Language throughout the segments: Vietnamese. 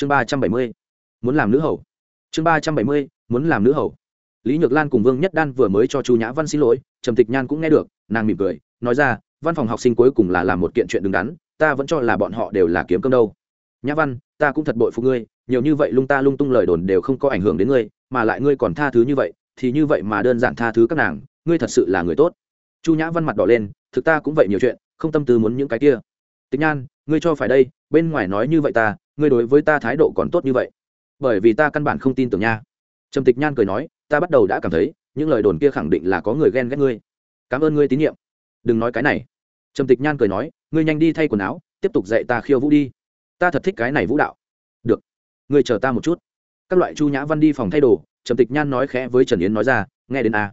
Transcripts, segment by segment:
chương ba trăm bảy mươi, muốn làm nữ hầu. Chương ba trăm bảy mươi, muốn làm nữ hầu. Lý nhược lan cùng vương nhất đan vừa mới cho chu nhã văn xin lỗi, trầm tịch nhan cũng nghe được, nàng mỉm cười, nói ra, văn phòng học sinh cuối cùng là làm một kiện chuyện đứng đắn, ta vẫn cho là bọn họ đều là kiếm cơm đâu. Nhã văn, ta cũng thật bội phụ ngươi, nhiều như vậy lung ta lung tung lời đồn đều không có ảnh hưởng đến ngươi, mà lại ngươi còn tha thứ như vậy, thì như vậy mà đơn giản tha thứ các nàng, ngươi thật sự là người tốt. Chu nhã văn mặt đỏ lên, thực ta cũng vậy nhiều chuyện, không tâm tư muốn những cái kia. Tịch nhan ngươi cho phải đây, bên ngoài nói như vậy ta, ngươi đối với ta thái độ còn tốt như vậy. Bởi vì ta căn bản không tin tưởng nha. Trầm tịch nhan cười nói, ta bắt đầu đã cảm thấy, những lời đồn kia khẳng định là có người ghen ghét ngươi. Cảm ơn ngươi tín nhiệm. Đừng nói cái này. Trầm tịch nhan cười nói, ngươi nhanh đi thay quần áo, tiếp tục dạy ta khiêu vũ đi. Ta thật thích cái này vũ đạo. Được, ngươi chờ ta một chút. Các loại chu nhã văn đi phòng thay đồ, trầm tịch nhan nói khẽ với trần yến nói ra, nghe đến a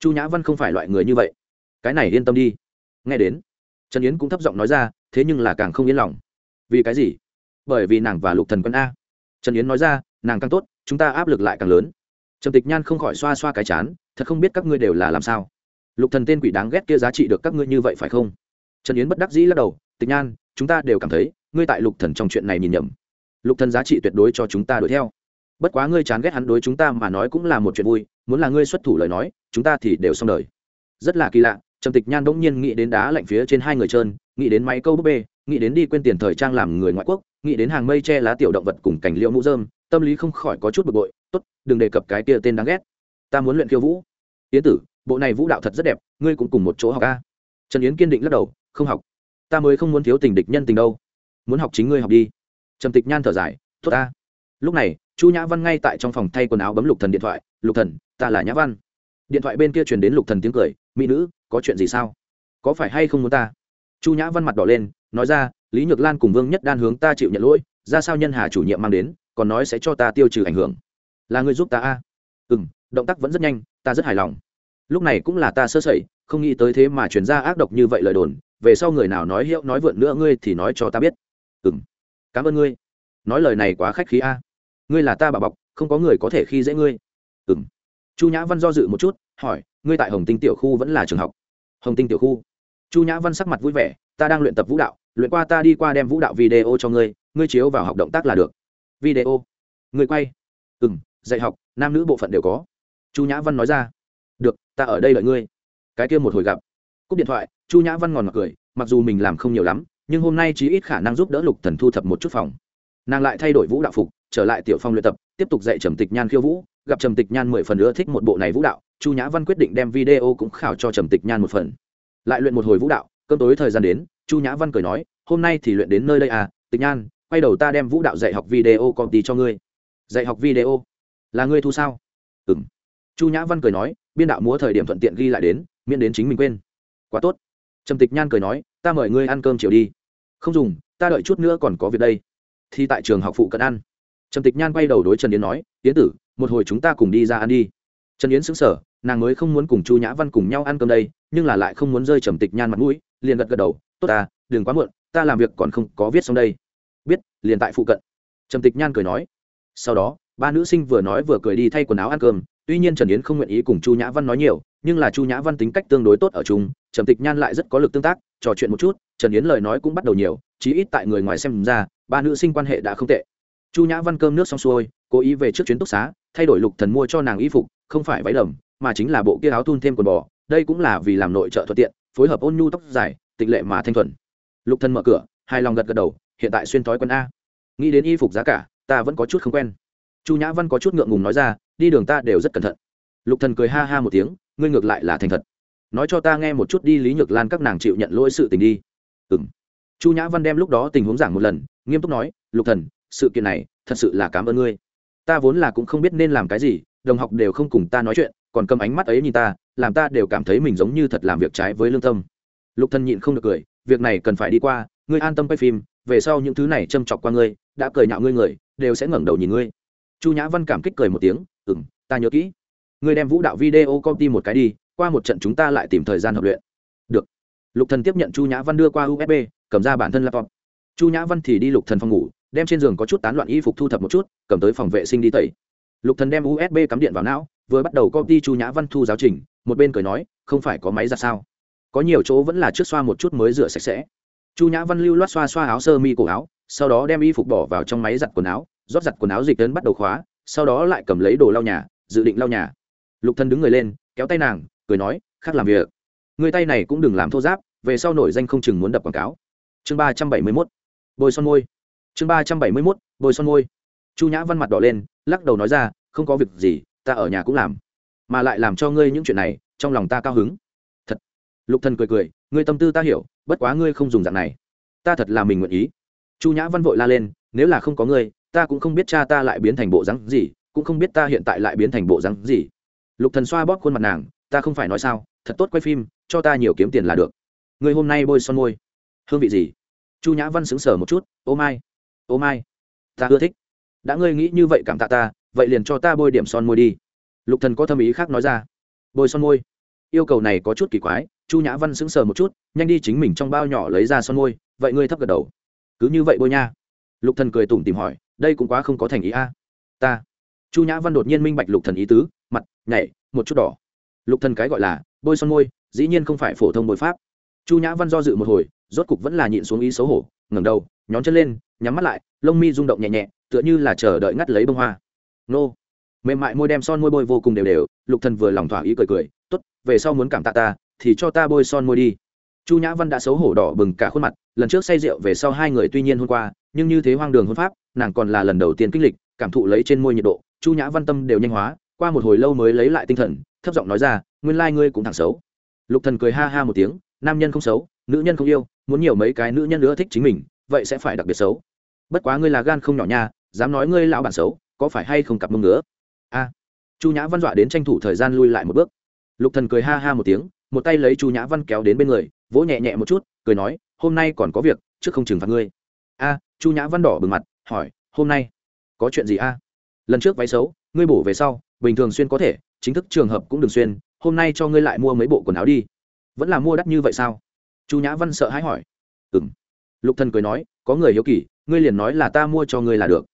chu nhã văn không phải loại người như vậy. Cái này yên tâm đi. Nghe đến. Trần yến cũng thấp giọng nói ra thế nhưng là càng không yên lòng. Vì cái gì? Bởi vì nàng và lục thần quân a. Trần yến nói ra, nàng càng tốt, chúng ta áp lực lại càng lớn. Trầm tịch nhan không khỏi xoa xoa cái chán, thật không biết các ngươi đều là làm sao. Lục thần tên quỷ đáng ghét kia giá trị được các ngươi như vậy phải không? Trần yến bất đắc dĩ lắc đầu, tịch nhan, chúng ta đều cảm thấy, ngươi tại lục thần trong chuyện này nhìn nhầm. Lục thần giá trị tuyệt đối cho chúng ta đuổi theo. Bất quá ngươi chán ghét hắn đối chúng ta mà nói cũng là một chuyện vui, muốn là ngươi xuất thủ lời nói, chúng ta thì đều xong đời. Rất là kỳ lạ trầm tịch nhan bỗng nhiên nghĩ đến đá lạnh phía trên hai người trơn, nghĩ đến máy câu búp bê, nghĩ đến đi quên tiền thời trang làm người ngoại quốc, nghĩ đến hàng mây che lá tiểu động vật cùng cảnh liệu mũ dơm tâm lý không khỏi có chút bực bội, tốt, đừng đề cập cái kia tên đáng ghét. Ta muốn luyện khiêu vũ. Yến tử, bộ này vũ đạo thật rất đẹp, ngươi cũng cùng một chỗ học a. Trần yến kiên định lắc đầu, không học. Ta mới không muốn thiếu tình địch nhân tình đâu. Muốn học chính ngươi học đi. Trầm tịch nhan thở dài, tốt ta. Lúc này, chu nhã văn ngay tại trong phòng thay quần áo bấm lục thần điện thoại, lục thần, ta là nhã văn điện thoại bên kia truyền đến lục thần tiếng cười, mỹ nữ, có chuyện gì sao? Có phải hay không muốn ta? Chu nhã văn mặt đỏ lên, nói ra, lý nhược lan cùng vương nhất đan hướng ta chịu nhận lỗi, ra sao nhân hà chủ nhiệm mang đến, còn nói sẽ cho ta tiêu trừ ảnh hưởng. Là người giúp ta a? À? ừ động tác vẫn rất nhanh, ta rất hài lòng. Lúc này cũng là ta sơ sẩy, không nghĩ tới thế mà chuyển ra ác độc như vậy lời đồn, về sau người nào nói hiệu nói vượn nữa ngươi thì nói cho ta biết. Ừ m cảm ơn ngươi. Nói lời này quá khách khí a. Ngươi là ta bà bọc, không có người có thể khi dễ ngươi. Ừ m chu nhã văn do dự một chút, hỏi, ngươi tại hồng tinh tiểu khu vẫn là trường học? Hồng tinh tiểu khu. Chu nhã văn sắc mặt vui vẻ, ta đang luyện tập vũ đạo, luyện qua ta đi qua đem vũ đạo video cho ngươi ngươi chiếu vào học động tác là được. Video? Ngươi quay. Ừ m dạy học, nam nữ bộ phận đều có. Chu nhã văn nói ra. Được, ta ở đây đợi ngươi. Cái kia một hồi gặp. Cúp điện thoại, chu nhã văn ngòn mặc cười, mặc dù mình làm không nhiều lắm, nhưng hôm nay chí ít khả năng giúp đỡ lục thần thu thập một chút phòng. Nàng lại thay đổi vũ đạo phục, trở lại tiểu phong luyện tập, tiếp tục dạy trầm tịch nhan khiêu vũ gặp trầm tịch nhan mười phần nữa thích một bộ này vũ đạo, chu nhã văn quyết định đem video cũng khảo cho trầm tịch nhan một phần. Lại luyện một hồi vũ đạo, cơm tối thời gian đến, chu nhã văn cười nói, hôm nay thì luyện đến nơi đây à tịch nhan, quay đầu ta đem vũ đạo dạy học video còn tí cho ngươi. Dạy học video? Là ngươi thu sao? Ừ m chu nhã văn cười nói, biên đạo múa thời điểm thuận tiện ghi lại đến, miễn đến chính mình quên. Quá tốt. Trầm tịch nhan cười nói, ta mời ngươi ăn cơm chiều đi. Không dùng, ta đợi chút nữa còn có việc đây. Thì tại trường học phụ cận ăn trầm tịch nhan quay đầu đối trần yến nói, yến tử, một hồi chúng ta cùng đi ra ăn đi. Trần yến xứng sở nàng mới không muốn cùng chu nhã văn cùng nhau ăn cơm đây, nhưng là lại không muốn rơi trầm tịch nhan mặt mũi, liền gật gật đầu, tốt ta, đừng quá muộn, ta làm việc còn không có viết xong đây. Biết, liền tại phụ cận. Trầm tịch nhan cười nói. Sau đó, ba nữ sinh vừa nói vừa cười đi thay quần áo ăn cơm, tuy nhiên trần yến không nguyện ý cùng chu nhã văn nói nhiều, nhưng là chu nhã văn tính cách tương đối tốt ở chung, trầm tịch nhan lại rất có lực tương tác, trò chuyện một chút, trần yến lời nói cũng bắt đầu nhiều, chí ít tại người ngoài xem ra, ba nữ sinh quan hệ đã không tệ chu nhã văn cơm nước xong xuôi, cố ý về trước chuyến túc xá, thay đổi lục thần mua cho nàng y phục, không phải váy đầm mà chính là bộ kia áo thun thêm quần bò. Đây cũng là vì làm nội trợ thuận tiện, phối hợp ôn nhu tóc dài, tịch lệ mà thanh thuần. Lục thần mở cửa hai lòng gật gật đầu, hiện tại xuyên thói quân a. Nghĩ đến y phục giá cả, ta vẫn có chút không quen. Chu nhã văn có chút ngượng ngùng nói ra, đi đường ta đều rất cẩn thận. Lục thần cười ha ha một tiếng, ngươi ngược lại là thành thật. Nói cho ta nghe một chút đi lý nhược lan các nàng chịu nhận lỗi sự tình đi. Ừm. Chu nhã văn đem lúc đó tình huống giảng một lần, nghiêm túc nói, lục thần sự kiện này, thật sự là cảm ơn ngươi. Ta vốn là cũng không biết nên làm cái gì, đồng học đều không cùng ta nói chuyện, còn cầm ánh mắt ấy nhìn ta, làm ta đều cảm thấy mình giống như thật làm việc trái với lương tâm. Lục thần nhịn không được cười, việc này cần phải đi qua, ngươi an tâm quay phim, về sau những thứ này châm chọc qua ngươi, đã cười nhạo ngươi người, đều sẽ ngẩng đầu nhìn ngươi. Chu nhã văn cảm kích cười một tiếng, ừm, ta nhớ kỹ. Ngươi đem vũ đạo video copy một cái đi, qua một trận chúng ta lại tìm thời gian hợp luyện. Được. Lục thần tiếp nhận chu nhã văn đưa qua usb cầm ra bản thân laptop. Chu nhã văn thì đi lục thần phòng ngủ đem trên giường có chút tán loạn y phục thu thập một chút, cầm tới phòng vệ sinh đi tẩy. Lục thần đem usb cắm điện vào não, vừa bắt đầu copy chu nhã văn thu giáo trình, một bên cười nói, không phải có máy ra sao? Có nhiều chỗ vẫn là trước xoa một chút mới rửa sạch sẽ. Chu nhã văn lưu loát xoa xoa áo sơ mi cổ áo, sau đó đem y phục bỏ vào trong máy giặt quần áo, rót giặt quần áo dịch đến bắt đầu khóa, sau đó lại cầm lấy đồ lau nhà, dự định lau nhà. Lục thần đứng người lên, kéo tay nàng, cười nói, khác làm việc. Người tay này cũng đừng làm thô giáp, về sau nổi danh không chừng muốn đập quảng cáo. Chương ba trăm bảy mươi mốt. Bôi son môi chương ba trăm bảy mươi mốt bôi son môi. Chu nhã văn mặt đỏ lên, lắc đầu nói ra, không có việc gì, ta ở nhà cũng làm. Mà lại làm cho ngươi những chuyện này, trong lòng ta cao hứng. Thật. Lục thần cười cười, ngươi tâm tư ta hiểu, bất quá ngươi không dùng dạng này. Ta thật là mình nguyện ý. Chu nhã văn vội la lên, nếu là không có ngươi, ta cũng không biết cha ta lại biến thành bộ rắn gì, cũng không biết ta hiện tại lại biến thành bộ rắn gì. Lục thần xoa bóp khuôn mặt nàng, ta không phải nói sao, thật tốt quay phim, cho ta nhiều kiếm tiền là được. Ngươi hôm nay bôi son môi. Hương vị gì? Chu nhã văn sững sờ một chút, ô mai ô mai, ta ưa thích. Đã ngươi nghĩ như vậy cảm tạ ta, vậy liền cho ta bôi điểm son môi đi. Lục thần có thâm ý khác nói ra. Bôi son môi. Yêu cầu này có chút kỳ quái, chu nhã văn sững sờ một chút, nhanh đi chính mình trong bao nhỏ lấy ra son môi, vậy ngươi thấp gật đầu. Cứ như vậy bôi nha. Lục thần cười tủm tìm hỏi, đây cũng quá không có thành ý a. Ta. Chu nhã văn đột nhiên minh bạch lục thần ý tứ, mặt, nhảy, một chút đỏ. Lục thần cái gọi là, bôi son môi, dĩ nhiên không phải phổ thông bôi pháp. Chu nhã văn do dự một hồi, rốt cục vẫn là nhịn xuống ý xấu hổ, ngẩng đầu nhón chân lên, nhắm mắt lại, lông mi rung động nhẹ nhẹ, tựa như là chờ đợi ngắt lấy bông hoa. Nô. Mềm mại môi đem son môi bôi vô cùng đều đều, lục thần vừa lòng thỏa ý cười cười, tốt, về sau muốn cảm tạ ta, thì cho ta bôi son môi đi. Chu nhã văn đã xấu hổ đỏ bừng cả khuôn mặt, lần trước say rượu về sau hai người tuy nhiên hôm qua, nhưng như thế hoang đường hôn pháp, nàng còn là lần đầu tiên kinh lịch, cảm thụ lấy trên môi nhiệt độ, chu nhã văn tâm đều nhanh hóa, qua một hồi lâu mới lấy lại tinh thần, thấp giọng nói ra, nguyên lai ngươi cũng thẳng xấu. Lục thần cười ha ha một tiếng, nam nhân không xấu, nữ nhân không yêu, muốn nhiều mấy cái nữ nhân nữa thích chính mình vậy sẽ phải đặc biệt xấu. Bất quá ngươi là gan không nhỏ nha, dám nói ngươi lão bản xấu, có phải hay không cặp mông ngứa? A. Chu nhã văn dọa đến tranh thủ thời gian lui lại một bước. Lục thần cười ha ha một tiếng, một tay lấy chu nhã văn kéo đến bên người, vỗ nhẹ nhẹ một chút, cười nói, hôm nay còn có việc, trước không trừng phạt ngươi. A, chu nhã văn đỏ bừng mặt, hỏi, hôm nay có chuyện gì a? Lần trước váy xấu, ngươi bổ về sau, bình thường xuyên có thể, chính thức trường hợp cũng đừng xuyên, hôm nay cho ngươi lại mua mấy bộ quần áo đi. Vẫn là mua đắt như vậy sao? Chu nhã văn sợ hãi hỏi. Ừng lục thần cười nói, có người hiếu kỳ, ngươi liền nói là ta mua cho ngươi là được.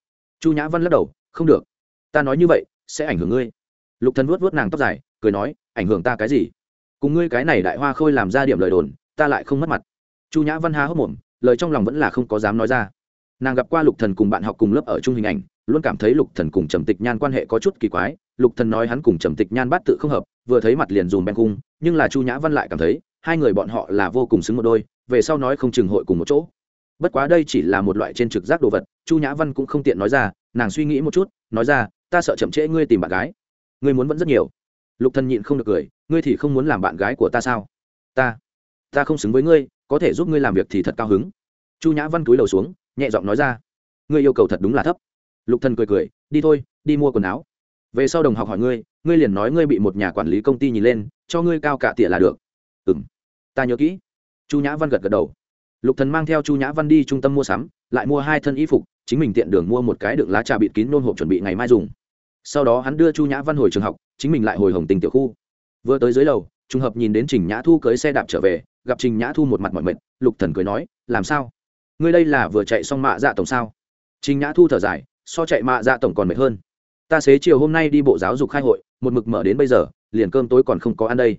Chu nhã văn lắc đầu, không được, ta nói như vậy sẽ ảnh hưởng ngươi. Lục thần vuốt vuốt nàng tóc dài, cười nói, ảnh hưởng ta cái gì? Cùng ngươi cái này đại hoa khôi làm ra điểm lời đồn, ta lại không mất mặt. Chu nhã văn há hốc mồm, lời trong lòng vẫn là không có dám nói ra. Nàng gặp qua lục thần cùng bạn học cùng lớp ở chung hình ảnh, luôn cảm thấy lục thần cùng trầm tịch nhan quan hệ có chút kỳ quái, lục thần nói hắn cùng trầm tịch nhan bát tự không hợp, vừa thấy mặt liền dùm ben cung, nhưng là chu nhã văn lại cảm thấy, hai người bọn họ là vô cùng xứng một đôi, về sau nói không chừng hội cùng một chỗ bất quá đây chỉ là một loại trên trực giác đồ vật, chu nhã văn cũng không tiện nói ra, nàng suy nghĩ một chút, nói ra, ta sợ chậm trễ ngươi tìm bạn gái. Ngươi muốn vẫn rất nhiều. Lục thần nhịn không được cười, ngươi thì không muốn làm bạn gái của ta sao? Ta ta không xứng với ngươi, có thể giúp ngươi làm việc thì thật cao hứng. Chu nhã văn cúi đầu xuống, nhẹ giọng nói ra, ngươi yêu cầu thật đúng là thấp. Lục thần cười cười, đi thôi, đi mua quần áo. Về sau đồng học hỏi ngươi ngươi liền nói ngươi bị một nhà quản lý công ty nhìn lên, cho ngươi cao cả tỉa là được. Ừ ta nhớ kỹ. Chu nhã văn gật gật đầu lục thần mang theo chu nhã văn đi trung tâm mua sắm, lại mua hai thân y phục, chính mình tiện đường mua một cái đựng lá trà bịt kín nôn hộp chuẩn bị ngày mai dùng. Sau đó hắn đưa chu nhã văn hồi trường học, chính mình lại hồi hồng tình tiểu khu. Vừa tới dưới lầu trùng hợp nhìn đến trình nhã thu cưới xe đạp trở về, gặp trình nhã thu một mặt mọi mệt, lục thần cười nói, làm sao? Ngươi đây là vừa chạy xong mạ dạ tổng sao? Trình nhã thu thở dài, so chạy mạ dạ tổng còn mệt hơn. Ta xế chiều hôm nay đi bộ giáo dục khai hội, một mực mở đến bây giờ, liền cơm tối còn không có ăn đây.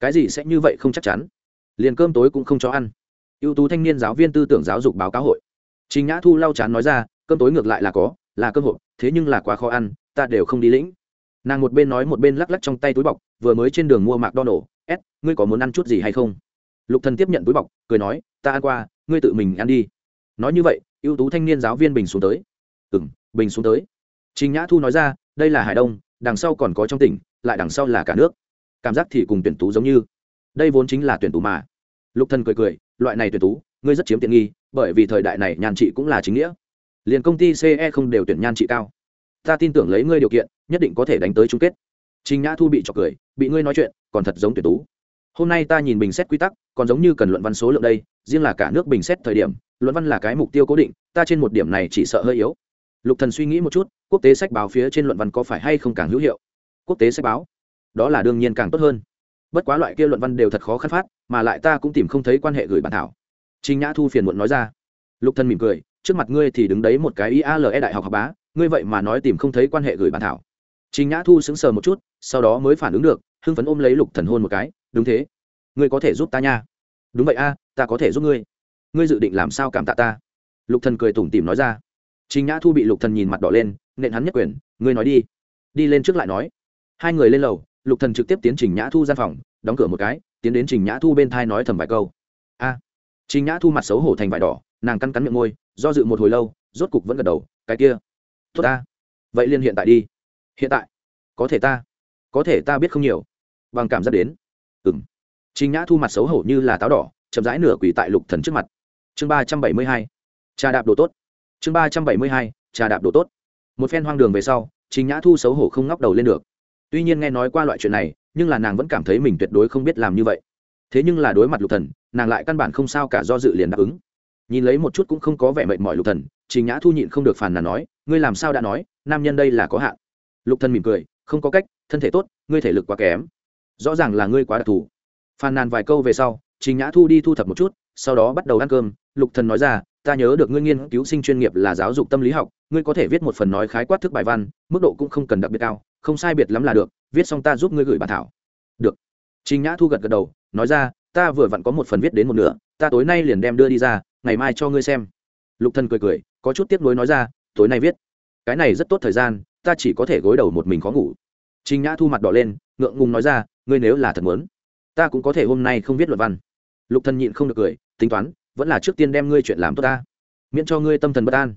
Cái gì sẽ như vậy không chắc chắn. Liền cơm tối cũng không cho ăn ưu tú thanh niên giáo viên tư tưởng giáo dục báo cáo hội. Trình nhã thu lau chán nói ra, cơm tối ngược lại là có, là cơm hộp, thế nhưng là quá khó ăn, ta đều không đi lĩnh. Nàng một bên nói một bên lắc lắc trong tay túi bọc, vừa mới trên đường mua mạc đo nổ s, ngươi có muốn ăn chút gì hay không? Lục thần tiếp nhận túi bọc, cười nói, ta ăn qua, ngươi tự mình ăn đi. Nói như vậy, ưu tú thanh niên giáo viên bình xuống tới. Ừ m bình xuống tới. Trình nhã thu nói ra, đây là hải đông, đằng sau còn có trong tỉnh, lại đằng sau là cả nước. Cảm giác thì cùng tuyển tú giống như. Đây vốn chính là tuyển tú mà. Lục thần cười cười loại này tuyển tú, ngươi rất chiếm tiện nghi, bởi vì thời đại này nhàn trị cũng là chính nghĩa. Liền công ty ce không đều tuyển nhan trị cao. Ta tin tưởng lấy ngươi điều kiện, nhất định có thể đánh tới chung kết. Trình nhã thu bị trọc cười, bị ngươi nói chuyện, còn thật giống tuyển tú. Hôm nay ta nhìn bình xét quy tắc, còn giống như cần luận văn số lượng đây, riêng là cả nước bình xét thời điểm, luận văn là cái mục tiêu cố định, ta trên một điểm này chỉ sợ hơi yếu. Lục thần suy nghĩ một chút, quốc tế sách báo phía trên luận văn có phải hay không càng hữu hiệu? Quốc tế sách báo, đó là đương nhiên càng tốt hơn bất quá loại kia luận văn đều thật khó khăn phát mà lại ta cũng tìm không thấy quan hệ gửi bản thảo Trình Nhã Thu phiền muộn nói ra. Lục Thần mỉm cười, trước mặt ngươi thì đứng đấy một cái IALE đại học học bá, ngươi vậy mà nói tìm không thấy quan hệ gửi bản thảo. Trình Nhã Thu sững sờ một chút, sau đó mới phản ứng được, hưng phấn ôm lấy Lục Thần hôn một cái, đúng thế, ngươi có thể giúp ta nha. Đúng vậy a, ta có thể giúp ngươi. Ngươi dự định làm sao cảm tạ ta? Lục Thần cười tủm tỉm nói ra. trình nhã thu bị lục thần nhìn mặt đỏ lên nện hắn nhất quyền ngươi nói đi đi lên trước lại nói hai người lên lầu lục thần trực tiếp tiến trình nhã thu gian phòng đóng cửa một cái tiến đến trình nhã thu bên thai nói thầm vài câu. A. Trình nhã thu mặt xấu hổ thành vải đỏ nàng căn cắn miệng môi do dự một hồi lâu rốt cục vẫn gật đầu cái kia tốt ta. Vậy liên hiện tại đi. Hiện tại? Có thể ta. Có thể ta biết không nhiều. Bằng cảm giác đến. Ừm, trình nhã thu mặt xấu hổ như là táo đỏ chậm rãi nửa quỳ tại lục thần trước mặt. Chương ba trăm bảy mươi hai. Trà đạp đồ tốt. Chương ba trăm bảy mươi hai. Trà đạp đồ tốt. Một phen hoang đường về sau trình nhã thu xấu hổ không ngóc đầu lên được tuy nhiên nghe nói qua loại chuyện này, nhưng là nàng vẫn cảm thấy mình tuyệt đối không biết làm như vậy. Thế nhưng là đối mặt lục thần, nàng lại căn bản không sao cả do dự liền đáp ứng. Nhìn lấy một chút cũng không có vẻ mệt mỏi lục thần, trình nhã thu nhịn không được phàn nàn nói, ngươi làm sao đã nói, nam nhân đây là có hạn. Lục thần mỉm cười, không có cách, thân thể tốt, ngươi thể lực quá kém. Rõ ràng là ngươi quá đặc thù. Phàn nàn vài câu về sau, trình nhã thu đi thu thập một chút, sau đó bắt đầu ăn cơm. Lục thần nói ra, ta nhớ được ngươi nghiên cứu sinh chuyên nghiệp là giáo dục tâm lý học, ngươi có thể viết một phần nói khái quát thức bài văn, mức độ cũng không cần đặc biệt cao không sai biệt lắm là được, viết xong ta giúp ngươi gửi bản thảo. Được. Trình nhã thu gật gật đầu, nói ra, ta vừa vặn có một phần viết đến một nửa, ta tối nay liền đem đưa đi ra, ngày mai cho ngươi xem. Lục thần cười cười, có chút tiếc nuối nói ra, tối nay viết. Cái này rất tốt thời gian, ta chỉ có thể gối đầu một mình khó ngủ. Trình nhã thu mặt đỏ lên, ngượng ngùng nói ra, ngươi nếu là thật muốn, ta cũng có thể hôm nay không viết luận văn. Lục thần nhịn không được cười, tính toán, vẫn là trước tiên đem ngươi chuyện làm tốt ta. Miễn cho ngươi tâm thần bất an.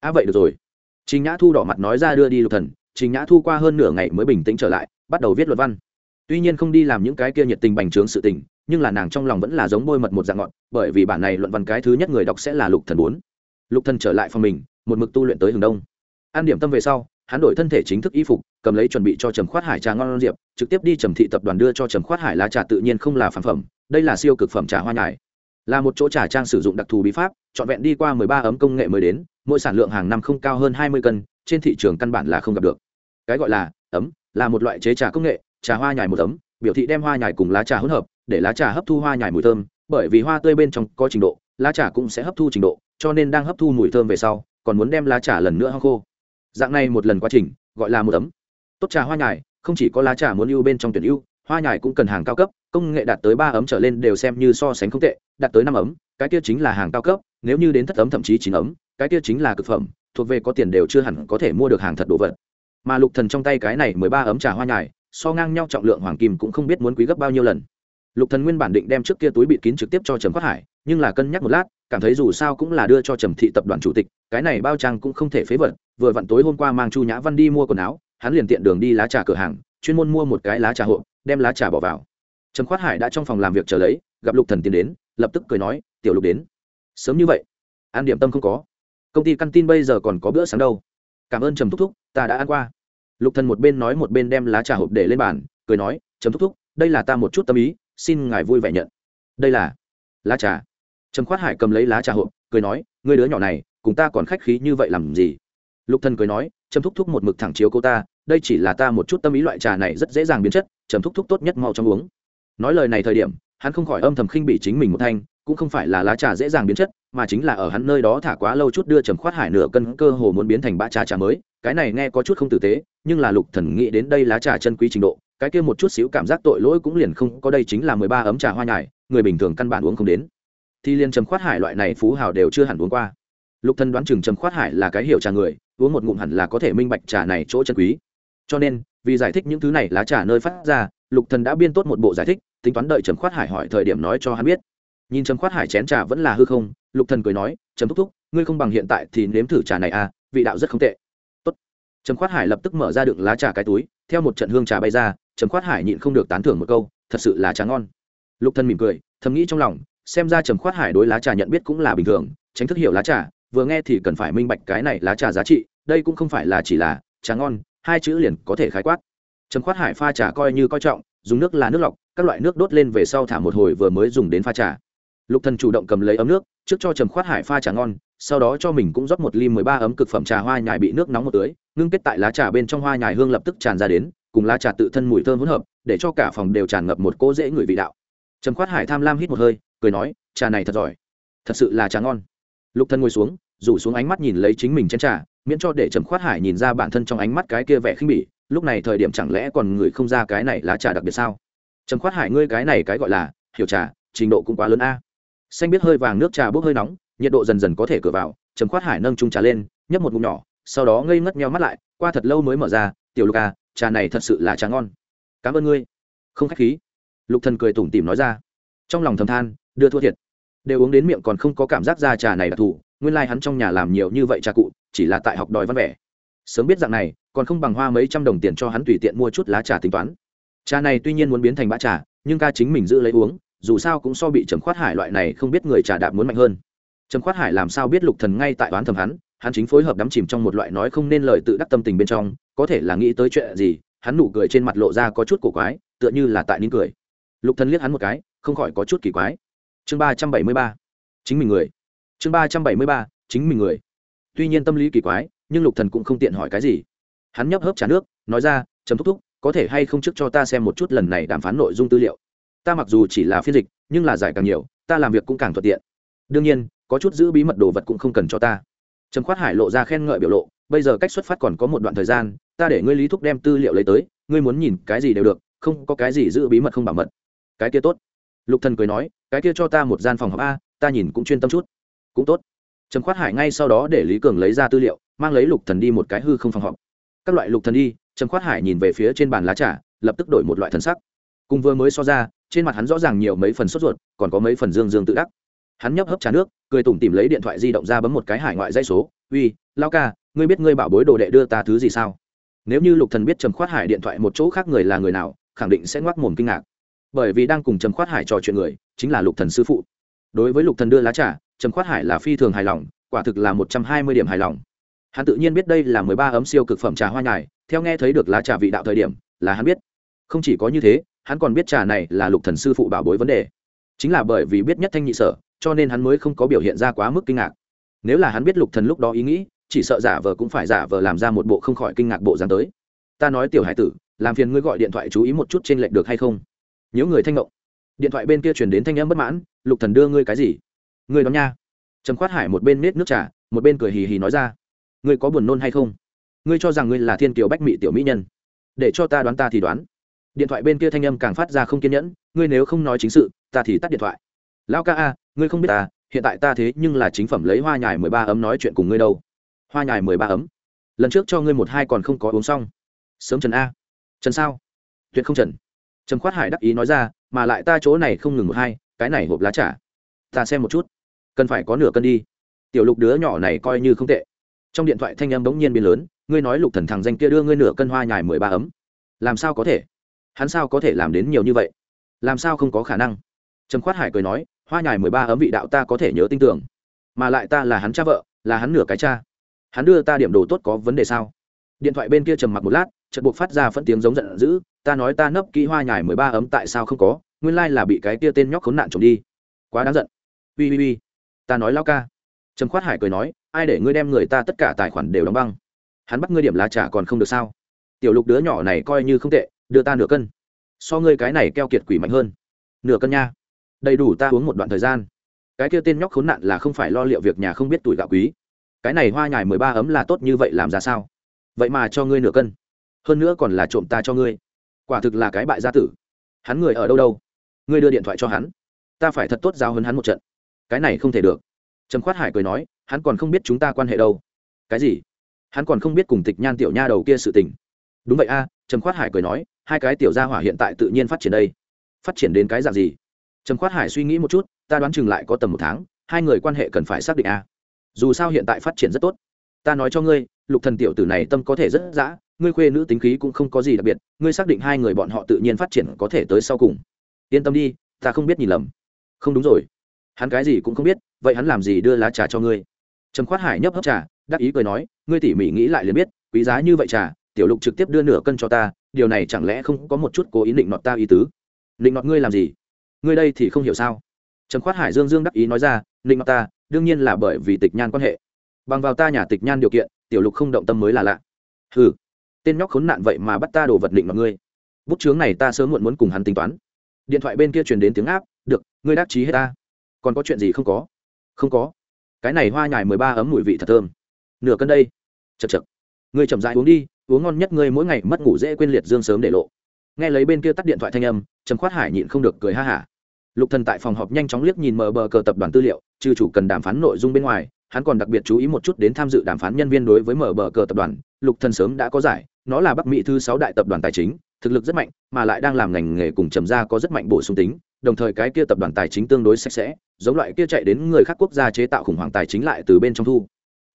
À vậy được rồi. Trình nhã thu đỏ mặt nói ra đưa đi lục thần trình nhã thu qua hơn nửa ngày mới bình tĩnh trở lại, bắt đầu viết luận văn. Tuy nhiên không đi làm những cái kia nhiệt tình bành trướng sự tình, nhưng là nàng trong lòng vẫn là giống bôi mật một dạng ngọn, bởi vì bản này luận văn cái thứ nhất người đọc sẽ là lục thần bốn. Lục thần trở lại phòng mình, một mực tu luyện tới hướng đông. An điểm tâm về sau, hắn đổi thân thể chính thức y phục, cầm lấy chuẩn bị cho trầm khoát hải trà ngon diệp, trực tiếp đi trầm thị tập đoàn đưa cho trầm khoát hải lá trà tự nhiên không là phản phẩm, đây là siêu cực phẩm trà hoa nhài. Là một chỗ trà trang sử dụng đặc thù bí pháp chọn vẹn đi qua mười ba ấm công nghệ mới đến, mỗi sản lượng hàng năm không cao hơn hai mươi cân, trên thị trường căn bản là không gặp được cái gọi là ấm, là một loại chế trà công nghệ, trà hoa nhài một ấm, biểu thị đem hoa nhài cùng lá trà hỗn hợp, để lá trà hấp thu hoa nhài mùi thơm, bởi vì hoa tươi bên trong có trình độ, lá trà cũng sẽ hấp thu trình độ, cho nên đang hấp thu mùi thơm về sau, còn muốn đem lá trà lần nữa hong khô. Dạng này một lần quá trình, gọi là một ấm. Tốt trà hoa nhài, không chỉ có lá trà muốn ưu bên trong tuyển ưu, hoa nhài cũng cần hàng cao cấp, công nghệ đạt tới ba ấm trở lên đều xem như so sánh không tệ, đạt tới năm ấm, cái kia chính là hàng cao cấp, nếu như đến thất ấm thậm chí chín ấm, cái kia chính là cực phẩm, thuộc về có tiền đều chưa hẳn có thể mua được hàng thật đồ vật mà lục thần trong tay cái này mười ba ấm trà hoa nhài, so ngang nhau trọng lượng hoàng kim cũng không biết muốn quý gấp bao nhiêu lần. Lục thần nguyên bản định đem trước kia túi bịt kín trực tiếp cho trầm Quát hải, nhưng là cân nhắc một lát, cảm thấy dù sao cũng là đưa cho trầm thị tập đoàn chủ tịch, cái này bao trang cũng không thể phế vật, vừa vặn tối hôm qua mang chu nhã văn đi mua quần áo, hắn liền tiện đường đi lá trà cửa hàng, chuyên môn mua một cái lá trà hộp, đem lá trà bỏ vào. Trầm khoát hải đã trong phòng làm việc chờ lấy, gặp lục thần tiến đến, lập tức cười nói, tiểu lục đến. Sớm như vậy. Ăn điểm tâm không có. Công ty căn tin bây giờ còn có bữa sáng đâu. Cảm ơn trầm thúc thúc, ta đã ăn qua lục thần một bên nói một bên đem lá trà hộp để lên bàn, cười nói, trầm thúc thúc, đây là ta một chút tâm ý, xin ngài vui vẻ nhận. Đây là lá trà. Trầm khoát hải cầm lấy lá trà hộp, cười nói, ngươi đứa nhỏ này, cùng ta còn khách khí như vậy làm gì? Lục thần cười nói, trầm thúc thúc một mực thẳng chiếu cô ta, đây chỉ là ta một chút tâm ý loại trà này rất dễ dàng biến chất, trầm thúc thúc tốt nhất mau trong uống. Nói lời này thời điểm, hắn không khỏi âm thầm khinh bị chính mình một thanh cũng không phải là lá trà dễ dàng biến chất, mà chính là ở hắn nơi đó thả quá lâu chút đưa trầm khoát hải nửa cân cơ hồ muốn biến thành bã trà trà mới, cái này nghe có chút không tử tế, nhưng là lục thần nghĩ đến đây lá trà chân quý trình độ, cái kia một chút xíu cảm giác tội lỗi cũng liền không có đây chính là mười ba ấm trà hoa nhài, người bình thường căn bản uống không đến. Thì liền trầm khoát hải loại này phú hào đều chưa hẳn uống qua. Lục thần đoán chừng trầm khoát hải là cái hiểu trà người, uống một ngụm hẳn là có thể minh bạch trà này chỗ chân quý. Cho nên, vì giải thích những thứ này lá trà nơi phát ra, lục thần đã biên tốt một bộ giải thích, tính toán đợi trầm khoát hải hỏi thời điểm nói cho hắn biết nhìn trầm khoát hải chén trà vẫn là hư không, lục thần cười nói, trầm thúc thúc, ngươi không bằng hiện tại thì nếm thử trà này à vị đạo rất không tệ. Tốt. Trầm khoát hải lập tức mở ra đựng lá trà cái túi, theo một trận hương trà bay ra, trầm khoát hải nhịn không được tán thưởng một câu, thật sự là trà ngon. Lục thần mỉm cười, thầm nghĩ trong lòng, xem ra trầm khoát hải đối lá trà nhận biết cũng là bình thường, tránh thức hiểu lá trà, vừa nghe thì cần phải minh bạch cái này lá trà giá trị, đây cũng không phải là chỉ là trà ngon, hai chữ liền có thể khái quát. Trầm khoát hải pha trà coi như coi trọng, dùng nước là nước lọc, các loại nước đốt lên về sau thả một hồi vừa mới dùng đến pha trà lục thần chủ động cầm lấy ấm nước, trước cho trầm khoát hải pha trà ngon, sau đó cho mình cũng rót một ly mười ba ấm cực phẩm trà hoa nhài bị nước nóng một tưới, ngưng kết tại lá trà bên trong hoa nhài hương lập tức tràn ra đến, cùng lá trà tự thân mùi thơm hỗn hợp, để cho cả phòng đều tràn ngập một cỗ dễ ngửi vị đạo. Trầm khoát hải tham lam hít một hơi, cười nói, trà này thật giỏi. Thật sự là trà ngon. Lục Thần ngồi xuống, rủ xuống ánh mắt nhìn lấy chính mình chén trà, miễn cho để trầm khoát hải nhìn ra bản thân trong ánh mắt cái kia vẻ khinh bỉ, lúc này thời điểm chẳng lẽ còn người không ra cái này lá trà đặc biệt sao? Trầm khoát hải, ngươi cái này cái gọi là hiểu trà, trình độ cũng quá lớn a xanh biết hơi vàng nước trà bốc hơi nóng, nhiệt độ dần dần có thể cửa vào, trầm khoát hải nâng trung trà lên, nhấp một ngụm nhỏ, sau đó ngây ngất nhau mắt lại, qua thật lâu mới mở ra, tiểu lục à trà này thật sự là trà ngon. Cảm ơn ngươi. Không khách khí. Lục thần cười tủm tỉm nói ra. Trong lòng thầm than, đưa thua thiệt. Đều uống đến miệng còn không có cảm giác ra trà này đặc thù nguyên lai hắn trong nhà làm nhiều như vậy trà cụ, chỉ là tại học đòi văn vẻ. Sớm biết dạng này, còn không bằng hoa mấy trăm đồng tiền cho hắn tùy tiện mua chút lá trà tính toán. Trà này tuy nhiên muốn biến thành bã trà, nhưng ca chính mình giữ lấy uống dù sao cũng so bị trầm khoát hải loại này không biết người trà đạp muốn mạnh hơn. Trầm khoát hải làm sao biết lục thần ngay tại đoán thầm hắn hắn chính phối hợp đắm chìm trong một loại nói không nên lời tự đắc tâm tình bên trong, có thể là nghĩ tới chuyện gì, hắn nụ cười trên mặt lộ ra có chút cổ quái, tựa như là tại nín cười. Lục thần liếc hắn một cái, không khỏi có chút kỳ quái. Chương ba trăm bảy mươi ba, chính mình người. Chương ba trăm bảy mươi ba, chính mình người. Tuy nhiên tâm lý kỳ quái, nhưng lục thần cũng không tiện hỏi cái gì. Hắn nhấp hớp trà nước, nói ra, trầm thúc thúc, có thể hay không trước cho ta xem một chút lần này đàm phán nội dung tư liệu? Ta mặc dù chỉ là phiên dịch, nhưng là giải càng nhiều, ta làm việc cũng càng thuận tiện. Đương nhiên, có chút giữ bí mật đồ vật cũng không cần cho ta. Trầm khoát hải lộ ra khen ngợi biểu lộ, bây giờ cách xuất phát còn có một đoạn thời gian, ta để ngươi lý thúc đem tư liệu lấy tới, ngươi muốn nhìn cái gì đều được, không có cái gì giữ bí mật không bảo mật. Cái kia tốt. Lục thần cười nói, cái kia cho ta một gian phòng họp a, ta nhìn cũng chuyên tâm chút. Cũng tốt. Trầm khoát hải ngay sau đó để lý cường lấy ra tư liệu, mang lấy lục thần đi một cái hư không phòng họp các loại lục thần đi, trầm khoát hải nhìn về phía trên bàn lá trà, lập tức đổi một loại thần sắc cùng vừa mới so ra, trên mặt hắn rõ ràng nhiều mấy phần sốt ruột, còn có mấy phần dương dương tự đắc. Hắn nhấp hấp trà nước, cười tủm tìm lấy điện thoại di động ra bấm một cái hải ngoại dây số. Uy lao ca, ngươi biết ngươi bảo bối đồ đệ đưa ta thứ gì sao? Nếu như lục thần biết trầm khoát hải điện thoại một chỗ khác người là người nào, khẳng định sẽ ngoác mồm kinh ngạc. Bởi vì đang cùng trầm khoát hải trò chuyện người, chính là lục thần sư phụ. Đối với lục thần đưa lá trà, trầm khoát hải là phi thường hài lòng, quả thực là một trăm hai mươi điểm hài lòng. Hắn tự nhiên biết đây là mười ba ấm siêu cực phẩm trà hoa nhài, theo nghe thấy được lá trà vị đạo thời điểm, là hắn biết. Không chỉ có như thế hắn còn biết trà này là lục thần sư phụ bảo bối vấn đề. Chính là bởi vì biết nhất thanh nhị sở, cho nên hắn mới không có biểu hiện ra quá mức kinh ngạc. Nếu là hắn biết lục thần lúc đó ý nghĩ, chỉ sợ giả vờ cũng phải giả vờ làm ra một bộ không khỏi kinh ngạc bộ dáng tới. Ta nói tiểu hải tử, làm phiền ngươi gọi điện thoại chú ý một chút trên lệnh được hay không? Nhớ người thanh ngộng. Điện thoại bên kia truyền đến thanh âm bất mãn, lục thần đưa ngươi cái gì? Ngươi đó nha. Trầm khoát hải một bên nết nước trà, một bên cười hì hì nói ra. Ngươi có buồn nôn hay không? Ngươi cho rằng ngươi là thiên kiều bách mỹ tiểu mỹ nhân. Để cho ta đoán ta thì đoán điện thoại bên kia thanh âm càng phát ra không kiên nhẫn, ngươi nếu không nói chính sự, ta thì tắt điện thoại. Lao ca a, ngươi không biết ta, hiện tại ta thế nhưng là chính phẩm lấy hoa nhài mười ba ấm nói chuyện cùng ngươi đâu. Hoa nhài mười ba ấm? Lần trước cho ngươi một hai còn không có uống xong. Sớm trần a. Trần sao? Tuyệt không trần. Trần khoát hải đắc ý nói ra, mà lại ta chỗ này không ngừng một hai, cái này hộp lá trà, ta xem một chút, cần phải có nửa cân đi. Tiểu lục đứa nhỏ này coi như không tệ. Trong điện thoại thanh âm bỗng nhiên biến lớn, ngươi nói lục thần thằng danh kia đưa ngươi nửa cân hoa nhài mười ba ấm, làm sao có thể? Hắn sao có thể làm đến nhiều như vậy? Làm sao không có khả năng? Trầm khoát hải cười nói, hoa nhài mười ba ấm vị đạo ta có thể nhớ tin tưởng, mà lại ta là hắn cha vợ, là hắn nửa cái cha. Hắn đưa ta điểm đồ tốt có vấn đề sao? Điện thoại bên kia trầm mặc một lát, chợt buộc phát ra phẫn tiếng giống giận dữ, ta nói ta nấp kỹ hoa nhài mười ba ấm tại sao không có? Nguyên lai là bị cái kia tên nhóc khốn nạn trộm đi. Quá đáng giận. Ui ui ui ta nói lao ca. Trầm khoát hải cười nói, ai để ngươi đem người ta tất cả tài khoản đều đóng băng? Hắn bắt ngươi điểm lá trả còn không được sao? Tiểu lục đứa nhỏ này coi như không tệ đưa ta nửa cân. So ngươi cái này keo kiệt quỷ mạnh hơn. Nửa cân nha. Đầy đủ ta uống một đoạn thời gian. Cái kia tên nhóc khốn nạn là không phải lo liệu việc nhà không biết tuổi gạo quý. Cái này hoa nhài mười ba ấm là tốt như vậy làm ra sao? Vậy mà cho ngươi nửa cân. Hơn nữa còn là trộm ta cho ngươi. Quả thực là cái bại gia tử. Hắn người ở đâu đâu? Ngươi đưa điện thoại cho hắn. Ta phải thật tốt giao hơn hắn một trận. Cái này không thể được. Trầm khoát hải cười nói, hắn còn không biết chúng ta quan hệ đâu. Cái gì? Hắn còn không biết cùng tịch nhan tiểu nha đầu kia sự tình đúng vậy a, trầm khoát hải cười nói, hai cái tiểu gia hỏa hiện tại tự nhiên phát triển đây. Phát triển đến cái dạng gì? Trầm khoát hải suy nghĩ một chút, ta đoán chừng lại có tầm một tháng, hai người quan hệ cần phải xác định a. Dù sao hiện tại phát triển rất tốt. Ta nói cho ngươi, lục thần tiểu tử này tâm có thể rất dã, ngươi khuê nữ tính khí cũng không có gì đặc biệt, ngươi xác định hai người bọn họ tự nhiên phát triển có thể tới sau cùng. Yên tâm đi, ta không biết nhìn lầm. Không đúng rồi. Hắn cái gì cũng không biết, vậy hắn làm gì đưa lá trà cho ngươi? Trầm khoát hải nhấp hấp trà, đắc ý cười nói, ngươi tỉ mỉ nghĩ lại liền biết, quý giá như vậy trà tiểu lục trực tiếp đưa nửa cân cho ta, điều này chẳng lẽ không có một chút cố ý định nọt ta ý tứ? Định nọt ngươi làm gì? Ngươi đây thì không hiểu sao? Trầm khoát hải dương dương đắc ý nói ra, định nọt ta, đương nhiên là bởi vì tịch nhan quan hệ. Bằng vào ta nhà tịch nhan điều kiện, tiểu lục không động tâm mới là lạ. Ừ tên nhóc khốn nạn vậy mà bắt ta đồ vật định nọt ngươi. Bút chướng này ta sớm muộn muốn cùng hắn tính toán. Điện thoại bên kia truyền đến tiếng áp, được, ngươi đắc chí hết ta. Còn có chuyện gì không có? Không có. Cái này hoa nhài mười ba ấm mùi vị thật thơm. Nửa cân đây. Chật chật ngươi chậm dại uống đi uống ngon nhất ngươi mỗi ngày, mất ngủ dễ quên liệt dương sớm để lộ. Nghe lấy bên kia tắt điện thoại thanh âm, trầm khoát hải nhịn không được cười ha hả. Lục thần tại phòng họp nhanh chóng liếc nhìn mờ bờ cờ tập đoàn tư liệu, trừ chủ cần đàm phán nội dung bên ngoài, hắn còn đặc biệt chú ý một chút đến tham dự đàm phán nhân viên đối với mở bờ cờ tập đoàn, lục thần sớm đã có giải, nó là bắc mỹ thứ sáu đại tập đoàn tài chính, thực lực rất mạnh, mà lại đang làm ngành nghề cùng trầm gia có rất mạnh bổ sung tính, đồng thời cái kia tập đoàn tài chính tương đối sạch sẽ, giống loại kia chạy đến người khác quốc gia chế tạo khủng hoảng tài chính lại từ bên trong thu.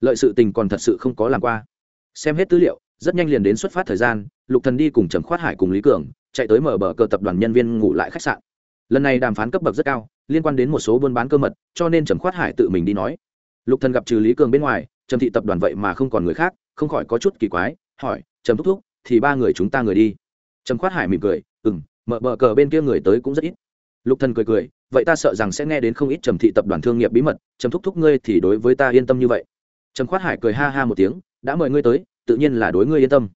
Lợi sự tình còn thật sự không có làm qua. Xem hết tư liệu rất nhanh liền đến xuất phát thời gian, lục thần đi cùng trầm khoát hải cùng lý cường, chạy tới mở bờ cờ tập đoàn nhân viên ngủ lại khách sạn. Lần này đàm phán cấp bậc rất cao, liên quan đến một số buôn bán cơ mật, cho nên trầm khoát hải tự mình đi nói. Lục thần gặp trừ lý cường bên ngoài, trầm thị tập đoàn vậy mà không còn người khác, không khỏi có chút kỳ quái, hỏi, trầm thúc thúc, thì ba người chúng ta người đi? Trầm khoát hải mỉm cười, ừm, mở bờ cờ bên kia người tới cũng rất ít. Lục thần cười cười, vậy ta sợ rằng sẽ nghe đến không ít trầm thị tập đoàn thương nghiệp bí mật, trầm thúc thúc ngươi thì đối với ta yên tâm như vậy. Trầm khoát hải cười ha ha một tiếng, đã mời ngươi tới tự nhiên là đối ngươi yên tâm.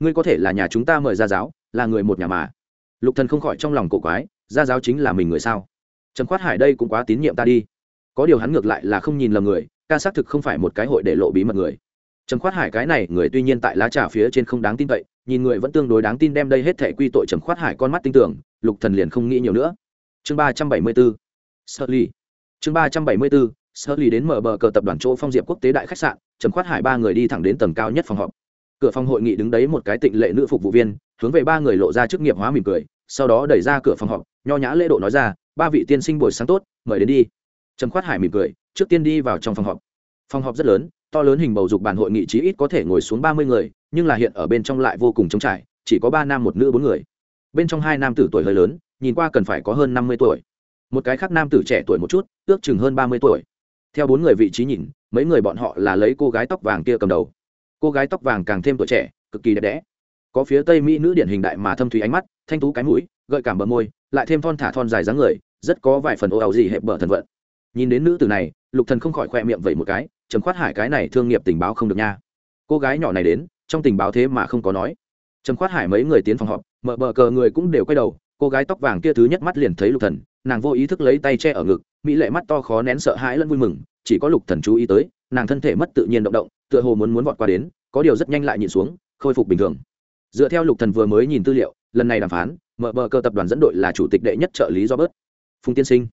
Ngươi có thể là nhà chúng ta mời gia giáo, là người một nhà mà. Lục thần không khỏi trong lòng cổ quái, gia giáo chính là mình người sao? Trầm khoát hải đây cũng quá tín nhiệm ta đi. Có điều hắn ngược lại là không nhìn lầm người, ca xác thực không phải một cái hội để lộ bí mật người. Trầm khoát hải cái này, người tuy nhiên tại lá trà phía trên không đáng tin cậy, nhìn người vẫn tương đối đáng tin đem đây hết thể quy tội trầm khoát hải con mắt tin tưởng, lục thần liền không nghĩ nhiều nữa. Chương ba trăm bảy mươi bốn sợ ly chương ba trăm bảy mươi bốn sơ lì đến mở bờ cờ tập đoàn chỗ phong diệp quốc tế đại khách sạn, trầm khoát hải ba người đi thẳng đến tầng cao nhất phòng họp. Cửa phòng hội nghị đứng đấy một cái tịnh lệ nữ phục vụ viên, hướng về ba người lộ ra chức nghiệp hóa mỉm cười, sau đó đẩy ra cửa phòng họp, nho nhã lễ độ nói ra, ba vị tiên sinh buổi sáng tốt, mời đến đi. Trầm khoát hải mỉm cười, trước tiên đi vào trong phòng họp. Phòng họp rất lớn, to lớn hình bầu dục bàn hội nghị chí ít có thể ngồi xuống ba mươi người, nhưng là hiện ở bên trong lại vô cùng trống trải, chỉ có ba nam một nữ bốn người. Bên trong hai nam tử tuổi hơi lớn, nhìn qua cần phải có hơn năm mươi tuổi. Một cái khác nam tử trẻ tuổi một chút, ước chừng hơn ba mươi tuổi theo bốn người vị trí nhìn, mấy người bọn họ là lấy cô gái tóc vàng kia cầm đầu. Cô gái tóc vàng càng thêm tuổi trẻ, cực kỳ đẹp đẽ. Có phía tây mỹ nữ điển hình đại mà thâm thủy ánh mắt, thanh tú cái mũi, gợi cảm bờ môi, lại thêm thon thả thon dài dáng người, rất có vài phần ô ảo gì hẹp bờ thần vận. Nhìn đến nữ tử này, lục thần không khỏi khoe miệng vậy một cái, trầm khoát hải cái này thương nghiệp tình báo không được nha. Cô gái nhỏ này đến, trong tình báo thế mà không có nói. Trầm khoát hải mấy người tiến phòng họp, mở bờ cờ người cũng đều quay đầu, cô gái tóc vàng kia thứ nhất mắt liền thấy lục thần, nàng vô ý thức lấy tay che ở ngực mỹ lệ mắt to khó nén sợ hãi lẫn vui mừng, chỉ có lục thần chú ý tới, nàng thân thể mất tự nhiên động động, tựa hồ muốn muốn vọt qua đến, có điều rất nhanh lại nhìn xuống, khôi phục bình thường. Dựa theo lục thần vừa mới nhìn tư liệu, lần này đàm phán, mở bờ cờ tập đoàn dẫn đội là chủ tịch đệ nhất trợ lý do bớt phùng tiên sinh.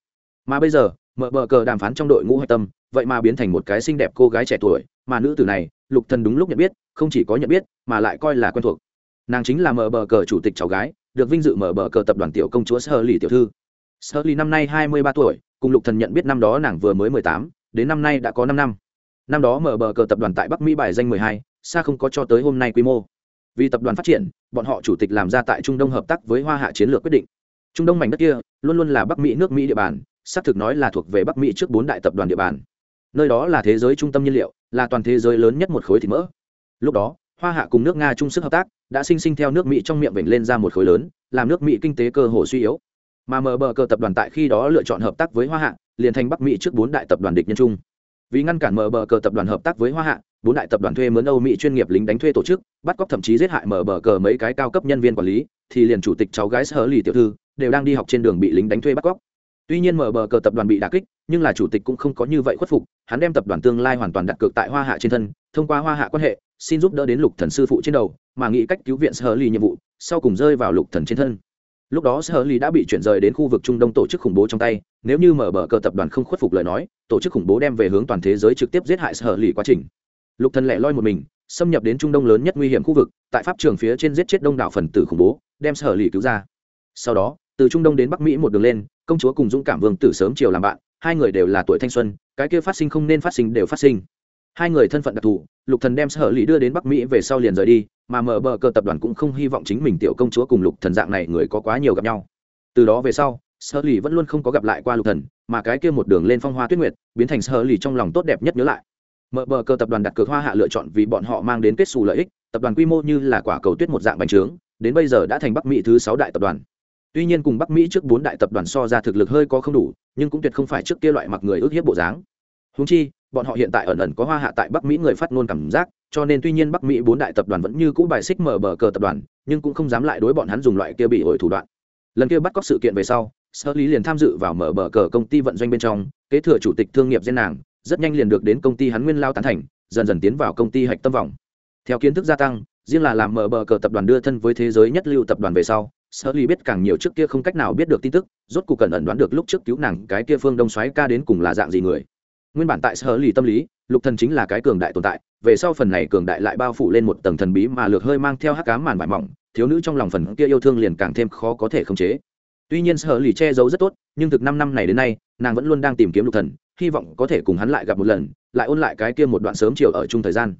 Mà bây giờ, mở bờ cờ đàm phán trong đội ngũ hạch tâm, vậy mà biến thành một cái xinh đẹp cô gái trẻ tuổi, mà nữ tử này, lục thần đúng lúc nhận biết, không chỉ có nhận biết, mà lại coi là quen thuộc. Nàng chính là mở bờ cờ chủ tịch cháu gái, được vinh dự mở bờ cờ tập đoàn tiểu công chúa sơ lì tiểu thư. Sterling năm nay hai mươi ba tuổi, cùng lục thần nhận biết năm đó nàng vừa mới mười tám, đến năm nay đã có năm năm. Năm đó mở bờ cờ tập đoàn tại bắc mỹ bài danh mười hai, xa không có cho tới hôm nay quy mô. Vì tập đoàn phát triển, bọn họ chủ tịch làm ra tại trung đông hợp tác với hoa hạ chiến lược quyết định. Trung đông mảnh đất kia, luôn luôn là bắc mỹ, nước mỹ địa bàn, xác thực nói là thuộc về bắc mỹ trước bốn đại tập đoàn địa bàn. Nơi đó là thế giới trung tâm nhiên liệu, là toàn thế giới lớn nhất một khối thịt mỡ. Lúc đó, hoa hạ cùng nước nga chung sức hợp tác, đã sinh sinh theo nước mỹ trong miệng vểnh lên ra một khối lớn, làm nước mỹ kinh tế cơ hồ suy yếu mà mở bờ cờ tập đoàn tại khi đó lựa chọn hợp tác với hoa hạ, liền thành bắc mỹ trước bốn đại tập đoàn địch nhân chung. Vì ngăn cản mở bờ cờ tập đoàn hợp tác với hoa hạ, bốn đại tập đoàn thuê mướn âu mỹ chuyên nghiệp lính đánh thuê tổ chức, bắt cóc thậm chí giết hại mở bờ cờ mấy cái cao cấp nhân viên quản lý, thì liền chủ tịch cháu gái sở lì tiểu thư đều đang đi học trên đường bị lính đánh thuê bắt cóc. Tuy nhiên mở bờ cờ tập đoàn bị đà kích, nhưng là chủ tịch cũng không có như vậy khuất phục, hắn đem tập đoàn tương lai hoàn toàn đặt cược tại hoa hạ trên thân, thông qua hoa hạ quan hệ, xin giúp đỡ đến lục thần sư phụ trên đầu, mà nghĩ cách cứu viện sở lì nhiệm vụ, sau cùng rơi vào lục thần trên thân lúc đó sở lì đã bị chuyển rời đến khu vực trung đông tổ chức khủng bố trong tay, nếu như mở bờ cờ tập đoàn không khuất phục lời nói, tổ chức khủng bố đem về hướng toàn thế giới trực tiếp giết hại sở lì quá trình. Lục thần lẻ loi một mình, xâm nhập đến trung đông lớn nhất nguy hiểm khu vực, tại pháp trường phía trên giết chết đông đảo phần tử khủng bố, đem sở lì cứu ra. Sau đó, từ trung đông đến bắc mỹ một đường lên, công chúa cùng dũng cảm vương tử sớm chiều làm bạn, hai người đều là tuổi thanh xuân, cái kia phát sinh không nên phát sinh đều phát sinh hai người thân phận đặc thù, lục thần đem sở lý đưa đến bắc mỹ về sau liền rời đi, mà mở bờ cờ tập đoàn cũng không hy vọng chính mình tiểu công chúa cùng lục thần dạng này người có quá nhiều gặp nhau. Từ đó về sau, sở lý vẫn luôn không có gặp lại qua lục thần, mà cái kia một đường lên phong hoa tuyết nguyệt, biến thành sở lý trong lòng tốt đẹp nhất nhớ lại. Mở bờ cờ tập đoàn đặt cược hoa hạ lựa chọn vì bọn họ mang đến kết xù lợi ích, tập đoàn quy mô như là quả cầu tuyết một dạng bánh trướng, đến bây giờ đã thành bắc mỹ thứ sáu đại tập đoàn. Tuy nhiên cùng bắc mỹ trước bốn đại tập đoàn so ra thực lực hơi có không đủ, nhưng cũng tuyệt không phải trước kia loại mặc người ước hiếp bộ dáng. Húng chi bọn họ hiện tại ẩn ẩn có hoa hạ tại bắc mỹ người phát ngôn cảm giác, cho nên tuy nhiên bắc mỹ bốn đại tập đoàn vẫn như cũ bài xích mở bờ cờ tập đoàn, nhưng cũng không dám lại đối bọn hắn dùng loại kia bị ổi thủ đoạn. Lần kia bắt cóc sự kiện về sau sơ lý liền tham dự vào mở bờ cờ công ty vận doanh bên trong, kế thừa chủ tịch thương nghiệp gen nàng, rất nhanh liền được đến công ty hắn nguyên lao tán thành, dần dần tiến vào công ty hạch tâm vọng theo kiến thức gia tăng, riêng là làm mở bờ cờ tập đoàn đưa thân với thế giới nhất lưu tập đoàn về sau sở lý biết càng nhiều trước kia không cách nào biết được tin tức, rốt cuộc cần ẩn đoán được lúc trước cứu nàng cái kia phương đông xoáy ca đến cùng là dạng gì người nguyên bản tại sở lì tâm lý, lục thần chính là cái cường đại tồn tại, về sau phần này cường đại lại bao phủ lên một tầng thần bí mà lược hơi mang theo hắc cám màn vải mỏng, thiếu nữ trong lòng phần kia yêu thương liền càng thêm khó có thể khống chế. Tuy nhiên sở lì che giấu rất tốt, nhưng thực năm năm này đến nay, nàng vẫn luôn đang tìm kiếm lục thần, hy vọng có thể cùng hắn lại gặp một lần, lại ôn lại cái kia một đoạn sớm chiều ở chung thời gian.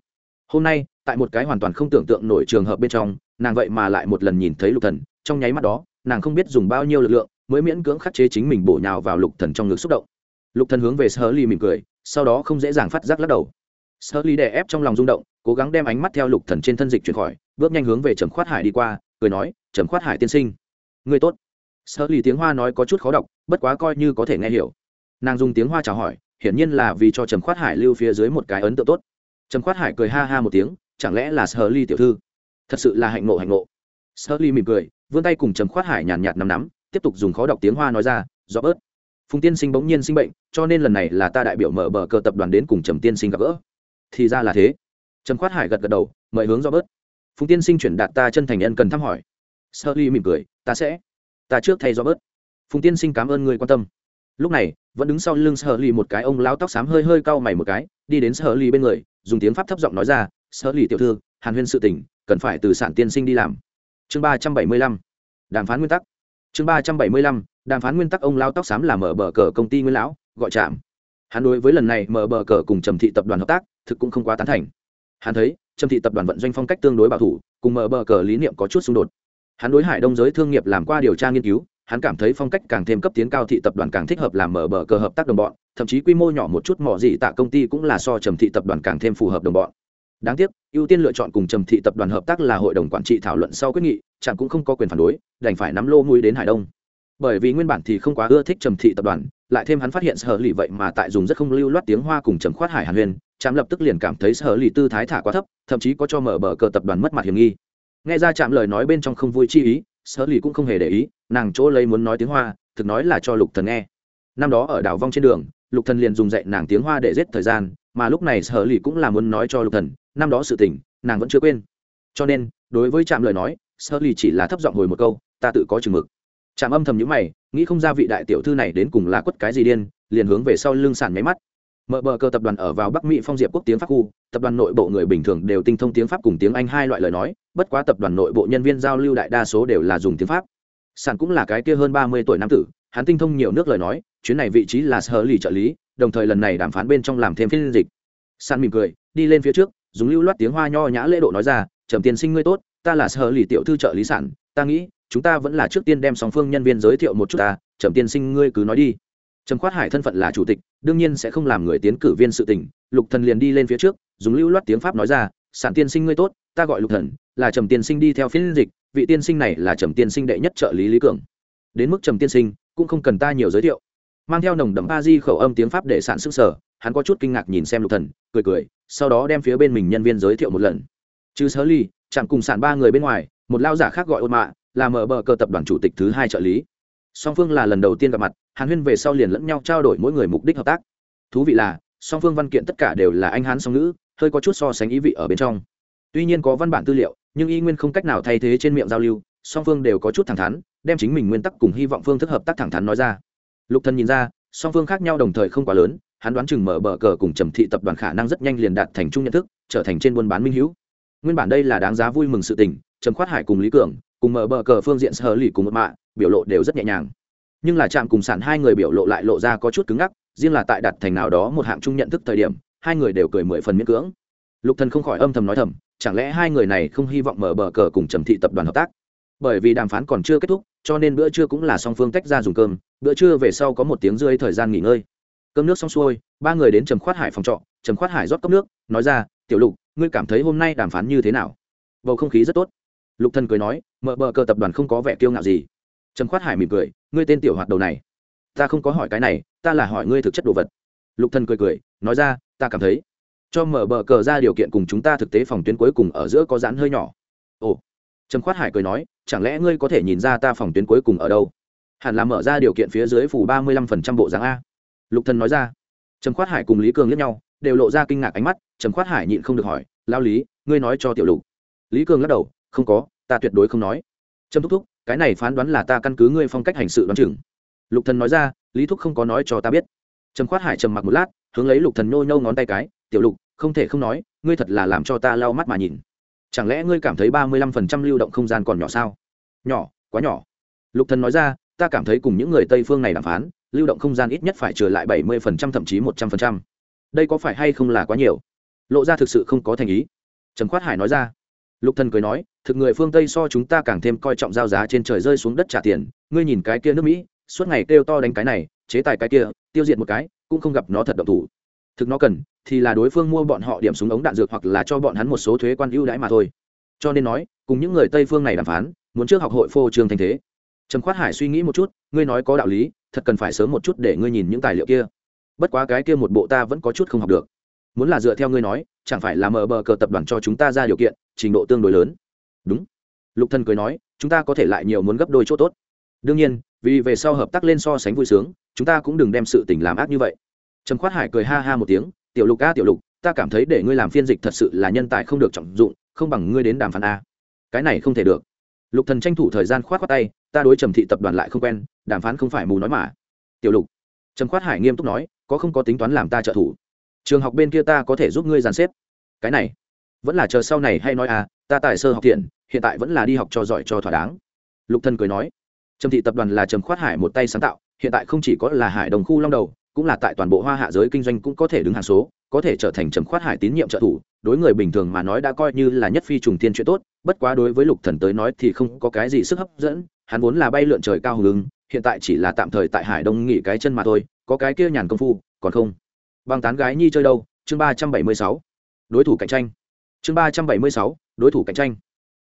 Hôm nay, tại một cái hoàn toàn không tưởng tượng nổi trường hợp bên trong, nàng vậy mà lại một lần nhìn thấy lục thần, trong nháy mắt đó, nàng không biết dùng bao nhiêu lực lượng mới miễn cưỡng khắc chế chính mình bổ nhào vào lục thần trong ngực xúc động lục thần hướng về sơ ly mỉm cười, sau đó không dễ dàng phát giác lắc đầu. Sơ ly đè ép trong lòng rung động, cố gắng đem ánh mắt theo lục thần trên thân dịch chuyển khỏi, bước nhanh hướng về trầm khoát hải đi qua, cười nói, trầm khoát hải tiên sinh người tốt. Sơ ly tiếng hoa nói có chút khó đọc, bất quá coi như có thể nghe hiểu. Nàng dùng tiếng hoa chào hỏi, hiển nhiên là vì cho trầm khoát hải lưu phía dưới một cái ấn tượng tốt. Trầm khoát hải cười ha ha một tiếng, chẳng lẽ là sơ ly tiểu thư? Thật sự là hạnh ngộ hạnh ngộ. Sơ ly mỉm cười, vươn tay cùng trầm khoát hải nhàn nhạt nắm nắm, tiếp tục dùng khó đọc tiếng hoa nói ra do bớt phùng tiên sinh bỗng nhiên sinh bệnh, cho nên lần này là ta đại biểu mở bờ cờ tập đoàn đến cùng trầm tiên sinh gặp gỡ. Thì ra là thế. Trầm khoát hải gật gật đầu, mời hướng do bớt. Phùng tiên sinh chuyển đạt ta chân thành nhân cần thăm hỏi. Sơ ly mỉm cười, ta sẽ. Ta trước thay do bớt. Phùng tiên sinh cảm ơn người quan tâm. Lúc này, vẫn đứng sau lưng sơ ly một cái, ông lao tóc xám hơi hơi cau mày một cái, đi đến sơ ly bên người, dùng tiếng pháp thấp giọng nói ra sơ ly tiểu thư, hàn huyên sự tỉnh cần phải từ sản tiên sinh đi làm. Chương ba trăm bảy mươi lăm. Đàm phán nguyên tắc. Chương ba trăm bảy mươi lăm đàm phán nguyên tắc ông lao tóc xám là mở bờ cờ công ty nguyên lão, gọi chạm hắn đối với lần này mở bờ cờ cùng trầm thị tập đoàn hợp tác, thực cũng không quá tán thành. Hắn thấy, trầm thị tập đoàn vận doanh phong cách tương đối bảo thủ, cùng mở bờ cờ lý niệm có chút xung đột. Hắn đối hải đông giới thương nghiệp làm qua điều tra nghiên cứu, hắn cảm thấy phong cách càng thêm cấp tiến cao thị tập đoàn càng thích hợp làm mở bờ cờ hợp tác đồng bọn, thậm chí quy mô nhỏ một chút mỏ gì tạ công ty cũng là so trầm thị tập đoàn càng thêm phù hợp đồng bọn. Đáng tiếc, ưu tiên lựa chọn cùng trầm thị tập đoàn hợp tác là hội đồng quản trị thảo luận sau quyết nghị chẳng cũng không có quyền phản đối, đành phải nắm lô mũi đến hải đông bởi vì nguyên bản thì không quá ưa thích trầm thị tập đoàn, lại thêm hắn phát hiện sở lì vậy mà tại dùng rất không lưu loát tiếng hoa cùng trầm khoát hải hàn huyền trạm lập tức liền cảm thấy sở lì tư thái thả quá thấp, thậm chí có cho mở bờ cờ tập đoàn mất mặt hiểm nghi. Nghe ra chạm lời nói bên trong không vui chi ý, sở lì cũng không hề để ý, nàng chỗ lấy muốn nói tiếng hoa, thực nói là cho lục thần nghe. Năm đó ở đảo vong trên đường, lục thần liền dùng dạy nàng tiếng hoa để giết thời gian, mà lúc này sở lì cũng là muốn nói cho lục thần, năm đó sự tình, nàng vẫn chưa quên. Cho nên, đối với trạm lời nói, sở lì chỉ là thấp giọng hồi một câu, ta tự có chừng mực trạm âm thầm nhíu mày, nghĩ không ra vị đại tiểu thư này đến cùng là quất cái gì điên, liền hướng về sau lưng sản máy mắt. Mở bờ cơ tập đoàn ở vào bắc mỹ phong diệp quốc tiếng pháp khu, tập đoàn nội bộ người bình thường đều tinh thông tiếng pháp cùng tiếng anh hai loại lời nói, bất quá tập đoàn nội bộ nhân viên giao lưu đại đa số đều là dùng tiếng pháp. Sản cũng là cái kia hơn ba mươi tuổi nam tử, hắn tinh thông nhiều nước lời nói, chuyến này vị trí là sở lì trợ lý, đồng thời lần này đàm phán bên trong làm thêm phiên dịch. Sản mỉm cười, đi lên phía trước, dùng lưu loát tiếng hoa nho nhã lễ độ nói ra, trầm tiên sinh ngươi tốt, ta là sở lì tiểu thư trợ lý sản ta nghĩ chúng ta vẫn là trước tiên đem song phương nhân viên giới thiệu một chút ta, trầm tiên sinh ngươi cứ nói đi. Trầm khoát hải thân phận là chủ tịch, đương nhiên sẽ không làm người tiến cử viên sự tình, lục thần liền đi lên phía trước, dùng lưu loát tiếng pháp nói ra, sản tiên sinh ngươi tốt, ta gọi lục thần, là trầm tiên sinh đi theo phiên dịch, vị tiên sinh này là trầm tiên sinh đệ nhất trợ lý lý cường. Đến mức trầm tiên sinh, cũng không cần ta nhiều giới thiệu. Mang theo nồng đậm ba di khẩu âm tiếng pháp để sản sức sở, hắn có chút kinh ngạc nhìn xem lục thần, cười cười, sau đó đem phía bên mình nhân viên giới thiệu một lần. Chứ sớ ly chạm cùng sản ba người bên ngoài, một lao giả khác gọi ôn mạ là mở bờ cơ tập đoàn chủ tịch thứ hai trợ lý. Song phương là lần đầu tiên gặp mặt, hàn huyên về sau liền lẫn nhau trao đổi mỗi người mục đích hợp tác. Thú vị là, song phương văn kiện tất cả đều là anh hán song ngữ, hơi có chút so sánh ý vị ở bên trong. Tuy nhiên có văn bản tư liệu, nhưng y nguyên không cách nào thay thế trên miệng giao lưu, song phương đều có chút thẳng thắn, đem chính mình nguyên tắc cùng hy vọng phương thức hợp tác thẳng thắn nói ra. Lục thần nhìn ra, song phương khác nhau đồng thời không quá lớn, hắn đoán chừng mở bờ cờ cùng trầm thị tập đoàn khả năng rất nhanh liền đạt thành chung nhận thức, trở thành trên buôn bán minh hữu. Nguyên bản đây là đáng giá vui mừng sự tình, trầm khoát hải cùng lý cường cùng mở bờ cờ phương diện sở lì cùng một mạ, biểu lộ đều rất nhẹ nhàng. Nhưng là chạm cùng sản hai người biểu lộ lại lộ ra có chút cứng ngắc, riêng là tại đặt thành nào đó một hạng chung nhận thức thời điểm, hai người đều cười mười phần miễn cưỡng. Lục thần không khỏi âm thầm nói thầm, chẳng lẽ hai người này không hy vọng mở bờ cờ cùng trầm thị tập đoàn hợp tác? Bởi vì đàm phán còn chưa kết thúc, cho nên bữa trưa cũng là song phương tách ra dùng cơm, bữa trưa về sau có một tiếng rơi thời gian nghỉ ngơi. Cơm nước xong xuôi, ba người đến trầm khoát hải phòng trọ, trầm khoát hải rót cốc nước, nói ra, tiểu lục, ngươi cảm thấy hôm nay đàm phán như thế nào? Bầu không khí rất tốt lục thần cười nói, mở bờ cờ tập đoàn không có vẻ kiêu ngạo gì. Trầm khoát hải mỉm cười, ngươi tên tiểu hoạt đầu này, ta không có hỏi cái này, ta là hỏi ngươi thực chất đồ vật. Lục thần cười cười, nói ra, ta cảm thấy, cho mở bờ cờ ra điều kiện cùng chúng ta thực tế phòng tuyến cuối cùng ở giữa có giãn hơi nhỏ. Ồ. Trầm khoát hải cười nói, chẳng lẽ ngươi có thể nhìn ra ta phòng tuyến cuối cùng ở đâu? Hẳn là mở ra điều kiện phía dưới phủ ba mươi lăm phần trăm bộ dáng a. Lục thần nói ra. Trầm khoát hải cùng lý cường liếc nhau, đều lộ ra kinh ngạc ánh mắt, trầm khoát hải nhịn không được hỏi lao lý, ngươi nói cho tiểu lục. Lý cường lắc đầu không có, ta tuyệt đối không nói. Trâm thúc thúc, cái này phán đoán là ta căn cứ ngươi phong cách hành sự đoán chừng. Lục thần nói ra, lý thúc không có nói cho ta biết. Trầm khoát hải trầm mặc một lát, hướng lấy lục thần nhô nhô ngón tay cái, tiểu lục, không thể không nói, ngươi thật là làm cho ta lau mắt mà nhìn. Chẳng lẽ ngươi cảm thấy ba mươi lăm phần trăm lưu động không gian còn nhỏ sao? Nhỏ, quá nhỏ. Lục thần nói ra, ta cảm thấy cùng những người tây phương này đàm phán, lưu động không gian ít nhất phải trở lại bảy mươi phần trăm thậm chí một trăm phần trăm. Đây có phải hay không là quá nhiều? Lộ ra thực sự không có thành ý. Trầm khoát hải nói ra lục thần cười nói, thực người phương tây so chúng ta càng thêm coi trọng giao giá trên trời rơi xuống đất trả tiền. Ngươi nhìn cái kia nước mỹ, suốt ngày kêu to đánh cái này, chế tài cái kia, tiêu diệt một cái, cũng không gặp nó thật động thủ. Thực nó cần, thì là đối phương mua bọn họ điểm súng ống đạn dược hoặc là cho bọn hắn một số thuế quan ưu đãi mà thôi. Cho nên nói, cùng những người tây phương này đàm phán, muốn trước học hội phô trương thành thế. Trầm khoát hải suy nghĩ một chút, ngươi nói có đạo lý, thật cần phải sớm một chút để ngươi nhìn những tài liệu kia. Bất quá cái kia một bộ ta vẫn có chút không học được. Muốn là dựa theo ngươi nói, chẳng phải là mở bờ cờ tập đoàn cho chúng ta ra điều kiện trình độ tương đối lớn. Đúng. Lục thần cười nói, chúng ta có thể lại nhiều muốn gấp đôi chỗ tốt. Đương nhiên, vì về sau hợp tác lên so sánh vui sướng, chúng ta cũng đừng đem sự tình làm ác như vậy. Trầm khoát hải cười ha ha một tiếng, tiểu lục a, tiểu lục, ta cảm thấy để ngươi làm phiên dịch thật sự là nhân tài không được trọng dụng, không bằng ngươi đến đàm phán a. Cái này không thể được. Lục thần tranh thủ thời gian khoát khoát tay, ta đối trầm thị tập đoàn lại không quen, đàm phán không phải mù nói mà. Tiểu lục. Trầm khoát hải nghiêm túc nói, có không có tính toán làm ta trợ thủ? Trường học bên kia ta có thể giúp ngươi dàn xếp. Cái này vẫn là chờ sau này hay nói à ta tại sơ học thiện hiện tại vẫn là đi học cho giỏi cho thỏa đáng. Lục thần cười nói, trầm thị tập đoàn là trầm khoát hải một tay sáng tạo, hiện tại không chỉ có là hải đồng khu long đầu, cũng là tại toàn bộ hoa hạ giới kinh doanh cũng có thể đứng hàng số, có thể trở thành trầm khoát hải tín nhiệm trợ thủ, đối người bình thường mà nói đã coi như là nhất phi trùng tiên chuyện tốt, bất quá đối với lục thần tới nói thì không có cái gì sức hấp dẫn, hắn vốn là bay lượn trời cao hùng hiện tại chỉ là tạm thời tại hải đông nghỉ cái chân mà thôi, có cái kia nhàn công phu, còn không? Bằng tán gái nhi chơi đâu? Chương ba trăm bảy mươi sáu. Đối thủ cạnh tranh chương ba trăm bảy mươi sáu, đối thủ cạnh tranh.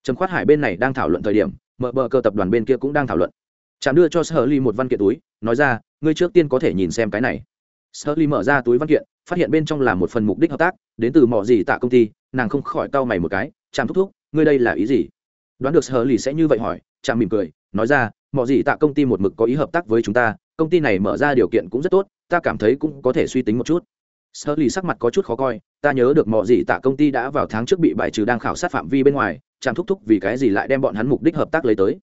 Trầm khoát hải bên này đang thảo luận thời điểm, mở bờ cơ tập đoàn bên kia cũng đang thảo luận. Chạm đưa cho sở ly một văn kiện túi, nói ra, ngươi trước tiên có thể nhìn xem cái này. Sở ly mở ra túi văn kiện, phát hiện bên trong là một phần mục đích hợp tác, đến từ mỏ gì tạ công ty, nàng không khỏi cau mày một cái chạm thúc thúc, ngươi đây là ý gì? Đoán được sở ly sẽ như vậy hỏi chạm mỉm cười, nói ra, mỏ gì tạ công ty một mực có ý hợp tác với chúng ta, công ty này mở ra điều kiện cũng rất tốt, ta cảm thấy cũng có thể suy tính một chút sơ lì sắc mặt có chút khó coi, ta nhớ được mọi gì tạ công ty đã vào tháng trước bị bài trừ đang khảo sát phạm vi bên ngoài chạm thúc thúc vì cái gì lại đem bọn hắn mục đích hợp tác lấy tới?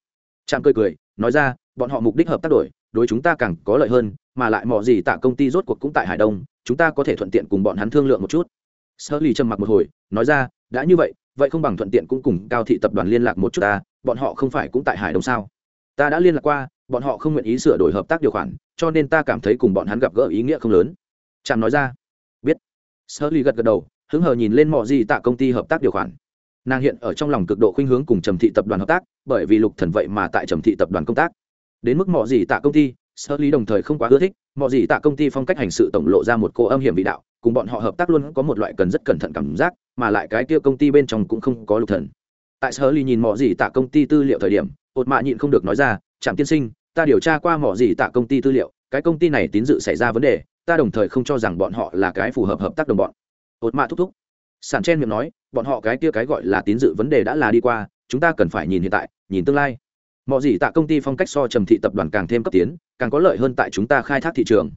Trạm cười cười, nói ra, bọn họ mục đích hợp tác đổi, đối chúng ta càng có lợi hơn, mà lại mọi gì tạ công ty rốt cuộc cũng tại hải đông, chúng ta có thể thuận tiện cùng bọn hắn thương lượng một chút. Sơ lì trầm mặc một hồi, nói ra, đã như vậy vậy không bằng thuận tiện cũng cùng cao thị tập đoàn liên lạc một chút ta, bọn họ không phải cũng tại hải đông sao? Ta đã liên lạc qua, bọn họ không nguyện ý sửa đổi hợp tác điều khoản, cho nên ta cảm thấy cùng bọn hắn gặp gỡ ý nghĩa không lớn. Trạm nói ra sơ ly gật gật đầu, hứng hờ nhìn lên mọi gì tạ công ty hợp tác điều khoản. Nàng hiện ở trong lòng cực độ khuynh hướng cùng trầm thị tập đoàn hợp tác, bởi vì lục thần vậy mà tại trầm thị tập đoàn công tác. Đến mức mọi gì tạ công ty sơ lý đồng thời không quá ưa thích mọi gì tạ công ty phong cách hành sự tổng lộ ra một cô âm hiểm vị đạo, cùng bọn họ hợp tác luôn có một loại cần rất cẩn thận cảm giác, mà lại cái kia công ty bên trong cũng không có lục thần. Tại sơ lý nhìn mọi gì tạ công ty tư liệu thời điểm, ột mạ nhịn không được nói ra, trạm tiên sinh, ta điều tra qua mọi gì tạ công ty tư liệu, cái công ty này tín dự xảy ra vấn đề ta đồng thời không cho rằng bọn họ là cái phù hợp hợp tác đồng bọn. Ột mạ thúc thúc. Sản chen miệng nói, bọn họ cái kia cái gọi là tín dự vấn đề đã là đi qua, chúng ta cần phải nhìn hiện tại, nhìn tương lai. Mọi gì tạ công ty phong cách so trầm thị tập đoàn càng thêm cấp tiến, càng có lợi hơn tại chúng ta khai thác thị trường.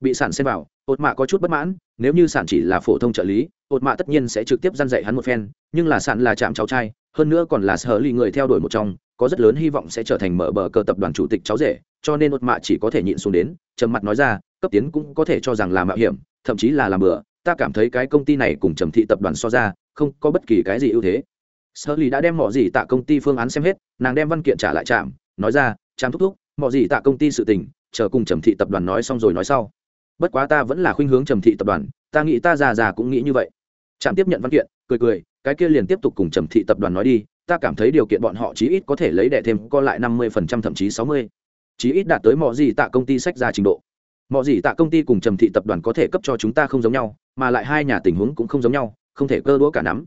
Bị sản xem vào, ột mạ có chút bất mãn, nếu như sản chỉ là phổ thông trợ lý, ột mạ tất nhiên sẽ trực tiếp dăn dạy hắn một phen, nhưng là sản là chạm cháu trai, hơn nữa còn là sở lì người theo đuổi một trong, có rất lớn hy vọng sẽ trở thành mở bờ cờ tập đoàn chủ tịch cháu rể, cho nên ột mạ chỉ có thể nhịn xuống đến, trầm mặt nói ra cấp tiến cũng có thể cho rằng là mạo hiểm, thậm chí là làm bừa. Ta cảm thấy cái công ty này cùng trầm thị tập đoàn so ra, không có bất kỳ cái gì ưu thế. Sơ lì đã đem mọi gì tạ công ty phương án xem hết, nàng đem văn kiện trả lại trạm, nói ra, trạm thúc thúc, mọi gì tạ công ty sự tình, chờ cùng trầm thị tập đoàn nói xong rồi nói sau. Bất quá ta vẫn là khuynh hướng trầm thị tập đoàn, ta nghĩ ta già già cũng nghĩ như vậy. Trạm tiếp nhận văn kiện, cười cười, cái kia liền tiếp tục cùng trầm thị tập đoàn nói đi, ta cảm thấy điều kiện bọn họ chí ít có thể lấy đẻ thêm co lại năm mươi phần trăm thậm chí sáu mươi, chí ít đạt tới mọi gì tạ công ty sách ra trình độ mọi gì tạ công ty cùng trầm thị tập đoàn có thể cấp cho chúng ta không giống nhau, mà lại hai nhà tình huống cũng không giống nhau, không thể cơ đũa cả nắm.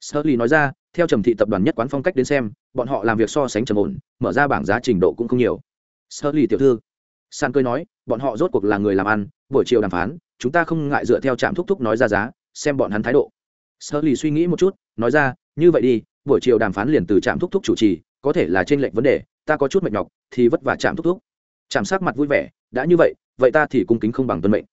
Sơ nói ra, theo trầm thị tập đoàn nhất quán phong cách đến xem, bọn họ làm việc so sánh trầm ổn, mở ra bảng giá trình độ cũng không nhiều. Sơ tiểu thư, san cười nói, bọn họ rốt cuộc là người làm ăn, buổi chiều đàm phán, chúng ta không ngại dựa theo trạm thúc thúc nói ra giá, xem bọn hắn thái độ. Sơ suy nghĩ một chút, nói ra, như vậy đi, buổi chiều đàm phán liền từ trạm thúc thúc chủ trì, có thể là trên lệnh vấn đề, ta có chút mệt nhọc, thì vất vả trạm thúc thúc. Trạm sắc mặt vui vẻ, đã như vậy vậy ta thì cung kính không bằng tuân mệnh.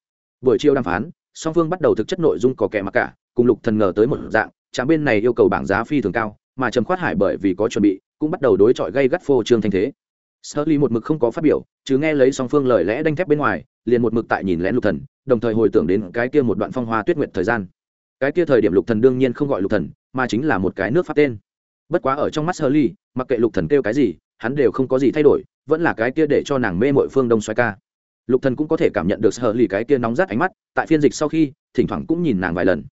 Buổi chiều đàm phán, song phương bắt đầu thực chất nội dung có kẻ mặc cả, cùng lục thần ngờ tới một dạng, trạm bên này yêu cầu bảng giá phi thường cao, mà trầm khoát hải bởi vì có chuẩn bị, cũng bắt đầu đối chọi gây gắt phô trương thanh thế. Sơ ly một mực không có phát biểu, chứ nghe lấy song phương lời lẽ đanh thép bên ngoài, liền một mực tại nhìn lén lục thần, đồng thời hồi tưởng đến cái kia một đoạn phong hoa tuyết nguyệt thời gian. Cái kia thời điểm lục thần đương nhiên không gọi lục thần, mà chính là một cái nước pháp tên. Bất quá ở trong mắt sơ ly mặc kệ lục thần kêu cái gì, hắn đều không có gì thay đổi, vẫn là cái kia để cho nàng mê mội phương đông xoay ca lục thần cũng có thể cảm nhận được sơ lì cái kia nóng rát ánh mắt, tại phiên dịch sau khi, thỉnh thoảng cũng nhìn nàng vài lần.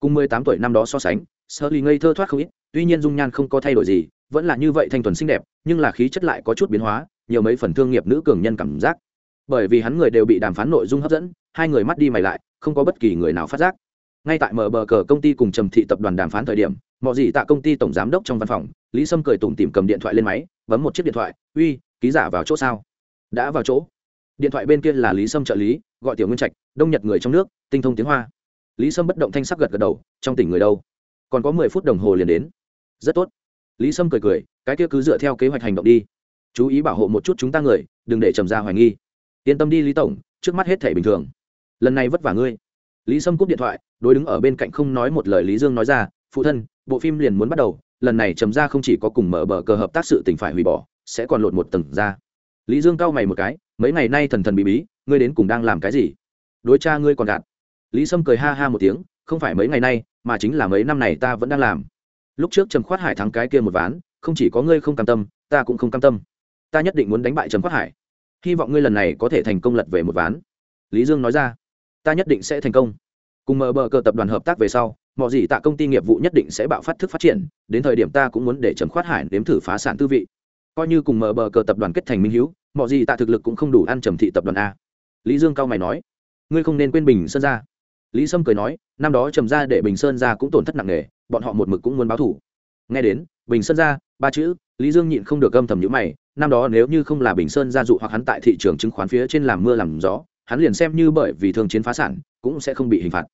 Cùng mười tám tuổi năm đó so sánh sơ lì ngây thơ thoát không ít, tuy nhiên dung nhan không có thay đổi gì, vẫn là như vậy thanh thuần xinh đẹp, nhưng là khí chất lại có chút biến hóa, nhiều mấy phần thương nghiệp nữ cường nhân cảm giác. Bởi vì hắn người đều bị đàm phán nội dung hấp dẫn, hai người mắt đi mày lại, không có bất kỳ người nào phát giác. Ngay tại mở bờ cờ công ty cùng trầm thị tập đoàn đàm phán thời điểm mọi gì tại công ty tổng giám đốc trong văn phòng, lý sâm cười tủm tìm cầm điện thoại lên máy, bấm một chiếc điện thoại, uy, ký giả vào chỗ sao? Đã vào chỗ điện thoại bên kia là lý sâm trợ lý, gọi tiểu nguyên trạch, đông nhật người trong nước, tinh thông tiếng hoa. lý sâm bất động thanh sắc gật gật đầu, trong tỉnh người đâu? còn có mười phút đồng hồ liền đến. rất tốt. lý sâm cười cười, cái kia cứ dựa theo kế hoạch hành động đi. chú ý bảo hộ một chút chúng ta người, đừng để trầm ra hoài nghi. yên tâm đi lý tổng, trước mắt hết thể bình thường. lần này vất vả ngươi. lý sâm cúp điện thoại, đối đứng ở bên cạnh không nói một lời lý dương nói ra, phụ thân, bộ phim liền muốn bắt đầu, lần này trầm ra không chỉ có cùng mở bờ cờ hợp tác sự tình phải hủy bỏ, sẽ còn lột một tầng ra lý dương cau mày một cái, mấy ngày nay thần thần bí bí, ngươi đến cùng đang làm cái gì? Đối cha ngươi còn gạt. Lý sâm cười ha ha một tiếng, không phải mấy ngày nay, mà chính là mấy năm này ta vẫn đang làm. Lúc trước trầm khoát hải thắng cái kia một ván, không chỉ có ngươi không cam tâm, ta cũng không cam tâm. Ta nhất định muốn đánh bại trầm khoát hải. Hy vọng ngươi lần này có thể thành công lật về một ván. Lý dương nói ra, ta nhất định sẽ thành công. Cùng mở bờ cờ tập đoàn hợp tác về sau, mọi gì tạ công ty nghiệp vụ nhất định sẽ bạo phát thức phát triển, đến thời điểm ta cũng muốn để trầm khoát hải nếm thử phá sản tư vị coi như cùng mở bờ cờ tập đoàn kết thành minh hữu, mọi gì tạ thực lực cũng không đủ ăn trầm thị tập đoàn a. Lý dương cao mày nói, ngươi không nên quên bình sơn ra. Lý sâm cười nói, năm đó trầm ra để bình sơn ra cũng tổn thất nặng nề, bọn họ một mực cũng muốn báo thủ. Nghe đến, bình sơn ra, ba chữ, lý dương nhịn không được gâm thầm nhữ mày, năm đó nếu như không là bình sơn gia dụ hoặc hắn tại thị trường chứng khoán phía trên làm mưa làm gió, hắn liền xem như bởi vì thương chiến phá sản, cũng sẽ không bị hình phạt.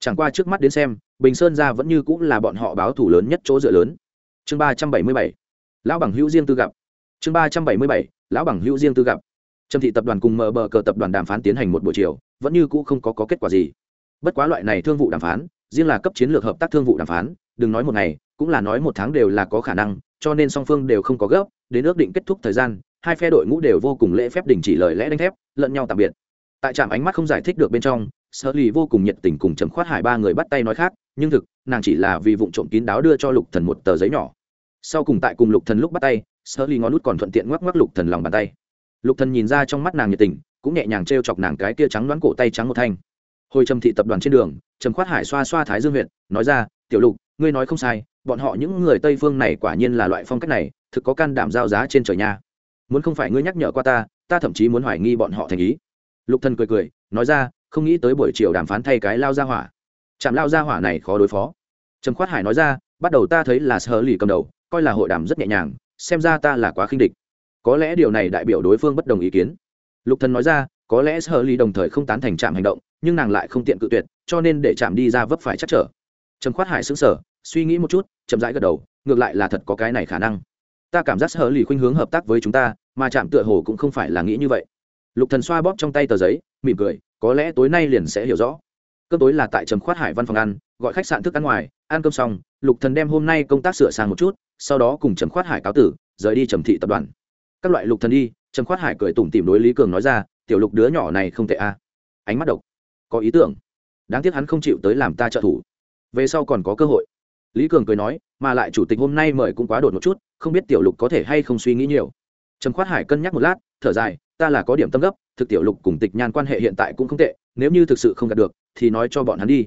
Chẳng qua trước mắt đến xem, bình sơn gia vẫn như cũng là bọn họ báo thủ lớn nhất chỗ dựa lớn. Chương ba trăm bảy mươi bảy, lão bằng hữu riêng tư gặp chương ba trăm bảy mươi bảy lão bằng hữu riêng tư gặp. Trầm thị tập đoàn cùng mở bờ cờ tập đoàn đàm phán tiến hành một buổi chiều vẫn như cũ không có, có kết quả gì. Bất quá loại này thương vụ đàm phán riêng là cấp chiến lược hợp tác thương vụ đàm phán đừng nói một ngày cũng là nói một tháng đều là có khả năng cho nên song phương đều không có gấp đến ước định kết thúc thời gian hai phe đội ngũ đều vô cùng lễ phép đình chỉ lời lẽ đánh thép lẫn nhau tạm biệt. Tại trạm ánh mắt không giải thích được bên trong sở lì vô cùng nhiệt tình cùng chấm khoát hải ba người bắt tay nói khác nhưng thực nàng chỉ là vì vụ trộm kín đáo đưa cho lục thần một tờ giấy nhỏ sau cùng tại cùng lục thần lúc bắt tay, sở ly ngón nút còn thuận tiện ngoắc ngoắc lục thần lòng bàn tay. Lục thần nhìn ra trong mắt nàng nhiệt tình, cũng nhẹ nhàng trêu chọc nàng cái kia trắng đoán cổ tay trắng một thanh. Hồi trầm thị tập đoàn trên đường, trầm khoát hải xoa xoa thái dương huyện nói ra, tiểu lục, ngươi nói không sai, bọn họ những người tây phương này quả nhiên là loại phong cách này, thực có can đảm giao giá trên trời nha. Muốn không phải ngươi nhắc nhở qua ta ta thậm chí muốn hoài nghi bọn họ thành ý. Lục thần cười cười, nói ra, không nghĩ tới buổi chiều đàm phán thay cái lao ra hỏa. Chạm lao ra hỏa này khó đối phó. Trầm khoát hải nói ra, bắt đầu ta thấy là sơ lì cầm đầu coi là hội đàm rất nhẹ nhàng, xem ra ta là quá khinh địch. Có lẽ điều này đại biểu đối phương bất đồng ý kiến. Lục thần nói ra, có lẽ sơ ly đồng thời không tán thành trạm hành động, nhưng nàng lại không tiện cự tuyệt, cho nên để chạm đi ra vấp phải chắc trở. Trầm khoát hải sững sờ, suy nghĩ một chút, chậm rãi gật đầu, ngược lại là thật có cái này khả năng. Ta cảm giác sở ly khuynh hướng hợp tác với chúng ta, mà Trạm tựa hồ cũng không phải là nghĩ như vậy. Lục thần xoa bóp trong tay tờ giấy, mỉm cười, có lẽ tối nay liền sẽ hiểu rõ. Cơm tối là tại trầm khoát hải văn phòng ăn, gọi khách sạn thức ăn ngoài, ăn cơm xong, lục thần đem hôm nay công tác sửa sang một chút sau đó cùng trầm khoát hải cáo tử, rời đi trầm thị tập đoàn. Các loại lục thần đi, trầm khoát hải cười tủm tỉm đối lý cường nói ra, tiểu lục đứa nhỏ này không tệ a. Ánh mắt độc. Có ý tưởng. Đáng tiếc hắn không chịu tới làm ta trợ thủ. Về sau còn có cơ hội. Lý cường cười nói, mà lại chủ tịch hôm nay mời cũng quá đột một chút, không biết tiểu lục có thể hay không suy nghĩ nhiều. Trầm khoát hải cân nhắc một lát, thở dài, ta là có điểm tâm gấp, thực tiểu lục cùng tịch nhan quan hệ hiện tại cũng không tệ, nếu như thực sự không đạt được, thì nói cho bọn hắn đi.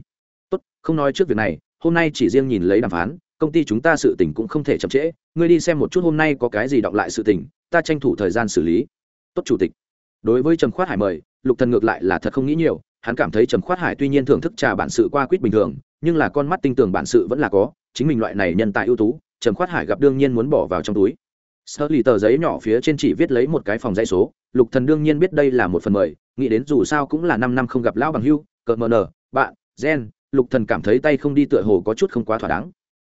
Tốt, không nói trước việc này, hôm nay chỉ riêng nhìn lấy đàm phán công ty chúng ta sự tình cũng không thể chậm trễ, ngươi đi xem một chút hôm nay có cái gì đọng lại sự tình, ta tranh thủ thời gian xử lý. Tốt chủ tịch. Đối với trầm khoát hải mời, lục thần ngược lại là thật không nghĩ nhiều, hắn cảm thấy trầm khoát hải tuy nhiên thưởng thức trà bản sự qua quýt bình thường, nhưng là con mắt tinh tường bản sự vẫn là có, chính mình loại này nhân tài ưu tú, trầm khoát hải gặp đương nhiên muốn bỏ vào trong túi. Sơ lì tờ giấy nhỏ phía trên chỉ viết lấy một cái phòng dây số, lục thần đương nhiên biết đây là một phần mời, nghĩ đến dù sao cũng là năm năm không gặp lão bằng hưu, cợt mờ nở, bạn, gen, lục thần cảm thấy tay không đi tựa hồ có chút không quá thỏa đáng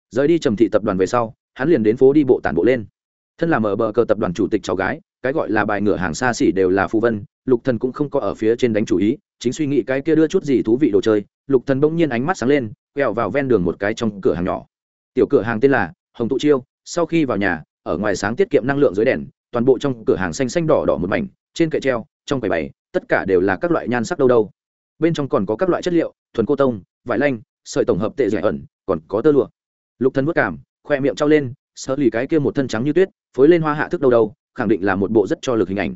rời đi trầm thị tập đoàn về sau, hắn liền đến phố đi bộ tản bộ lên. Thân là mở bờ cờ tập đoàn chủ tịch cháu gái, cái gọi là bài ngựa hàng xa xỉ đều là phù vân, lục thần cũng không có ở phía trên đánh chủ ý, chính suy nghĩ cái kia đưa chút gì thú vị đồ chơi, lục thần bỗng nhiên ánh mắt sáng lên, quẹo vào ven đường một cái trong cửa hàng nhỏ. Tiểu cửa hàng tên là hồng tụ chiêu, sau khi vào nhà, ở ngoài sáng tiết kiệm năng lượng dưới đèn, toàn bộ trong cửa hàng xanh xanh đỏ đỏ một mảnh, trên kệ treo, trong quầy bày, tất cả đều là các loại nhan sắc đâu đâu. Bên trong còn có các loại chất liệu, thuần cô tông, vải lanh, sợi tổng hợp tệ rẻ ẩn, còn có tơ lụa lục thần vất cảm, khoe miệng trao lên, sợ lì cái kia một thân trắng như tuyết, phối lên hoa hạ thức đâu đâu khẳng định là một bộ rất cho lực hình ảnh.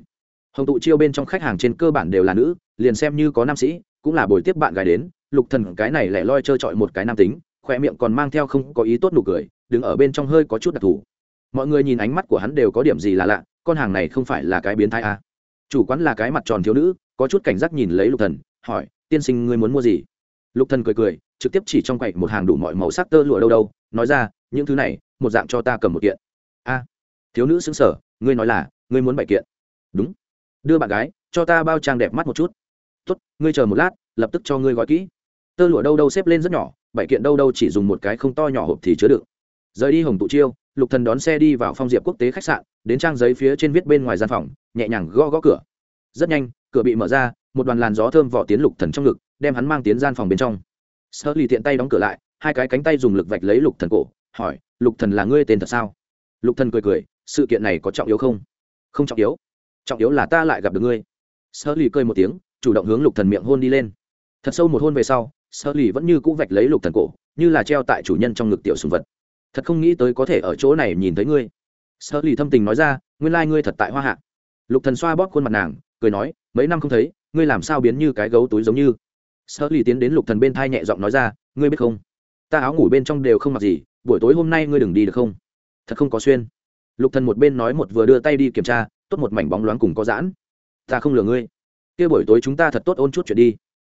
Hồng tụ chiêu bên trong khách hàng trên cơ bản đều là nữ, liền xem như có nam sĩ, cũng là buổi tiếp bạn gái đến, lục thần cái này lẻ loi chơi chọi một cái nam tính, khoe miệng còn mang theo không có ý tốt nụ cười, đứng ở bên trong hơi có chút đặc thù. Mọi người nhìn ánh mắt của hắn đều có điểm gì là lạ, con hàng này không phải là cái biến thái à. chủ quán là cái mặt tròn thiếu nữ, có chút cảnh giác nhìn lấy lục thần, hỏi, tiên sinh ngươi muốn mua gì? Lục thần cười cười, trực tiếp chỉ trong quầy một hàng đủ mọi màu sắc tơ lụa đâu đâu nói ra, những thứ này, một dạng cho ta cầm một kiện. A, thiếu nữ xứng sở, ngươi nói là, ngươi muốn bảy kiện. Đúng. Đưa bạn gái, cho ta bao trang đẹp mắt một chút. Tốt, ngươi chờ một lát, lập tức cho ngươi gọi kỹ. Tơ lụa đâu đâu xếp lên rất nhỏ, bảy kiện đâu đâu chỉ dùng một cái không to nhỏ hộp thì chứa đựng. Rời đi hồng tụ chiêu, lục thần đón xe đi vào phong diệp quốc tế khách sạn, đến trang giấy phía trên viết bên ngoài gian phòng, nhẹ nhàng gõ gõ cửa. Rất nhanh, cửa bị mở ra, một đoàn làn gió thơm vỏ tiến lục thần trong ngực, đem hắn mang tiến gian phòng bên trong. Sơ lì tiện tay đóng cửa lại hai cái cánh tay dùng lực vạch lấy lục thần cổ, hỏi, lục thần là ngươi tên thật sao? Lục thần cười cười, sự kiện này có trọng yếu không? Không trọng yếu. Trọng yếu là ta lại gặp được ngươi. Sơ lì cười một tiếng, chủ động hướng lục thần miệng hôn đi lên. Thật sâu một hôn về sau sơ lì vẫn như cũ vạch lấy lục thần cổ, như là treo tại chủ nhân trong ngực tiểu sùng vật. Thật không nghĩ tới có thể ở chỗ này nhìn thấy ngươi. Sơ lì thâm tình nói ra, nguyên lai ngươi thật tại hoa hạ. Lục thần xoa bóp khuôn mặt nàng, cười nói, mấy năm không thấy, ngươi làm sao biến như cái gấu túi giống như? Sơ lì tiến đến lục thần bên thai nhẹ giọng nói ra, ngươi biết không? Ta áo ngủ bên trong đều không mặc gì buổi tối hôm nay ngươi đừng đi được không? Thật không có xuyên. Lục thần một bên nói một vừa đưa tay đi kiểm tra tốt một mảnh bóng loáng cùng có giãn. Ta không lừa ngươi. Kia buổi tối chúng ta thật tốt ôn chút chuyện đi.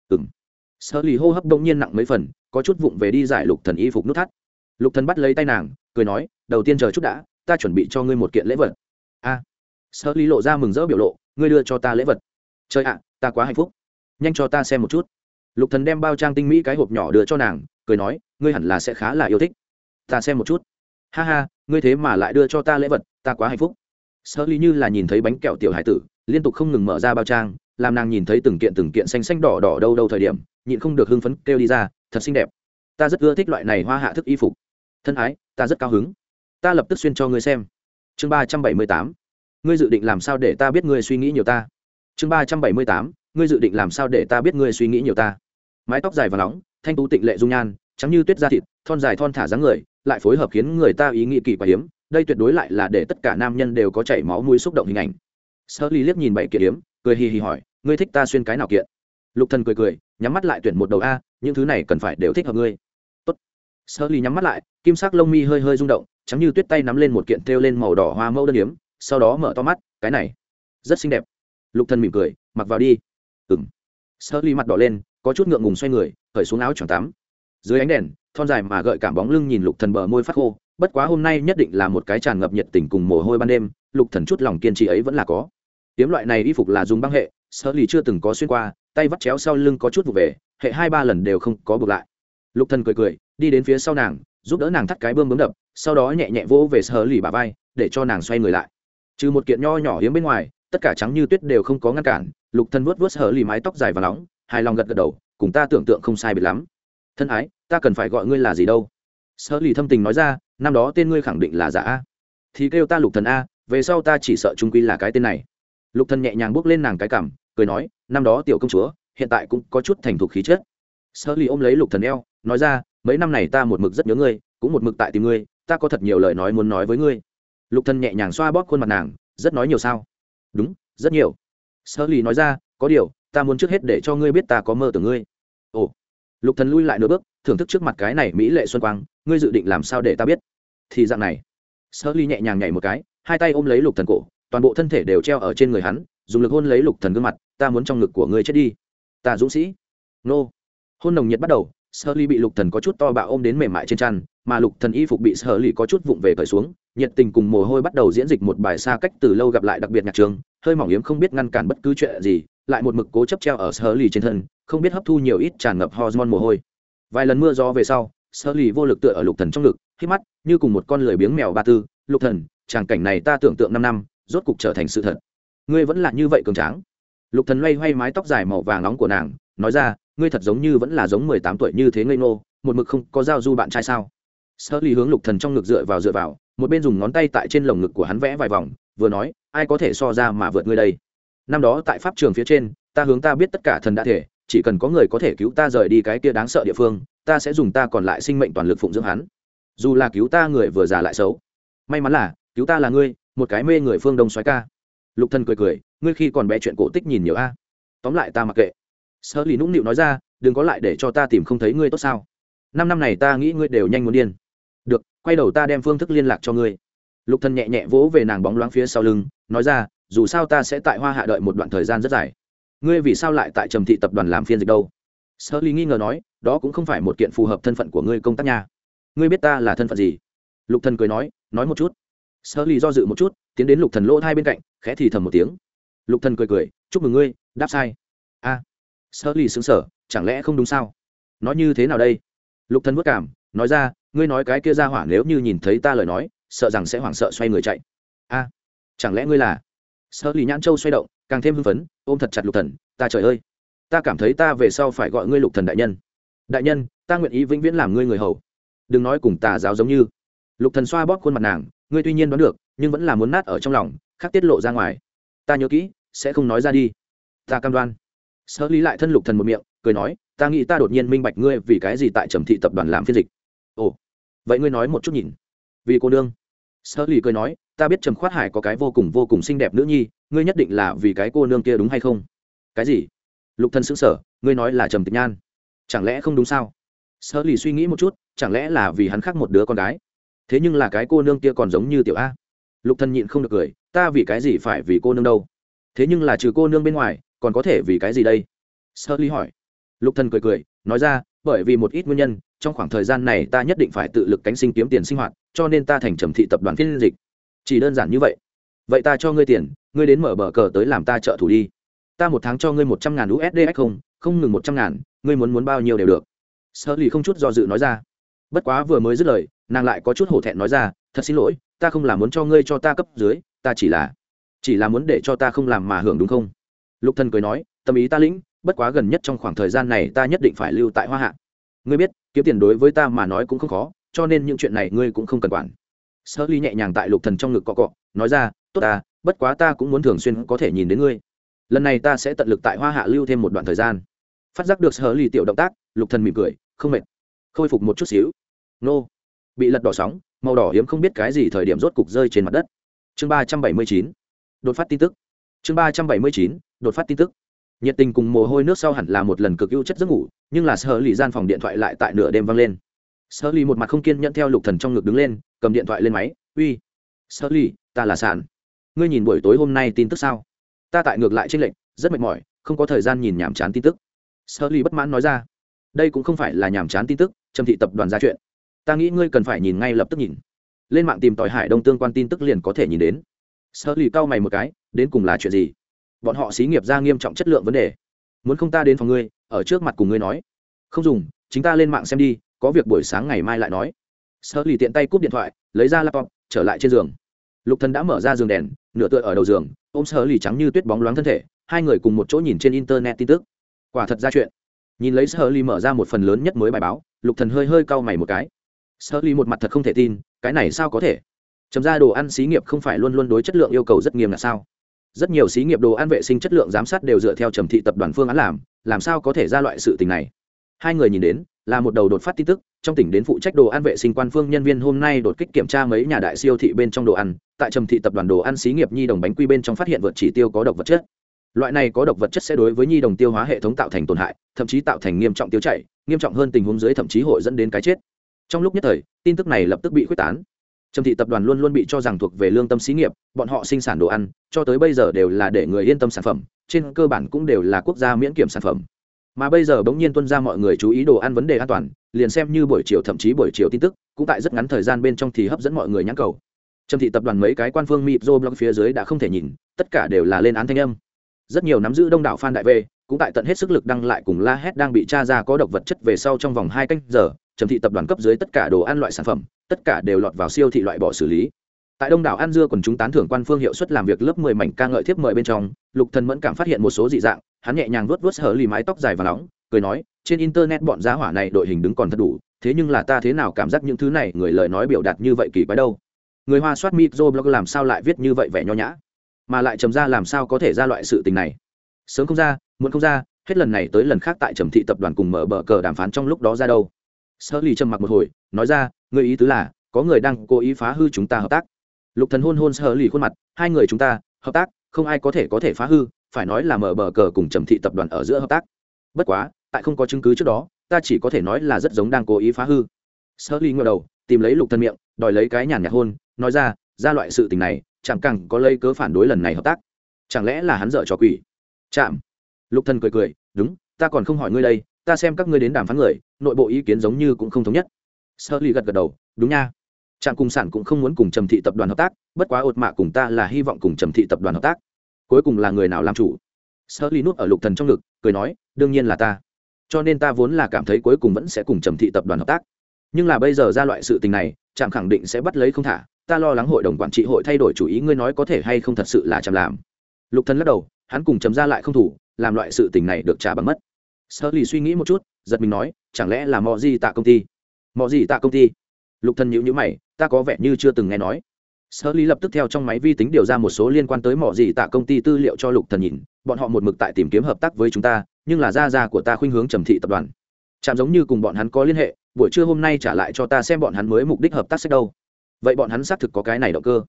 Ừm. Sơ lì hô hấp đông nhiên nặng mấy phần có chút vụng về đi giải lục thần y phục nút thắt. Lục thần bắt lấy tay nàng cười nói đầu tiên chờ chút đã ta chuẩn bị cho ngươi một kiện lễ vật. A. À, sơ lì lộ ra mừng rỡ biểu lộ ngươi đưa cho ta lễ vật. Trời ạ ta quá hạnh phúc. Nhanh cho ta xem một chút lục thần đem bao trang tinh mỹ cái hộp nhỏ đưa cho nàng, cười nói, ngươi hẳn là sẽ khá là yêu thích. Ta xem một chút. Ha ha, ngươi thế mà lại đưa cho ta lễ vật, ta quá hạnh phúc. Sơ ly như là nhìn thấy bánh kẹo tiểu hải tử, liên tục không ngừng mở ra bao trang, làm nàng nhìn thấy từng kiện từng kiện xanh xanh đỏ đỏ đâu đâu thời điểm, nhịn không được hưng phấn kêu đi ra, thật xinh đẹp. Ta rất ưa thích loại này hoa hạ thức y phục. Thân ái, ta rất cao hứng. Ta lập tức xuyên cho ngươi xem. Chương ba trăm bảy mươi tám. Ngươi dự định làm sao để ta biết ngươi suy nghĩ nhiều ta? Chương ba trăm bảy mươi tám. Ngươi dự định làm sao để ta biết ngươi suy nghĩ nhiều ta? Mái tóc dài và nóng, thanh tú tịnh lệ dung nhan, trắng như tuyết da thịt, thon dài thon thả dáng người, lại phối hợp khiến người ta ý nghĩ kỳ quá hiếm. Đây tuyệt đối lại là để tất cả nam nhân đều có chảy máu mũi xúc động hình ảnh. Sơ ly liếc nhìn bảy kiện hiếm cười hì hì hỏi, ngươi thích ta xuyên cái nào kiện? Lục thần cười cười, nhắm mắt lại tuyển một đầu a, những thứ này cần phải đều thích hợp ngươi. Tốt. Sơ ly nhắm mắt lại, kim sắc lông mi hơi hơi rung động, trắng như tuyết tay nắm lên một kiện thêu lên màu đỏ hoa mẫu đơn hiếm sau đó mở to mắt, cái này rất xinh đẹp. Lục thần mỉm cười, mặc vào đi. Ừm. Sơ ly mặt đỏ lên có chút ngượng ngùng xoay người khởi xuống áo choàng tắm. Dưới ánh đèn, thon dài mà gợi cảm bóng lưng nhìn lục thần bờ môi phát khô, bất quá hôm nay nhất định là một cái tràn ngập nhiệt tình cùng mồ hôi ban đêm, lục thần chút lòng kiên trì ấy vẫn là có. Tiếm loại này y phục là dùng băng hệ sơ lì chưa từng có xuyên qua, tay vắt chéo sau lưng có chút vụ về, hệ hai ba lần đều không có buộc lại. Lục thần cười cười, đi đến phía sau nàng, giúp đỡ nàng thắt cái bơm bướm đập, sau đó nhẹ nhẹ vỗ về sơ lì bà vai, để cho nàng xoay người lại. Trừ một kiện nho nhỏ hiếm bên ngoài, tất cả trắng như tuyết đều không có ngăn cản, lục thần vuốt vuốt sơ lì mái tóc dài và nóng hài lòng gật gật đầu, cùng ta tưởng tượng không sai biệt lắm. Thân ái, ta cần phải gọi ngươi là gì đâu? Sơ lì thâm tình nói ra, năm đó tên ngươi khẳng định là giả a. Thì kêu ta lục thần a, về sau ta chỉ sợ trung quy là cái tên này. Lục thần nhẹ nhàng bước lên nàng cái cảm cười nói, năm đó tiểu công chúa, hiện tại cũng có chút thành thục khí chất. Sơ lì ôm lấy lục thần eo, nói ra, mấy năm này ta một mực rất nhớ ngươi, cũng một mực tại tìm ngươi, ta có thật nhiều lời nói muốn nói với ngươi. Lục thần nhẹ nhàng xoa bóp khuôn mặt nàng, rất nói nhiều sao? Đúng, rất nhiều. Sơ lì nói ra, có điều ta muốn trước hết để cho ngươi biết ta có mơ tưởng ngươi. Ồ, lục thần lui lại nửa bước, thưởng thức trước mặt cái này mỹ lệ xuân quang, ngươi dự định làm sao để ta biết? Thì dạng này sơ ly nhẹ nhàng nhảy một cái, hai tay ôm lấy lục thần cổ, toàn bộ thân thể đều treo ở trên người hắn, dùng lực hôn lấy lục thần gương mặt, ta muốn trong ngực của ngươi chết đi. Ta dũng sĩ. Nô. Hôn nồng nhiệt bắt đầu sơ ly bị lục thần có chút to bạo ôm đến mềm mại trên chăn mà lục thần y phục bị sơ ly có chút vụng về cởi xuống, nhiệt tình cùng mồ hôi bắt đầu diễn dịch một bài xa cách từ lâu gặp lại đặc biệt nhạc trường, hơi mỏng yếm không biết ngăn cản bất cứ chuyện gì lại một mực cố chấp treo ở sơ lì trên thân, không biết hấp thu nhiều ít tràn ngập hormone mồ hôi. Vài lần mưa gió về sau, sơ lì vô lực tựa ở lục thần trong ngực, khi mắt như cùng một con lười biếng mèo ba tư, lục thần, tràng cảnh này ta tưởng tượng năm năm, rốt cục trở thành sự thật. Ngươi vẫn là như vậy cường tráng. Lục thần loay hoay mái tóc dài màu vàng nóng của nàng, nói ra, ngươi thật giống như vẫn là giống mười tám tuổi như thế ngây ngô, một mực không có giao du bạn trai sao? Sơ lì hướng lục thần trong ngực dựa vào dựa vào, một bên dùng ngón tay tại trên lồng ngực của hắn vẽ vài vòng, vừa nói, ai có thể so ra mà vượt ngươi đây? Năm đó tại pháp trường phía trên, ta hướng ta biết tất cả thần đã thể, chỉ cần có người có thể cứu ta rời đi cái kia đáng sợ địa phương, ta sẽ dùng ta còn lại sinh mệnh toàn lực phụng dưỡng hắn. Dù là cứu ta người vừa già lại xấu. May mắn là, cứu ta là ngươi, một cái mê người phương đông xoáy ca. Lục thần cười cười, ngươi khi còn bé chuyện cổ tích nhìn nhiều a. Tóm lại ta mặc kệ. Sơ lì nũng nịu nói ra, đừng có lại để cho ta tìm không thấy ngươi tốt sao. Năm năm này ta nghĩ ngươi đều nhanh muốn điên. Được, quay đầu ta đem phương thức liên lạc cho ngươi. Lục thần nhẹ nhẹ vỗ về nàng bóng loáng phía sau lưng, nói ra dù sao ta sẽ tại hoa hạ đợi một đoạn thời gian rất dài. Ngươi vì sao lại tại trầm thị tập đoàn làm phiên dịch đâu? Sơ ly nghi ngờ nói đó cũng không phải một kiện phù hợp thân phận của ngươi công tác nha. Ngươi biết ta là thân phận gì? Lục thần cười nói nói một chút. Sơ ly do dự một chút tiến đến lục thần lỗ hai bên cạnh khẽ thì thầm một tiếng. Lục thần cười cười chúc mừng ngươi đáp sai. A. À, sơ ly sững sờ chẳng lẽ không đúng sao? Nói như thế nào đây? Lục thần vất cảm nói ra ngươi nói cái kia ra hỏa nếu như nhìn thấy ta lời nói sợ rằng sẽ hoảng sợ xoay người chạy. A chẳng lẽ ngươi là sợ lý nhãn châu xoay động, càng thêm hưng phấn, ôm thật chặt lục thần, ta trời ơi, ta cảm thấy ta về sau phải gọi ngươi lục thần đại nhân. Đại nhân, ta nguyện ý vĩnh viễn làm ngươi người hầu. Đừng nói cùng tà giáo giống như. Lục thần xoa bóp khuôn mặt nàng, ngươi tuy nhiên đoán được, nhưng vẫn là muốn nát ở trong lòng khắc tiết lộ ra ngoài. Ta nhớ kỹ, sẽ không nói ra đi. Ta cam đoan. Sơ lý lại thân lục thần một miệng, cười nói, ta nghĩ ta đột nhiên minh bạch ngươi vì cái gì tại trầm thị tập đoàn làm phiên dịch. Ồ, vậy ngươi nói một chút nhìn. Vì cô đương sơ lý cười nói, ta biết trầm khoát hải có cái vô cùng vô cùng xinh đẹp nữ nhi, ngươi nhất định là vì cái cô nương kia đúng hay không? Cái gì? Lục thần sững sờ, ngươi nói là trầm tịch nhan. Chẳng lẽ không đúng sao? Sơ lì suy nghĩ một chút, chẳng lẽ là vì hắn khác một đứa con gái? Thế nhưng là cái cô nương kia còn giống như tiểu a. Lục thần nhịn không được cười, ta vì cái gì phải vì cô nương đâu? Thế nhưng là trừ cô nương bên ngoài, còn có thể vì cái gì đây? Sơ ly hỏi. Lục thần cười cười, nói ra bởi vì một ít nguyên nhân, trong khoảng thời gian này ta nhất định phải tự lực cánh sinh kiếm tiền sinh hoạt, cho nên ta thành trầm thị tập đoàn phiên dịch. Chỉ đơn giản như vậy. Vậy ta cho ngươi tiền, ngươi đến mở bờ cờ tới làm ta trợ thủ đi. Ta một tháng cho ngươi một trăm ngàn usd không không ngừng một trăm ngàn, ngươi muốn muốn bao nhiêu đều được. Sơ lì không chút do dự nói ra. Bất quá vừa mới dứt lời, nàng lại có chút hổ thẹn nói ra, thật xin lỗi, ta không là muốn cho ngươi cho ta cấp dưới, ta chỉ là chỉ là muốn để cho ta không làm mà hưởng đúng không? Lục thần cười nói, tâm ý ta lĩnh bất quá gần nhất trong khoảng thời gian này ta nhất định phải lưu tại hoa hạ. Ngươi biết, kiếm tiền đối với ta mà nói cũng không khó, cho nên những chuyện này ngươi cũng không cần quản. Sơ ly nhẹ nhàng tại lục thần trong ngực cọ cọ, nói ra, tốt ta, bất quá ta cũng muốn thường xuyên có thể nhìn đến ngươi. Lần này ta sẽ tận lực tại hoa hạ lưu thêm một đoạn thời gian. Phát giác được sơ ly tiểu động tác, lục thần mỉm cười, không mệt. Khôi phục một chút xíu. Nô. Bị lật đỏ sóng, màu đỏ hiếm không biết cái gì thời điểm rốt cục rơi trên mặt đất. Chương ba trăm bảy mươi chín. Đột phát tin tức. Chương ba trăm bảy mươi chín, đột phát tin tức nhiệt tình cùng mồ hôi nước sau hẳn là một lần cực ưu chất giấc ngủ, nhưng là sơ lì gian phòng điện thoại lại tại nửa đêm vang lên. Sơ lì một mặt không kiên nhẫn theo lục thần trong ngực đứng lên, cầm điện thoại lên máy, uy sơ lì ta là sản ngươi nhìn buổi tối hôm nay tin tức sao? Ta tại ngược lại trên lệnh rất mệt mỏi, không có thời gian nhìn nhảm chán tin tức. Sơ lì bất mãn nói ra. Đây cũng không phải là nhảm chán tin tức trầm thị tập đoàn ra chuyện. Ta nghĩ ngươi cần phải nhìn ngay lập tức nhìn. Lên mạng tìm tòi hải đông tương quan tin tức liền có thể nhìn đến. Sơ lì cau mày một cái, đến cùng là chuyện gì? Bọn họ xí nghiệp ra nghiêm trọng chất lượng vấn đề. Muốn không ta đến phòng ngươi, ở trước mặt cùng ngươi nói. Không dùng, chính ta lên mạng xem đi, có việc buổi sáng ngày mai lại nói. Sợ lì tiện tay cúp điện thoại, lấy ra laptop, trở lại trên giường. Lục thần đã mở ra giường đèn, nửa tựa ở đầu giường, ôm sợ lì trắng như tuyết bóng loáng thân thể, hai người cùng một chỗ nhìn trên internet tin tức. Quả thật ra chuyện. Nhìn lấy sợ lì mở ra một phần lớn nhất mới bài báo, lục thần hơi hơi cau mày một cái. Sợ lì một mặt thật không thể tin, cái này sao có thể? Chấm ra đồ ăn xí nghiệp không phải luôn luôn đối chất lượng yêu cầu rất nghiêm là sao? Rất nhiều xí nghiệp đồ ăn vệ sinh chất lượng giám sát đều dựa theo trầm thị tập đoàn phương án làm làm sao có thể ra loại sự tình này? Hai người nhìn đến, là một đầu đột phát tin tức, trong tỉnh đến phụ trách đồ ăn vệ sinh quan phương nhân viên hôm nay đột kích kiểm tra mấy nhà đại siêu thị bên trong đồ ăn, tại trầm thị tập đoàn đồ ăn xí nghiệp nhi đồng bánh quy bên trong phát hiện vượt chỉ tiêu có độc vật chất. Loại này có độc vật chất sẽ đối với nhi đồng tiêu hóa hệ thống tạo thành tổn hại, thậm chí tạo thành nghiêm trọng tiêu chảy, nghiêm trọng hơn tình huống dưới thậm chí hội dẫn đến cái chết. Trong lúc nhất thời, tin tức này lập tức bị quyết tán trầm thị tập đoàn luôn luôn bị cho rằng thuộc về lương tâm xí nghiệp, bọn họ sinh sản đồ ăn, cho tới bây giờ đều là để người yên tâm sản phẩm, trên cơ bản cũng đều là quốc gia miễn kiểm sản phẩm. Mà bây giờ bỗng nhiên tuân ra mọi người chú ý đồ ăn vấn đề an toàn, liền xem như buổi chiều thậm chí buổi chiều tin tức, cũng tại rất ngắn thời gian bên trong thì hấp dẫn mọi người nhãn cầu. Trầm thị tập đoàn mấy cái quan phương mịp dô blog phía dưới đã không thể nhìn, tất cả đều là lên án thanh âm. Rất nhiều nắm giữ đông đảo fan đại v cũng tại tận hết sức lực đăng lại cùng la hét đang bị tra ra có độc vật chất về sau trong vòng hai canh giờ, trầm thị tập đoàn cấp dưới tất cả đồ ăn loại sản phẩm tất cả đều lọt vào siêu thị loại bỏ xử lý. Tại đông đảo an dưa còn chúng tán thưởng quan phương hiệu suất làm việc lớp mười mảnh ca ngợi thiếp mời bên trong, lục thần mẫn cảm phát hiện một số dị dạng, hắn nhẹ nhàng vuốt vuốt hở lì mái tóc dài và nóng, cười nói, trên internet bọn giá hỏa này đội hình đứng còn thật đủ, thế nhưng là ta thế nào cảm giác những thứ này, người lời nói biểu đạt như vậy kỳ quái đâu. Người hoa soát micro blog làm sao lại viết như vậy vẻ nho nhã? Mà lại trầm ra làm sao có thể ra loại sự tình này? Sớm không ra, muộn không ra, hết lần này tới lần khác tại trầm thị tập đoàn cùng mở bờ cờ đàm phán trong lúc đó ra đâu? Sơ lì trầm mặc một hồi, nói ra người ý tứ là, có người đang cố ý phá hư chúng ta hợp tác. Lục thần hôn hôn sơ lì khuôn mặt, hai người chúng ta, hợp tác, không ai có thể có thể phá hư, phải nói là mở bờ cờ cùng trầm thị tập đoàn ở giữa hợp tác. Bất quá, tại không có chứng cứ trước đó, ta chỉ có thể nói là rất giống đang cố ý phá hư. Sơ lì ngờ đầu, tìm lấy lục thần miệng, đòi lấy cái nhàn nhạt hôn, nói ra ra loại sự tình này chẳng càng có lấy cớ phản đối lần này hợp tác. Chẳng lẽ là hắn dở trò quỷ? Chạm. Lục thần cười cười, đúng, ta còn không hỏi ngươi đây, ta xem các ngươi đến đàm phán người, nội bộ ý kiến giống như cũng không thống nhất sơ ly gật gật đầu, đúng nha. Trạm cùng sản cũng không muốn cùng trầm thị tập đoàn hợp tác, bất quá ột mạ cùng ta là hy vọng cùng trầm thị tập đoàn hợp tác. Cuối cùng là người nào làm chủ? Sơ ly nuốt ở lục thần trong ngực, cười nói, đương nhiên là ta. Cho nên ta vốn là cảm thấy cuối cùng vẫn sẽ cùng trầm thị tập đoàn hợp tác. Nhưng là bây giờ ra loại sự tình này, trạm khẳng định sẽ bắt lấy không thả. Ta lo lắng hội đồng quản trị hội thay đổi chủ ý, ngươi nói có thể hay không thật sự là chậm làm. Lục thần lắc đầu, hắn cùng Trầm ra lại không thủ, làm loại sự tình này được trả bằng mất. Sơ lì suy nghĩ một chút, giật mình nói, chẳng lẽ là mò di tạ công ty? Mò gì tạ công ty? Lục thần nhữ nhữ mày, ta có vẻ như chưa từng nghe nói. Sơ lý lập tức theo trong máy vi tính điều ra một số liên quan tới mọi gì tạ công ty tư liệu cho lục thần nhìn, bọn họ một mực tại tìm kiếm hợp tác với chúng ta, nhưng là gia gia của ta khuynh hướng trầm thị tập đoàn. Chạm giống như cùng bọn hắn có liên hệ, buổi trưa hôm nay trả lại cho ta xem bọn hắn mới mục đích hợp tác sách đâu. Vậy bọn hắn xác thực có cái này động cơ.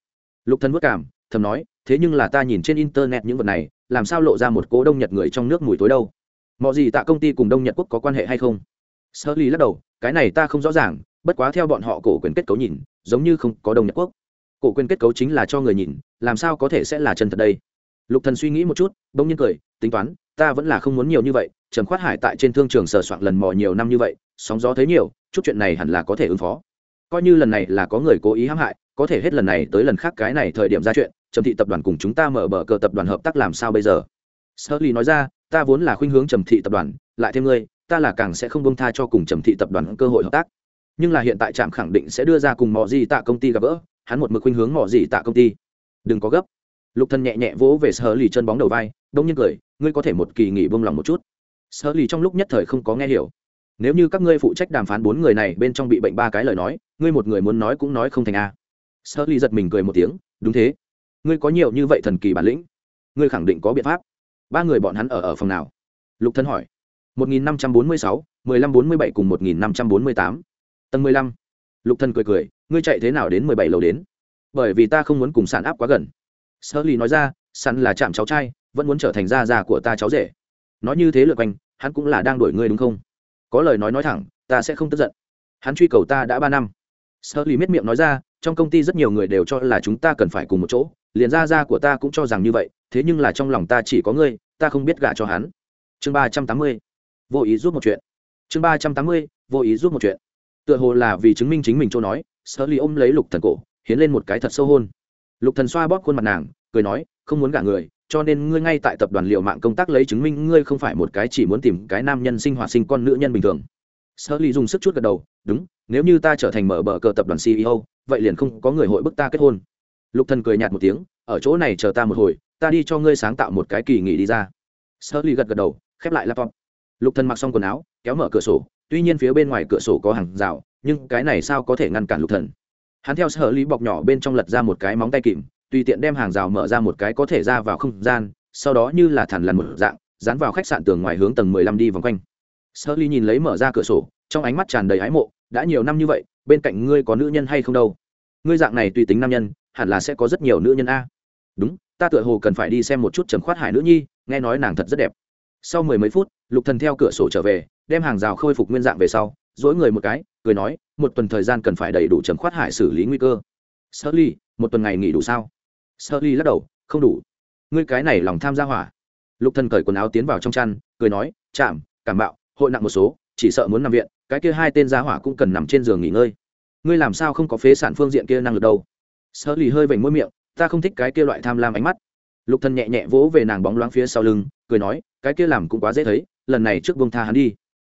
Lục thần vất cảm, thầm nói, thế nhưng là ta nhìn trên internet những vật này, làm sao lộ ra một cố đông nhật người trong nước mùi tối đâu? Mọi gì tạ công ty cùng đông nhật quốc có quan hệ hay không? Sơ ly lắc đầu cái này ta không rõ ràng, bất quá theo bọn họ cổ quyền kết cấu nhìn, giống như không có đông nhật quốc. Cổ quyền kết cấu chính là cho người nhìn, làm sao có thể sẽ là chân thật đây? Lục thần suy nghĩ một chút, bỗng nhiên cười, tính toán, ta vẫn là không muốn nhiều như vậy, trầm khoát hải tại trên thương trường sờ soạn lần mò nhiều năm như vậy, sóng gió thấy nhiều, chút chuyện này hẳn là có thể ứng phó. Coi như lần này là có người cố ý hãm hại, có thể hết lần này tới lần khác cái này thời điểm ra chuyện, trầm thị tập đoàn cùng chúng ta mở bờ cờ tập đoàn hợp tác làm sao bây giờ? Sơ ly nói ra, ta vốn là khuynh hướng trầm thị tập đoàn, lại thêm ngươi ta là càng sẽ không bông tha cho cùng trầm thị tập đoàn cơ hội hợp tác. Nhưng là hiện tại trạm khẳng định sẽ đưa ra cùng mò gì tạ công ty gặp gỡ, hắn một mực khuynh hướng mò gì tạ công ty. Đừng có gấp. Lục thần nhẹ nhẹ vỗ về sơ lì chân bóng đầu vai, đông nhiên cười, ngươi có thể một kỳ nghỉ buông lòng một chút. Sơ lì trong lúc nhất thời không có nghe hiểu. Nếu như các ngươi phụ trách đàm phán bốn người này bên trong bị bệnh ba cái lời nói, ngươi một người muốn nói cũng nói không thành a. Sơ lì giật mình cười một tiếng, đúng thế. Ngươi có nhiều như vậy thần kỳ bản lĩnh, ngươi khẳng định có biện pháp. Ba người bọn hắn ở ở phòng nào? Lục thân hỏi một nghìn năm trăm bốn mươi sáu, mười lăm bốn mươi bảy cùng một nghìn năm trăm bốn mươi tám. Tầng mười lăm. Lục thân cười cười, ngươi chạy thế nào đến mười bảy lầu đến? Bởi vì ta không muốn cùng sạn áp quá gần. Sơ nói ra sạn là chạm cháu trai, vẫn muốn trở thành gia gia của ta cháu rể. Nói như thế lượt quanh, hắn cũng là đang đuổi ngươi đúng không? Có lời nói nói thẳng, ta sẽ không tức giận. Hắn truy cầu ta đã ba năm. Sơ miết miệng nói ra, trong công ty rất nhiều người đều cho là chúng ta cần phải cùng một chỗ, liền gia gia của ta cũng cho rằng như vậy, thế nhưng là trong lòng ta chỉ có ngươi, ta không biết gả cho hắn. Chương ba trăm tám mươi vô ý giúp một chuyện. Chương ba trăm tám mươi, vô ý giúp một chuyện. Tựa hồ là vì chứng minh chính mình chỗ nói sơ ly ôm lấy lục thần cổ, hiến lên một cái thật sâu hôn. Lục thần xoa bóp khuôn mặt nàng, cười nói, không muốn gả người, cho nên ngươi ngay tại tập đoàn liệu mạng công tác lấy chứng minh ngươi không phải một cái chỉ muốn tìm cái nam nhân sinh hoạt sinh con nữ nhân bình thường. Sơ ly dùng sức chút gật đầu, đúng, nếu như ta trở thành mở bờ cờ tập đoàn ceo vậy liền không có người hội bức ta kết hôn. Lục thần cười nhạt một tiếng, ở chỗ này chờ ta một hồi, ta đi cho ngươi sáng tạo một cái kỳ nghỉ đi ra. Sơ ly gật gật đầu, khép lại laptop lục thần mặc xong quần áo, kéo mở cửa sổ, tuy nhiên phía bên ngoài cửa sổ có hàng rào, nhưng cái này sao có thể ngăn cản lục thần? Hắn theo sở lý bọc nhỏ bên trong lật ra một cái móng tay kìm, tùy tiện đem hàng rào mở ra một cái có thể ra vào không gian, sau đó như là thản lằn một dạng, dán vào khách sạn tường ngoài hướng tầng mười lăm đi vòng quanh. Sơ ly nhìn lấy mở ra cửa sổ, trong ánh mắt tràn đầy ái mộ, đã nhiều năm như vậy, bên cạnh ngươi có nữ nhân hay không đâu? Ngươi dạng này tùy tính nam nhân, hẳn là sẽ có rất nhiều nữ nhân a. Đúng, ta tựa hồ cần phải đi xem một chút trầm khoát hải nữ nhi, nghe nói nàng thật rất đẹp sau mười mấy phút, lục thần theo cửa sổ trở về, đem hàng rào khôi phục nguyên dạng về sau dối người một cái, cười nói, một tuần thời gian cần phải đầy đủ trầm khoát hải xử lý nguy cơ. Sơ ly một tuần ngày nghỉ đủ sao? Sơ ly lắc đầu, không đủ. Ngươi cái này lòng tham gia hỏa. Lục thần cởi quần áo tiến vào trong chăn, cười nói, chạm, cảm bạo, hội nặng một số, chỉ sợ muốn nằm viện, cái kia hai tên gia hỏa cũng cần nằm trên giường nghỉ ngơi. Ngươi làm sao không có phế sản phương diện kia năng lực đâu? Sơ ly hơi vểnh môi miệng, ta không thích cái kia loại tham lam ánh mắt. Lục thần nhẹ nhẹ vỗ về nàng bóng loáng phía sau lưng cười nói, cái kia làm cũng quá dễ thấy, lần này trước vương tha hắn đi.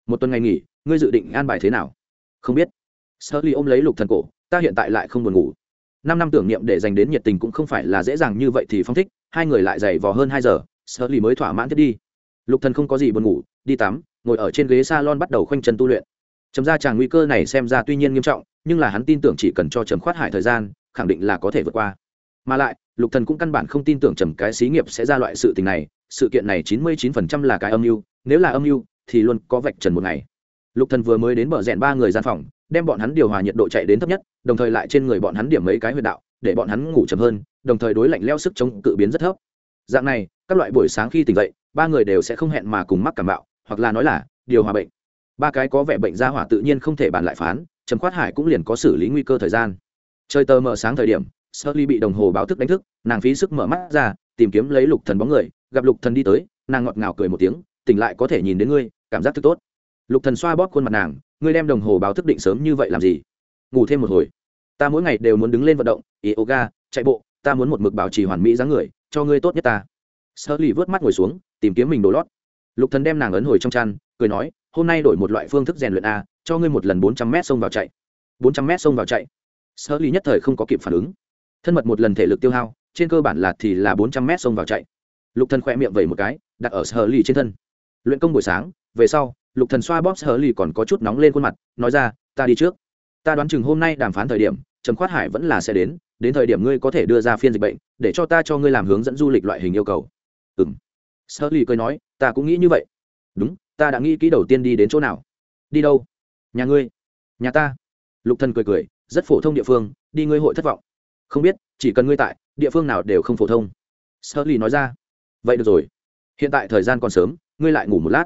Một tuần ngày nghỉ, ngươi dự định an bài thế nào? Không biết. Sơ ly ôm lấy lục thần cổ, ta hiện tại lại không buồn ngủ. Năm năm tưởng niệm để dành đến nhiệt tình cũng không phải là dễ dàng như vậy thì phong thích, hai người lại dày vò hơn hai giờ sơ ly mới thỏa mãn thiết đi. Lục thần không có gì buồn ngủ, đi tắm, ngồi ở trên ghế salon bắt đầu khoanh chân tu luyện. Trầm ra chàng nguy cơ này xem ra tuy nhiên nghiêm trọng, nhưng là hắn tin tưởng chỉ cần cho trầm khoát hải thời gian, khẳng định là có thể vượt qua. Mà lại, lục thần cũng căn bản không tin tưởng trầm cái xí nghiệp sẽ ra loại sự tình này sự kiện này chín mươi chín phần trăm là cái âm mưu nếu là âm mưu thì luôn có vạch trần một ngày. Lục thần vừa mới đến bờ rèn ba người gian phòng đem bọn hắn điều hòa nhiệt độ chạy đến thấp nhất đồng thời lại trên người bọn hắn điểm mấy cái huyệt đạo để bọn hắn ngủ chậm hơn đồng thời đối lạnh leo sức chống cự biến rất thấp. Dạng này các loại buổi sáng khi tỉnh dậy ba người đều sẽ không hẹn mà cùng mắc cảm mạo, hoặc là nói là điều hòa bệnh. Ba cái có vẻ bệnh ra hỏa tự nhiên không thể bàn lại phán trầm khoát hải cũng liền có xử lý nguy cơ thời gian. Trời tờ mờ sáng thời điểm Shirley ly bị đồng hồ báo thức đánh thức nàng phí sức mở mắt ra tìm kiếm lấy lục thần bóng người gặp lục thần đi tới, nàng ngọt ngào cười một tiếng, tỉnh lại có thể nhìn đến ngươi, cảm giác thức tốt. Lục thần xoa bóp khuôn mặt nàng, ngươi đem đồng hồ báo thức định sớm như vậy làm gì? Ngủ thêm một hồi. Ta mỗi ngày đều muốn đứng lên vận động yoga, chạy bộ, ta muốn một mực bảo trì hoàn mỹ dáng người, cho ngươi tốt nhất ta. Sơ lì vớt mắt ngồi xuống, tìm kiếm mình đồ lót. Lục thần đem nàng ấn hồi trong chăn, cười nói, hôm nay đổi một loại phương thức rèn luyện a, cho ngươi một lần bốn trăm m xông vào chạy. Bốn trăm m xông vào chạy. Sơ lì nhất thời không có kịp phản ứng. Thân mật một lần thể lực tiêu hao, trên cơ bản là thì là bốn trăm m xông vào chạy lục thần khỏe miệng vẩy một cái, đặt ở sở lì trên thân. Luyện công buổi sáng, về sau, lục thần xoa bóp sở lì còn có chút nóng lên khuôn mặt, nói ra, ta đi trước. Ta đoán chừng hôm nay đàm phán thời điểm, trầm khoát hải vẫn là sẽ đến đến thời điểm ngươi có thể đưa ra phiên dịch bệnh, để cho ta cho ngươi làm hướng dẫn du lịch loại hình yêu cầu. Ừm. Sở lì cười nói, ta cũng nghĩ như vậy. Đúng, ta đã nghĩ kỹ đầu tiên đi đến chỗ nào. Đi đâu? Nhà ngươi. Nhà ta. Lục thần cười cười, rất phổ thông địa phương, đi ngươi hội thất vọng. Không biết, chỉ cần ngươi tại, địa phương nào đều không phổ thông. Sở lì nói ra vậy được rồi. Hiện tại thời gian còn sớm, ngươi lại ngủ một lát.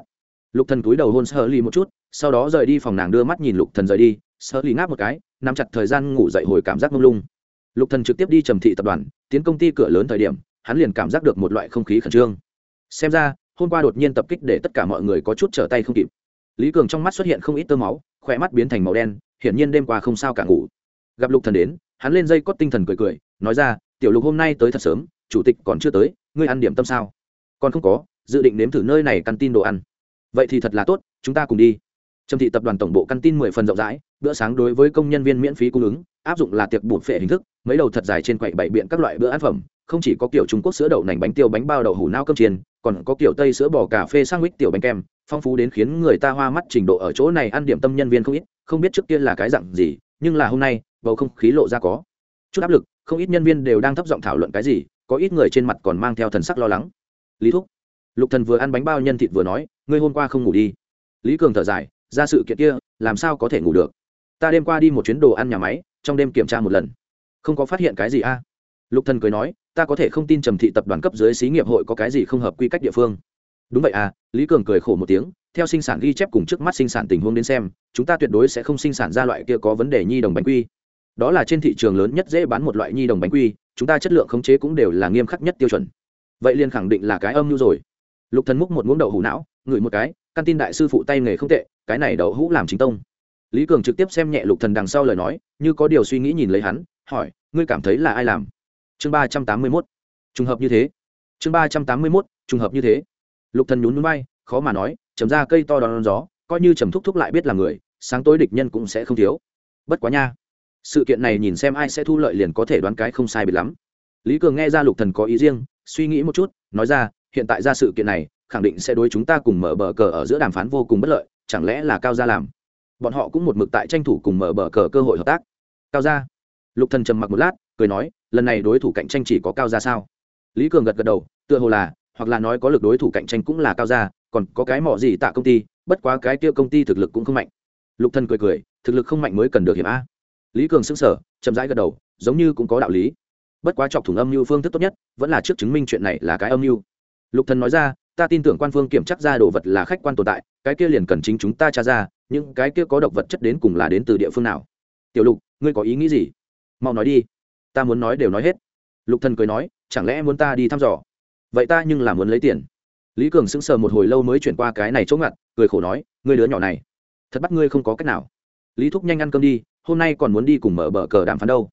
Lục thần cúi đầu hôn sơ ly một chút, sau đó rời đi phòng nàng đưa mắt nhìn lục thần rời đi. Sơ ly ngáp một cái, nắm chặt thời gian ngủ dậy hồi cảm giác mông lung. Lục thần trực tiếp đi trầm thị tập đoàn, tiến công ty cửa lớn thời điểm, hắn liền cảm giác được một loại không khí khẩn trương. Xem ra, hôm qua đột nhiên tập kích để tất cả mọi người có chút trở tay không kịp. Lý cường trong mắt xuất hiện không ít tơ máu khỏe mắt biến thành màu đen, hiển nhiên đêm qua không sao cả ngủ. Gặp lục thần đến, hắn lên dây cót tinh thần cười cười, nói ra, tiểu lục hôm nay tới thật sớm, chủ tịch còn chưa tới ngươi ăn điểm tâm sao? Còn không có, dự định nếm thử nơi này căn tin đồ ăn. Vậy thì thật là tốt, chúng ta cùng đi. Trầm thị tập đoàn tổng bộ căn tin mười phần rộng rãi, bữa sáng đối với công nhân viên miễn phí cung ứng, áp dụng là tiệc bột phệ hình thức, mấy đầu thật dài trên quầy bảy biện các loại bữa ăn phẩm, không chỉ có kiểu trung quốc sữa đậu nành bánh tiêu bánh bao đậu hủ nao cơm chiên, còn có kiểu tây sữa bò cà phê sang mít tiểu bánh kem, phong phú đến khiến người ta hoa mắt trình độ ở chỗ này ăn điểm tâm nhân viên không ít, không biết trước kia là cái dặn gì, nhưng là hôm nay, bầu không khí lộ ra có chút áp lực, không ít nhân viên đều đang thấp giọng thảo luận cái gì có ít người trên mặt còn mang theo thần sắc lo lắng. Lý thúc, lục thần vừa ăn bánh bao nhân thịt vừa nói, ngươi hôm qua không ngủ đi. Lý cường thở dài, ra sự kiện kia, làm sao có thể ngủ được? Ta đêm qua đi một chuyến đồ ăn nhà máy, trong đêm kiểm tra một lần. Không có phát hiện cái gì a? Lục thần cười nói, ta có thể không tin trầm thị tập đoàn cấp dưới xí nghiệp hội có cái gì không hợp quy cách địa phương. Đúng vậy à lý cường cười khổ một tiếng, theo sinh sản ghi chép cùng trước mắt sinh sản tình huống đến xem, chúng ta tuyệt đối sẽ không sinh sản ra loại kia có vấn đề nhi đồng bánh quy. Đó là trên thị trường lớn nhất dễ bán một loại nhi đồng bánh quy chúng ta chất lượng khống chế cũng đều là nghiêm khắc nhất tiêu chuẩn. Vậy liền khẳng định là cái âm mưu rồi. Lục thần múc một muỗng đậu hũ não, ngửi một cái, căn tin đại sư phụ tay nghề không tệ, cái này đậu hũ làm chính tông. Lý cường trực tiếp xem nhẹ lục thần đằng sau lời nói, như có điều suy nghĩ nhìn lấy hắn, hỏi, ngươi cảm thấy là ai làm? Chương ba trăm tám mươi mốt. Trùng hợp như thế. Chương ba trăm tám mươi mốt, trùng hợp như thế. Lục thần nhún núi bay khó mà nói, chấm ra cây to đón gió, coi như trầm thúc thúc lại biết là người, sáng tối địch nhân cũng sẽ không thiếu. Bất quá nha sự kiện này nhìn xem ai sẽ thu lợi liền có thể đoán cái không sai biệt lắm. Lý cường nghe ra lục thần có ý riêng, suy nghĩ một chút, nói ra, hiện tại ra sự kiện này, khẳng định sẽ đối chúng ta cùng mở bờ cờ ở giữa đàm phán vô cùng bất lợi, chẳng lẽ là cao gia làm? Bọn họ cũng một mực tại tranh thủ cùng mở bờ cờ cơ hội hợp tác. Cao gia. Lục thần trầm mặc một lát, cười nói, lần này đối thủ cạnh tranh chỉ có cao gia sao? Lý cường gật gật đầu, tựa hồ là, hoặc là nói có lực đối thủ cạnh tranh cũng là cao gia, còn có cái mỏ gì tạ công ty, bất quá cái kia công ty thực lực cũng không mạnh. Lục thần cười cười, thực lực không mạnh mới cần được hiểm a lý cường sững sờ, chậm rãi gật đầu, giống như cũng có đạo lý. Bất quá chọc thủng âm mưu phương thức tốt nhất, vẫn là trước chứng minh chuyện này là cái âm mưu. Lục thần nói ra, ta tin tưởng quan phương kiểm tra ra đồ vật là khách quan tồn tại, cái kia liền cần chính chúng ta tra ra, những cái kia có độc vật chất đến cùng là đến từ địa phương nào. Tiểu lục, ngươi có ý nghĩ gì? Mau nói đi. Ta muốn nói đều nói hết. Lục thần cười nói, chẳng lẽ muốn ta đi thăm dò? Vậy ta nhưng là muốn lấy tiền. Lý cường sững sờ một hồi lâu mới chuyển qua cái này chỗ ngặt, cười khổ nói, ngươi đứa nhỏ này, thật bắt ngươi không có cách nào. Lý thúc nhanh ăn cơm đi hôm nay còn muốn đi cùng mở bờ cờ đàm phán đâu.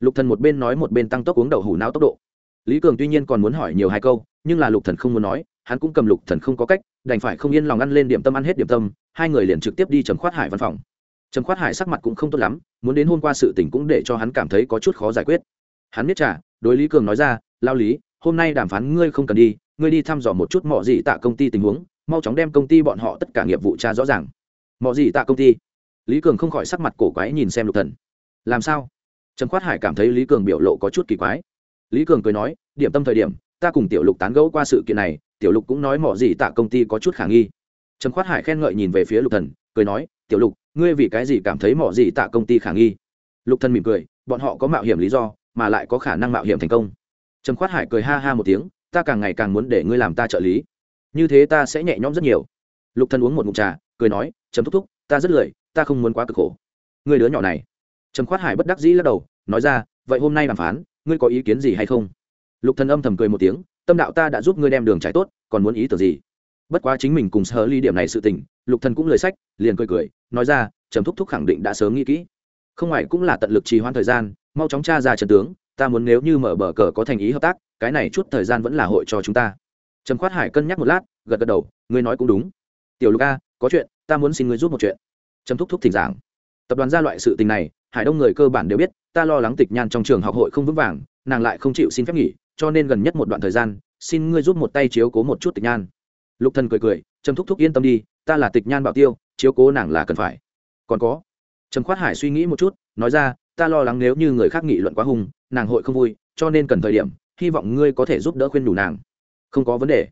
Lục thần một bên nói một bên tăng tốc uống đậu hủ não tốc độ. Lý cường tuy nhiên còn muốn hỏi nhiều hai câu, nhưng là lục thần không muốn nói, hắn cũng cầm lục thần không có cách, đành phải không yên lòng ăn lên điểm tâm ăn hết điểm tâm, hai người liền trực tiếp đi trầm khoát hải văn phòng. Trầm khoát hải sắc mặt cũng không tốt lắm, muốn đến hôm qua sự tình cũng để cho hắn cảm thấy có chút khó giải quyết. Hắn biết trả đối lý cường nói ra, lao lý, hôm nay đàm phán ngươi không cần đi, ngươi đi thăm dò một chút mọi gì tạ công ty tình huống, mau chóng đem công ty bọn họ tất cả nghiệp vụ tra rõ ràng. Mọi gì tạ công ty? Lý cường không khỏi sắc mặt cổ quái nhìn xem lục thần. Làm sao? Trầm khoát hải cảm thấy lý cường biểu lộ có chút kỳ quái. Lý cường cười nói, điểm tâm thời điểm, ta cùng tiểu lục tán gẫu qua sự kiện này, tiểu lục cũng nói mỏ gì tạ công ty có chút khả nghi. Trầm khoát hải khen ngợi nhìn về phía lục thần, cười nói, tiểu lục, ngươi vì cái gì cảm thấy mỏ gì tạ công ty khả nghi? Lục thần mỉm cười, bọn họ có mạo hiểm lý do, mà lại có khả năng mạo hiểm thành công. Trầm khoát hải cười ha ha một tiếng, ta càng ngày càng muốn để ngươi làm ta trợ lý. Như thế ta sẽ nhẹ nhõm rất nhiều. Lục thần uống một ngụm trà, cười nói, trầm thúc thúc, ta rất lười ta không muốn quá cực khổ. Người đứa nhỏ này. Trầm khoát hải bất đắc dĩ lắc đầu, nói ra, vậy hôm nay đàm phán, ngươi có ý kiến gì hay không? Lục thần âm thầm cười một tiếng, tâm đạo ta đã giúp ngươi đem đường trải tốt, còn muốn ý tưởng gì? Bất quá chính mình cùng sơ ly điểm này sự tình, lục thần cũng lời sách, liền cười cười, nói ra, trầm thúc thúc khẳng định đã sớm nghĩ kỹ. Không ngoài cũng là tận lực trì hoãn thời gian, mau chóng tra ra trận tướng, ta muốn nếu như mở bờ cờ có thành ý hợp tác, cái này chút thời gian vẫn là hội cho chúng ta. Trầm khoát hải cân nhắc một lát, gật gật đầu, ngươi nói cũng đúng. Tiểu lục a, có chuyện, ta muốn xin ngươi giúp một chuyện trầm thúc thúc thỉnh giảng. Tập đoàn ra loại sự tình này, hải đông người cơ bản đều biết, ta lo lắng tịch nhan trong trường học hội không vững vàng, nàng lại không chịu xin phép nghỉ, cho nên gần nhất một đoạn thời gian, xin ngươi giúp một tay chiếu cố một chút tịch nhan. Lục thần cười cười, trầm thúc thúc yên tâm đi, ta là tịch nhan bảo tiêu, chiếu cố nàng là cần phải. Còn có, trầm khoát hải suy nghĩ một chút, nói ra, ta lo lắng nếu như người khác nghị luận quá hung, nàng hội không vui, cho nên cần thời điểm, hy vọng ngươi có thể giúp đỡ khuyên đủ nàng. Không có vấn đề.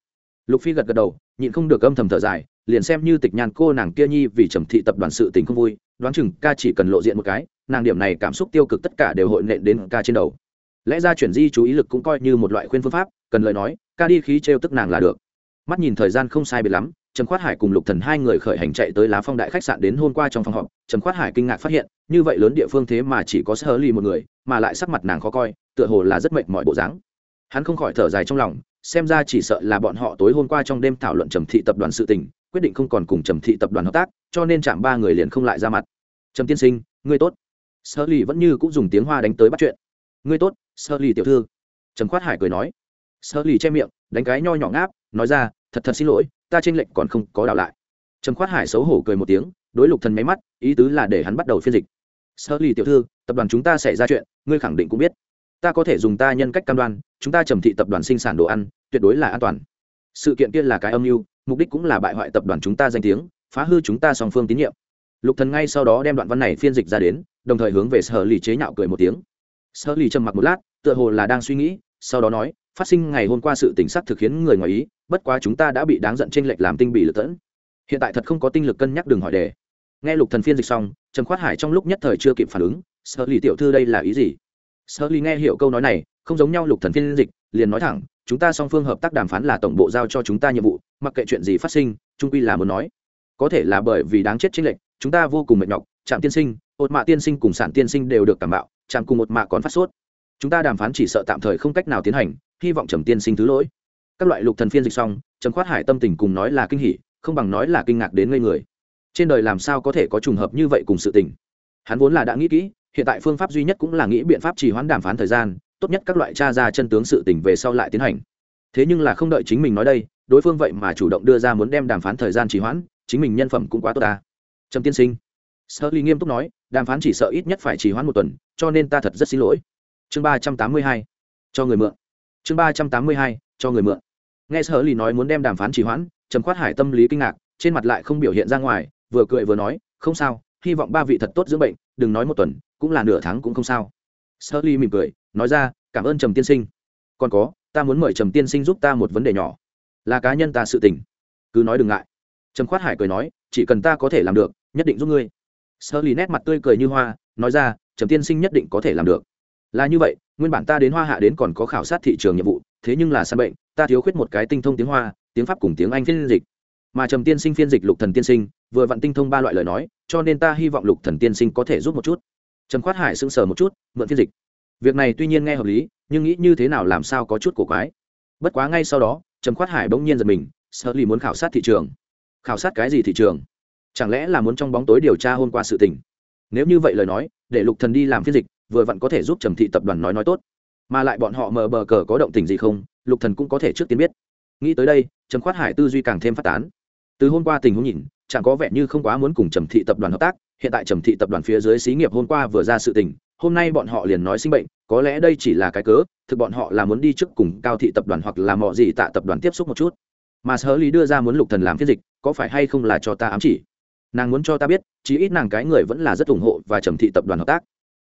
Lục phi gật gật đầu, nhịn không được âm thầm thở dài liền xem như tịch nhan cô nàng kia nhi vì trầm thị tập đoàn sự tình không vui, đoán chừng ca chỉ cần lộ diện một cái, nàng điểm này cảm xúc tiêu cực tất cả đều hội nện đến ca trên đầu. Lẽ ra chuyển di chú ý lực cũng coi như một loại khuyên phương pháp, cần lời nói, ca đi khí trêu tức nàng là được. Mắt nhìn thời gian không sai biệt lắm, trầm khoát hải cùng lục thần hai người khởi hành chạy tới lá phong đại khách sạn đến hôm qua trong phòng họp, trầm khoát hải kinh ngạc phát hiện, như vậy lớn địa phương thế mà chỉ có sơ ly một người, mà lại sắc mặt nàng khó coi, tựa hồ là rất mệt mỏi bộ dáng. Hắn không khỏi thở dài trong lòng, xem ra chỉ sợ là bọn họ tối hôm qua trong đêm thảo luận trầm thị tập đoàn sự tình quyết định không còn cùng trầm thị tập đoàn hợp tác, cho nên chạm ba người liền không lại ra mặt. Trầm tiên sinh, ngươi tốt. Sơ ly vẫn như cũng dùng tiếng hoa đánh tới bắt chuyện. Ngươi tốt sơ ly tiểu thư. Trầm khoát hải cười nói. Sơ ly che miệng, đánh cái nho nhỏ ngáp, nói ra, thật thật xin lỗi, ta tranh lệnh còn không có đảo lại. Trầm khoát hải xấu hổ cười một tiếng, đối lục thần máy mắt, ý tứ là để hắn bắt đầu phiên dịch. Sơ ly tiểu thư, tập đoàn chúng ta xảy ra chuyện, ngươi khẳng định cũng biết. Ta có thể dùng ta nhân cách cam đoan, chúng ta trầm thị tập đoàn sinh sản đồ ăn, tuyệt đối là an toàn. Sự kiện kia là cái âm mưu mục đích cũng là bại hoại tập đoàn chúng ta danh tiếng, phá hư chúng ta song phương tín nhiệm. Lục thần ngay sau đó đem đoạn văn này phiên dịch ra đến, đồng thời hướng về sở lì chế nhạo cười một tiếng. Sở lì trầm mặc một lát, tựa hồ là đang suy nghĩ, sau đó nói, phát sinh ngày hôm qua sự tỉnh sắc thực khiến người ngoài ý, bất quá chúng ta đã bị đáng giận trên lệch làm tinh bị lật tẫn. Hiện tại thật không có tinh lực cân nhắc đừng hỏi đề. Nghe lục thần phiên dịch xong, trầm khoát hải trong lúc nhất thời chưa kịp phản ứng, sở lì tiểu thư đây là ý gì? Sở lì nghe hiểu câu nói này, không giống nhau lục thần phiên dịch, liền nói thẳng, chúng ta song phương hợp tác đàm phán là tổng bộ giao cho chúng ta nhiệm vụ mặc kệ chuyện gì phát sinh, trung quy là muốn nói. Có thể là bởi vì đáng chết chính lệnh chúng ta vô cùng mệt nhọc, trạm tiên sinh, ột mạ tiên sinh cùng sản tiên sinh đều được cảm bạo, trạm cùng một mạ còn phát sốt. Chúng ta đàm phán chỉ sợ tạm thời không cách nào tiến hành, hy vọng trầm tiên sinh thứ lỗi. Các loại lục thần phiên dịch xong, trầm khoát hải tâm tình cùng nói là kinh hỉ, không bằng nói là kinh ngạc đến ngây người. Trên đời làm sao có thể có trùng hợp như vậy cùng sự tình? Hắn vốn là đã nghĩ kỹ, hiện tại phương pháp duy nhất cũng là nghĩ biện pháp trì hoãn đàm phán thời gian, tốt nhất các loại tra ra chân tướng sự tình về sau lại tiến hành. Thế nhưng là không đợi chính mình nói đây đối phương vậy mà chủ động đưa ra muốn đem đàm phán thời gian trì hoãn, chính mình nhân phẩm cũng quá tốt ta. Trầm tiên sinh. Sơ ly nghiêm túc nói, đàm phán chỉ sợ ít nhất phải trì hoãn một tuần, cho nên ta thật rất xin lỗi. Chương ba trăm tám mươi hai. Cho người mượn. Chương ba trăm tám mươi hai. Cho người mượn. Nghe sơ ly nói muốn đem đàm phán trì hoãn, trầm khoát hải tâm lý kinh ngạc, trên mặt lại không biểu hiện ra ngoài, vừa cười vừa nói, không sao, hy vọng ba vị thật tốt dưỡng bệnh, đừng nói một tuần, cũng là nửa tháng cũng không sao. Sơ ly mỉm cười, nói ra, cảm ơn trầm tiên sinh. Còn có, ta muốn mời trầm tiên sinh giúp ta một vấn đề nhỏ là cá nhân ta sự tình. Cứ nói đừng ngại. Trầm khoát hải cười nói, chỉ cần ta có thể làm được, nhất định giúp ngươi. Sơ lì nét mặt tươi cười như hoa, nói ra, trầm tiên sinh nhất định có thể làm được. Là như vậy, nguyên bản ta đến hoa hạ đến còn có khảo sát thị trường nhiệm vụ, thế nhưng là săn bệnh, ta thiếu khuyết một cái tinh thông tiếng hoa, tiếng pháp cùng tiếng anh phiên dịch. Mà trầm tiên sinh phiên dịch lục thần tiên sinh, vừa vặn tinh thông ba loại lời nói, cho nên ta hy vọng lục thần tiên sinh có thể giúp một chút. Trầm khoát hải sững sờ một chút, mượn phiên dịch. Việc này tuy nhiên nghe hợp lý, nhưng nghĩ như thế nào làm sao có chút cổ quái. Bất quá ngay sau đó trầm khoát hải bỗng nhiên giật mình, sợ lì muốn khảo sát thị trường. Khảo sát cái gì thị trường? Chẳng lẽ là muốn trong bóng tối điều tra hôm qua sự tình? Nếu như vậy lời nói, để lục thần đi làm phiên dịch, vừa vặn có thể giúp trầm thị tập đoàn nói nói tốt. Mà lại bọn họ mờ bờ cờ có động tình gì không, lục thần cũng có thể trước tiên biết. Nghĩ tới đây, trầm khoát hải tư duy càng thêm phát tán. Từ hôm qua tình huống nhìn, chẳng có vẻ như không quá muốn cùng trầm thị tập đoàn hợp tác, hiện tại trầm thị tập đoàn phía dưới xí nghiệp hôm qua vừa ra sự tình, hôm nay bọn họ liền nói sinh bệnh có lẽ đây chỉ là cái cớ, thực bọn họ là muốn đi trước cùng cao thị tập đoàn hoặc là mọi gì tạ tập đoàn tiếp xúc một chút. Mà sở lý đưa ra muốn lục thần làm phiên dịch, có phải hay không là cho ta ám chỉ? Nàng muốn cho ta biết, chí ít nàng cái người vẫn là rất ủng hộ và trầm thị tập đoàn hợp tác.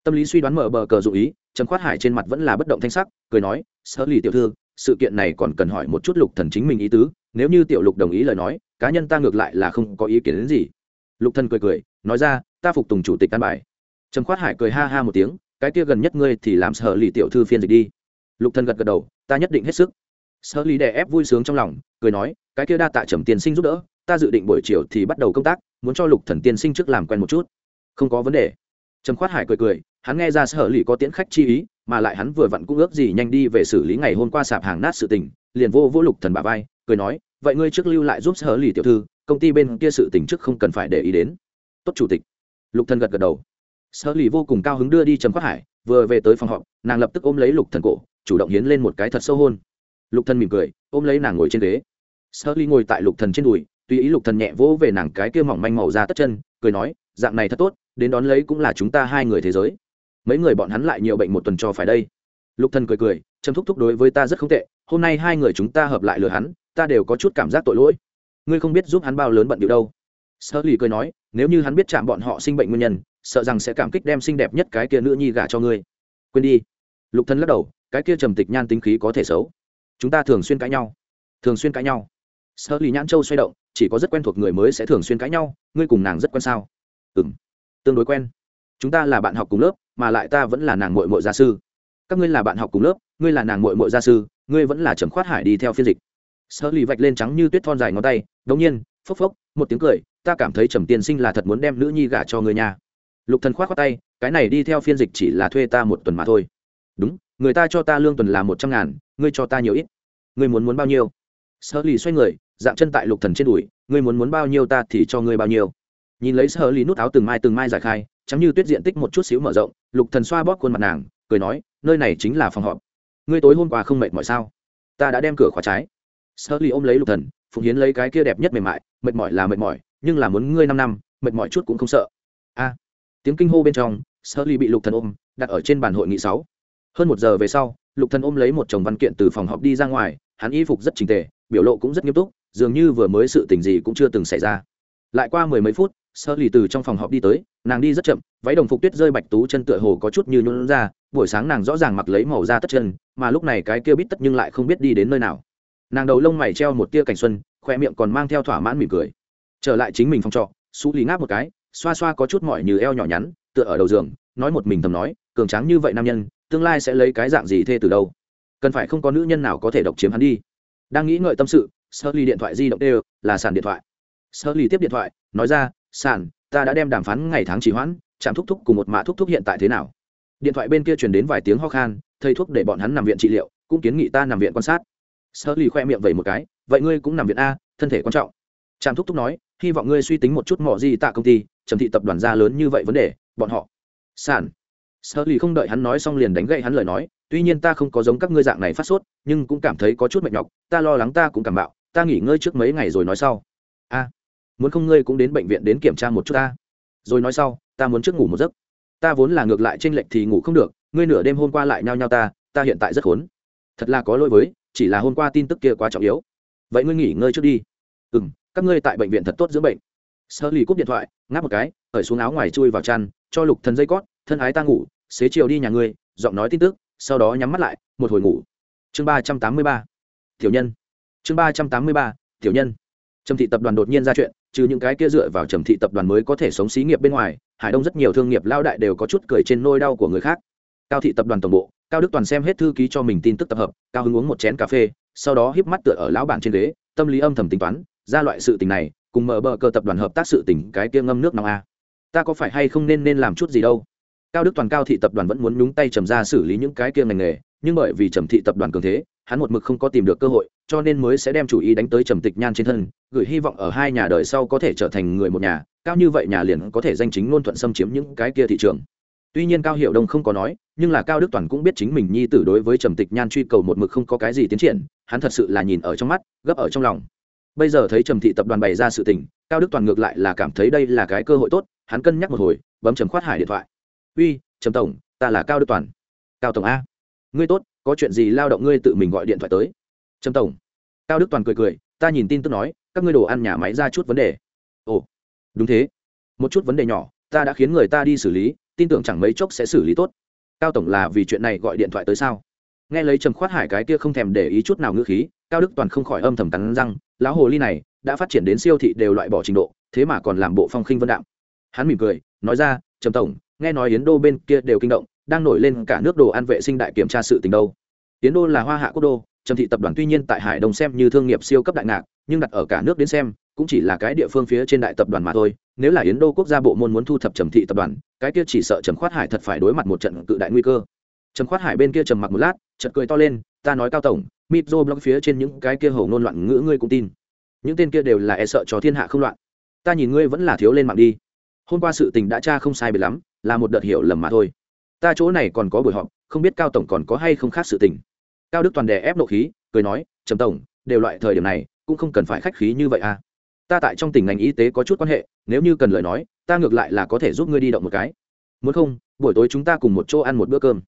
Tâm lý suy đoán mở bờ cờ dụ ý, trầm khoát hải trên mặt vẫn là bất động thanh sắc, cười nói, sở lý tiểu thư, sự kiện này còn cần hỏi một chút lục thần chính mình ý tứ, nếu như tiểu lục đồng ý lời nói, cá nhân ta ngược lại là không có ý kiến đến gì. Lục thần cười cười, nói ra, ta phục tùng chủ tịch căn bài. Trầm khoát hải cười ha ha một tiếng cái kia gần nhất ngươi thì làm sở lì tiểu thư phiên dịch đi. Lục thần gật gật đầu, ta nhất định hết sức. Sở lì đè ép vui sướng trong lòng, cười nói, cái kia đa tạ trầm tiền sinh giúp đỡ, ta dự định buổi chiều thì bắt đầu công tác, muốn cho lục thần tiên sinh trước làm quen một chút. Không có vấn đề. Trầm khoát hải cười cười, hắn nghe ra sở lì có tiễn khách chi ý, mà lại hắn vừa vặn cũng ước gì nhanh đi về xử lý ngày hôm qua sạp hàng nát sự tình, liền vô vô lục thần bà vai, cười nói, vậy ngươi trước lưu lại giúp sở lì tiểu thư, công ty bên kia sự tình trước không cần phải để ý đến. Tốt chủ tịch. Lục thần gật gật đầu sở lì vô cùng cao hứng đưa đi trầm khoát hải, vừa về tới phòng họp, nàng lập tức ôm lấy lục thần cổ, chủ động hiến lên một cái thật sâu hôn. Lục thần mỉm cười, ôm lấy nàng ngồi trên ghế. Sở lì ngồi tại lục thần trên đùi, tùy ý lục thần nhẹ vỗ về nàng cái kia mỏng manh màu ra tất chân, cười nói, dạng này thật tốt, đến đón lấy cũng là chúng ta hai người thế giới. Mấy người bọn hắn lại nhiều bệnh một tuần cho phải đây. Lục thần cười cười, trầm thúc thúc đối với ta rất không tệ, hôm nay hai người chúng ta hợp lại lừa hắn, ta đều có chút cảm giác tội lỗi. Ngươi không biết giúp hắn bao lớn bận điệu đâu. Sơ lì cười nói, nếu như hắn biết chạm bọn họ sinh bệnh nguyên nhân sợ rằng sẽ cảm kích đem xinh đẹp nhất cái kia nữ nhi gả cho ngươi. Quên đi. Lục thần lắc đầu, cái kia trầm tịch nhan tính khí có thể xấu. Chúng ta thường xuyên cãi nhau. Thường xuyên cãi nhau. Sơ lì nhãn châu xoay động, chỉ có rất quen thuộc người mới sẽ thường xuyên cãi nhau, ngươi cùng nàng rất quen sao? Ừm. Tương đối quen. Chúng ta là bạn học cùng lớp, mà lại ta vẫn là nàng mội mội gia sư. Các ngươi là bạn học cùng lớp, ngươi là nàng mội mội gia sư, ngươi vẫn là trầm khoát hải đi theo phiên dịch. Sơ lì vạch lên trắng như tuyết thon dài ngón tay, đống nhiên, phốc phốc, một tiếng cười, ta cảm thấy trầm tiên sinh là thật muốn đem nữ nhi gả cho người nhà lục thần khoát khoát tay, cái này đi theo phiên dịch chỉ là thuê ta một tuần mà thôi. Đúng, người ta cho ta lương tuần là một trăm ngàn, ngươi cho ta nhiều ít. Ngươi muốn muốn bao nhiêu? Sở lì xoay người, dạng chân tại lục thần trên đùi, ngươi muốn muốn bao nhiêu ta thì cho ngươi bao nhiêu. Nhìn lấy sở lì nút áo từng mai từng mai giải khai, chấm như tuyết diện tích một chút xíu mở rộng, lục thần xoa bóp khuôn mặt nàng, cười nói, nơi này chính là phòng họp. Ngươi tối hôm qua không mệt mỏi sao? Ta đã đem cửa khóa trái. Sở lì ôm lấy lục thần phụng hiến lấy cái kia đẹp nhất mềm mại, mệt mỏi là mệt mỏi, nhưng là muốn ngươi năm năm, mệt mỏi chút cũng không sợ. A tiếng kinh hô bên trong sơ ly bị lục thần ôm, đặt ở trên bàn hội nghị sáu. Hơn một giờ về sau, lục thần ôm lấy một chồng văn kiện từ phòng họp đi ra ngoài, hắn y phục rất chỉnh tề, biểu lộ cũng rất nghiêm túc, dường như vừa mới sự tình gì cũng chưa từng xảy ra. Lại qua mười mấy phút sơ lì từ trong phòng họp đi tới, nàng đi rất chậm, váy đồng phục tuyết rơi bạch tú chân tựa hồ có chút như nhuận ra, buổi sáng nàng rõ ràng mặc lấy màu da tất chân, mà lúc này cái kia bít tất nhưng lại không biết đi đến nơi nào. Nàng đầu lông mày treo một tia cảnh xuân, khoe miệng còn mang theo thỏa mãn mỉm cười. Trở lại chính mình phòng trọ xú lì ngáp một cái xoa xoa có chút mỏi như eo nhỏ nhắn, tựa ở đầu giường, nói một mình thầm nói, cường tráng như vậy nam nhân, tương lai sẽ lấy cái dạng gì thê từ đâu? Cần phải không có nữ nhân nào có thể độc chiếm hắn đi? Đang nghĩ ngợi tâm sự sơ ly điện thoại di động đều là sàn điện thoại. Sơ ly tiếp điện thoại, nói ra, sàn, ta đã đem đàm phán ngày tháng trì hoãn chạm thúc thúc cùng một mạ thúc thúc hiện tại thế nào? Điện thoại bên kia truyền đến vài tiếng ho khan, thầy thuốc để bọn hắn nằm viện trị liệu, cũng kiến nghị ta nằm viện quan sát. Sơ ly khoe miệng vẩy một cái, vậy ngươi cũng nằm viện a, thân thể quan trọng. Trạm thúc thúc nói, hy vọng ngươi suy tính một chút mỏ gì tạ công ty trầm thị tập đoàn gia lớn như vậy vấn đề, bọn họ. Sản sợ lì không đợi hắn nói xong liền đánh gậy hắn lời nói, tuy nhiên ta không có giống các ngươi dạng này phát sốt, nhưng cũng cảm thấy có chút mệt nhọc, ta lo lắng ta cũng cảm bạo, ta nghỉ ngơi trước mấy ngày rồi nói sau. A, muốn không ngươi cũng đến bệnh viện đến kiểm tra một chút ta. Rồi nói sau, ta muốn trước ngủ một giấc. Ta vốn là ngược lại t r ê n lệch thì ngủ không được, ngươi nửa đêm hôm qua lại nhao nhao ta ta hiện tại rất khốn. Thật là có lỗi với, chỉ là hôm qua tin tức kia quá trọng yếu. Vậy ngươi nghỉ ngơi trước đi. Ừ m các ngươi tại bệnh viện thật tốt dưỡng bệnh sơ lì cúp điện thoại, ngáp một cái khởi xuống áo ngoài chui vào chăn, cho lục thần dây cót, thân ái ta ngủ, xế chiều đi nhà ngươi, giọng nói tin tức, sau đó nhắm mắt lại, một hồi ngủ. Chương ba trăm tám mươi ba. Tiểu nhân. Chương ba trăm tám mươi ba, tiểu nhân. Trầm thị tập đoàn đột nhiên ra chuyện, trừ những cái kia dựa vào trầm thị tập đoàn mới có thể sống xí nghiệp bên ngoài, hải đông rất nhiều thương nghiệp lao đại đều có chút cười trên nôi đau của người khác. Cao thị tập đoàn tổng bộ, cao đức toàn xem hết thư ký cho mình tin tức tập hợp, cao hứng uống một chén cà phê, sau đó híp mắt tựa ở lão bản trên ghế, tâm lý âm thầm tính toán, ra loại sự tình này cùng mở bờ cờ tập đoàn hợp tác sự tình cái kia ngâm nước nóng a. Ta có phải hay không nên nên làm chút gì đâu? Cao đức toàn cao thị tập đoàn vẫn muốn nhúng tay trầm ra xử lý những cái kia ngành nghề, nhưng bởi vì trầm thị tập đoàn cường thế, hắn một mực không có tìm được cơ hội, cho nên mới sẽ đem chủ ý đánh tới trầm tịch nhan trên thân, gửi hy vọng ở hai nhà đời sau có thể trở thành người một nhà, cao như vậy nhà liền có thể danh chính ngôn thuận xâm chiếm những cái kia thị trường. Tuy nhiên cao hiệu đông không có nói, nhưng là cao đức toàn cũng biết chính mình nhi tử đối với trầm tịch nhan truy cầu một mực không có cái gì tiến triển, hắn thật sự là nhìn ở trong mắt, gấp ở trong lòng bây giờ thấy trầm thị tập đoàn bày ra sự tình, cao đức toàn ngược lại là cảm thấy đây là cái cơ hội tốt, hắn cân nhắc một hồi, bấm trầm khoát hải điện thoại. Uy, trầm tổng, ta là cao đức toàn. Cao tổng a. Ngươi tốt, có chuyện gì lao động ngươi tự mình gọi điện thoại tới. Trầm tổng. Cao đức toàn cười cười, ta nhìn tin tức nói, các ngươi đồ ăn nhà máy ra chút vấn đề. Ồ, đúng thế. Một chút vấn đề nhỏ, ta đã khiến người ta đi xử lý, tin tưởng chẳng mấy chốc sẽ xử lý tốt. Cao tổng là vì chuyện này gọi điện thoại tới sao? Nghe lấy trầm khoát hải cái kia không thèm để ý chút nào ngữ khí, cao đức toàn không khỏi âm thầm cắn răng lão hồ ly này đã phát triển đến siêu thị đều loại bỏ trình độ, thế mà còn làm bộ phong khinh vân đạm. Hắn mỉm cười, nói ra, trầm tổng, nghe nói yến đô bên kia đều kinh động, đang nổi lên cả nước đồ ăn vệ sinh đại kiểm tra sự tình đâu. Yến đô là hoa hạ quốc đô, trầm thị tập đoàn tuy nhiên tại hải đông xem như thương nghiệp siêu cấp đại ngạc, nhưng đặt ở cả nước đến xem, cũng chỉ là cái địa phương phía trên đại tập đoàn mà thôi. Nếu là yến đô quốc gia bộ môn muốn thu thập trầm thị tập đoàn, cái kia chỉ sợ trầm khoát hải thật phải đối mặt một trận cự đại nguy cơ. Trầm khoát hải bên kia trầm mặc một lát, chợt cười to lên, ta nói cao tổng mitro blog phía trên những cái kia hầu ngôn loạn ngữ ngươi cũng tin. Những tên kia đều là e sợ cho thiên hạ không loạn. Ta nhìn ngươi vẫn là thiếu lên mạng đi. Hôm qua sự tình đã tra không sai biệt lắm, là một đợt hiểu lầm mà thôi. Ta chỗ này còn có buổi họp, không biết cao tổng còn có hay không khác sự tình. Cao đức toàn đè ép nộ khí, cười nói, trầm tổng, đều loại thời điểm này, cũng không cần phải khách khí như vậy à. Ta tại trong tỉnh ngành y tế có chút quan hệ, nếu như cần lời nói, ta ngược lại là có thể giúp ngươi đi động một cái. Muốn không, buổi tối chúng ta cùng một chỗ ăn một bữa cơm.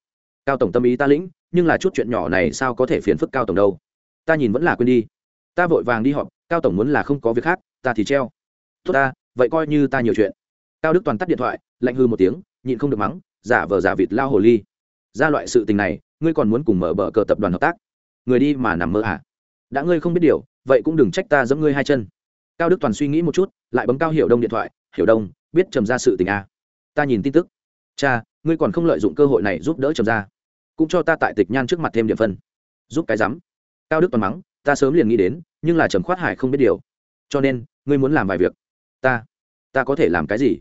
Cao tổng tâm ý ta lĩnh nhưng là chút chuyện nhỏ này sao có thể phiền phức cao tổng đâu? Ta nhìn vẫn là quên đi. Ta vội vàng đi họp, cao tổng muốn là không có việc khác, ta thì treo. Tốt ta, vậy coi như ta nhiều chuyện. Cao đức toàn tắt điện thoại, lạnh hư một tiếng, nhịn không được mắng, giả vờ giả vịt lao hồ ly. Ra loại sự tình này, ngươi còn muốn cùng mở bờ cờ tập đoàn hợp tác? Người đi mà nằm mơ à? Đã ngươi không biết điều, vậy cũng đừng trách ta giẫm ngươi hai chân. Cao đức toàn suy nghĩ một chút, lại bấm cao hiểu đông điện thoại. Hiểu đông, biết trầm ra sự tình à. ta nhìn tin tức. Cha, ngươi còn không lợi dụng cơ hội này giúp đỡ trầm ra cũng cho ta tại tịch nhan trước mặt thêm điểm phân. Giúp cái rắm. Cao đức toàn mắng, ta sớm liền nghĩ đến, nhưng là trầm khoát hải không biết điều. Cho nên, ngươi muốn làm vài việc. Ta ta có thể làm cái gì?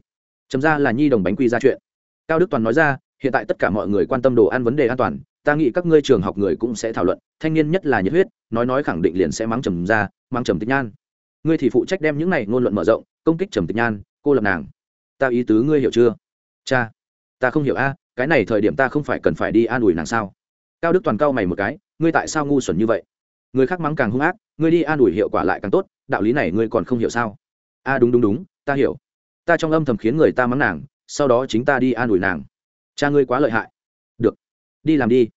Trầm ra là nhi đồng bánh quy ra chuyện. Cao đức toàn nói ra, hiện tại tất cả mọi người quan tâm đồ ăn vấn đề an toàn, ta nghĩ các ngươi trường học người cũng sẽ thảo luận, thanh niên nhất là nhiệt huyết, nói nói khẳng định liền sẽ mắng trầm ra, mắng trầm tịch nhan. Ngươi thì phụ trách đem những này ngôn luận mở rộng, công kích trầm tịch nhan, cô lập nàng. Ta ý tứ ngươi hiểu chưa? Cha, ta không hiểu a cái này thời điểm ta không phải cần phải đi an ủi nàng sao? Cao đức toàn cao mày một cái, ngươi tại sao ngu xuẩn như vậy? Người khác mắng càng hung ác, ngươi đi an ủi hiệu quả lại càng tốt, đạo lý này ngươi còn không hiểu sao? A đúng đúng đúng, ta hiểu. Ta trong âm thầm khiến người ta mắng nàng, sau đó chính ta đi an ủi nàng. Cha ngươi quá lợi hại. Được, đi làm đi.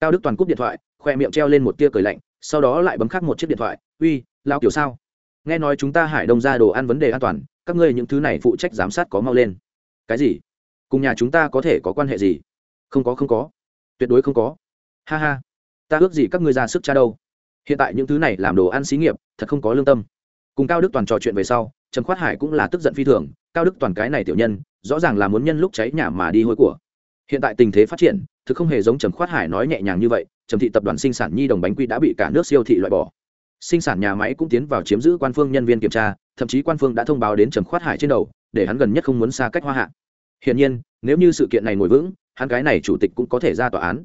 Cao đức toàn cúp điện thoại, khoe miệng treo lên một tia cười lạnh, sau đó lại bấm khắc một chiếc điện thoại. Uy lao kiểu sao? Nghe nói chúng ta hải đông ra đồ ăn vấn đề an toàn, các ngươi những thứ này phụ trách giám sát có mau lên. Cái gì? Cùng nhà chúng ta có thể có quan hệ gì? Không có không có. Tuyệt đối không có. Ha ha. Ta ước gì các ngươi ra sức cha đâu. Hiện tại những thứ này làm đồ ăn xí nghiệp, thật không có lương tâm. Cùng cao đức toàn trò chuyện về sau, trần khoát hải cũng là tức giận phi thường. Cao đức toàn cái này tiểu nhân, rõ ràng là muốn nhân lúc cháy nhà mà đi hối của. Hiện tại tình thế phát triển, thực không hề giống trầm khoát hải nói nhẹ nhàng như vậy, trầm thị tập đoàn sinh sản nhi đồng bánh quy đã bị cả nước siêu thị loại bỏ. Sinh sản nhà máy cũng tiến vào chiếm giữ quan phương nhân viên kiểm tra, thậm chí quan phương đã thông báo đến trầm khoát hải trên đầu, để hắn gần nhất không muốn xa cách hoa hạ hiển nhiên, nếu như sự kiện này ngồi vững, hắn cái này chủ tịch cũng có thể ra tòa án.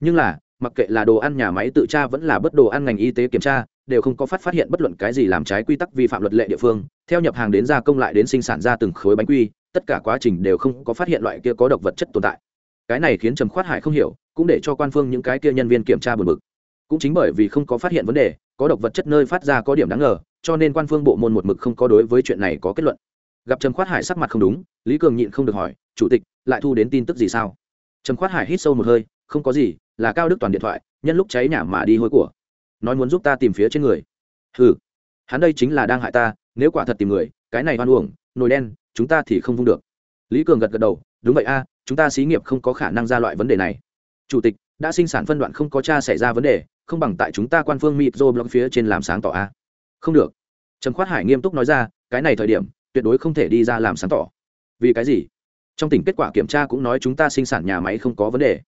Nhưng là, mặc kệ là đồ ăn nhà máy tự tra vẫn là bất đồ ăn ngành y tế kiểm tra, đều không có phát phát hiện bất luận cái gì làm trái quy tắc vi phạm luật lệ địa phương. Theo nhập hàng đến gia công lại đến sinh sản ra từng khối bánh quy, tất cả quá trình đều không có phát hiện loại kia có độc vật chất tồn tại. Cái này khiến trầm khoát hải không hiểu, cũng để cho quan phương những cái kia nhân viên kiểm tra buồn bực. Cũng chính bởi vì không có phát hiện vấn đề, có độc vật chất nơi phát ra có điểm đáng ngờ, cho nên quan phương bộ môn một mực không có đối với chuyện này có kết luận gặp trầm khoát hải sắc mặt không đúng, lý cường nhịn không được hỏi, chủ tịch, lại thu đến tin tức gì sao? Trầm khoát hải hít sâu một hơi, không có gì, là cao đức toàn điện thoại, nhân lúc cháy nhà mà đi hôi của. Nói muốn giúp ta tìm phía trên người. Ừ hắn đây chính là đang hại ta, nếu quả thật tìm người, cái này hoan uổng, nồi đen, chúng ta thì không vung được. Lý cường gật gật đầu, đúng vậy a, chúng ta xí nghiệp không có khả năng ra loại vấn đề này. Chủ tịch, đã sinh sản phân đoạn không có cha xảy ra vấn đề, không bằng tại chúng ta quan phương mịp dô blog phía trên làm sáng tỏ a. Không được. Trầm khoát hải nghiêm túc nói ra, cái này thời điểm tuyệt đối không thể đi ra làm sáng tỏ. Vì cái gì? Trong tỉnh kết quả kiểm tra cũng nói chúng ta sinh sản nhà máy không có vấn đề.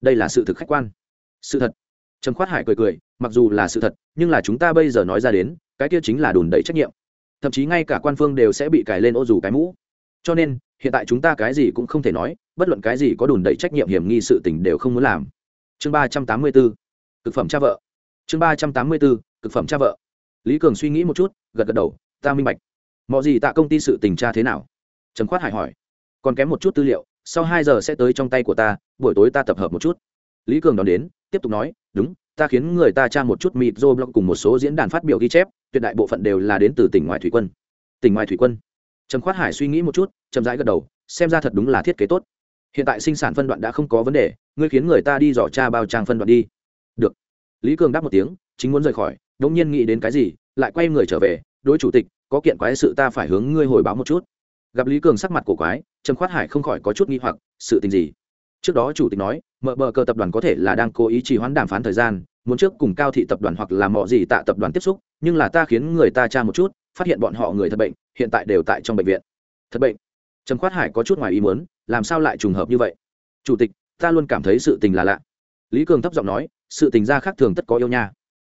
Đây là sự thực khách quan. Sự thật. Trầm khoát hải cười cười, mặc dù là sự thật, nhưng là chúng ta bây giờ nói ra đến, cái kia chính là đùn đẩy trách nhiệm. Thậm chí ngay cả quan phương đều sẽ bị cài lên ô dù cái mũ. Cho nên, hiện tại chúng ta cái gì cũng không thể nói, bất luận cái gì có đùn đẩy trách nhiệm hiểm nghi sự tình đều không muốn làm. Chương ba trăm tám mươi b ố cực phẩm cha vợ. Chương ba trăm tám mươi b ố cực phẩm cha vợ. Lý cường suy nghĩ một chút, gật gật đầu, ta minh bạch mọi gì tạ công ty sự tình tra thế nào? Trầm khoát hải hỏi. Còn kém một chút tư liệu, sau hai giờ sẽ tới trong tay của ta, buổi tối ta tập hợp một chút. Lý cường đón đến, tiếp tục nói, đúng, ta khiến người ta tra một chút mịt dô blog cùng một số diễn đàn phát biểu ghi chép, tuyệt đại bộ phận đều là đến từ tỉnh ngoài thủy quân. Tỉnh ngoài thủy quân? Trầm khoát hải suy nghĩ một chút, chậm rãi gật đầu, xem ra thật đúng là thiết kế tốt. Hiện tại sinh sản phân đoạn đã không có vấn đề, ngươi khiến người ta đi dò tra bao trang phân đoạn đi. Được. Lý cường đáp một tiếng, chính muốn rời khỏi đống nhiên nghĩ đến cái gì, lại quay người trở về, đối chủ tịch có kiện quái sự ta phải hướng ngươi hồi báo một chút. Gặp lý cường sắc mặt của quái, trầm khoát hải không khỏi có chút nghi hoặc, sự tình gì? Trước đó chủ tịch nói, mở bờ cờ tập đoàn có thể là đang cố ý trì hoãn đàm phán thời gian, muốn trước cùng cao thị tập đoàn hoặc là mọi gì tạ tập đoàn tiếp xúc, nhưng là ta khiến người ta tra một chút, phát hiện bọn họ người thật bệnh, hiện tại đều tại trong bệnh viện. Thật bệnh? Trầm khoát hải có chút ngoài ý muốn, làm sao lại trùng hợp như vậy? Chủ tịch, ta luôn cảm thấy sự tình là lạ. Lý cường thấp giọng nói, sự tình ra khác thường tất có yêu nha.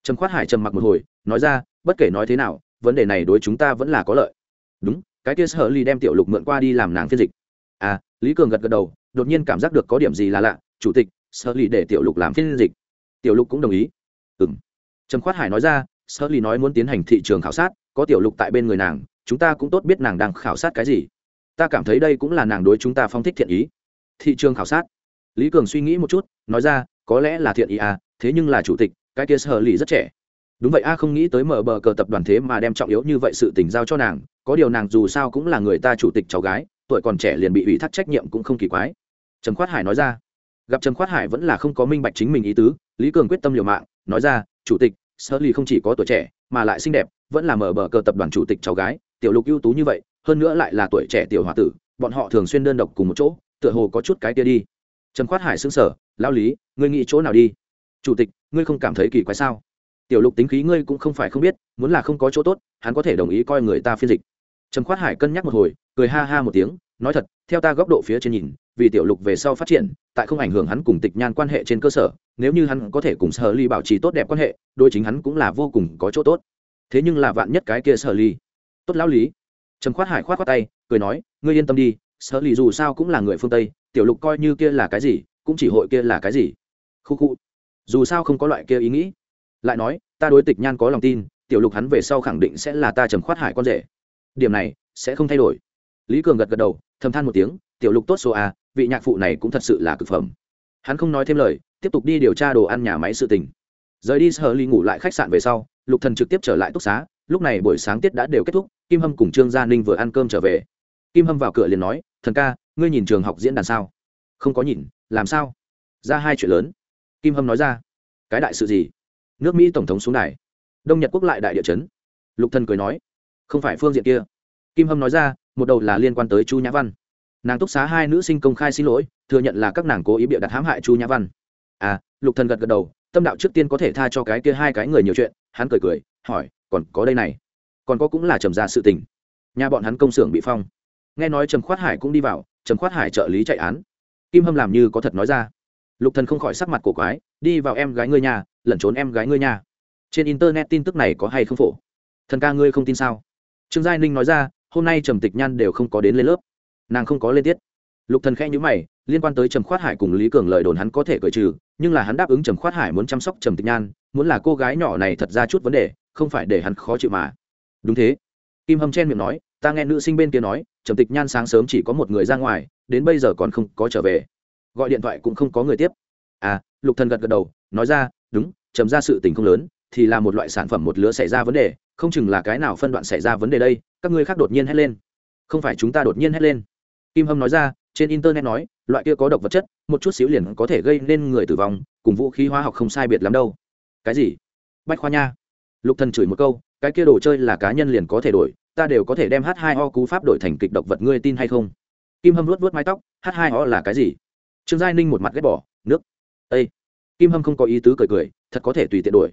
Trầm khoát hải trầm mặc một hồi, nói ra, bất kể nói thế nào vấn đề này đối chúng ta vẫn là có lợi. Đúng, cái kia sở ly đem tiểu lục mượn qua đi làm nàng phiên dịch. À lý cường gật gật đầu, đột nhiên cảm giác được có điểm gì là lạ, chủ tịch sở ly để tiểu lục làm phiên dịch. Tiểu lục cũng đồng ý. Ừ m trầm khoát hải nói ra sở ly nói muốn tiến hành thị trường khảo sát, có tiểu lục tại bên người nàng, chúng ta cũng tốt biết nàng đang khảo sát cái gì. Ta cảm thấy đây cũng là nàng đối chúng ta phong thích thiện ý. Thị trường khảo sát. Lý cường suy nghĩ một chút, nói ra, có lẽ là thiện ý à thế nhưng là chủ tịch, cái kia sở lì rất trẻ đúng vậy, a không nghĩ tới mở bờ cờ tập đoàn thế mà đem trọng yếu như vậy sự tình giao cho nàng, có điều nàng dù sao cũng là người ta chủ tịch cháu gái, tuổi còn trẻ liền bị ủy thác trách nhiệm cũng không kỳ quái. Trần khoát hải nói ra. Gặp trần khoát hải vẫn là không có minh bạch chính mình ý tứ, lý cường quyết tâm liều mạng, nói ra, chủ tịch, sơ ly không chỉ có tuổi trẻ, mà lại xinh đẹp, vẫn là mở bờ cờ tập đoàn chủ tịch cháu gái, tiểu lục ưu tú như vậy, hơn nữa lại là tuổi trẻ tiểu h tử, bọn họ thường xuyên đơn độc cùng một chỗ, tựa hồ có chút cái kia đi. Trần khoát hải xứng sở lao lý, ngươi nghĩ chỗ nào đi? Chủ tịch, ngươi không cảm thấy kỳ quái sao? Tiểu lục tính khí ngươi cũng không phải không biết, muốn là không có chỗ tốt, hắn có thể đồng ý coi người ta phiên dịch. Trầm khoát hải cân nhắc một hồi, cười ha ha một tiếng, nói thật, theo ta góc độ phía trên nhìn, vì tiểu lục về sau phát triển, tại không ảnh hưởng hắn cùng tịch nhan quan hệ trên cơ sở, nếu như hắn có thể cùng sở ly bảo trì tốt đẹp quan hệ đôi chính hắn cũng là vô cùng có chỗ tốt. Thế nhưng là vạn nhất cái kia sở ly. Tốt lão lý. Trầm khoát hải khoát khoát tay, cười nói, ngươi yên tâm đi, sở ly dù sao cũng là người phương tây, tiểu lục coi như kia là cái gì, cũng chỉ hội kia là cái gì. Khu khu. Dù sao không có loại kia ý nghĩ lại nói, ta đối tịch nhan có lòng tin, tiểu lục hắn về sau khẳng định sẽ là ta trầm khoát hải con rể. Điểm này, sẽ không thay đổi. Lý cường gật gật đầu, thầm than một tiếng, tiểu lục tốt số a, vị nhạc phụ này cũng thật sự là cực phẩm. Hắn không nói thêm lời, tiếp tục đi điều tra đồ ăn nhà máy sự tình. Rời đi sở ly ngủ lại khách sạn về sau, lục thần trực tiếp trở lại túc xá, lúc này buổi sáng tiết đã đều kết thúc, kim hâm cùng trương gia ninh vừa ăn cơm trở về. Kim hâm vào cửa liền nói, thần ca, ngươi nhìn trường học diễn đàn sao? Không có nhìn, làm sao? Ra hai chuyện lớn. Kim hâm nói ra, cái đại sự gì? Nước mỹ tổng thống xuống đài. Đông nhật quốc lại đại địa chấn. Lục thần cười nói, không phải phương diện kia. Kim hâm nói ra, một đầu là liên quan tới chu nhã văn. Nàng túc xá hai nữ sinh công khai xin lỗi, thừa nhận là các nàng cố ý bịa đặt hãm hại chu nhã văn. À lục thần gật gật đầu, tâm đạo trước tiên có thể tha cho cái kia hai cái người nhiều chuyện, hắn cười cười, hỏi, còn có đây này, còn có cũng là trầm ra sự tình. Nhà bọn hắn công xưởng bị phong. Nghe nói trầm khoát hải cũng đi vào, trầm khoát hải trợ lý chạy án. Kim hâm làm như có thật nói ra. Lục thần không khỏi sắc mặt cổ quái, đi vào em gái ngươi nhà lẩn trốn em gái ngươi nha. Trên internet tin tức này có hay không phổ? Thần ca ngươi không tin sao? Trương giai ninh nói ra, hôm nay trầm tịch nhan đều không có đến lên lớp. Nàng không có lên tiết. Lục thần khẽ nhíu mày, liên quan tới trầm khoát hải cùng lý cường lời đồn hắn có thể cởi trừ, nhưng là hắn đáp ứng trầm khoát hải muốn chăm sóc trầm tịch nhan, muốn là cô gái nhỏ này thật ra chút vấn đề, không phải để hắn khó chịu mà. Đúng thế. Kim hâm chen miệng nói, ta nghe nữ sinh bên kia nói, trầm tịch nhan sáng sớm chỉ có một người ra ngoài, đến bây giờ còn không có trở về. Gọi điện thoại cũng không có người tiếp. À lục thần gật gật đầu, nói ra đúng trầm ra sự tình không lớn, thì là một loại sản phẩm một lứa xảy ra vấn đề, không chừng là cái nào phân đoạn xảy ra vấn đề đây, các ngươi khác đột nhiên hét lên. Không phải chúng ta đột nhiên hét lên. Kim hâm nói ra, trên internet nói, loại kia có độc vật chất, một chút xíu liền có thể gây nên người tử vong, cùng vũ khí hóa học không sai biệt lắm đâu. Cái gì? Bách khoa nha. Lục thần chửi một câu, cái kia đồ chơi là cá nhân liền có thể đổi, ta đều có thể đem h 2 o cú pháp đổi thành kịch độc vật ngươi tin hay không? Kim hâm luốt vuốt mái tóc, h 2 o là cái gì? Trương giai ninh một mặt ghét bỏ, nước. Ây kim hâm không có ý tứ cười cười, thật có thể tùy tiện đổi.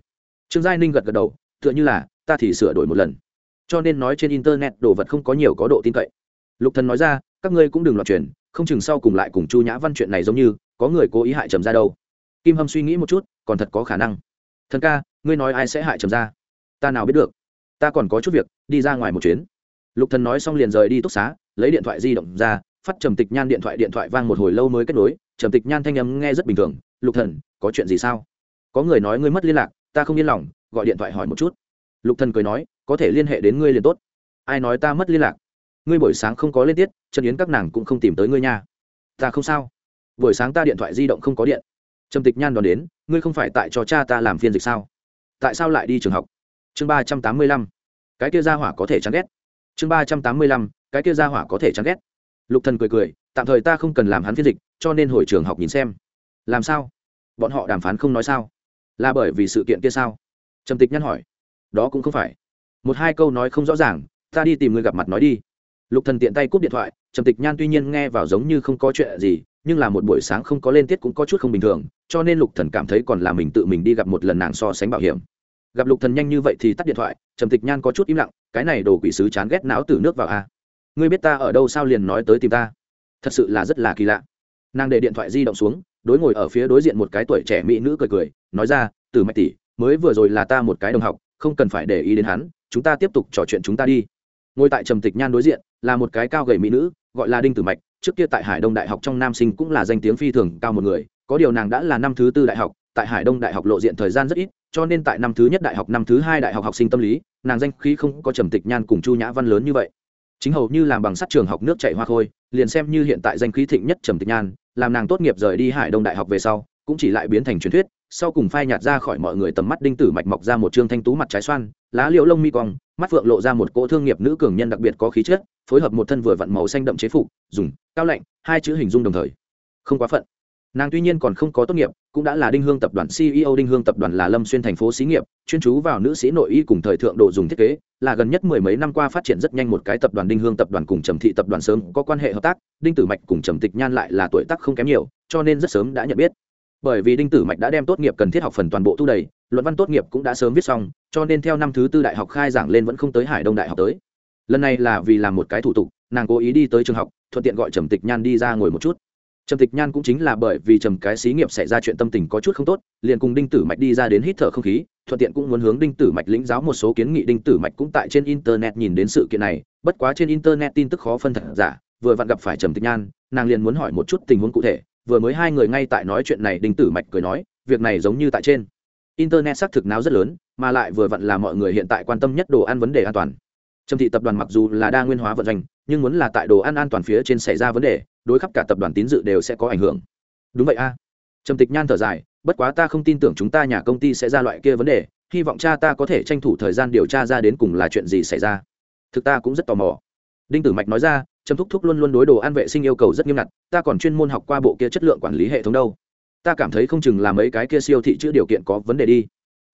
Trương giai ninh gật gật đầu, tựa như là, ta thì sửa đổi một lần. Cho nên nói trên internet đồ vật không có nhiều có độ tin cậy. Lục thần nói ra, các ngươi cũng đừng loạn truyền không chừng sau cùng lại cùng chu nhã văn chuyện này giống như, có người cố ý hại trầm ra đâu. Kim hâm suy nghĩ một chút, còn thật có khả năng. Thần ca, ngươi nói ai sẽ hại trầm ra ta nào biết được. Ta còn có chút việc, đi ra ngoài một chuyến. Lục thần nói xong liền rời đi túc xá, lấy điện thoại di động ra phát trầm tịch nhan điện thoại điện thoại vang một hồi lâu mới kết nối, trầm tịch nhan thanh âm nghe rất bình thường, lục thần, có chuyện gì sao? Có người nói ngươi mất liên lạc, ta không yên lòng, gọi điện thoại hỏi một chút. Lục thần cười nói, có thể liên hệ đến ngươi liền tốt. Ai nói ta mất liên lạc? Ngươi buổi sáng không có lên tiết, trần yến các nàng cũng không tìm tới ngươi nha. Ta không sao. Buổi sáng ta điện thoại di động không có điện. Trầm tịch nhan đón đến, ngươi không phải tại cho cha ta làm phiên dịch sao? Tại sao lại đi trường học? Chương ba trăm tám mươi lăm. Cái kia ra hỏa có thể chán ghét. Chương ba trăm tám mươi lăm. Cái kia ra hỏa có thể chán ghét lục thần cười cười, tạm thời ta không cần làm hắn phiên dịch, cho nên hồi trường học nhìn xem. Làm sao? Bọn họ đàm phán không nói sao? Là bởi vì sự kiện kia sao? Trầm tịch nhăn hỏi. Đó cũng không phải. Một hai câu nói không rõ ràng, ta đi tìm người gặp mặt nói đi. Lục thần tiện tay cúp điện thoại, trầm tịch nhan tuy nhiên nghe vào giống như không có chuyện gì, nhưng là một buổi sáng không có lên tiết cũng có chút không bình thường, cho nên lục thần cảm thấy còn là mình tự mình đi gặp một lần nàng so sánh bảo hiểm. Gặp lục thần nhanh như vậy thì tắt điện thoại, trầm tịch nhan có chút im lặng, cái này đồ quỷ sứ chán ghét não từ nước vào a ngươi biết ta ở đâu sao liền nói tới tìm ta? Thật sự là rất là kỳ lạ. Nàng để điện thoại di động xuống, đối ngồi ở phía đối diện một cái tuổi trẻ mỹ nữ cười cười, nói ra, từ mạch tỷ, mới vừa rồi là ta một cái đồng học, không cần phải để ý đến hắn, chúng ta tiếp tục trò chuyện chúng ta đi. Ngồi tại trầm tịch nhan đối diện, là một cái cao gầy mỹ nữ, gọi là đinh tử mạch, trước kia tại hải đông đại học trong nam sinh cũng là danh tiếng phi thường cao một người, có điều nàng đã là năm thứ tư đại học, tại hải đông đại học lộ diện thời gian rất ít, cho nên tại năm thứ nhất đại học, năm thứ hai đại học học sinh tâm lý, nàng danh khí không có trầm tịch nhan cùng chu nhã văn lớn như vậy chính hầu như làm bằng sắt trường học nước chạy hoa khôi, liền xem như hiện tại danh khí thịnh nhất trầm tịch nhan, làm nàng tốt nghiệp rời đi hải đông đại học về sau, cũng chỉ lại biến thành truyền thuyết, sau cùng phai nhạt ra khỏi mọi người tầm mắt đinh tử mạch mọc ra một trương thanh tú mặt trái xoan, lá liễu lông mi cong, mắt phượng lộ ra một cỗ thương nghiệp nữ cường nhân đặc biệt có khí chất, phối hợp một thân vừa vặn màu xanh đậm chế phục, dùng, cao lạnh, hai chữ hình dung đồng thời. Không quá phận nàng tuy nhiên còn không có tốt nghiệp, cũng đã là đinh hương tập đoàn ceo đinh hương tập đoàn là lâm xuyên thành phố xí nghiệp, chuyên chú vào nữ sĩ nội y cùng thời thượng đồ dùng thiết kế, là gần nhất mười mấy năm qua phát triển rất nhanh một cái tập đoàn đinh hương tập đoàn cùng trầm thị tập đoàn sớm có quan hệ hợp tác, đinh tử mạch cùng trầm tịch nhan lại là tuổi tác không kém nhiều, cho nên rất sớm đã nhận biết. Bởi vì đinh tử mạch đã đem tốt nghiệp cần thiết học phần toàn bộ thu đầy, luận văn tốt nghiệp cũng đã sớm viết xong, cho nên theo năm thứ tư đại học khai giảng lên vẫn không tới hải đông đại học tới. Lần này là vì làm một cái thủ tục, nàng cố ý đi tới trường học, thuận tiện gọi trầm tịch nhan đi ra ngồi một chút trầm tịch nhan cũng chính là bởi vì trầm cái xí nghiệp xảy ra chuyện tâm tình có chút không tốt liền cùng đinh tử mạch đi ra đến hít thở không khí thuận tiện cũng muốn hướng đinh tử mạch lĩnh giáo một số kiến nghị. Đinh tử mạch cũng tại trên internet nhìn đến sự kiện này bất quá trên internet tin tức khó phân thật giả vừa vặn gặp phải trầm tịch nhan nàng liền muốn hỏi một chút tình huống cụ thể. Vừa mới hai người ngay tại nói chuyện này đinh tử mạch cười nói việc này giống như tại trên internet xác thực náo rất lớn mà lại vừa vặn là mọi người hiện tại quan tâm nhất đồ ăn vấn đề an toàn. Trầm thị tập đoàn mặc dù là đa nguyên hóa vận hành, nhưng muốn là tại đồ ăn an toàn phía trên xảy ra vấn đề đối khắp cả tập đoàn tín dự đều sẽ có ảnh hưởng. Đúng vậy a. À. trầm tịch nhan thở dài, bất quá ta không tin tưởng chúng ta nhà công ty sẽ ra loại kia vấn đề, hy vọng cha ta có thể tranh thủ thời gian điều tra ra đến cùng là chuyện gì xảy ra. Thực ta cũng rất tò mò. Đinh tử mạch nói ra, trầm thúc thúc luôn luôn đối đồ ăn vệ sinh yêu cầu rất nghiêm ngặt, ta còn chuyên môn học qua bộ kia chất lượng quản lý hệ thống đâu. Ta cảm thấy không chừng là mấy cái kia siêu thị chữ điều kiện có vấn đề đi.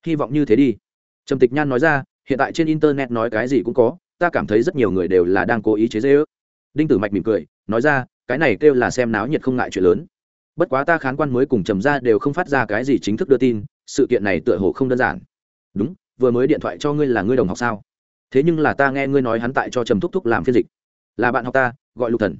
Hy vọng như thế đi. Trầm tịch nhan nói ra, hiện tại trên internet nói cái gì cũng có, ta cảm thấy rất nhiều người đều là đang cố ý chế dễ ước đinh tử mạch mỉm cười, nói ra cái này kêu là xem náo nhiệt không ngại chuyện lớn. Bất quá ta khán quan mới cùng trầm ra đều không phát ra cái gì chính thức đưa tin, sự kiện này tựa hồ không đơn giản. Đúng, vừa mới điện thoại cho ngươi là ngươi đồng học sao? Thế nhưng là ta nghe ngươi nói hắn tại cho trầm thúc thúc làm phiên dịch. Là bạn học ta, gọi lục thần.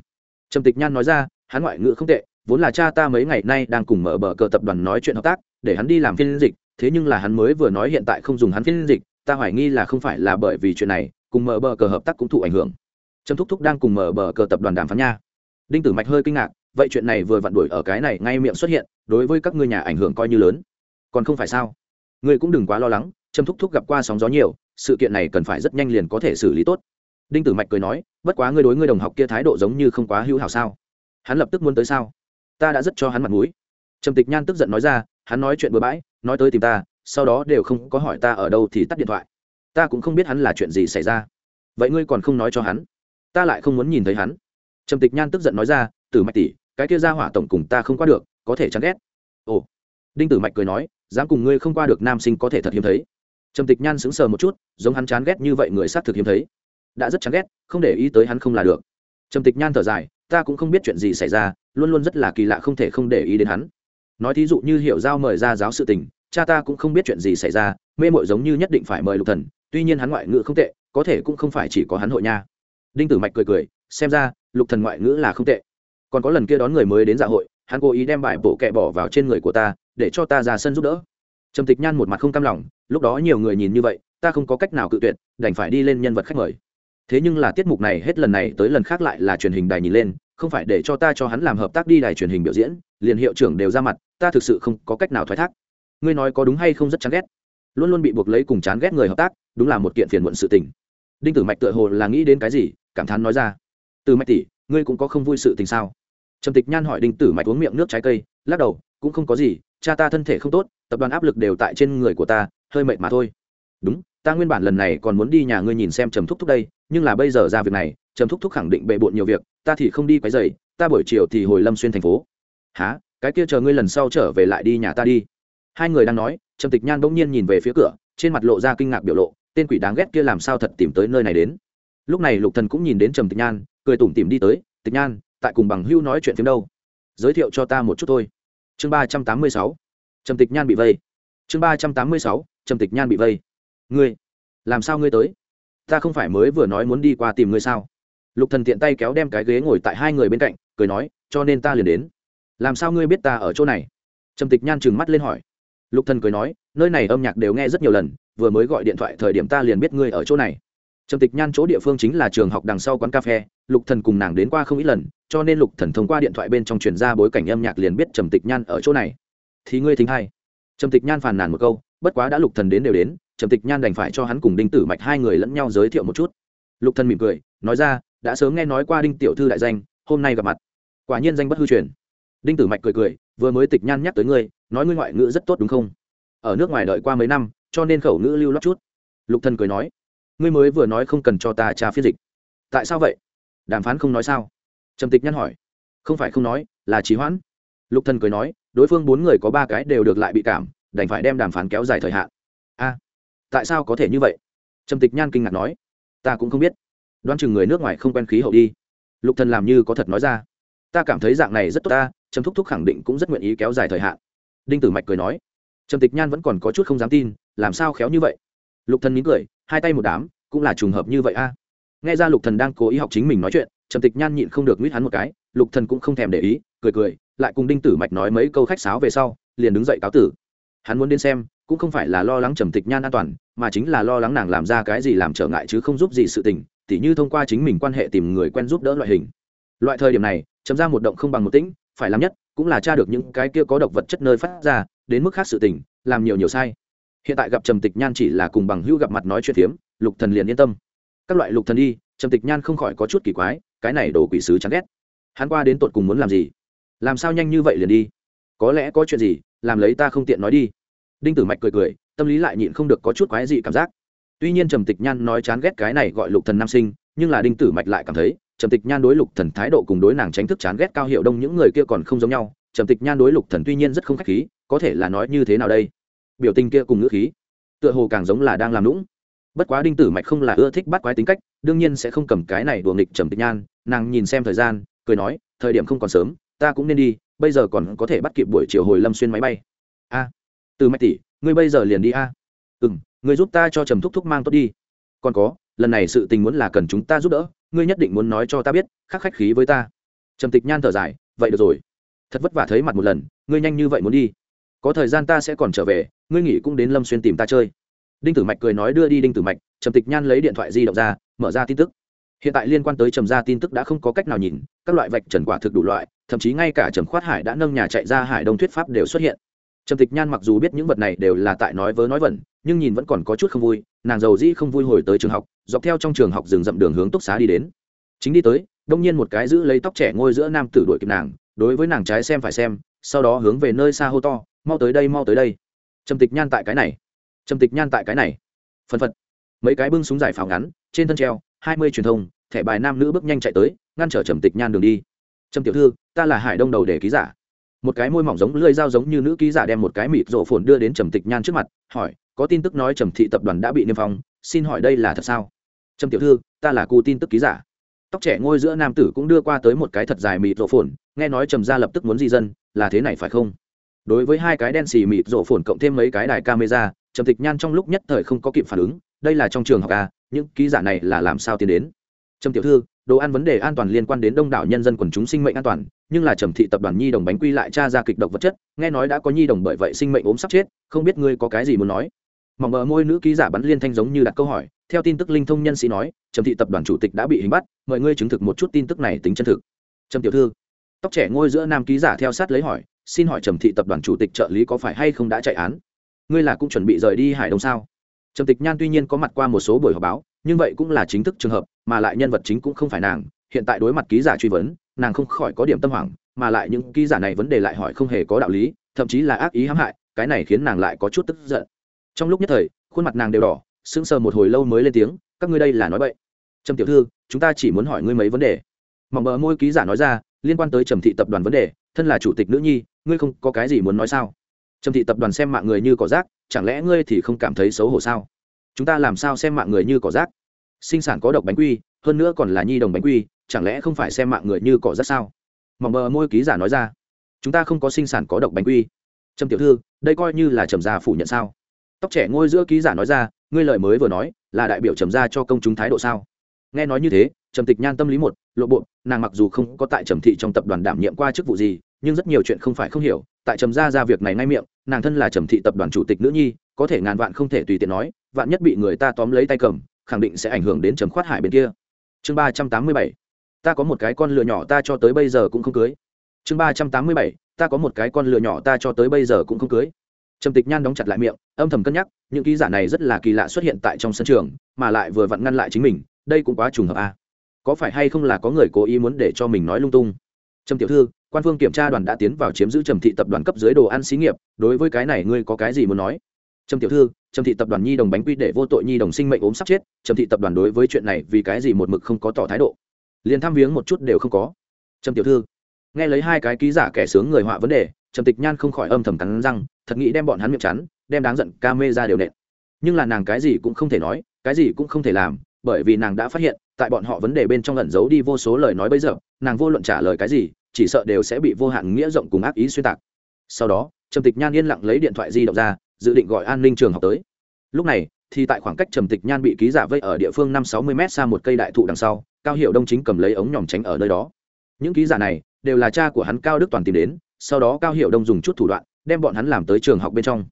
Trầm tịch nhan nói ra, hắn ngoại ngữ không tệ, vốn là cha ta mấy ngày nay đang cùng mở bờ cờ tập đoàn nói chuyện hợp tác, để hắn đi làm phiên dịch, thế nhưng là hắn mới vừa nói hiện tại không dùng hắn phiên dịch, ta hoài nghi là không phải là bởi vì chuyện này, cùng mở bờ cờ hợp tác cũng thụ ảnh hưởng. Trầm thúc thúc đang cùng mở bờ cờ tập đoàn đàm phán nha đinh tử mạch hơi kinh ngạc, vậy chuyện này vừa vặn đuổi ở cái này ngay miệng xuất hiện, đối với các ngươi nhà ảnh hưởng coi như lớn. Còn không phải sao? Ngươi cũng đừng quá lo lắng, Trâm thúc thúc gặp qua sóng gió nhiều, sự kiện này cần phải rất nhanh liền có thể xử lý tốt. Đinh tử mạch cười nói, bất quá ngươi đối ngươi đồng học kia thái độ giống như không quá hữu hảo sao? Hắn lập tức muốn tới sao? Ta đã rất cho hắn mặt mũi. Trầm tịch nhan tức giận nói ra, hắn nói chuyện bừa bãi, nói tới tìm ta, sau đó đều không có hỏi ta ở đâu thì tắt điện thoại. Ta cũng không biết hắn là chuyện gì xảy ra. Vậy ngươi còn không nói cho hắn? Ta lại không muốn nhìn thấy hắn trầm tịch nhan tức giận nói ra, tử mạch tỷ, cái kia ra hỏa tổng cùng ta không qua được, có thể chán ghét. Ồ. Đinh tử mạch cười nói, dám cùng ngươi không qua được nam sinh có thể thật hiếm thấy. Trầm tịch nhan sững sờ một chút, giống hắn chán ghét như vậy người sát thực hiếm thấy. Đã rất chán ghét, không để ý tới hắn không là được. Trầm tịch nhan thở dài, ta cũng không biết chuyện gì xảy ra, luôn luôn rất là kỳ lạ không thể không để ý đến hắn. Nói thí dụ như hiểu giao mời ra giáo sự tình, cha ta cũng không biết chuyện gì xảy ra, mê mội giống như nhất định phải mời lục thần, tuy nhiên hắn ngoại ngữ không tệ, có thể cũng không phải chỉ có hắn hội nha. Đinh tử mạch cười cười, xem ra lục thần ngoại ngữ là không tệ. Còn có lần kia đón người mới đến dạ hội, hắn cố ý đem bài bổ kẹ bỏ vào trên người của ta, để cho ta ra sân giúp đỡ. Trầm tịch nhan một mặt không cam lòng, lúc đó nhiều người nhìn như vậy, ta không có cách nào cự tuyệt, đành phải đi lên nhân vật khách mời. Thế nhưng là tiết mục này hết lần này tới lần khác lại là truyền hình đài nhìn lên, không phải để cho ta cho hắn làm hợp tác đi đài truyền hình biểu diễn, liền hiệu trưởng đều ra mặt, ta thực sự không có cách nào thoái thác. Ngươi nói có đúng hay không rất chán ghét. Luôn luôn bị buộc lấy cùng chán ghét người hợp tác, đúng là một kiện phiền muộn sự tình. Đinh tử mạch tựa hồ là nghĩ đến cái gì, cảm thán nói ra từ mạch tỷ, ngươi cũng có không vui sự tình sao? Trầm tịch nhan hỏi đinh tử mạch uống miệng nước trái cây, lắc đầu, cũng không có gì, cha ta thân thể không tốt, tập đoàn áp lực đều tại trên người của ta, hơi mệt mà thôi. Đúng, ta nguyên bản lần này còn muốn đi nhà ngươi nhìn xem trầm thúc thúc đây, nhưng là bây giờ ra việc này, trầm thúc thúc khẳng định bệ bộn nhiều việc, ta thì không đi quấy dày ta buổi chiều thì hồi lâm xuyên thành phố. Há cái kia chờ ngươi lần sau trở về lại đi nhà ta đi. Hai người đang nói, trầm tịch nhan bỗng nhiên nhìn về phía cửa, trên mặt lộ ra kinh ngạc biểu lộ, tên quỷ đáng ghét kia làm sao thật tìm tới nơi này đến? Lúc này lục thần cũng nhìn đến trầm tịch nhan, cười tủm tỉm đi tới, tịch nhan, tại cùng bằng hưu nói chuyện phiếm đâu? Giới thiệu cho ta một chút thôi. Chương ba trăm tám mươi sáu, trầm tịch nhan bị vây. Chương ba trăm tám mươi sáu, trầm tịch nhan bị vây. Ngươi, làm sao ngươi tới? Ta không phải mới vừa nói muốn đi qua tìm ngươi sao? Lục thần tiện tay kéo đem cái ghế ngồi tại hai người bên cạnh, cười nói, cho nên ta liền đến. Làm sao ngươi biết ta ở chỗ này? Trầm tịch nhan trừng mắt lên hỏi. Lục thần cười nói, nơi này âm nhạc đều nghe rất nhiều lần, vừa mới gọi điện thoại thời điểm ta liền biết ngươi ở chỗ này trầm tịch nhan chỗ địa phương chính là trường học đằng sau quán cà phê, lục thần cùng nàng đến qua không ít lần, cho nên lục thần thông qua điện thoại bên trong truyền ra bối cảnh âm nhạc liền biết trầm tịch nhan ở chỗ này. Thì ngươi thính hay trầm tịch nhan phàn nàn một câu, bất quá đã lục thần đến đều đến, trầm tịch nhan đành phải cho hắn cùng đinh tử mạch hai người lẫn nhau giới thiệu một chút. Lục thần mỉm cười, nói ra, đã sớm nghe nói qua đinh tiểu thư đại danh, hôm nay gặp mặt. Quả nhiên danh bất hư truyền. Đinh tử mạch cười cười, vừa mới tịch nhan nhắc tới ngươi, nói ngươi ngoại ngữ rất tốt đúng không? Ở nước ngoài đợi qua mấy năm, cho nên khẩu ngữ lưu lót chút. Lục thần cười nói ngươi mới vừa nói không cần cho ta tra phiên dịch. Tại sao vậy? Đàm phán không nói sao? Trầm tịch nhăn hỏi. Không phải không nói, là trì hoãn. Lục thần cười nói, đối phương bốn người có ba cái đều được lại bị cảm, đành phải đem đàm phán kéo dài thời hạn. A, tại sao có thể như vậy? Trầm tịch nhan kinh ngạc nói. Ta cũng không biết. Đoán chừng người nước ngoài không quen khí hậu đi. Lục thần làm như có thật nói ra. Ta cảm thấy dạng này rất tốt ta, trầm thúc thúc khẳng định cũng rất nguyện ý kéo dài thời hạn. Đinh tử mạch cười nói. Trầm tịch nhan vẫn còn có chút không dám tin, làm sao khéo như vậy? Lục thần nín cười hai tay một đám, cũng là trùng hợp như vậy a. Nghe ra lục thần đang cố ý học chính mình nói chuyện, trầm tịch nhan nhịn không được nguyết hắn một cái, lục thần cũng không thèm để ý, cười cười, lại cùng đinh tử mạch nói mấy câu khách sáo về sau, liền đứng dậy cáo tử. Hắn muốn đến xem, cũng không phải là lo lắng trầm tịch nhan an toàn, mà chính là lo lắng nàng làm ra cái gì làm trở ngại chứ không giúp gì sự tình, tỉ như thông qua chính mình quan hệ tìm người quen giúp đỡ loại hình. Loại thời điểm này, chấm ra một động không bằng một tĩnh, phải làm nhất, cũng là tra được những cái kia có độc vật chất nơi phát ra, đến mức khác sự tình, làm nhiều nhiều sai hiện tại gặp trầm tịch nhan chỉ là cùng bằng hữu gặp mặt nói chuyện phiếm, lục thần liền yên tâm. Các loại lục thần đi, trầm tịch nhan không khỏi có chút kỳ quái, cái này đồ quỷ sứ chán ghét. Hắn qua đến tột cùng muốn làm gì? Làm sao nhanh như vậy liền đi? Có lẽ có chuyện gì, làm lấy ta không tiện nói đi. Đinh tử mạch cười cười, tâm lý lại nhịn không được có chút quái dị cảm giác. Tuy nhiên trầm tịch nhan nói chán ghét cái này gọi lục thần nam sinh, nhưng là đinh tử mạch lại cảm thấy, trầm tịch nhan đối lục thần thái độ cùng đối nàng tránh thức chán ghét cao hiệu đông những người kia còn không giống nhau. Trầm tịch nhan đối lục thần tuy nhiên rất không khách khí, có thể là nói như thế nào đây? Biểu tình kia cùng ngữ khí, tựa hồ càng giống là đang làm lũng bất quá đinh tử mạch không là ưa thích bắt quái tính cách, đương nhiên sẽ không cầm cái này đùa nghịch trầm tịch nhan. Nàng nhìn xem thời gian, cười nói, thời điểm không còn sớm, ta cũng nên đi, bây giờ còn có thể bắt kịp buổi chiều hồi lâm xuyên máy bay. A từ mạch tỷ, ngươi bây giờ liền đi a. À? ừ m ngươi giúp ta cho trầm thúc thúc mang tốt đi. Còn có, lần này sự tình muốn là cần chúng ta giúp đỡ, ngươi nhất định muốn nói cho ta biết, khắc khách khí với ta. Trầm tịch nhan thở dài, vậy được rồi. Thật vất vả thấy mặt một lần, ngươi nhanh như vậy muốn đi có thời gian ta sẽ còn trở về, ngươi nghỉ cũng đến lâm xuyên tìm ta chơi. Đinh tử mạch cười nói đưa đi đinh tử mạch, trầm tịch nhan lấy điện thoại di động ra, mở ra tin tức. Hiện tại liên quan tới trầm gia tin tức đã không có cách nào nhìn, các loại vạch trần quả thực đủ loại, thậm chí ngay cả trầm khoát hải đã nâng nhà chạy ra hải đông thuyết pháp đều xuất hiện. Trầm tịch nhan mặc dù biết những vật này đều là tại nói vớ nói vẩn, nhưng nhìn vẫn còn có chút không vui, nàng giàu dĩ không vui hồi tới trường học, dọc theo trong trường học rừng rậm đường hướng túc xá đi đến. Chính đi tới, đông nhiên một cái giữ lấy tóc trẻ ngôi giữa nam tử đuổi kịp nàng, đối với nàng trái xem phải xem, sau đó hướng về nơi xa hô to mau tới đây, mau tới đây. Trầm tịch nhan tại cái này. Trầm tịch nhan tại cái này. Phân phật. Mấy cái bưng súng giải pháo ngắn, trên thân treo, hai mươi truyền thông, thẻ bài nam nữ bước nhanh chạy tới, ngăn trở trầm tịch nhan đường đi. Trầm tiểu thư, ta là hải đông đầu để ký giả. Một cái môi mỏng giống lưỡi dao giống như nữ ký giả đem một cái mịt rộ phồn đưa đến trầm tịch nhan trước mặt, hỏi, có tin tức nói trầm thị tập đoàn đã bị niêm phong? Xin hỏi đây là thật sao? Trầm tiểu thư, ta là cô tin tức ký giả. Tóc trẻ ngôi giữa nam tử cũng đưa qua tới một cái thật dài mịt rộ phồn, nghe nói trầm ra lập tức muốn di dân, là thế này phải không? Đối với hai cái đen xì mịt rổ phồn cộng thêm mấy cái đài camera, trầm tịch nhan trong lúc nhất thời không có kịp phản ứng, đây là trong trường học a những ký giả này là làm sao tiến đến? Trầm tiểu thư, đồ ăn vấn đề an toàn liên quan đến đông đảo nhân dân quần chúng sinh mệnh an toàn, nhưng là trầm thị tập đoàn nhi đồng bánh quy lại tra ra kịch độc vật chất, nghe nói đã có nhi đồng bởi vậy sinh mệnh ốm sắp chết, không biết ngươi có cái gì muốn nói? Mỏng mờ môi nữ ký giả bắn liên thanh giống như đặt câu hỏi, theo tin tức linh thông nhân sĩ nói, trầm thị tập đoàn chủ tịch đã bị hình bắt, mời ngươi chứng thực một chút tin tức này tính chân thực. Trầm tiểu thư, tóc trẻ ngôi giữa nam ký giả theo sát lấy hỏi xin hỏi trầm thị tập đoàn chủ tịch trợ lý có phải hay không đã chạy án? Ngươi là cũng chuẩn bị rời đi hải đông sao? Trầm tịch nhan tuy nhiên có mặt qua một số buổi họp báo, nhưng vậy cũng là chính thức trường hợp, mà lại nhân vật chính cũng không phải nàng. Hiện tại đối mặt ký giả truy vấn, nàng không khỏi có điểm tâm hoảng, mà lại những ký giả này vấn đề lại hỏi không hề có đạo lý, thậm chí là ác ý hãm hại, cái này khiến nàng lại có chút tức giận. Trong lúc nhất thời, khuôn mặt nàng đều đỏ, sững sờ một hồi lâu mới lên tiếng, các ngươi đây là nói vậy trầm tiểu thư, chúng ta chỉ muốn hỏi ngươi mấy vấn đề. Mỏng mờ môi ký giả nói ra, liên quan tới trầm thị tập đoàn vấn đề, thân là chủ tịch nữ nhi ngươi không có cái gì muốn nói sao? Trầm thị tập đoàn xem mạng người như cỏ rác, chẳng lẽ ngươi thì không cảm thấy xấu hổ sao? Chúng ta làm sao xem mạng người như cỏ rác? Sinh sản có độc bánh quy, hơn nữa còn là nhi đồng bánh quy, chẳng lẽ không phải xem mạng người như cỏ rác sao? Mỏng bờ môi ký giả nói ra. Chúng ta không có sinh sản có độc bánh quy. Trầm tiểu thư, đây coi như là trầm gia phủ nhận sao? Tóc trẻ ngôi giữa ký giả nói ra, ngươi lời mới vừa nói, là đại biểu trầm gia cho công chúng thái độ sao? Nghe nói như thế, trầm tịch nhan tâm lý một, lộ bộ, nàng mặc dù không có tại trầm thị trong tập đoàn đảm nhiệm qua chức vụ gì nhưng rất nhiều chuyện không phải không hiểu, tại trầm gia ra việc này ngay miệng, nàng thân là trầm thị tập đoàn chủ tịch nữ nhi, có thể ngàn vạn không thể tùy tiện nói, vạn nhất bị người ta tóm lấy tay cầm, khẳng định sẽ ảnh hưởng đến trầm khoát hải bên kia. Chương ba trăm tám mươi bảy, ta có một cái con lừa nhỏ ta cho tới bây giờ cũng không cưới. Chương ba trăm tám mươi bảy, ta có một cái con lừa nhỏ ta cho tới bây giờ cũng không cưới. Trầm tịch nhan đóng chặt lại miệng, âm thầm cân nhắc, những ký giả này rất là kỳ lạ xuất hiện tại trong sân trường, mà lại vừa vặn ngăn lại chính mình, đây cũng quá trùng hợp a à. có phải hay không là có người cố ý muốn để cho mình nói lung tung? Trầm tiểu thư quan phương kiểm tra đoàn đã tiến vào chiếm giữ trầm thị tập đoàn cấp dưới đồ ăn xí nghiệp, đối với cái này ngươi có cái gì muốn nói? Trầm tiểu thư, trầm thị tập đoàn nhi đồng bánh quy để vô tội nhi đồng sinh mệnh ốm sắp chết, trầm thị tập đoàn đối với chuyện này vì cái gì một mực không có tỏ thái độ? Liền thăm viếng một chút đều không có. Trầm tiểu thư, nghe lấy hai cái ký giả kẻ sướng người họa vấn đề, trầm tịch nhan không khỏi âm thầm cắn răng, thật nghĩ đem bọn hắn miệng chắn, đem đáng giận ca mê ra đều nện. Nhưng là nàng cái gì cũng không thể nói, cái gì cũng không thể làm, bởi vì nàng đã phát hiện, tại bọn họ vấn đề bên trong lẩn giấu đi vô số lời nói bây giờ, nàng vô luận trả lời cái gì chỉ sợ đều sẽ bị vô hạn nghĩa rộng cùng ác ý xuyên tạc. Sau đó, trầm tịch nhan yên lặng lấy điện thoại di động ra, dự định gọi an ninh trường học tới. Lúc này, thì tại khoảng cách trầm tịch nhan bị ký giả vây ở địa phương năm sáu mươi m xa một cây đại thụ đằng sau, cao hiệu đông chính cầm lấy ống nhòm tránh ở nơi đó. Những ký giả này đều là cha của hắn cao đức toàn tìm đến, sau đó cao hiệu đông dùng chút thủ đoạn, đem bọn hắn làm tới trường học bên trong.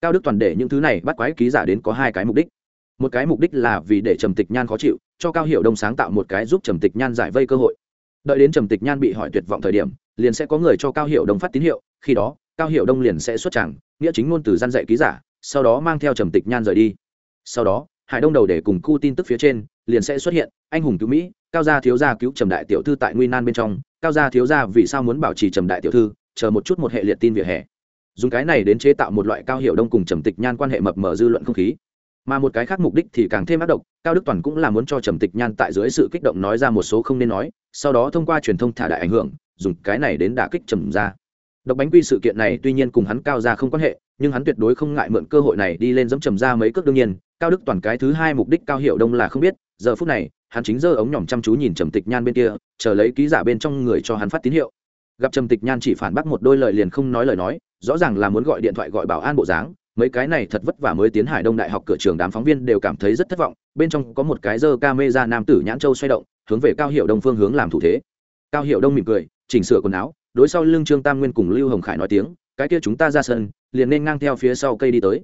Cao đức toàn để những thứ này bắt quái ký giả đến có hai cái mục đích. Một cái mục đích là vì để trầm tịch nhan khó chịu, cho cao hiệu đông sáng tạo một cái giúp trầm tịch nhan giải vây cơ hội đợi đến trầm tịch nhan bị hỏi tuyệt vọng thời điểm, liền sẽ có người cho cao hiệu đông phát tín hiệu, khi đó, cao hiệu đông liền sẽ xuất tràng, nghĩa chính ngôn từ gian dạy ký giả, sau đó mang theo trầm tịch nhan rời đi. Sau đó, hải đông đầu để cùng cu tin tức phía trên, liền sẽ xuất hiện, anh hùng cứu mỹ, cao gia thiếu gia cứu trầm đại tiểu thư tại nguy nan bên trong, cao gia thiếu gia vì sao muốn bảo trì trầm đại tiểu thư, chờ một chút một hệ liệt tin vỉa hè. Dùng cái này đến chế tạo một loại cao hiệu đông cùng trầm tịch nhan quan hệ mập mờ dư luận không khí mà một cái khác mục đích thì càng thêm ác độc, cao đức toàn cũng là muốn cho trầm tịch nhan tại dưới sự kích động nói ra một số không nên nói, sau đó thông qua truyền thông thả đại ảnh hưởng, dùng cái này đến đả kích trầm ra độc bánh quy sự kiện này tuy nhiên cùng hắn cao ra không quan hệ, nhưng hắn tuyệt đối không ngại mượn cơ hội này đi lên dẫm trầm ra mấy cước đương nhiên, cao đức toàn cái thứ hai mục đích cao hiệu đông là không biết, giờ phút này, hắn chính giơ ống nhỏm chăm chú nhìn trầm tịch nhan bên kia, chờ lấy ký giả bên trong người cho hắn phát tín hiệu. Gặp trầm tịch nhan chỉ phản bác một đôi lời liền không nói lời nói, rõ ràng là muốn gọi điện thoại gọi bảo an bộ dáng mấy cái này thật vất vả mới tiến hải đông đại học cửa trường đám phóng viên đều cảm thấy rất thất vọng, bên trong có một cái dơ ca mê ra nam tử nhãn châu xoay động, hướng về cao hiệu đông phương hướng làm thủ thế. Cao hiệu đông mỉm cười, chỉnh sửa quần áo, đối sau lưng trương tam nguyên cùng lưu hồng khải nói tiếng, cái kia chúng ta ra sân, liền nên ngang theo phía sau cây đi tới.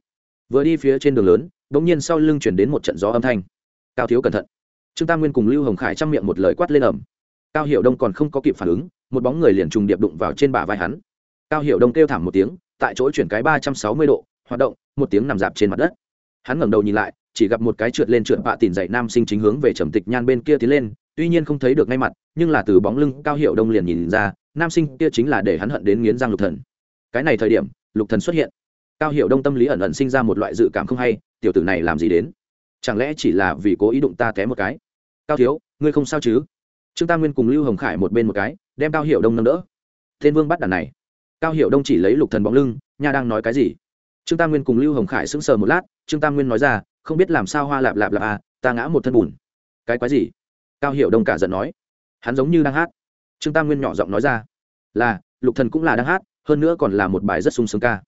Vừa đi phía trên đường lớn đ ỗ n g nhiên sau lưng chuyển đến một trận gió âm thanh. Cao thiếu cẩn thận. Trương tam nguyên cùng lưu hồng khải chăm miệng một lời quát lên ẩm cao hiệu đông còn không có kịp phản ứng, một bóng người liền trùng điệp đụng vào trên bả vai hắn. Cao hiệu đông kêu thảm một tiếng, tại chỗ chuyển cái ba trăm sáu mươi độ hoạt động, một tiếng nằm dạp trên mặt đất. Hắn ngẩng đầu nhìn lại, chỉ gặp một cái trượt lên trượt bạ tìm dậy nam sinh chính hướng về trầm tịch nhan bên kia tiến lên, tuy nhiên không thấy được ngay mặt, nhưng là từ bóng lưng cao hiệu đông liền nhìn ra, nam sinh kia chính là để hắn hận đến nghiến răng lục thần. Cái này thời điểm, lục thần xuất hiện. Cao hiệu đông tâm lý ẩn ẩn sinh ra một loại dự cảm không hay, tiểu tử này làm gì đến? Chẳng lẽ chỉ là vì cố ý đụng ta té một cái? Cao thiếu, ngươi không sao chứ? Trương tam nguyên cùng lưu hồng khải một bên một cái, đem cao hiệu đông nâng đỡ. Thiên vương bắt đàn này. Cao hiệu đông chỉ lấy lục thần bóng lưng, nha đang nói cái gì? Trương tam nguyên cùng lưu hồng khải sững sờ một lát, trương tam nguyên nói ra, không biết làm sao hoa lạp lạp lạp à ta ngã một thân bùn. Cái quái gì? Cao hiệu đông cả giận nói. Hắn giống như đang hát. Trương tam nguyên nhỏ giọng nói ra, là, lục thần cũng là đang hát, hơn nữa còn là một bài rất sung sướng ca.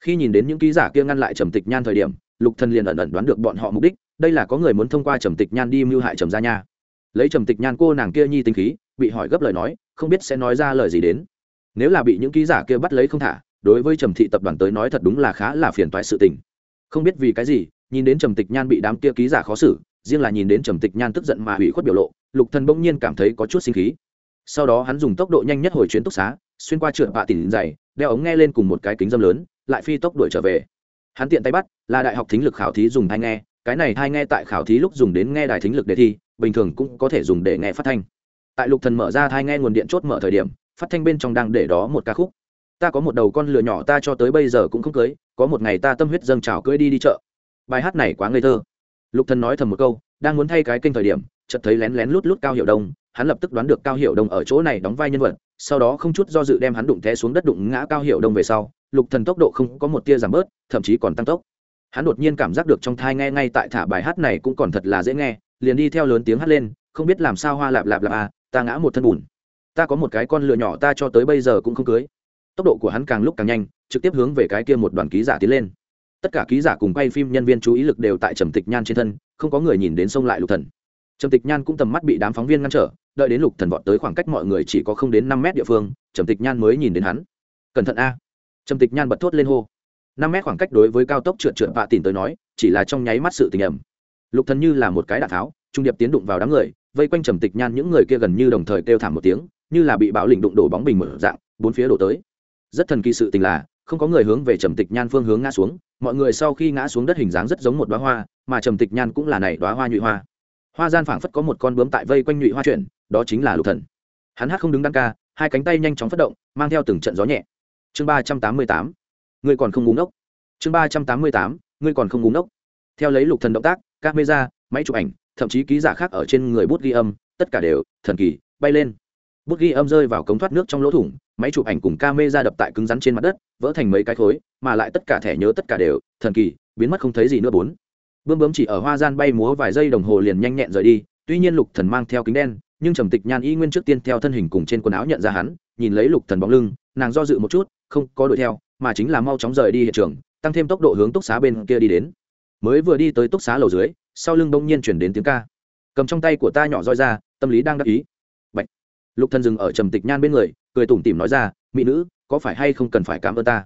Khi nhìn đến những ký giả kia ngăn lại trầm tịch nhan thời điểm, lục thần liền ẩn ẩn đoán được bọn họ mục đích, đây là có người muốn thông qua trầm tịch nhan đi mưu hại trầm gia nha. Lấy trầm tịch nhan cô nàng kia nhi tinh khí, bị hỏi gấp lời nói, không biết sẽ nói ra lời gì đến. Nếu là bị những ký giả kia bắt lấy không thả đối với trầm thị tập đoàn tới nói thật đúng là khá là phiền toái sự tình. Không biết vì cái gì, nhìn đến trầm tịch nhan bị đám kia ký giả khó xử, riêng là nhìn đến trầm tịch nhan tức giận mà hủy khuất biểu lộ, lục thần bỗng nhiên cảm thấy có chút sinh khí. Sau đó hắn dùng tốc độ nhanh nhất hồi chuyến túc xá, xuyên qua trượt bạ tỉn dày, đeo ống nghe lên cùng một cái kính dâm lớn, lại phi tốc đuổi trở về. Hắn tiện tay bắt, là đại học thính lực khảo thí dùng thai nghe, cái này thai nghe tại khảo thí lúc dùng đến nghe đài thính lực đề thi, bình thường cũng có thể dùng để nghe phát thanh. Tại lục thần mở ra thai nghe nguồn điện chốt mở thời điểm, phát thanh bên trong đang để đó một ca khúc ta có một đầu con lừa nhỏ ta cho tới bây giờ cũng không cưới, có một ngày ta tâm huyết dâng trào cưới đi đi chợ. Bài hát này quá ngây thơ. Lục thần nói thầm một câu, đang muốn thay cái kênh thời điểm, chợt thấy lén lén lút lút cao hiệu đông, hắn lập tức đoán được cao hiệu đông ở chỗ này đóng vai nhân vật, sau đó không chút do dự đem hắn đụng té xuống đất đụng ngã cao hiệu đông về sau, lục thần tốc độ không có một tia giảm bớt, thậm chí còn tăng tốc. Hắn đột nhiên cảm giác được trong thai nghe ngay tại thả bài hát này cũng còn thật là dễ nghe, liền đi theo lớn tiếng hát lên, không biết làm sao hoa lạp lạp lạp à ta ngã một thân bùn. Ta có một cái con lừa nhỏ ta cho tới bây giờ cũng không cưới tốc độ của hắn càng lúc càng nhanh, trực tiếp hướng về cái kia một đoàn ký giả tiến lên. Tất cả ký giả cùng quay phim nhân viên chú ý lực đều tại trầm tịch nhan trên thân, không có người nhìn đến sông lại lục thần. Trầm tịch nhan cũng tầm mắt bị đám phóng viên ngăn trở, đợi đến lục thần vọt tới khoảng cách mọi người chỉ có không đến năm mét địa phương, trầm tịch nhan mới nhìn đến hắn. Cẩn thận a. Trầm tịch nhan bật thốt lên hô. Năm mét khoảng cách đối với cao tốc trượt trượt vạ tìm tới nói, chỉ là trong nháy mắt sự tình ẩm. Lục thần như là một cái đạn tháo, trung điệp tiến đụng vào đám người, vây quanh trầm tịch nhan những người kia gần như đồng thời kêu thảm một tiếng, như là bị bão lĩnh đụng đổ bóng bình mở dạng, bốn phía đổ tới rất thần kỳ sự tình là, không có người hướng về trầm tịch nhan phương hướng ngã xuống, mọi người sau khi ngã xuống đất hình dáng rất giống một đoá hoa, mà trầm tịch nhan cũng là này đoá hoa nhụy hoa. Hoa gian phảng phất có một con bướm tại vây quanh nhụy hoa chuyển, đó chính là lục thần. Hắn hát không đứng đăng ca, hai cánh tay nhanh chóng phất động, mang theo từng trận gió nhẹ. Chương ba trăm tám mươi tám. Ngươi còn không ngúng ốc chương ba trăm tám mươi tám. Ngươi còn không ngúng ốc theo lấy lục thần động tác, các mê ra máy chụp ảnh, thậm chí ký giả khác ở trên người bút ghi âm, tất cả đều thần kỳ, bay lên. Bút ghi âm rơi vào cống thoát nước trong lỗ thủng máy chụp ảnh cùng ca mê ra đập tại cứng rắn trên mặt đất, vỡ thành mấy cái khối, mà lại tất cả thẻ nhớ tất cả đều, thần kỳ, biến mất không thấy gì nữa bốn. Bươm bướm chỉ ở hoa gian bay múa vài giây đồng hồ liền nhanh nhẹn rời đi, tuy nhiên lục thần mang theo kính đen, nhưng trầm tịch nhan y nguyên trước tiên theo thân hình cùng trên quần áo nhận ra hắn, nhìn lấy lục thần bóng lưng, nàng do dự một chút, không có đuổi theo, mà chính là mau chóng rời đi hiện trường, tăng thêm tốc độ hướng túc xá bên kia đi đến. Mới vừa đi tới túc xá lầu dưới, sau lưng bỗng nhiên chuyển đến tiếng ca. Cầm trong tay của ta nhỏ roi ra, tâm lý đang đắc ý. Bạch. lục thần dừng ở trầm tịch nhan bên người cười tủm tỉm nói ra, mỹ nữ, có phải hay không cần phải cảm ơn ta?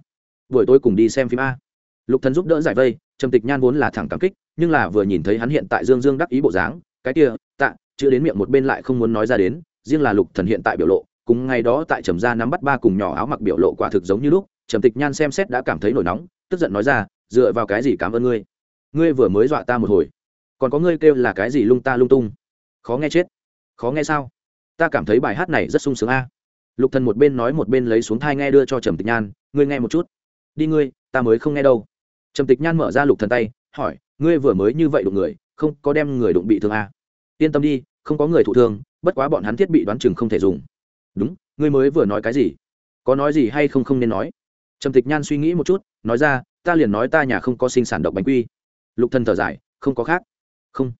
Buổi tối cùng đi xem phim a. Lục thần giúp đỡ giải vây, trầm tịch nhan vốn là thẳng cảm kích, nhưng là vừa nhìn thấy hắn hiện tại dương dương đắc ý bộ dáng, cái kia, tạ chưa đến miệng một bên lại không muốn nói ra đến, riêng là lục thần hiện tại biểu lộ, cùng ngày đó tại trầm gia nắm bắt ba cùng nhỏ áo mặc biểu lộ quả thực giống như lúc, trầm tịch nhan xem xét đã cảm thấy nổi nóng, tức giận nói ra, dựa vào cái gì cảm ơn ngươi? Ngươi vừa mới dọa ta một hồi, còn có ngươi kêu là cái gì lung ta lung tung? Khó nghe chết, khó nghe sao? Ta cảm thấy bài hát này rất sung sướng a lục thần một bên nói một bên lấy xuống thai nghe đưa cho trầm tịch nhan, ngươi nghe một chút. Đi ngươi, ta mới không nghe đâu. Trầm tịch nhan mở ra lục thần tay, hỏi, ngươi vừa mới như vậy đụng người, không có đem người đụng bị thương à? yên tâm đi, không có người thụ thương, bất quá bọn hắn thiết bị đoán chừng không thể dùng. Đúng, ngươi mới vừa nói cái gì? Có nói gì hay không không nên nói. Trầm tịch nhan suy nghĩ một chút, nói ra, ta liền nói ta nhà không có sinh sản độc bánh quy. Lục thần thở dài, không có khác. Không,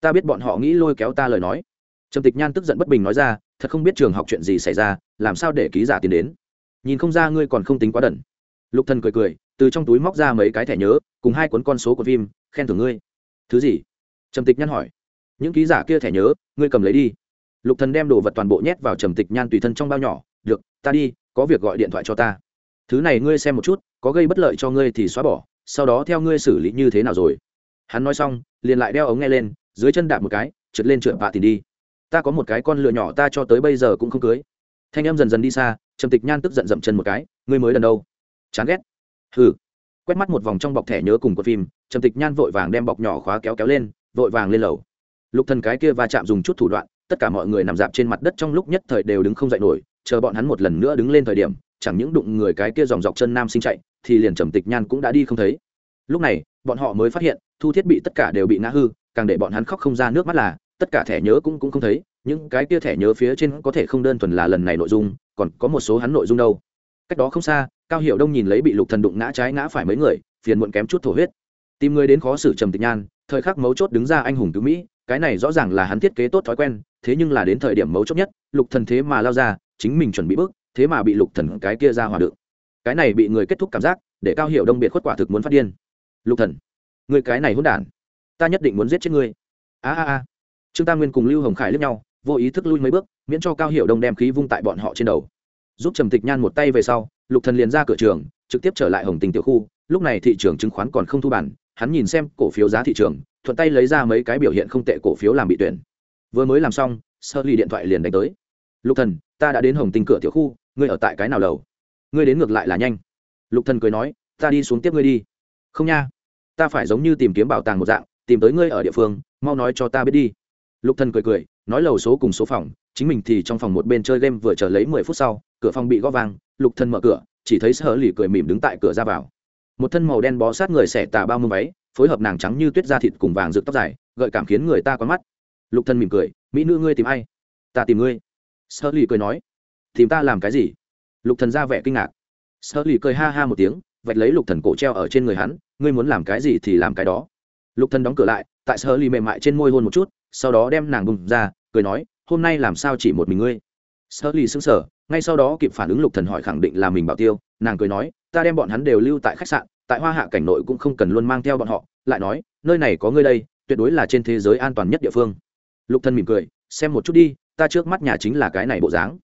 ta biết bọn họ nghĩ lôi kéo ta lời nói. Trầm tịch nhan tức giận bất bình nói ra thật không biết trường học chuyện gì xảy ra, làm sao để ký giả tiến đến? Nhìn không ra ngươi còn không tính quá đần. Lục thần cười cười, từ trong túi móc ra mấy cái thẻ nhớ, cùng hai cuốn con số của phim, khen thưởng ngươi. Thứ gì? Trầm tịch nhan hỏi. Những ký giả kia thẻ nhớ, ngươi cầm lấy đi. Lục thần đem đồ vật toàn bộ nhét vào trầm tịch nhan tùy thân trong bao nhỏ. Được, ta đi, có việc gọi điện thoại cho ta. Thứ này ngươi xem một chút, có gây bất lợi cho ngươi thì xóa bỏ, sau đó theo ngươi xử lý như thế nào rồi? Hắn nói xong, liền lại đeo ống nghe lên, dưới chân đạp một cái, trượt lên trượt vạ tìm đi ta có một cái con lừa nhỏ ta cho tới bây giờ cũng không cưới. Thanh em dần dần đi xa, trầm tịch nhan tức giận dậm chân một cái, ngươi mới lần đâu chán ghét. Hừ. Quét mắt một vòng trong bọc thẻ nhớ cùng của phim, trầm tịch nhan vội vàng đem bọc nhỏ khóa kéo kéo lên, vội vàng lên lầu. Lục thần cái kia va chạm dùng chút thủ đoạn, tất cả mọi người nằm dạp trên mặt đất trong lúc nhất thời đều đứng không dậy nổi, chờ bọn hắn một lần nữa đứng lên thời điểm, chẳng những đụng người cái kia dòng dọc chân nam sinh chạy, thì liền trầm tịch nhan cũng đã đi không thấy. Lúc này, bọn họ mới phát hiện, thu thiết bị tất cả đều bị ngã hư, càng để bọn hắn khóc không ra nước mắt là tất cả thẻ nhớ cũng cũng không thấy, những cái kia thẻ nhớ phía trên có thể không đơn thuần là lần này nội dung, còn có một số hắn nội dung đâu. Cách đó không xa, cao hiệu đông nhìn lấy bị lục thần đụng ngã trái ngã phải mấy người, phiền muộn kém chút thổ huyết. Tìm người đến khó xử trầm tịch nhan, thời khắc mấu chốt đứng ra anh hùng cứu mỹ, cái này rõ ràng là hắn thiết kế tốt thói quen, thế nhưng là đến thời điểm mấu chốt nhất, lục thần thế mà lao ra, chính mình chuẩn bị bước, thế mà bị lục thần cái kia ra hòa được cái này bị người kết thúc cảm giác, để cao hiệu đông biệt khuất quả thực muốn phát điên. Lục thần, người cái này hỗn đản, ta nhất định muốn giết chết ngươi. A a a trương tam nguyên cùng lưu hồng khải lướt nhau, vô ý thức lui mấy bước, miễn cho cao hiệu đông đem khí vung tại bọn họ trên đầu. Giúp trầm tịch nhan một tay về sau, lục thần liền ra cửa trường, trực tiếp trở lại hồng tình tiểu khu, lúc này thị trường chứng khoán còn không thu bản, hắn nhìn xem cổ phiếu giá thị trường, thuận tay lấy ra mấy cái biểu hiện không tệ cổ phiếu làm bị tuyển. Vừa mới làm xong, sơ ly điện thoại liền đánh tới. Lục thần, ta đã đến hồng tình cửa tiểu khu, ngươi ở tại cái nào lầu? Ngươi đến ngược lại là nhanh. Lục thần cười nói, ta đi xuống tiếp ngươi đi. Không nha, ta phải giống như tìm kiếm bảo tàng một dạng, tìm tới ngươi ở địa phương, mau nói cho ta biết đi lục thần cười cười, nói lầu số cùng số phòng, chính mình thì trong phòng một bên chơi game vừa chờ lấy mười phút sau, cửa phòng bị gõ vang, lục thần mở cửa, chỉ thấy sở lì cười mỉm đứng tại cửa ra vào. Một thân màu đen bó sát người xẻ tà bao mưa váy, phối hợp nàng trắng như tuyết da thịt cùng vàng rực tóc dài, gợi cảm khiến người ta quán mắt. Lục thần mỉm cười, mỹ nữ ngươi tìm ai? Ta tìm ngươi. Sở lì cười nói, tìm ta làm cái gì? Lục thần ra vẻ kinh ngạc. Sở lì cười ha ha một tiếng, vạch lấy lục thần cổ treo ở trên người hắn, ngươi muốn làm cái gì thì làm cái đó. Lục thần đóng cửa lại, tại sở lì mềm mại trên môi hôn một chút sau đó đem nàng bùng ra, cười nói, hôm nay làm sao chỉ một mình ngươi? Sơ lì sững sờ, ngay sau đó kịp phản ứng lục thần hỏi khẳng định là mình bảo tiêu, nàng cười nói, ta đem bọn hắn đều lưu tại khách sạn, tại hoa hạ cảnh nội cũng không cần luôn mang theo bọn họ, lại nói, nơi này có ngươi đây, tuyệt đối là trên thế giới an toàn nhất địa phương. Lục thần mỉm cười, xem một chút đi, ta trước mắt nhà chính là cái này bộ dáng.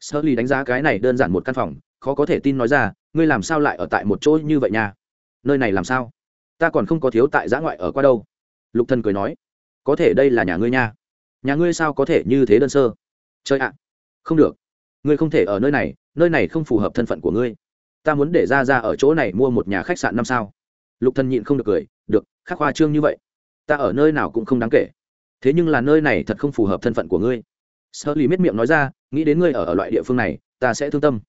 Sơ ly đánh giá cái này đơn giản một căn phòng, khó có thể tin nói ra, ngươi làm sao lại ở tại một chỗ như vậy nha? Nơi này làm sao? Ta còn không có thiếu tại giã ngoại ở qua đâu. Lục thần cười nói có thể đây là nhà ngươi nha. Nhà ngươi sao có thể như thế đơn sơ? Chơi ạ không được. Ngươi không thể ở nơi này nơi này không phù hợp thân phận của ngươi. Ta muốn để ra ra ở chỗ này mua một nhà khách sạn năm sao. Lục thần nhịn không được cười được khắc hoa trương như vậy. Ta ở nơi nào cũng không đáng kể. Thế nhưng là nơi này thật không phù hợp thân phận của ngươi. Sơ lì miết miệng nói ra nghĩ đến ngươi ở, ở loại địa phương này ta sẽ thương tâm.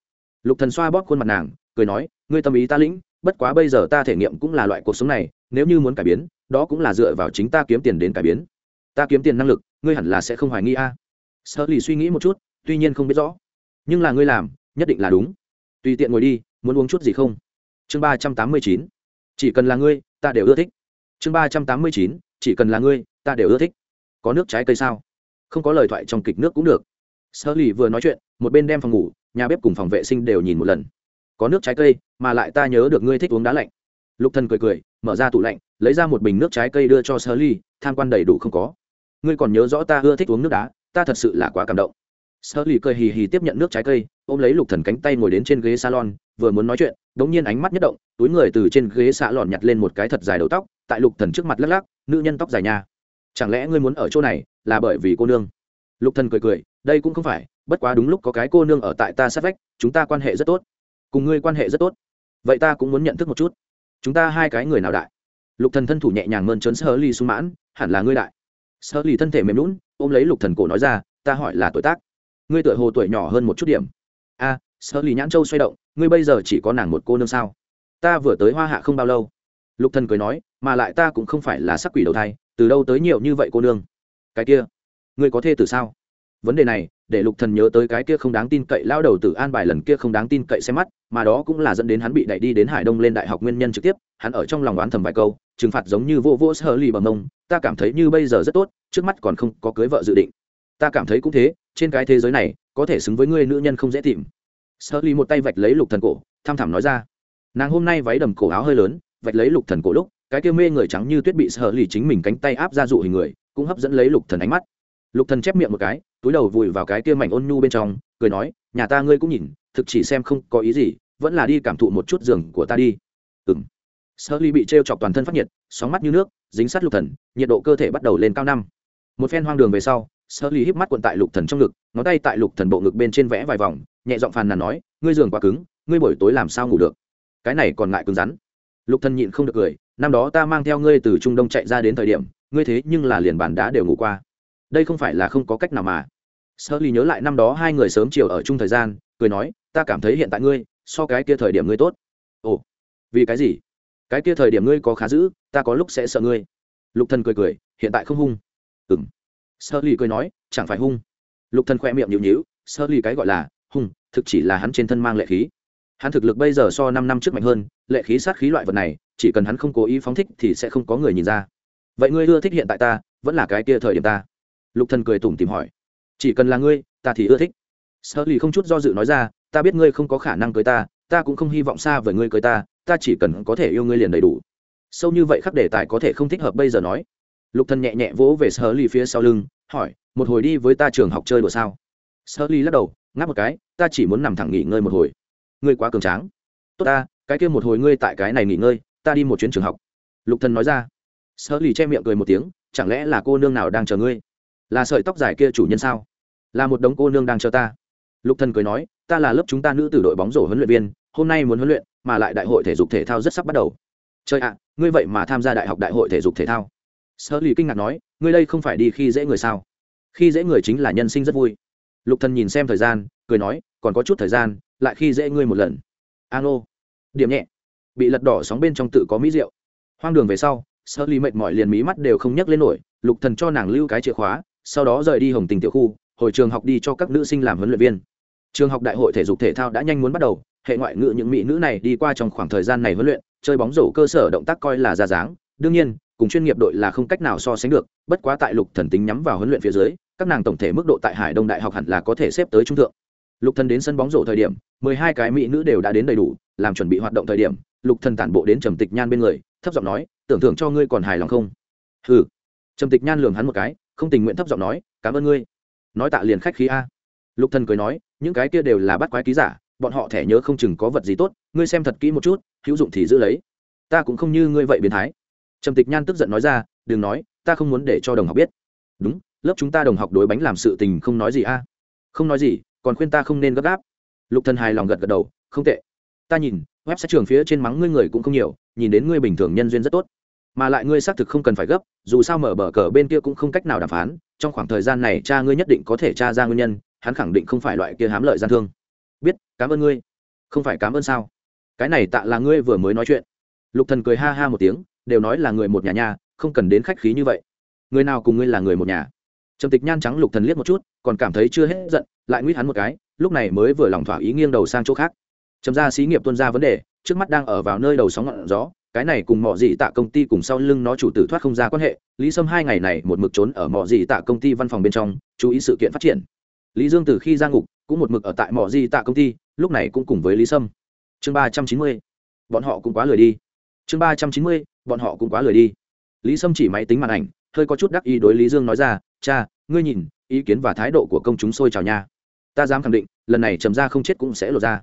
Lục thần xoa bóp khuôn mặt nàng cười nói ngươi tâm ý ta lĩnh bất quá bây giờ ta thể nghiệm cũng là loại cuộc sống này nếu như muốn cải biến, đó cũng là dựa vào chính ta kiếm tiền đến cải biến. Ta kiếm tiền năng lực, ngươi hẳn là sẽ không hoài nghi a. Sợ lì suy nghĩ một chút, tuy nhiên không biết rõ. Nhưng là ngươi làm, nhất định là đúng. Tùy tiện ngồi đi, muốn uống chút gì không? Chương ba trăm tám mươi chín. Chỉ cần là ngươi, ta đều ưa thích. Chương ba trăm tám mươi chín. Chỉ cần là ngươi, ta đều ưa thích. Có nước trái cây sao? Không có lời thoại trong kịch nước cũng được. Sơ lì vừa nói chuyện, một bên đem phòng ngủ, nhà bếp cùng phòng vệ sinh đều nhìn một lần. Có nước trái cây, mà lại ta nhớ được ngươi thích uống đá lạnh. Lục thần cười cười mở ra tủ lạnh, lấy ra một bình nước trái cây đưa cho sơ ly, tham quan đầy đủ không có. Ngươi còn nhớ rõ ta ưa thích uống nước đá, ta thật sự là quá cảm động. Sơ ly cười hì hì tiếp nhận nước trái cây, ôm lấy lục thần cánh tay ngồi đến trên ghế salon, vừa muốn nói chuyện, đống nhiên ánh mắt nhất động, túi người từ trên ghế xạ lòn nhặt lên một cái thật dài đầu tóc, tại lục thần trước mặt lắc lắc, nữ nhân tóc dài nha. Chẳng lẽ ngươi muốn ở chỗ này là bởi vì cô nương? Lục thần cười cười, đây cũng không phải, bất quá đúng lúc có cái cô nương ở tại ta sát vách, chúng ta quan hệ rất tốt. Cùng ngươi quan hệ rất tốt. Vậy ta cũng muốn nhận thức một chút chúng ta hai cái người nào đại? Lục thần thân thủ nhẹ nhàng mơn trớn sơ ly sung mãn hẳn là ngươi đại. Sơ ly thân thể mềm lún ôm lấy lục thần cổ nói ra ta hỏi là tuổi tác. Ngươi tuổi hồ tuổi nhỏ hơn một chút điểm. A à, sơ ly nhãn châu xoay động ngươi bây giờ chỉ có nàng một cô nương sao? Ta vừa tới hoa hạ không bao lâu. Lục thần cười nói mà lại ta cũng không phải là sắc quỷ đầu thai từ đâu tới nhiều như vậy cô nương? Cái kia ngươi có thê từ sao? Vấn đề này, để lục thần nhớ tới cái kia không đáng tin cậy lao đầu tử an bài lần kia không đáng tin cậy xem mắt, mà đó cũng là dẫn đến hắn bị đẩy đi đến hải đông lên đại học nguyên nhân trực tiếp, hắn ở trong lòng đoán thầm vài câu, trừng phạt giống như vô vô sơ lì bằng mông ta cảm thấy như bây giờ rất tốt, trước mắt còn không có cưới vợ dự định. Ta cảm thấy cũng thế, trên cái thế giới này, có thể xứng với ngươi nữ nhân không dễ tìm. Sơ lì một tay vạch lấy lục thần cổ, tham thảm nói ra. Nàng hôm nay váy đầm cổ áo hơi lớn, vạch lấy lục thần cổ lúc, cái kia mê người trắng như tuyết bị sơ lì chính mình cánh tay áp ra dụ hình người, cũng hấp dẫn lấy lục thần ánh mắt lục thần chép miệng một cái, túi đầu vùi vào cái kia mảnh ôn nhu bên trong, cười nói, nhà ta ngươi cũng nhìn, thực chỉ xem không có ý gì, vẫn là đi cảm thụ một chút giường của ta đi. Ừm. sơ ly bị trêu chọc toàn thân phát nhiệt, sóng mắt như nước, dính sát lục thần, nhiệt độ cơ thể bắt đầu lên cao năm. Một phen hoang đường về sau sơ ly híp mắt quận tại lục thần trong ngực, ngón tay tại lục thần bộ ngực bên trên vẽ vài vòng, nhẹ giọng phàn nàn nói, ngươi giường quá cứng, ngươi buổi tối làm sao ngủ được? Cái này còn ngại cứng rắn. Lục thần nhịn không được cười, năm đó ta mang theo ngươi từ trung đông chạy ra đến thời điểm, ngươi thế nhưng là liền bàn đá đều ngủ qua đây không phải là không có cách nào mà. Sơ ly nhớ lại năm đó hai người sớm chiều ở chung thời gian, cười nói, ta cảm thấy hiện tại ngươi, so cái kia thời điểm ngươi tốt. Ồ, vì cái gì? Cái kia thời điểm ngươi có khá dữ, ta có lúc sẽ sợ ngươi. Lục thần cười cười, hiện tại không hung. Ừng sơ ly cười nói, chẳng phải hung. Lục thần khoe miệng nhịu nhịu sơ ly cái gọi là hung, thực chỉ là hắn trên thân mang lệ khí. Hắn thực lực bây giờ so năm năm trước mạnh hơn, lệ khí sát khí loại vật này, chỉ cần hắn không cố ý phóng thích thì sẽ không có người nhìn ra. Vậy ngươi ưa thích hiện tại ta, vẫn là cái kia thời điểm ta? Lục thần cười tủm tìm hỏi, chỉ cần là ngươi, ta thì ưa thích. Sợ lì không chút do dự nói ra, ta biết ngươi không có khả năng cưới ta ta cũng không hy vọng xa với ngươi cưới ta ta chỉ cần có thể yêu ngươi liền đầy đủ. Sâu như vậy khắc đề tài có thể không thích hợp bây giờ nói. Lục thần nhẹ nhẹ vỗ về sơ lì phía sau lưng, hỏi, một hồi đi với ta trường học chơi đùa sao? Sơ lì lắc đầu, ngáp một cái, ta chỉ muốn nằm thẳng nghỉ ngơi một hồi. Ngươi quá cường tráng. Tốt ta, cái kia một hồi ngươi tại cái này nghỉ ngơi, ta đi một chuyến trường học. Lục thần nói ra. Sơ lì che miệng cười một tiếng, chẳng lẽ là cô nương nào đang chờ ngươi? Là sợi tóc dài kia chủ nhân sao? Là một đống cô nương đang chờ ta. Lục thần cười nói, ta là lớp chúng ta nữ tử đội bóng rổ huấn luyện viên, hôm nay muốn huấn luyện, mà lại đại hội thể dục thể thao rất sắp bắt đầu. Trời ạ à, ngươi vậy mà tham gia đại học đại hội thể dục thể thao. Sơ lì kinh ngạc nói, ngươi đây không phải đi khi dễ người sao? Khi dễ người chính là nhân sinh rất vui. Lục thần nhìn xem thời gian, cười nói, còn có chút thời gian, lại khi dễ ngươi một lần. An ô điểm nhẹ. Bị lật đỏ sóng bên trong tự có mỹ rượu. Hoang đường về sau sơ ly mệt mỏi liền mí mắt đều không nhấc lên nổi, lục thần cho nàng lưu cái chìa khóa sau đó rời đi hồng tình tiểu khu, hồi trường học đi cho các nữ sinh làm huấn luyện viên. Trường học đại hội thể dục thể thao đã nhanh muốn bắt đầu, hệ ngoại ngữ những mỹ nữ này đi qua trong khoảng thời gian này huấn luyện, chơi bóng rổ cơ sở động tác coi là ra dáng. Đương nhiên, cùng chuyên nghiệp đội là không cách nào so sánh được, bất quá tại lục thần tính nhắm vào huấn luyện phía dưới, các nàng tổng thể mức độ tại hải đông đại học hẳn là có thể xếp tới trung thượng. Lục thần đến sân bóng rổ thời điểm, mười hai cái mỹ nữ đều đã đến đầy đủ, làm chuẩn bị hoạt động thời điểm, lục thần tản bộ đến trầm tịch nhan bên người, thấp giọng nói, tưởng thưởng cho ngươi còn hài lòng không? Ừ trầm tịch nhan lường hắn một cái không tình nguyện thấp giọng nói, cảm ơn ngươi. Nói tạ liền khách khí a. Lục thần cười nói, những cái kia đều là bắt quái ký giả, bọn họ thẻ nhớ không chừng có vật gì tốt, ngươi xem thật kỹ một chút, hữu dụng thì giữ lấy. Ta cũng không như ngươi vậy biến thái. Trầm tịch nhan tức giận nói ra, đừng nói, ta không muốn để cho đồng học biết. Đúng, lớp chúng ta đồng học đối bánh làm sự tình không nói gì a. Không nói gì, còn khuyên ta không nên gấp gáp. Lục thần hài lòng gật gật đầu, không tệ. Ta nhìn, web sẽ trường phía trên mắng ngươi người cũng không nhiều, nhìn đến ngươi bình thường nhân duyên rất tốt mà lại ngươi xác thực không cần phải gấp, dù sao mở bờ cờ bên kia cũng không cách nào đàm phán, trong khoảng thời gian này cha ngươi nhất định có thể tra ra nguyên nhân, hắn khẳng định không phải loại kia hám lợi gian thương. Biết, cảm ơn ngươi. Không phải cảm ơn sao? Cái này tạ là ngươi vừa mới nói chuyện. Lục thần cười ha ha một tiếng, đều nói là người một nhà nhà không cần đến khách khí như vậy. Người nào cùng ngươi là người một nhà? Trầm tịch nhan trắng lục thần liếc một chút, còn cảm thấy chưa hết giận, lại nguyết hắn một cái, lúc này mới vừa lòng thỏa ý nghiêng đầu sang chỗ khác. Trầm ra xí nghiệp tuân ra vấn đề, trước mắt đang ở vào nơi đầu sóng ngọn gió cái này cùng mọi gì tạ công ty cùng sau lưng nó chủ tử thoát không ra quan hệ, lý sâm hai ngày này một mực trốn ở mọi gì tạ công ty văn phòng bên trong, chú ý sự kiện phát triển. Lý dương từ khi ra ngục, cũng một mực ở tại mọi gì tạ công ty, lúc này cũng cùng với lý sâm. Chương ba trăm chín mươi, bọn họ cũng quá lười đi. Chương ba trăm chín mươi, bọn họ cũng quá lười đi. Lý sâm chỉ máy tính màn ảnh, hơi có chút đắc ý đối lý dương nói ra, cha, ngươi nhìn, ý kiến và thái độ của công chúng sôi trào nha. Ta dám khẳng định, lần này trầm ra không chết cũng sẽ lột ra.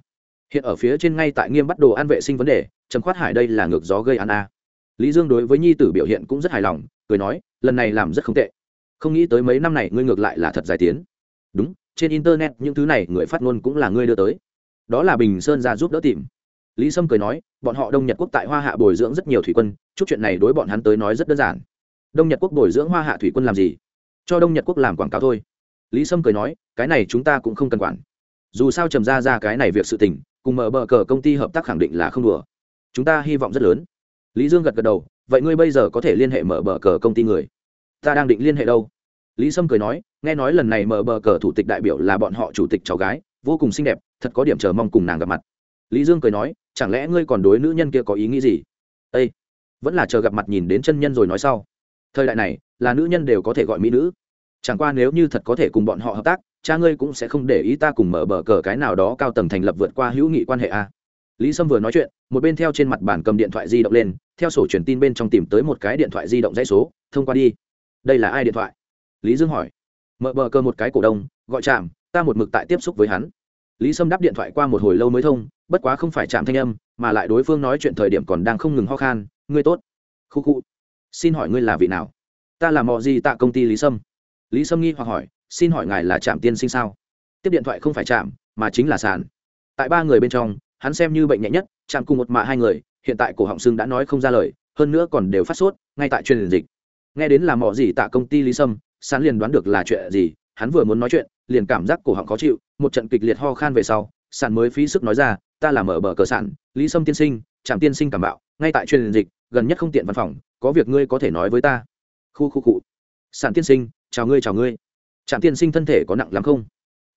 Hiện ở phía trên ngay tại nghiêm bắt đồ ăn vệ sinh vấn đề trầm khoát hải đây là ngược gió gây án a. Lý dương đối với nhi tử biểu hiện cũng rất hài lòng, cười nói, lần này làm rất không tệ. Không nghĩ tới mấy năm này ngươi ngược lại là thật giải tiến. Đúng, trên internet những thứ này người phát ngôn cũng là ngươi đưa tới. Đó là bình sơn ra giúp đỡ tìm. Lý sâm cười nói, bọn họ đông nhật quốc tại hoa hạ bồi dưỡng rất nhiều thủy quân, chút chuyện này đối bọn hắn tới nói rất đơn giản. Đông nhật quốc bồi dưỡng hoa hạ thủy quân làm gì? Cho đông nhật quốc làm quảng cáo thôi. Lý sâm cười nói, cái này chúng ta cũng không cần quản. Dù sao trầm ra ra cái này việc sự tình, cùng mở bờ cờ công ty hợp tác khẳng định là không đùa chúng ta hy vọng rất lớn. Lý dương gật gật đầu, vậy ngươi bây giờ có thể liên hệ mở bờ cờ công ty người? Ta đang định liên hệ đâu? Lý sâm cười nói, nghe nói lần này mở bờ cờ thủ tịch đại biểu là bọn họ chủ tịch cháu gái, vô cùng xinh đẹp, thật có điểm chờ mong cùng nàng gặp mặt. Lý dương cười nói, chẳng lẽ ngươi còn đối nữ nhân kia có ý nghĩ gì? Â vẫn là chờ gặp mặt nhìn đến chân nhân rồi nói sau. Thời đại này, là nữ nhân đều có thể gọi mỹ nữ. Chẳng qua nếu như thật có thể cùng bọn họ hợp tác, cha ngươi cũng sẽ không để ý ta cùng mở bờ cờ cái nào đó cao tầng thành lập vượt qua hữu nghị quan hệ a. à lý sâm vừa nói chuyện, một bên theo trên mặt bàn cầm điện thoại di động lên, theo sổ truyền tin bên trong tìm tới một cái điện thoại di động dãy số, thông qua đi. Đây là ai điện thoại? Lý dương hỏi. Mở bờ cơ một cái cổ đông, gọi chạm ta một mực tại tiếp xúc với hắn. Lý sâm đáp điện thoại qua một hồi lâu mới thông, bất quá không phải chạm thanh âm, mà lại đối phương nói chuyện thời điểm còn đang không ngừng ho khan, ngươi tốt. Khu khu. Xin hỏi ngươi là vị nào? Ta là mò gì tạ công ty lý sâm. Lý sâm nghi hoặc hỏi, xin hỏi ngài là trạm tiên sinh sao? Tiếp điện thoại không phải trạm, mà chính là sàn. Tại ba người bên trong hắn xem như bệnh nhẹ nhất, chạm cùng một mạ hai người, hiện tại cổ họng sưng đã nói không ra lời, hơn nữa còn đều phát sốt, ngay tại truyền dịch. Nghe đến là mỏ gì tạ công ty lý sâm, sán liền đoán được là chuyện gì, hắn vừa muốn nói chuyện, liền cảm giác cổ họng khó chịu, một trận kịch liệt ho khan về sau sản mới phí sức nói ra, ta là mở bờ cờ sản lý sâm tiên sinh, trạm tiên sinh cảm bạo, ngay tại truyền dịch, gần nhất không tiện văn phòng, có việc ngươi có thể nói với ta. Khu khu cụ sản tiên sinh, chào ngươi chào ngươi. Trạm tiên sinh thân thể có nặng lắm không?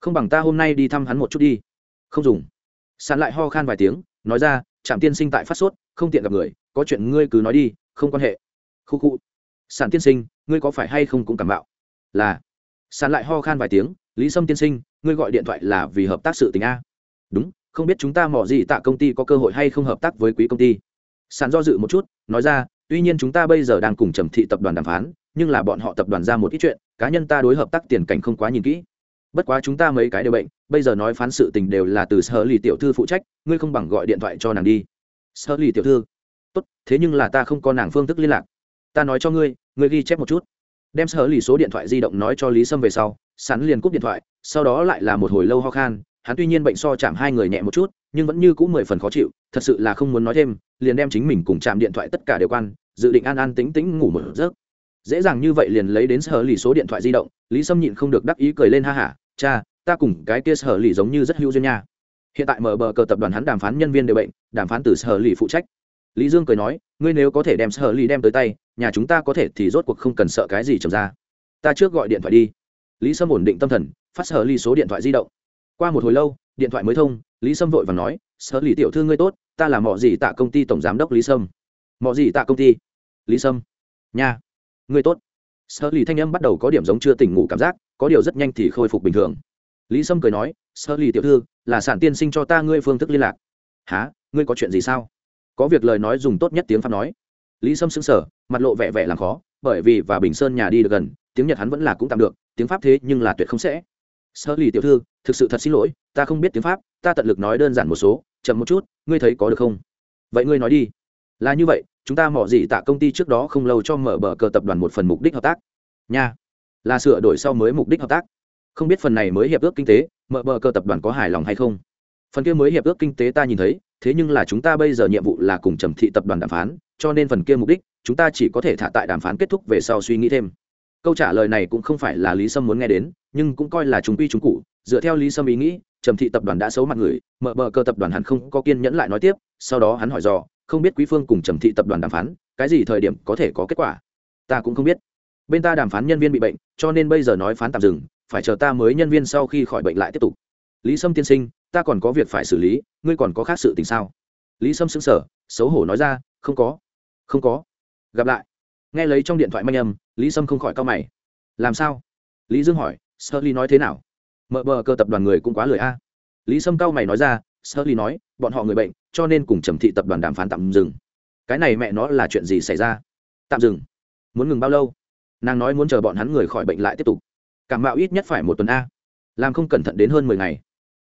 Không bằng ta hôm nay đi thăm hắn một chút đi. Không dùng sàn lại ho khan vài tiếng, nói ra, trạm tiên sinh tại phát sốt, không tiện gặp người, có chuyện ngươi cứ nói đi, không quan hệ. Khu khu. Sản tiên sinh, ngươi có phải hay không cũng cảm bạo là. Sàn lại ho khan vài tiếng, lý sâm tiên sinh, ngươi gọi điện thoại là vì hợp tác sự tình a. Đúng, không biết chúng ta mỏ gì tạ công ty có cơ hội hay không hợp tác với quý công ty? Sàn do dự một chút, nói ra, tuy nhiên chúng ta bây giờ đang cùng trầm thị tập đoàn đàm phán, nhưng là bọn họ tập đoàn ra một ít chuyện, cá nhân ta đối hợp tác tiền cảnh không quá nhìn kỹ bất quá chúng ta mấy cái đều bệnh, bây giờ nói phán sự tình đều là từ sở lì tiểu thư phụ trách, ngươi không bằng gọi điện thoại cho nàng đi. Sở lì tiểu thư? Tốt, thế nhưng là ta không có nàng phương thức liên lạc. Ta nói cho ngươi ngươi ghi chép một chút. Đem sở lì số điện thoại di động nói cho lý sâm về sau sắn liền cúp điện thoại, sau đó lại là một hồi lâu ho khan. Hắn tuy nhiên bệnh so chạm hai người nhẹ một chút, nhưng vẫn như c ũ mười phần khó chịu, thật sự là không muốn nói thêm, liền đem chính mình cùng chạm điện thoại tất cả đều quan, dự định an an tính tính ngủ một giấc dễ dàng như vậy liền lấy đến sở lì số điện thoại di động, lý sâm nhịn không được đắc ý cười lên, ha hả cha, ta cùng cái kia sở lì giống như rất hữu duyên nha. Hiện tại mở bờ cờ tập đoàn hắn đàm phán nhân viên đều bệnh, đàm phán từ sở lì phụ trách. Lý dương cười nói, ngươi nếu có thể đem sở lì đem tới tay, nhà chúng ta có thể thì rốt cuộc không cần sợ cái gì trầm ra. Ta trước gọi điện thoại đi. Lý sâm ổn định tâm thần, phát sở lì số điện thoại di động. Qua một hồi lâu, điện thoại mới thông, lý sâm vội và nói, sở lì tiểu thư ngươi tốt, ta là mọ gì tạ công ty tổng giám đốc lý sâm. Mọ gì tạ công ty? Lý sâm. Nha ngươi tốt. Sở lì thanh âm bắt đầu có điểm giống chưa tỉnh ngủ cảm giác, có điều rất nhanh thì khôi phục bình thường. Lý sâm cười nói sở lì tiểu thư, là sản tiên sinh cho ta ngươi phương thức liên lạc. Há ngươi có chuyện gì sao? Có việc lời nói dùng tốt nhất tiếng pháp nói. Lý sâm xứng sở mặt lộ vẻ vẻ làm khó, bởi vì và bình sơn nhà đi được gần, tiếng nhật hắn vẫn là cũng tạm được, tiếng pháp thế nhưng là tuyệt không sẽ. Sơ lì tiểu thư, thực sự thật xin lỗi, ta không biết tiếng pháp, ta tận lực nói đơn giản một số, chậm một chút, ngươi thấy có được không? Vậy ngươi nói đi là như vậy, chúng ta mỏ gì tạ công ty trước đó không lâu cho mở bờ cờ tập đoàn một phần mục đích hợp tác. Nha, là sửa đổi sau mới mục đích hợp tác. Không biết phần này mới hiệp ước kinh tế, mở bờ cờ tập đoàn có hài lòng hay không? Phần kia mới hiệp ước kinh tế ta nhìn thấy, thế nhưng là chúng ta bây giờ nhiệm vụ là cùng trầm thị tập đoàn đàm phán, cho nên phần kia mục đích, chúng ta chỉ có thể thả tại đàm phán kết thúc về sau suy nghĩ thêm. Câu trả lời này cũng không phải là lý sâm muốn nghe đến, nhưng cũng coi là chúng quy chúng cụ. Dựa theo lý sâm ý nghĩ, trầm thị tập đoàn đã xấu mặt người, mở bờ cơ tập đoàn hẳn không có kiên nhẫn lại nói tiếp, sau đó hắn hỏi dò không biết quý phương cùng trầm thị tập đoàn đàm phán, cái gì thời điểm có thể có kết quả? Ta cũng không biết. Bên ta đàm phán nhân viên bị bệnh, cho nên bây giờ nói phán tạm dừng, phải chờ ta mới nhân viên sau khi khỏi bệnh lại tiếp tục. Lý sâm tiên sinh, ta còn có việc phải xử lý, ngươi còn có khác sự tình sao? Lý sâm xứng sở xấu hổ nói ra, không có không có. Gặp lại. Nghe lấy trong điện thoại manh âm, lý sâm không khỏi cao mày. Làm sao? Lý dương hỏi sơ ly nói thế nào? Mợ bờ cơ tập đoàn người cũng quá lười a. Lý sâm cao mày nói ra sơ ly nói, bọn họ người bệnh, cho nên cùng trầm thị tập đoàn đàm phán tạm dừng. Cái này mẹ nó là chuyện gì xảy ra? Tạm dừng. Muốn ngừng bao lâu? Nàng nói muốn chờ bọn hắn người khỏi bệnh lại tiếp tục. Cảm mạo ít nhất phải một tuần a, làm không cẩn thận đến hơn mười ngày.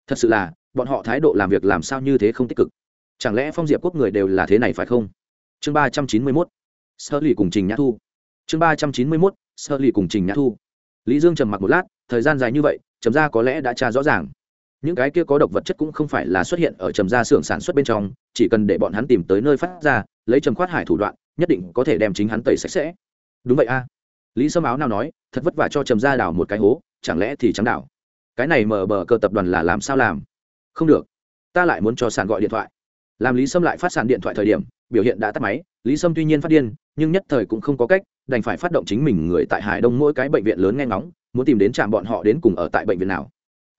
Thật sự là, bọn họ thái độ làm việc làm sao như thế không tích cực? Chẳng lẽ phong diệp quốc người đều là thế này phải không? Chương ba trăm chín mươi mốt sơ lì cùng trình nhã thu. Chương ba trăm chín mươi mốt sơ lì cùng trình nhã thu. Lý dương trầm mặc một lát, thời gian dài như vậy, trầm ra có lẽ đã tra rõ ràng những cái kia có độc vật chất cũng không phải là xuất hiện ở trầm gia xưởng sản xuất bên trong, chỉ cần để bọn hắn tìm tới nơi phát ra, lấy trầm khoát hải thủ đoạn, nhất định có thể đem chính hắn tẩy sạch sẽ. Đúng vậy a. Lý sâm áo nào nói, thật vất vả cho trầm gia đảo một cái hố, chẳng lẽ thì trắng đảo? Cái này mở bờ cơ tập đoàn là làm sao làm? Không được. Ta lại muốn cho sàn gọi điện thoại. Làm lý sâm lại phát sàn điện thoại thời điểm, biểu hiện đã tắt máy, lý sâm tuy nhiên phát điên, nhưng nhất thời cũng không có cách, đành phải phát động chính mình người tại hải đông mỗi cái bệnh viện lớn nghe ngóng, muốn tìm đến trạm bọn họ đến cùng ở tại bệnh viện nào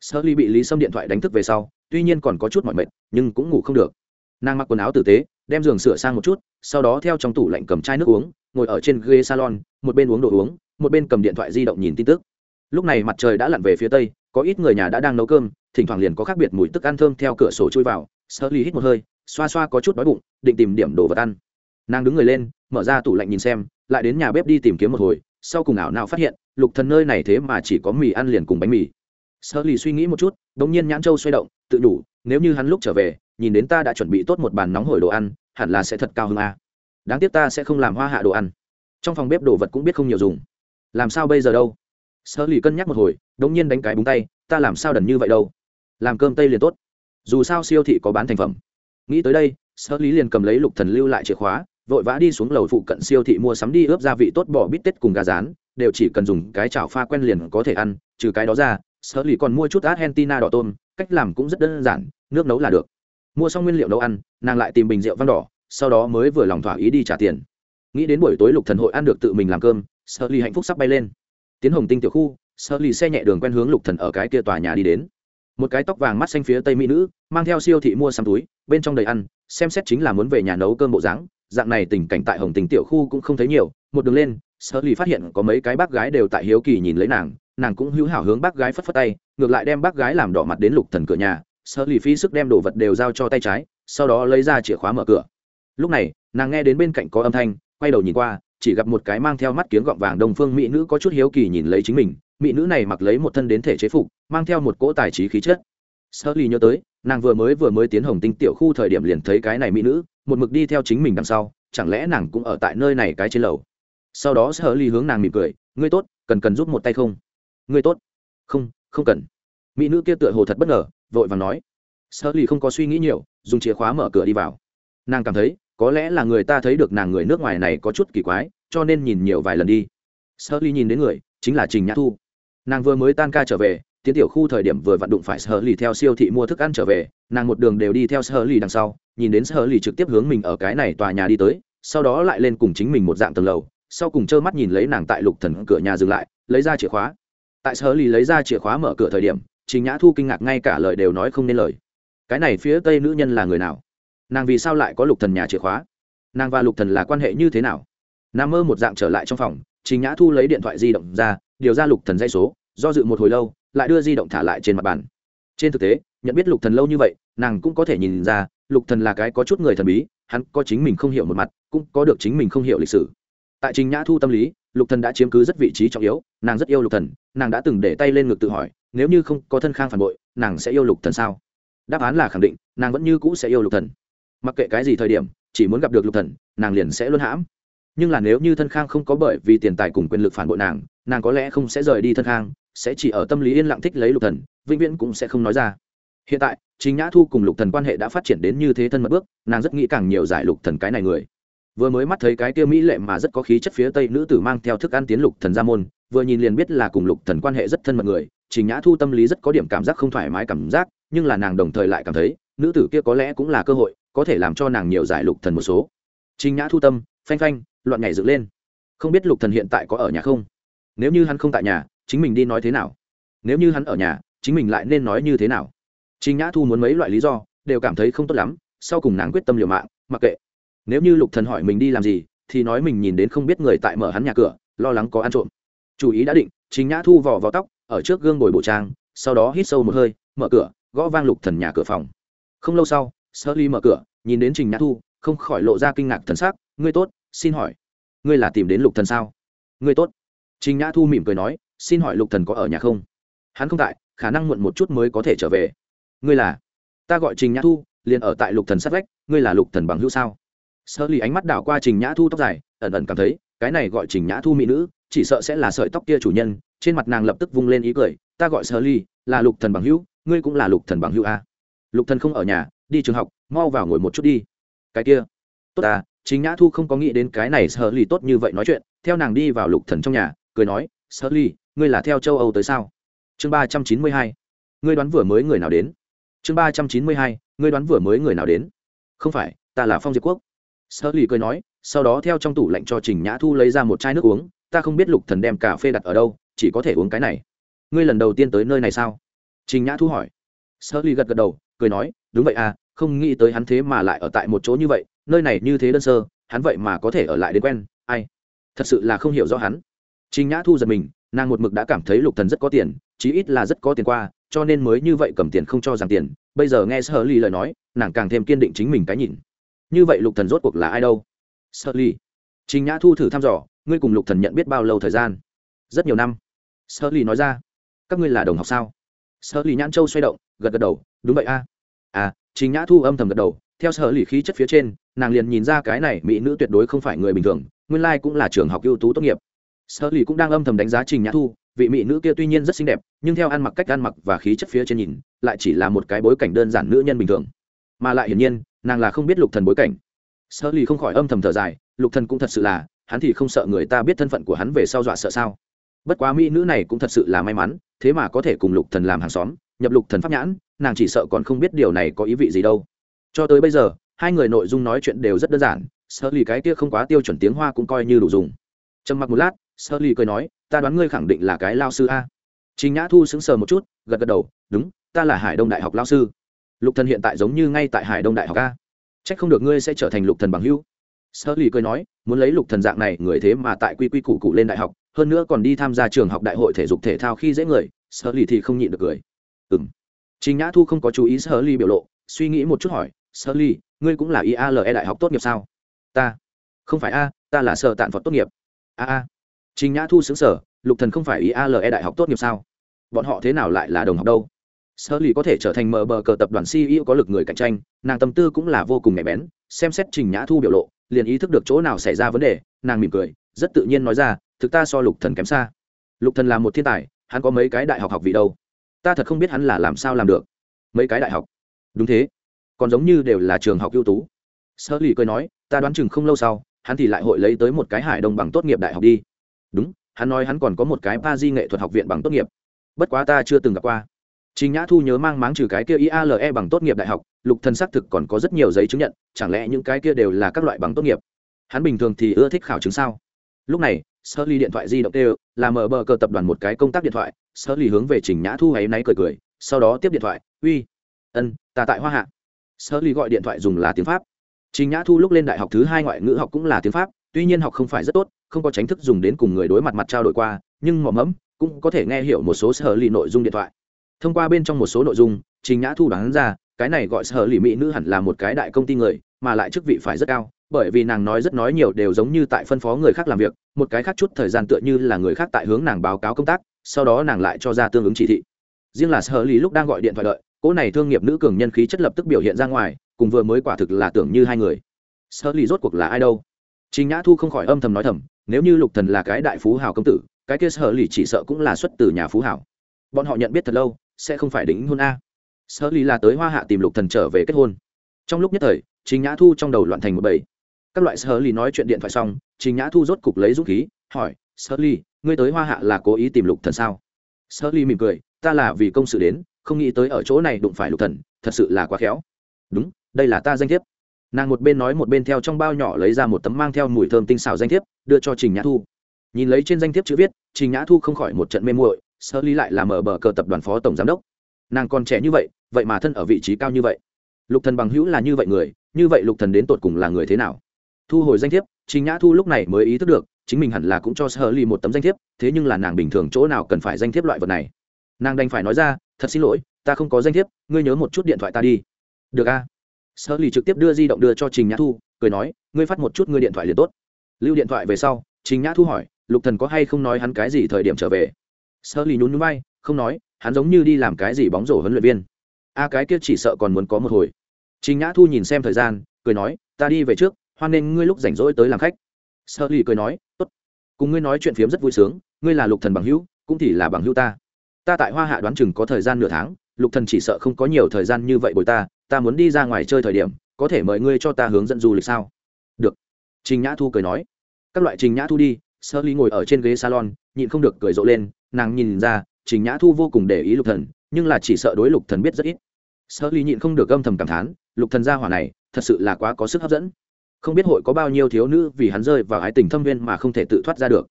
sơ ly bị lý sâm điện thoại đánh thức về sau, tuy nhiên còn có chút mọi mệt, nhưng cũng ngủ không được. Nàng mặc quần áo tử tế, đem giường sửa sang một chút, sau đó theo trong tủ lạnh cầm chai nước uống, ngồi ở trên ghế salon, một bên uống đồ uống, một bên cầm điện thoại di động nhìn tin tức. Lúc này mặt trời đã lặn về phía tây, có ít người nhà đã đang nấu cơm, thỉnh thoảng liền có khác biệt mùi tức ăn thơm theo cửa sổ chui vào. Sơ ly hít một hơi, xoa xoa có chút đói bụng, định tìm điểm đồ vật ăn. Nàng đứng người lên, mở ra tủ lạnh nhìn xem, lại đến nhà bếp đi tìm kiếm một hồi, sau cùng ảo nào phát hiện, lục thần nơi này thế mà chỉ có mì ăn liền cùng bánh mì sơ lì suy nghĩ một chút, đống nhiên nhãn châu xoay động, tự đủ, nếu như hắn lúc trở về, nhìn đến ta đã chuẩn bị tốt một bàn nóng hổi đồ ăn, hẳn là sẽ thật cao hơn a à. đáng tiếc ta sẽ không làm hoa hạ đồ ăn. Trong phòng bếp đồ vật cũng biết không nhiều dùng. Làm sao bây giờ đâu? Sơ lì cân nhắc một hồi, đống nhiên đánh cái búng tay, ta làm sao đần như vậy đâu? Làm cơm tây liền tốt. Dù sao siêu thị có bán thành phẩm. Nghĩ tới đây sơ lý liền cầm lấy lục thần lưu lại chìa khóa, vội vã đi xuống lầu phụ cận siêu thị mua sắm đi ướp gia vị tốt bỏ bít tết cùng gà rán, đều chỉ cần dùng cái chảo pha quen liền có thể ăn, trừ cái đó ra sở lì còn mua chút argentina đỏ tôm, cách làm cũng rất đơn giản, nước nấu là được. Mua xong nguyên liệu nấu ăn, nàng lại tìm bình rượu vang đỏ, sau đó mới vừa lòng thỏa ý đi trả tiền. Nghĩ đến buổi tối lục thần hội ăn được tự mình làm cơm, sở lì hạnh phúc sắp bay lên. Tiến hồng tinh tiểu khu, sở lì xe nhẹ đường quen hướng lục thần ở cái kia tòa nhà đi đến. Một cái tóc vàng mắt xanh phía tây mỹ nữ, mang theo siêu thị mua xăm túi, bên trong đầy ăn, xem xét chính là muốn về nhà nấu cơm bộ dáng. Dạng này tình cảnh tại hồng tình tiểu khu cũng không thấy nhiều, một đường lên, sở lì phát hiện có mấy cái bác gái đều tại hiếu kỳ nhìn lấy nàng nàng cũng hữu hảo hướng bác gái phất phất tay, ngược lại đem bác gái làm đỏ mặt đến lục thần cửa nhà, sợ lì phi sức đem đồ vật đều giao cho tay trái, sau đó lấy ra chìa khóa mở cửa. Lúc này, nàng nghe đến bên cạnh có âm thanh, quay đầu nhìn qua, chỉ gặp một cái mang theo mắt kiếng gọng vàng đồng phương mỹ nữ có chút hiếu kỳ nhìn lấy chính mình, mỹ nữ này mặc lấy một thân đến thể chế phục, mang theo một cỗ tài trí khí chất. Sợ lì nhớ tới, nàng vừa mới vừa mới tiến hồng tinh tiểu khu thời điểm liền thấy cái này mỹ nữ, một mực đi theo chính mình đằng sau, chẳng lẽ nàng cũng ở tại nơi này cái trên lầu? Sau đó sợ lì hướng nàng mỉm cười, ngươi tốt, cần cần giúp một tay không? Ngươi tốt. Không không cần. Mỹ nữ kia tựa hồ thật bất ngờ, vội và nói. Sơ lì không có suy nghĩ nhiều, dùng chìa khóa mở cửa đi vào. Nàng cảm thấy, có lẽ là người ta thấy được nàng người nước ngoài này có chút kỳ quái, cho nên nhìn nhiều vài lần đi. Sơ lì nhìn đến người, chính là trình nhã thu. Nàng vừa mới tan ca trở về, tiến tiểu khu thời điểm vừa vặn đụng phải sở lì theo siêu thị mua thức ăn trở về, nàng một đường đều đi theo sở lì đằng sau, nhìn đến sở lì trực tiếp hướng mình ở cái này tòa nhà đi tới, sau đó lại lên cùng chính mình một dạng tầng lầu, sau cùng trơ mắt nhìn lấy nàng tại lục thần cửa nhà dừng lại, lấy ra chìa khóa tại sở lì lấy ra chìa khóa mở cửa thời điểm, trình nhã thu kinh ngạc ngay cả lời đều nói không nên lời. Cái này phía tây nữ nhân là người nào? Nàng vì sao lại có lục thần nhà chìa khóa? Nàng và lục thần là quan hệ như thế nào? Nam mơ một dạng trở lại trong phòng, trình nhã thu lấy điện thoại di động ra, điều ra lục thần dây số, do dự một hồi lâu, lại đưa di động thả lại trên mặt bàn. Trên thực tế, nhận biết lục thần lâu như vậy, nàng cũng có thể nhìn ra, lục thần là cái có chút người thần bí, hắn có chính mình không hiểu một mặt, cũng có được chính mình không hiểu lịch sử. Tại trình nhã thu tâm lý lục thần đã chiếm cứ rất vị trí trọng yếu, nàng rất yêu lục thần, nàng đã từng để tay lên ngực tự hỏi, nếu như không có thân khang phản bội, nàng sẽ yêu lục thần sao? Đáp án là khẳng định, nàng vẫn như cũ sẽ yêu lục thần. Mặc kệ cái gì thời điểm, chỉ muốn gặp được lục thần, nàng liền sẽ luôn hãm. Nhưng là nếu như thân khang không có bởi vì tiền tài cùng quyền lực phản bội nàng nàng có lẽ không sẽ rời đi thân khang, sẽ chỉ ở tâm lý yên lặng thích lấy lục thần, vĩnh viễn cũng sẽ không nói ra. Hiện tại chính nhã thu cùng lục thần quan hệ đã phát triển đến như thế thân mật bước, nàng rất nghĩ càng nhiều giải lục thần cái này người vừa mới mắt thấy cái kia mỹ lệ mà rất có khí chất phía tây nữ tử mang theo thức ăn tiến lục thần ra môn, vừa nhìn liền biết là cùng lục thần quan hệ rất thân mật người, trình nhã thu tâm lý rất có điểm cảm giác không thoải mái cảm giác, nhưng là nàng đồng thời lại cảm thấy, nữ tử kia có lẽ cũng là cơ hội, có thể làm cho nàng nhiều giải lục thần một số. Trình nhã thu tâm, phanh phanh, loạn nhảy dựng lên. Không biết lục thần hiện tại có ở nhà không? Nếu như hắn không tại nhà, chính mình đi nói thế nào? Nếu như hắn ở nhà, chính mình lại nên nói như thế nào? Trình nhã thu muốn mấy loại lý do, đều cảm thấy không tốt lắm, sau cùng nàng quyết tâm liều mạng, mặc kệ nếu như lục thần hỏi mình đi làm gì, thì nói mình nhìn đến không biết người tại mở hắn nhà cửa, lo lắng có ăn trộm. Chủ ý đã định, chính nhã thu vò vào tóc, ở trước gương bồi bộ trang, sau đó hít sâu một hơi, mở cửa, gõ vang lục thần nhà cửa phòng. Không lâu sau sơ ly mở cửa, nhìn đến trình nhã thu, không khỏi lộ ra kinh ngạc thần sắc, ngươi tốt, xin hỏi, ngươi là tìm đến lục thần sao? Ngươi tốt. Trình nhã thu mỉm cười nói, xin hỏi lục thần có ở nhà không? Hắn không tại, khả năng muộn một chút mới có thể trở về. Ngươi là? Ta gọi trình nhã thu, liền ở tại lục thần sát vách, ngươi là lục thần bằng hữu sao? Sơ lì ánh mắt đảo qua trình nhã thu tóc dài, ẩn ẩn cảm thấy, cái này gọi trình nhã thu mỹ nữ, chỉ sợ sẽ là sợi tóc kia chủ nhân. Trên mặt nàng lập tức vung lên ý cười, ta gọi sơ lì là lục thần bằng hữu, ngươi cũng là lục thần bằng hữu a. Lục thần không ở nhà, đi trường học, mau vào ngồi một chút đi. Cái kia, tốt à chính nhã thu không có nghĩ đến cái này sơ lì tốt như vậy nói chuyện, theo nàng đi vào lục thần trong nhà, cười nói, sơ lì ngươi là theo châu âu tới sao? Chương ba trăm chín mươi hai, ngươi đoán vừa mới người nào đến? Chương ba trăm chín mươi hai, ngươi đoán vừa mới người nào đến? Không phải, ta là phong diệp quốc sơ ly cười nói, sau đó theo trong tủ lạnh cho trình nhã thu lấy ra một chai nước uống, ta không biết lục thần đem cà phê đặt ở đâu, chỉ có thể uống cái này. Ngươi lần đầu tiên tới nơi này sao? Trình nhã thu hỏi. Sơ ly gật gật đầu, cười nói, đúng vậy à không nghĩ tới hắn thế mà lại ở tại một chỗ như vậy, nơi này như thế đơn sơ, hắn vậy mà có thể ở lại đến quen, ai? Thật sự là không hiểu rõ hắn. Trình nhã thu giật mình, nàng một mực đã cảm thấy lục thần rất có tiền, chí ít là rất có tiền qua, cho nên mới như vậy cầm tiền không cho rằng tiền. Bây giờ nghe sơ ly lời nói, nàng càng thêm kiên định chính mình cái nhìn như vậy lục thần rốt cuộc là ai đâu? Sợ ly trình nhã thu thử thăm dò, ngươi cùng lục thần nhận biết bao lâu thời gian? Rất nhiều năm. Sợ ly nói ra. Các ngươi là đồng học sao? Sợ ly nhãn châu xoay động, gật gật đầu, đúng vậy a. À trình nhã thu âm thầm gật đầu, theo sở lì khí chất phía trên, nàng liền nhìn ra cái này mỹ nữ tuyệt đối không phải người bình thường, nguyên lai cũng là trường học ưu tú tốt nghiệp. Sở lì cũng đang âm thầm đánh giá trình nhã thu, vị mỹ nữ kia tuy nhiên rất xinh đẹp, nhưng theo ăn mặc cách ăn mặc và khí chất phía trên nhìn, lại chỉ là một cái bối cảnh đơn giản nữ nhân bình thường mà lại hiển nhiên, nàng là không biết lục thần bối cảnh. Sơ lì không khỏi âm thầm thở dài, lục thần cũng thật sự là, hắn thì không sợ người ta biết thân phận của hắn về sau dọa sợ sao? Bất quá mỹ nữ này cũng thật sự là may mắn, thế mà có thể cùng lục thần làm hàng xóm, nhập lục thần pháp nhãn, nàng chỉ sợ còn không biết điều này có ý vị gì đâu. Cho tới bây giờ, hai người nội dung nói chuyện đều rất đơn giản sơ lì cái kia không quá tiêu chuẩn tiếng hoa cũng coi như đủ dùng. Trầm mặc một lát sơ lì cười nói, ta đoán ngươi khẳng định là cái lao sư a. Chính nhã thu sững sờ một chút, gật gật đầu, đúng, ta là hải đông đại học lao sư lục thần hiện tại giống như ngay tại hải đông đại học a. Trách không được ngươi sẽ trở thành lục thần bằng hữu. Sơ lì cười nói, muốn lấy lục thần dạng này, người thế mà tại quy quy củ cụ lên đại học, hơn nữa còn đi tham gia trường học đại hội thể dục thể thao khi dễ người sơ lì thì không nhịn được cười. Ừm. Chính nhã thu không có chú ý sơ lì biểu lộ, suy nghĩ một chút hỏi sơ lì, ngươi cũng là iale đại học tốt nghiệp sao? Ta. Không phải a, ta là sở tạn phật tốt nghiệp. A a. Chính nhã thu xứng sở lục thần không phải iale đại học tốt nghiệp sao? Bọn họ thế nào lại là đồng học đâu? Sơ lì có thể trở thành mở bờ cờ tập đoàn ceo có lực người cạnh tranh, nàng tâm tư cũng là vô cùng nhạy bén, xem xét trình nhã thu biểu lộ, liền ý thức được chỗ nào xảy ra vấn đề, nàng mỉm cười, rất tự nhiên nói ra, thực ta so lục thần kém xa. Lục thần là một thiên tài, hắn có mấy cái đại học học vị đâu? Ta thật không biết hắn là làm sao làm được. Mấy cái đại học? Đúng thế. Còn giống như đều là trường học ưu tú. Sơ lì cười nói, ta đoán chừng không lâu sau, hắn thì lại hội lấy tới một cái hải đồng bằng tốt nghiệp đại học đi. Đúng, hắn nói hắn còn có một cái ba di nghệ thuật học viện bằng tốt nghiệp. Bất quá ta chưa từng gặp qua. Trình Nhã Thu nhớ mang máng trừ cái kia IALE bằng tốt nghiệp đại học, Lục Thần xác thực còn có rất nhiều giấy chứng nhận, chẳng lẽ những cái kia đều là các loại bằng tốt nghiệp? Hắn bình thường thì ưa thích khảo chứng sao? Lúc này, Sully điện thoại di động kêu, là mở bờ cờ tập đoàn một cái công tác điện thoại, Sully hướng về Trình Nhã Thu ấy náy cười cười, sau đó tiếp điện thoại, "Uy, ân, ta tại Hoa Hạ." Sully gọi điện thoại dùng là tiếng Pháp. Trình Nhã Thu lúc lên đại học thứ hai ngoại ngữ học cũng là tiếng Pháp, tuy nhiên học không phải rất tốt, không có tránh thức dùng đến cùng người đối mặt mặt trao đổi qua, nhưng mỏ mẫm cũng có thể nghe hiểu một số Sully nội dung điện thoại thông qua bên trong một số nội dung trình nhã thu đoán ra cái này gọi sở lì mỹ nữ hẳn là một cái đại công ty người mà lại chức vị phải rất cao bởi vì nàng nói rất nói nhiều đều giống như tại phân phó người khác làm việc một cái khác chút thời gian tựa như là người khác tại hướng nàng báo cáo công tác sau đó nàng lại cho ra tương ứng chỉ thị. Riêng là sở lì lúc đang gọi điện thoại đợi cỗ này thương nghiệp nữ cường nhân khí chất lập tức biểu hiện ra ngoài cùng vừa mới quả thực là tưởng như hai người. Sở lì rốt cuộc là ai đâu? Trình Nhã Thu không khỏi âm thầm nói thầm, nếu như Lục Thần là cái đại phú hào công tử, cái kia Sở lì chỉ sợ cũng là xuất từ nhà phú hào. Bọn họ nhận biết thật lâu, sẽ không phải đính hôn a. sơ ly là tới Hoa Hạ tìm Lục Thần trở về kết hôn. Trong lúc nhất thời, Trình Nhã Thu trong đầu loạn thành một bầy. Các loại sơ ly nói chuyện điện thoại xong, Trình Nhã Thu rốt cục lấy dũng khí, hỏi: sơ ly ngươi tới Hoa Hạ là cố ý tìm Lục Thần sao?" sơ ly mỉm cười, "Ta là vì công sự đến, không nghĩ tới ở chỗ này đụng phải Lục Thần, thật sự là quá khéo." "Đúng, đây là ta danh thiếp." nàng một bên nói một bên theo trong bao nhỏ lấy ra một tấm mang theo mùi thơm tinh xảo danh thiếp đưa cho trình nhã thu nhìn lấy trên danh thiếp chữ viết trình nhã thu không khỏi một trận mê muội sơ ly lại là mở bờ cờ tập đoàn phó tổng giám đốc. Nàng còn trẻ như vậy vậy mà thân ở vị trí cao như vậy. Lục thần bằng hữu là như vậy người, như vậy lục thần đến tột cùng là người thế nào? Thu hồi danh thiếp, trình nhã thu lúc này mới ý thức được, chính mình hẳn là cũng cho sơ ly một tấm danh thiếp, thế nhưng là nàng bình thường chỗ nào cần phải danh thiếp loại vật này? Nàng đành phải nói ra, thật xin lỗi, ta không có danh thiếp, ngươi nhớ một chút điện thoại ta đi. Được a. Sơ Ly trực tiếp đưa di động đưa cho trình nhã thu, cười nói, ngươi phát một chút ngươi điện thoại liền tốt. Lưu điện thoại về sau, trình nhã thu hỏi, lục thần có hay không nói hắn cái gì thời điểm trở về? Sơ lì nhún nhún bay không nói, hắn giống như đi làm cái gì bóng rổ huấn luyện viên. A, cái kia chỉ sợ còn muốn có một hồi. Trình nhã thu nhìn xem thời gian, cười nói, ta đi về trước, hoan nên ngươi lúc rảnh rỗi tới làm khách. Sơ lì cười nói, tốt. Cùng ngươi nói chuyện phiếm rất vui sướng, ngươi là lục thần bằng hữu, cũng thì là bằng hữu ta. Ta tại hoa hạ đoán chừng có thời gian nửa tháng, lục thần chỉ sợ không có nhiều thời gian như vậy bồi ta ta muốn đi ra ngoài chơi thời điểm, có thể mời ngươi cho ta hướng dẫn du lịch sao? Được. Trình nhã thu cười nói. Các loại trình nhã thu đi. Sơ ly ngồi ở trên ghế salon, nhịn không được cười rộ lên nàng nhìn ra, trình nhã thu vô cùng để ý lục thần, nhưng là chỉ sợ đối lục thần biết rất ít. Sơ ly nhịn không được âm thầm cảm thán, lục thần gia hỏa này, thật sự là quá có sức hấp dẫn. Không biết hội có bao nhiêu thiếu nữ vì hắn rơi vào ái tình thâm viên mà không thể tự thoát ra được.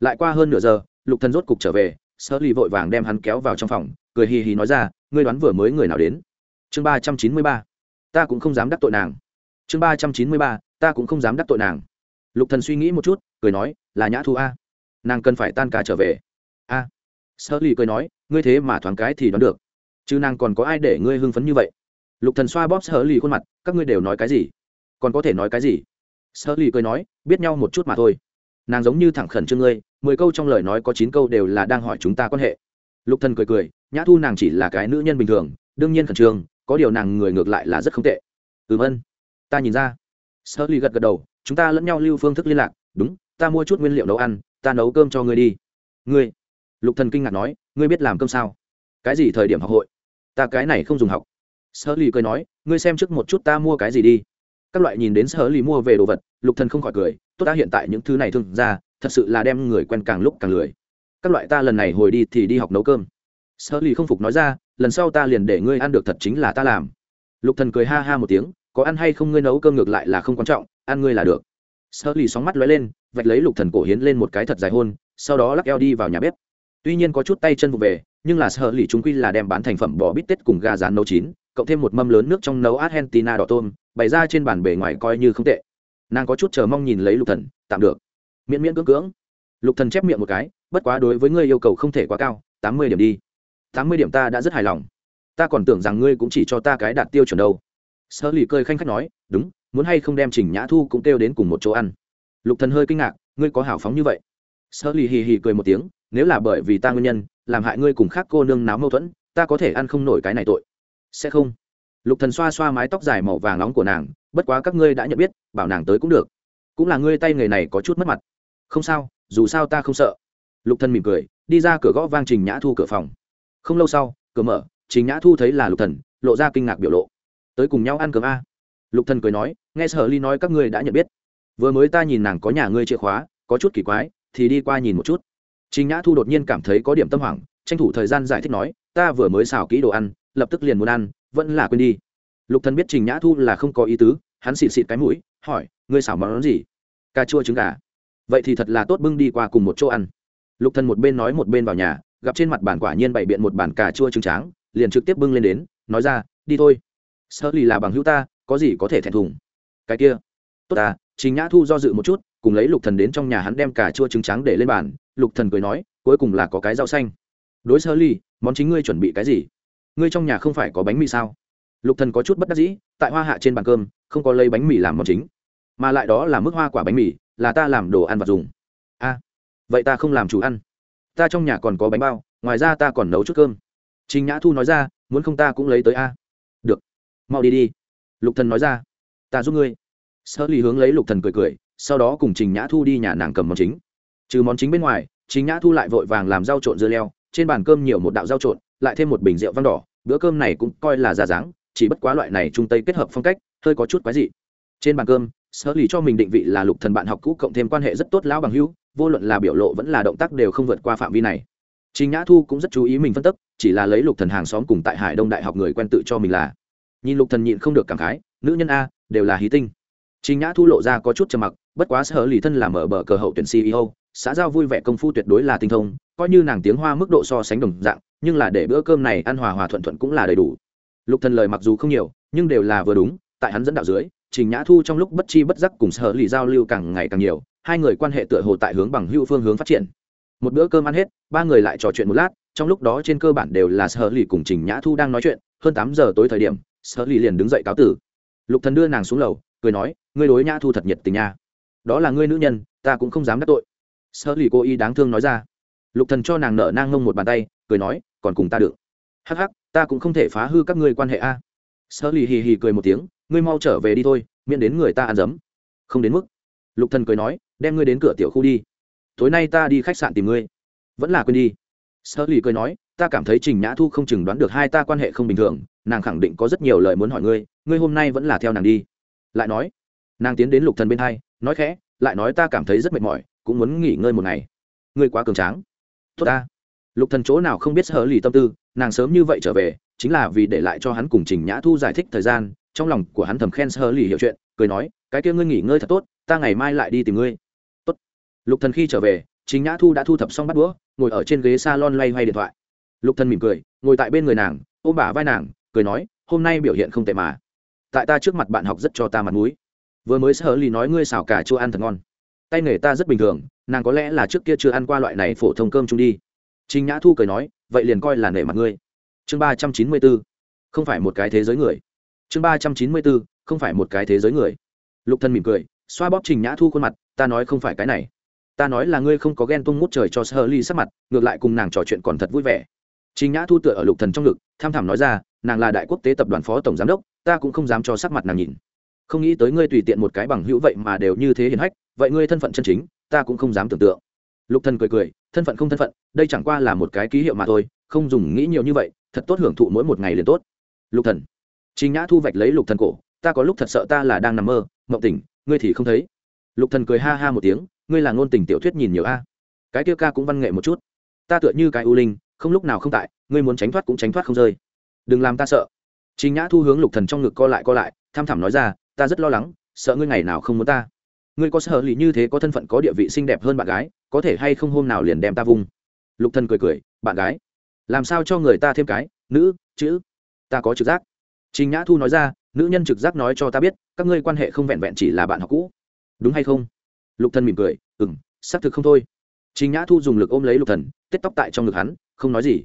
Lại qua hơn nửa giờ, lục thần rốt cục trở về sơ ly vội vàng đem hắn kéo vào trong phòng, cười hì hì nói ra, ngươi đoán vừa mới người nào đến? Chương ba trăm chín mươi ba. Ta cũng không dám đắc tội nàng. Chương ba trăm chín mươi ba. Ta cũng không dám đắc tội nàng. Lục thần suy nghĩ một chút, cười nói, là nhã thu a. Nàng cần phải tan ca trở về a. À. sơ lì cười nói, ngươi thế mà thoáng cái thì đoán được. Chứ nàng còn có ai để ngươi hưng phấn như vậy? Lục thần xoa bóp sơ lì khuôn mặt, các ngươi đều nói cái gì? Còn có thể nói cái gì? Sơ lì cười nói, biết nhau một chút mà thôi. Nàng giống như thẳng khẩn trương ngươi, mười câu trong lời nói có chín câu đều là đang hỏi chúng ta quan hệ. Lục thần cười cười, nhã thu nàng chỉ là cái nữ nhân bình thường, đương nhiên khẩn trương, có điều nàng người ngược lại là rất không tệ. Ừm ân. Ta nhìn ra. Sơ lì gật gật đầu, chúng ta lẫn nhau lưu phương thức liên lạc, đúng, ta mua chút nguyên liệu nấu ăn, ta nấu cơm cho ngươi đi. Ngươi? Lục thần kinh ngạc nói, ngươi biết làm cơm sao? Cái gì thời điểm học hội? Ta cái này không dùng học. Sở lì cười nói, ngươi xem trước một chút ta mua cái gì đi. Các loại nhìn đến sở lì mua về đồ vật, lục thần không khỏi cười, tốt ta hiện tại những thứ này thương ra, thật sự là đem người quen càng lúc càng lười. Các loại ta lần này hồi đi thì đi học nấu cơm. Sở lì không phục nói ra, lần sau ta liền để ngươi ăn được thật chính là ta làm. Lục thần cười ha ha một tiếng, có ăn hay không ngươi nấu cơm ngược lại là không quan trọng, ăn ngươi là được. Sở lì sóng mắt lóe lên, vạch lấy lục thần cổ hiến lên một cái thật dài hôn, sau đó lắc eo đi vào nhà bếp tuy nhiên có chút tay chân vụ về, nhưng là sở lì chúng quy là đem bán thành phẩm bò bít tết cùng gà rán nấu chín, cộng thêm một mâm lớn nước trong nấu argentina đỏ tôm, bày ra trên bàn bề ngoài coi như không tệ. Nàng có chút chờ mong nhìn lấy lục thần, tạm được. Miễn miễn cưỡng cưỡng. Lục thần chép miệng một cái, bất quá đối với ngươi yêu cầu không thể quá cao, tám mươi điểm đi. Tám mươi điểm ta đã rất hài lòng. Ta còn tưởng rằng ngươi cũng chỉ cho ta cái đạt tiêu chuẩn đâu. Sở lì cười khanh khách nói, đúng, muốn hay không đem trình nhã thu cũng kêu đến cùng một chỗ ăn. Lục thần hơi kinh ngạc, ngươi có hào phóng như vậy sơ lì hì hì cười một tiếng, nếu là bởi vì ta nguyên nhân, làm hại ngươi cùng khác cô nương náo mâu thuẫn, ta có thể ăn không nổi cái này tội. Sẽ không. Lục thần xoa xoa mái tóc dài màu vàng nóng của nàng, bất quá các ngươi đã nhận biết, bảo nàng tới cũng được. Cũng là ngươi tay nghề này có chút mất mặt. Không sao, dù sao ta không sợ. Lục thần mỉm cười, đi ra cửa gõ vang trình nhã thu cửa phòng. Không lâu sau, cửa mở, trình nhã thu thấy là lục thần, lộ ra kinh ngạc biểu lộ. Tới cùng nhau ăn cơm a? Lục thần cười nói, nghe sở ly nói các ngươi đã nhận biết. Vừa mới ta nhìn nàng có nhà ngươi chìa khóa, có chút kỳ quái thì đi qua nhìn một chút. Trình nhã thu đột nhiên cảm thấy có điểm tâm hoảng, tranh thủ thời gian giải thích nói, ta vừa mới xào kỹ đồ ăn, lập tức liền muốn ăn, vẫn là quên đi. Lục thần biết trình nhã thu là không có ý tứ, hắn xịt xịt cái mũi, hỏi, ngươi xào món gì? Cà chua trứng gà. Vậy thì thật là tốt, bưng đi qua cùng một chỗ ăn. Lục thần một bên nói một bên vào nhà, gặp trên mặt bàn quả nhiên bày biện một bàn cà chua trứng tráng, liền trực tiếp bưng lên đến, nói ra, đi thôi. Sợ lì là bằng hữu ta, có gì có thể thẹn thùng? Cái kia. Tốt à chính nhã thu do dự một chút, cùng lấy lục thần đến trong nhà hắn đem cả chua trứng trắng để lên bàn, lục thần cười nói, cuối cùng là có cái rau xanh. Đối sơ ly, món chính ngươi chuẩn bị cái gì? Ngươi trong nhà không phải có bánh mì sao? Lục thần có chút bất đắc dĩ, tại hoa hạ trên bàn cơm, không có lấy bánh mì làm món chính, mà lại đó là mức hoa quả bánh mì, là ta làm đồ ăn và dùng. A, vậy ta không làm chủ ăn. Ta trong nhà còn có bánh bao, ngoài ra ta còn nấu chút cơm. Trình nhã thu nói ra, muốn không ta cũng lấy tới a. Được, mau đi đi. Lục thần nói ra, ta giúp ngươi sơ ly hướng lấy lục thần cười cười sau đó cùng trình nhã thu đi nhà nàng cầm món chính trừ món chính bên ngoài trình nhã thu lại vội vàng làm rau trộn dưa leo trên bàn cơm nhiều một đạo rau trộn lại thêm một bình rượu vang đỏ bữa cơm này cũng coi là ra dáng chỉ bất quá loại này trung tây kết hợp phong cách hơi có chút quái dị trên bàn cơm sơ Ly cho mình định vị là lục thần bạn học cũ cộng thêm quan hệ rất tốt lão bằng hữu vô luận là biểu lộ vẫn là động tác đều không vượt qua phạm vi này Trình Nhã Thu cũng rất chú ý mình phân tích, chỉ là lấy Lục Thần hàng xóm cùng tại Hải Đông Đại học người quen tự cho mình là. Nhìn Lục Thần nhịn không được cảm khái, nữ nhân a, đều là hí tinh. Trình Nhã Thu lộ ra có chút trầm mặc, bất quá sở lì thân là mở bờ cờ hậu tuyển CEO, xã giao vui vẻ công phu tuyệt đối là tinh thông, coi như nàng tiếng hoa mức độ so sánh đồng dạng, nhưng là để bữa cơm này ăn hòa hòa thuận thuận cũng là đầy đủ. Lục Thần lời mặc dù không nhiều, nhưng đều là vừa đúng, tại hắn dẫn đạo dưới, Trình Nhã Thu trong lúc bất chi bất giác cùng sở lì giao lưu càng ngày càng nhiều, hai người quan hệ tựa hồ tại hướng bằng hữu phương hướng phát triển một bữa cơm ăn hết ba người lại trò chuyện một lát trong lúc đó trên cơ bản đều là sở lì cùng trình nhã thu đang nói chuyện hơn tám giờ tối thời điểm sở lì liền đứng dậy cáo tử lục thần đưa nàng xuống lầu cười nói, ngươi đối nhã thu thật nhiệt tình nha. Đó là ngươi nữ nhân, ta cũng không dám đắc tội. Sở lì cô y đáng thương nói ra. Lục thần cho nàng nợ nang ngông một bàn tay, cười nói, còn cùng ta được. Hắc hắc, ta cũng không thể phá hư các ngươi quan hệ a. Sở lì hì hì cười một tiếng, ngươi mau trở về đi thôi, miễn đến người ta ăn dấm. Không đến mức. Lục thần cười nói, đem ngươi đến cửa tiểu khu đi. Tối nay ta đi khách sạn tìm ngươi. Vẫn là quên đi. Sơ lì cười nói, ta cảm thấy trình nhã thu không chừng đoán được hai ta quan hệ không bình thường, nàng khẳng định có rất nhiều lời muốn hỏi ngươi ngươi hôm nay vẫn là theo nàng đi lại nói, nàng tiến đến lục thần bên hai, nói khẽ, lại nói ta cảm thấy rất mệt mỏi, cũng muốn nghỉ ngơi một ngày. Ngươi quá cường tráng. Tốt ta. Lục thần chỗ nào không biết hở lì tâm tư, nàng sớm như vậy trở về, chính là vì để lại cho hắn cùng trình nhã thu giải thích thời gian, trong lòng của hắn thầm khen hở lì hiểu chuyện, cười nói, cái kia ngươi nghỉ ngơi thật tốt, ta ngày mai lại đi tìm ngươi. Tốt. Lục thần khi trở về chính nhã thu đã thu thập xong bắt đũa, ngồi ở trên ghế salon loay hoay điện thoại. Lục thần mỉm cười, ngồi tại bên người nàng, ôm bả vai nàng, cười nói, hôm nay biểu hiện không tệ mà tại ta trước mặt bạn học rất cho ta mặt mũi vừa mới sở lì nói ngươi xào cà chua ăn thật ngon tay nghề ta rất bình thường nàng có lẽ là trước kia chưa ăn qua loại này phổ thông cơm chung đi Trình Nhã Thu cười nói, vậy liền coi là nể mặt ngươi. Chương ba trăm chín mươi 394, không phải một cái thế giới người. Chương ba trăm chín mươi 394, không phải một cái thế giới người. Lục Thân mỉm cười, xoa bóp Trình Nhã Thu khuôn mặt, ta nói không phải cái này ta nói là ngươi không có ghen tung ngút trời cho sơ ly sắc mặt ngược lại cùng nàng trò chuyện còn thật vui vẻ Trình nhã thu tựa ở lục thần trong ngực, tham thẳm nói ra, nàng là đại quốc tế tập đoàn phó tổng giám đốc, ta cũng không dám cho sắc mặt nàng nhìn. Không nghĩ tới ngươi tùy tiện một cái bằng hữu vậy mà đều như thế hiền hách, vậy ngươi thân phận chân chính, ta cũng không dám tưởng tượng. Lục thần cười cười, thân phận không thân phận, đây chẳng qua là một cái ký hiệu mà thôi, không dùng nghĩ nhiều như vậy, thật tốt hưởng thụ mỗi một ngày liền tốt. Lục thần. Trình nhã thu vạch lấy lục thần cổ, ta có lúc thật sợ ta là đang nằm mơ, mộng tỉnh, ngươi thì không thấy. Lục thần cười ha ha một tiếng, ngươi là ngôn tình tiểu thuyết nhìn nhiều a. Cái kia ca cũng văn nghệ một chút. Ta tựa như cái u linh không lúc nào không tại ngươi muốn tránh thoát cũng tránh thoát không rơi. Đừng làm ta sợ. Chính nhã thu hướng lục thần trong ngực co lại co lại tham thẳm nói ra ta rất lo lắng sợ ngươi ngày nào không muốn ta. Ngươi có sợ lì như thế có thân phận có địa vị xinh đẹp hơn bạn gái có thể hay không hôm nào liền đem ta vung? Lục thần cười cười bạn gái làm sao cho người ta thêm cái nữ chữ ta có trực giác. Trình nhã thu nói ra nữ nhân trực giác nói cho ta biết các ngươi quan hệ không vẹn vẹn chỉ là bạn học cũ. Đúng hay không? Lục thần mỉm cười ừm, xác thực không thôi. Chính nhã thu dùng lực ôm lấy lục thần tết tóc tại trong ngực hắn không nói gì.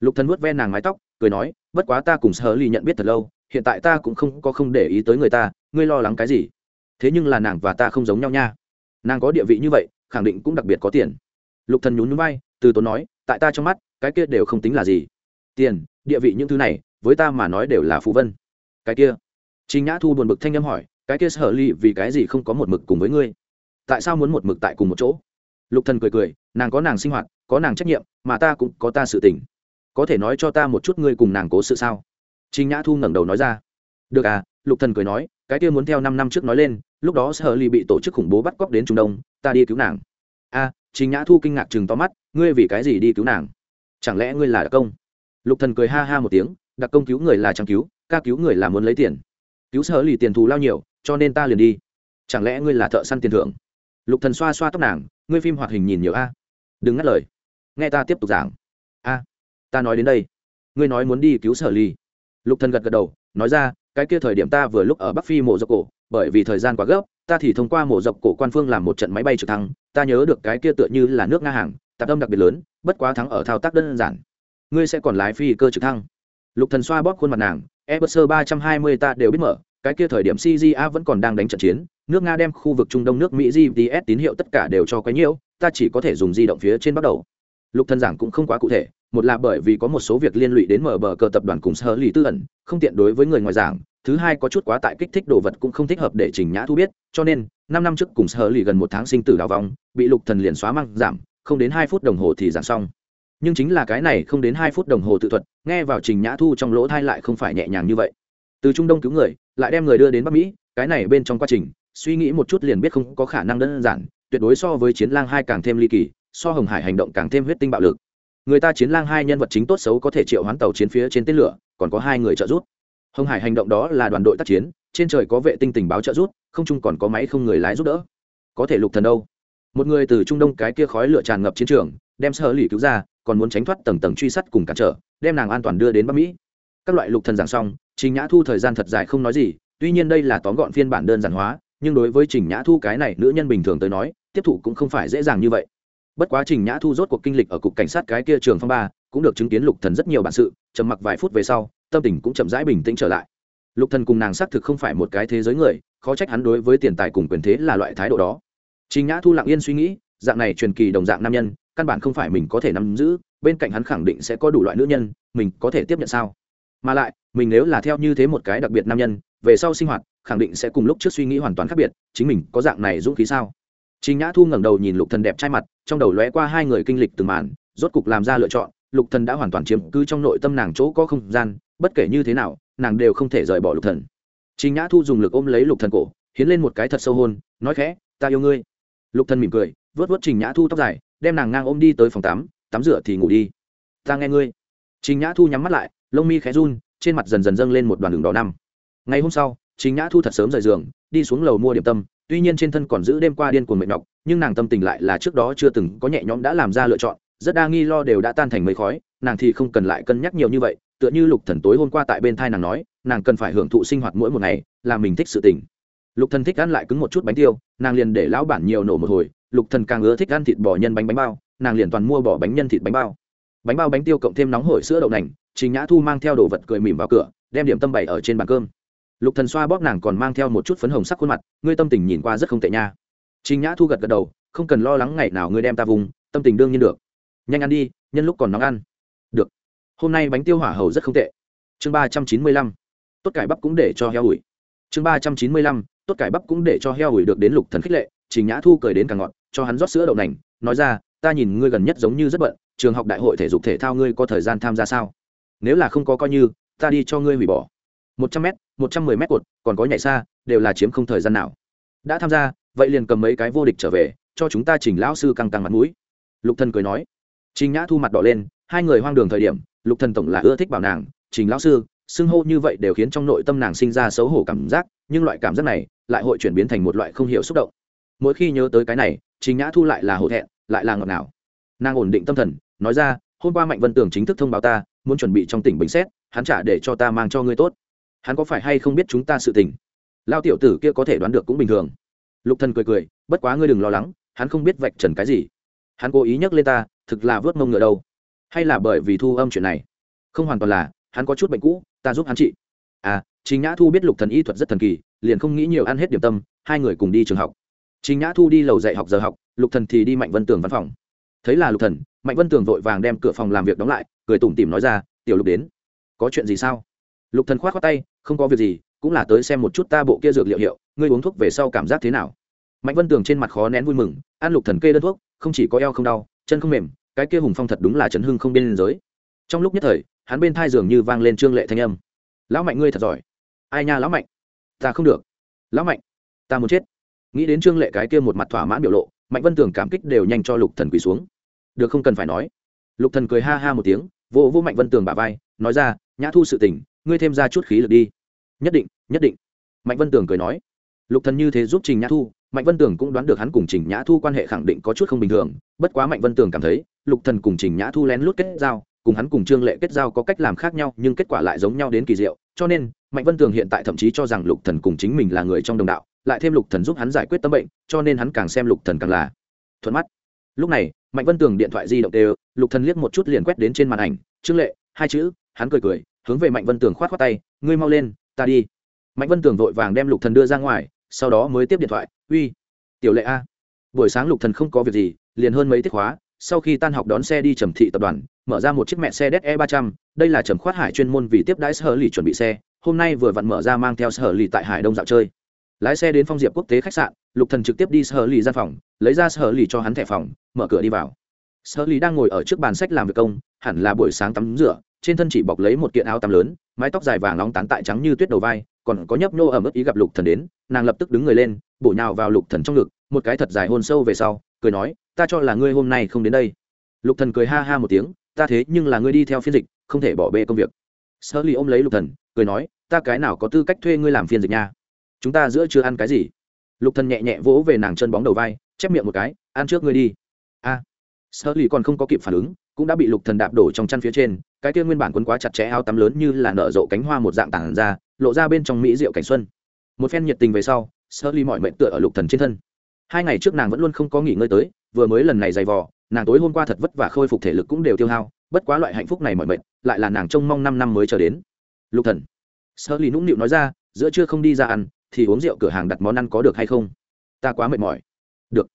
Lục thần vuốt ve nàng mái tóc, cười nói, bất quá ta cùng sơ ly nhận biết thật lâu, hiện tại ta cũng không có không để ý tới người ta, ngươi lo lắng cái gì? Thế nhưng là nàng và ta không giống nhau nha. Nàng có địa vị như vậy, khẳng định cũng đặc biệt có tiền. Lục thần nhún nhún vai, từ tốn nói, tại ta trong mắt, cái kia đều không tính là gì. Tiền, địa vị những thứ này, với ta mà nói đều là phú vân. Cái kia? Chính nhã thu buồn bực thanh âm hỏi, cái kia sở ly vì cái gì không có một mực cùng với ngươi? Tại sao muốn một mực tại cùng một chỗ? Lục thần cười cười, nàng có nàng sinh hoạt có nàng trách nhiệm mà ta cũng có ta sự tình có thể nói cho ta một chút ngươi cùng nàng cố sự sao Trình Nhã Thu ngẩng đầu nói ra. "Được à." Lục Thần cười nói, "Cái kia muốn theo năm năm trước nói lên, lúc đó Sở Ly bị tổ chức khủng bố bắt cóc đến Trung Đông, ta đi cứu nàng." "A." À, Trình Nhã Thu kinh ngạc chừng to mắt, "Ngươi vì cái gì đi cứu nàng? Chẳng lẽ ngươi là đặc công?" Lục Thần cười ha ha một tiếng, "Đặc công cứu người là chẳng cứu, ca cứu người là muốn lấy tiền. Cứu Sở Ly tiền thù lao nhiều, cho nên ta liền đi. Chẳng lẽ ngươi là thợ săn tiền thưởng?" lục thần xoa xoa tóc nàng ngươi phim hoạt hình nhìn nhiều a đừng ngắt lời nghe ta tiếp tục giảng. A, ta nói đến đây. Ngươi nói muốn đi cứu sở ly. Lục thần gật gật đầu, nói ra, cái kia thời điểm ta vừa lúc ở bắc phi mộ dọc cổ, bởi vì thời gian quá gấp, ta thì thông qua mộ dọc cổ quan phương làm một trận máy bay trực thăng, ta nhớ được cái kia tựa như là nước nga hàng, tạp âm đặc biệt lớn, bất quá thắng ở thao tác đơn giản. Ngươi sẽ còn lái phi cơ trực thăng. Lục thần xoa bóp khuôn mặt nàng e ba trăm hai mươi ta đều biết mở, cái kia thời điểm cja vẫn còn đang đánh trận chiến, nước nga đem khu vực trung đông nước mỹ gps tín hiệu tất cả đều cho quấy nhiễu, ta chỉ có thể dùng di động phía trên bắt đầu lục thần giảng cũng không quá cụ thể, một là bởi vì có một số việc liên lụy đến mở bờ cờ tập đoàn cùng sở lì tư ẩn, không tiện đối với người ngoài giảng, thứ hai có chút quá tại kích thích đồ vật cũng không thích hợp để trình nhã thu biết, cho nên, năm năm trước cùng sở lì gần một tháng sinh tử đào vong, bị lục thần liền xóa mang giảm, không đến hai phút đồng hồ thì giảng xong. Nhưng chính là cái này không đến hai phút đồng hồ tự thuật, nghe vào trình nhã thu trong lỗ thai lại không phải nhẹ nhàng như vậy. Từ trung đông cứu người, lại đem người đưa đến bắc mỹ, cái này bên trong quá trình, suy nghĩ một chút liền biết không có khả năng đơn giản, tuyệt đối so với chiến lang hai càng thêm ly kỳ so hồng hải hành động càng thêm huyết tinh bạo lực. Người ta chiến lang hai nhân vật chính tốt xấu có thể triệu hoán tàu chiến phía trên tên lửa, còn có hai người trợ giúp. Hồng hải hành động đó là đoàn đội tác chiến, trên trời có vệ tinh tình báo trợ giúp, không chung còn có máy không người lái giúp đỡ. Có thể lục thần đâu? Một người từ trung đông cái kia khói lửa tràn ngập chiến trường, đem sơ lì cứu ra, còn muốn tránh thoát tầng tầng truy sát cùng cản trở, đem nàng an toàn đưa đến bắc mỹ. Các loại lục thần giảng xong, trình nhã thu thời gian thật dài không nói gì, tuy nhiên đây là tóm gọn phiên bản đơn giản hóa, nhưng đối với trình nhã thu cái này nữ nhân bình thường tới nói, tiếp thụ cũng không phải dễ dàng như vậy bất quá trình nhã thu rốt cuộc kinh lịch ở cục cảnh sát cái kia trường phong ba, cũng được chứng kiến lục thần rất nhiều bản sự, trầm mặc vài phút về sau, tâm tình cũng chậm rãi bình tĩnh trở lại. Lục thần cùng nàng xác thực không phải một cái thế giới người, khó trách hắn đối với tiền tài cùng quyền thế là loại thái độ đó. Trình nhã thu lặng yên suy nghĩ, dạng này truyền kỳ đồng dạng nam nhân, căn bản không phải mình có thể nắm giữ, bên cạnh hắn khẳng định sẽ có đủ loại nữ nhân, mình có thể tiếp nhận sao? Mà lại, mình nếu là theo như thế một cái đặc biệt nam nhân, về sau sinh hoạt, khẳng định sẽ cùng lúc trước suy nghĩ hoàn toàn khác biệt, chính mình có dạng này dũng khí sao? Trình Nhã Thu ngẩng đầu nhìn Lục Thần đẹp trai mặt, trong đầu lóe qua hai người kinh lịch từng màn, rốt cục làm ra lựa chọn, Lục Thần đã hoàn toàn chiếm cứ trong nội tâm nàng chỗ có không gian, bất kể như thế nào, nàng đều không thể rời bỏ Lục Thần. Trình Nhã Thu dùng lực ôm lấy Lục Thần cổ, hiến lên một cái thật sâu hôn, nói khẽ, "Ta yêu ngươi." Lục Thần mỉm cười, vớt vớt Trình Nhã Thu tóc dài, đem nàng ngang ôm đi tới phòng tắm, tắm rửa thì ngủ đi. "Ta nghe ngươi." Trình Nhã Thu nhắm mắt lại, lông mi khẽ run, trên mặt dần dần dâng lên một đoàn đường đỏ năm. Ngày hôm sau, Trình Nhã Thu thật sớm rời giường, đi xuống lầu mua điểm tâm, tuy nhiên trên thân còn giữ đêm qua điên cuồng mệt nhọc, nhưng nàng tâm tình lại là trước đó chưa từng có nhẹ nhõm đã làm ra lựa chọn, rất đa nghi lo đều đã tan thành mây khói, nàng thì không cần lại cân nhắc nhiều như vậy, tựa như lục thần tối hôm qua tại bên thai nàng nói, nàng cần phải hưởng thụ sinh hoạt mỗi một ngày, là mình thích sự tình. Lục thần thích ăn lại cứng một chút bánh tiêu, nàng liền để lão bản nhiều nổ một hồi, lục thần càng ưa thích ăn thịt bò nhân bánh bánh bao, nàng liền toàn mua bỏ bánh nhân thịt bánh bao. Bánh bao bánh tiêu cộng thêm nóng hổi sữa đậu nành, trình nhã thu mang theo đồ vật cười mỉm vào cửa, đem điểm tâm bày ở trên bàn cơm lục thần xoa bóp nàng còn mang theo một chút phấn hồng sắc khuôn mặt, ngươi tâm tình nhìn qua rất không tệ nha. Trình nhã thu gật gật đầu, không cần lo lắng ngày nào ngươi đem ta vùng, tâm tình đương nhiên được. Nhanh ăn đi, nhân lúc còn nóng ăn. Được. Hôm nay bánh tiêu hỏa hầu rất không tệ. Chương ba trăm chín mươi lăm. Tốt cải bắp cũng để cho heo ủi. Chương ba trăm chín mươi lăm. Tốt cải bắp cũng để cho heo ủi được đến lục thần khích lệ, trình nhã thu cười đến càng ngọt, cho hắn rót sữa đậu nành, nói ra, ta nhìn ngươi gần nhất giống như rất bận, trường học đại hội thể dục thể thao ngươi có thời gian tham gia sao? Nếu là không có coi như, ta đi cho ngươi hủy bỏ một trăm m một trăm mười m cột, còn có nhảy xa, đều là chiếm không thời gian nào. Đã tham gia, vậy liền cầm mấy cái vô địch trở về, cho chúng ta chỉnh lão sư căng căng mặt mũi. Lục thần cười nói. Trình nhã thu mặt đỏ lên, hai người hoang đường thời điểm, lục thần tổng là ưa thích bảo nàng, trình lão sư, xưng hô như vậy đều khiến trong nội tâm nàng sinh ra xấu hổ cảm giác, nhưng loại cảm giác này lại hội chuyển biến thành một loại không hiểu xúc động. Mỗi khi nhớ tới cái này, trình nhã thu lại là hổ thẹn, lại là ngọt ngào. Nàng ổn định tâm thần, nói ra, hôm qua mạnh vân tường chính thức thông báo ta, muốn chuẩn bị trong tỉnh bình xét, hắn trả để cho ta mang cho ngươi tốt hắn có phải hay không biết chúng ta sự tình? Lao tiểu tử kia có thể đoán được cũng bình thường. Lục thần cười cười, bất quá ngươi đừng lo lắng, hắn không biết vạch trần cái gì. Hắn cố ý nhắc lên ta, thực là vớt mông ngựa đâu. Hay là bởi vì thu âm chuyện này? Không hoàn toàn là, hắn có chút bệnh cũ, ta giúp hắn trị. À chính nhã thu biết lục thần y thuật rất thần kỳ, liền không nghĩ nhiều ăn hết điểm tâm, hai người cùng đi trường học. Chính nhã thu đi lầu dạy học giờ học, lục thần thì đi mạnh vân tường văn phòng. Thấy là lục thần, mạnh vân tường vội vàng đem cửa phòng làm việc đóng lại, cười tủm tỉm nói ra, tiểu lục đến, có chuyện gì sao? Lục thần khoát khoát tay, không có việc gì, cũng là tới xem một chút ta bộ kia dược liệu hiệu, ngươi uống thuốc về sau cảm giác thế nào? Mạnh vân tường trên mặt khó nén vui mừng, ăn lục thần kê đơn thuốc, không chỉ có eo không đau, chân không mềm, cái kia hùng phong thật đúng là chấn hưng không biên giới. Trong lúc nhất thời, hắn bên thai dường như vang lên trương lệ thanh âm. Lão mạnh ngươi thật giỏi. Ai nha lão mạnh? Ta không được. Lão mạnh, ta muốn chết. Nghĩ đến trương lệ cái kia một mặt thỏa mãn biểu lộ, mạnh vân tường cảm kích đều nhanh cho lục thần quỳ xuống. Được không cần phải nói. Lục thần cười ha ha một tiếng vô vô mạnh vân tường bả vai, nói ra, nhã thu sự tình ngươi thêm ra chút khí lực đi. Nhất định nhất định. Mạnh vân tường cười nói. Lục thần như thế giúp trình nhã thu, mạnh vân tường cũng đoán được hắn cùng trình nhã thu quan hệ khẳng định có chút không bình thường. Bất quá mạnh vân tường cảm thấy, lục thần cùng trình nhã thu lén lút kết giao, cùng hắn cùng trương lệ kết giao có cách làm khác nhau, nhưng kết quả lại giống nhau đến kỳ diệu. Cho nên, mạnh vân tường hiện tại thậm chí cho rằng lục thần cùng chính mình là người trong đồng đạo, lại thêm lục thần giúp hắn giải quyết tâm bệnh, cho nên hắn càng xem lục thần càng là thuận mắt. Lúc này, mạnh vân tường điện thoại di động đều, lục thần liếc một chút liền quét đến trên màn ảnh. Trương lệ, hai chữ. Hắn cười cười hướng về mạnh vân tường khoát khoát tay, ngươi mau lên, ta đi. Mạnh vân tường vội vàng đem lục thần đưa ra ngoài, sau đó mới tiếp điện thoại, uy, tiểu lệ a, buổi sáng lục thần không có việc gì, liền hơn mấy tiết khóa, sau khi tan học đón xe đi trầm thị tập đoàn, mở ra một chiếc mẹ xe e 300 đây là trầm khoát hải chuyên môn vì tiếp đãi sở lì chuẩn bị xe, hôm nay vừa vặn mở ra mang theo sở lì tại hải đông dạo chơi. Lái xe đến phong diệp quốc tế khách sạn, lục thần trực tiếp đi sở lì gian phòng, lấy ra sở lì cho hắn thẻ phòng, mở cửa đi vào. Sở lì đang ngồi ở trước bàn sách làm việc công, hẳn là buổi sáng tắm rửa trên thân chỉ bọc lấy một kiện áo tắm lớn mái tóc dài vàng nóng tán tại trắng như tuyết đầu vai còn có nhấp nhô ẩm ướt ý gặp lục thần đến nàng lập tức đứng người lên bổ nhào vào lục thần trong ngực một cái thật dài hôn sâu về sau cười nói ta cho là ngươi hôm nay không đến đây. Lục thần cười ha ha một tiếng ta thế nhưng là ngươi đi theo phiên dịch không thể bỏ bê công việc. Sơ ly ôm lấy lục thần cười nói ta cái nào có tư cách thuê ngươi làm phiên dịch nha? Chúng ta giữa chưa ăn cái gì? Lục thần nhẹ nhẹ vỗ về nàng chân bóng đầu vai chép miệng một cái ăn trước ngươi đi. A. À, sơ ly còn không có kịp phản ứng cũng đã bị lục thần đạp đổ trong chăn phía trên cái kia nguyên bản quấn quá chặt chẽ áo tắm lớn như là nở rộ cánh hoa một dạng tảng ra, lộ ra bên trong mỹ rượu cảnh xuân. Một phen nhiệt tình về sau sơ ly mọi mệnh tựa ở lục thần trên thân. Hai ngày trước nàng vẫn luôn không có nghỉ ngơi tới, vừa mới lần này dày vò, nàng tối hôm qua thật vất vả khôi phục thể lực cũng đều tiêu hao, bất quá loại hạnh phúc này mọi mệnh, lại là nàng trông mong năm năm mới chờ đến. Lục thần. Sơ ly nũng nịu nói ra, giữa trưa không đi ra ăn, thì uống rượu cửa hàng đặt món ăn có được hay không? Ta quá mệt mỏi. Được.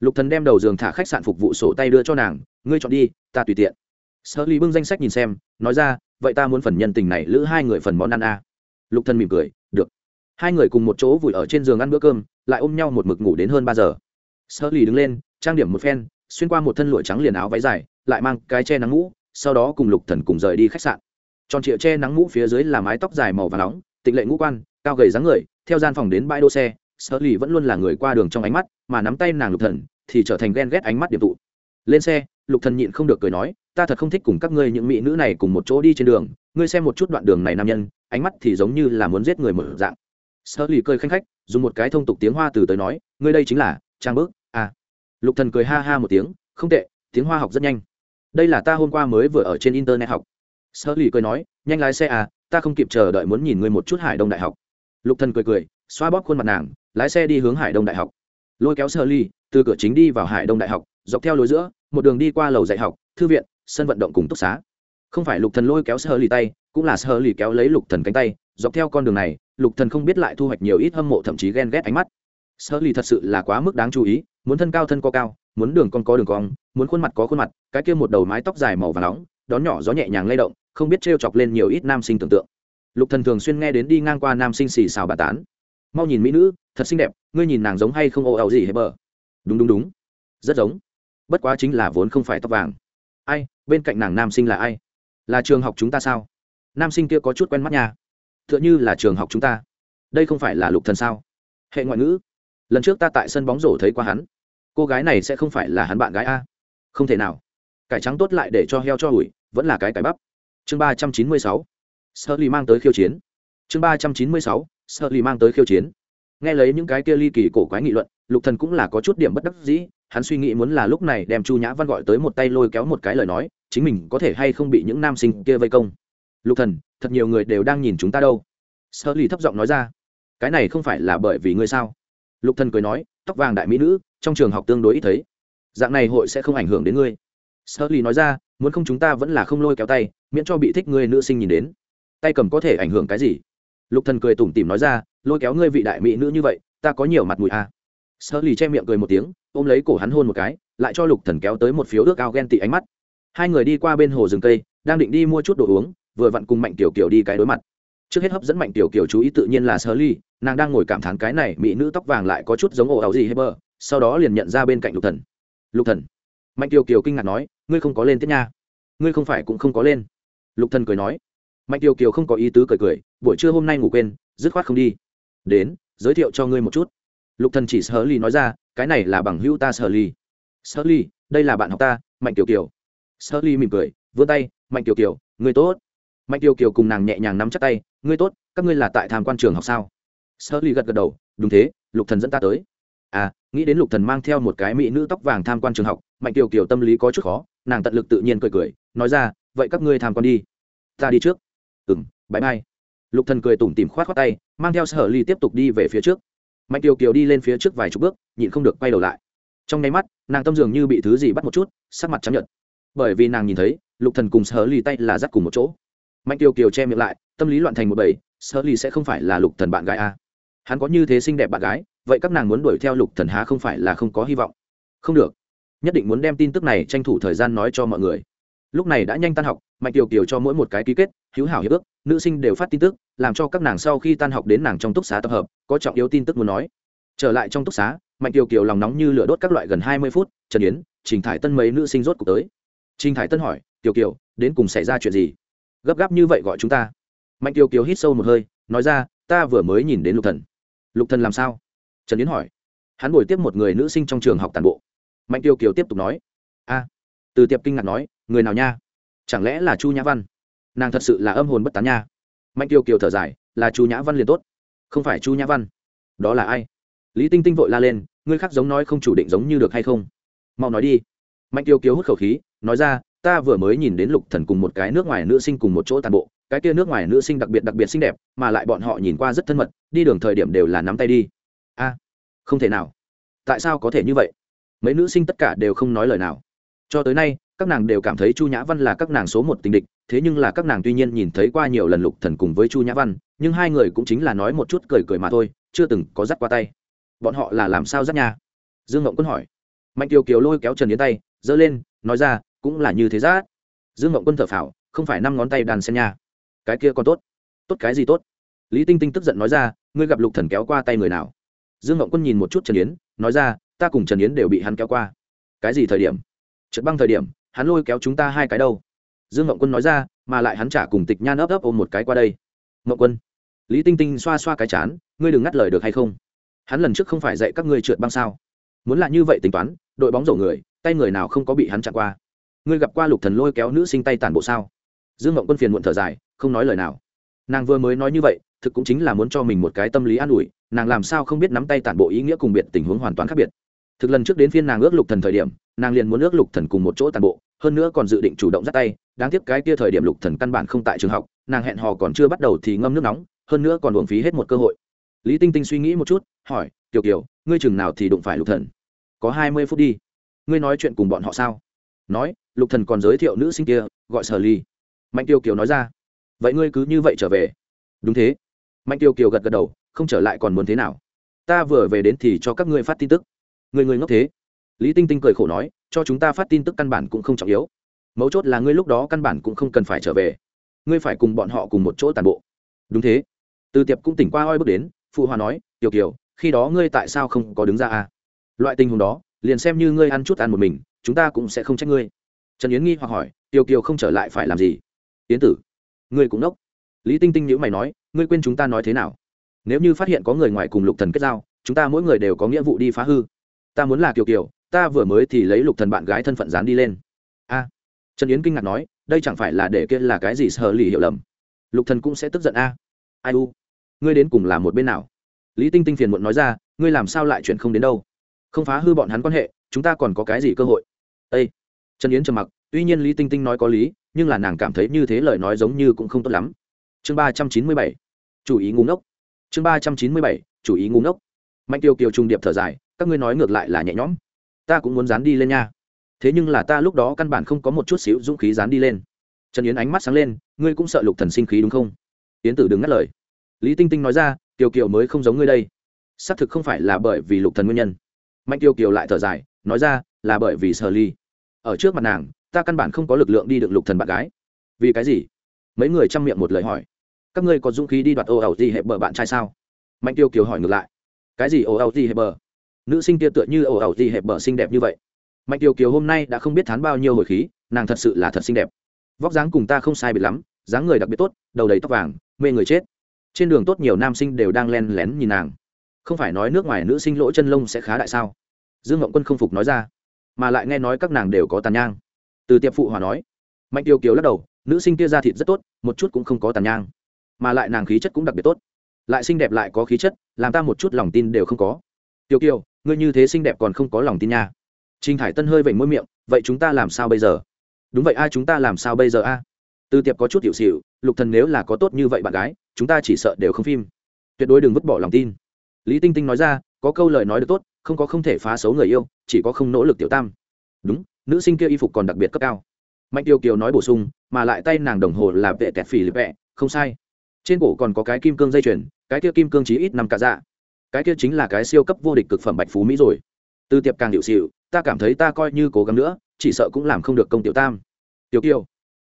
Lục thần đem đầu giường thả khách sạn phục vụ sổ tay đưa cho nàng, ngươi chọn đi, ta tùy tiện sơ ly bưng danh sách nhìn xem, nói ra, vậy ta muốn phần nhân tình này lữ hai người phần món ăn a. À. lục thần mỉm cười, được. Hai người cùng một chỗ vùi ở trên giường ăn bữa cơm, lại ôm nhau một mực ngủ đến hơn ba giờ. Sơ ly đứng lên, trang điểm một phen, xuyên qua một thân lụa trắng liền áo váy dài, lại mang cái che nắng mũ, sau đó cùng lục thần cùng rời đi khách sạn. Tròn trịa che nắng mũ phía dưới là mái tóc dài màu và nóng, tịnh lệ ngũ quan, cao gầy dáng người, theo gian phòng đến bãi đỗ xe sơ ly vẫn luôn là người qua đường trong ánh mắt, mà nắm tay nàng lục thần, thì trở thành ghen ghét ánh mắt điểm tụ lên xe, lục thần nhịn không được cười nói, ta thật không thích cùng các ngươi những mỹ nữ này cùng một chỗ đi trên đường. Ngươi xem một chút đoạn đường này nam nhân, ánh mắt thì giống như là muốn giết người mở dạng. Sơ lì cười khanh khách, dùng một cái thông tục tiếng hoa từ tới nói, ngươi đây chính là trang bước à. Lục thần cười ha ha một tiếng, không tệ, tiếng hoa học rất nhanh. Đây là ta hôm qua mới vừa ở trên internet học. Sơ lì cười nói, nhanh lái xe à ta không kịp chờ đợi muốn nhìn ngươi một chút hải đông đại học. Lục thần cười cười, xoa bóp khuôn mặt nàng, lái xe đi hướng hải đông đại học. Lôi kéo sơ ly từ cửa chính đi vào hải đông đại học dọc theo lối giữa, một đường đi qua lầu dạy học, thư viện, sân vận động cùng túc xá. Không phải lục thần lôi kéo sơ lì tay, cũng là sơ lì kéo lấy lục thần cánh tay, dọc theo con đường này, lục thần không biết lại thu hoạch nhiều ít hâm mộ thậm chí ghen ghét ánh mắt. Sơ lì thật sự là quá mức đáng chú ý, muốn thân cao thân có cao, muốn đường con có đường cong, muốn khuôn mặt có khuôn mặt, cái kia một đầu mái tóc dài màu và nóng, đón nhỏ gió nhẹ nhàng lay động, không biết trêu chọc lên nhiều ít nam sinh tưởng tượng. Lục thần thường xuyên nghe đến đi ngang qua nam sinh xì xào bà tán. Mau nhìn mỹ nữ, thật xinh đẹp, ngươi nhìn nàng giống hay không ồ ào gì hết bờ? Đúng đúng đúng. Rất giống bất quá chính là vốn không phải tóc vàng. Ai, bên cạnh nàng nam sinh là ai? Là trường học chúng ta sao? Nam sinh kia có chút quen mắt nha. T h ư ợ n h ư là trường học chúng ta. Đây không phải là lục thần sao? Hệ ngoại ngữ. Lần trước ta tại sân bóng rổ thấy qua hắn. Cô gái này sẽ không phải là hắn bạn gái a. Không thể nào. Cải trắng tốt lại để cho heo cho ủi, vẫn là cái cải bắp. Chương ba trăm chín mươi sáu. Sơ mang tới khiêu chiến. Chương ba trăm chín mươi sáu. Sơ mang tới khiêu chiến. Nghe lấy những cái kia ly kỳ cổ quái nghị luận, lục thần cũng là có chút điểm bất đắc dĩ hắn suy nghĩ muốn là lúc này đem chu nhã văn gọi tới một tay lôi kéo một cái lời nói, chính mình có thể hay không bị những nam sinh kia vây công. Lục thần, thật nhiều người đều đang nhìn chúng ta đâu. Sơ lì thấp giọng nói ra. Cái này không phải là bởi vì ngươi sao? Lục thần cười nói, tóc vàng đại mỹ nữ, trong trường học tương đối ít thấy. Dạng này hội sẽ không ảnh hưởng đến ngươi. Sơ lì nói ra, muốn không chúng ta vẫn là không lôi kéo tay, miễn cho bị thích ngươi nữ sinh nhìn đến. Tay cầm có thể ảnh hưởng cái gì? Lục thần cười tủm tỉm nói ra, lôi kéo ngươi vị đại mỹ nữ như vậy, ta có nhiều mặt mũi à. Sơ lì che miệng cười một tiếng ôm lấy cổ hắn hôn một cái, lại cho lục thần kéo tới một phiếu ước ao ghen tị ánh mắt. Hai người đi qua bên hồ rừng cây, đang định đi mua chút đồ uống, vừa vặn cùng mạnh tiểu kiều đi cái đối mặt. Trước hết hấp dẫn mạnh tiểu kiều chú ý tự nhiên là sơ ly nàng đang ngồi cảm thán cái này mỹ nữ tóc vàng lại có chút giống ồ ảo gì hết bơ sau đó liền nhận ra bên cạnh lục thần. Lục thần. Mạnh tiểu kiều kinh ngạc nói, ngươi không có lên tiết nha. Ngươi không phải cũng không có lên. Lục thần cười nói. Mạnh tiểu kiều không có ý tứ cười cười, buổi trưa hôm nay ngủ quên, dứt khoát không đi. Đến, giới thiệu cho ngươi một chút. Lục thần chỉ sơ ly nói ra cái này là bằng hữu ta sở ly. Sở ly, đây là bạn học ta, mạnh tiểu kiều. Sở ly mỉm cười, vươn tay, mạnh tiểu kiều, người tốt. Mạnh tiểu kiều cùng nàng nhẹ nhàng nắm chắc tay ngươi tốt, các ngươi là tại tham quan trường học sao? Sở ly gật gật đầu, đúng thế, lục thần dẫn ta tới. À nghĩ đến lục thần mang theo một cái mỹ nữ tóc vàng tham quan trường học, mạnh tiểu kiều tâm lý có chút khó, nàng tận lực tự nhiên cười cười, nói ra, vậy các ngươi tham quan đi. Ta đi trước. Ừm, bãi mai. lục thần cười tủm tỉm khoát khoát tay, mang theo sở ly tiếp tục đi về phía trước mạnh kiều kiều đi lên phía trước vài chục bước, nhịn không được quay đầu lại. Trong nháy mắt, nàng tâm dường như bị thứ gì bắt một chút, sắc mặt chấp nhận bởi vì nàng nhìn thấy, lục thần cùng sở lì tay là dắt cùng một chỗ. Mạnh kiều kiều che miệng lại, tâm lý loạn thành một bầy, sở lì sẽ không phải là lục thần bạn gái à. hắn có như thế xinh đẹp bạn gái, vậy các nàng muốn đuổi theo lục thần há không phải là không có hy vọng? Không được. Nhất định muốn đem tin tức này tranh thủ thời gian nói cho mọi người lúc này đã nhanh tan học, mạnh kiều kiều cho mỗi một cái ký kết hữu hảo hiệp ước, nữ sinh đều phát tin tức, làm cho các nàng sau khi tan học đến nàng trong túc xá tập hợp, có trọng yếu tin tức muốn nói. Trở lại trong túc xá, mạnh kiều kiều lòng nóng như lửa đốt các loại gần hai mươi phút, trần yến, trình thải tân mấy nữ sinh rốt cuộc tới. Trình thải tân hỏi kiều kiều, đến cùng xảy ra chuyện gì? Gấp gáp như vậy gọi chúng ta. Mạnh kiều kiều hít sâu một hơi, nói ra, ta vừa mới nhìn đến lục thần. Lục thần làm sao? Trần yến hỏi. Hắn buổi tiếp một người nữ sinh trong trường học tàn bộ. Mạnh kiều kiều tiếp tục nói. A. Từ tiệp kinh ngạc nói người nào nha? Chẳng lẽ là chu nhã văn? Nàng thật sự là âm hồn bất tán nha. Mạnh Tiêu kiều thở dài, là chu nhã văn liền tốt. Không phải chu nhã văn. Đó là ai? Lý tinh tinh vội la lên, ngươi khác giống nói không chủ định giống như được hay không? Mau nói đi. Mạnh Tiêu kiều hút khẩu khí, nói ra, ta vừa mới nhìn đến lục thần cùng một cái nước ngoài nữ sinh cùng một chỗ tàn bộ, cái kia nước ngoài nữ sinh đặc biệt đặc biệt xinh đẹp, mà lại bọn họ nhìn qua rất thân mật, đi đường thời điểm đều là nắm tay đi. A, không thể nào. Tại sao có thể như vậy? Mấy nữ sinh tất cả đều không nói lời nào. Cho tới nay các nàng đều cảm thấy chu nhã văn là các nàng số một tình địch, thế nhưng là các nàng tuy nhiên nhìn thấy qua nhiều lần lục thần cùng với chu nhã văn, nhưng hai người cũng chính là nói một chút cười cười mà thôi, chưa từng có dắt qua tay. Bọn họ là làm sao dắt nha? Dương ngộng quân hỏi. Mạnh kiều kiều lôi kéo trần yến tay, giơ lên, nói ra, cũng là như thế rát dương ngộng quân thở phào, không phải năm ngón tay đàn sen nha. Cái kia còn tốt. Tốt cái gì tốt? Lý tinh tinh tức giận nói ra, ngươi gặp lục thần kéo qua tay người nào? Dương ngộng quân nhìn một chút trần yến, nói ra, ta cùng trần yến đều bị hắn kéo qua. Cái gì thời điểm? Trượt băng thời điểm hắn lôi kéo chúng ta hai cái đâu? Dương ngộng quân nói ra, mà lại hắn trả cùng tịch nhan ấp ấp ôm một cái qua đây. Ngộng quân, lý tinh tinh xoa xoa cái chán, ngươi đừng ngắt lời được hay không? Hắn lần trước không phải dạy các ngươi trượt băng sao? Muốn là như vậy tính toán, đội bóng rổ người, tay người nào không có bị hắn chặn qua? Ngươi gặp qua lục thần lôi kéo nữ sinh tay tàn bộ sao? Dương ngộng quân phiền muộn thở dài, không nói lời nào. Nàng vừa mới nói như vậy, thực cũng chính là muốn cho mình một cái tâm lý an ủi, nàng làm sao không biết nắm tay tản bộ ý nghĩa cùng biệt tình huống hoàn toàn khác biệt thực lần trước đến phiên nàng ước lục thần thời điểm, nàng liền muốn ước lục thần cùng một chỗ tàn bộ, hơn nữa còn dự định chủ động dắt tay, đáng tiếc cái kia thời điểm lục thần căn bản không tại trường học, nàng hẹn hò còn chưa bắt đầu thì ngâm nước nóng, hơn nữa còn uổng phí hết một cơ hội. Lý tinh tinh suy nghĩ một chút, hỏi kiều kiều, ngươi chừng nào thì đụng phải lục thần? Có hai mươi phút đi. Ngươi nói chuyện cùng bọn họ sao? Nói, lục thần còn giới thiệu nữ sinh kia, gọi sở ly. Mạnh tiêu kiều nói ra. Vậy ngươi cứ như vậy trở về. Đúng thế. Mạnh tiêu kiều gật gật đầu, không trở lại còn muốn thế nào? Ta vừa về đến thì cho các ngươi phát tin tức người người ngốc thế. Lý tinh tinh cười khổ nói, cho chúng ta phát tin tức căn bản cũng không trọng yếu. Mấu chốt là ngươi lúc đó căn bản cũng không cần phải trở về. Ngươi phải cùng bọn họ cùng một chỗ tàn bộ. Đúng thế. Từ tiệp cũng tỉnh qua oi bước đến, phụ hòa nói, tiểu kiều, khi đó ngươi tại sao không có đứng ra à? Loại tình huống đó, liền xem như ngươi ăn chút ăn một mình, chúng ta cũng sẽ không trách ngươi. Trần yến nghi hoặc hỏi, tiểu kiều không trở lại phải làm gì? Yến tử, ngươi cũng nốc lý tinh tinh nhữ mày nói, ngươi quên chúng ta nói thế nào? Nếu như phát hiện có người ngoài cùng lục thần kết giao, chúng ta mỗi người đều có nghĩa vụ đi phá hư ta muốn là kiều kiều, ta vừa mới thì lấy lục thần bạn gái thân phận dán đi lên. A, trần yến kinh ngạc nói, đây chẳng phải là để kia là cái gì sờ lì hiểu lầm. Lục thần cũng sẽ tức giận a. Ai u? Ngươi đến cùng là một bên nào? Lý tinh tinh phiền muộn nói ra, ngươi làm sao lại chuyện không đến đâu? Không phá hư bọn hắn quan hệ, chúng ta còn có cái gì cơ hội? Ê! trần yến trầm mặc, tuy nhiên lý tinh tinh nói có lý, nhưng là nàng cảm thấy như thế lời nói giống như cũng không tốt lắm. Chương ba trăm chín mươi bảy, chủ ý ngu ngốc. Chương ba trăm chín mươi bảy, chủ ý ngu ngốc. Mạnh tiêu kiều trung điệp thở dài các ngươi nói ngược lại là nhẹ nhõm. Ta cũng muốn dán đi lên nha. Thế nhưng là ta lúc đó căn bản không có một chút xíu dũng khí dán đi lên. Trần yến ánh mắt sáng lên, ngươi cũng sợ lục thần sinh khí đúng không? Yến tử đừng ngắt lời. Lý tinh tinh nói ra Tiêu kiều mới không giống ngươi đây. Xác thực không phải là bởi vì lục thần nguyên nhân. Mạnh tiêu kiều lại thở dài, nói ra, là bởi vì sở ly. Ở trước mặt nàng, ta căn bản không có lực lượng đi được lục thần bạn gái. Vì cái gì? Mấy người chăm miệng một lời hỏi. Các ngươi có dũng khí đi đoạt ô ẩu gì hệ bờ bạn trai sao? Mạnh tiêu kiều hỏi ngược lại. Cái gì ô ẩu gì hệ bờ? Nữ sinh kia tựa như ồ ẩu gì hẹp bờ xinh đẹp như vậy. Mạnh tiêu kiều hôm nay đã không biết thán bao nhiêu hồi khí, nàng thật sự là thật xinh đẹp. Vóc dáng cùng ta không sai biệt lắm, dáng người đặc biệt tốt, đầu đầy tóc vàng, mê người chết. Trên đường tốt nhiều nam sinh đều đang len lén nhìn nàng. Không phải nói nước ngoài nữ sinh lỗ chân lông sẽ khá đại sao? Dương ngộng quân không phục nói ra, mà lại nghe nói các nàng đều có tàn nhang. Từ tiệp phụ hòa nói, mạnh tiêu kiều lắc đầu, nữ sinh kia ra thịt rất tốt, một chút cũng không có tàn nhang. Mà lại nàng khí chất cũng đặc biệt tốt. Lại xinh đẹp lại có khí chất, làm ta một chút lòng tin đều không có. Tiêu kiều ngươi như thế xinh đẹp còn không có lòng tin nha. Trinh thải tân hơi vểnh môi miệng, vậy chúng ta làm sao bây giờ? Đúng vậy ai chúng ta làm sao bây giờ a? Tư tiệp có chút hiệu xịu lục thần nếu là có tốt như vậy bạn gái, chúng ta chỉ sợ đều không phim. Tuyệt đối đừng vứt bỏ lòng tin. Lý tinh tinh nói ra, có câu lời nói được tốt, không có không thể phá xấu người yêu, chỉ có không nỗ lực tiểu tam. Đúng, nữ sinh kia y phục còn đặc biệt cấp cao. Mạnh tiêu kiều nói bổ sung, mà lại tay nàng đồng hồ là vệ kẹt phì lịp vẹ không sai. Trên cổ còn có cái kim cương dây chuyền, cái kia kim cương chí ít năm cả dạ cái kia chính là cái siêu cấp vô địch cực phẩm bạch phú mỹ rồi. Từ tiệp càng hiệu xịu, ta cảm thấy ta coi như cố gắng nữa, chỉ sợ cũng làm không được công tiểu tam. Tiểu kiều.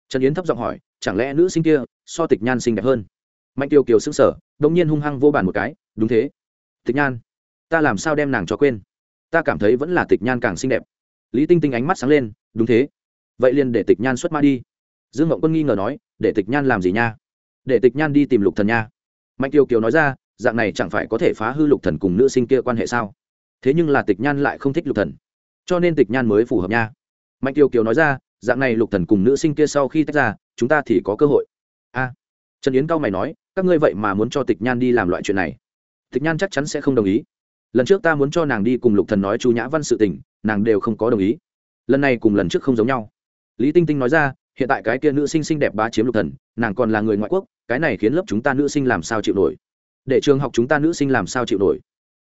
Trần yến thấp giọng hỏi, chẳng lẽ nữ sinh kia so tịch nhan xinh đẹp hơn? Mạnh tiêu kiều sững sờ đông nhiên hung hăng vô bàn một cái, đúng thế. Tịch nhan, ta làm sao đem nàng cho quên? Ta cảm thấy vẫn là tịch nhan càng xinh đẹp. Lý tinh tinh ánh mắt sáng lên, đúng thế. Vậy liền để tịch nhan xuất ma đi. Dương ngộng quân nghi ngờ nói, để tịch nhan làm gì nha? Để tịch nhan đi tìm lục thần nha. Mạnh tiêu kiều nói ra dạng này chẳng phải có thể phá hư lục thần cùng nữ sinh kia quan hệ sao? Thế nhưng là tịch nhan lại không thích lục thần. Cho nên tịch nhan mới phù hợp nha. Mạnh kiều kiều nói ra, dạng này lục thần cùng nữ sinh kia sau khi tách ra, chúng ta thì có cơ hội. A. Trần yến cao mày nói, các ngươi vậy mà muốn cho tịch nhan đi làm loại chuyện này. Tịch nhan chắc chắn sẽ không đồng ý. Lần trước ta muốn cho nàng đi cùng lục thần nói chu nhã văn sự tình, nàng đều không có đồng ý. Lần này cùng lần trước không giống nhau. Lý tinh tinh nói ra, hiện tại cái kia nữ sinh xinh đẹp bá chiếm lục thần, nàng còn là người ngoại quốc, cái này khiến lớp chúng ta nữ sinh làm sao chịu nổi? Để trường học chúng ta nữ sinh làm sao chịu nổi.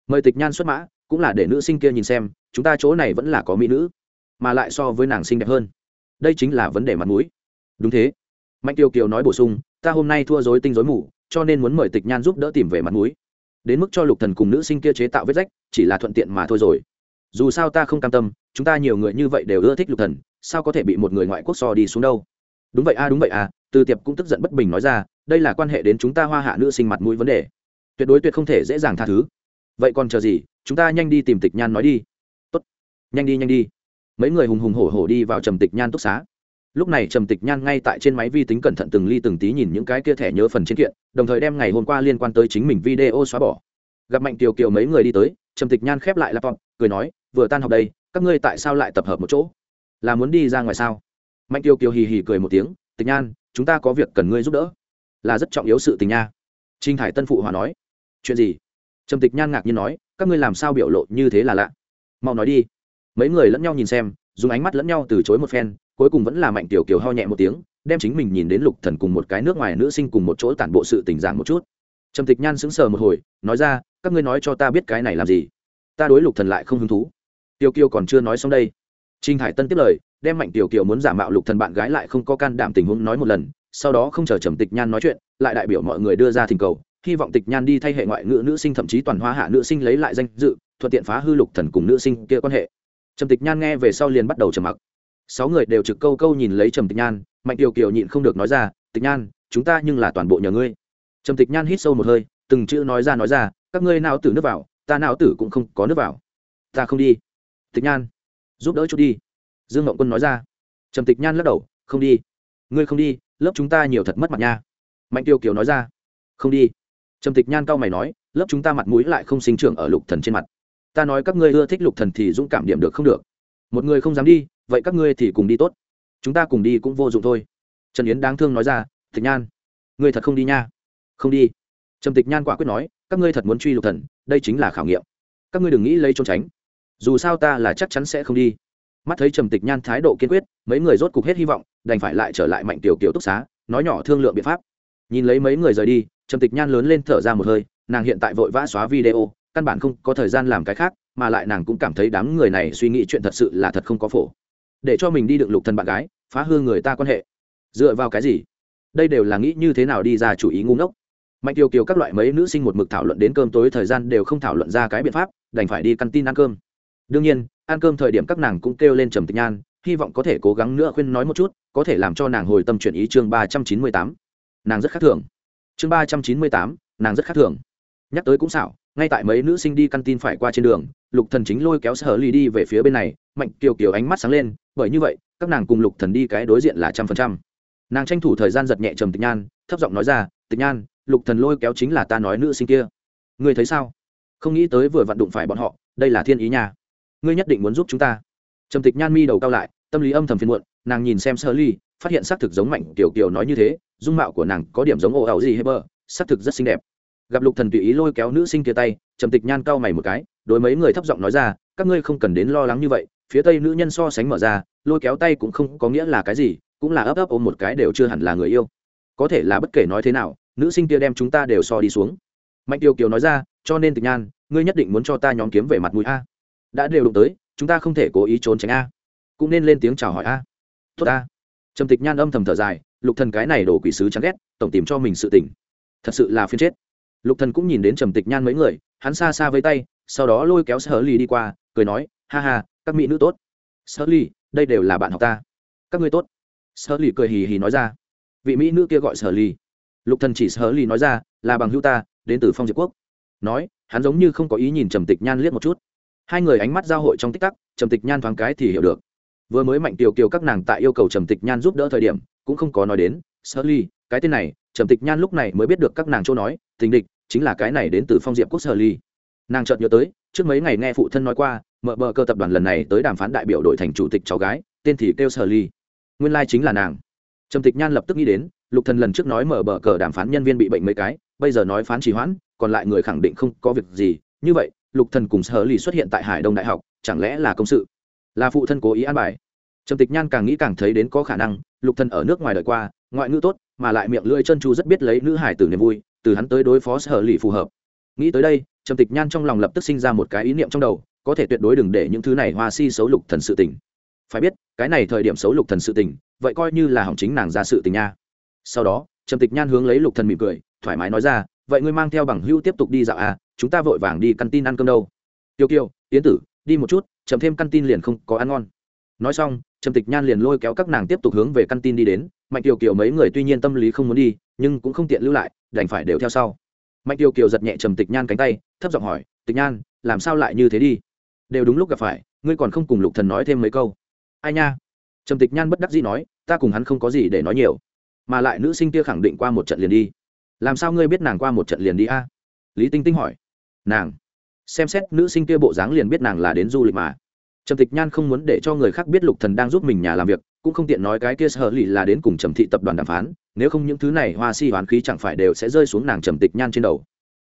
Mời tịch nhan xuất mã, cũng là để nữ sinh kia nhìn xem, chúng ta chỗ này vẫn là có mỹ nữ, mà lại so với nàng xinh đẹp hơn. Đây chính là vấn đề mặt mũi. Đúng thế. Mạnh kiều kiều nói bổ sung, ta hôm nay thua dối tinh dối mù, cho nên muốn mời tịch nhan giúp đỡ tìm về mặt mũi. Đến mức cho lục thần cùng nữ sinh kia chế tạo vết rách, chỉ là thuận tiện mà thôi rồi. Dù sao ta không cam tâm, chúng ta nhiều người như vậy đều ưa thích lục thần, sao có thể bị một người ngoại quốc so đi xuống đâu? Đúng vậy a, đúng vậy à từ tiệp cũng tức giận bất bình nói ra, đây là quan hệ đến chúng ta hoa hạ nữ sinh mặt mũi vấn đề tuyệt đối tuyệt không thể dễ dàng tha thứ. Vậy còn chờ gì? Chúng ta nhanh đi tìm tịch nhan nói đi. Tốt. Nhanh đi nhanh đi. Mấy người hùng hùng hổ hổ đi vào trầm tịch nhan túc xá. Lúc này trầm tịch nhan ngay tại trên máy vi tính cẩn thận từng ly từng tí nhìn những cái kia thẻ nhớ phần trên kiện, đồng thời đem ngày hôm qua liên quan tới chính mình video xóa bỏ. Gặp mạnh kiều kiều mấy người đi tới, trầm tịch nhan khép lại laptop, cười nói, vừa tan học đây, các ngươi tại sao lại tập hợp một chỗ? Là muốn đi ra ngoài sao? Mạnh kiều kiều hì hì cười một tiếng, tịch nhan, chúng ta có việc cần ngươi giúp đỡ. Là rất trọng yếu sự tình nha. Trinh hải tân phụ hòa nói chuyện gì? Trầm tịch nhan ngạc nhiên nói, các ngươi làm sao biểu lộ như thế là lạ? Mau nói đi. Mấy người lẫn nhau nhìn xem, dùng ánh mắt lẫn nhau từ chối một phen, cuối cùng vẫn là mạnh tiểu kiều ho nhẹ một tiếng, đem chính mình nhìn đến lục thần cùng một cái nước ngoài nữ sinh cùng một chỗ tản bộ sự tình dạng một chút. Trầm tịch nhan sững sờ một hồi, nói ra, các ngươi nói cho ta biết cái này làm gì? Ta đối lục thần lại không hứng thú. Tiêu kiều còn chưa nói xong đây trinh hải tân tiếp lời, đem mạnh tiểu kiều muốn giả mạo lục thần bạn gái lại không có can đảm tình huống nói một lần, sau đó không chờ trầm tịch nhan nói chuyện, lại đại biểu mọi người đưa ra thỉnh cầu hy vọng tịch nhan đi thay hệ ngoại ngữ nữ sinh, thậm chí toàn hoa hạ nữ sinh lấy lại danh dự, thuận tiện phá hư lục thần cùng nữ sinh kia quan hệ. Trầm tịch nhan nghe về sau liền bắt đầu trầm mặc. Sáu người đều trực câu câu nhìn lấy trầm tịch nhan, mạnh kiều kiều nhịn không được nói ra, tịch nhan, chúng ta nhưng là toàn bộ nhờ ngươi. Trầm tịch nhan hít sâu một hơi, từng chữ nói ra nói ra, các ngươi nào tử nước vào, ta nào tử cũng không có nước vào. Ta không đi. Tịch nhan, giúp đỡ chút đi. Dương ngộng quân nói ra. Trầm tịch nhan lắc đầu, không đi. Ngươi không đi, lớp chúng ta nhiều thật mất mặt nha. Mạnh tiêu kiều nói ra. Không đi trầm tịch nhan cao mày nói, lớp chúng ta mặt mũi lại không sinh trưởng ở lục thần trên mặt. Ta nói các ngươi ưa thích lục thần thì dũng cảm điểm được không được. Một người không dám đi, vậy các ngươi thì cùng đi tốt. Chúng ta cùng đi cũng vô dụng thôi. Trần yến đáng thương nói ra, tịch nhan, ngươi thật không đi nha. Không đi. Trầm tịch nhan quả quyết nói, các ngươi thật muốn truy lục thần, đây chính là khảo nghiệm. Các ngươi đừng nghĩ lấy trốn tránh. Dù sao ta là chắc chắn sẽ không đi. Mắt thấy trầm tịch nhan thái độ kiên quyết, mấy người rốt cục hết hy vọng, đành phải lại trở lại mạnh tiểu kiểu túc xá, nói nhỏ thương lượng biện pháp. Nhìn lấy mấy người rời đi trầm tịch nhan lớn lên thở ra một hơi, nàng hiện tại vội vã xóa video, căn bản không có thời gian làm cái khác, mà lại nàng cũng cảm thấy đám người này suy nghĩ chuyện thật sự là thật không có phổ. Để cho mình đi đựng lục thân bạn gái, phá hư người ta quan hệ. Dựa vào cái gì? Đây đều là nghĩ như thế nào đi ra chủ ý ngu ngốc. Mạnh kiều kiều các loại mấy nữ sinh một mực thảo luận đến cơm tối thời gian đều không thảo luận ra cái biện pháp, đành phải đi căn tin ăn cơm. Đương nhiên, ăn cơm thời điểm các nàng cũng kêu lên trầm tịch nhan, hy vọng có thể cố gắng nữa khuyên nói một chút, có thể làm cho nàng hồi tâm chuyển ý chương ba trăm chín mươi tám. Nàng rất khác thường chương ba trăm chín mươi tám, nàng rất khác thường. Nhắc tới cũng xảo, ngay tại mấy nữ sinh đi căn tin phải qua trên đường, lục thần chính lôi kéo sở ly đi về phía bên này, mạnh kiều kiều ánh mắt sáng lên, bởi như vậy, các nàng cùng lục thần đi cái đối diện là trăm phần trăm. Nàng tranh thủ thời gian giật nhẹ trầm tịch nhan, thấp giọng nói ra, tịch nhan, lục thần lôi kéo chính là ta nói nữ sinh kia. Ngươi thấy sao? Không nghĩ tới vừa vặn đụng phải bọn họ, đây là thiên ý nhà ngươi nhất định muốn giúp chúng ta. Trầm tịch nhan mi đầu cao lại, tâm lý âm thầm phiền muộn, nàng nhìn xem sơ ly phát hiện xác thực giống mạnh tiểu kiều nói như thế, dung mạo của nàng có điểm giống ồ ảo gì hay bờ xác thực rất xinh đẹp. Gặp lục thần tùy ý lôi kéo nữ sinh kia tay, trầm tịch nhan cau mày một cái, đối mấy người thấp giọng nói ra, các ngươi không cần đến lo lắng như vậy, phía tây nữ nhân so sánh mở ra, lôi kéo tay cũng không có nghĩa là cái gì, cũng là ấp ấp ôm một cái đều chưa hẳn là người yêu. Có thể là bất kể nói thế nào, nữ sinh kia đem chúng ta đều so đi xuống. Mạnh tiêu kiều nói ra, cho nên tịch nhan, ngươi nhất định muốn cho ta nhóm kiếm về mặt mũi a. Đã đều đụng tới, chúng ta không thể cố ý trốn tránh a. Cũng nên lên tiếng chào hỏi a. Tốt a trầm tịch nhan âm thầm thở dài, lục thần cái này đổ quỷ sứ chán ghét, tổng tìm cho mình sự tỉnh thật sự là phiên chết. Lục thần cũng nhìn đến trầm tịch nhan mấy người, hắn xa xa với tay, sau đó lôi kéo sở ly đi qua, cười nói, ha ha, các mỹ nữ tốt. Sở ly, đây đều là bạn học ta. Các ngươi tốt. Sở ly cười hì hì nói ra. Vị mỹ nữ kia gọi sở ly. Lục thần chỉ sở ly nói ra, là bằng hữu ta, đến từ phong diệp quốc. Nói, hắn giống như không có ý nhìn trầm tịch nhan liếc một chút. Hai người ánh mắt giao hội trong tích tắc, trầm tịch nhan thoáng cái thì hiểu được vừa mới mạnh kiều kiều các nàng tại yêu cầu trầm tịch nhan giúp đỡ thời điểm, cũng không có nói đến sơ ly, cái tên này, trầm tịch nhan lúc này mới biết được các nàng chỗ nói, tình địch chính là cái này đến từ phong diệp quốc sơ ly. Nàng chợt nhớ tới, trước mấy ngày nghe phụ thân nói qua, mở bờ cơ tập đoàn lần này tới đàm phán đại biểu đội thành chủ tịch cháu gái, tên thì kêu sơ ly. Nguyên lai chính là nàng. Trầm tịch nhan lập tức nghĩ đến, lục thần lần trước nói mở bờ cờ đàm phán nhân viên bị bệnh mấy cái, bây giờ nói phán trì hoãn, còn lại người khẳng định không có việc gì. Như vậy, lục thần cùng sơ ly xuất hiện tại hải đông đại học, chẳng lẽ là công sự? Là phụ thân cố ý an bài. Trầm tịch nhan càng nghĩ càng thấy đến có khả năng, lục thần ở nước ngoài đợi qua, ngoại ngữ tốt, mà lại miệng lưỡi chân chu rất biết lấy nữ hải tử niềm vui, từ hắn tới đối phó sở lì phù hợp. Nghĩ tới đây, trầm tịch nhan trong lòng lập tức sinh ra một cái ý niệm trong đầu, có thể tuyệt đối đừng để những thứ này hoa si xấu lục thần sự tình. Phải biết, cái này thời điểm xấu lục thần sự tình, vậy coi như là hỏng chính nàng ra sự tình nha. Sau đó, trầm tịch nhan hướng lấy lục thần mỉm cười, thoải mái nói ra, vậy ngươi mang theo bằng hữu tiếp tục đi dạo à chúng ta vội vàng đi căn tin ăn cơm đâu. Tiêu kiều tiến tử đi một chút, chậm thêm căn tin liền không có ăn ngon. Nói xong, trầm tịch nhan liền lôi kéo các nàng tiếp tục hướng về căn tin đi đến. Mạnh kiều kiều mấy người tuy nhiên tâm lý không muốn đi, nhưng cũng không tiện lưu lại, đành phải đều theo sau. Mạnh kiều kiều giật nhẹ trầm tịch nhan cánh tay, thấp giọng hỏi, tịch nhan, làm sao lại như thế đi? Đều đúng lúc gặp phải, ngươi còn không cùng lục thần nói thêm mấy câu? Ai nha. Trầm tịch nhan bất đắc dĩ nói, ta cùng hắn không có gì để nói nhiều, mà lại nữ sinh kia khẳng định qua một trận liền đi. Làm sao ngươi biết nàng qua một trận liền đi a? Lý tinh tinh hỏi. Nàng xem xét nữ sinh kia bộ dáng liền biết nàng là đến du lịch mà. Trầm tịch nhan không muốn để cho người khác biết lục thần đang giúp mình nhà làm việc, cũng không tiện nói cái kia sở lì là đến cùng trầm thị tập đoàn đàm phán, nếu không những thứ này hoa si hoán khí chẳng phải đều sẽ rơi xuống nàng trầm tịch nhan trên đầu.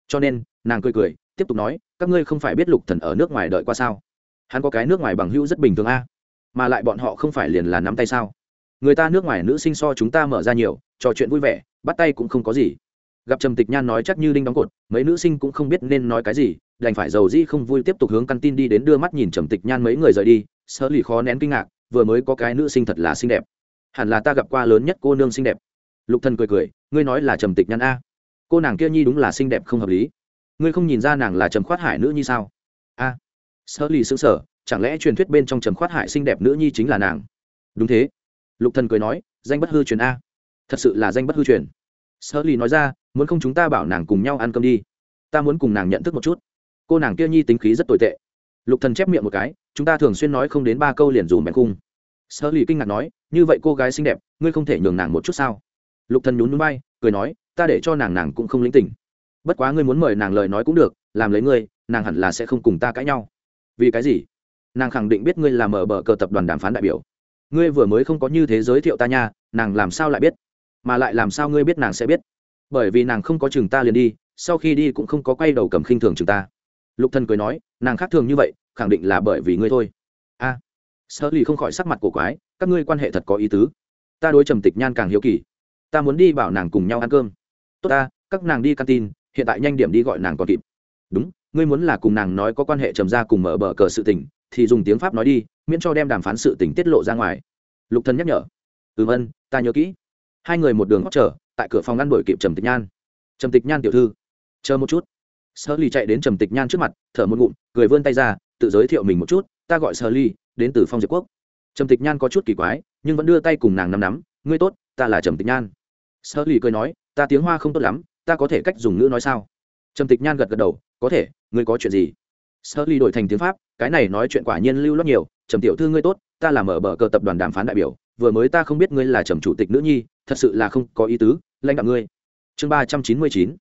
Cho nên, nàng cười cười, tiếp tục nói, các ngươi không phải biết lục thần ở nước ngoài đợi qua sao? Hắn có cái nước ngoài bằng hữu rất bình thường a, mà lại bọn họ không phải liền là nắm tay sao? Người ta nước ngoài nữ sinh so chúng ta mở ra nhiều, trò chuyện vui vẻ, bắt tay cũng không có gì gặp trầm tịch nhan nói chắc như đinh đóng cột, mấy nữ sinh cũng không biết nên nói cái gì, đành phải giàu di không vui tiếp tục hướng căn tin đi đến đưa mắt nhìn trầm tịch nhan mấy người rời đi sơ lì khó nén kinh ngạc, vừa mới có cái nữ sinh thật là xinh đẹp. Hẳn là ta gặp qua lớn nhất cô nương xinh đẹp. Lục thần cười cười, ngươi nói là trầm tịch nhan a? Cô nàng kia nhi đúng là xinh đẹp không hợp lý. Ngươi không nhìn ra nàng là trầm khoát hải nữ nhi sao? A. Sơ lì sững sờ, chẳng lẽ truyền thuyết bên trong trầm khoát hải xinh đẹp nữ nhi chính là nàng? Đúng thế. Lục thần cười nói, danh bất hư truyền a. Thật sự là danh bất hư truyền. Sơ lì nói ra muốn không chúng ta bảo nàng cùng nhau ăn cơm đi. Ta muốn cùng nàng nhận thức một chút. Cô nàng kia nhi tính khí rất tồi tệ. Lục thần chép miệng một cái, chúng ta thường xuyên nói không đến ba câu liền dùm bèn khung. Sơ lì kinh ngạc nói, như vậy cô gái xinh đẹp, ngươi không thể nhường nàng một chút sao? Lục thần nhún núi bay cười nói, ta để cho nàng nàng cũng không lĩnh tỉnh bất quá ngươi muốn mời nàng lời nói cũng được, làm lấy ngươi, nàng hẳn là sẽ không cùng ta cãi nhau. Vì cái gì? Nàng khẳng định biết ngươi là mở bờ cờ tập đoàn đàm phán đại biểu. Ngươi vừa mới không có như thế giới thiệu ta nha, nàng làm sao lại biết? Mà lại làm sao ngươi biết nàng sẽ biết? Bởi vì nàng không có chừng ta liền đi sau khi đi cũng không có quay đầu cầm khinh thường chừng ta. Lục thần cười nói nàng khác thường như vậy khẳng định là bởi vì ngươi thôi. A à, sơ lì không khỏi sắc mặt cổ quái các ngươi quan hệ thật có ý tứ. Ta đối trầm tịch nhan càng hiếu kỳ. Ta muốn đi bảo nàng cùng nhau ăn cơm. Tốt ta các nàng đi tin, hiện tại nhanh điểm đi gọi nàng còn kịp. Đúng ngươi muốn là cùng nàng nói có quan hệ trầm ra cùng mở bờ cờ sự tình thì dùng tiếng pháp nói đi miễn cho đem đàm phán sự tình tiết lộ ra ngoài. Lục thần nhắc nhở. Ừm ân ta nhớ kỹ. Hai người một đường hót chờ tại cửa phòng ngăn đuổi kịp trầm tịch nhan. Trầm tịch nhan tiểu thư, chờ một chút. Sơ ly chạy đến trầm tịch nhan trước mặt, thở một ngụm, cười vươn tay ra, tự giới thiệu mình một chút, ta gọi sơ ly, đến từ phong diệp quốc. Trầm tịch nhan có chút kỳ quái, nhưng vẫn đưa tay cùng nàng nắm nắm, ngươi tốt, ta là trầm tịch nhan. Sơ ly cười nói, ta tiếng hoa không tốt lắm, ta có thể cách dùng ngữ nói sao? Trầm tịch nhan gật gật đầu, có thể, ngươi có chuyện gì? Sơ ly đổi thành tiếng pháp, cái này nói chuyện quả nhiên lưu lót nhiều, trầm tiểu thư ngươi tốt, ta là mở bờ cờ tập đoàn đàm phán đại biểu, vừa mới ta không biết ngươi là trầm chủ tịch nữ nhi, thật sự là không có ý tứ lãnh đạo ngươi. Chương ba trăm chín mươi chín,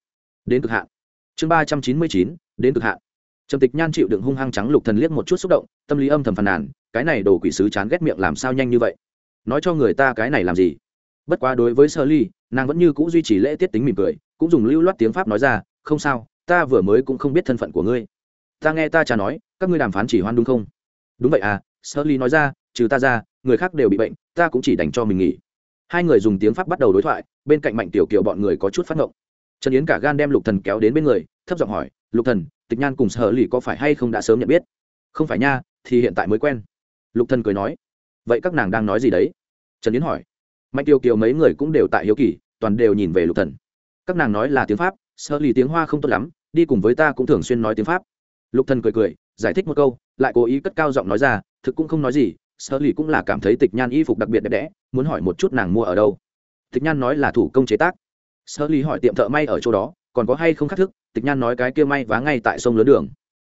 đến cực hạn. Chương ba trăm chín mươi chín, đến cực hạn. Trầm tịch nhan chịu đựng hung hăng trắng lục thần liếc một chút xúc động, tâm lý âm thầm phàn nàn, cái này đồ quỷ sứ chán ghét miệng làm sao nhanh như vậy? Nói cho người ta cái này làm gì? Bất quá đối với sơ ly, nàng vẫn như cũ duy trì lễ tiết tính mỉm cười, cũng dùng lưu loát tiếng pháp nói ra, không sao, ta vừa mới cũng không biết thân phận của ngươi. Ta nghe ta trà nói, các ngươi đàm phán chỉ hoan đúng không? Đúng vậy à sơ ly nói ra, trừ ta ra, người khác đều bị bệnh, ta cũng chỉ dành cho mình nghỉ hai người dùng tiếng pháp bắt đầu đối thoại, bên cạnh mạnh tiểu kiều bọn người có chút phát ngộng. Trần yến cả gan đem lục thần kéo đến bên người, thấp giọng hỏi, lục thần, tịch nhan cùng sở lì có phải hay không đã sớm nhận biết? Không phải nha, thì hiện tại mới quen. Lục thần cười nói, vậy các nàng đang nói gì đấy? Trần yến hỏi. Mạnh tiểu kiều mấy người cũng đều tại hiếu kỳ, toàn đều nhìn về lục thần. Các nàng nói là tiếng pháp sơ lì tiếng hoa không tốt lắm, đi cùng với ta cũng thường xuyên nói tiếng pháp. Lục thần cười cười, giải thích một câu, lại cố ý cất cao giọng nói ra, thực cũng không nói gì sơ lì cũng là cảm thấy tịch nhan y phục đặc biệt đẹp đẽ, muốn hỏi một chút nàng mua ở đâu. Tịch nhan nói là thủ công chế tác. Sơ lì hỏi tiệm thợ may ở chỗ đó, còn có hay không khác thức? Tịch nhan nói cái kia may vá ngay tại sông lớn đường.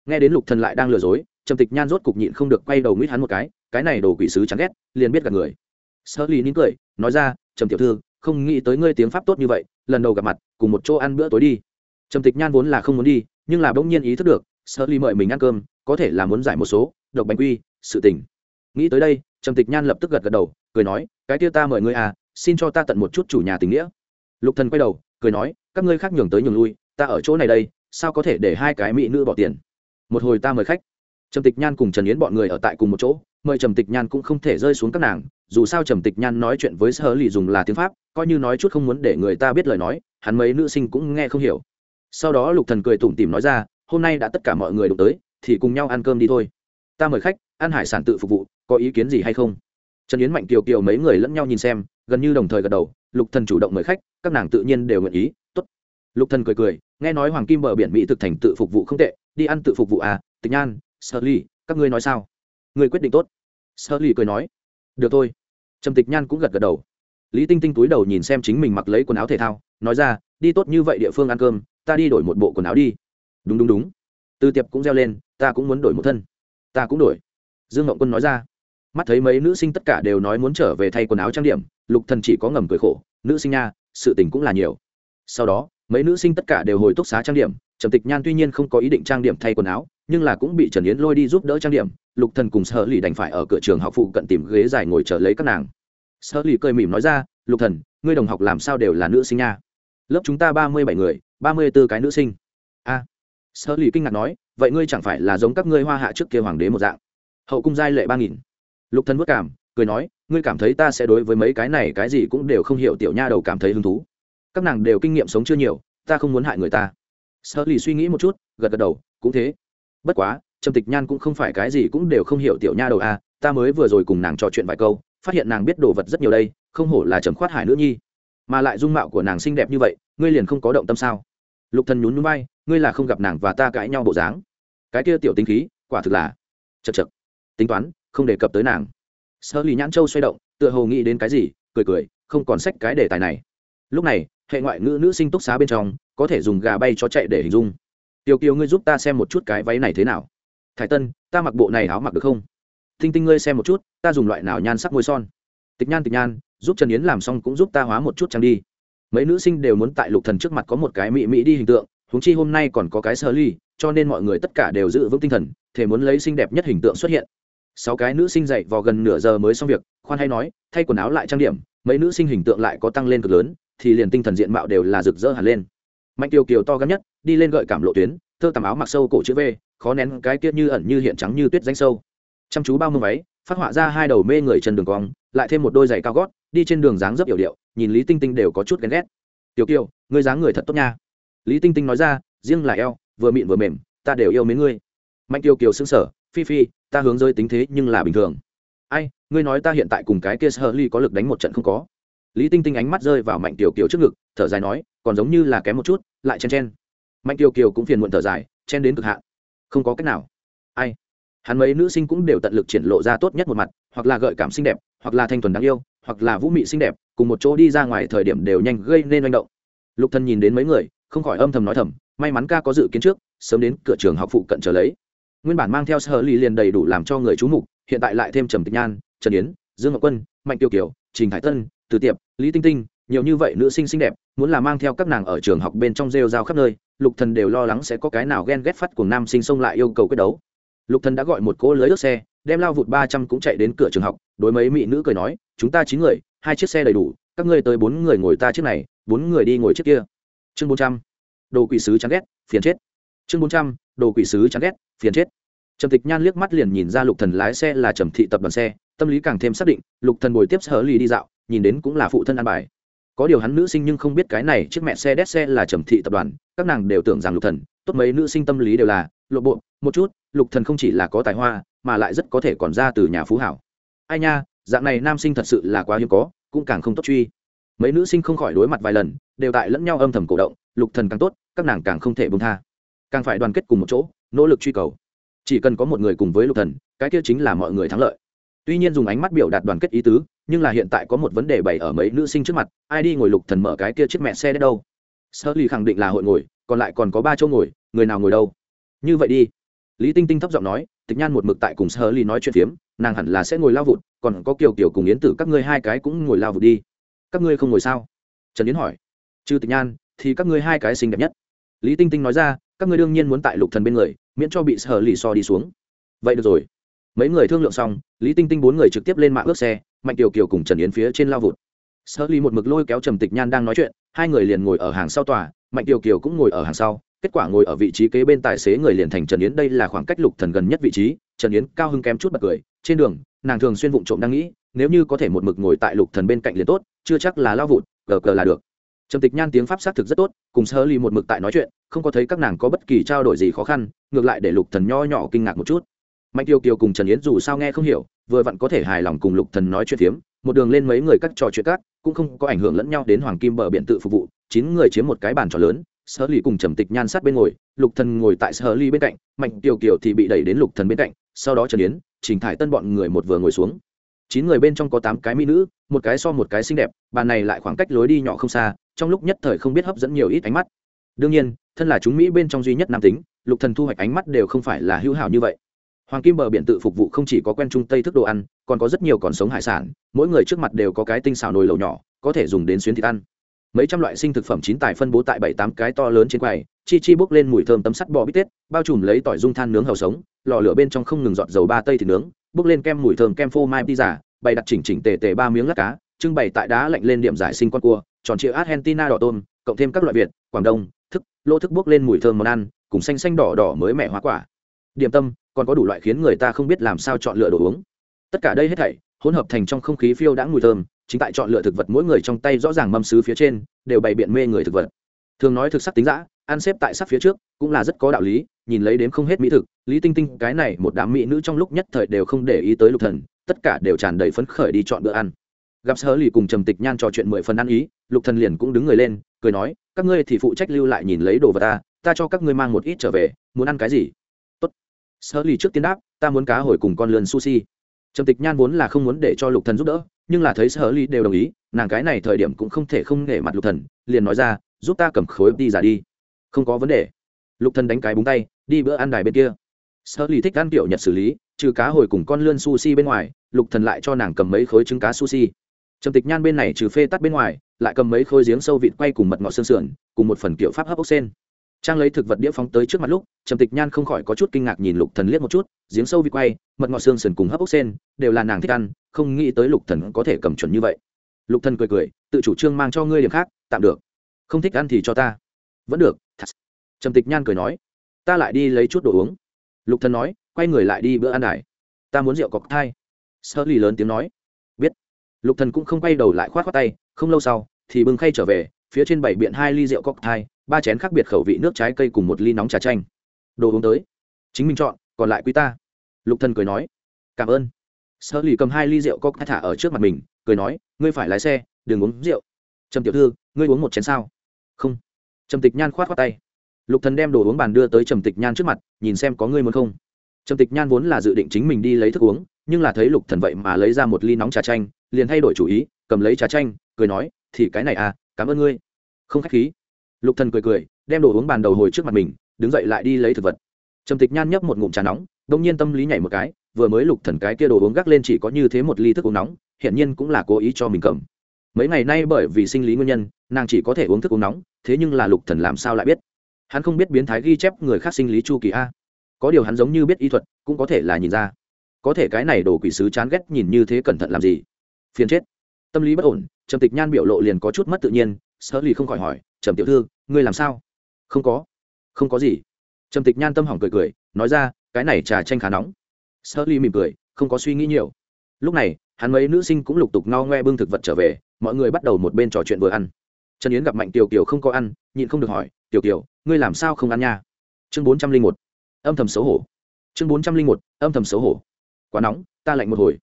Nghe đến lục thần lại đang lừa dối, trầm tịch nhan rốt cục nhịn không được quay đầu nguyết hắn một cái cái này đồ quỷ sứ chán ghét, liền biết gặp người. Sơ lì nín cười, nói ra, trầm tiểu thư, không nghĩ tới ngươi tiếng pháp tốt như vậy, lần đầu gặp mặt, cùng một chỗ ăn bữa tối đi. Trầm tịch nhan vốn là không muốn đi, nhưng là bỗng nhiên ý thức được sơ ly mời mình ăn cơm, có thể là muốn giải một số, độc bánh quy, sự tình nghĩ tới đây, trầm tịch nhan lập tức gật gật đầu, cười nói, cái kia ta mời ngươi à xin cho ta tận một chút chủ nhà tình nghĩa. Lục thần quay đầu, cười nói, các ngươi khác nhường tới nhường lui, ta ở chỗ này đây, sao có thể để hai cái mỹ nữ bỏ tiền? Một hồi ta mời khách. Trầm tịch nhan cùng trần yến bọn người ở tại cùng một chỗ, mời trầm tịch nhan cũng không thể rơi xuống các nàng, dù sao trầm tịch nhan nói chuyện với sơ lì dùng là tiếng pháp, coi như nói chút không muốn để người ta biết lời nói, hắn mấy nữ sinh cũng nghe không hiểu. Sau đó lục thần cười tủm tỉm nói ra, hôm nay đã tất cả mọi người đụng tới, thì cùng nhau ăn cơm đi thôi. Ta mời khách, ăn hải sản tự phục vụ có ý kiến gì hay không? Trần yến mạnh kiều kiều mấy người lẫn nhau nhìn xem, gần như đồng thời gật đầu, lục thần chủ động mời khách, các nàng tự nhiên đều nguyện ý, tốt. Lục thần cười cười, nghe nói hoàng kim bờ biển mỹ thực thành tự phục vụ không tệ, đi ăn tự phục vụ à tịch nhan sơ ly các ngươi nói sao? Người quyết định tốt. Sơ ly cười nói, được thôi. Trầm tịch nhan cũng gật gật đầu. Lý tinh tinh túi đầu nhìn xem chính mình mặc lấy quần áo thể thao, nói ra, đi tốt như vậy địa phương ăn cơm, ta đi đổi một bộ quần áo đi. Đúng đúng đúng. Tư tiệp cũng reo lên, ta cũng muốn đổi một thân. Ta cũng đổi. Dương ngộng quân nói ra mắt thấy mấy nữ sinh tất cả đều nói muốn trở về thay quần áo trang điểm lục thần chỉ có ngầm cười khổ nữ sinh nha sự tình cũng là nhiều. Sau đó mấy nữ sinh tất cả đều hồi túc xá trang điểm trầm tịch nhan tuy nhiên không có ý định trang điểm thay quần áo nhưng là cũng bị trần yến lôi đi giúp đỡ trang điểm lục thần cùng sở lì đành phải ở cửa trường học phụ cận tìm ghế dài ngồi chờ lấy các nàng. Sở lì cười mỉm nói ra lục thần ngươi đồng học làm sao đều là nữ sinh nha? Lớp chúng ta ba mươi bảy người ba mươi b cái nữ sinh. A. À, sở lì kinh ngạc nói vậy ngươi chẳng phải là giống các ngươi hoa hạ trước kia hoàng đế một dạng? Hậu cung giai lệ ba nghìn lục thần vất cảm, cười nói, ngươi cảm thấy ta sẽ đối với mấy cái này cái gì cũng đều không hiểu tiểu nha đầu cảm thấy hứng thú. Các nàng đều kinh nghiệm sống chưa nhiều, ta không muốn hại người ta. Sở lì suy nghĩ một chút, gật gật đầu, cũng thế. Bất quá, trầm tịch nhan cũng không phải cái gì cũng đều không hiểu tiểu nha đầu a ta mới vừa rồi cùng nàng trò chuyện vài câu, phát hiện nàng biết đồ vật rất nhiều đây, không hổ là trầm khoát hải nữ nhi. Mà lại dung mạo của nàng xinh đẹp như vậy, ngươi liền không có động tâm sao? Lục thần nhún nhún bay ngươi là không gặp nàng và ta cãi nhau bộ dáng. Cái kia tiểu tính khí, quả thực là chật chật. Tính toán không đề cập tới nàng. Sơ lì nhãn châu xoay động, tựa hồ nghĩ đến cái gì, cười cười, không còn sách cái đề tài này. Lúc này, hệ ngoại ngữ nữ sinh túc xá bên trong, có thể dùng gà bay cho chạy để hình dung. Tiểu kiều ngươi giúp ta xem một chút cái váy này thế nào. Thái tân, ta mặc bộ này áo mặc được không? Thinh tinh ngươi xem một chút, ta dùng loại nào nhan sắc môi son? Tịch nhan tịch nhan, giúp trần yến làm xong cũng giúp ta hóa một chút trang đi. Mấy nữ sinh đều muốn tại lục thần trước mặt có một cái mỹ mỹ đi hình tượng, huống chi hôm nay còn có cái sơ ly cho nên mọi người tất cả đều giữ vững tinh thần, thể muốn lấy xinh đẹp nhất hình tượng xuất hiện sáu cái nữ sinh dậy vào gần nửa giờ mới xong việc, khoan hay nói, thay quần áo lại trang điểm, mấy nữ sinh hình tượng lại có tăng lên cực lớn, thì liền tinh thần diện mạo đều là rực rỡ hẳn lên. Mạnh kiều kiều to gắn nhất, đi lên gợi cảm lộ tuyến, thơ tầm áo mặc sâu cổ chữ v, khó nén cái tiết như ẩn như hiện trắng như tuyết danh sâu. Chăm chú bao mông váy, phát họa ra hai đầu mê người chân đường cong, lại thêm một đôi giày cao gót, đi trên đường dáng dấp hiểu điệu, nhìn lý tinh tinh đều có chút ghen ghét. Tiểu kiều, ngươi dáng người thật tốt nha. Lý tinh tinh nói ra, riêng là eo, vừa mịn vừa mềm, ta đều yêu mấy ngươi. Mạnh kiều kiều xứng sở phi phi ta hướng rơi tính thế nhưng là bình thường. Ai, ngươi nói ta hiện tại cùng cái kia sơ ly có lực đánh một trận không có. Lý tinh tinh ánh mắt rơi vào mạnh kiều kiều trước ngực, thở dài nói, còn giống như là kém một chút, lại chen chen. Mạnh kiều kiều cũng phiền muộn thở dài, chen đến cực hạn. Không có cách nào. Ai? Hắn mấy nữ sinh cũng đều tận lực triển lộ ra tốt nhất một mặt, hoặc là gợi cảm xinh đẹp, hoặc là thanh thuần đáng yêu, hoặc là vũ mị xinh đẹp, cùng một chỗ đi ra ngoài thời điểm đều nhanh gây nên manh động. Lục thần nhìn đến mấy người, không khỏi âm thầm nói thầm, may mắn ca có dự kiến trước, sớm đến cửa trường học phụ cận trở lấy nguyên bản mang theo sơ ly liền đầy đủ làm cho người chú mục, hiện tại lại thêm trầm tịch nhan, trần yến, dương ngọc quân, mạnh tiêu kiều, trình thái tân, từ tiệp, lý tinh tinh, nhiều như vậy nữ sinh xinh đẹp, muốn là mang theo các nàng ở trường học bên trong rêu rao khắp nơi, lục thần đều lo lắng sẽ có cái nào ghen ghét phát của nam sinh xông lại yêu cầu quyết đấu. Lục thần đã gọi một cỗ lưới ướt xe, đem lao vụt ba trăm cũng chạy đến cửa trường học, đối mấy mỹ nữ cười nói, chúng ta chín người, hai chiếc xe đầy đủ, các ngươi tới bốn người ngồi ta chiếc này, bốn người đi ngồi chiếc kia. Chương bốn trăm. Đồ quỷ sứ chán ghét, phiền chết. Chương bốn trăm đồ quỷ sứ chán ghét, phiền chết. Trầm tịch nhan liếc mắt liền nhìn ra lục thần lái xe là trầm thị tập đoàn xe, tâm lý càng thêm xác định, lục thần bồi tiếp sở lì đi dạo, nhìn đến cũng là phụ thân an bài. Có điều hắn nữ sinh nhưng không biết cái này chiếc mẹ xe đét xe là trầm thị tập đoàn, các nàng đều tưởng rằng lục thần, tốt mấy nữ sinh tâm lý đều là, lộ bộ, một chút, lục thần không chỉ là có tài hoa, mà lại rất có thể còn ra từ nhà phú hảo. Ai nha, dạng này nam sinh thật sự là quá hiếm có, cũng càng không tốt truy. Mấy nữ sinh không khỏi đối mặt vài lần, đều tại lẫn nhau âm thầm cổ động, lục thần càng tốt, các nàng càng không thể bông tha càng phải đoàn kết cùng một chỗ, nỗ lực truy cầu. Chỉ cần có một người cùng với lục thần, cái kia chính là mọi người thắng lợi. Tuy nhiên dùng ánh mắt biểu đạt đoàn kết ý tứ, nhưng là hiện tại có một vấn đề bày ở mấy nữ sinh trước mặt, ai đi ngồi lục thần mở cái kia chiếc mẹ xe đấy đâu? Sơ ly khẳng định là hội ngồi, còn lại còn có ba chỗ ngồi, người nào ngồi đâu? Như vậy đi. Lý tinh tinh thấp giọng nói, tịch nhan một mực tại cùng sơ ly nói chuyện phiếm, nàng hẳn là sẽ ngồi lao vụt, còn có kiều kiều cùng yến tử các ngươi hai cái cũng ngồi lao vụt đi. Các ngươi không ngồi sao? Trần yến hỏi. Trừ tịch nhan, thì các ngươi hai cái xinh đẹp nhất. Lý tinh tinh nói ra các ngươi đương nhiên muốn tại lục thần bên người, miễn cho bị sở lì so đi xuống. Vậy được rồi. Mấy người thương lượng xong, lý tinh tinh bốn người trực tiếp lên mạng ước xe, mạnh kiều kiều cùng trần yến phía trên lao vụt. Sở lì một mực lôi kéo trầm tịch nhan đang nói chuyện, hai người liền ngồi ở hàng sau tòa, mạnh kiều kiều cũng ngồi ở hàng sau, kết quả ngồi ở vị trí kế bên tài xế người liền thành trần yến, đây là khoảng cách lục thần gần nhất vị trí, trần yến cao hưng kém chút bật cười, trên đường, nàng thường xuyên vụng trộm đang nghĩ, nếu như có thể một mực ngồi tại lục thần bên cạnh liền tốt, chưa chắc là lao vụt, gờ cờ là được trầm tịch nhan tiếng pháp xác thực rất tốt, cùng sơ ly một mực tại nói chuyện, không có thấy các nàng có bất kỳ trao đổi gì khó khăn, ngược lại để lục thần nho nhỏ kinh ngạc một chút. Mạnh Tiêu kiều cùng trần yến dù sao nghe không hiểu, vừa vặn có thể hài lòng cùng lục thần nói chuyện phiếm, một đường lên mấy người các trò chuyện các, cũng không có ảnh hưởng lẫn nhau đến hoàng kim bờ biển tự phục vụ, chín người chiếm một cái bàn trò lớn, sở ly cùng trầm tịch nhan sát bên ngồi, lục thần ngồi tại sở ly bên cạnh, mạnh Tiêu kiều thì bị đẩy đến lục thần bên cạnh, sau đó trần yến, trình thải tân bọn người một vừa ngồi xuống chín người bên trong có tám cái mỹ nữ, một cái so một cái xinh đẹp bàn này lại khoảng cách lối đi nhỏ không xa, trong lúc nhất thời không biết hấp dẫn nhiều ít ánh mắt. Đương nhiên, thân là chúng mỹ bên trong duy nhất nam tính, lục thần thu hoạch ánh mắt đều không phải là hữu hảo như vậy. Hoàng kim bờ biển tự phục vụ không chỉ có quen trung tây thức đồ ăn, còn có rất nhiều còn sống hải sản, mỗi người trước mặt đều có cái tinh xào nồi lẩu nhỏ, có thể dùng đến xuyến thịt ăn. Mấy trăm loại sinh thực phẩm chín tài phân bố tại bảy tám cái to lớn trên quầy, chi chi bốc lên mùi thơm tấm sắt bò bít tết, bao trùm lấy tỏi dung than nướng hầu sống, lò lửa bên trong không ngừng dọn dầu ba tây thịt nướng Bước lên kem mùi thơm kem phô mai pizza bày đặt chỉnh chỉnh tề tề ba miếng lát cá, trưng bày tại đá lạnh lên điểm giải sinh con cua, tròn trịa argentina đỏ tôm, cộng thêm các loại việt, quảng đông, thức, lô thức bước lên mùi thơm món ăn, cùng xanh xanh đỏ đỏ mới mẻ hoa quả. Điểm tâm, còn có đủ loại khiến người ta không biết làm sao chọn lựa đồ uống. Tất cả đây hết thảy, hỗn hợp thành trong không khí phiêu đã mùi thơm, chính tại chọn lựa thực vật mỗi người trong tay rõ ràng mâm sứ phía trên, đều bày biện mê người thực vật. Thường nói thực sắc tính giã ăn xếp tại sắc phía trước, cũng là rất có đạo lý, nhìn lấy đếm không hết mỹ thực lý tinh tinh, cái này một đám mỹ nữ trong lúc nhất thời đều không để ý tới lục thần, tất cả đều tràn đầy phấn khởi đi chọn bữa ăn. Gặp sơ lì cùng trầm tịch nhan trò chuyện mười phần ăn ý, lục thần liền cũng đứng người lên, cười nói, các ngươi thì phụ trách lưu lại nhìn lấy đồ vật ta ta cho các ngươi mang một ít trở về, muốn ăn cái gì? Tốt. Sơ lì trước tiên đáp, ta muốn cá hồi cùng con lươn sushi. Trầm tịch nhan vốn là không muốn để cho lục thần giúp đỡ, nhưng là thấy sơ lì đều đồng ý, nàng cái này thời điểm cũng không thể không nể mặt lục thần, liền nói ra, giúp ta cầm khối đi giả đi. Không có vấn đề. Lục thần đánh cái búng tay, đi bữa ăn đài bên kia sơ lì thích ăn kiểu nhật xử lý, trừ cá hồi cùng con lươn sushi bên ngoài, lục thần lại cho nàng cầm mấy khối trứng cá sushi. Trầm tịch nhan bên này trừ phê tắt bên ngoài, lại cầm mấy khối giếng sâu vịt quay cùng mật ngọt xương sườn, cùng một phần kiểu pháp hấp ốc sen. Trang lấy thực vật đĩa phóng tới trước mặt lúc, trầm tịch nhan không khỏi có chút kinh ngạc nhìn lục thần liếc một chút, giếng sâu vịt quay, mật ngọt xương sườn cùng hấp ốc sen, đều là nàng thích ăn, không nghĩ tới lục thần có thể cầm chuẩn như vậy. Lục thần cười cười, tự chủ trương mang cho ngươi điểm khác, tạm được. Không thích ăn thì cho ta. Vẫn được trầm tịch nhan cười nói, ta lại đi lấy chút đồ uống lục thần nói, quay người lại đi bữa ăn đài. Ta muốn rượu cọc thai. Sơ lì lớn tiếng nói, biết. Lục thần cũng không quay đầu lại khoát khoát tay, không lâu sau, thì bưng khay trở về, phía trên bảy biện hai ly rượu cọc thai, ba chén khác biệt khẩu vị nước trái cây cùng một ly nóng trà chanh. Đồ uống tới. Chính mình chọn, còn lại quý ta. Lục thần cười nói, cảm ơn. Sơ lì cầm hai ly rượu cọc thai thả ở trước mặt mình, cười nói, ngươi phải lái xe, đừng uống rượu. Trầm tiểu thư, ngươi uống một chén sao? Không. Trầm tịch nhan khoát khoát tay lục thần đem đồ uống bàn đưa tới trầm tịch nhan trước mặt, nhìn xem có ngươi muốn không. Trầm tịch nhan vốn là dự định chính mình đi lấy thức uống, nhưng là thấy lục thần vậy mà lấy ra một ly nóng trà chanh, liền thay đổi chủ ý, cầm lấy trà chanh, cười nói, thì cái này à cảm ơn ngươi. Không khách khí. Lục thần cười cười, đem đồ uống bàn đầu hồi trước mặt mình, đứng dậy lại đi lấy thực vật. Trầm tịch nhan nhấp một ngụm trà nóng, đông nhiên tâm lý nhảy một cái, vừa mới lục thần cái kia đồ uống gác lên chỉ có như thế một ly thức uống nóng hiện nhiên cũng là cố ý cho mình cầm. Mấy ngày nay bởi vì sinh lý nguyên nhân, nàng chỉ có thể uống thức uống nóng, thế nhưng là lục thần làm sao lại biết? Hắn không biết biến thái ghi chép người khác sinh lý chu kỳ a. Có điều hắn giống như biết y thuật, cũng có thể là nhìn ra. Có thể cái này đồ quỷ sứ chán ghét nhìn như thế cẩn thận làm gì? Phiền chết. Tâm lý bất ổn, trầm tịch nhan biểu lộ liền có chút mất tự nhiên, sợ lì không khỏi hỏi, trầm tiểu thư, ngươi làm sao? Không có. Không có gì. Trầm tịch nhan tâm hỏng cười cười, nói ra, cái này trà chanh khá nóng. Sợ lì mỉm cười, không có suy nghĩ nhiều. Lúc này, hắn mấy nữ sinh cũng lục tục no ngoe bưng thực vật trở về, mọi người bắt đầu một bên trò chuyện vừa ăn. Trần yến gặp mạnh tiểu kiều không có ăn, nhịn không được hỏi, tiểu kiều ngươi làm sao không ăn nha? Chương bốn trăm linh một, âm thầm xấu hổ. Chương bốn trăm linh một, âm thầm xấu hổ. Quá nóng, ta lạnh một hồi.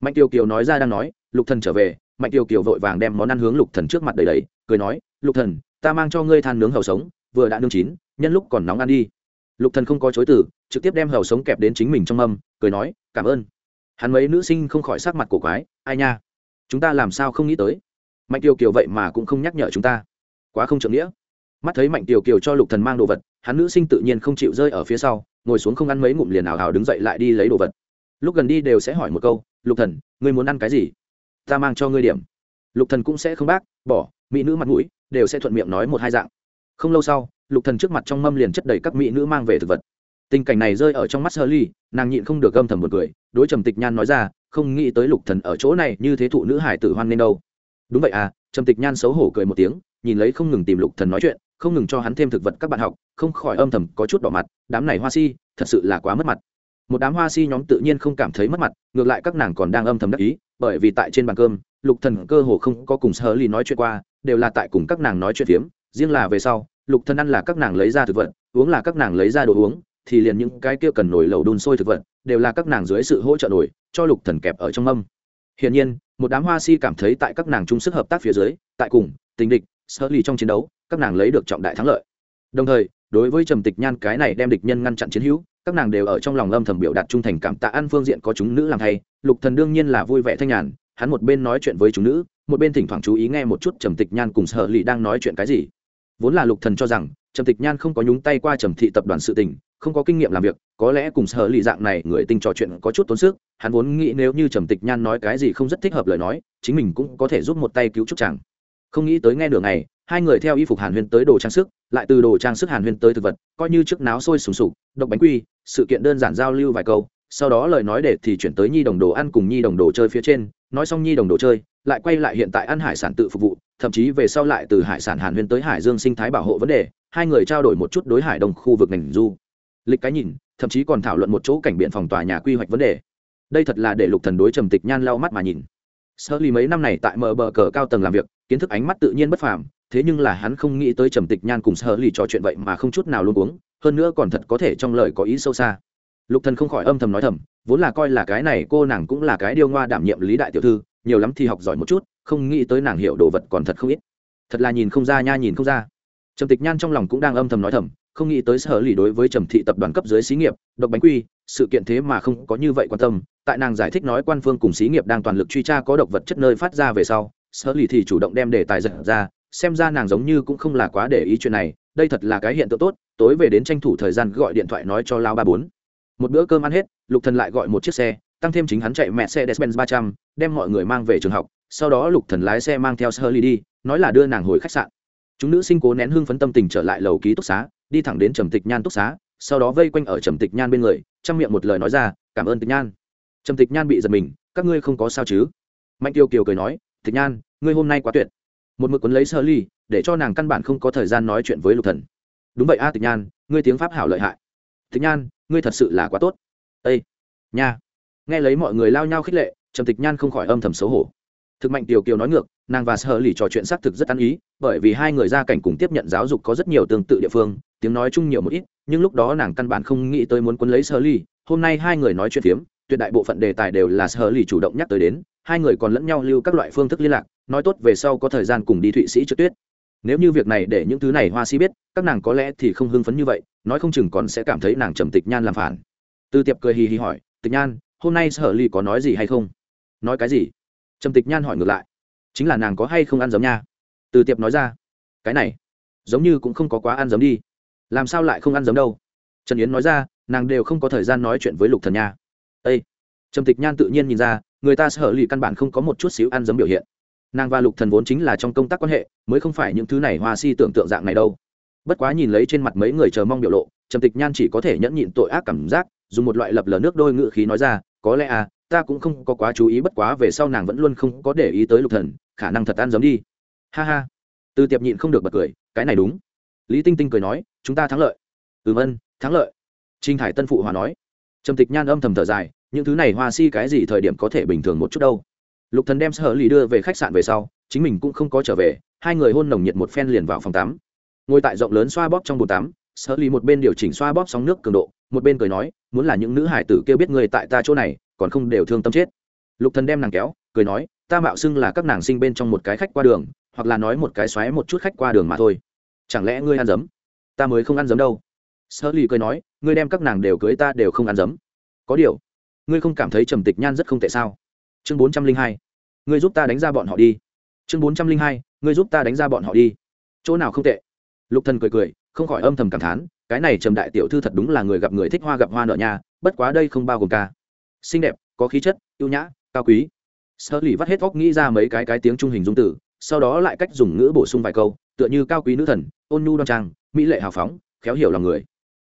Mạnh tiêu kiều nói ra đang nói, lục thần trở về, mạnh kiều kiều vội vàng đem món ăn hướng lục thần trước mặt đầy đầy cười nói, lục thần, ta mang cho ngươi than nướng hầu sống, vừa đã nướng chín, nhân lúc còn nóng ăn đi. Lục thần không có chối từ, trực tiếp đem hầu sống kẹp đến chính mình trong mâm, cười nói, cảm ơn. Hắn mấy nữ sinh không khỏi sắc mặt cổ quái, ai nha, chúng ta làm sao không nghĩ tới? Mạnh kiều kiều vậy mà cũng không nhắc nhở chúng ta. Quá không trượng nghĩa mắt thấy mạnh kiều kiều cho lục thần mang đồ vật, hắn nữ sinh tự nhiên không chịu rơi ở phía sau, ngồi xuống không ăn mấy ngụm liền ảo ảo đứng dậy lại đi lấy đồ vật. Lúc gần đi đều sẽ hỏi một câu, lục thần, ngươi muốn ăn cái gì? Ta mang cho ngươi điểm. Lục thần cũng sẽ không bác, bỏ, mỹ nữ mặt mũi, đều sẽ thuận miệng nói một hai dạng. Không lâu sau, lục thần trước mặt trong mâm liền chất đầy các mỹ nữ mang về thực vật. Tình cảnh này rơi ở trong mắt sơ ly nàng nhịn không được gâm thầm một cười, đối trầm tịch nhan nói ra, không nghĩ tới lục thần ở chỗ này như thế thụ nữ hải tử hoan nên đâu. Đúng vậy à trầm tịch nhan xấu hổ cười một tiếng, nhìn lấy không ngừng tìm lục thần nói chuyện không ngừng cho hắn thêm thực vật các bạn học, không khỏi âm thầm có chút đỏ mặt, đám này hoa si, thật sự là quá mất mặt. Một đám hoa si nhóm tự nhiên không cảm thấy mất mặt, ngược lại các nàng còn đang âm thầm đắc ý, bởi vì tại trên bàn cơm, lục thần cơ hồ không có cùng sơ ly nói chuyện qua, đều là tại cùng các nàng nói chuyện phiếm, riêng là về sau, lục thần ăn là các nàng lấy ra thực vật, uống là các nàng lấy ra đồ uống, thì liền những cái kia cần nổi lẩu đun sôi thực vật, đều là các nàng dưới sự hỗ trợ nổi, cho lục thần kẹp ở trong mâm. Hiển nhiên, một đám hoa si cảm thấy tại các nàng chung sức hợp tác phía dưới, tại cùng, tình địch sơ ly trong chiến đấu các nàng lấy được trọng đại thắng lợi. Đồng thời, đối với trầm tịch nhan cái này đem địch nhân ngăn chặn chiến hữu, các nàng đều ở trong lòng âm thầm biểu đạt trung thành cảm tạ ăn phương diện có chúng nữ làm thay. Lục thần đương nhiên là vui vẻ thanh nhàn, hắn một bên nói chuyện với chúng nữ, một bên thỉnh thoảng chú ý nghe một chút trầm tịch nhan cùng sở lì đang nói chuyện cái gì. Vốn là lục thần cho rằng, trầm tịch nhan không có nhúng tay qua trầm thị tập đoàn sự tình, không có kinh nghiệm làm việc, có lẽ cùng sở lì dạng này người tinh trò chuyện có chút tốn sức, hắn vốn nghĩ nếu như trầm tịch nhan nói cái gì không rất thích hợp lời nói, chính mình cũng có thể giúp một tay cứu chút chàng không nghĩ tới nghe đường này hai người theo y phục hàn huyên tới đồ trang sức, lại từ đồ trang sức hàn huyên tới thực vật, coi như trước náo sôi sùng sục, độc bánh quy, sự kiện đơn giản giao lưu vài câu, sau đó lời nói để thì chuyển tới nhi đồng đồ ăn cùng nhi đồng đồ chơi phía trên, nói xong nhi đồng đồ chơi, lại quay lại hiện tại ăn hải sản tự phục vụ, thậm chí về sau lại từ hải sản hàn huyên tới hải dương sinh thái bảo hộ vấn đề, hai người trao đổi một chút đối hải đông khu vực ngành du lịch cái nhìn, thậm chí còn thảo luận một chỗ cảnh biện phòng tòa nhà quy hoạch vấn đề. Đây thật là để lục thần đối trầm tịch nhan lau mắt mà nhìn. Sơ ly mấy năm này tại mở bờ cờ cao tầng làm việc kiến thức ánh mắt tự nhiên bất phàm, thế nhưng là hắn không nghĩ tới trầm tịch nhan cùng sơ lì trò chuyện vậy mà không chút nào luôn uống, hơn nữa còn thật có thể trong lời có ý sâu xa. Lục thần không khỏi âm thầm nói thầm, vốn là coi là cái này cô nàng cũng là cái điêu ngoa đảm nhiệm lý đại tiểu thư, nhiều lắm thì học giỏi một chút, không nghĩ tới nàng hiểu đồ vật còn thật không ít. Thật là nhìn không ra nha, nhìn không ra. Trầm tịch nhan trong lòng cũng đang âm thầm nói thầm, không nghĩ tới sở lì đối với trầm thị tập đoàn cấp dưới xí nghiệp, độc bánh quy, sự kiện thế mà không có như vậy quan tâm, tại nàng giải thích nói quan phương cùng xí nghiệp đang toàn lực truy tra có độc vật chất nơi phát ra về sau sở lì thì chủ động đem đề tài giật ra, xem ra nàng giống như cũng không là quá để ý chuyện này, đây thật là cái hiện tượng tốt, tối về đến tranh thủ thời gian gọi điện thoại nói cho lao ba bốn. Một bữa cơm ăn hết, lục thần lại gọi một chiếc xe, tăng thêm chính hắn chạy mẹ xe despenz ba trăm, đem mọi người mang về trường học, sau đó lục thần lái xe mang theo Shirley đi, nói là đưa nàng hồi khách sạn. Chúng nữ sinh cố nén hương phấn tâm tình trở lại lầu ký túc xá, đi thẳng đến trầm tịch nhan túc xá, sau đó vây quanh ở trầm tịch nhan bên người, trong miệng một lời nói ra, cảm ơn tịch nhan. Trầm tịch nhan bị giật mình, các ngươi không có sao chứ? Mạnh tiêu kiều cười nói, tịch nhan ngươi hôm nay quá tuyệt. Một mực quấn lấy sơ ly, để cho nàng căn bản không có thời gian nói chuyện với lục thần. Đúng vậy a, tịch nhan, ngươi tiếng pháp hảo lợi hại. Tịch nhan, ngươi thật sự là quá tốt. Ây nha. Nghe lấy mọi người lao nhau khích lệ, trầm tịch nhan không khỏi âm thầm xấu hổ. Thực mạnh tiểu kiều nói ngược, nàng và sơ lì trò chuyện xác thực rất ăn ý, bởi vì hai người gia cảnh cùng tiếp nhận giáo dục có rất nhiều tương tự địa phương, tiếng nói chung nhiều một ít, nhưng lúc đó nàng căn bản không nghĩ tới muốn quấn lấy sơ lì hôm nay hai người nói chuyện phiếm, tuyệt đại bộ phận đề tài đều là sơ lì chủ động nhắc tới đến, hai người còn lẫn nhau lưu các loại phương thức liên lạc nói tốt về sau có thời gian cùng đi thụy sĩ trước tuyết. Nếu như việc này để những thứ này hoa si biết, các nàng có lẽ thì không hưng phấn như vậy, nói không chừng còn sẽ cảm thấy nàng trầm tịch nhan làm phản. Từ tiệp cười hì hì hỏi, tịch nhan, hôm nay sở ly có nói gì hay không? Nói cái gì? Trầm tịch nhan hỏi ngược lại, chính là nàng có hay không ăn giống nha? Từ tiệp nói ra, cái này, giống như cũng không có quá ăn giống đi. Làm sao lại không ăn giống đâu? Trần yến nói ra, nàng đều không có thời gian nói chuyện với lục thần nha. Ây trầm tịch nhan tự nhiên nhìn ra, người ta sở lì căn bản không có một chút xíu ăn giống biểu hiện nàng và lục thần vốn chính là trong công tác quan hệ, mới không phải những thứ này hoa si tưởng tượng dạng này đâu. Bất quá nhìn lấy trên mặt mấy người chờ mong biểu lộ, trầm tịch nhan chỉ có thể nhẫn nhịn tội ác cảm giác, dùng một loại lập lờ nước đôi ngự khí nói ra, có lẽ à ta cũng không có quá chú ý bất quá về sau nàng vẫn luôn không có để ý tới lục thần, khả năng thật ăn giống đi. Ha ha. Từ tiệp nhịn không được bật cười, cái này đúng. Lý tinh tinh cười nói, chúng ta thắng lợi. Ừ vân thắng lợi. Trinh hải tân phụ hòa nói. Trầm tịch nhan âm thầm thở dài, những thứ này hoa si cái gì thời điểm có thể bình thường một chút đâu? Lục thần đem sở lì đưa về khách sạn về sau, chính mình cũng không có trở về, hai người hôn nồng nhiệt một phen liền vào phòng tắm. Ngồi tại rộng lớn xoa bóp trong bồn tắm, sở lì một bên điều chỉnh xoa bóp sóng nước cường độ, một bên cười nói, muốn là những nữ hải tử kêu biết người tại ta chỗ này, còn không đều thương tâm chết. Lục thần đem nàng kéo, cười nói, ta mạo xưng là các nàng sinh bên trong một cái khách qua đường, hoặc là nói một cái xoáy một chút khách qua đường mà thôi. Chẳng lẽ ngươi ăn dấm ta mới không ăn dấm đâu. Sở lì cười nói, ngươi đem các nàng đều cưới ta đều không ăn dấm có điều, ngươi không cảm thấy trầm tịch nhan rất không tệ sao? Chương bốn trăm linh hai. Ngươi giúp ta đánh ra bọn họ đi. Chương bốn trăm linh hai, ngươi giúp ta đánh ra bọn họ đi. Chỗ nào không tệ. Lục thần cười cười, không khỏi âm thầm cảm thán, cái này trầm đại tiểu thư thật đúng là người gặp người thích hoa gặp hoa nợ nhà bất quá đây không bao gồm ca. Xinh đẹp, có khí chất, ưu nhã, cao quý. Sơ lì vắt hết óc nghĩ ra mấy cái cái tiếng trung hình dung tử sau đó lại cách dùng ngữ bổ sung vài câu, tựa như cao quý nữ thần, ôn nhu đoan trang, mỹ lệ hào phóng, khéo hiểu lòng người.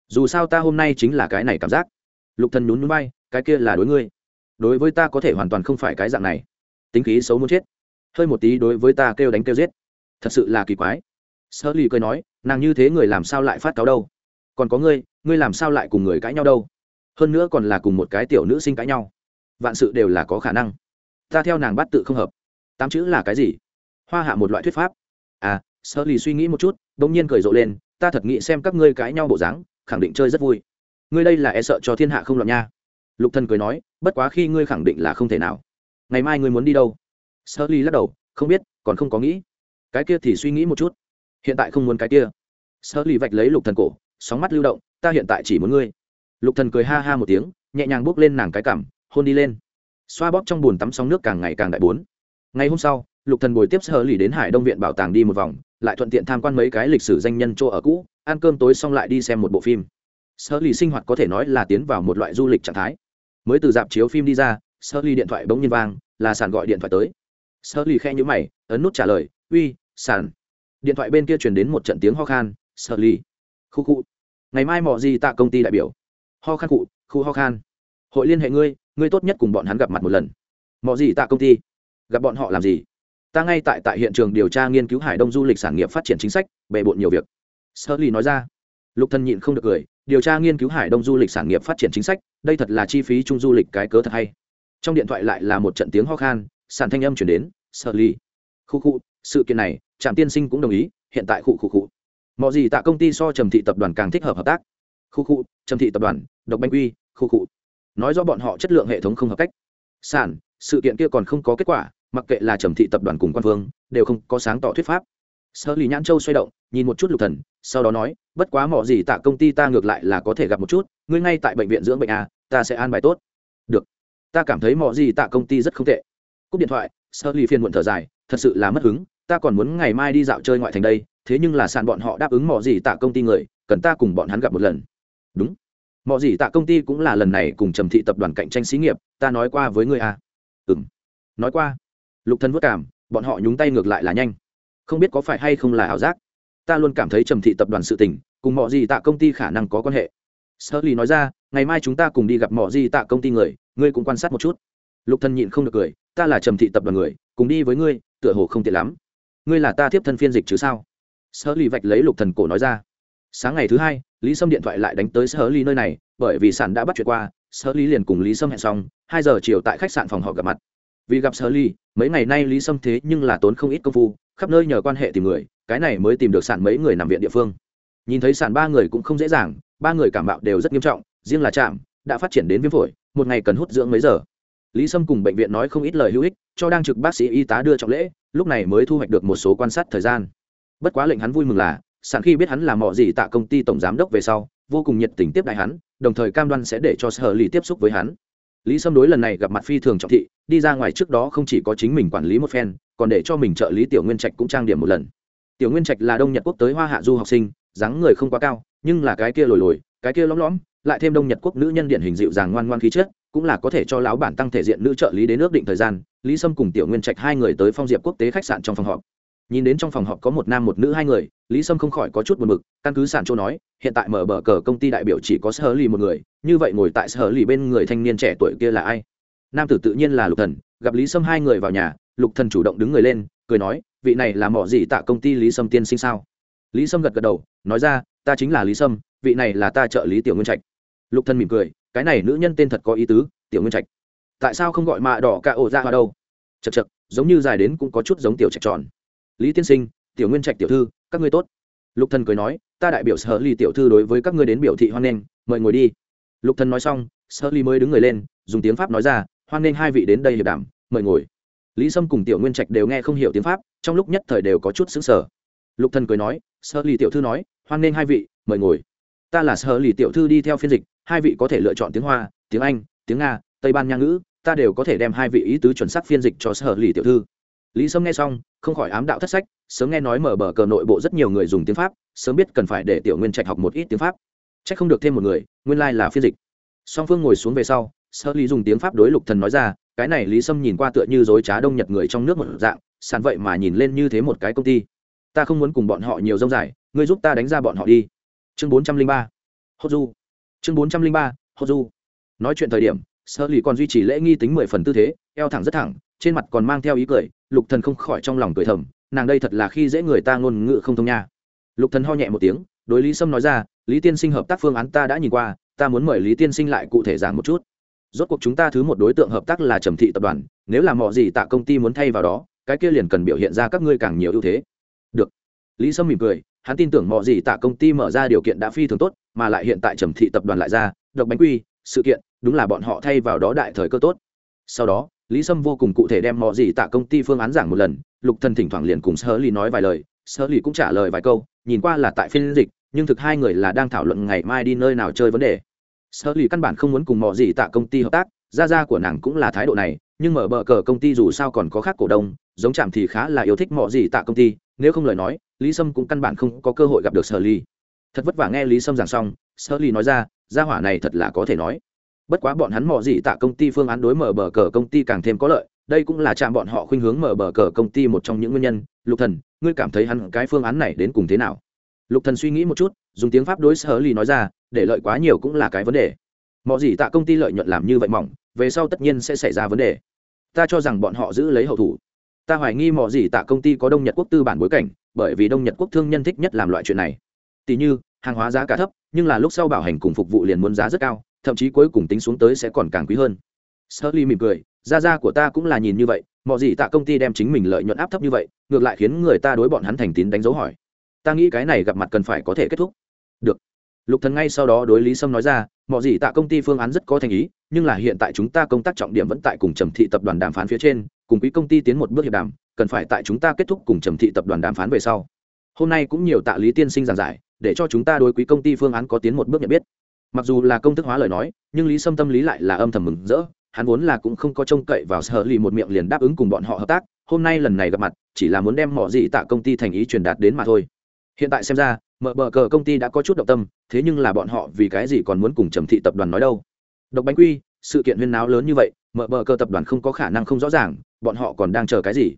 Dù sao ta hôm nay chính là cái này cảm giác. Lục thần nhún nhún bay cái kia là đối ngươi đối với ta có thể hoàn toàn không phải cái dạng này. Tính khí xấu muốn chết. Hơi một tí đối với ta kêu đánh kêu giết. Thật sự là kỳ quái. Sơ ly cười nói, nàng như thế người làm sao lại phát cáo đâu? Còn có ngươi ngươi làm sao lại cùng người cãi nhau đâu? Hơn nữa còn là cùng một cái tiểu nữ sinh cãi nhau. Vạn sự đều là có khả năng. Ta theo nàng bắt tự không hợp. Tám chữ là cái gì? Hoa hạ một loại thuyết pháp. À sơ ly suy nghĩ một chút đ ỗ n g nhiên cười rộ lên, ta thật nghĩ xem các ngươi cãi nhau bộ dáng, khẳng định chơi rất vui. Ngươi đây là e sợ cho thiên hạ không lọt nha. Lục thần cười nói bất quá khi ngươi khẳng định là không thể nào. Ngày mai ngươi muốn đi đâu? Sơ ly lắc đầu, không biết, còn không có nghĩ. Cái kia thì suy nghĩ một chút. Hiện tại không muốn cái kia. Sơ ly vạch lấy lục thần cổ, sóng mắt lưu động, ta hiện tại chỉ muốn ngươi. Lục thần cười ha ha một tiếng, nhẹ nhàng bước lên nàng cái cảm hôn đi lên. Xoa bóp trong bùn tắm sóng nước càng ngày càng đại bốn. Ngày hôm sau, lục thần bồi tiếp sơ lì đến hải đông viện bảo tàng đi một vòng, lại thuận tiện tham quan mấy cái lịch sử danh nhân chỗ ở cũ, ăn cơm tối xong lại đi xem một bộ phim. Sơ lì sinh hoạt có thể nói là tiến vào một loại du lịch trạng thái mới từ dạp chiếu phim đi ra sơ ly điện thoại bỗng nhiên vang, là sàn gọi điện thoại tới. Sơ ly khe nhữ mày, ấn nút trả lời, uy, sàn. Điện thoại bên kia truyền đến một trận tiếng ho khan sơ ly khu khu. Ngày mai mò gì tạ công ty đại biểu. Ho khan cụ, khu ho khan. Hội liên hệ ngươi ngươi tốt nhất cùng bọn hắn gặp mặt một lần. Mò gì tạ công ty? Gặp bọn họ làm gì? Ta ngay tại tại hiện trường điều tra nghiên cứu hải đông du lịch sản nghiệp phát triển chính sách, bề bộn nhiều việc. Sơ ly nói ra. Lục thân nhịn không được cười điều tra nghiên cứu hải đông du lịch sản nghiệp phát triển chính sách, đây thật là chi phí chung du lịch cái cớ thật hay. Trong điện thoại lại là một trận tiếng ho khan sản thanh âm chuyển đến, sợ ly khu khu, sự kiện này, trạm tiên sinh cũng đồng ý, hiện tại khu khu khu. Mọi gì tạ công ty so trầm thị tập đoàn càng thích hợp hợp tác. Khu khu, trầm thị tập đoàn, độc banh quy, khu khu. Nói do bọn họ chất lượng hệ thống không hợp cách. Sản sự kiện kia còn không có kết quả, mặc kệ là trầm thị tập đoàn cùng quan phương, đều không có sáng tỏ thuyết pháp sơ lì nhãn châu xoay động, nhìn một chút lục thần, sau đó nói, bất quá mỏ gì tạ công ty ta ngược lại là có thể gặp một chút, ngươi ngay tại bệnh viện dưỡng bệnh a ta sẽ an bài tốt. Được, ta cảm thấy mỏ gì tạ công ty rất không tệ. Cúp điện thoại sơ lì phiền muộn thở dài, thật sự là mất hứng, ta còn muốn ngày mai đi dạo chơi ngoại thành đây, thế nhưng là sàn bọn họ đáp ứng mỏ gì tạ công ty người, cần ta cùng bọn hắn gặp một lần. Đúng, mỏ gì tạ công ty cũng là lần này cùng trầm thị tập đoàn cạnh tranh xí nghiệp, ta nói qua với ngươi à. Ừ nói qua. Lục thần vất cảm, bọn họ nhúng tay ngược lại là nhanh không biết có phải hay không là ảo giác. Ta luôn cảm thấy trầm thị tập đoàn sự tình, cùng mọi gì tạ công ty khả năng có quan hệ. Sơ lì nói ra, ngày mai chúng ta cùng đi gặp mọi gì tạ công ty người, ngươi cũng quan sát một chút. Lục thân nhịn không được cười, ta là trầm thị tập đoàn người, cùng đi với ngươi, tựa hồ không tiện lắm. Ngươi là ta tiếp thân phiên dịch chứ sao? Sơ lì vạch lấy lục thần cổ nói ra. Sáng ngày thứ hai, lý sâm điện thoại lại đánh tới sơ ly nơi này, bởi vì sản đã bắt chuyện qua sơ ly liền cùng lý sâm hẹn xong, hai giờ chiều tại khách sạn phòng họ gặp mặt. Vì gặp sơ ly mấy ngày nay lý sâm thế nhưng là tốn không ít công phu khắp nơi nhờ quan hệ tìm người, cái này mới tìm được sản mấy người nằm viện địa phương. Nhìn thấy sản ba người cũng không dễ dàng, ba người cảm bạo đều rất nghiêm trọng, riêng là trạm đã phát triển đến viêm phổi, một ngày cần hút dưỡng mấy giờ. Lý sâm cùng bệnh viện nói không ít lời hữu ích, cho đang trực bác sĩ y tá đưa trọng lễ, lúc này mới thu hoạch được một số quan sát thời gian. Bất quá lệnh hắn vui mừng là sẵn khi biết hắn là mỏ gì tạ công ty tổng giám đốc về sau, vô cùng nhiệt tình tiếp đại hắn, đồng thời cam đoan sẽ để cho sở lì tiếp xúc với hắn lý sâm đối lần này gặp mặt phi thường trọng thị, đi ra ngoài trước đó không chỉ có chính mình quản lý một phen, còn để cho mình trợ lý tiểu nguyên trạch cũng trang điểm một lần. Tiểu nguyên trạch là đông nhật quốc tới hoa hạ du học sinh, dáng người không quá cao, nhưng là cái kia lồi lồi, cái kia lõm lõm, lại thêm đông nhật quốc nữ nhân điển hình dịu dàng ngoan ngoan khí chất, cũng là có thể cho lão bản tăng thể diện nữ trợ lý đến ước định thời gian. Lý sâm cùng tiểu nguyên trạch hai người tới phong diệp quốc tế khách sạn trong phòng họp nhìn đến trong phòng họp có một nam một nữ hai người, lý sâm không khỏi có chút buồn b ự c căn cứ sản châu nói, hiện tại mở bờ cờ công ty đại biểu chỉ có sở lì một người, như vậy ngồi tại sở lì bên người thanh niên trẻ tuổi kia là ai? Nam tử tự nhiên là lục thần, gặp lý sâm hai người vào nhà, lục thần chủ động đứng người lên, cười nói, vị này là mỏ gì tạ công ty lý sâm tiên sinh sao? Lý sâm gật gật đầu, nói ra, ta chính là lý sâm, vị này là ta trợ lý tiểu nguyên trạch. Lục thần mỉm cười, cái này nữ nhân tên thật có ý tứ, tiểu nguyên trạch. Tại sao không gọi mạ đỏ cả ổ ra vào đâu? Chật chật giống như dài đến cũng có chút giống tiểu trạch tròn lý tiên sinh tiểu nguyên trạch tiểu thư các ngươi tốt. Lục thần cười nói ta đại biểu sở ly tiểu thư đối với các ngươi đến biểu thị hoan nghênh mời ngồi đi. Lục thần nói xong sở ly mới đứng người lên dùng tiếng pháp nói ra hoan nghênh hai vị đến đây hiệp đảm, mời ngồi. Lý sâm cùng tiểu nguyên trạch đều nghe không hiểu tiếng pháp trong lúc nhất thời đều có chút xứng sở lục thần cười nói sở ly tiểu thư nói hoan nghênh hai vị mời ngồi. Ta là sở ly tiểu thư đi theo phiên dịch hai vị có thể lựa chọn tiếng hoa tiếng anh tiếng nga tây ban nha ngữ ta đều có thể đem hai vị ý tứ chuẩn xác phiên dịch cho sở ly tiểu thư. Lý sâm nghe xong không khỏi ám đạo thất sách, sớm nghe nói mở bờ cờ nội bộ rất nhiều người dùng tiếng pháp, sớm biết cần phải để tiểu nguyên trạch học một ít tiếng pháp. C không được thêm một người, nguyên lai là phiên dịch. Song phương ngồi xuống về sau sơ lý dùng tiếng pháp đối lục thần nói ra, cái này lý sâm nhìn qua tựa như dối trá đông nhật người trong nước một dạng, sàn vậy mà nhìn lên như thế một cái công ty. Ta không muốn cùng bọn họ nhiều rông dài, ngươi giúp ta đánh ra bọn họ đi. Chương bốn trăm linh ba, hốt du. Chương bốn trăm linh ba, hốt du. Nói chuyện thời điểm sơ lý còn duy trì lễ nghi tính mười phần tư thế, eo thẳng rất thẳng trên mặt còn mang theo ý cười, lục thần không khỏi trong lòng cười thầm, nàng đây thật là khi dễ người ta ngôn ngữ không thông nha. Lục thần ho nhẹ một tiếng, đối lý sâm nói ra, lý tiên sinh hợp tác phương án ta đã nhìn qua, ta muốn mời lý tiên sinh lại cụ thể giảng một chút. Rốt cuộc chúng ta thứ một đối tượng hợp tác là trầm thị tập đoàn, nếu là mọi gì tạ công ty muốn thay vào đó, cái kia liền cần biểu hiện ra các ngươi càng nhiều ưu thế. Được. Lý sâm mỉm cười, hắn tin tưởng mọi gì tạ công ty mở ra điều kiện đã phi thường tốt, mà lại hiện tại trầm thị tập đoàn lại ra, độc bánh quy, sự kiện, đúng là bọn họ thay vào đó đại thời cơ tốt. Sau đó lý sâm vô cùng cụ thể đem mọi gì tạ công ty phương án giảng một lần, lục thần thỉnh thoảng liền cùng sơ lì nói vài lời sơ lì cũng trả lời vài câu, nhìn qua là tại phiên dịch, nhưng thực hai người là đang thảo luận ngày mai đi nơi nào chơi vấn đề. Sơ lì căn bản không muốn cùng mọi gì tạ công ty hợp tác gia gia của nàng cũng là thái độ này, nhưng mở bờ cờ công ty dù sao còn có khác cổ đông, giống chạm thì khá là yêu thích mọi gì tạ công ty, nếu không lời nói, lý sâm cũng căn bản không có cơ hội gặp được sơ lì. Thật vất vả nghe lý sâm giảng xong sơ lì nói ra, gia hỏa này thật là có thể nói bất quá bọn hắn mò gì tạ công ty phương án đối mở bờ cờ công ty càng thêm có lợi, đây cũng là chạm bọn họ khuynh hướng mở bờ cờ công ty một trong những nguyên nhân. Lục thần, ngươi cảm thấy hắn cái phương án này đến cùng thế nào? Lục thần suy nghĩ một chút, dùng tiếng pháp đối sở lì nói ra, để lợi quá nhiều cũng là cái vấn đề. Mò gì tạ công ty lợi nhuận làm như vậy mỏng, về sau tất nhiên sẽ xảy ra vấn đề. Ta cho rằng bọn họ giữ lấy hậu thủ. Ta hoài nghi mò gì tạ công ty có đông nhật quốc tư bản bối cảnh, bởi vì đông nhật quốc thương nhân thích nhất làm loại chuyện này. Tỷ như, hàng hóa giá cả thấp, nhưng là lúc sau bảo hành cùng phục vụ liền muốn giá rất cao thậm chí cuối cùng tính xuống tới sẽ còn càng quý hơn. Sterling mỉm cười, gia gia của ta cũng là nhìn như vậy, mọi gì tạ công ty đem chính mình lợi nhuận áp thấp như vậy, ngược lại khiến người ta đối bọn hắn thành tín đánh dấu hỏi. Ta nghĩ cái này gặp mặt cần phải có thể kết thúc. Được. Lục thần ngay sau đó đối lý sâm nói ra, mọi gì tạ công ty phương án rất có thành ý, nhưng là hiện tại chúng ta công tác trọng điểm vẫn tại cùng trầm thị tập đoàn đàm phán phía trên, cùng quý công ty tiến một bước hiệp đàm, cần phải tại chúng ta kết thúc cùng trầm thị tập đoàn đàm phán về sau. Hôm nay cũng nhiều tạ lý tiên sinh giảng giải, để cho chúng ta đối quý công ty phương án có tiến một bước nhận biết mặc dù là công thức hóa lời nói, nhưng lý sâm tâm lý lại là âm thầm mừng rỡ. Hắn vốn là cũng không có trông cậy vào sở lì một miệng liền đáp ứng cùng bọn họ hợp tác, hôm nay lần này gặp mặt, chỉ là muốn đem mọi gì tạ công ty thành ý truyền đạt đến mà thôi. Hiện tại xem ra, mở bờ cờ công ty đã có chút động tâm, thế nhưng là bọn họ vì cái gì còn muốn cùng trầm thị tập đoàn nói đâu? Độc bánh quy, sự kiện huyên náo lớn như vậy, mở bờ cờ tập đoàn không có khả năng không rõ ràng, bọn họ còn đang chờ cái gì?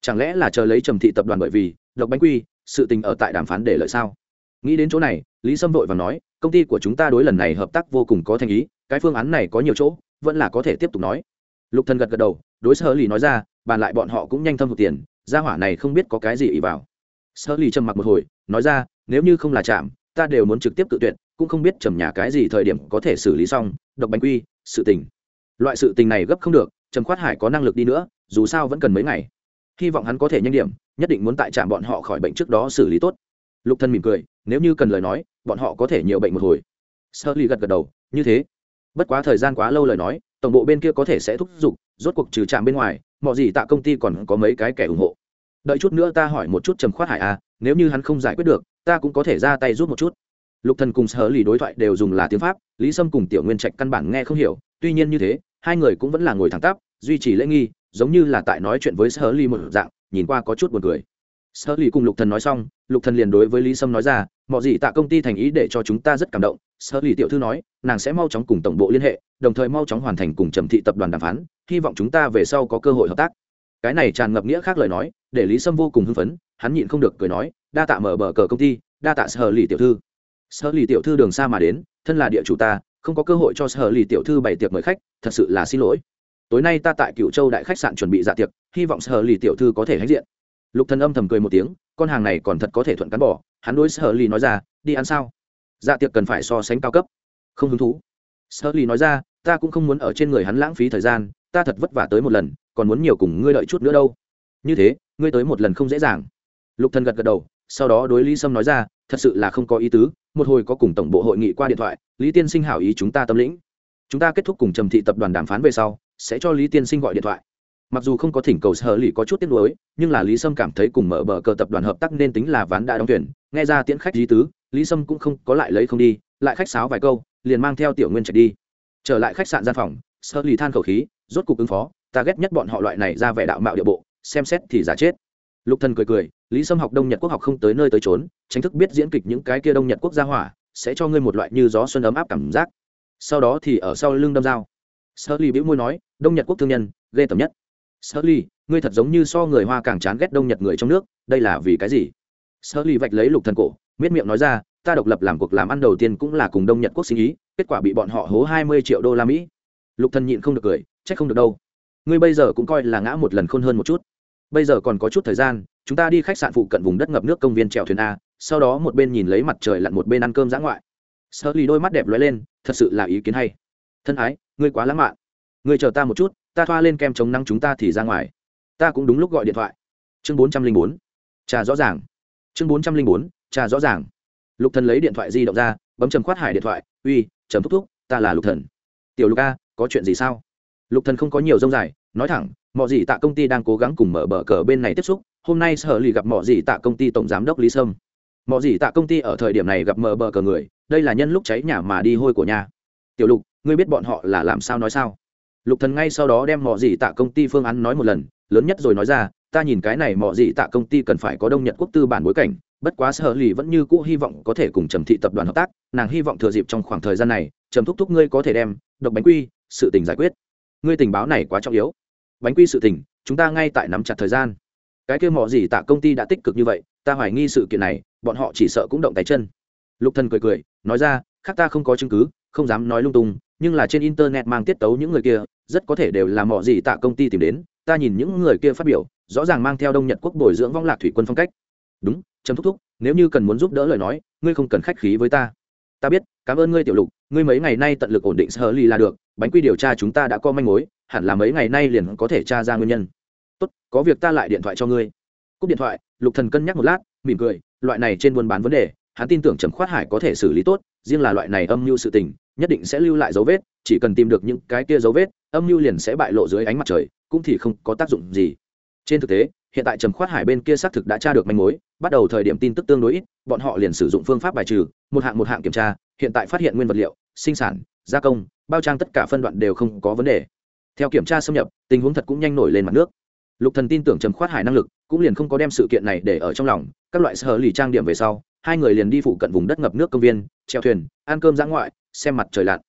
Chẳng lẽ là chờ lấy trầm thị tập đoàn bởi vì, độc bánh quy, sự tình ở tại đàm phán để lợi sao? Nghĩ đến chỗ này, lý sâm vội và nói, công ty của chúng ta đối lần này hợp tác vô cùng có thành ý, cái phương án này có nhiều chỗ, vẫn là có thể tiếp tục nói. Lục thần gật gật đầu, đối sơ lì nói ra, bàn lại bọn họ cũng nhanh thâm hụt tiền, gia hỏa này không biết có cái gì ý vào. Sơ lì trầm mặc một hồi, nói ra, nếu như không là chạm, ta đều muốn trực tiếp tự tuyệt cũng không biết trầm nhà cái gì thời điểm có thể xử lý xong, độc bánh quy, sự tình. Loại sự tình này gấp không được, trầm khoát hải có năng lực đi nữa, dù sao vẫn cần mấy ngày. Hy vọng hắn có thể nhanh điểm, nhất định muốn tại trạm bọn họ khỏi bệnh trước đó xử lý tốt lục thân mỉm cười, nếu như cần lời nói, bọn họ có thể nhiều bệnh một hồi. Sơ ly gật gật đầu, như thế. Bất quá thời gian quá lâu lời nói, tổng bộ bên kia có thể sẽ thúc giục, rốt cuộc trừ trạm bên ngoài, mọi gì tạ công ty còn có mấy cái kẻ ủng hộ. Đợi chút nữa ta hỏi một chút trầm khoát hải à nếu như hắn không giải quyết được, ta cũng có thể ra tay giúp một chút. Lục thần cùng sở lì đối thoại đều dùng là tiếng pháp, lý sâm cùng tiểu nguyên trạch căn bản nghe không hiểu, tuy nhiên như thế, hai người cũng vẫn là ngồi thẳng tắp, duy trì lễ nghi, giống như là tại nói chuyện với sở lì một dạng, nhìn qua có chút buồn cười sở lì cùng lục thần nói xong, lục thần liền đối với lý sâm nói ra mọi gì tạ công ty thành ý để cho chúng ta rất cảm động. Sở lì tiểu thư nói, nàng sẽ mau chóng cùng tổng bộ liên hệ, đồng thời mau chóng hoàn thành cùng trầm thị tập đoàn đàm phán, hy vọng chúng ta về sau có cơ hội hợp tác. Cái này tràn ngập nghĩa khác lời nói, để lý sâm vô cùng hưng phấn, hắn nhịn không được cười nói, đa tạ mở bờ cờ công ty, đa tạ sở lì tiểu thư. Sở lì tiểu thư đường xa mà đến, thân là địa chủ ta, không có cơ hội cho sở lì tiểu thư bày tiệc mời khách, thật sự là xin lỗi. Tối nay ta tại Cửu châu đại khách sạn chuẩn bị dạ tiệc, hy vọng sở lì tiểu thư có thể hãnh diện lục thần âm thầm cười một tiếng, con hàng này còn thật có thể thuận cán bỏ, hắn đối sở ly nói ra, đi ăn sao? Dạ tiệc cần phải so sánh cao cấp. Không hứng thú. Sở ly nói ra, ta cũng không muốn ở trên người hắn lãng phí thời gian, ta thật vất vả tới một lần, còn muốn nhiều cùng ngươi đợi chút nữa đâu. Như thế, ngươi tới một lần không dễ dàng. Lục thần gật gật đầu, sau đó đối lý sâm nói ra, thật sự là không có ý tứ, một hồi có cùng tổng bộ hội nghị qua điện thoại, lý tiên sinh hảo ý chúng ta tâm lĩnh. Chúng ta kết thúc cùng trầm thị tập đoàn đàm phán về sau, sẽ cho lý tiên sinh gọi điện thoại mặc dù không có thỉnh cầu sở lì có chút tiếc nuối, nhưng là lý sâm cảm thấy cùng mở bờ cờ tập đoàn hợp tác nên tính là ván đã đóng tuyển nghe ra tiễn khách lý tứ, lý sâm cũng không có lại lấy không đi, lại khách sáo vài câu, liền mang theo tiểu nguyên chạy đi. Trở lại khách sạn gian phòng, sở lì than khẩu khí, rốt cục ứng phó, ta ghét nhất bọn họ loại này ra vẻ đạo mạo địa bộ, xem xét thì giả chết. Lục thần cười cười, lý sâm học đông nhật quốc học không tới nơi tới trốn tránh thức biết diễn kịch những cái kia đông nhật quốc gia hỏa, sẽ cho ngươi một loại như gió xuân ấm áp cảm giác. Sau đó thì ở sau lưng đâm dao. Sơ ly bĩu môi nói, đông nhật quốc thương nhân, ghê tởm nhất. Sully, ngươi thật giống như so người hoa càng chán ghét đông nhật người trong nước đây là vì cái gì? Sully vạch lấy lục thần cổ miết miệng nói ra ta độc lập làm cuộc làm ăn đầu tiên cũng là cùng đông nhật quốc sinh ý kết quả bị bọn họ hố hai mươi triệu đô la mỹ. Lục thần nhịn không được cười trách không được đâu. Ngươi bây giờ cũng coi là ngã một lần khôn hơn một chút. Bây giờ còn có chút thời gian chúng ta đi khách sạn phụ cận vùng đất ngập nước công viên trèo thuyền a sau đó một bên nhìn lấy mặt trời lặn một bên ăn cơm dã ngoại. Sully đôi mắt đẹp lóe lên thật sự là ý kiến hay. Thân ái ngươi quá lãng mạn. Ngươi chờ ta một chút ta thoa lên kem chống nắng chúng ta thì ra ngoài. Ta cũng đúng lúc gọi điện thoại. Chương bốn trăm linh bốn. Trà rõ ràng. Chương bốn trăm linh bốn, trà rõ ràng. Lục thần lấy điện thoại di động ra, bấm trầm khoát hải điện thoại. Uy trầm thúc thúc, ta là lục thần. Tiểu lục a, có chuyện gì sao? Lục thần không có nhiều rông dài, nói thẳng mọi gì tạ công ty đang cố gắng cùng mở bờ cờ bên này tiếp xúc, hôm nay sở lì gặp mọi gì tạ công ty tổng giám đốc lý sâm. Mọi gì tạ công ty ở thời điểm này gặp mở bờ cờ người, đây là nhân lúc cháy nhà mà đi hôi của nhà. Tiểu lục, ngươi biết bọn họ là làm sao nói sao? Lục thần ngay sau đó đem mọ gì tạ công ty phương án nói một lần, lớn nhất rồi nói ra, ta nhìn cái này mọ gì tạ công ty cần phải có đông nhật quốc tư bản bối cảnh, bất quá sở lì vẫn như cũ hy vọng có thể cùng trầm thị tập đoàn hợp tác, nàng hy vọng thừa dịp trong khoảng thời gian này, trầm thúc thúc ngươi có thể đem độc bánh quy sự tình giải quyết. Ngươi tình báo này quá trọng yếu. Bánh quy sự tình, chúng ta ngay tại nắm chặt thời gian. Cái kia mỏ gì tạ công ty đã tích cực như vậy, ta hoài nghi sự kiện này, bọn họ chỉ sợ cũng động tay chân. Lục thần cười cười, nói ra, khác ta không có chứng cứ, không dám nói lung tung nhưng là trên internet mang tiết tấu những người kia, rất có thể đều là mỏ gì tạ công ty tìm đến, ta nhìn những người kia phát biểu, rõ ràng mang theo đông nhật quốc bồi dưỡng vong lạc thủy quân phong cách. Đúng, trầm thúc thúc, nếu như cần muốn giúp đỡ lời nói, ngươi không cần khách khí với ta. Ta biết, cảm ơn ngươi tiểu lục, ngươi mấy ngày nay tận lực ổn định sơ ly là được, bánh quy điều tra chúng ta đã có manh mối, hẳn là mấy ngày nay liền có thể tra ra nguyên nhân. Tốt, có việc ta lại điện thoại cho ngươi. Cúp điện thoại, lục thần cân nhắc một lát, mỉm cười, loại này trên buôn bán vấn đề, hắn tin tưởng trầm khoát hải có thể xử lý tốt, riêng là loại này âm mưu sự tình nhất định sẽ lưu lại dấu vết, chỉ cần tìm được những cái kia dấu vết, âm mưu liền sẽ bại lộ dưới ánh mặt trời, cũng thì không có tác dụng gì. Trên thực tế, hiện tại trầm khoát hải bên kia xác thực đã tra được manh mối, bắt đầu thời điểm tin tức tương đối ít, bọn họ liền sử dụng phương pháp bài trừ, một hạng một hạng kiểm tra, hiện tại phát hiện nguyên vật liệu, sinh sản, gia công, bao trang tất cả phân đoạn đều không có vấn đề. Theo kiểm tra xâm nhập, tình huống thật cũng nhanh nổi lên mặt nước. Lục thần tin tưởng trầm khoát hải năng lực, cũng liền không có đem sự kiện này để ở trong lòng, các loại sở lì trang điểm về sau, hai người liền đi phụ cận vùng đất ngập nước công viên, treo thuyền, ăn cơm giã ngoại xem mặt trời lặn.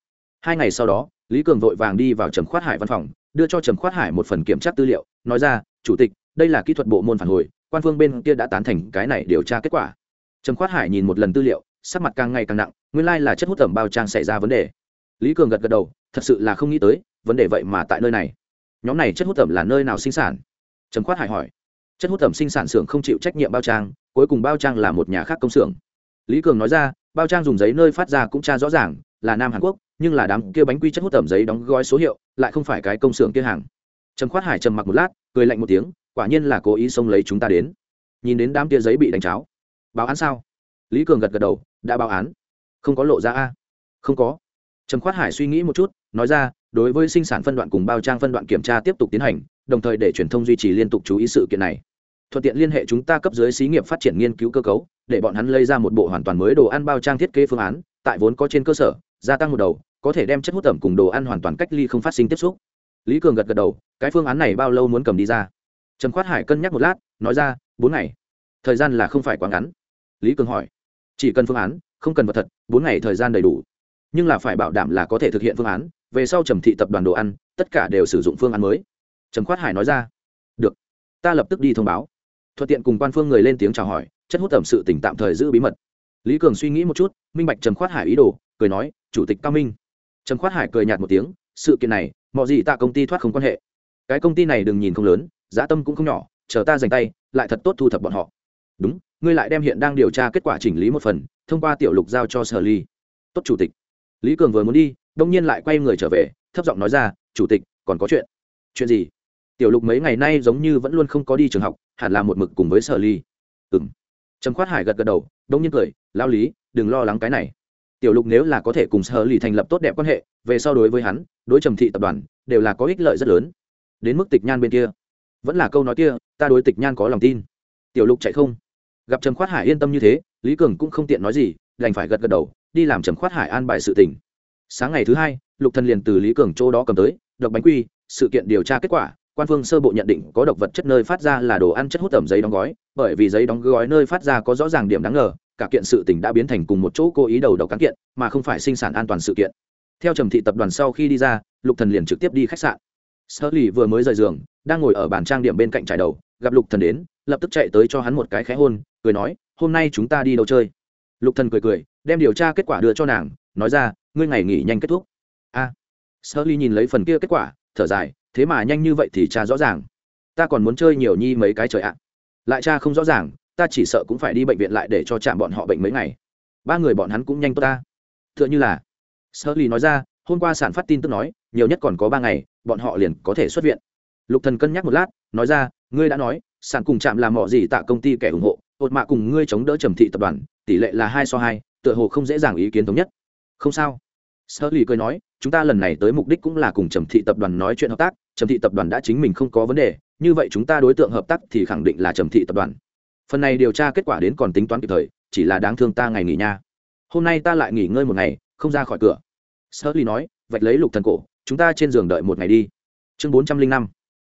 Hai ngày sau đó, lý cường vội vàng đi vào trầm khoát hải văn phòng, đưa cho trầm khoát hải một phần kiểm tra tư liệu, nói ra, chủ tịch, đây là kỹ thuật bộ môn phản hồi, quan phương bên kia đã tán thành cái này điều tra kết quả. Trầm khoát hải nhìn một lần tư liệu, sắc mặt càng ngày càng nặng, nguyên lai là chất hút tẩm bao trang xảy ra vấn đề. Lý cường gật gật đầu, thật sự là không nghĩ tới, vấn đề vậy mà tại nơi này. Nhóm này chất hút tẩm là nơi nào sinh sản? Trầm khoát hải hỏi. Chất hút tẩm sinh sản xưởng không chịu trách nhiệm bao trang, cuối cùng bao trang là một nhà khác công xưởng. Lý cường nói ra bao trang dùng giấy nơi phát ra cũng tra rõ ràng, là nam hàn quốc, nhưng là đám kia bánh quy chất hút tẩm giấy đóng gói số hiệu, lại không phải cái công xưởng kia hàng. Trầm khoát hải trầm mặc một lát, cười lạnh một tiếng, quả nhiên là cố ý xông lấy chúng ta đến. Nhìn đến đám kia giấy bị đánh cháo. Báo án sao? Lý cường gật gật đầu, đã báo án. Không có lộ ra a. Không có. Trầm khoát hải suy nghĩ một chút, nói ra, đối với sinh sản phân đoạn cùng bao trang phân đoạn kiểm tra tiếp tục tiến hành, đồng thời để truyền thông duy trì liên tục chú ý sự kiện này thuận tiện liên hệ chúng ta cấp dưới xí nghiệp phát triển nghiên cứu cơ cấu, để bọn hắn lấy ra một bộ hoàn toàn mới đồ ăn bao trang thiết kế phương án, tại vốn có trên cơ sở, gia tăng một đầu, có thể đem chất hút tẩm cùng đồ ăn hoàn toàn cách ly không phát sinh tiếp xúc. Lý cường gật gật đầu, cái phương án này bao lâu muốn cầm đi ra? Trầm khoát hải cân nhắc một lát, nói ra, bốn ngày. Thời gian là không phải quá ngắn. Lý cường hỏi, chỉ cần phương án, không cần vật thật, bốn ngày thời gian đầy đủ. Nhưng là phải bảo đảm là có thể thực hiện phương án, về sau trầm thị tập đoàn đồ ăn, tất cả đều sử dụng phương án mới. Trầm khoát hải nói ra, được, ta lập tức đi thông báo thuận tiện cùng quan phương người lên tiếng chào hỏi, chất hút tẩm sự tỉnh tạm thời giữ bí mật. Lý cường suy nghĩ một chút, minh bạch trầm khoát hải ý đồ, cười nói, chủ tịch cao minh. Trầm khoát hải cười nhạt một tiếng, sự kiện này, mọi gì tạ công ty thoát không quan hệ. Cái công ty này đừng nhìn không lớn, giá tâm cũng không nhỏ, chờ ta dành tay, lại thật tốt thu thập bọn họ. Đúng, ngươi lại đem hiện đang điều tra kết quả chỉnh lý một phần, thông qua tiểu lục giao cho sở ly. Tốt, chủ tịch. Lý cường vừa muốn đi, đông nhiên lại quay người trở về, thấp giọng nói ra, chủ tịch, còn có chuyện. Chuyện gì? Tiểu lục mấy ngày nay giống như vẫn luôn không có đi trường học hẳn là một mực cùng với sở ly. Ừ m trầm khoát hải gật gật đầu, đông nhiên cười lao lý, đừng lo lắng cái này. Tiểu lục nếu là có thể cùng sở ly thành lập tốt đẹp quan hệ, về so đối với hắn, đối trầm thị tập đoàn, đều là có ích lợi rất lớn. Đến mức tịch nhan bên kia. Vẫn là câu nói kia, ta đối tịch nhan có lòng tin. Tiểu lục chạy không. Gặp trầm khoát hải yên tâm như thế, lý cường cũng không tiện nói gì, đành phải gật gật đầu, đi làm trầm khoát hải an bài sự tình. Sáng ngày thứ hai, lục thần liền từ lý cường chỗ đó cầm tới độc bánh quy, sự kiện điều tra kết quả quan phương sơ bộ nhận định có độc vật chất nơi phát ra là đồ ăn chất hút tẩm giấy đóng gói bởi vì giấy đóng gói nơi phát ra có rõ ràng điểm đáng ngờ cả kiện sự tình đã biến thành cùng một chỗ cố ý đầu độc cán kiện mà không phải sinh sản an toàn sự kiện. Theo trầm thị tập đoàn sau khi đi ra lục thần liền trực tiếp đi khách sạn. Sơ lì vừa mới rời giường đang ngồi ở bàn trang điểm bên cạnh trải đầu gặp lục thần đến lập tức chạy tới cho hắn một cái khẽ hôn cười nói hôm nay chúng ta đi đâu chơi? Lục thần cười cười đem điều tra kết quả đưa cho nàng nói ra ngươi ngày nghỉ nhanh kết thúc. A. À, sơ lì nhìn lấy phần kia kết quả thở dài thế mà nhanh như vậy thì cha rõ ràng. Ta còn muốn chơi nhiều nhi mấy cái trời ạ. Lại cha không rõ ràng, ta chỉ sợ cũng phải đi bệnh viện lại để cho chạm bọn họ bệnh mấy ngày. Ba người bọn hắn cũng nhanh tốt ta. T h ư ợ n h ư là sơ ly nói ra, hôm qua sản phát tin tức nói, nhiều nhất còn có ba ngày, bọn họ liền có thể xuất viện. Lục thần cân nhắc một lát, nói ra, ngươi đã nói, sản cùng chạm làm mỏ gì tạ công ty kẻ ủng hộ, ột mạ cùng ngươi chống đỡ trầm thị tập đoàn, tỷ lệ là hai so hai, tựa hồ không dễ dàng ý kiến thống nhất. Không sao. Sơ lì cười nói chúng ta lần này tới mục đích cũng là cùng trầm thị tập đoàn nói chuyện hợp tác, trầm thị tập đoàn đã chính mình không có vấn đề, như vậy chúng ta đối tượng hợp tác thì khẳng định là trầm thị tập đoàn. Phần này điều tra kết quả đến còn tính toán kịp thời, chỉ là đáng thương ta ngày nghỉ nha. Hôm nay ta lại nghỉ ngơi một ngày, không ra khỏi cửa. Sơ ly nói, vạch lấy lục thần cổ, chúng ta trên giường đợi một ngày đi. Chương bốn trăm linh năm.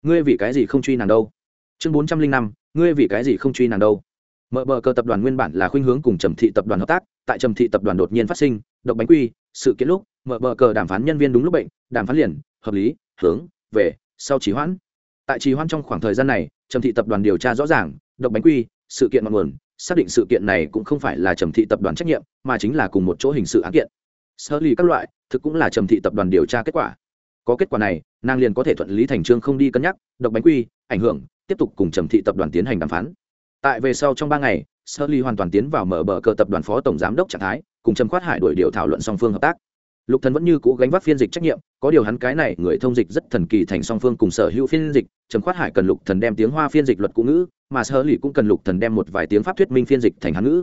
Ngươi vì cái gì không truy nàng đâu? Chương bốn trăm linh năm. Ngươi vì cái gì không truy nàng đâu? Mở bờ cờ tập đoàn nguyên bản là khuynh hướng cùng trầm thị tập đoàn hợp tác, tại trầm thị tập đoàn đột nhiên phát sinh, độc bánh quy, sự kiện lúc mở bờ cờ đàm phán nhân viên đúng lúc bệnh, đàm phán liền, hợp lý, hướng, về, sau trì hoãn. Tại trì hoãn trong khoảng thời gian này, trầm thị tập đoàn điều tra rõ ràng, độc bánh quy, sự kiện ngọn nguồn, xác định sự kiện này cũng không phải là trầm thị tập đoàn trách nhiệm, mà chính là cùng một chỗ hình sự án kiện. Sơ lì các loại, thực cũng là trầm thị tập đoàn điều tra kết quả. Có kết quả này, nàng liền có thể thuận lý thành trương không đi cân nhắc, độc bánh quy, ảnh hưởng, tiếp tục cùng trầm thị tập đoàn tiến hành đàm phán. Tại về sau trong ba ngày sơ ly hoàn toàn tiến vào mở bờ cờ tập đoàn phó tổng giám đốc trạng thái, cùng trầm khoát hải đổi điều thảo luận song phương hợp tác lục thần vẫn như cũ gánh vác phiên dịch trách nhiệm, có điều hắn cái này người thông dịch rất thần kỳ thành song phương cùng sở hữu phiên dịch, trầm khoát hải cần lục thần đem tiếng hoa phiên dịch luật cũ ngữ, mà sơ lì cũng cần lục thần đem một vài tiếng pháp thuyết minh phiên dịch thành hán ngữ.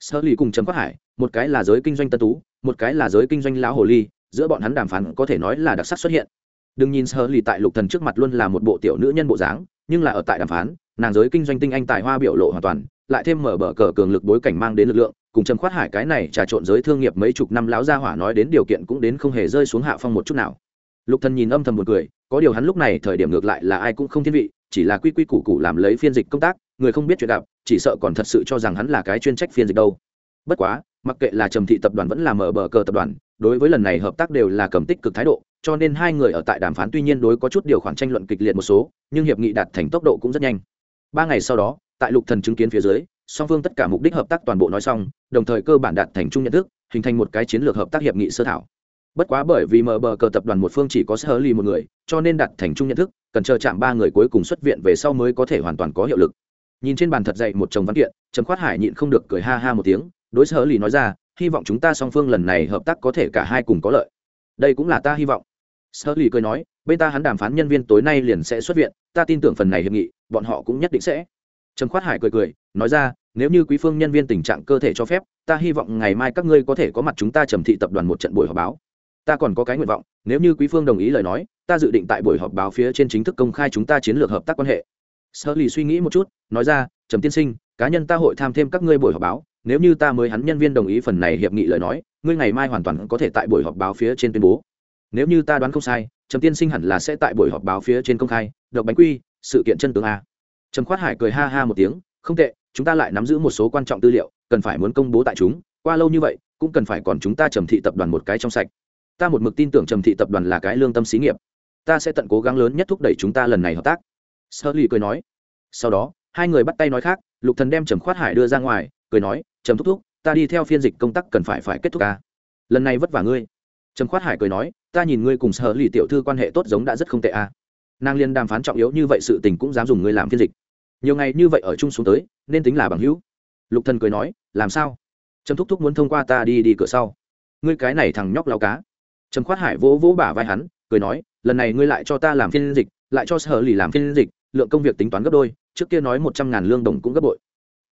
Sơ lì cùng trầm khoát hải, một cái là giới kinh doanh tân tú, một cái là giới kinh doanh lão hồ ly, giữa bọn hắn đàm phán có thể nói là đặc sắc xuất hiện. Đừng nhìn sơ lì tại lục thần trước mặt luôn là một bộ tiểu nữ nhân bộ dáng, nhưng là ở tại đàm phán, nàng giới kinh doanh tinh anh tài hoa biểu lộ hoàn toàn, lại thêm mở bờ cờ cường lực bối cảnh mang đến lực lượng cùng trầm khoát hải cái này trà trộn giới thương nghiệp mấy chục năm láo ra hỏa nói đến điều kiện cũng đến không hề rơi xuống hạ phong một chút nào. Lục thần nhìn âm thầm một cười, có điều hắn lúc này thời điểm ngược lại là ai cũng không thiên vị, chỉ là quy quy củ củ làm lấy phiên dịch công tác, người không biết chuyện gặp, chỉ sợ còn thật sự cho rằng hắn là cái chuyên trách phiên dịch đâu. Bất quá, mặc kệ là trầm thị tập đoàn vẫn là mở bờ cờ tập đoàn, đối với lần này hợp tác đều là cầm tích cực thái độ, cho nên hai người ở tại đàm phán tuy nhiên đối có chút điều khoản tranh luận kịch liệt một số, nhưng hiệp nghị đạt thành tốc độ cũng rất nhanh. Ba ngày sau đó, tại lục thần chứng kiến phía dưới song phương tất cả mục đích hợp tác toàn bộ nói xong, đồng thời cơ bản đạt thành chung nhận thức, hình thành một cái chiến lược hợp tác hiệp nghị sơ thảo. Bất quá bởi vì mờ bờ cờ tập đoàn một phương chỉ có sơ ly một người, cho nên đạt thành chung nhận thức, cần chờ chạm ba người cuối cùng xuất viện về sau mới có thể hoàn toàn có hiệu lực. Nhìn trên bàn thật dậy một chồng văn kiện, trầm khoát hải nhịn không được cười ha ha một tiếng, đối sơ ly nói ra, hy vọng chúng ta song phương lần này hợp tác có thể cả hai cùng có lợi. Đây cũng là ta hy vọng. Sơ ly cười nói, bên ta hắn đàm phán nhân viên tối nay liền sẽ xuất viện, ta tin tưởng phần này hiệp nghị, bọn họ cũng nhất định sẽ trầm khoát hải cười cười, nói ra, nếu như quý phương nhân viên tình trạng cơ thể cho phép, ta hy vọng ngày mai các ngươi có thể có mặt chúng ta trầm thị tập đoàn một trận buổi họp báo. Ta còn có cái nguyện vọng, nếu như quý phương đồng ý lời nói, ta dự định tại buổi họp báo phía trên chính thức công khai chúng ta chiến lược hợp tác quan hệ. Sơ lì suy nghĩ một chút, nói ra, trầm tiên sinh, cá nhân ta hội tham thêm các ngươi buổi họp báo, nếu như ta mới hắn nhân viên đồng ý phần này hiệp nghị lời nói, ngươi ngày mai hoàn toàn có thể tại buổi họp báo phía trên tuyên bố. Nếu như ta đoán không sai, trầm tiên sinh hẳn là sẽ tại buổi họp báo phía trên công khai, độc bánh quy, sự kiện chân tướng a trầm khoát hải cười ha ha một tiếng, không tệ, chúng ta lại nắm giữ một số quan trọng tư liệu, cần phải muốn công bố tại chúng, qua lâu như vậy, cũng cần phải còn chúng ta trầm thị tập đoàn một cái trong sạch. Ta một mực tin tưởng trầm thị tập đoàn là cái lương tâm xí nghiệp. Ta sẽ tận cố gắng lớn nhất thúc đẩy chúng ta lần này hợp tác. Sơ ly cười nói. Sau đó, hai người bắt tay nói khác, lục thần đem trầm khoát hải đưa ra ngoài, cười nói, trầm thúc thúc, ta đi theo phiên dịch công tác cần phải phải kết thúc ca. Lần này vất vả ngươi. Trầm khoát hải cười nói, ta nhìn ngươi cùng sở lì tiểu thư quan hệ tốt giống đã rất không tệ a. Nàng liên đàm phán trọng yếu như vậy sự tình cũng dám dùng ngươi làm phiên dịch nhiều ngày như vậy ở chung xuống tới, nên tính là bằng hữu. Lục thần cười nói, làm sao? Trầm thúc thúc muốn thông qua ta đi đi cửa sau. Ngươi cái này thằng nhóc lao cá. Trầm khoát hải vỗ vỗ bả vai hắn, cười nói, lần này ngươi lại cho ta làm phiên dịch, lại cho sở lì làm phiên dịch, lượng công việc tính toán gấp đôi, trước kia nói một trăm ngàn lương đồng cũng gấp bội.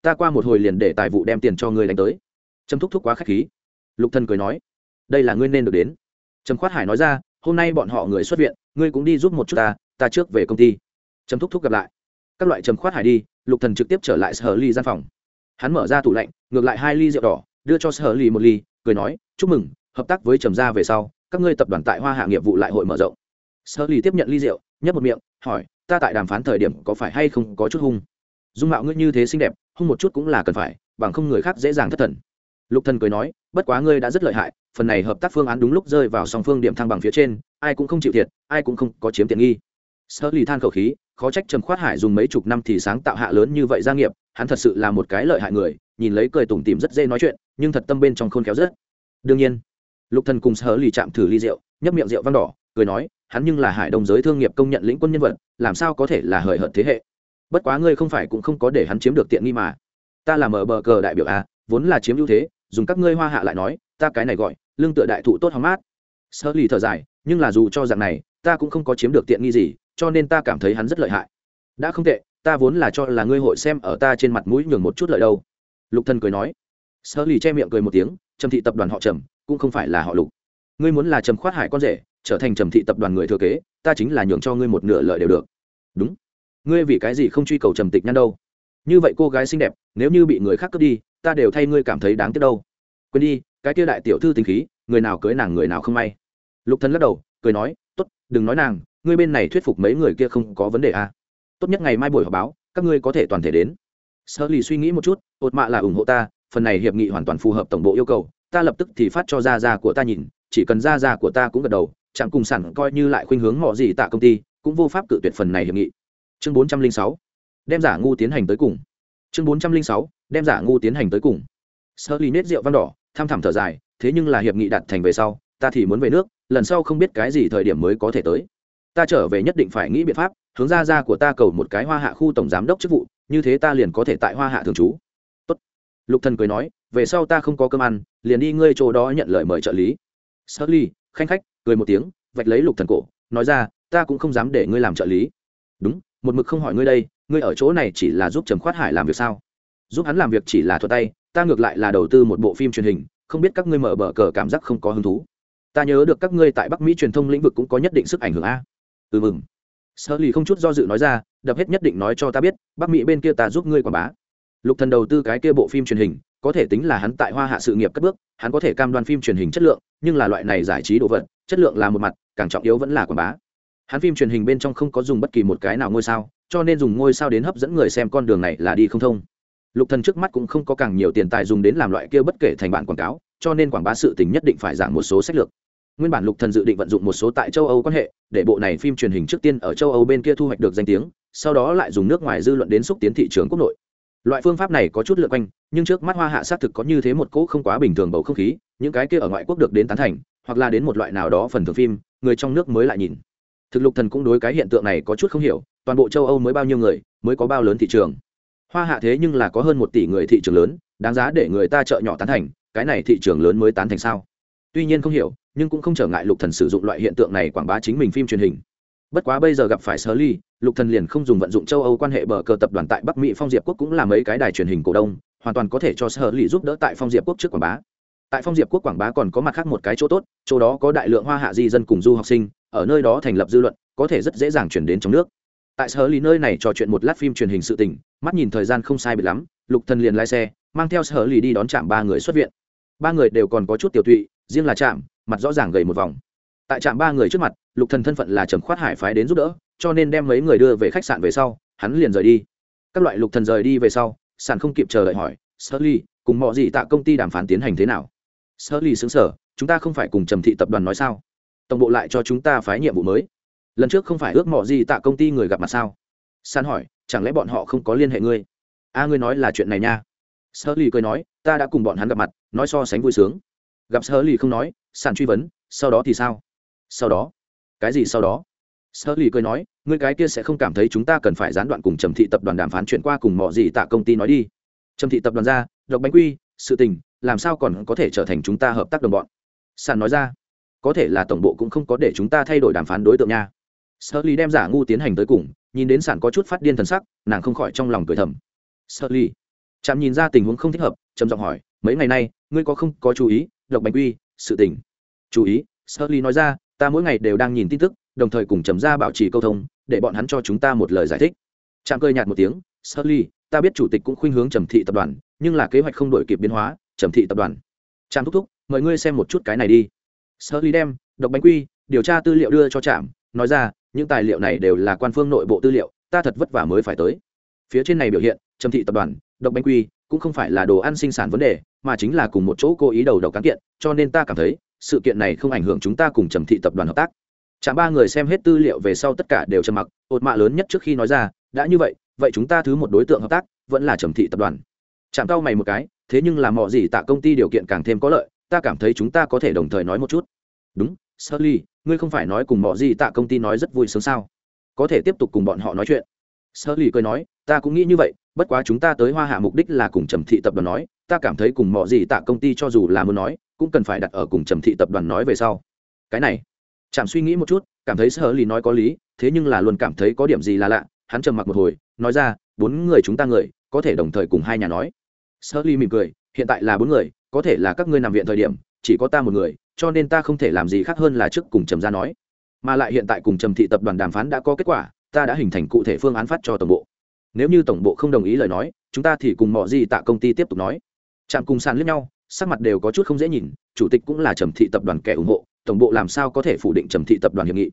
Ta qua một hồi liền để tài vụ đem tiền cho ngươi đánh tới. Trầm thúc thúc quá khách khí. Lục thần cười nói, đây là ngươi nên được đến. Trầm khoát hải nói ra, hôm nay bọn họ người xuất viện, ngươi cũng đi giúp một chút ta ta trước về công ty. Trầm thúc thúc gặp lại các loại trầm khoát hải đi, lục thần trực tiếp trở lại sở ly gian phòng. Hắn mở ra tủ lạnh, ngược lại hai ly rượu đỏ, đưa cho sở ly một ly, cười nói, chúc mừng, hợp tác với trầm gia về sau, các ngươi tập đoàn tại hoa hạ nghiệp vụ lại hội mở rộng. Sở ly tiếp nhận ly rượu, nhấp một miệng, hỏi, ta tại đàm phán thời điểm có phải hay không có chút hung? Dung mạo ngươi như thế xinh đẹp, hung một chút cũng là cần phải, bằng không người khác dễ dàng thất thần. Lục thần cười nói, bất quá ngươi đã rất lợi hại, phần này hợp tác phương án đúng lúc rơi vào song phương điểm thăng bằng phía trên, ai cũng không chịu thiệt, ai cũng không có chiếm tiện nghi sơ lì than khẩu khí, khó trách trầm khoát hải dùng mấy chục năm thì sáng tạo hạ lớn như vậy gia nghiệp, hắn thật sự là một cái lợi hại người, nhìn lấy cười tủm tìm rất dễ nói chuyện, nhưng thật tâm bên trong khôn khéo rất. Đương nhiên, lục thần cùng sơ lì chạm thử ly rượu, nhấp miệng rượu vang đỏ, cười nói, hắn nhưng là hải đồng giới thương nghiệp công nhận lĩnh quân nhân vật, làm sao có thể là hời hợt thế hệ? Bất quá ngươi không phải cũng không có để hắn chiếm được tiện nghi mà. Ta là mở bờ cờ đại biểu a vốn là chiếm ưu thế, dùng các ngươi hoa hạ lại nói, ta cái này gọi, lương tựa đại thụ tốt hóng mát. Sơ lì thở dài, nhưng là dù cho dạng này, ta cũng không có chiếm được tiện nghi gì cho nên ta cảm thấy hắn rất lợi hại. Đã không tệ, ta vốn là cho là ngươi hội xem ở ta trên mặt mũi nhường một chút lợi đâu. Lục thần cười nói. Sơ lì che miệng cười một tiếng, trầm thị tập đoàn họ trầm, cũng không phải là họ lục. Ngươi muốn là trầm khoát hải con rể, trở thành trầm thị tập đoàn người thừa kế, ta chính là nhường cho ngươi một nửa lợi đều được. Đúng. Ngươi vì cái gì không truy cầu trầm tịch nhan đâu? Như vậy cô gái xinh đẹp, nếu như bị người khác cướp đi, ta đều thay ngươi cảm thấy đáng tiếc đâu. Quên đi, cái kia đại tiểu thư tình khí, người nào cưới nàng người nào không may. Lục thần lắc đầu, cười nói, tốt, đừng nói nàng ngươi bên này thuyết phục mấy người kia không có vấn đề à. tốt nhất ngày mai buổi họp báo, các ngươi có thể toàn thể đến. Sơ lì suy nghĩ một chút, ột mạ là ủng hộ ta, phần này hiệp nghị hoàn toàn phù hợp tổng bộ yêu cầu, ta lập tức thì phát cho gia gia của ta nhìn, chỉ cần gia gia của ta cũng gật đầu, chẳng cùng sản coi như lại khuynh hướng họ gì tạ công ty, cũng vô pháp cự tuyệt phần này hiệp nghị. Chương bốn trăm linh sáu, đem giả ngu tiến hành tới cùng. Chương bốn trăm linh sáu, đem giả ngu tiến hành tới cùng. Sơ lì nết rượu văn đỏ, tham thẳm thở dài, thế nhưng là hiệp nghị đạt thành về sau, ta thì muốn về nước, lần sau không biết cái gì thời điểm mới có thể tới ta trở về nhất định phải nghĩ biện pháp, hướng ra ra của ta cầu một cái hoa hạ khu tổng giám đốc chức vụ, như thế ta liền có thể tại hoa hạ thường trú. Tốt. lục thần cười nói, về sau ta không có cơm ăn, liền đi ngươi chỗ đó nhận lời mời trợ lý. Sơ ly khanh khách, cười một tiếng, vạch lấy lục thần cổ, nói ra, ta cũng không dám để ngươi làm trợ lý. Đúng, một mực không hỏi ngươi đây, ngươi ở chỗ này chỉ là giúp trầm khoát hải làm việc sao? Giúp hắn làm việc chỉ là thuật tay, ta ngược lại là đầu tư một bộ phim truyền hình, không biết các ngươi mở bờ cờ cảm giác không có hứng thú. Ta nhớ được các ngươi tại bắc mỹ truyền thông lĩnh vực cũng có nhất định sức ảnh hưởng a ừ mừng. Sơ lì không chút do dự nói ra, đập hết nhất định nói cho ta biết bắc mỹ bên kia ta giúp ngươi quảng bá. Lục thần đầu tư cái kia bộ phim truyền hình, có thể tính là hắn tại hoa hạ sự nghiệp cất bước, hắn có thể cam đoan phim truyền hình chất lượng, nhưng là loại này giải trí đồ vật, chất lượng là một mặt, càng trọng yếu vẫn là quảng bá. Hắn phim truyền hình bên trong không có dùng bất kỳ một cái nào ngôi sao, cho nên dùng ngôi sao đến hấp dẫn người xem con đường này là đi không thông. Lục thần trước mắt cũng không có càng nhiều tiền tài dùng đến làm loại kia bất kể thành bản quảng cáo, cho nên quảng bá sự tình nhất định phải giảm một số sách lược nguyên bản lục thần dự định vận dụng một số tại châu âu quan hệ, để bộ này phim truyền hình trước tiên ở châu âu bên kia thu hoạch được danh tiếng, sau đó lại dùng nước ngoài dư luận đến xúc tiến thị trường quốc nội. Loại phương pháp này có chút lượt quanh, nhưng trước mắt hoa hạ xác thực có như thế một cỗ không quá bình thường bầu không khí, những cái kia ở ngoại quốc được đến tán thành, hoặc là đến một loại nào đó phần thưởng phim, người trong nước mới lại nhìn. Thực lục thần cũng đối cái hiện tượng này có chút không hiểu, toàn bộ châu âu mới bao nhiêu người, mới có bao lớn thị trường. Hoa hạ thế nhưng là có hơn một tỷ người thị trường lớn, đáng giá để người ta chợ nhỏ tán thành, cái này thị trường lớn mới tán thành sao? Tuy nhiên không hiểu nhưng cũng không trở ngại lục thần sử dụng loại hiện tượng này quảng bá chính mình phim truyền hình. Bất quá bây giờ gặp phải sơ ly, lục thần liền không dùng vận dụng châu âu quan hệ bờ cờ tập đoàn tại bắc mỹ phong diệp quốc cũng là mấy cái đài truyền hình cổ đông, hoàn toàn có thể cho sơ ly giúp đỡ tại phong diệp quốc trước quảng bá. Tại phong diệp quốc quảng bá còn có mặt khác một cái chỗ tốt, chỗ đó có đại lượng hoa hạ di dân cùng du học sinh, ở nơi đó thành lập dư luận, có thể rất dễ dàng chuyển đến trong nước. Tại sở lý nơi này trò chuyện một lát phim truyền hình sự tình, mắt nhìn thời gian không sai biệt lắm, lục thần liền lái xe, mang theo sở lý đi đón chạm ba người xuất viện. Ba người đều còn có chút tiểu tụy, riêng là chạm mặt rõ ràng gầy một vòng. Tại trạm ba người trước mặt, lục thần thân phận là trầm khoát hải phái đến giúp đỡ, cho nên đem mấy người đưa về khách sạn về sau, hắn liền rời đi. Các loại lục thần rời đi về sau, sàn không kịp chờ đợi hỏi sơ cùng mọi gì tạ công ty đàm phán tiến hành thế nào? Sơ sững sờ sở chúng ta không phải cùng trầm thị tập đoàn nói sao? Tổng bộ lại cho chúng ta phái nhiệm vụ mới. Lần trước không phải ước mỏ gì tạ công ty người gặp mặt sao? San hỏi, chẳng lẽ bọn họ không có liên hệ ngươi? A, ngươi nói là chuyện này nha. Sơ cười nói, ta đã cùng bọn hắn gặp mặt, nói so sánh vui sướng. Gặp sơ không nói sàn truy vấn, sau đó thì sao? Sau đó? Cái gì sau đó? Sơ lì cười nói, ngươi cái kia sẽ không cảm thấy chúng ta cần phải gián đoạn cùng trầm thị tập đoàn đàm phán chuyển qua cùng mọi gì tạ công ty nói đi. Trầm thị tập đoàn ra, độc bánh quy, sự tình, làm sao còn có thể trở thành chúng ta hợp tác đồng bọn? Sàn nói ra, có thể là tổng bộ cũng không có để chúng ta thay đổi đàm phán đối tượng nha. Sơ lì đem giả ngu tiến hành tới cùng, nhìn đến sản có chút phát điên thần sắc, nàng không khỏi trong lòng cười thầm. Sơ lì chạm nhìn ra tình huống không thích hợp, trầm giọng hỏi, mấy ngày nay, ngươi có không có chú ý, độc bánh quy sự tình. Chú ý sơ nói ra, ta mỗi ngày đều đang nhìn tin tức, đồng thời cùng chấm ra bảo trì câu thông, để bọn hắn cho chúng ta một lời giải thích. Trạm cười nhạt một tiếng sơ ta biết chủ tịch cũng khuynh hướng trầm thị tập đoàn, nhưng là kế hoạch không đổi kịp biến hóa, trầm thị tập đoàn. Trạm thúc thúc, mời ngươi xem một chút cái này đi. Sơ đem, độc bánh quy, điều tra tư liệu đưa cho trạm, nói ra, những tài liệu này đều là quan phương nội bộ tư liệu, ta thật vất vả mới phải tới. Phía trên này biểu hiện, trầm thị tập đoàn, độc bánh quy cũng không phải là đồ ăn sinh sản vấn đề mà chính là cùng một chỗ cố ý đầu đầu cán kiện cho nên ta cảm thấy sự kiện này không ảnh hưởng chúng ta cùng trầm thị tập đoàn hợp tác. Chả ba người xem hết tư liệu về sau tất cả đều trầm mặc ột mạ lớn nhất trước khi nói ra đã như vậy vậy chúng ta thứ một đối tượng hợp tác vẫn là trầm thị tập đoàn. Chạm cao mày một cái thế nhưng làm mọi gì tạ công ty điều kiện càng thêm có lợi ta cảm thấy chúng ta có thể đồng thời nói một chút. Đúng Sully, ngươi không phải nói cùng mọi gì tạ công ty nói rất vui sướng sao? Có thể tiếp tục cùng bọn họ nói chuyện. Sully cười nói, ta cũng nghĩ như vậy, bất quá chúng ta tới hoa hạ mục đích là cùng trầm thị tập đoàn nói, ta cảm thấy cùng mọi gì tạ công ty cho dù là muốn nói, cũng cần phải đặt ở cùng trầm thị tập đoàn nói về sau. Cái này chạm suy nghĩ một chút, cảm thấy sơ lì nói có lý, thế nhưng là luôn cảm thấy có điểm gì là lạ, hắn trầm mặc một hồi, nói ra, bốn người chúng ta người, có thể đồng thời cùng hai nhà nói. Sơ lì mỉm cười, hiện tại là bốn người, có thể là các ngươi nằm viện thời điểm, chỉ có ta một người, cho nên ta không thể làm gì khác hơn là trước cùng trầm ra nói. Mà lại hiện tại cùng trầm thị tập đoàn đàm phán đã có kết quả ta đã hình thành cụ thể phương án phát cho tổng bộ. Nếu như tổng bộ không đồng ý lời nói, chúng ta thì cùng mọi gì tạ công ty tiếp tục nói. Chạm cùng sàn lướt nhau, sắc mặt đều có chút không dễ nhìn, chủ tịch cũng là trầm thị tập đoàn kẻ ủng hộ, tổng bộ làm sao có thể phủ định trầm thị tập đoàn hiệp nghị?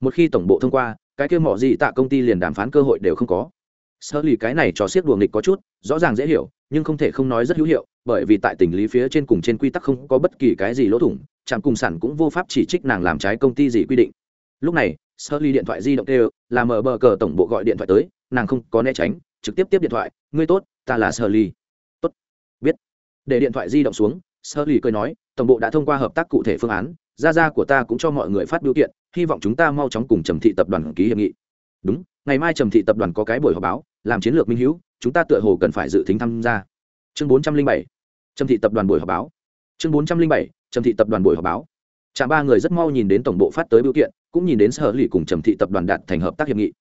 Một khi tổng bộ thông qua, cái kêu mọi gì tạ công ty liền đàm phán cơ hội đều không có. Sơ lì cái này cho siết đùa nghịch có chút, rõ ràng dễ hiểu, nhưng không thể không nói rất hữu hiệu, bởi vì tại tình lý phía trên cùng trên quy tắc không có bất kỳ cái gì lỗ thủng chạm cùng sản cũng vô pháp chỉ trích nàng làm trái công ty gì quy định. Lúc này sơ ly điện thoại di động kêu, là mở bờ cờ tổng bộ gọi điện thoại tới, nàng không có né tránh, trực tiếp tiếp điện thoại, ngươi tốt, ta là sơ ly. Tốt. Biết. Để điện thoại di động xuống sơ ly cười nói, tổng bộ đã thông qua hợp tác cụ thể phương án, gia gia của ta cũng cho mọi người phát biểu kiện, hy vọng chúng ta mau chóng cùng trầm thị tập đoàn ký hiệp nghị. Đúng, ngày mai trầm thị tập đoàn có cái buổi họp báo, làm chiến lược minh hữu, chúng ta tựa hồ cần phải dự tính tham gia. Chương bốn trăm linh bảy, trầm thị tập đoàn buổi họp báo. Chương bốn trăm linh bảy, trầm thị tập đoàn buổi họp báo. Chạm ba người rất mau nhìn đến tổng bộ phát tới biểu kiện cũng nhìn đến sở lì cùng trầm thị tập đoàn đạt thành hợp tác hiệp nghị.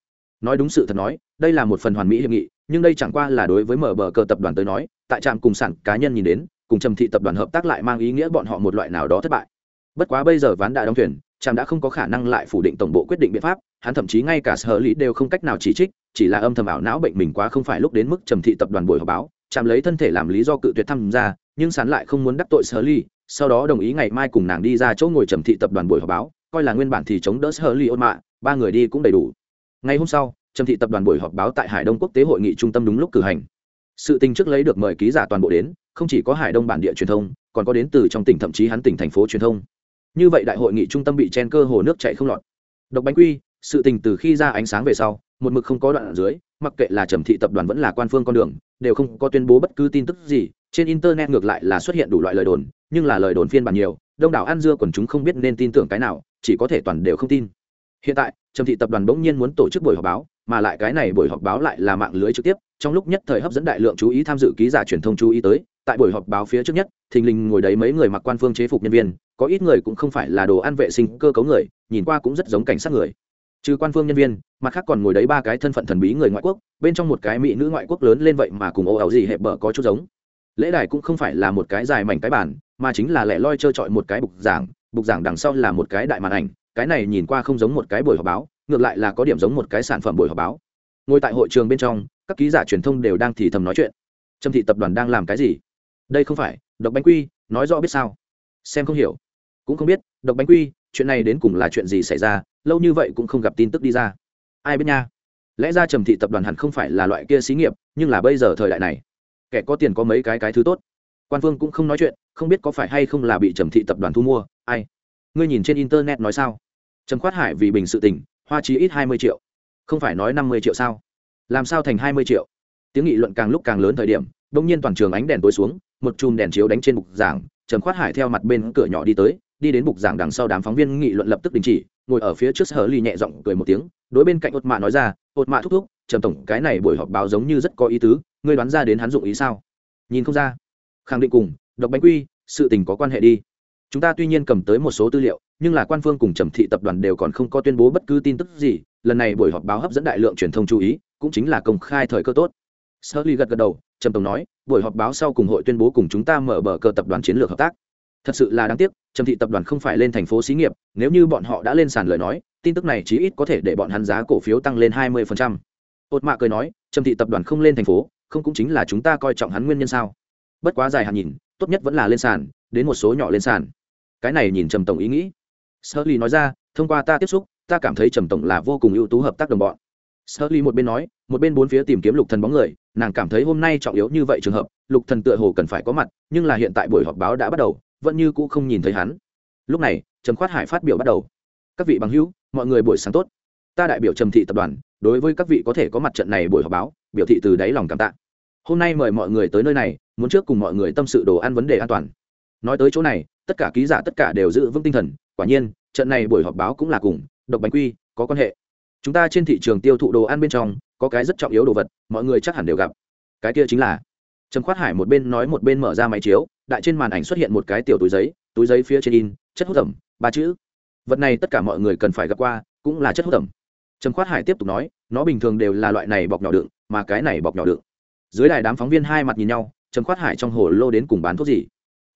Nói đúng sự thật nói, đây là một phần hoàn mỹ hiệp nghị, nhưng đây chẳng qua là đối với mở bờ cờ tập đoàn tới nói, tại trạm cùng sản cá nhân nhìn đến, cùng trầm thị tập đoàn hợp tác lại mang ý nghĩa bọn họ một loại nào đó thất bại. Bất quá bây giờ ván đã đóng thuyền, trạm đã không có khả năng lại phủ định tổng bộ quyết định biện pháp, hắn thậm chí ngay cả sở lý đều không cách nào chỉ trích, chỉ là âm thầm ảo não bệnh mình quá không phải lúc đến mức trầm thị tập đoàn buổi họp báo, trạm lấy thân thể làm lý do cự tuyệt tham gia, nhưng sán lại không muốn đắc tội sở lý sau đó đồng ý ngày mai cùng nàng đi ra chỗ ngồi trầm thị tập đoàn buổi họp báo coi là nguyên bản thì chống đỡ sở lý ôn mạ ba người đi cũng đầy đủ. Ngày hôm sau, trầm thị tập đoàn buổi họp báo tại hải đông quốc tế hội nghị trung tâm đúng lúc cử hành. Sự tình trước lấy được mời ký giả toàn bộ đến, không chỉ có hải đông bản địa truyền thông, còn có đến từ trong tỉnh thậm chí hắn tỉnh thành phố truyền thông. Như vậy đại hội nghị trung tâm bị chen cơ hồ nước chạy không lọt. Độc bánh quy, sự tình từ khi ra ánh sáng về sau, một mực không có đoạn ở dưới, mặc kệ là trầm thị tập đoàn vẫn là quan phương con đường, đều không có tuyên bố bất cứ tin tức gì, trên internet ngược lại là xuất hiện đủ loại lời đồn, nhưng là lời đồn phiên bản nhiều, đông đảo ăn dưa còn chúng không biết nên tin tưởng cái nào chỉ có thể toàn đều không tin. Hiện tại, trầm thị tập đoàn bỗng nhiên muốn tổ chức buổi họp báo, mà lại cái này buổi họp báo lại là mạng lưới trực tiếp, trong lúc nhất thời hấp dẫn đại lượng chú ý tham dự ký giả truyền thông chú ý tới, tại buổi họp báo phía trước nhất, thình lình ngồi đấy mấy người mặc quan phương chế phục nhân viên, có ít người cũng không phải là đồ ăn vệ sinh cơ cấu người, nhìn qua cũng rất giống cảnh sát người. Trừ quan phương nhân viên, mặt khác còn ngồi đấy ba cái thân phận thần bí người ngoại quốc, bên trong một cái mỹ nữ ngoại quốc lớn lên vậy mà cùng ô ảo gì hẹp bở có chút giống. Lễ đài cũng không phải là một cái dài mảnh cái bản mà chính là lẻ loi trơ trọi một cái bục giảng bục giảng đằng sau là một cái đại màn ảnh, cái này nhìn qua không giống một cái buổi họp báo, ngược lại là có điểm giống một cái sản phẩm buổi họp báo. Ngồi tại hội trường bên trong, các ký giả truyền thông đều đang thì thầm nói chuyện. Trâm thị tập đoàn đang làm cái gì? Đây không phải, độc bánh quy, nói rõ biết sao? Xem không hiểu. Cũng không biết, độc bánh quy, chuyện này đến cùng là chuyện gì xảy ra, lâu như vậy cũng không gặp tin tức đi ra. Ai biết nha? Lẽ ra trầm thị tập đoàn hẳn không phải là loại kia xí nghiệp, nhưng là bây giờ thời đại này, kẻ có tiền có mấy cái cái thứ tốt quan vương cũng không nói chuyện, không biết có phải hay không là bị trầm thị tập đoàn thu mua, ai? Ngươi nhìn trên internet nói sao? Trầm khoát hải vì bình sự tình, hoa chí ít hai mươi triệu. Không phải nói năm mươi triệu sao? Làm sao thành hai mươi triệu? Tiếng nghị luận càng lúc càng lớn thời điểm đông nhiên toàn trường ánh đèn tối xuống, một chùm đèn chiếu đánh trên bục giảng, trầm khoát hải theo mặt bên cửa nhỏ đi tới, đi đến bục giảng đằng sau đám phóng viên nghị luận lập tức đình chỉ, ngồi ở phía trước sở ly nhẹ giọng cười một tiếng, đối bên cạnh ột mạ nói ra, ột mạ thúc thúc, trầm tổng, cái này buổi họp báo giống như rất có ý tứ, ngươi đoán ra đến hắn dụng ý sao? Nhìn không ra khẳng định cùng, độc bánh quy, sự tình có quan hệ đi. Chúng ta tuy nhiên cầm tới một số tư liệu, nhưng là quan phương cùng trầm thị tập đoàn đều còn không có tuyên bố bất cứ tin tức gì, lần này buổi họp báo hấp dẫn đại lượng truyền thông chú ý, cũng chính là công khai thời cơ tốt. Sơ ly gật gật đầu, trầm tổng nói, buổi họp báo sau cùng hội tuyên bố cùng chúng ta mở bờ cơ tập đoàn chiến lược hợp tác. Thật sự là đáng tiếc, trầm thị tập đoàn không phải lên thành phố xí nghiệp, nếu như bọn họ đã lên sàn lời nói, tin tức này chí ít có thể để bọn hắn giá cổ phiếu tăng lên hai mươi ột mạ cười nói, trầm thị tập đoàn không lên thành phố, không cũng chính là chúng ta coi trọng hắn nguyên nhân sao? Bất quá dài hạn nhìn, tốt nhất vẫn là lên sàn, đến một số nhỏ lên sàn. Cái này nhìn trầm tổng ý nghĩ. Sơ ly nói ra, thông qua ta tiếp xúc, ta cảm thấy trầm tổng là vô cùng ưu tú hợp tác đồng bọn. Sơ ly một bên nói, một bên bốn phía tìm kiếm lục thần bóng người, nàng cảm thấy hôm nay trọng yếu như vậy trường hợp, lục thần tựa hồ cần phải có mặt, nhưng là hiện tại buổi họp báo đã bắt đầu, vẫn như cũ không nhìn thấy hắn. Lúc này, trầm khoát hải phát biểu bắt đầu. Các vị bằng hữu, mọi người buổi sáng tốt. Ta đại biểu trầm thị tập đoàn, đối với các vị có thể có mặt trận này buổi họp báo, biểu thị từ đáy lòng cảm tạ. Hôm nay mời mọi người tới nơi này muốn trước cùng mọi người tâm sự đồ ăn vấn đề an toàn. Nói tới chỗ này, tất cả ký giả tất cả đều giữ vững tinh thần, quả nhiên, trận này buổi họp báo cũng là cùng, độc bánh quy, có quan hệ. Chúng ta trên thị trường tiêu thụ đồ ăn bên trong, có cái rất trọng yếu đồ vật, mọi người chắc hẳn đều gặp. Cái kia chính là, trầm khoát hải một bên nói một bên mở ra máy chiếu, đại trên màn ảnh xuất hiện một cái tiểu túi giấy túi giấy phía trên in, chất hút thẩm ba chữ. Vật này tất cả mọi người cần phải gặp qua, cũng là chất hút thẩm trầm khoát hải tiếp tục nói, nó bình thường đều là loại này bọc nhỏ đựng, mà cái này bọc nhỏ đựng. Dưới đài đám phóng viên hai mặt nhìn nhau trầm khoát hải trong hồ lô đến cùng bán thuốc gì?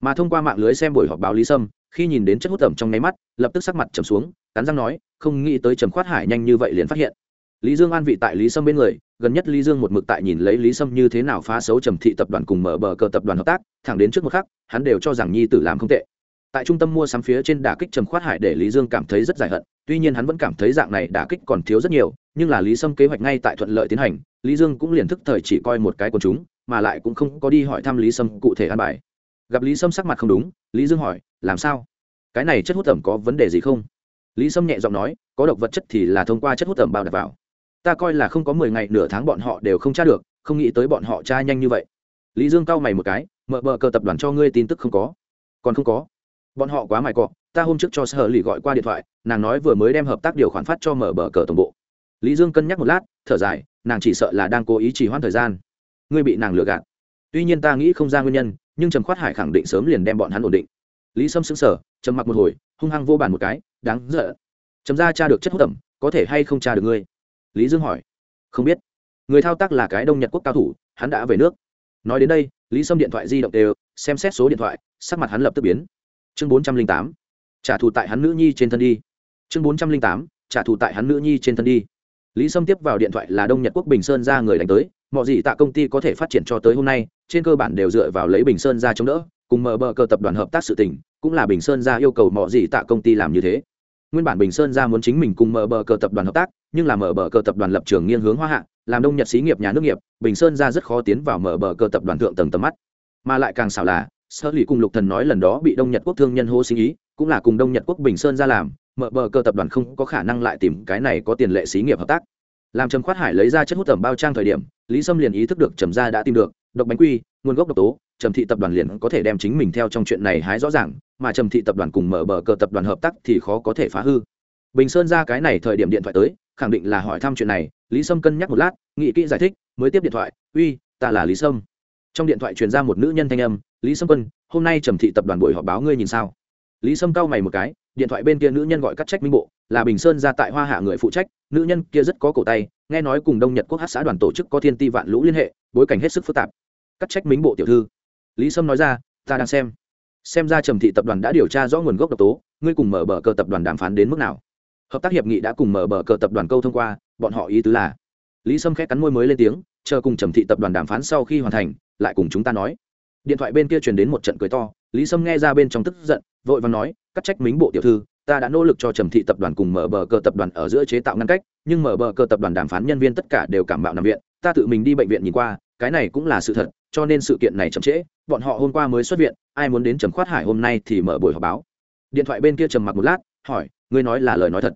Mà thông qua mạng lưới xem buổi họp báo lý sâm, khi nhìn đến chất hút tẩm trong nháy mắt, lập tức sắc mặt trầm xuống, cắn răng nói, không nghĩ tới trầm khoát hải nhanh như vậy liền phát hiện. Lý dương an vị tại lý sâm bên người, gần nhất lý dương một mực tại nhìn lấy lý sâm như thế nào phá xấu trầm thị tập đoàn cùng mở bờ cờ tập đoàn hợp tác, thẳng đến trước một khắc, hắn đều cho rằng nhi tử làm không tệ. Tại trung tâm mua sắm phía trên đả kích trầm khoát hải để lý dương cảm thấy rất dài hận, tuy nhiên hắn vẫn cảm thấy dạng này đả kích còn thiếu rất nhiều, nhưng là lý sâm kế hoạch ngay tại thuận lợi tiến hành, lý dương cũng liền thức thời chỉ coi một cái quần chúng mà lại cũng không có đi hỏi thăm lý sâm cụ thể an bài. Gặp lý sâm sắc mặt không đúng, lý dương hỏi, làm sao? Cái này chất hút tẩm có vấn đề gì không? Lý sâm nhẹ giọng nói, có độc vật chất thì là thông qua chất hút tẩm bao đặt vào. Ta coi là không có mười ngày, nửa tháng bọn họ đều không tra được, không nghĩ tới bọn họ tra nhanh như vậy. Lý dương cau mày một cái, mở bờ cờ tập đoàn cho ngươi tin tức không có. Còn không có. Bọn họ quá mài cọ, ta hôm trước cho sở lì gọi qua điện thoại, nàng nói vừa mới đem hợp tác điều khoản phát cho mở bờ cờ tổng bộ. Lý dương cân nhắc một lát, thở dài, nàng chỉ sợ là đang cố ý trì hoãn thời gian ngươi bị nàng lừa gạt. Tuy nhiên ta nghĩ không ra nguyên nhân, nhưng trầm khoát hải khẳng định sớm liền đem bọn hắn ổn định. Lý sâm xứng sở trầm mặc một hồi, hung hăng vô bàn một cái, đáng dở trầm ra cha được chất hút tẩm có thể hay không cha được ngươi? Lý dương hỏi. Không biết. Người thao tác là cái đông nhật quốc cao thủ, hắn đã về nước. Nói đến đây, lý sâm điện thoại di động đều, xem xét số điện thoại, sắc mặt hắn lập tức biến. Chương bốn trăm linh tám. Trả thù tại hắn nữ nhi trên thân đi. Chương bốn trăm linh tám. Trả thù tại hắn nữ nhi trên thân đi. Lý sâm tiếp vào điện thoại là đông nhật quốc bình sơn ra người đánh tới mọi gì tạ công ty có thể phát triển cho tới hôm nay, trên cơ bản đều dựa vào lấy bình sơn ra chống đỡ, cùng mở bờ cờ tập đoàn hợp tác sự tình, cũng là bình sơn ra yêu cầu mọi gì tạ công ty làm như thế. Nguyên bản bình sơn ra muốn chính mình cùng mở bờ cờ tập đoàn hợp tác, nhưng là mở bờ cờ tập đoàn lập trường nghiêng hướng hoa hạ, làm đông nhật xí nghiệp, nhà nước nghiệp, bình sơn ra rất khó tiến vào mở bờ cờ tập đoàn thượng tầng tầm mắt. Mà lại càng xảo là sơ lì cùng lục thần nói lần đó bị đông nhật quốc thương nhân hô sinh ý, cũng là cùng đông nhật quốc bình sơn ra làm, mở bờ cờ tập đoàn không có khả năng lại tìm cái này có tiền lệ xí nghiệp hợp tác làm trầm khoát hải lấy ra chất hút tẩm bao trang thời điểm, lý sâm liền ý thức được trầm gia đã tìm được, độc bánh quy, nguồn gốc độc tố, trầm thị tập đoàn liền có thể đem chính mình theo trong chuyện này hái rõ ràng, mà trầm thị tập đoàn cùng mở bờ cờ tập đoàn hợp tác thì khó có thể phá hư. Bình sơn ra cái này thời điểm điện thoại tới, khẳng định là hỏi thăm chuyện này, lý sâm cân nhắc một lát nghị kỹ giải thích, mới tiếp điện thoại, uy, ta là lý sâm. Trong điện thoại truyền ra một nữ nhân thanh âm, lý sâm quân, hôm nay trầm thị tập đoàn buổi họp báo ngươi nhìn sao? Lý sâm cau mày một cái, điện thoại bên kia nữ nhân gọi cắt trách minh bộ, là bình sơn ra tại hoa hạ người phụ trách, nữ nhân kia rất có cổ tay, nghe nói cùng đông nhật quốc hát xã đoàn tổ chức có thiên ti vạn lũ liên hệ, bối cảnh hết sức phức tạp. Cắt trách minh bộ tiểu thư. Lý sâm nói ra, ta đang xem. Xem ra trầm thị tập đoàn đã điều tra rõ nguồn gốc độc tố, ngươi cùng mở bờ cờ tập đoàn đàm phán đến mức nào? Hợp tác hiệp nghị đã cùng mở bờ cờ tập đoàn câu thông qua, bọn họ ý tứ là. Lý sâm khét cắn môi mới lên tiếng, chờ cùng trầm thị tập đoàn đàm phán sau khi hoàn thành, lại cùng chúng ta nói. Điện thoại bên kia truyền đến một trận cười to lý sâm nghe ra bên trong tức giận, vội và nói, cắt trách mính bộ tiểu thư, ta đã nỗ lực cho trầm thị tập đoàn cùng mở bờ cờ tập đoàn ở giữa chế tạo ngăn cách, nhưng mở bờ cờ tập đoàn đàm phán nhân viên tất cả đều cảm bạo nằm viện, ta tự mình đi bệnh viện nhìn qua, cái này cũng là sự thật, cho nên sự kiện này chậm trễ, bọn họ hôm qua mới xuất viện, ai muốn đến trầm khoát hải hôm nay thì mở buổi họp báo. Điện thoại bên kia trầm mặc một lát, hỏi, ngươi nói là lời nói thật?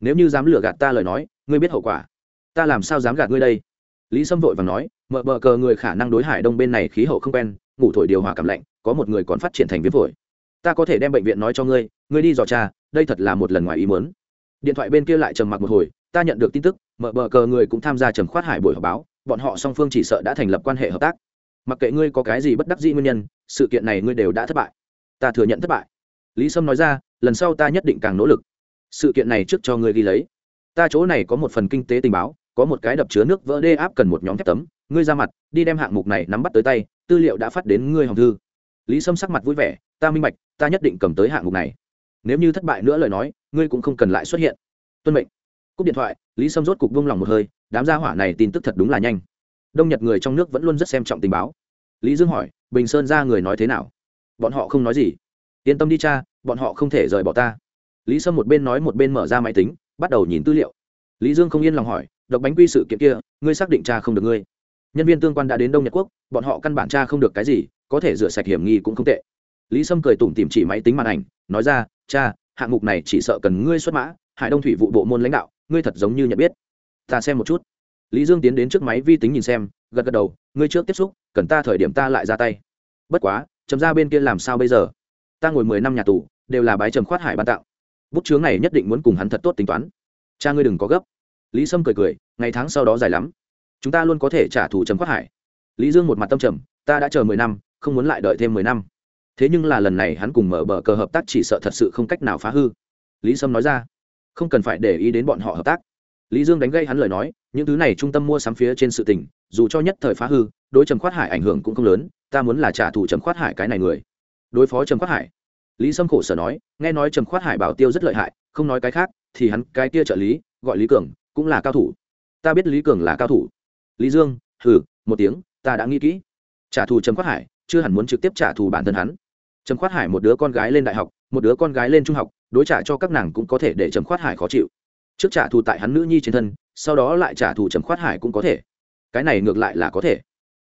Nếu như dám lừa gạt ta lời nói, ngươi biết hậu quả. Ta làm sao dám gạt ngươi đây? Lý sâm vội và nói, mở bờ cờ người khả năng đối hải đông bên này khí hậu không quen ngủ thổi điều hòa cảm lạnh, có một người còn phát triển thành viêm phổi. Ta có thể đem bệnh viện nói cho ngươi ngươi đi dò cha đây thật là một lần ngoài ý muốn. Điện thoại bên kia lại trầm mặc một hồi, ta nhận được tin tức, mở bờ cờ người cũng tham gia trầm khoát hải buổi họp báo, bọn họ song phương chỉ sợ đã thành lập quan hệ hợp tác. Mặc kệ ngươi có cái gì bất đắc dĩ nguyên nhân, sự kiện này ngươi đều đã thất bại. Ta thừa nhận thất bại. Lý sâm nói ra, lần sau ta nhất định càng nỗ lực. Sự kiện này trước cho ngươi ghi lấy. Ta chỗ này có một phần kinh tế tình báo, có một cái đập chứa nước vỡ đê áp cần một nhóm thép tấm ngươi ra mặt, đi đem hạng mục này nắm bắt tới tay, tư liệu đã phát đến ngươi hồng thư. Lý sâm sắc mặt vui vẻ, ta minh bạch, ta nhất định cầm tới hạng mục này. Nếu như thất bại nữa lời nói, ngươi cũng không cần lại xuất hiện. Tuân mệnh. Cúp điện thoại, lý sâm rốt cục vung lòng một hơi, đám gia hỏa này tin tức thật đúng là nhanh. Đông nhật người trong nước vẫn luôn rất xem trọng tình báo. Lý dương hỏi, bình sơn ra người nói thế nào? Bọn họ không nói gì. Yên tâm đi cha, bọn họ không thể rời bỏ ta. Lý sâm một bên nói một bên mở ra máy tính, bắt đầu nhìn tư liệu. Lý dương không yên lòng hỏi, độc bánh quy sự kiện kia, ngươi xác định cha không được ngươi? Nhân viên tương quan đã đến đông nhật quốc, bọn họ căn bản cha không được cái gì, có thể rửa sạch hiểm nghi cũng không tệ. Lý sâm cười tủm tìm chỉ máy tính màn ảnh, nói ra, cha, hạng mục này chỉ sợ cần ngươi xuất mã, hải đông thủy vụ bộ môn lãnh đạo, ngươi thật giống như nhận biết. Ta xem một chút. Lý dương tiến đến trước máy vi tính nhìn xem, gật gật đầu, ngươi trước tiếp xúc, cần ta thời điểm ta lại ra tay. Bất quá, chấm ra bên kia làm sao bây giờ? Ta ngồi mười năm nhà tù, đều là bái trầm khoát hải ban tạo. Bút chướng này nhất định muốn cùng hắn thật tốt tính toán. Cha ngươi đừng có gấp. Lý sâm cười cười, ngày tháng sau đó dài lắm chúng ta luôn có thể trả thù trầm quát hải. Lý dương một mặt tâm trầm, ta đã chờ mười năm, không muốn lại đợi thêm mười năm. Thế nhưng là lần này hắn cùng mở bờ cờ hợp tác chỉ sợ thật sự không cách nào phá hư. Lý sâm nói ra, không cần phải để ý đến bọn họ hợp tác. Lý dương đánh gây hắn lời nói, những thứ này trung tâm mua sắm phía trên sự tình, dù cho nhất thời phá hư, đối trầm khoát hải ảnh hưởng cũng không lớn, ta muốn là trả thù trầm khoát hải cái này người. Đối phó trầm khoát hải, lý sâm khổ sở nói, nghe nói trầm khoát hải bảo tiêu rất lợi hại, không nói cái khác, thì hắn cái kia trợ lý, gọi lý cường, cũng là cao thủ. Ta biết lý cường là cao thủ lý dương, hừ, một tiếng, ta đã nghĩ kỹ. Trả thù trầm khoát hải, chưa hẳn muốn trực tiếp trả thù bản thân hắn. Trầm khoát hải một đứa con gái lên đại học, một đứa con gái lên trung học, đối trả cho các nàng cũng có thể để trầm khoát hải khó chịu. Trước trả thù tại hắn nữ nhi trên thân, sau đó lại trả thù trầm khoát hải cũng có thể. Cái này ngược lại là có thể.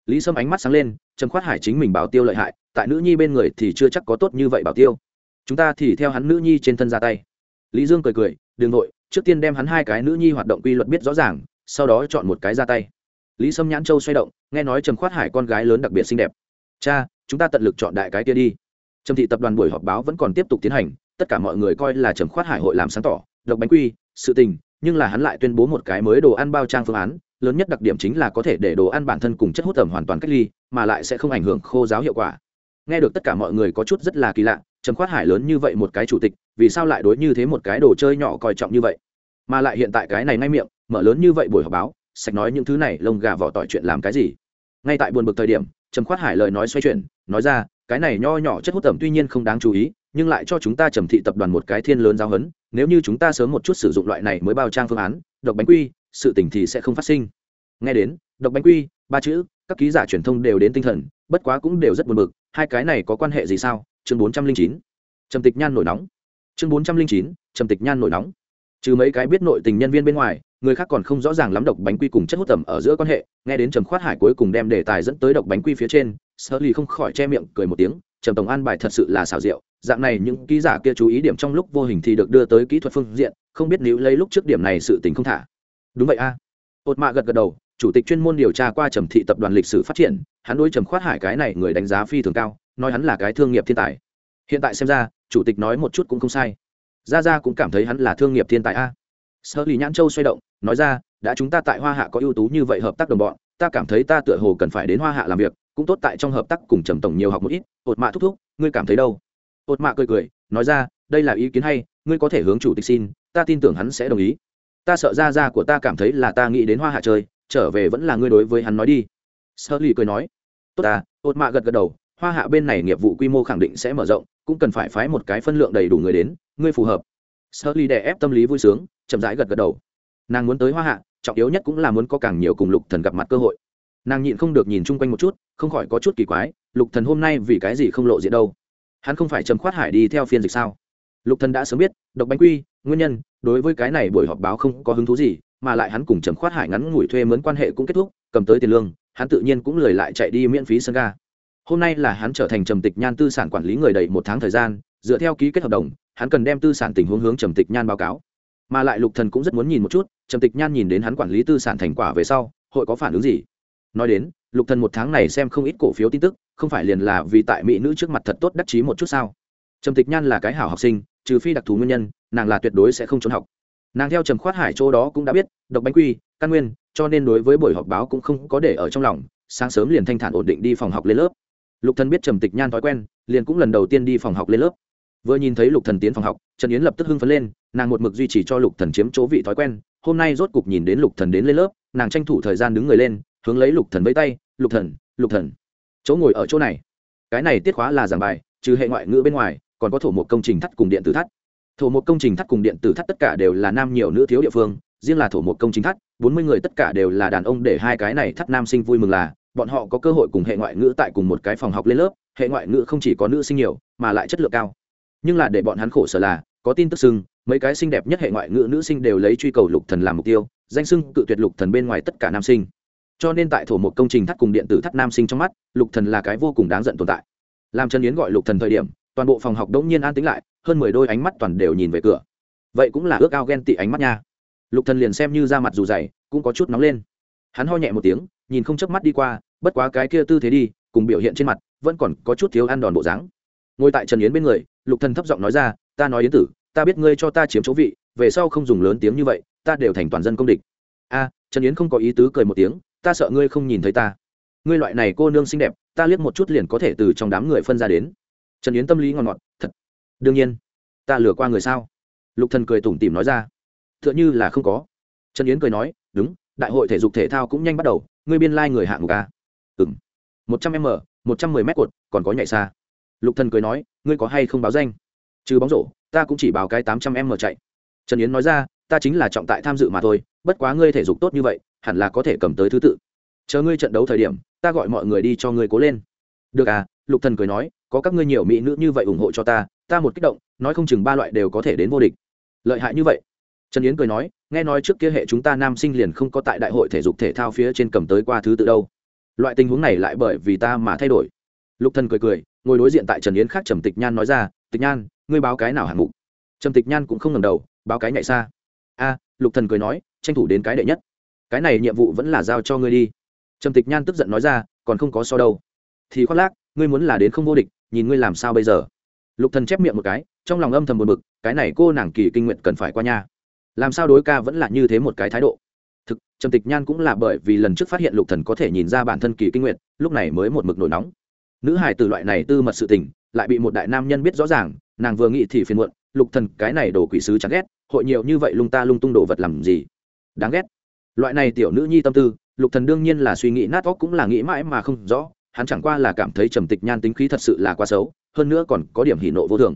Lý sâm ánh mắt sáng lên, trầm khoát hải chính mình bảo tiêu lợi hại, tại nữ nhi bên người thì chưa chắc có tốt như vậy bảo tiêu. Chúng ta thì theo hắn nữ nhi trên thân ra tay. Lý dương cười cười đ ừ n g nội trước tiên đem hắn hai cái nữ nhi hoạt động quy luật biết rõ ràng, sau đó chọn một cái ra tay lý sâm nhãn châu xoay động, nghe nói trầm khoát hải con gái lớn đặc biệt xinh đẹp. Cha, chúng ta tận lực chọn đại cái kia đi. Trầm thị tập đoàn buổi họp báo vẫn còn tiếp tục tiến hành, tất cả mọi người coi là trầm khoát hải hội làm sáng tỏ, độc bánh quy, sự tình, nhưng là hắn lại tuyên bố một cái mới đồ ăn bao trang phương án, lớn nhất đặc điểm chính là có thể để đồ ăn bản thân cùng chất hút ẩm hoàn toàn cách ly, mà lại sẽ không ảnh hưởng khô giáo hiệu quả. Nghe được tất cả mọi người có chút rất là kỳ lạ, trầm khoát hải lớn như vậy một cái chủ tịch, vì sao lại đối như thế một cái đồ chơi nhỏ coi trọng như vậy? Mà lại hiện tại cái này ngay miệng, mở lớn như vậy buổi họp báo sạch nói những thứ này, lông gà vỏ tỏi chuyện làm cái gì? Ngay tại buồn bực thời điểm, trầm khoát hải lời nói xoay chuyển, nói ra, cái này nho nhỏ chất hút tẩm tuy nhiên không đáng chú ý, nhưng lại cho chúng ta trầm thị tập đoàn một cái thiên lớn giáo hấn nếu như chúng ta sớm một chút sử dụng loại này mới bao trang phương án, độc bánh quy, sự tình thì sẽ không phát sinh. Nghe đến, độc bánh quy, ba chữ, các ký giả truyền thông đều đến tinh thần, bất quá cũng đều rất buồn bực, hai cái này có quan hệ gì sao? Chương bốn trăm linh chín. Trầm tịch nhan nổi nóng. Chương bốn trăm linh chín, trầm tịch nhan nổi nóng. Trừ mấy cái biết nội tình nhân viên bên ngoài người khác còn không rõ ràng lắm độc bánh quy cùng chất hút tầm ở giữa quan hệ, nghe đến trầm khoát hải cuối cùng đem đề tài dẫn tới độc bánh quy phía trên sơ ly không khỏi che miệng, cười một tiếng, trầm tổng an bài thật sự là xảo diệu, dạng này những ký giả kia chú ý điểm trong lúc vô hình thì được đưa tới kỹ thuật phương diện, không biết nếu lấy lúc trước điểm này sự tình không thả. Đúng vậy a. À. ột mạ gật gật đầu, chủ tịch chuyên môn điều tra qua trầm thị tập đoàn lịch sử phát triển, hắn đối trầm khoát hải cái này người đánh giá phi thường cao, nói hắn là cái thương nghiệp thiên tài. Hiện tại xem ra, chủ tịch nói một chút cũng không sai. Ra ra cũng cảm thấy hắn là thương nghiệp thiên tài a sơ lì nhãn châu xoay động, nói ra, đã chúng ta tại hoa hạ có ưu tú như vậy hợp tác đồng bọn, ta cảm thấy ta tựa hồ cần phải đến hoa hạ làm việc, cũng tốt tại trong hợp tác cùng trầm tổng nhiều học một ít. Ột mạ thúc thúc, ngươi cảm thấy đâu? Ột mạ cười cười, nói ra, đây là ý kiến hay, ngươi có thể hướng chủ tịch xin, ta tin tưởng hắn sẽ đồng ý. Ta sợ ra ra của ta cảm thấy là ta nghĩ đến hoa hạ chơi, trở về vẫn là ngươi đối với hắn nói đi. Sơ lì cười nói, tốt ta. Ột mạ gật gật đầu, hoa hạ bên này nghiệp vụ quy mô khẳng định sẽ mở rộng, cũng cần phải phái một cái phân lượng đầy đủ người đến, ngươi phù hợp. Sơ lì đè ép tâm lý vui sướng chậm rãi gật gật đầu. Nàng muốn tới hoa hạ, trọng yếu nhất cũng là muốn có càng nhiều cùng lục thần gặp mặt cơ hội. Nàng nhịn không được nhìn chung quanh một chút, không khỏi có chút kỳ quái, lục thần hôm nay vì cái gì không lộ diện đâu? Hắn không phải trầm khoát hải đi theo phiên dịch sao? Lục thần đã sớm biết, độc bánh quy, nguyên nhân, đối với cái này buổi họp báo không có hứng thú gì, mà lại hắn cùng trầm khoát hải ngắn ngủi thuê mướn quan hệ cũng kết thúc, cầm tới tiền lương, hắn tự nhiên cũng lười lại chạy đi miễn phí sân ga. Hôm nay là hắn trở thành trầm tịch nhan tư sản quản lý người đầy một tháng thời gian, dựa theo ký kết hợp đồng, hắn cần đem tư sản tình huống hướng trầm tịch nhan báo cáo mà lại lục thần cũng rất muốn nhìn một chút, trầm tịch nhan nhìn đến hắn quản lý tư sản thành quả về sau, hội có phản ứng gì? Nói đến, lục thần một tháng này xem không ít cổ phiếu tin tức, không phải liền là vì tại mỹ nữ trước mặt thật tốt đắc chí một chút sao? Trầm tịch nhan là cái hảo học sinh, trừ phi đặc thù nguyên nhân, nàng là tuyệt đối sẽ không trốn học. Nàng theo trầm khoát hải chỗ đó cũng đã biết, độc bánh quy, căn nguyên, cho nên đối với buổi họp báo cũng không có để ở trong lòng, sáng sớm liền thanh thản ổn định đi phòng học lên lớp. Lục thần biết trầm tịch nhan thói quen, liền cũng lần đầu tiên đi phòng học lên lớp vừa nhìn thấy lục thần tiến phòng học, trần yến lập tức hưng phấn lên, nàng một mực duy trì cho lục thần chiếm chỗ vị thói quen, hôm nay rốt cục nhìn đến lục thần đến lên lớp, nàng tranh thủ thời gian đứng người lên, hướng lấy lục thần vẫy tay, lục thần lục thần, chỗ ngồi ở chỗ này. Cái này tiết khóa là giảng bài, trừ hệ ngoại ngữ bên ngoài, còn có thổ một công trình thắt cùng điện tử thắt. Thổ một công trình thắt cùng điện tử thắt tất cả đều là nam nhiều nữ thiếu địa phương, riêng là thổ một công trình thắt, bốn mươi người tất cả đều là đàn ông để hai cái này thắt nam sinh vui mừng là, bọn họ có cơ hội cùng hệ ngoại ngữ tại cùng một cái phòng học lên lớp, hệ ngoại ngữ không chỉ có nữ sinh nhiều, mà lại chất lượng cao nhưng là để bọn hắn khổ sở là, có tin tức sưng mấy cái xinh đẹp nhất hệ ngoại ngữ nữ sinh đều lấy truy cầu lục thần làm mục tiêu, danh sưng cự tuyệt lục thần bên ngoài tất cả nam sinh. Cho nên tại thổ một công trình thắt cùng điện tử thắt nam sinh trong mắt, lục thần là cái vô cùng đáng giận tồn tại. Làm trần yến gọi lục thần thời điểm, toàn bộ phòng học đống nhiên an tĩnh lại, hơn mười đôi ánh mắt toàn đều nhìn về cửa. Vậy cũng là ước ao ghen tị ánh mắt nha. Lục thần liền xem như ra mặt dù dày, cũng có chút nóng lên. Hắn ho nhẹ một tiếng, nhìn không chớp mắt đi qua, bất quá cái kia tư thế đi, cùng biểu hiện trên mặt, vẫn còn có chút thiếu ăn đòn bộ dáng. Ngồi tại trần yến bên người lục thần thấp giọng nói ra, ta nói yến tử, ta biết ngươi cho ta chiếm chỗ vị, về sau không dùng lớn tiếng như vậy, ta đều thành toàn dân công địch. A, trần yến không có ý tứ cười một tiếng, ta sợ ngươi không nhìn thấy ta. Ngươi loại này cô nương xinh đẹp, ta liếc một chút liền có thể từ trong đám người phân ra đến. Trần yến tâm lý ngon ngọt, thật, đương nhiên, ta lừa qua người sao? Lục thần cười tủm tỉm nói ra, tựa như là không có. Trần yến cười nói, đúng, đại hội thể dục thể thao cũng nhanh bắt đầu, ngươi biên lai người hạng mục a. Ừng một trăm m, một trăm mười m cột, còn có nhảy xa lục thần cười nói, ngươi có hay không báo danh? Trừ bóng rổ, ta cũng chỉ báo cái tám trăm em mở chạy. Trần yến nói ra, ta chính là trọng tại tham dự mà thôi, bất quá ngươi thể dục tốt như vậy, hẳn là có thể cầm tới thứ tự. Chờ ngươi trận đấu thời điểm, ta gọi mọi người đi cho ngươi cố lên. Được à lục thần cười nói, có các ngươi nhiều mỹ nữ như vậy ủng hộ cho ta ta một kích động, nói không chừng ba loại đều có thể đến vô địch. Lợi hại như vậy. Trần yến cười nói, nghe nói trước kia hệ chúng ta nam sinh liền không có tại đại hội thể dục thể thao phía trên cầm tới qua thứ tự đâu. Loại tình huống này lại bởi vì ta mà thay đổi. Lục thần cười cười ngồi đối diện tại trần yến khác trầm tịch nhan nói ra, tịch nhan, ngươi báo cái nào hạng mục? Trầm tịch nhan cũng không ngầm đầu, báo cái nhảy xa. A, lục thần cười nói, tranh thủ đến cái đệ nhất. Cái này nhiệm vụ vẫn là giao cho ngươi đi. Trầm tịch nhan tức giận nói ra, còn không có so đâu. Thì khoác lác, ngươi muốn là đến không vô địch, nhìn ngươi làm sao bây giờ? Lục thần chép miệng một cái, trong lòng âm thầm buồn bực, cái này cô nàng kỳ kinh nguyện cần phải qua nha. Làm sao đối ca vẫn là như thế một cái thái độ? Thực, trầm tịch nhan cũng là bởi vì lần trước phát hiện lục thần có thể nhìn ra bản thân kỳ kinh nguyện lúc này mới một mực nổi nóng nữ hải từ loại này tư mật sự tình, lại bị một đại nam nhân biết rõ ràng, nàng vừa nghĩ thì phiền muộn, lục thần, cái này đồ quỷ sứ chán ghét, hội nhiều như vậy lung ta lung tung đồ vật làm gì? Đáng ghét. Loại này tiểu nữ nhi tâm tư, lục thần đương nhiên là suy nghĩ nát óc cũng là nghĩ mãi mà không rõ, hắn chẳng qua là cảm thấy trầm tịch nhan tính khí thật sự là quá xấu, hơn nữa còn có điểm hỉ nộ vô thường.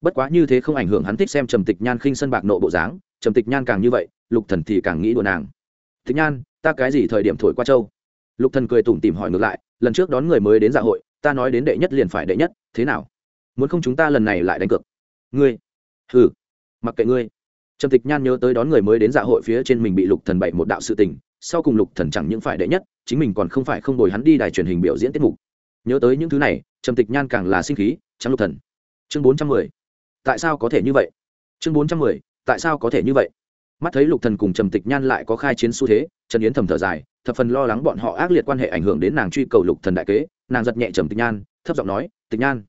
Bất quá như thế không ảnh hưởng hắn thích xem trầm tịch nhan khinh sân bạc nộ bộ dáng, trầm tịch nhan càng như vậy, lục thần thì càng nghĩ đùa nàng. Tịch nhan, ta cái gì thời điểm thổi qua châu? Lục thần cười tủm tỉm hỏi ngược lại, lần trước đón người mới đến dạ hội ta nói đến đệ nhất liền phải đệ nhất, thế nào? Muốn không chúng ta lần này lại đánh cược? Ngươi? Hừ. Mặc kệ ngươi. Trầm tịch nhan nhớ tới đón người mới đến dạ hội phía trên mình bị lục thần bảy một đạo sự tình, sau cùng lục thần chẳng những phải đệ nhất, chính mình còn không phải không đổi hắn đi đài truyền hình biểu diễn tiết mục. Nhớ tới những thứ này, trầm tịch nhan càng là sinh khí, trắng lục thần, chương bốn trăm mười, tại sao có thể như vậy? Chương bốn trăm mười, tại sao có thể như vậy? Mắt thấy lục thần cùng trầm tịch nhan lại có khai chiến xu thế, trần yến thầm thở dài, thập phần lo lắng bọn họ ác liệt quan hệ ảnh hưởng đến nàng truy cầu lục thần đại kế nàng giật nhẹ trầm tịch nhan, thấp giọng nói, tịch nhan,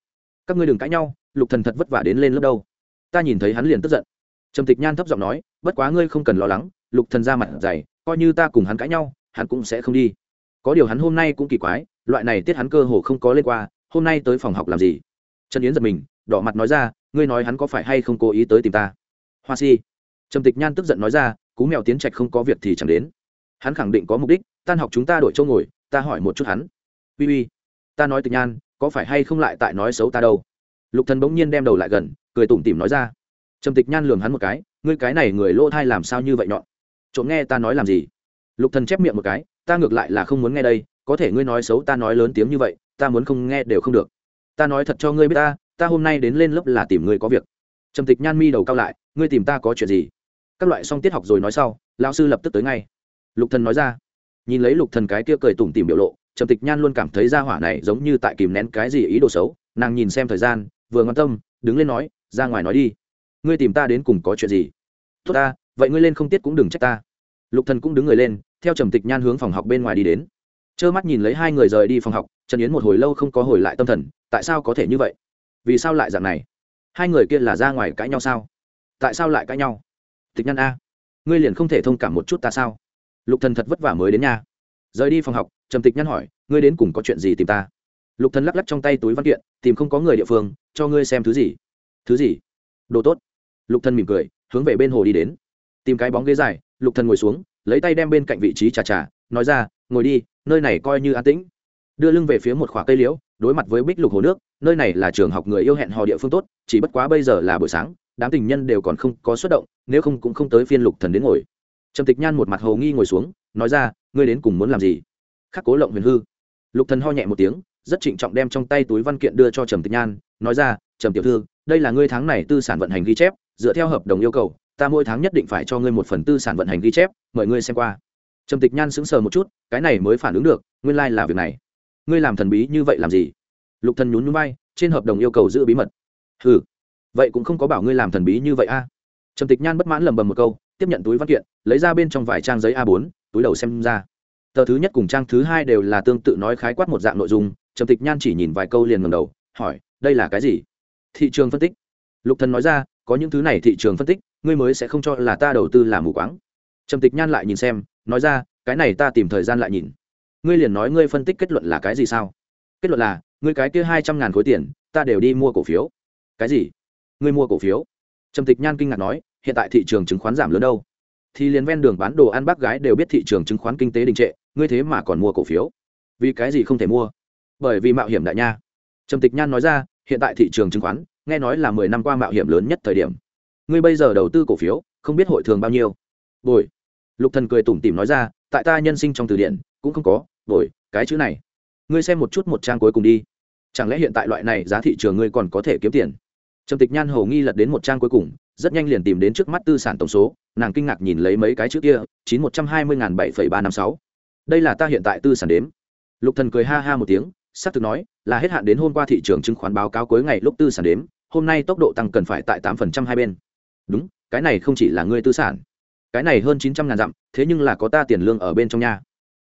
các ngươi đừng cãi nhau, lục thần thật vất vả đến lên lớp đâu. Ta nhìn thấy hắn liền tức giận. Trầm tịch nhan thấp giọng nói, bất quá ngươi không cần lo lắng, lục thần ra mặt dày, coi như ta cùng hắn cãi nhau, hắn cũng sẽ không đi. Có điều hắn hôm nay cũng kỳ quái, loại này tiết hắn cơ hồ không có lên qua, hôm nay tới phòng học làm gì? Trần yến giật mình, đỏ mặt nói ra, ngươi nói hắn có phải hay không cố ý tới tìm ta? Hoa si. Trầm tịch nhan tức giận nói ra, cú mèo tiến trạch không có việc thì chẳng đến. Hắn khẳng định có mục đích, tan học chúng ta đổi chỗ ngồi, ta hỏi một chút hắn. Uy uy ta nói tịch nhan, có phải hay không lại tại nói xấu ta đâu? Lục thần bỗng nhiên đem đầu lại gần, cười tủm tỉm nói ra. Trầm tịch nhan lường hắn một cái, ngươi cái này người lỗ thai làm sao như vậy nhọn? Trộm nghe ta nói làm gì? Lục thần chép miệng một cái, ta ngược lại là không muốn nghe đây, có thể ngươi nói xấu ta nói lớn tiếng như vậy, ta muốn không nghe đều không được. Ta nói thật cho ngươi biết ta ta hôm nay đến lên lớp là tìm ngươi có việc. Trầm tịch nhan mi đầu cao lại, ngươi tìm ta có chuyện gì? Các loại xong tiết học rồi nói sau, lão sư lập tức tới ngay. Lục thần nói ra. Nhìn lấy lục thần cái kia cười tủm tỉm biểu lộ trầm tịch nhan luôn cảm thấy ra hỏa này giống như tại kìm nén cái gì ý đồ xấu, nàng nhìn xem thời gian, vừa quan tâm, đứng lên nói, ra ngoài nói đi. Ngươi tìm ta đến cùng có chuyện gì? Tốt ta, vậy ngươi lên không tiết cũng đừng trách ta. Lục thần cũng đứng người lên, theo trầm tịch nhan hướng phòng học bên ngoài đi đến. Trơ mắt nhìn lấy hai người rời đi phòng học, trần yến một hồi lâu không có hồi lại tâm thần, tại sao có thể như vậy? Vì sao lại dạng này? Hai người kia là ra ngoài cãi nhau sao? Tại sao lại cãi nhau? Tịch nhan a, ngươi liền không thể thông cảm một chút ta sao? Lục thần thật vất vả mới đến nhà rời đi phòng học, trầm tịch nhăn hỏi, ngươi đến cùng có chuyện gì tìm ta? Lục thần lắc lắc trong tay túi văn kiện, tìm không có người địa phương, cho ngươi xem thứ gì. Thứ gì? Đồ tốt. Lục thần mỉm cười, hướng về bên hồ đi đến. Tìm cái bóng ghế dài, lục thần ngồi xuống, lấy tay đem bên cạnh vị trí trà trà, nói ra, ngồi đi, nơi này coi như an tĩnh. Đưa lưng về phía một khoả cây liễu, đối mặt với bích lục hồ nước, nơi này là trường học người yêu hẹn hò địa phương tốt, chỉ bất quá bây giờ là buổi sáng, đám tình nhân đều còn không có xuất động, nếu không cũng không tới phiên lục thần đến ngồi. Trầm tịch nhan một mặt hồ nghi ngồi xuống nói ra ngươi đến cùng muốn làm gì? Khắc cố lộng huyền hư. Lục thần ho nhẹ một tiếng rất trịnh trọng đem trong tay túi văn kiện đưa cho trầm tịch nhan nói ra trầm tiểu thư đây là ngươi tháng này tư sản vận hành ghi chép dựa theo hợp đồng yêu cầu ta mỗi tháng nhất định phải cho ngươi một phần tư sản vận hành ghi chép mời ngươi xem qua. Trầm tịch nhan sững sờ một chút cái này mới phản ứng được nguyên lai là việc này. Ngươi làm thần bí như vậy làm gì? Lục thần nhún nhún vai trên hợp đồng yêu cầu giữ bí mật. Hừ, vậy cũng không có bảo ngươi làm thần bí như vậy a. Trầm tịch nhan bất mãn lầm bầm một câu tiếp nhận túi văn kiện lấy ra bên trong vài trang giấy a 4 túi đầu xem ra. Tờ thứ nhất cùng trang thứ hai đều là tương tự nói khái quát một dạng nội dung, trầm tịch nhan chỉ nhìn vài câu liền ngầm đầu, hỏi, đây là cái gì? Thị trường phân tích. Lục thần nói ra, có những thứ này thị trường phân tích, ngươi mới sẽ không cho là ta đầu tư là mù quáng. Trầm tịch nhan lại nhìn xem, nói ra, cái này ta tìm thời gian lại nhìn. Ngươi liền nói ngươi phân tích kết luận là cái gì sao? Kết luận là, ngươi cái kia hai trăm ngàn khối tiền, ta đều đi mua cổ phiếu. Cái gì? Ngươi mua cổ phiếu? Trầm tịch nhan kinh ngạc nói, hiện tại thị trường chứng khoán giảm lớn đâu? Thì liền ven đường bán đồ ăn bác gái đều biết thị trường chứng khoán kinh tế đình trệ, ngươi thế mà còn mua cổ phiếu. Vì cái gì không thể mua? Bởi vì mạo hiểm đại nha. Trầm tịch nhan nói ra, hiện tại thị trường chứng khoán, nghe nói là mười năm qua mạo hiểm lớn nhất thời điểm. Ngươi bây giờ đầu tư cổ phiếu, không biết hội thường bao nhiêu? Bồi. Lục thần cười tủm tỉm nói ra, tại ta nhân sinh trong từ điển, cũng không có. Bồi, cái chữ này. Ngươi xem một chút một trang cuối cùng đi. Chẳng lẽ hiện tại loại này giá thị trường ngươi còn có thể kiếm tiền? Trầm tịch nhan hầu nghi lật đến một trang cuối cùng, rất nhanh liền tìm đến trước mắt tư sản tổng số nàng kinh ngạc nhìn lấy mấy cái chữ kia, chín một trăm hai mươi n bảy phẩy ba năm sáu. Đây là ta hiện tại tư sản đếm. Lục thần cười ha ha một tiếng xác thực nói, là hết hạn đến hôm qua thị trường chứng khoán báo cáo cuối ngày lúc tư sản đếm, hôm nay tốc độ tăng cần phải tại tám phần trăm hai bên. Đúng, cái này không chỉ là ngươi tư sản. Cái này hơn chín trăm ngàn dặm, thế nhưng là có ta tiền lương ở bên trong nhà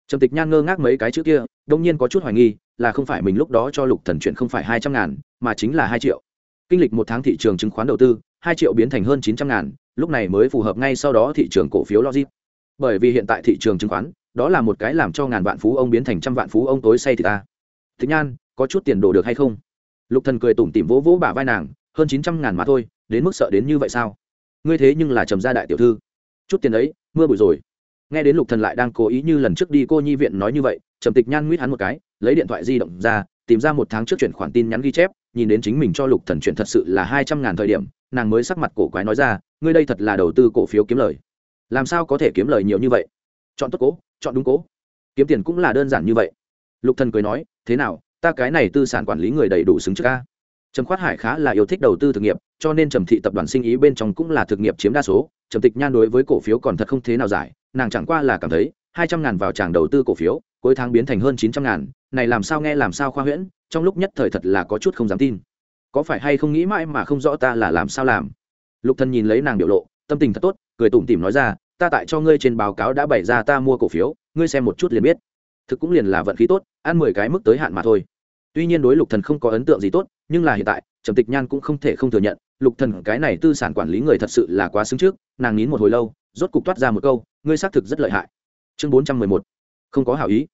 trầm tịch nhan ngơ ngác mấy cái chữ kia, đông nhiên có chút hoài nghi, là không phải mình lúc đó cho lục thần chuyện không phải hai trăm ngàn, mà chính là hai triệu. Kinh lịch một tháng thị trường chứng khoán đầu tư, hai triệu biến thành hơn chín trăm ngàn lúc này mới phù hợp ngay sau đó thị trường cổ phiếu logic. Bởi vì hiện tại thị trường chứng khoán, đó là một cái làm cho ngàn vạn phú ông biến thành trăm vạn phú ông tối say thì ta. Thích nhan, có chút tiền đồ được hay không? Lục thần cười tủm tỉm vỗ vỗ bả vai nàng, hơn chín trăm ngàn mà thôi, đến mức sợ đến như vậy sao? Ngươi thế nhưng là trầm gia đại tiểu thư. Chút tiền ấy, mưa bụi rồi. Nghe đến lục thần lại đang cố ý như lần trước đi cô nhi viện nói như vậy, trầm tịch nhan nguyết hắn một cái, lấy điện thoại di động ra, tìm ra một tháng trước chuyển khoản tin nhắn ghi chép, nhìn đến chính mình cho lục thần chuyển thật sự là hai trăm ngàn thời điểm, nàng mới sắc mặt cổ quái nói ra ngươi đây thật là đầu tư cổ phiếu kiếm lời. Làm sao có thể kiếm lời nhiều như vậy? Chọn tốt cố, chọn đúng cố. Kiếm tiền cũng là đơn giản như vậy. Lục thần cười nói, thế nào, ta cái này tư sản quản lý người đầy đủ xứng trước ca trầm khoát hải khá là yêu thích đầu tư thực nghiệp, cho nên trầm thị tập đoàn sinh ý bên trong cũng là thực nghiệp chiếm đa số. Trầm tịch nhan đối với cổ phiếu còn thật không thế nào giải, nàng chẳng qua là cảm thấy hai trăm ngàn vào tràng đầu tư cổ phiếu, cuối tháng biến thành hơn chín trăm ngàn, này làm sao nghe làm sao khoa huyễn, trong lúc nhất thời thật là có chút không dám tin. Có phải hay không nghĩ mãi mà không rõ ta là làm sao làm? Lục thần nhìn lấy nàng biểu lộ, tâm tình thật tốt, cười tủm tỉm nói ra, ta tại cho ngươi trên báo cáo đã bày ra ta mua cổ phiếu, ngươi xem một chút liền biết. Thực cũng liền là vận khí tốt, ăn mười cái mức tới hạn mà thôi. Tuy nhiên đối lục thần không có ấn tượng gì tốt, nhưng là hiện tại, trầm tịch nhan cũng không thể không thừa nhận, lục thần cái này tư sản quản lý người thật sự là quá xứng trước, nàng nín một hồi lâu, rốt cục toát ra một câu, ngươi xác thực rất lợi hại. Chương bốn trăm mười một. Không có hảo ý.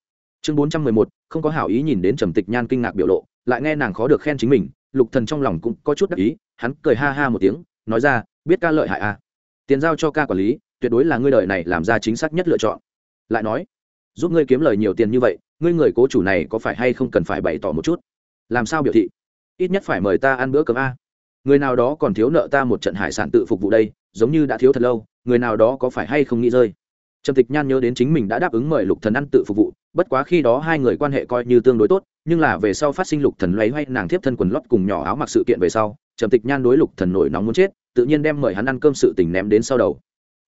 Chương bốn trăm mười một, không có hảo ý nhìn đến trầm tịch nhan kinh ngạc biểu lộ, lại nghe nàng khó được khen chính mình, lục thần trong lòng cũng có chút đắc ý, hắn cười ha ha một tiếng nói ra, biết ca lợi hại à? Tiền giao cho ca quản lý, tuyệt đối là ngươi đời này làm ra chính xác nhất lựa chọn. Lại nói, giúp ngươi kiếm lời nhiều tiền như vậy, ngươi người cố chủ này có phải hay không cần phải bày tỏ một chút? Làm sao biểu thị? Ít nhất phải mời ta ăn bữa cơm a. Người nào đó còn thiếu nợ ta một trận hải sản tự phục vụ đây, giống như đã thiếu thật lâu, người nào đó có phải hay không nghĩ rơi? Trầm tịch nhan nhớ đến chính mình đã đáp ứng mời lục thần ăn tự phục vụ, bất quá khi đó hai người quan hệ coi như tương đối tốt, nhưng là về sau phát sinh lục thần lấy hoay nàng tiếp thân quần lót cùng nhỏ áo mặc sự kiện về sau trầm tịch nhan đối lục thần nổi nóng muốn chết, tự nhiên đem mời hắn ăn cơm sự tình ném đến sau đầu.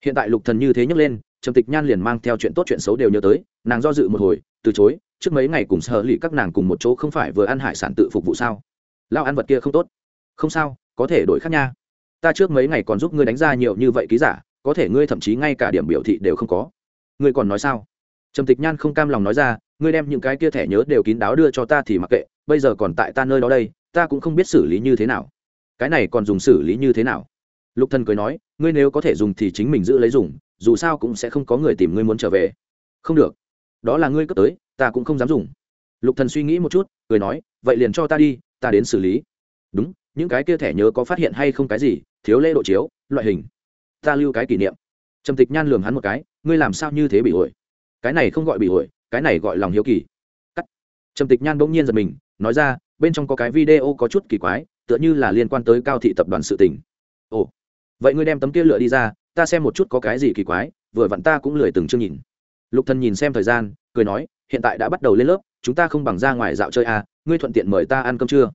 Hiện tại lục thần như thế nhấc lên, trầm tịch nhan liền mang theo chuyện tốt chuyện xấu đều nhớ tới, nàng do dự một hồi, từ chối, trước mấy ngày cùng sở lì các nàng cùng một chỗ không phải vừa ăn hải sản tự phục vụ sao? Lao ăn vật kia không tốt. Không sao, có thể đổi khác nha. Ta trước mấy ngày còn giúp ngươi đánh ra nhiều như vậy ký giả, có thể ngươi thậm chí ngay cả điểm biểu thị đều không có. Ngươi còn nói sao? Trầm tịch nhan không cam lòng nói ra, ngươi đem những cái kia thẻ nhớ đều kín đáo đưa cho ta thì mặc kệ, bây giờ còn tại ta nơi đó đây, ta cũng không biết xử lý như thế nào cái này còn dùng xử lý như thế nào? Lục thần cười nói, ngươi nếu có thể dùng thì chính mình giữ lấy dùng, dù sao cũng sẽ không có người tìm ngươi muốn trở về. Không được. Đó là ngươi cấp tới, ta cũng không dám dùng. Lục thần suy nghĩ một chút, cười nói, vậy liền cho ta đi, ta đến xử lý. Đúng, những cái kia thẻ nhớ có phát hiện hay không cái gì, thiếu lễ độ chiếu, loại hình. Ta lưu cái kỷ niệm. Trầm tịch nhan lườm hắn một cái, ngươi làm sao như thế bị ổi cái này không gọi bị ổi cái này gọi lòng hiếu kỳ. Cắt. Trầm tịch nhan bỗng nhiên giật mình, nói ra, bên trong có cái video có chút kỳ quái tựa như là liên quan tới cao thị tập đoàn sự tình. Ồ, vậy ngươi đem tấm kia lựa đi ra, ta xem một chút có cái gì kỳ quái, vừa vặn ta cũng lười từng chưa nhìn. Lục thần nhìn xem thời gian, cười nói, hiện tại đã bắt đầu lên lớp, chúng ta không bằng ra ngoài dạo chơi à ngươi thuận tiện mời ta ăn cơm trưa.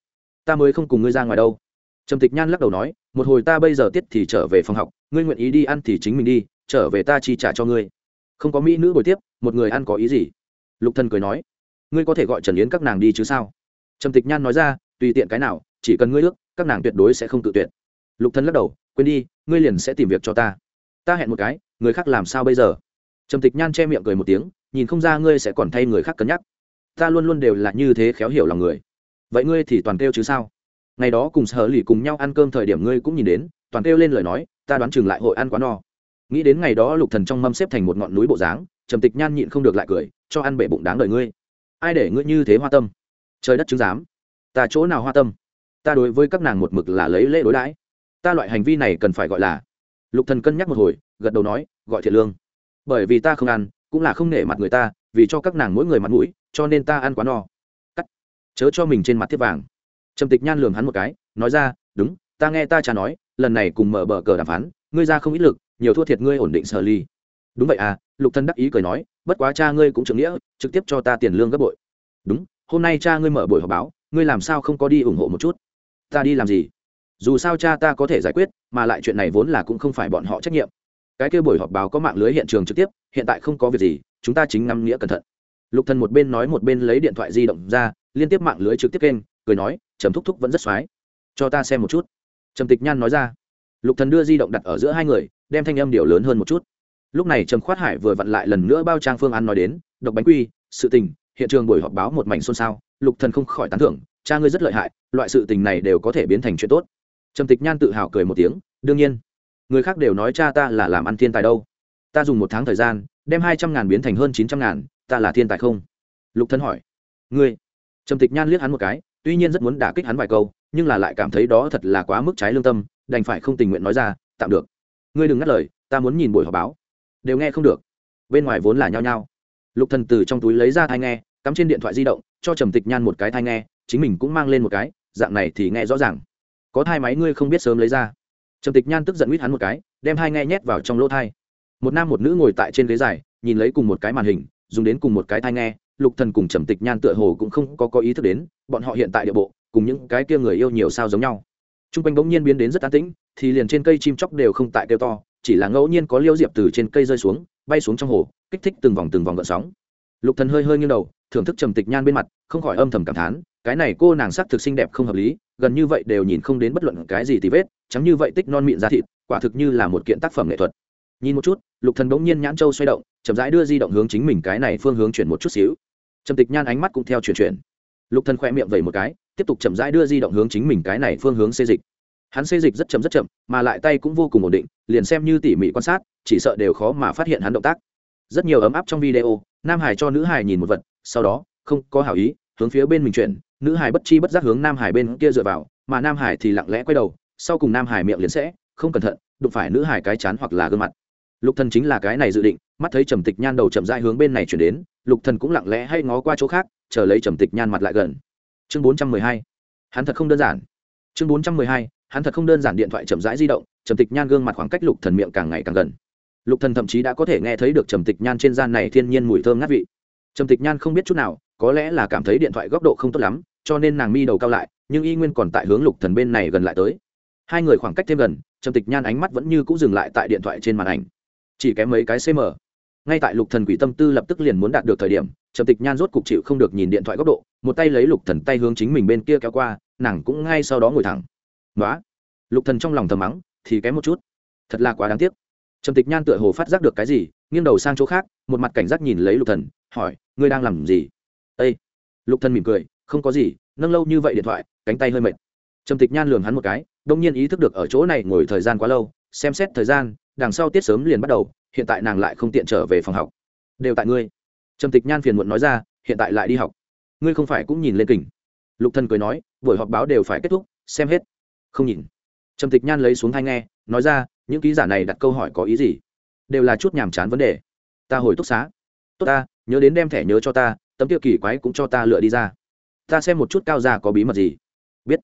Ta mới không cùng ngươi ra ngoài đâu. Trầm tịch nhan lắc đầu nói, một hồi ta bây giờ tiết thì trở về phòng học, ngươi nguyện ý đi ăn thì chính mình đi, trở về ta chi trả cho ngươi. Không có mỹ nữ buổi tiếp, một người ăn có ý gì? Lục thần cười nói, ngươi có thể gọi trần yến các nàng đi chứ sao? Trầm tịch nhan nói ra, tùy tiện cái nào chỉ cần ngươi ước, các nàng tuyệt đối sẽ không tự tuyệt. Lục thần lắc đầu, quên đi, ngươi liền sẽ tìm việc cho ta. Ta hẹn một cái, người khác làm sao bây giờ? Trầm tịch nhan che miệng cười một tiếng, nhìn không ra ngươi sẽ còn thay người khác cân nhắc. Ta luôn luôn đều là như thế khéo hiểu lòng người. Vậy ngươi thì toàn kêu chứ sao? Ngày đó cùng sở lì cùng nhau ăn cơm thời điểm ngươi cũng nhìn đến, toàn kêu lên lời nói, ta đoán chừng lại hội ăn quá no. Nghĩ đến ngày đó lục thần trong mâm xếp thành một ngọn núi bộ dáng, trầm tịch nhan nhịn không được lại cười, cho ăn bể bụng đáng đời ngươi. Ai để ngươi như thế hoa tâm? Trời đất chứng giám. Ta chỗ nào hoa tâm? Ta đối với các nàng một mực là lấy lễ đối đãi. Ta loại hành vi này cần phải gọi là, lục thần cân nhắc một hồi, gật đầu nói, gọi thiện lương. Bởi vì ta không ăn, cũng là không nể mặt người ta, vì cho các nàng mỗi người mặt mũi, cho nên ta ăn quá no. Cắt. Chớ cho mình trên mặt thiết vàng. Trầm tịch nhan lường hắn một cái, nói ra, đúng, ta nghe ta cha nói, lần này cùng mở bờ cờ đàm phán, ngươi ra không ít lực, nhiều thua thiệt ngươi ổn định sở ly. Đúng vậy à lục thân đắc ý cười nói, bất quá cha ngươi cũng trưởng nghĩa, trực tiếp cho ta tiền lương gấp bội. Đúng, hôm nay cha ngươi mở buổi họp báo, ngươi làm sao không có đi ủng hộ một chút? Ta đi làm gì? Dù sao cha ta có thể giải quyết, mà lại chuyện này vốn là cũng không phải bọn họ trách nhiệm. Cái kia buổi họp báo có mạng lưới hiện trường trực tiếp, hiện tại không có việc gì, chúng ta chính ngắm nghĩa cẩn thận. Lục thần một bên nói một bên lấy điện thoại di động ra, liên tiếp mạng lưới trực tiếp kênh, cười nói, trầm thúc thúc vẫn rất xoái. Cho ta xem một chút. Trầm tịch nhan nói ra. Lục thần đưa di động đặt ở giữa hai người, đem thanh âm điều lớn hơn một chút. Lúc này trầm khoát hải vừa vặn lại lần nữa bao trang phương án nói đến, độc bánh quy, sự tình, hiện trường buổi họp báo một mảnh xôn xao, lục thần không khỏi tán thưởng cha ngươi rất lợi hại, loại sự tình này đều có thể biến thành chuyện tốt. Trầm tịch nhan tự hào cười một tiếng, đương nhiên, người khác đều nói cha ta là làm ăn thiên tài đâu. Ta dùng một tháng thời gian, đem hai trăm ngàn biến thành hơn chín trăm ngàn, ta là thiên tài không? Lục thân hỏi. Ngươi? Trầm tịch nhan liếc hắn một cái, tuy nhiên rất muốn đả kích hắn vài câu, nhưng là lại cảm thấy đó thật là quá mức trái lương tâm, đành phải không tình nguyện nói ra, tạm được. Ngươi đừng ngắt lời, ta muốn nhìn buổi họp báo. Đều nghe không được. Bên ngoài vốn là nhao nhao. Lục thần từ trong túi lấy ra thai nghe, cắm trên điện thoại di động, cho trầm tịch nhan một cái thai nghe chính mình cũng mang lên một cái, dạng này thì nghe rõ ràng. Có thai máy ngươi không biết sớm lấy ra. Trầm tịch nhan tức giận huýt hắn một cái, đem hai nghe nhét vào trong lỗ thai. Một nam một nữ ngồi tại trên ghế dài, nhìn lấy cùng một cái màn hình, dùng đến cùng một cái thai nghe, lục thần cùng trầm tịch nhan tựa hồ cũng không có có ý thức đến, bọn họ hiện tại địa bộ, cùng những cái kia người yêu nhiều sao giống nhau. Trung quanh bỗng nhiên biến đến rất an tĩnh, thì liền trên cây chim chóc đều không tại kêu to, chỉ là ngẫu nhiên có liêu diệp từ trên cây rơi xuống, bay xuống trong hồ, kích thích từng vòng từng vòng gợn sóng. Lục thần hơi hơi nghiêng đầu, thưởng thức trầm tịch nhan bên mặt, không khỏi âm thầm cảm thán cái này cô nàng sắc thực xinh đẹp không hợp lý, gần như vậy đều nhìn không đến bất luận cái gì tì vết chẳng như vậy tích non mịn ra thịt, quả thực như là một kiện tác phẩm nghệ thuật. Nhìn một chút, lục thần bỗng nhiên nhãn châu xoay động, chậm rãi đưa di động hướng chính mình cái này phương hướng chuyển một chút xíu. Trầm tịch nhan ánh mắt cũng theo chuyển chuyển. Lục thần khoe miệng vẩy một cái, tiếp tục chậm rãi đưa di động hướng chính mình cái này phương hướng xê dịch. Hắn xê dịch rất chậm rất chậm, mà lại tay cũng vô cùng ổn định, liền xem như tỉ mỉ quan sát, chỉ sợ đều khó mà phát hiện hắn động tác. Rất nhiều ấm áp trong video, nam hải cho nữ hải nhìn một vật, sau đó, không có hảo ý, hướng phía bên mình chuyển nữ hải bất chi bất giác hướng nam hải bên kia dựa vào, mà nam hải thì lặng lẽ quay đầu, sau cùng nam hải miệng liền sẽ, không cẩn thận, đụng phải nữ hải cái chán hoặc là gương mặt. Lục thần chính là cái này dự định, mắt thấy trầm tịch nhan đầu chậm rãi hướng bên này chuyển đến, lục thần cũng lặng lẽ hay ngó qua chỗ khác, chờ lấy trầm tịch nhan mặt lại gần. Chương bốn trăm mười hai. Hắn thật không đơn giản. Chương bốn trăm mười hai. Hắn thật không đơn giản điện thoại chậm rãi di động, trầm tịch nhan gương mặt khoảng cách lục thần miệng càng ngày càng gần. Lục thần thậm chí đã có thể nghe thấy được trầm tịch nhan trên gian này thiên nhiên mùi thơm ngát vị. Trầm tịch nhan không biết chút nào, có lẽ là cảm thấy điện thoại góc độ không tốt lắm cho nên nàng mi đầu cao lại, nhưng y nguyên còn tại hướng lục thần bên này gần lại tới. Hai người khoảng cách thêm gần, trầm tịch nhan ánh mắt vẫn như cũ dừng lại tại điện thoại trên màn ảnh. Chỉ kém mấy cái cm ngay tại lục thần quỷ tâm tư lập tức liền muốn đạt được thời điểm, trầm tịch nhan rốt cục chịu không được nhìn điện thoại góc độ, một tay lấy lục thần tay hướng chính mình bên kia kéo qua, nàng cũng ngay sau đó ngồi thẳng. Nói lục thần trong lòng thầm mắng, thì kém một chút. Thật là quá đáng tiếc. Trầm tịch nhan tựa hồ phát giác được cái gì, nghiêng đầu sang chỗ khác, một mặt cảnh giác nhìn lấy lục thần, hỏi, ngươi đang làm gì? Ê! lục thần mỉm cười không có gì, nâng lâu như vậy điện thoại, cánh tay hơi mệt. Trầm tịch nhan lường hắn một cái, đông nhiên ý thức được ở chỗ này ngồi thời gian quá lâu, xem xét thời gian, đằng sau tiết sớm liền bắt đầu, hiện tại nàng lại không tiện trở về phòng học. Đều tại ngươi. Trầm tịch nhan phiền muộn nói ra, hiện tại lại đi học. Ngươi không phải cũng nhìn lên kình. Lục thần cười nói, buổi họp báo đều phải kết thúc, xem hết. Không nhìn. Trầm tịch nhan lấy xuống thai nghe, nói ra, những ký giả này đặt câu hỏi có ý gì? Đều là chút nhàm chán vấn đề. Ta hồi túc xá. Tốt ta, nhớ đến đem thẻ nhớ cho ta, tấm tiêu kỳ quái cũng cho ta lựa đi ra ta xem một chút cao già có bí mật gì. Biết.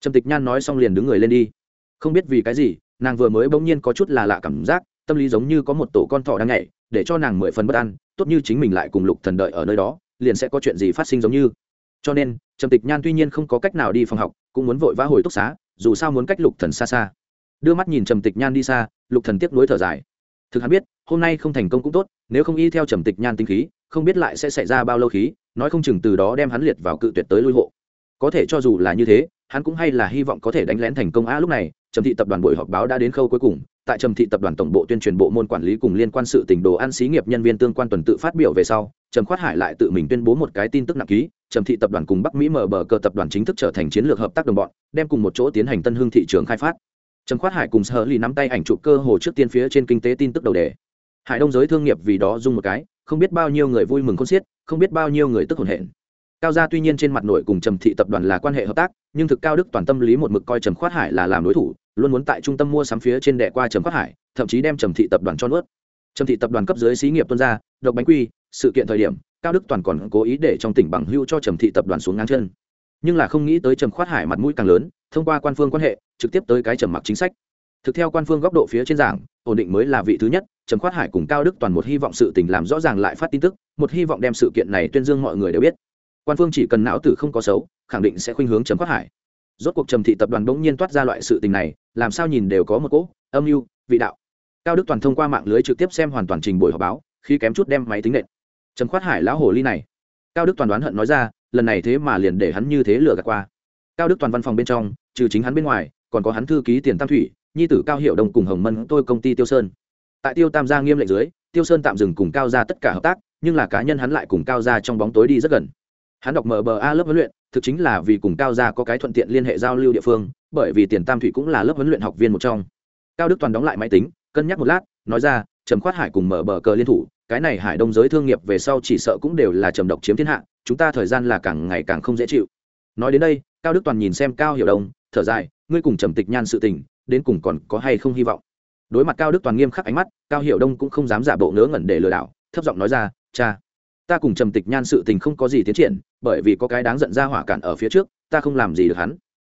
Trầm tịch nhan nói xong liền đứng người lên đi. Không biết vì cái gì, nàng vừa mới bỗng nhiên có chút là lạ cảm giác, tâm lý giống như có một tổ con thỏ đang nhảy, để cho nàng mười phần bất an, tốt như chính mình lại cùng lục thần đợi ở nơi đó, liền sẽ có chuyện gì phát sinh giống như. Cho nên, trầm tịch nhan tuy nhiên không có cách nào đi phòng học, cũng muốn vội vã hồi túc xá, dù sao muốn cách lục thần xa xa. Đưa mắt nhìn trầm tịch nhan đi xa, lục thần tiếc nuối thở dài. Thực hắn biết, hôm nay không thành công cũng tốt, nếu không y theo trầm tịch nhan tinh khí, không biết lại sẽ xảy ra bao lâu khí nói không chừng từ đó đem hắn liệt vào cự tuyệt tới lui hộ. Có thể cho dù là như thế, hắn cũng hay là hy vọng có thể đánh lén thành công á. lúc này, trầm thị tập đoàn buổi họp báo đã đến khâu cuối cùng. Tại trầm thị tập đoàn tổng bộ tuyên truyền bộ môn quản lý cùng liên quan sự tỉnh đồ ăn xí nghiệp nhân viên tương quan tuần tự phát biểu về sau, trầm khoát hải lại tự mình tuyên bố một cái tin tức nặng ký, trầm thị tập đoàn cùng bắc mỹ mở bờ cờ tập đoàn chính thức trở thành chiến lược hợp tác đồng bọn, đem cùng một chỗ tiến hành tân hương thị trường khai phát. Trầm khoát hải cùng sở lì nắm tay ảnh chụp cơ hồ trước tiên phía trên kinh tế tin tức đầu đề. Hải đông giới thương nghiệp vì đó dung một cái, không biết bao nhiêu người vui mừng con xiết không biết bao nhiêu người tức hồn hển. Cao gia tuy nhiên trên mặt nội cùng trầm thị tập đoàn là quan hệ hợp tác, nhưng thực cao đức toàn tâm lý một mực coi trầm khoát hải là làm đối thủ, luôn muốn tại trung tâm mua sắm phía trên đè qua trầm khoát hải, thậm chí đem trầm thị tập đoàn cho nuốt. Trầm thị tập đoàn cấp dưới xí nghiệp tuân ra độc bánh quy, sự kiện thời điểm, cao đức toàn còn cố ý để trong tỉnh bằng hưu cho trầm thị tập đoàn xuống ngang chân. Nhưng là không nghĩ tới trầm khoát hải mặt mũi càng lớn, thông qua quan phương quan hệ, trực tiếp tới cái trầm mặc chính sách. Thực theo quan phương góc độ phía trên giảng, ổn định mới là vị thứ nhất trầm khoát hải cùng cao đức toàn một hy vọng sự tình làm rõ ràng lại phát tin tức, một hy vọng đem sự kiện này tuyên dương mọi người đều biết. Quan phương chỉ cần não tử không có xấu, khẳng định sẽ khuynh hướng trầm khoát hải. Rốt cuộc trầm thị tập đoàn bỗng nhiên toát ra loại sự tình này, làm sao nhìn đều có một cỗ âm mưu, vị đạo. Cao đức toàn thông qua mạng lưới trực tiếp xem hoàn toàn trình buổi họp báo, khi kém chút đem máy tính nện. Trầm khoát hải lão hồ ly này. Cao đức toàn đoán hận nói ra, lần này thế mà liền để hắn như thế lừa gạt qua. Cao đức toàn văn phòng bên trong, trừ chính hắn bên ngoài, còn có hắn thư ký tiền tam thủy, nhi tử cao hiệu đồng cùng hồng mân tôi công ty tiêu sơn tại tiêu tam gia nghiêm lệnh dưới, tiêu sơn tạm dừng cùng cao ra tất cả hợp tác, nhưng là cá nhân hắn lại cùng cao ra trong bóng tối đi rất gần. Hắn đọc mở bờ a lớp huấn luyện, thực chính là vì cùng cao ra có cái thuận tiện liên hệ giao lưu địa phương, bởi vì tiền tam thủy cũng là lớp huấn luyện học viên một trong. Cao đức toàn đóng lại máy tính, cân nhắc một lát, nói ra, trầm khoát hải cùng mở bờ cờ liên thủ, cái này hải đông giới thương nghiệp về sau chỉ sợ cũng đều là trầm độc chiếm thiên hạ, chúng ta thời gian là càng ngày càng không dễ chịu. Nói đến đây, cao đức toàn nhìn xem cao hiểu đông, thở dài, ngươi cùng trầm tịch nhan sự tình, đến cùng còn có hay không hy vọng? Đối mặt cao đức toàn nghiêm khắc ánh mắt, cao hiểu đông cũng không dám giả bộ ngớ ngẩn để lừa đảo, thấp giọng nói ra, cha, ta cùng trầm tịch nhan sự tình không có gì tiến triển, bởi vì có cái đáng giận ra hỏa cản ở phía trước, ta không làm gì được hắn.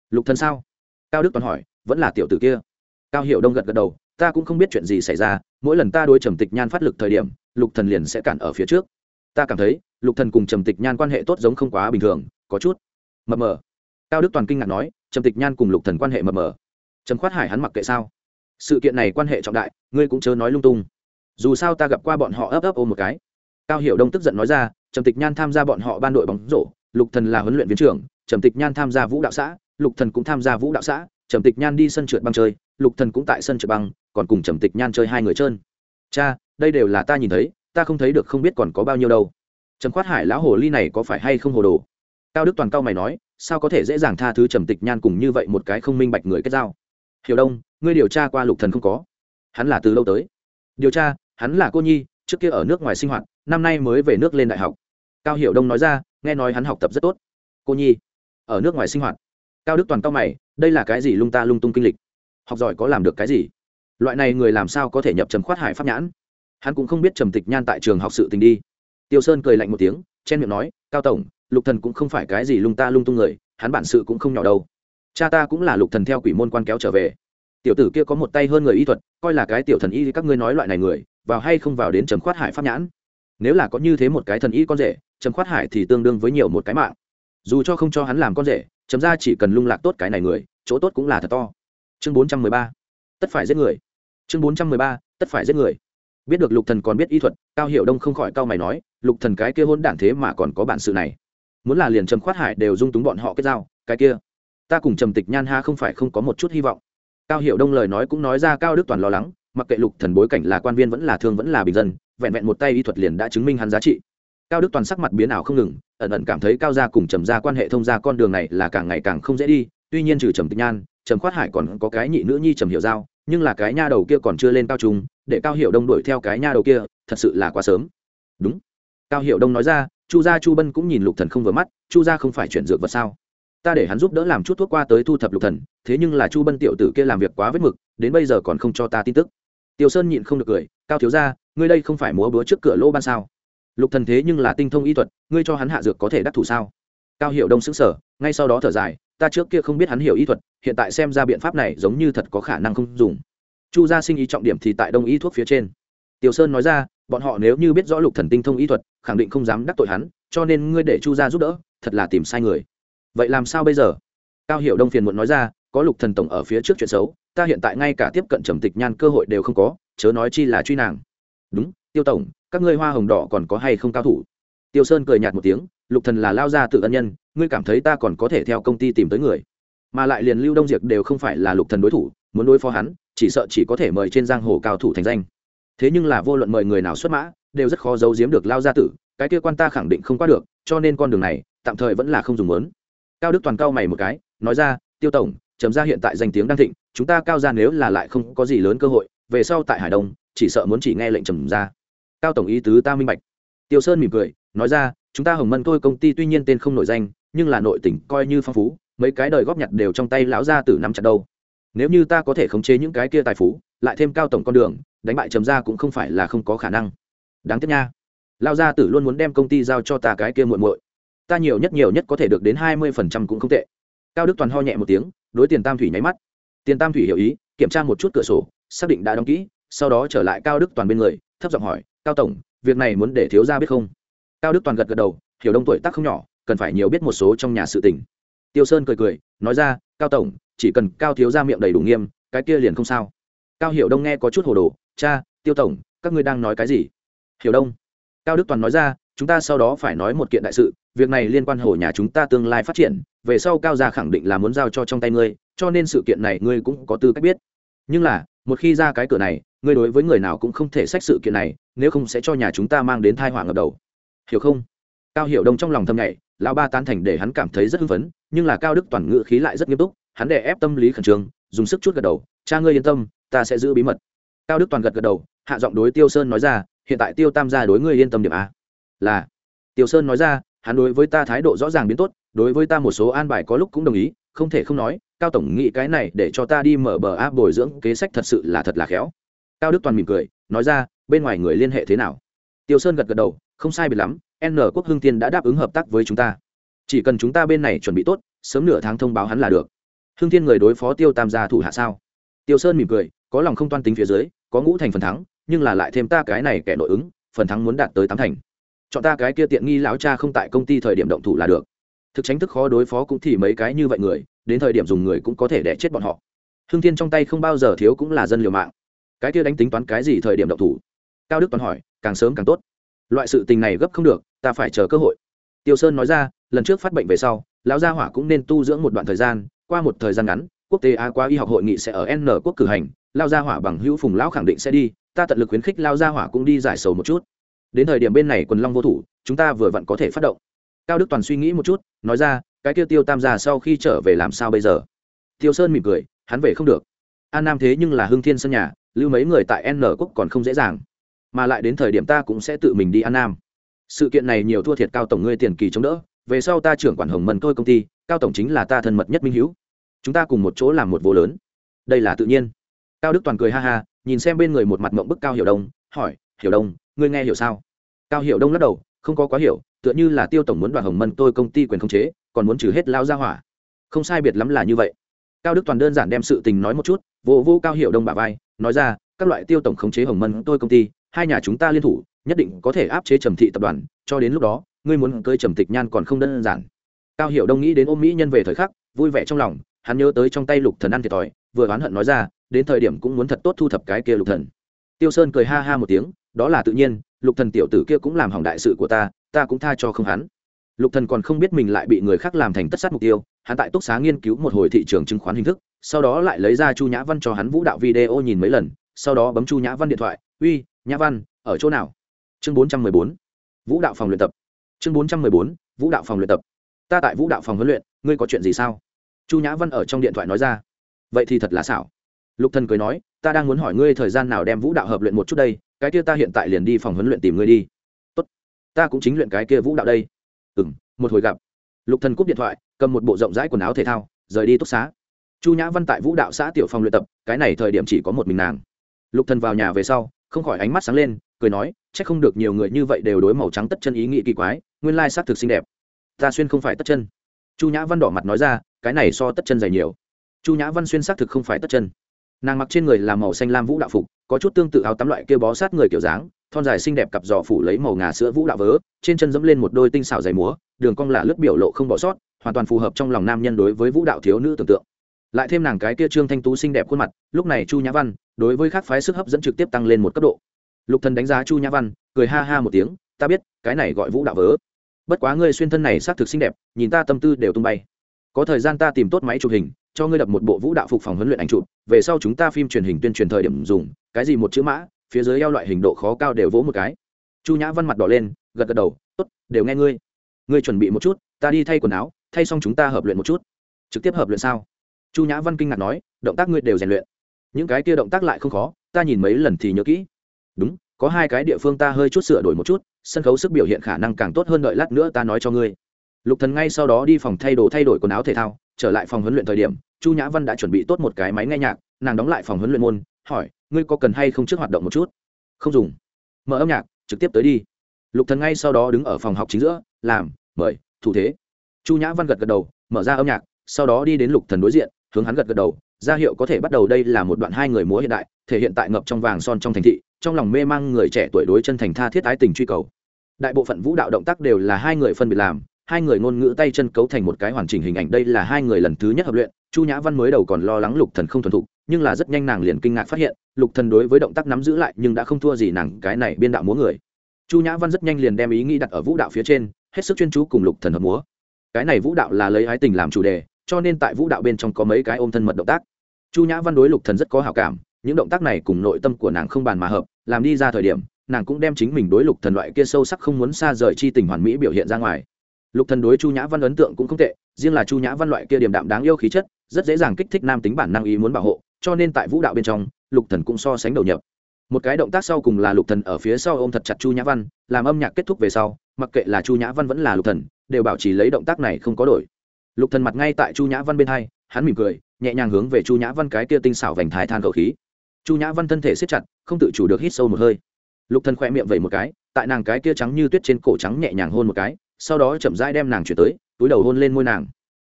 Lục thần sao? Cao đức toàn hỏi, vẫn là tiểu tử kia? Cao hiểu đông gật gật đầu, ta cũng không biết chuyện gì xảy ra, mỗi lần ta đối trầm tịch nhan phát lực thời điểm, lục thần liền sẽ cản ở phía trước. Ta cảm thấy, lục thần cùng trầm tịch nhan quan hệ tốt giống không quá bình thường, có chút. Mập mờ. Cao đức toàn kinh ngạc nói, trầm tịch nhan cùng lục thần quan hệ mập mờ. Trầm khoát hải hắn mặc kệ sao? Sự kiện này quan hệ trọng đại, ngươi cũng chớ nói lung tung. Dù sao ta gặp qua bọn họ ấp ấp ôm một cái. Cao hiểu đông tức giận nói ra, trầm tịch nhan tham gia bọn họ ban đội bóng rổ, lục thần là huấn luyện viên trưởng, trầm tịch nhan tham gia vũ đạo xã, lục thần cũng tham gia vũ đạo xã, trầm tịch nhan đi sân trượt băng chơi, lục thần cũng tại sân trượt băng, còn cùng trầm tịch nhan chơi hai người trơn. Cha, đây đều là ta nhìn thấy, ta không thấy được không biết còn có bao nhiêu đâu. Trầm khoát hải lão hồ ly này có phải hay không hồ đồ? Cao đức toàn cao mày nói, sao có thể dễ dàng tha thứ trầm tịch nhan cùng như vậy một cái không minh bạch người kết giao? Hiểu đông, ngươi điều tra qua lục thần không có? Hắn là từ lâu tới. Điều tra, hắn là cô nhi, trước kia ở nước ngoài sinh hoạt, năm nay mới về nước lên đại học. Cao hiểu đông nói ra, nghe nói hắn học tập rất tốt. Cô nhi, ở nước ngoài sinh hoạt. Cao đức toàn cao mày, đây là cái gì lung ta lung tung kinh lịch? Học giỏi có làm được cái gì? Loại này người làm sao có thể nhập trầm khoát hải pháp nhãn? Hắn cũng không biết trầm tịch nhan tại trường học sự tình đi. Tiêu sơn cười lạnh một tiếng, chen miệng nói, cao tổng, lục thần cũng không phải cái gì lung ta lung tung người, hắn bản sự cũng không nhỏ đâu cha ta cũng là lục thần theo quỷ môn quan kéo trở về. Tiểu tử kia có một tay hơn người y thuật, coi là cái tiểu thần y các ngươi nói loại này người, vào hay không vào đến trầm khoát hải pháp nhãn. Nếu là có như thế một cái thần y con rể, trầm khoát hải thì tương đương với nhiều một cái mạng. Dù cho không cho hắn làm con rể chấm ra chỉ cần lung lạc tốt cái này người, chỗ tốt cũng là thật to. Chương bốn trăm mười ba. Tất phải giết người. Chương bốn trăm mười ba. Tất phải giết người. Biết được lục thần còn biết y thuật, cao hiểu đông không khỏi cao mày nói, lục thần cái kia hôn đản thế mà còn có bản sự này. Muốn là liền trầm khoát hải đều dung túng bọn họ kết giao cái kia ta cùng trầm tịch nhan ha không phải không có một chút hy vọng. Cao hiệu đông lời nói cũng nói ra cao đức toàn lo lắng, mặc kệ lục thần bối cảnh là quan viên vẫn là thương vẫn là bình dân, vẹn vẹn một tay y thuật liền đã chứng minh hắn giá trị. Cao đức toàn sắc mặt biến ảo không ngừng, ẩn ẩn cảm thấy cao gia cùng trầm gia quan hệ thông gia con đường này là càng ngày càng không dễ đi, tuy nhiên trừ trầm tịch nhan, trầm khoát hải còn có cái nhị nữ nhi trầm hiểu giao, nhưng là cái nha đầu kia còn chưa lên cao trung, để cao hiệu đông đuổi theo cái nha đầu kia, thật sự là quá sớm. Đúng. Cao hiệu đông nói ra, chu gia chu bân cũng nhìn lục thần không vừa mắt, chu gia không phải chuyển dược vật sao? Ta để hắn giúp đỡ làm chút thuốc qua tới thu thập lục thần, thế nhưng là chu bân tiểu tử kia làm việc quá vết mực, đến bây giờ còn không cho ta tin tức. Tiểu sơn nhịn không được cười, cao thiếu gia, ngươi đây không phải múa búa trước cửa lô ban sao? Lục thần thế nhưng là tinh thông y thuật, ngươi cho hắn hạ dược có thể đắc thủ sao? Cao hiệu đông xứng sở ngay sau đó thở dài, ta trước kia không biết hắn hiểu y thuật, hiện tại xem ra biện pháp này giống như thật có khả năng không dùng. Chu gia sinh ý trọng điểm thì tại đông y thuốc phía trên. Tiểu sơn nói ra, bọn họ nếu như biết rõ lục thần tinh thông y thuật, khẳng định không dám đắc tội hắn, cho nên ngươi để chu gia giúp đỡ, thật là tìm sai người vậy làm sao bây giờ? Cao hiệu đông phiền muộn nói ra, có lục thần tổng ở phía trước chuyện xấu, ta hiện tại ngay cả tiếp cận trầm tịch nhan cơ hội đều không có, chớ nói chi là truy nàng. Đúng, tiêu tổng, các ngươi hoa hồng đỏ còn có hay không cao thủ? Tiêu sơn cười nhạt một tiếng, lục thần là lao ra tự ân nhân, ngươi cảm thấy ta còn có thể theo công ty tìm tới người? Mà lại liền lưu đông diệt đều không phải là lục thần đối thủ, muốn đối phó hắn, chỉ sợ chỉ có thể mời trên giang hồ cao thủ thành danh. Thế nhưng là vô luận mời người nào xuất mã, đều rất khó giấu giếm được lao gia tử, cái kia quan ta khẳng định không qua được, cho nên con đường này, tạm thời vẫn là không dùng lớn cao đức toàn cao mày một cái, nói ra, tiêu tổng, trầm ra hiện tại danh tiếng đang thịnh, chúng ta cao ra nếu là lại không có gì lớn cơ hội, về sau tại hải đông, chỉ sợ muốn chỉ nghe lệnh trầm ra cao tổng ý tứ ta minh bạch. Tiêu sơn mỉm cười, nói ra, chúng ta hồng mân thôi công ty tuy nhiên tên không nổi danh, nhưng là nội tỉnh coi như phong phú, mấy cái đời góp nhặt đều trong tay lão gia tử nắm chặt đâu. Nếu như ta có thể khống chế những cái kia tài phú, lại thêm cao tổng con đường, đánh bại trầm ra cũng không phải là không có khả năng. Đáng tiếc nha. Lao gia tử luôn muốn đem công ty giao cho ta cái kia muội muội ta nhiều nhất nhiều nhất có thể được đến hai mươi phần trăm cũng không tệ. Cao đức toàn ho nhẹ một tiếng, đối tiền tam thủy nháy mắt. Tiền tam thủy hiểu ý, kiểm tra một chút cửa sổ, xác định đã đóng kỹ, sau đó trở lại cao đức toàn bên người, thấp giọng hỏi, cao tổng, việc này muốn để thiếu gia biết không? Cao đức toàn gật gật đầu, hiểu đông tuổi tác không nhỏ, cần phải nhiều biết một số trong nhà sự tình. Tiêu sơn cười cười, nói ra, cao tổng, chỉ cần cao thiếu gia miệng đầy đủ nghiêm, cái kia liền không sao. Cao hiểu đông nghe có chút hồ đồ, cha, tiêu tổng, các ngươi đang nói cái gì? Hiểu đông. Cao đức toàn nói ra chúng ta sau đó phải nói một kiện đại sự, việc này liên quan hồ nhà chúng ta tương lai phát triển, về sau cao gia khẳng định là muốn giao cho trong tay ngươi, cho nên sự kiện này ngươi cũng có tư cách biết. Nhưng là, một khi ra cái cửa này, ngươi đối với người nào cũng không thể sách sự kiện này, nếu không sẽ cho nhà chúng ta mang đến thai họa ngập đầu. Hiểu không? Cao hiểu đông trong lòng thâm nhạy lão ba tán thành để hắn cảm thấy rất hưng phấn, nhưng là cao đức toàn ngữ khí lại rất nghiêm túc, hắn đè ép tâm lý khẩn trương, dùng sức chút gật đầu, cha ngươi yên tâm, ta sẽ giữ bí mật. Cao đức toàn gật gật đầu, hạ giọng đối tiêu sơn nói ra, hiện tại tiêu tam gia đối ngươi yên tâm điểm a là tiêu sơn nói ra, hắn đối với ta thái độ rõ ràng biến tốt, đối với ta một số an bài có lúc cũng đồng ý, không thể không nói, cao tổng nghĩ cái này để cho ta đi mở bờ áp bồi dưỡng kế sách thật sự là thật là khéo. Cao đức toàn mỉm cười, nói ra, bên ngoài người liên hệ thế nào? Tiêu sơn gật gật đầu, không sai biệt lắm, n quốc hưng tiên đã đáp ứng hợp tác với chúng ta. Chỉ cần chúng ta bên này chuẩn bị tốt, sớm nửa tháng thông báo hắn là được. Hưng tiên người đối phó tiêu tam gia thủ hạ sao? Tiêu sơn mỉm cười, có lòng không toan tính phía dưới, có ngũ thành phần thắng, nhưng là lại thêm ta cái này kẻ nội ứng, phần thắng muốn đạt tới tám thành chọn ta cái kia tiện nghi lão cha không tại công ty thời điểm động thủ là được. Thực tránh thức khó đối phó cũng thì mấy cái như vậy người, đến thời điểm dùng người cũng có thể đẻ chết bọn họ. Hưng thiên trong tay không bao giờ thiếu cũng là dân liều mạng. Cái kia đánh tính toán cái gì thời điểm động thủ? Cao đức toàn hỏi, càng sớm càng tốt. Loại sự tình này gấp không được, ta phải chờ cơ hội. Tiêu sơn nói ra, lần trước phát bệnh về sau, lão gia hỏa cũng nên tu dưỡng một đoạn thời gian, qua một thời gian ngắn, quốc tế a qua y học hội nghị sẽ ở n quốc cử hành lao gia hỏa bằng hữu phùng lão khẳng định sẽ đi, ta tận lực khuyến khích lao gia hỏa cũng đi giải sầu một chút đến thời điểm bên này quần long vô thủ, chúng ta vừa vặn có thể phát động. Cao đức toàn suy nghĩ một chút, nói ra, cái tiêu tiêu tam gia sau khi trở về làm sao bây giờ? Tiêu sơn mỉm cười, hắn về không được. An nam thế nhưng là hưng thiên sân nhà, lưu mấy người tại n quốc còn không dễ dàng. Mà lại đến thời điểm ta cũng sẽ tự mình đi an nam. Sự kiện này nhiều thua thiệt cao tổng ngươi tiền kỳ chống đỡ, về sau ta trưởng quản hồng mân tôi công ty, cao tổng chính là ta thân mật nhất minh hữu. Chúng ta cùng một chỗ làm một vô lớn. Đây là tự nhiên. Cao đức toàn cười ha ha, nhìn xem bên người một mặt mộng bức cao hiểu đông, hỏi, hiểu đông ngươi nghe hiểu sao? Cao hiểu đông lắc đầu, không có quá hiểu, tựa như là tiêu tổng muốn đoàn hồng mân tôi công ty quyền khống chế, còn muốn trừ hết lao ra hỏa. Không sai biệt lắm là như vậy. Cao đức toàn đơn giản đem sự tình nói một chút, vô vô cao hiểu đông bà vai, nói ra, các loại tiêu tổng khống chế hồng mân tôi công ty, hai nhà chúng ta liên thủ, nhất định có thể áp chế trầm thị tập đoàn, cho đến lúc đó, ngươi muốn cơi trầm tịch nhan còn không đơn giản. Cao hiểu đông nghĩ đến ôm mỹ nhân về thời khắc, vui vẻ trong lòng, hắn nhớ tới trong tay lục thần ăn thiệt thòi, vừa oán hận nói ra, đến thời điểm cũng muốn thật tốt thu thập cái kia lục thần. Tiêu sơn cười ha ha một tiếng đó là tự nhiên, lục thần tiểu tử kia cũng làm hỏng đại sự của ta ta cũng tha cho không hắn. Lục thần còn không biết mình lại bị người khác làm thành tất sát mục tiêu, hắn tại túc xá nghiên cứu một hồi thị trường chứng khoán hình thức, sau đó lại lấy ra chu nhã văn cho hắn vũ đạo video nhìn mấy lần, sau đó bấm chu nhã văn điện thoại, uy, nhã văn, ở chỗ nào? Chương bốn trăm mười bốn, vũ đạo phòng luyện tập. Chương bốn trăm mười bốn, vũ đạo phòng luyện tập. Ta tại vũ đạo phòng huấn luyện, ngươi có chuyện gì sao? Chu nhã văn ở trong điện thoại nói ra. Vậy thì thật là xảo. Lục thần cười nói, ta đang muốn hỏi ngươi thời gian nào đem vũ đạo hợp luyện một chút đây cái kia ta hiện tại liền đi phòng huấn luyện tìm ngươi đi. Tốt. Ta cũng chính luyện cái kia vũ đạo đây. Ừ một hồi gặp. Lục thần cúp điện thoại, cầm một bộ rộng rãi quần áo thể thao, rời đi túc xá. Chu nhã văn tại vũ đạo xã tiểu phòng luyện tập, cái này thời điểm chỉ có một mình nàng. Lục thần vào nhà về sau, không khỏi ánh mắt sáng lên, cười nói, chắc không được nhiều người như vậy đều đối màu trắng tất chân ý nghĩ kỳ quái, nguyên lai sắc thực xinh đẹp. Ta xuyên không phải tất chân. Chu nhã văn đỏ mặt nói ra, cái này so tất chân dày nhiều. Chu nhã văn xuyên xác thực không phải tất chân. Nàng mặc trên người là màu xanh lam vũ đạo phục có chút tương tự áo tắm loại kia bó sát người kiểu dáng, thon dài xinh đẹp cặp giò phủ lấy màu ngà sữa vũ đạo vớ, trên chân dẫm lên một đôi tinh xảo giày múa, đường cong là lướt biểu lộ không bỏ sót, hoàn toàn phù hợp trong lòng nam nhân đối với vũ đạo thiếu nữ tưởng tượng. Lại thêm nàng cái kia trương thanh tú xinh đẹp khuôn mặt, lúc này chu nhã văn, đối với khác phái sức hấp dẫn trực tiếp tăng lên một cấp độ. Lục thần đánh giá chu nhã văn, cười ha ha một tiếng, ta biết, cái này gọi vũ đạo vớ. Bất quá ngươi xuyên thân này xác thực xinh đẹp, nhìn ta tâm tư đều tung bay. Có thời gian ta tìm tốt máy chụp hình cho ngươi đập một bộ vũ đạo phục phòng huấn luyện ảnh chụp, về sau chúng ta phim truyền hình tuyên truyền thời điểm dùng, cái gì một chữ mã, phía dưới eo loại hình độ khó cao đều vỗ một cái. Chu nhã văn mặt đỏ lên, gật gật đầu, tốt, đều nghe ngươi. Ngươi chuẩn bị một chút, ta đi thay quần áo, thay xong chúng ta hợp luyện một chút. Trực tiếp hợp luyện sao? Chu nhã văn kinh ngạc nói, động tác ngươi đều rèn luyện. Những cái kia động tác lại không khó, ta nhìn mấy lần thì nhớ kỹ. Đúng, có hai cái địa phương ta hơi chút sửa đổi một chút, sân khấu sức biểu hiện khả năng càng tốt hơn đợi lát nữa ta nói cho ngươi. Lục thần ngay sau đó đi phòng thay đồ thay đổi quần áo thể thao trở lại phòng huấn luyện thời điểm, chu nhã văn đã chuẩn bị tốt một cái máy nghe nhạc, nàng đóng lại phòng huấn luyện môn, hỏi, ngươi có cần hay không trước hoạt động một chút? Không dùng. Mở âm nhạc, trực tiếp tới đi. Lục thần ngay sau đó đứng ở phòng học chính giữa, làm, mời, thủ thế. Chu nhã văn gật gật đầu, mở ra âm nhạc, sau đó đi đến lục thần đối diện, hướng hắn gật gật đầu, ra hiệu có thể bắt đầu đây là một đoạn hai người múa hiện đại, thể hiện tại ngập trong vàng son trong thành thị, trong lòng mê mang người trẻ tuổi đối chân thành tha thiết ái tình truy cầu. Đại bộ phận vũ đạo động tác đều là hai người phân biệt làm hai người ngôn ngữ tay chân cấu thành một cái hoàn chỉnh hình ảnh. Đây là hai người lần thứ nhất hợp luyện. Chu nhã văn mới đầu còn lo lắng lục thần không thuần thục, nhưng là rất nhanh nàng liền kinh ngạc phát hiện, lục thần đối với động tác nắm giữ lại nhưng đã không thua gì nàng cái này biên đạo múa người. Chu nhã văn rất nhanh liền đem ý nghĩ đặt ở vũ đạo phía trên, hết sức chuyên chú cùng lục thần hợp múa. Cái này vũ đạo là lấy ái tình làm chủ đề, cho nên tại vũ đạo bên trong có mấy cái ôm thân mật động tác. Chu nhã văn đối lục thần rất có hảo cảm, những động tác này cùng nội tâm của nàng không bàn mà hợp, làm đi ra thời điểm, nàng cũng đem chính mình đối lục thần loại kia sâu sắc không muốn xa rời chi tình hoàn mỹ biểu hiện ra ngoài lục thần đối chu nhã văn ấn tượng cũng không tệ, riêng là chu nhã văn loại kia điềm đạm đáng yêu khí chất, rất dễ dàng kích thích nam tính bản năng ý muốn bảo hộ, cho nên tại vũ đạo bên trong, lục thần cũng so sánh đầu nhập. Một cái động tác sau cùng là lục thần ở phía sau ôm thật chặt chu nhã văn, làm âm nhạc kết thúc về sau, mặc kệ là chu nhã văn vẫn là lục thần, đều bảo trì lấy động tác này không có đổi. Lục thần mặt ngay tại chu nhã văn bên hai, hắn mỉm cười, nhẹ nhàng hướng về chu nhã văn cái kia tinh xảo vành thái than khẩu khí. Chu nhã văn thân thể siết chặt, không tự chủ được hít sâu một hơi. Lục thần khoe miệng vẩy một cái, tại nàng cái kia trắng như tuyết trên cổ trắng nhẹ nhàng hôn một cái sau đó chậm rãi đem nàng chuyển tới, túi đầu hôn lên môi nàng.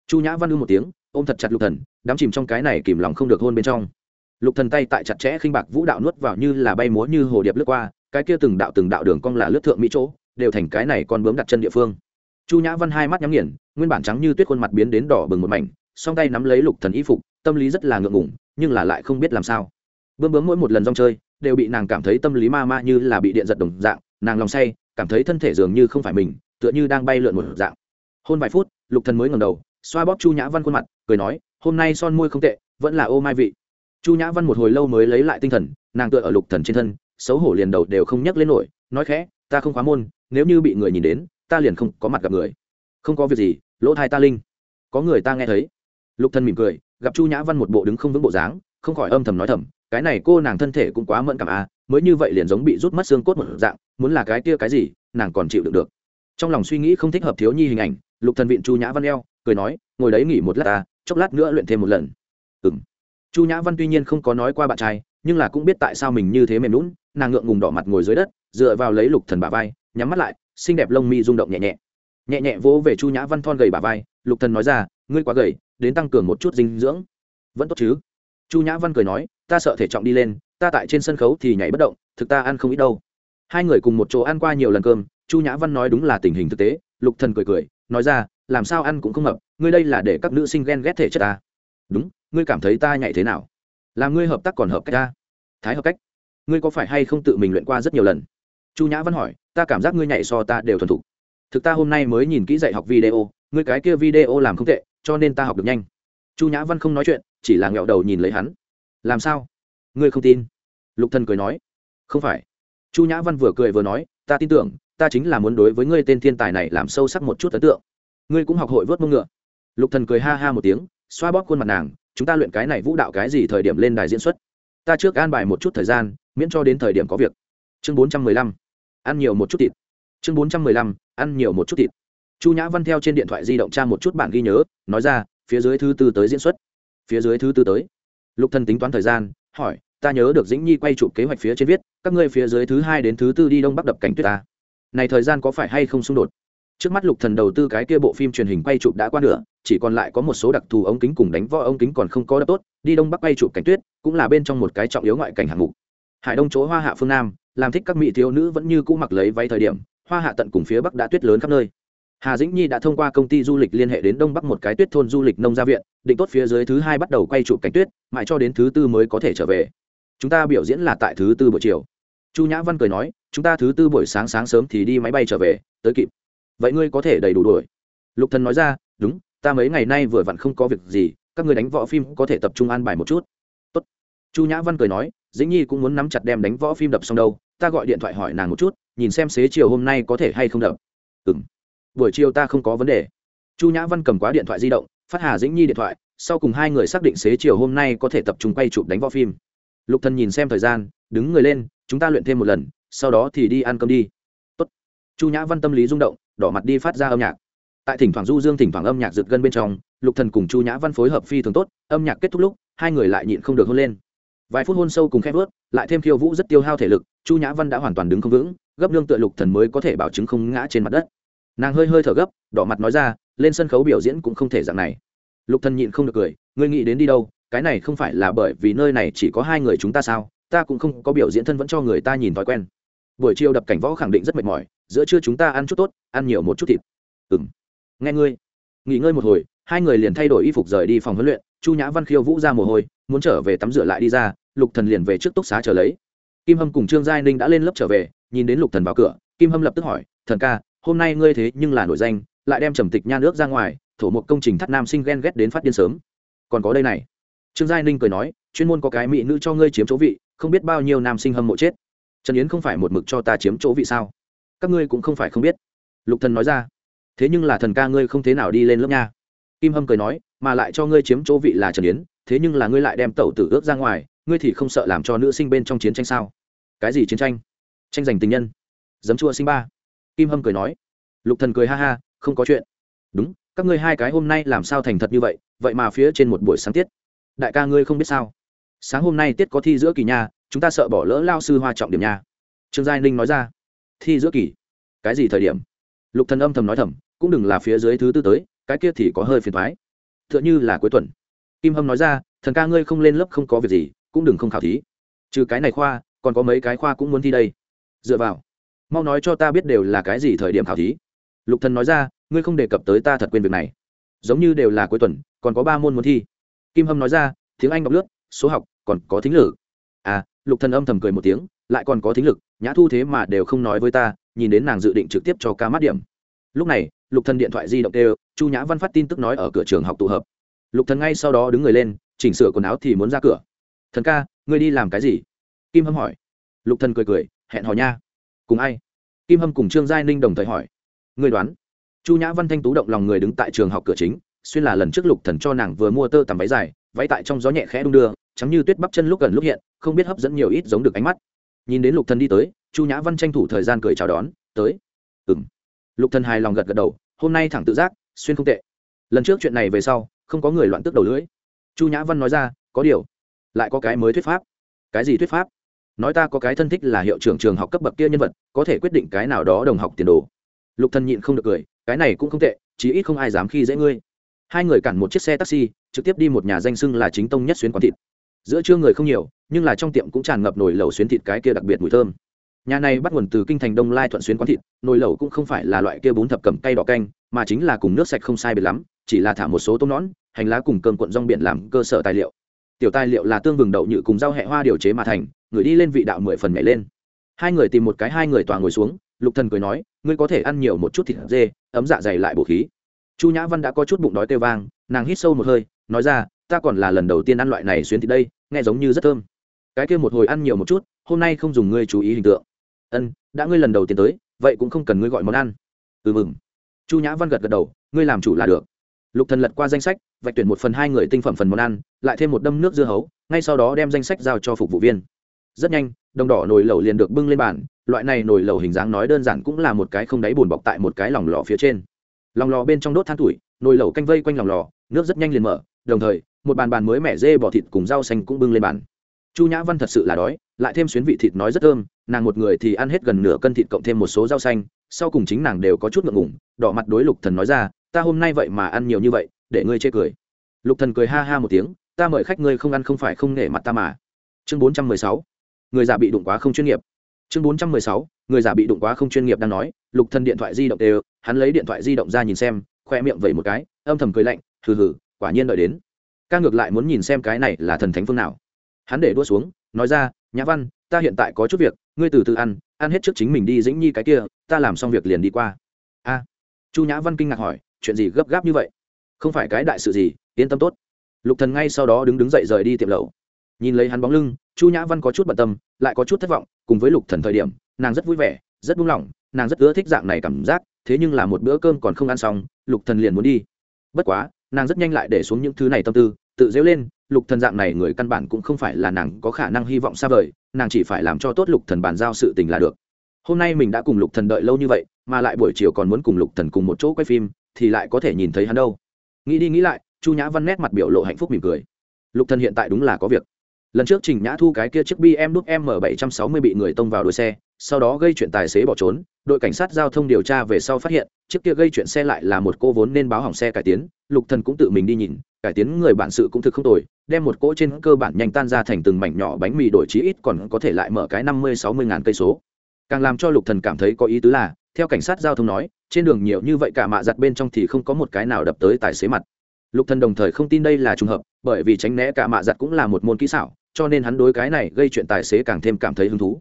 Chu nhã văn ư một tiếng, ôm thật chặt lục thần, đắm chìm trong cái này kìm lòng không được hôn bên trong. Lục thần tay tại chặt chẽ khinh bạc vũ đạo nuốt vào như là bay múa như hồ điệp lướt qua, cái kia từng đạo từng đạo đường cong là lướt thượng mỹ chỗ, đều thành cái này con bướm đặt chân địa phương. Chu nhã văn hai mắt nhắm nghiền, nguyên bản trắng như tuyết khuôn mặt biến đến đỏ bừng một mảnh, song tay nắm lấy lục thần y phục, tâm lý rất là ngượng ngùng, nhưng là lại không biết làm sao. Bướm bướm mỗi một lần rong chơi, đều bị nàng cảm thấy tâm lý ma ma như là bị điện giật đồng dạng, nàng lòng say, cảm thấy thân thể dường như không phải mình tựa như đang bay lượn một dạng. Hôn vài phút, lục thần mới ngẩng đầu, xoa bóp chu nhã văn khuôn mặt, cười nói, hôm nay son môi không tệ, vẫn là ô mai vị. Chu nhã văn một hồi lâu mới lấy lại tinh thần, nàng tựa ở lục thần trên thân, xấu hổ liền đầu đều không nhấc lên nổi, nói khẽ, ta không khóa môn, nếu như bị người nhìn đến, ta liền không có mặt gặp người. Không có việc gì, lỗ thai ta linh. Có người ta nghe thấy. Lục thần mỉm cười, gặp chu nhã văn một bộ đứng không vững bộ dáng, không khỏi âm thầm nói thầm, cái này cô nàng thân thể cũng quá mẫn cảm à mới như vậy liền giống bị rút mất xương cốt một dạng, muốn là cái kia cái gì, nàng còn chịu được được trong lòng suy nghĩ không thích hợp thiếu nhi hình ảnh, lục thần viện chu nhã văn eo, cười nói, ngồi đấy nghỉ một lát ta, chốc lát nữa luyện thêm một lần. Ừm. Chu nhã văn tuy nhiên không có nói qua bạn trai, nhưng là cũng biết tại sao mình như thế mềm lún nàng ngượng ngùng đỏ mặt ngồi dưới đất, dựa vào lấy lục thần bả vai, nhắm mắt lại, xinh đẹp lông mi rung động nhẹ nhẹ. Nhẹ nhẹ vỗ về chu nhã văn thon gầy bả vai, lục thần nói ra, ngươi quá gầy, đến tăng cường một chút dinh dưỡng. Vẫn tốt chứ? Chu nhã văn cười nói, ta sợ thể trọng đi lên, ta tại trên sân khấu thì nhảy bất động, thực ta ăn không ít đâu. Hai người cùng một chỗ ăn qua nhiều lần cơm chu nhã văn nói đúng là tình hình thực tế, lục thần cười cười, nói ra, làm sao ăn cũng không hợp, ngươi đây là để các nữ sinh ghen ghét thể chất ta. Đúng, ngươi cảm thấy ta nhạy thế nào? Làm ngươi hợp tác còn hợp cách ta? Thái hợp cách? Ngươi có phải hay không tự mình luyện qua rất nhiều lần? Chu nhã văn hỏi, ta cảm giác ngươi nhạy so ta đều thuần thục. Thực ta hôm nay mới nhìn kỹ dạy học video, ngươi cái kia video làm không tệ, cho nên ta học được nhanh. Chu nhã văn không nói chuyện, chỉ là nghẹo đầu nhìn lấy hắn. Làm sao? Ngươi không tin? Lục thần cười nói. Không phải. Chu nhã văn vừa cười vừa nói, ta tin tưởng ta chính là muốn đối với ngươi tên thiên tài này làm sâu sắc một chút ấn tượng. Ngươi cũng học hội vớt mông ngựa. Lục thần cười ha ha một tiếng, xoa bóp khuôn mặt nàng, chúng ta luyện cái này vũ đạo cái gì thời điểm lên đài diễn xuất? Ta trước an bài một chút thời gian, miễn cho đến thời điểm có việc. Chương bốn trăm mười lăm, ăn nhiều một chút thịt. Chương bốn trăm mười lăm, ăn nhiều một chút thịt. Chu nhã văn theo trên điện thoại di động tra một chút bản ghi nhớ, nói ra, phía dưới thứ tư tới diễn xuất. Phía dưới thứ tư tới. Lục thần tính toán thời gian, hỏi, ta nhớ được dĩnh nhi quay chụp kế hoạch phía trên viết, các ngươi phía dưới thứ hai đến thứ tư đi đông bắc đập cảnh tuyết ta này thời gian có phải hay không xung đột? Trước mắt lục thần đầu tư cái kia bộ phim truyền hình quay chụp đã qua nửa, chỉ còn lại có một số đặc thù ống kính cùng đánh võ ống kính còn không có đập tốt, đi đông bắc quay chụp cảnh tuyết, cũng là bên trong một cái trọng yếu ngoại cảnh hạng mục. Hải đông chỗ hoa hạ phương nam, làm thích các mỹ thiếu nữ vẫn như cũ mặc lấy váy thời điểm, hoa hạ tận cùng phía bắc đã tuyết lớn khắp nơi. Hà dĩnh nhi đã thông qua công ty du lịch liên hệ đến đông bắc một cái tuyết thôn du lịch nông gia viện, định tốt phía dưới thứ hai bắt đầu quay chụp cảnh tuyết, mãi cho đến thứ tư mới có thể trở về. Chúng ta biểu diễn là tại thứ tư buổi chiều. Chu nhã văn cười nói chúng ta thứ tư buổi sáng sáng sớm thì đi máy bay trở về, tới kịp. Vậy ngươi có thể đầy đủ đuổi. Lục thần nói ra, đúng, ta mấy ngày nay vừa vặn không có việc gì, các ngươi đánh võ phim có thể tập trung an bài một chút. Tốt. chu nhã văn cười nói, dĩnh nhi cũng muốn nắm chặt đem đánh võ phim đập xong đâu, ta gọi điện thoại hỏi nàng một chút, nhìn xem xế chiều hôm nay có thể hay không đập. Ừ m buổi chiều ta không có vấn đề. Chu nhã văn cầm quá điện thoại di động, phát hà dĩnh nhi điện thoại, sau cùng hai người xác định xế chiều hôm nay có thể tập trung quay chụp đánh võ phim. Lục thần nhìn xem thời gian, đứng người lên, chúng ta luyện thêm một lần sau đó thì đi ăn cơm đi. Tốt. chu nhã văn tâm lý rung động, đỏ mặt đi phát ra âm nhạc. Tại thỉnh thoảng du dương thỉnh thoảng âm nhạc rực gân bên trong, lục thần cùng chu nhã văn phối hợp phi thường tốt, âm nhạc kết thúc lúc, hai người lại nhịn không được hôn lên. Vài phút hôn sâu cùng khép vớt, lại thêm khiêu vũ rất tiêu hao thể lực, chu nhã văn đã hoàn toàn đứng không vững, gấp lương tựa lục thần mới có thể bảo chứng không ngã trên mặt đất. Nàng hơi hơi thở gấp, đỏ mặt nói ra, lên sân khấu biểu diễn cũng không thể dạng này. Lục thần nhịn không được cười, ngươi nghĩ đến đi đâu, cái này không phải là bởi vì nơi này chỉ có hai người chúng ta sao, ta cũng không có biểu diễn thân vẫn cho người ta nhìn thói quen buổi chiều đập cảnh võ khẳng định rất mệt mỏi, giữa trưa chúng ta ăn chút tốt, ăn nhiều một chút thịt. Ừm. Nghe ngươi. Nghỉ ngơi một hồi, hai người liền thay đổi y phục rời đi phòng huấn luyện, chu nhã văn khiêu vũ ra mồ hôi, muốn trở về tắm rửa lại đi ra, lục thần liền về trước túc xá chờ lấy. Kim hâm cùng trương giai ninh đã lên lớp trở về, nhìn đến lục thần vào cửa, kim hâm lập tức hỏi, thần ca, hôm nay ngươi thế nhưng là nổi danh, lại đem trầm tịch nha nước ra ngoài, thổ một công trình thắt nam sinh ghen ghét đến phát điên sớm. Còn có đây này. Trương giai ninh cười nói, chuyên môn có cái mỹ nữ cho ngươi chiếm chỗ vị, không biết bao nhiêu nam sinh hâm mộ chết trần yến không phải một mực cho ta chiếm chỗ vị sao? Các ngươi cũng không phải không biết. Lục thần nói ra. Thế nhưng là thần ca ngươi không thế nào đi lên lớp nha. Kim hâm cười nói, mà lại cho ngươi chiếm chỗ vị là trần yến, thế nhưng là ngươi lại đem tẩu tử ước ra ngoài, ngươi thì không sợ làm cho nữ sinh bên trong chiến tranh sao? Cái gì chiến tranh? Tranh giành tình nhân. Dấm chua sinh ba. Kim hâm cười nói. Lục thần cười ha ha, không có chuyện. Đúng, các ngươi hai cái hôm nay làm sao thành thật như vậy vậy mà phía trên một buổi sáng tiết. Đại ca ngươi không biết sao. Sáng hôm nay tiết có thi giữa kỳ nha chúng ta sợ bỏ lỡ lao sư hoa trọng điểm nha. Trương giai ninh nói ra. Thi giữa kỳ. Cái gì thời điểm? Lục thần âm thầm nói thầm, cũng đừng là phía dưới thứ tư tới, cái kia thì có hơi phiền thoái t h ư ợ n h ư là cuối tuần. Kim hâm nói ra, thần ca ngươi không lên lớp không có việc gì, cũng đừng không khảo thí. Trừ cái này khoa, còn có mấy cái khoa cũng muốn thi đây. Dựa vào. Mau nói cho ta biết đều là cái gì thời điểm khảo thí. Lục thần nói ra, ngươi không đề cập tới ta thật quên việc này. Giống như đều là cuối tuần, còn có ba môn muốn thi. Kim hâm nói ra, tiếng anh đọc lướt, số học, còn có thính lử. À lục thần âm thầm cười một tiếng, lại còn có thính lực, nhã thu thế mà đều không nói với ta, nhìn đến nàng dự định trực tiếp cho ca mát điểm. Lúc này, lục thần điện thoại di động kêu, chu nhã văn phát tin tức nói ở cửa trường học tụ hợp. Lục thần ngay sau đó đứng người lên, chỉnh sửa quần áo thì muốn ra cửa. Thần ca, ngươi đi làm cái gì? Kim hâm hỏi. Lục thần cười cười, hẹn hò nha. Cùng ai? Kim hâm cùng trương giai ninh đồng thời hỏi. Ngươi đoán? Chu nhã văn thanh tú động lòng người đứng tại trường học cửa chính, xuyên là lần trước lục thần cho nàng vừa mua tơ tằm váy dài, váy tại trong gió nhẹ khẽ đung đưa trắng như tuyết bắp chân lúc gần lúc hiện, không biết hấp dẫn nhiều ít giống được ánh mắt. Nhìn đến lục thần đi tới, chu nhã văn tranh thủ thời gian cười chào đón, tới. Ừm. Lục thần hài lòng gật gật đầu, hôm nay thẳng tự giác, xuyên không tệ. Lần trước chuyện này về sau, không có người loạn tức đầu lưỡi. Chu nhã văn nói ra, có điều, lại có cái mới thuyết pháp. Cái gì thuyết pháp? Nói ta có cái thân thích là hiệu trưởng trường học cấp bậc kia nhân vật, có thể quyết định cái nào đó đồng học tiền đồ. Lục thần nhịn không được cười, cái này cũng không tệ, chí ít không ai dám khi dễ ngươi. Hai người cản một chiếc xe taxi, trực tiếp đi một nhà danh sưng là chính tông nhất xuyên quán thịt giữa trưa người không nhiều, nhưng là trong tiệm cũng tràn ngập nồi lẩu xuyến thịt cái kia đặc biệt mùi thơm. Nhà này bắt nguồn từ kinh thành đông lai thuận xuyến quán thịt, nồi lẩu cũng không phải là loại kia bún thập cẩm cay đỏ canh, mà chính là cùng nước sạch không sai biệt lắm, chỉ là thả một số tôm nón hành lá cùng cơm cuộn rong biển làm cơ sở tài liệu. Tiểu tài liệu là tương vừng đậu nhự cùng rau hẹ hoa điều chế mà thành, người đi lên vị đạo mười phần nhảy lên. Hai người tìm một cái hai người tòa ngồi xuống, lục thần cười nói, ngươi có thể ăn nhiều một chút thịt dê, ấm dạ dày lại bổ khí. Chu nhã văn đã có chút bụng đói tê vang, nàng hít sâu một hơi, nói ra ta còn là lần đầu tiên ăn loại này xuyến thịt đây, nghe giống như rất thơm. Cái kia một hồi ăn nhiều một chút, hôm nay không dùng ngươi chú ý hình tượng. Ân, đã ngươi lần đầu tiên tới, vậy cũng không cần ngươi gọi món ăn. Ừ mừng. Chu nhã văn gật gật đầu, ngươi làm chủ là được. Lục thần lật qua danh sách, vạch tuyển một phần hai người tinh phẩm phần món ăn, lại thêm một đâm nước dưa hấu, ngay sau đó đem danh sách giao cho phục vụ viên. Rất nhanh, đồng đỏ nồi lẩu liền được bưng lên bàn, loại này nồi lẩu hình dáng nói đơn giản cũng là một cái không đáy bùn bọc tại một cái lòng lò phía trên. Lòng lò bên trong đốt than tuổi, nồi lẩu canh vây quanh lòng lò, nước rất nhanh liền mở đồng thời, một bàn bàn mới mẻ dê bò thịt cùng rau xanh cũng bưng lên bàn. Chu nhã văn thật sự là đói, lại thêm xuyến vị thịt nói rất thơm, nàng một người thì ăn hết gần nửa cân thịt cộng thêm một số rau xanh, sau cùng chính nàng đều có chút ngượng ngủng đỏ mặt đối lục thần nói ra, ta hôm nay vậy mà ăn nhiều như vậy, để ngươi chê cười. Lục thần cười ha ha một tiếng, ta mời khách ngươi không ăn không phải không nể mặt ta mà. Chương bốn trăm mười sáu, người già bị đụng quá không chuyên nghiệp. Chương bốn trăm mười sáu, người già bị đụng quá không chuyên nghiệp đang nói, lục thần điện thoại di động đều, hắn lấy điện thoại di động ra nhìn xem, khoe miệng vẩy một cái, âm thầm cười lạnh, hừ hừ quả nhiên đợi đến. Ca ngược lại muốn nhìn xem cái này là thần thánh phương nào. Hắn để đua xuống, nói ra, nhã văn, ta hiện tại có chút việc, ngươi từ từ ăn ăn hết trước chính mình đi dĩnh nhi cái kia, ta làm xong việc liền đi qua. A. Chu nhã văn kinh ngạc hỏi, chuyện gì gấp gáp như vậy? Không phải cái đại sự gì, yên tâm tốt. Lục thần ngay sau đó đứng đứng dậy rời đi tiệm lẩu. Nhìn lấy hắn bóng lưng, chu nhã văn có chút bận tâm, lại có chút thất vọng, cùng với lục thần thời điểm, nàng rất vui vẻ, rất buông lỏng, nàng rất ưa thích dạng này cảm giác, thế nhưng là một bữa cơm còn không ăn xong, lục thần liền muốn đi. Bất quá nàng rất nhanh lại để xuống những thứ này tâm tư, tự dễu lên, lục thần dạng này người căn bản cũng không phải là nàng có khả năng hy vọng xa vời, nàng chỉ phải làm cho tốt lục thần bàn giao sự tình là được. Hôm nay mình đã cùng lục thần đợi lâu như vậy, mà lại buổi chiều còn muốn cùng lục thần cùng một chỗ quay phim, thì lại có thể nhìn thấy hắn đâu. Nghĩ đi nghĩ lại, chu nhã văn nét mặt biểu lộ hạnh phúc mỉm cười. Lục thần hiện tại đúng là có việc lần trước trình nhã thu cái kia chiếc bm đúc m bảy trăm sáu mươi bị người tông vào đuôi xe, sau đó gây chuyện tài xế bỏ trốn, đội cảnh sát giao thông điều tra về sau phát hiện, chiếc kia gây chuyện xe lại là một cô vốn nên báo hỏng xe cải tiến, lục thần cũng tự mình đi nhìn, cải tiến người bản sự cũng thực không tồi, đem một cỗ trên cơ bản nhanh tan ra thành từng mảnh nhỏ bánh mì đổi chí ít còn có thể lại mở cái năm mươi sáu mươi ngàn cây số. Càng làm cho lục thần cảm thấy có ý tứ là, theo cảnh sát giao thông nói, trên đường nhiều như vậy cả mạ giặt bên trong thì không có một cái nào đập tới tài xế mặt. Lục thần đồng thời không tin đây là trùng hợp, bởi vì tránh né cả mạ giặt cũng là một môn kỹ xảo cho nên hắn đối cái này gây chuyện tài xế càng thêm cảm thấy hứng thú.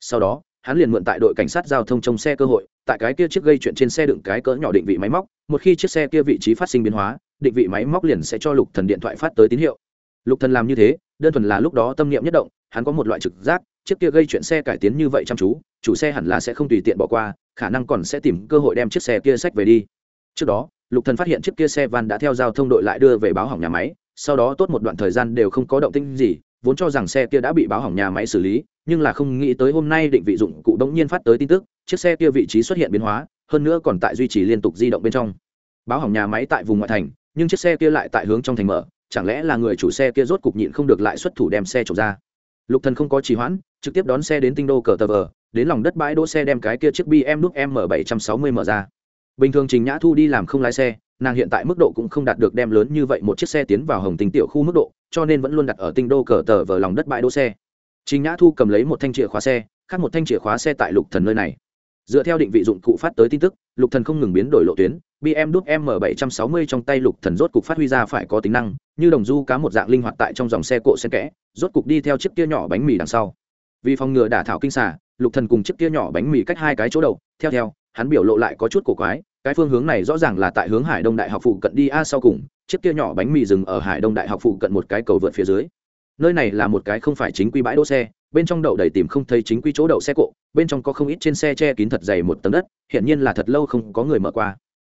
Sau đó, hắn liền mượn tại đội cảnh sát giao thông trong xe cơ hội, tại cái kia chiếc gây chuyện trên xe đựng cái cỡ nhỏ định vị máy móc, một khi chiếc xe kia vị trí phát sinh biến hóa, định vị máy móc liền sẽ cho lục thần điện thoại phát tới tín hiệu. Lục thần làm như thế, đơn thuần là lúc đó tâm niệm nhất động, hắn có một loại trực giác, chiếc kia gây chuyện xe cải tiến như vậy chăm chú, chủ xe hẳn là sẽ không tùy tiện bỏ qua, khả năng còn sẽ tìm cơ hội đem chiếc xe kia sách về đi. Trước đó, lục thần phát hiện chiếc kia xe van đã theo giao thông đội lại đưa về báo hỏng nhà máy, sau đó tốt một đoạn thời gian đều không có động tĩnh gì vốn cho rằng xe kia đã bị báo hỏng nhà máy xử lý, nhưng là không nghĩ tới hôm nay định vị dụng cụ đống nhiên phát tới tin tức, chiếc xe kia vị trí xuất hiện biến hóa, hơn nữa còn tại duy trì liên tục di động bên trong. Báo hỏng nhà máy tại vùng ngoại thành, nhưng chiếc xe kia lại tại hướng trong thành mở, chẳng lẽ là người chủ xe kia rốt cục nhịn không được lại xuất thủ đem xe trộm ra? Lục thần không có trì hoãn, trực tiếp đón xe đến tinh đô cờ tờ vờ, đến lòng đất bãi đỗ xe đem cái kia chiếc bm núp m bảy trăm sáu mươi mở ra. Bình thường trình nhã thu đi làm không lái xe nàng hiện tại mức độ cũng không đạt được đem lớn như vậy một chiếc xe tiến vào hồng tinh tiểu khu mức độ, cho nên vẫn luôn đặt ở tinh đô cờ tờ vờ lòng đất bãi đỗ xe. Trình nhã thu cầm lấy một thanh chìa khóa xe, khác một thanh chìa khóa xe tại lục thần nơi này. Dựa theo định vị dụng cụ phát tới tin tức, lục thần không ngừng biến đổi lộ tuyến bm đúc m 760 trong tay lục thần rốt cục phát huy ra phải có tính năng, như đồng du cá một dạng linh hoạt tại trong dòng xe cộ sen kẽ, rốt cục đi theo chiếc kia nhỏ bánh mì đằng sau. Vì phòng ngừa đả thảo kinh xà, lục thần cùng chiếc kia nhỏ bánh mì cách hai cái chỗ đầu, theo theo, hắn biểu lộ lại có chút cổ quái cái phương hướng này rõ ràng là tại hướng hải đông đại học phụ cận đi. A, sau cùng, chiếc kia nhỏ bánh mì dừng ở hải đông đại học phụ cận một cái cầu vượt phía dưới. Nơi này là một cái không phải chính quy bãi đỗ xe, bên trong đậu đầy tìm không thấy chính quy chỗ đậu xe cộ, bên trong có không ít trên xe che kín thật dày một tầng đất hiện nhiên là thật lâu không có người mở qua.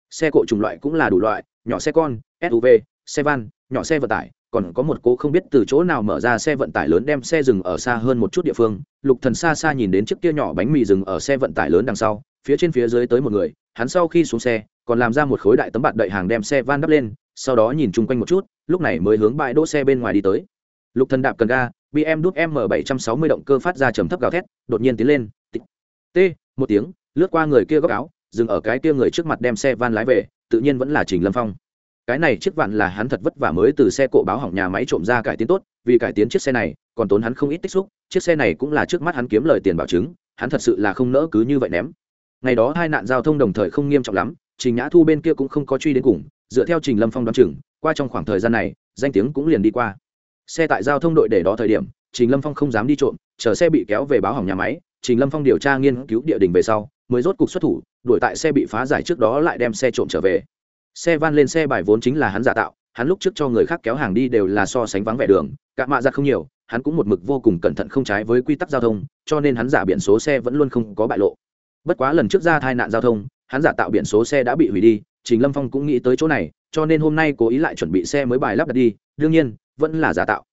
Xe cộ chủng loại cũng là đủ loại, nhỏ xe con suv xe van, nhỏ xe vận tải, còn có một cô không biết từ chỗ nào mở ra xe vận tải lớn đem xe dừng ở xa hơn một chút địa phương. Lục thần xa xa nhìn đến chiếc kia nhỏ bánh mì dừng ở xe vận tải lớn đằng sau, phía trên phía dưới tới một người hắn sau khi xuống xe, còn làm ra một khối đại tấm bạt đậy hàng đem xe van đắp lên, sau đó nhìn chung quanh một chút, lúc này mới hướng bãi đỗ xe bên ngoài đi tới. Lục thần đạp cần ga bm đút m 760 động cơ phát ra trầm thấp gào thét, đột nhiên tiến lên t một tiếng, lướt qua người kia góc áo, dừng ở cái kia người trước mặt đem xe van lái về, tự nhiên vẫn là trình lâm phong. Cái này chiếc vạn là hắn thật vất vả mới từ xe cộ báo hỏng nhà máy trộm ra cải tiến tốt, vì cải tiến chiếc xe này, còn tốn hắn không ít tích xúc, chiếc xe này cũng là trước mắt hắn kiếm lời tiền bảo chứng, hắn thật sự là không nỡ cứ như vậy ném ngày đó hai nạn giao thông đồng thời không nghiêm trọng lắm, trình nhã thu bên kia cũng không có truy đến cùng, dựa theo trình lâm phong đoán chừng, qua trong khoảng thời gian này, danh tiếng cũng liền đi qua. Xe tại giao thông đội để đó thời điểm, trình lâm phong không dám đi trộm, chờ xe bị kéo về báo hỏng nhà máy, trình lâm phong điều tra nghiên cứu địa đình về sau, mới rốt cục xuất thủ, đuổi tại xe bị phá giải trước đó lại đem xe trộm trở về. Xe van lên xe bài vốn chính là hắn giả tạo, hắn lúc trước cho người khác kéo hàng đi đều là so sánh vắng vẻ đường cạ mạ ra không nhiều, hắn cũng một mực vô cùng cẩn thận không trái với quy tắc giao thông, cho nên hắn giả biển số xe vẫn luôn không có bại lộ bất quá lần trước ra tai nạn giao thông, hắn giả tạo biển số xe đã bị hủy đi, trình lâm phong cũng nghĩ tới chỗ này, cho nên hôm nay cố ý lại chuẩn bị xe mới bài lắp đặt đi, đương nhiên, vẫn là giả tạo.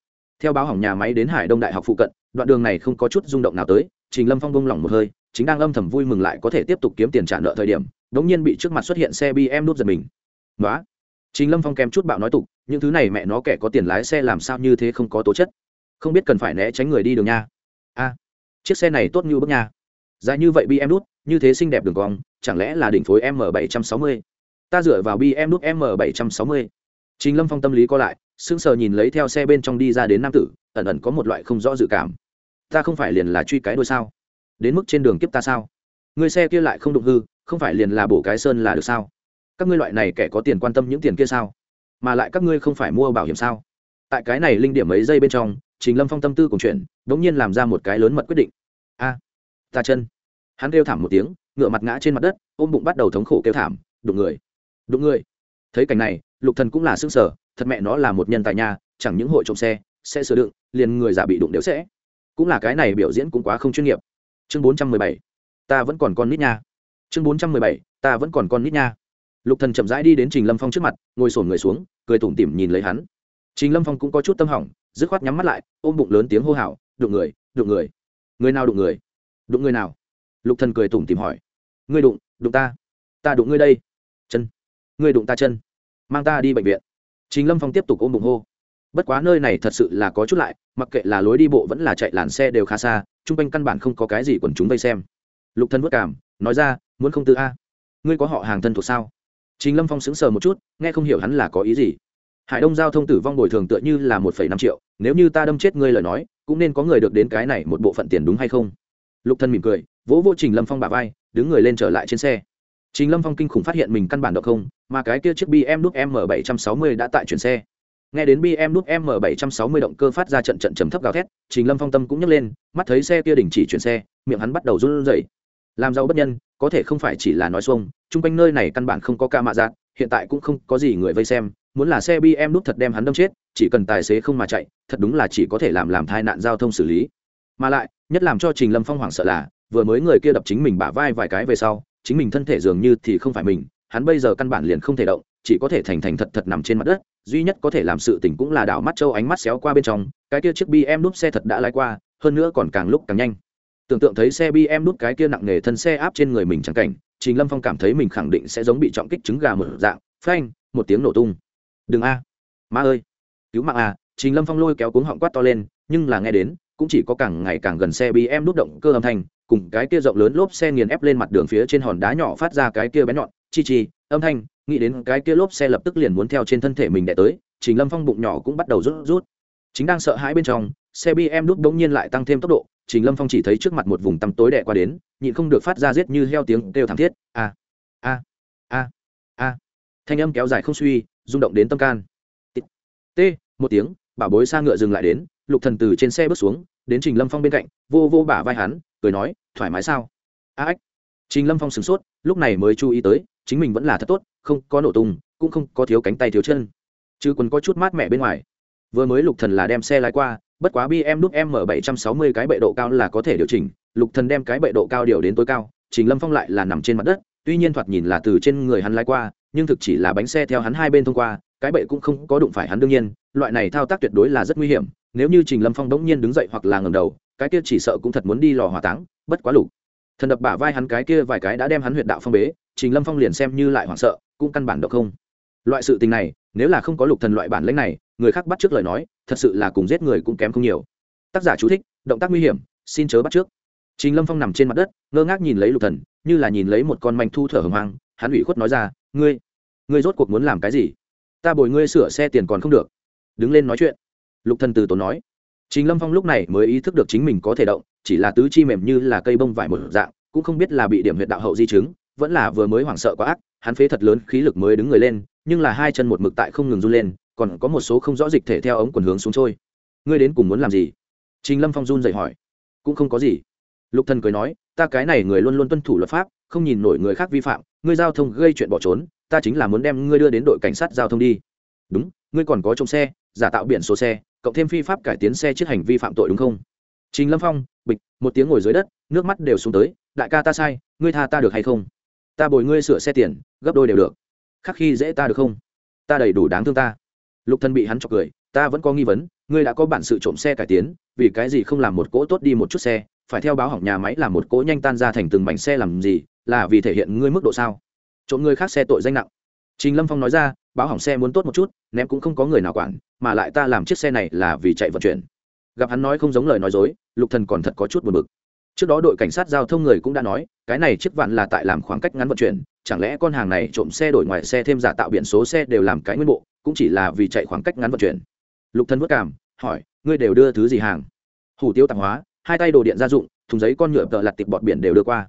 Theo báo hỏng nhà máy đến hải đông đại học phụ cận, đoạn đường này không có chút rung động nào tới, trình lâm phong bông lỏng một hơi, chính đang âm thầm vui mừng lại có thể tiếp tục kiếm tiền trả nợ thời điểm đ ỗ n g nhiên bị trước mặt xuất hiện xe bm nút giật mình. Nói trình lâm phong kèm chút bạo nói tục, những thứ này mẹ nó kẻ có tiền lái xe làm sao như thế không có tố chất. Không biết cần phải né tránh người đi đường nha. A. Chiếc xe này tốt như bước nha. Dài như vậy bm nút như thế xinh đẹp đường cong, chẳng lẽ là đỉnh phối m 760 ta dựa vào bm nút m 760 trình lâm phong tâm lý co lại, sững sờ nhìn lấy theo xe bên trong đi ra đến nam tử, ẩn ẩn có một loại không rõ dự cảm. Ta không phải liền là truy cái đôi sao? Đến mức trên đường kiếp ta sao? Người xe kia lại không đụng hư, không phải liền là bổ cái sơn là được sao? Các ngươi loại này kẻ có tiền quan tâm những tiền kia sao? Mà lại các ngươi không phải mua bảo hiểm sao? Tại cái này linh điểm mấy giây bên trong, trình lâm phong tâm tư cùng chuyện đ ỗ n g nhiên làm ra một cái lớn mật quyết định. A, ta chân hắn kêu thảm một tiếng, ngựa mặt ngã trên mặt đất, ôm bụng bắt đầu thống khổ kêu thảm, đụng người đụng người. Thấy cảnh này, lục thần cũng là xương sở thật mẹ nó là một nhân tài nhà chẳng những hội trộm xe, sẽ sửa đựng, liền người giả bị đụng đều sẽ. Cũng là cái này biểu diễn cũng quá không chuyên nghiệp. Chương bốn trăm mười bảy, ta vẫn còn con nít nha. Chương bốn trăm mười bảy, ta vẫn còn con nít nha. Lục thần chậm rãi đi đến trình lâm phong trước mặt, ngồi sổn người xuống, cười tủm tỉm nhìn lấy hắn. Trình lâm phong cũng có chút tâm hỏng, dứt khoát nhắm mắt lại, ôm bụng lớn tiếng hô hào, đụng người đụng người. Người nào đụng người? Đụng người nào? Lục thần cười tủm tỉm hỏi, ngươi đụng đụng ta. Ta đụng ngươi đây. Chân. Ngươi đụng ta chân. Mang ta đi bệnh viện. Trình lâm phong tiếp tục ôm bụng hô, bất quá nơi này thật sự là có chút lại, mặc kệ là lối đi bộ vẫn là chạy làn xe đều khá xa, chung quanh căn bản không có cái gì quần chúng vây xem. Lục thân vất cảm nói ra, muốn không tư a? Ngươi có họ hàng thân thuộc sao? Chính lâm phong sững sờ một chút, nghe không hiểu hắn là có ý gì. Hải đông giao thông tử vong bồi thường tựa như là một phẩy năm triệu, nếu như ta đâm chết ngươi lời nói, cũng nên có người được đến cái này một bộ phận tiền đúng hay không? Lục thân mỉm cười vỗ vô trình lâm phong bà vai, đứng người lên trở lại trên xe. Trình lâm phong kinh khủng phát hiện mình căn bản độc không, mà cái kia chiếc bm đúc m bảy trăm sáu mươi đã tại chuyển xe. Nghe đến bm nút m 760 động cơ phát ra trận trận trầm thấp gào thét, trình lâm phong tâm cũng nhấc lên, mắt thấy xe kia đình chỉ chuyển xe, miệng hắn bắt đầu run rẩy. Làm giàu bất nhân, có thể không phải chỉ là nói xuông, chung quanh nơi này căn bản không có ca mạ giác hiện tại cũng không có gì người vây xem, muốn là xe bm nút thật đem hắn đâm chết, chỉ cần tài xế không mà chạy, thật đúng là chỉ có thể làm làm tai nạn giao thông xử lý. Mà lại, nhất làm cho trình lâm phong hoảng sợ là vừa mới người kia đập chính mình bả vai vài cái về sau, chính mình thân thể dường như thì không phải mình, hắn bây giờ căn bản liền không thể động, chỉ có thể thành thành thật thật nằm trên mặt đất, duy nhất có thể làm sự tình cũng là đảo mắt châu ánh mắt xéo qua bên trong, cái kia chiếc bm núp xe thật đã lái qua, hơn nữa còn càng lúc càng nhanh. Tưởng tượng thấy xe bm núp cái kia nặng nề thân xe áp trên người mình chẳng cảnh, trình lâm phong cảm thấy mình khẳng định sẽ giống bị trọng kích trứng gà mở dạng, phanh, một tiếng nổ tung. Đừng a. Ma ơi. Cứu mạng a. Trình lâm phong lôi kéo cuống họng quát to lên, nhưng là nghe đến, cũng chỉ có càng ngày càng gần xe bm núp động cơ âm thanh cùng cái kia rộng lớn lốp xe nghiền ép lên mặt đường phía trên hòn đá nhỏ phát ra cái kia bé nhọn, chi chi, âm thanh, nghĩ đến cái kia lốp xe lập tức liền muốn theo trên thân thể mình đẻ tới, trình lâm phong bụng nhỏ cũng bắt đầu rút rút. Chính đang sợ hãi bên trong, xe bm đúc bỗng nhiên lại tăng thêm tốc độ, trình lâm phong chỉ thấy trước mặt một vùng tăm tối đẻ qua đến, nhịn không được phát ra giết như heo tiếng kêu thảm thiết, a a a a. Thanh âm kéo dài không suy, rung động đến tâm can. T một tiếng, bảo bối xa ngựa dừng lại đến, lục thần từ trên xe bước xuống, đến trình lâm phong bên cạnh, vô vô bả vai hắn cười nói, thoải mái sao? A ếch trình lâm phong sửng sốt, lúc này mới chú ý tới, chính mình vẫn là thật tốt, không có nổ tung, cũng không có thiếu cánh tay thiếu chân. Chứ còn có chút mát mẻ bên ngoài. Vừa mới lục thần là đem xe lái qua, bất quá bm nút m bảy trăm sáu mươi cái bệ độ cao là có thể điều chỉnh, lục thần đem cái bệ độ cao điều đến tối cao, trình lâm phong lại là nằm trên mặt đất, tuy nhiên thoạt nhìn là từ trên người hắn lái qua, nhưng thực chỉ là bánh xe theo hắn hai bên thông qua, cái bệ cũng không có đụng phải hắn đương nhiên, loại này thao tác tuyệt đối là rất nguy hiểm, nếu như trình lâm phong đống nhiên đứng dậy hoặc là ngẩng đầu cái kia chỉ sợ cũng thật muốn đi lò hỏa táng, bất quá lục. Thần đập bả vai hắn cái kia vài cái đã đem hắn huyệt đạo phong bế, trình lâm phong liền xem như lại hoảng sợ, cũng căn bản độc không. Loại sự tình này, nếu là không có lục thần loại bản lĩnh này, người khác bắt trước lời nói, thật sự là cùng giết người cũng kém không nhiều. Tác giả chú thích, động tác nguy hiểm, xin chớ bắt trước. Trình lâm phong nằm trên mặt đất, ngơ ngác nhìn lấy lục thần, như là nhìn lấy một con manh thu thở hừng hoang hắn ủy khuất nói ra, ngươi ngươi rốt cuộc muốn làm cái gì? Ta bồi ngươi sửa xe tiền còn không được. Đứng lên nói chuyện. Lục thần từ tốn nói trình lâm phong lúc này mới ý thức được chính mình có thể động, chỉ là tứ chi mềm như là cây bông vải một dạng, cũng không biết là bị điểm huyệt đạo hậu di chứng, vẫn là vừa mới hoảng sợ quá ác, hắn phế thật lớn khí lực mới đứng người lên, nhưng là hai chân một mực tại không ngừng run lên, còn có một số không rõ dịch thể theo ống quần hướng xuống trôi. Ngươi đến cùng muốn làm gì? Trình lâm phong run dậy hỏi. Cũng không có gì. Lục thần cười nói, ta cái này người luôn luôn tuân thủ luật pháp, không nhìn nổi người khác vi phạm, ngươi giao thông gây chuyện bỏ trốn, ta chính là muốn đem ngươi đưa đến đội cảnh sát giao thông đi. Đúng, ngươi còn có trông xe, giả tạo biển số xe cộng thêm phi pháp cải tiến xe chiếc hành vi phạm tội đúng không? Trình lâm phong, bịch, một tiếng ngồi dưới đất, nước mắt đều xuống tới, đại ca ta sai, ngươi tha ta được hay không? Ta bồi ngươi sửa xe tiền, gấp đôi đều được. Khắc khi dễ ta được không? Ta đầy đủ đáng thương ta. Lục thân bị hắn chọc cười, ta vẫn có nghi vấn, ngươi đã có bản sự trộm xe cải tiến, vì cái gì không làm một cỗ tốt đi một chút xe? Phải theo báo hỏng nhà máy làm một cỗ nhanh tan ra thành từng mảnh xe làm gì? Là vì thể hiện ngươi mức độ sao? Trộm người khác xe tội danh nặng. Trình lâm phong nói ra báo hỏng xe muốn tốt một chút, ném cũng không có người nào quản, mà lại ta làm chiếc xe này là vì chạy vận chuyển. Gặp hắn nói không giống lời nói dối, lục thần còn thật có chút buồn bực. Trước đó đội cảnh sát giao thông người cũng đã nói, cái này chiếc vạn là tại làm khoảng cách ngắn vận chuyển, chẳng lẽ con hàng này trộm xe đổi ngoài xe thêm giả tạo biển số xe đều làm cái nguyên bộ, cũng chỉ là vì chạy khoảng cách ngắn vận chuyển. Lục thân vất cảm hỏi, ngươi đều đưa thứ gì hàng? Hủ tiêu tạp hóa, hai tay đồ điện gia dụng, thùng giấy con nhựa tợ lặt tiệp bọt biển đều đưa qua.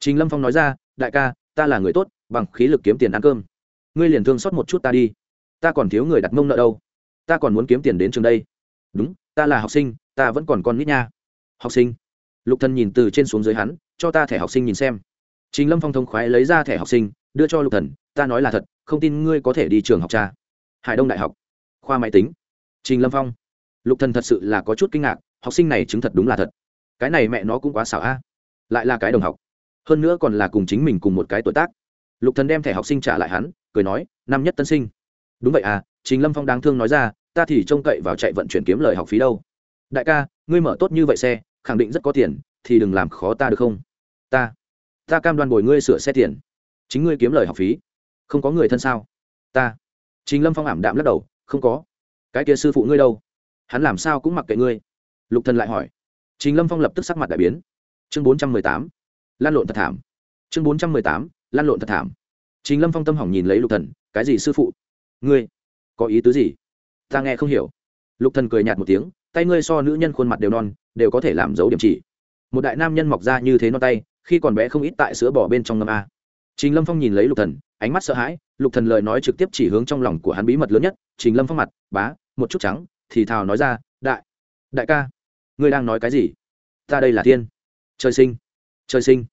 Trình lâm phong nói ra, đại ca, ta là người tốt, bằng khí lực kiếm tiền ăn cơm ngươi liền thương xót một chút ta đi. Ta còn thiếu người đặt mông nợ đâu. Ta còn muốn kiếm tiền đến trường đây. Đúng, ta là học sinh, ta vẫn còn con nít nha. Học sinh. Lục thần nhìn từ trên xuống dưới hắn, cho ta thẻ học sinh nhìn xem. Chính lâm phong thông khoái lấy ra thẻ học sinh, đưa cho lục thần, ta nói là thật, không tin ngươi có thể đi trường học cha. Hải đông đại học. Khoa máy tính. Trình lâm phong. Lục thần thật sự là có chút kinh ngạc, học sinh này chứng thật đúng là thật. Cái này mẹ nó cũng quá xảo a. Lại là cái đồng học. Hơn nữa còn là cùng chính mình cùng một cái tuổi tác. Lục thần đem thẻ học sinh trả lại hắn cười nói, năm nhất tân sinh. Đúng vậy à chính lâm phong đáng thương nói ra, ta thì trông cậy vào chạy vận chuyển kiếm lời học phí đâu. Đại ca, ngươi mở tốt như vậy xe, khẳng định rất có tiền, thì đừng làm khó ta được không? Ta ta cam đoan bồi ngươi sửa xe tiền. Chính ngươi kiếm lời học phí. Không có người thân sao? Ta. Chính lâm phong ảm đạm lắc đầu, không có. Cái kia sư phụ ngươi đâu? Hắn làm sao cũng mặc kệ ngươi. Lục thần lại hỏi. Chính lâm phong lập tức sắc mặt đại biến. Chương bốn trăm mười tám, lan lộn thật thảm. Chương bốn trăm mười tám, lan lộn thật thảm chính lâm phong tâm hỏng nhìn lấy lục thần, cái gì sư phụ? Ngươi có ý tứ gì? Ta nghe không hiểu. Lục thần cười nhạt một tiếng, tay ngươi so nữ nhân khuôn mặt đều non, đều có thể làm dấu điểm chỉ. Một đại nam nhân mọc ra như thế non tay, khi còn bé không ít tại sữa bỏ bên trong ngâm a. Trình lâm phong nhìn lấy lục thần, ánh mắt sợ hãi, lục thần lời nói trực tiếp chỉ hướng trong lòng của hắn bí mật lớn nhất, trình lâm phong mặt, bá, một chút trắng, thì thào nói ra, đại đại ca, ngươi đang nói cái gì? Ta đây là thiên trời sinh trời sinh.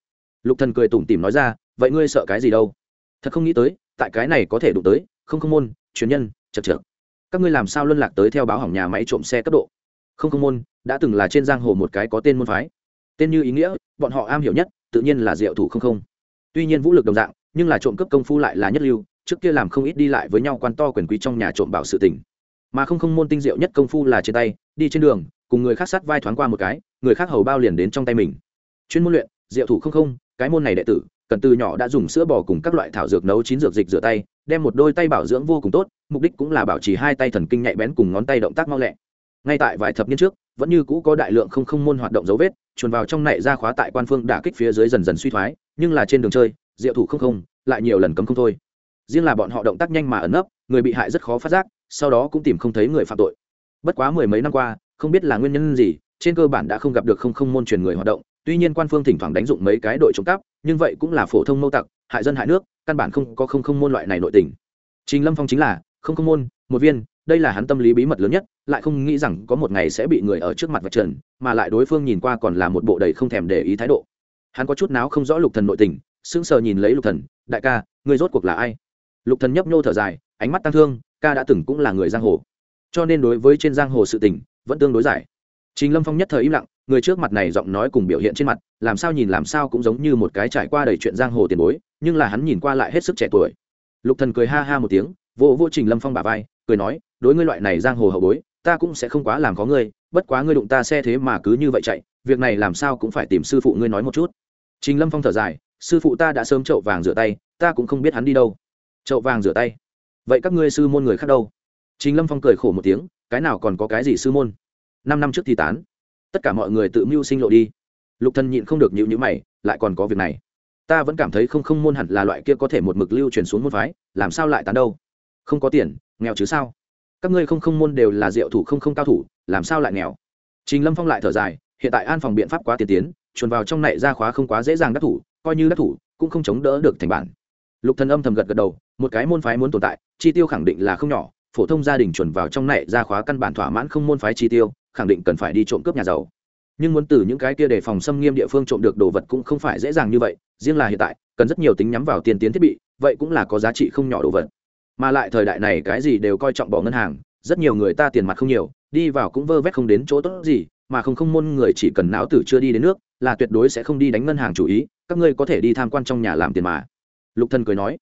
Lục thần cười tủm tỉm nói ra, vậy ngươi sợ cái gì đâu? Thật không nghĩ tới, tại cái này có thể đụng tới, không không môn chuyên nhân, chật chật các ngươi làm sao luân lạc tới theo báo hỏng nhà máy trộm xe cấp độ? Không không môn, đã từng là trên giang hồ một cái có tên môn phái. Tên như ý nghĩa, bọn họ am hiểu nhất, tự nhiên là diệu thủ không không. Tuy nhiên vũ lực đồng dạng, nhưng là trộm cướp công phu lại là nhất lưu, trước kia làm không ít đi lại với nhau quan to quyền quý trong nhà trộm bảo sự tình. Mà không không môn tinh diệu nhất công phu là trên tay, đi trên đường, cùng người khác sát vai thoáng qua một cái, người khác hầu bao liền đến trong tay mình. Chuyên môn luyện, diệu thủ không không, cái môn này đệ tử cần từ nhỏ đã dùng sữa bò cùng các loại thảo dược nấu chín dược dịch rửa tay, đem một đôi tay bảo dưỡng vô cùng tốt, mục đích cũng là bảo trì hai tay thần kinh nhạy bén cùng ngón tay động tác mau lẹ. Ngay tại vài thập niên trước, vẫn như cũ có đại lượng không không môn hoạt động dấu vết, chuồn vào trong nảy ra khóa tại quan phương đả kích phía dưới dần dần suy thoái, nhưng là trên đường chơi diệu thủ không không, lại nhiều lần cấm không thôi. Riêng là bọn họ động tác nhanh mà ẩn nấp, người bị hại rất khó phát giác, sau đó cũng tìm không thấy người phạm tội. Bất quá mười mấy năm qua, không biết là nguyên nhân gì, trên cơ bản đã không gặp được không không môn truyền người hoạt động tuy nhiên quan phương thỉnh thoảng đánh dụng mấy cái đội trộm cắp, nhưng vậy cũng là phổ thông mâu tặc, hại dân hại nước, căn bản không có không không môn loại này nội tình. Trình lâm phong chính là, không không môn, một viên, đây là hắn tâm lý bí mật lớn nhất, lại không nghĩ rằng có một ngày sẽ bị người ở trước mặt vạch trần, mà lại đối phương nhìn qua còn là một bộ đầy không thèm để ý thái độ. Hắn có chút nào không rõ lục thần nội tình, sững sờ nhìn lấy lục thần, đại ca người rốt cuộc là ai? Lục thần nhấp nhô thở dài, ánh mắt tăng thương, ca đã từng cũng là người giang hồ. Cho nên đối với trên giang hồ sự tình, vẫn tương đối giải trình lâm phong nhất thời im lặng, người trước mặt này giọng nói cùng biểu hiện trên mặt, làm sao nhìn làm sao cũng giống như một cái trải qua đầy chuyện giang hồ tiền bối, nhưng là hắn nhìn qua lại hết sức trẻ tuổi. Lục thần cười ha ha một tiếng vỗ vỗ trình lâm phong bả vai, cười nói, đối ngươi loại này giang hồ hậu bối, ta cũng sẽ không quá làm có ngươi, bất quá ngươi đụng ta xe thế mà cứ như vậy chạy, việc này làm sao cũng phải tìm sư phụ ngươi nói một chút. Trình lâm phong thở dài, sư phụ ta đã sớm chậu vàng rửa tay, ta cũng không biết hắn đi đâu. Chậu vàng rửa tay? Vậy các ngươi sư môn người khác đâu? Trình lâm phong cười khổ một tiếng, cái nào còn có cái gì sư môn? Năm năm trước thì tán. Tất cả mọi người tự mưu sinh lộ đi. Lục thần nhịn không được nhịu nhữ mày, lại còn có việc này. Ta vẫn cảm thấy không không môn hẳn là loại kia có thể một mực lưu truyền xuống môn phái, làm sao lại tán đâu? Không có tiền, nghèo chứ sao? Các ngươi không không môn đều là diệu thủ không không cao thủ, làm sao lại nghèo? Trình lâm phong lại thở dài, hiện tại an phòng biện pháp quá tiên tiến, chuồn vào trong này ra khóa không quá dễ dàng đắc thủ, coi như đắc thủ, cũng không chống đỡ được thành bản. Lục thần âm thầm gật gật đầu, một cái môn phái muốn tồn tại, chi tiêu khẳng định là không nhỏ, phổ thông gia đình chuẩn vào trong này ra khóa căn bản thỏa mãn không môn phái chi tiêu khẳng định cần phải đi trộm cướp nhà giàu. Nhưng muốn từ những cái kia để phòng xâm nghiêm địa phương trộm được đồ vật cũng không phải dễ dàng như vậy, riêng là hiện tại, cần rất nhiều tính nhắm vào tiền tiến thiết bị, vậy cũng là có giá trị không nhỏ đồ vật. Mà lại thời đại này cái gì đều coi trọng bỏ ngân hàng, rất nhiều người ta tiền mặt không nhiều, đi vào cũng vơ vét không đến chỗ tốt gì, mà không không môn người chỉ cần não tử chưa đi đến nước, là tuyệt đối sẽ không đi đánh ngân hàng chủ ý, các ngươi có thể đi tham quan trong nhà làm tiền mà. Lục thần cười nói.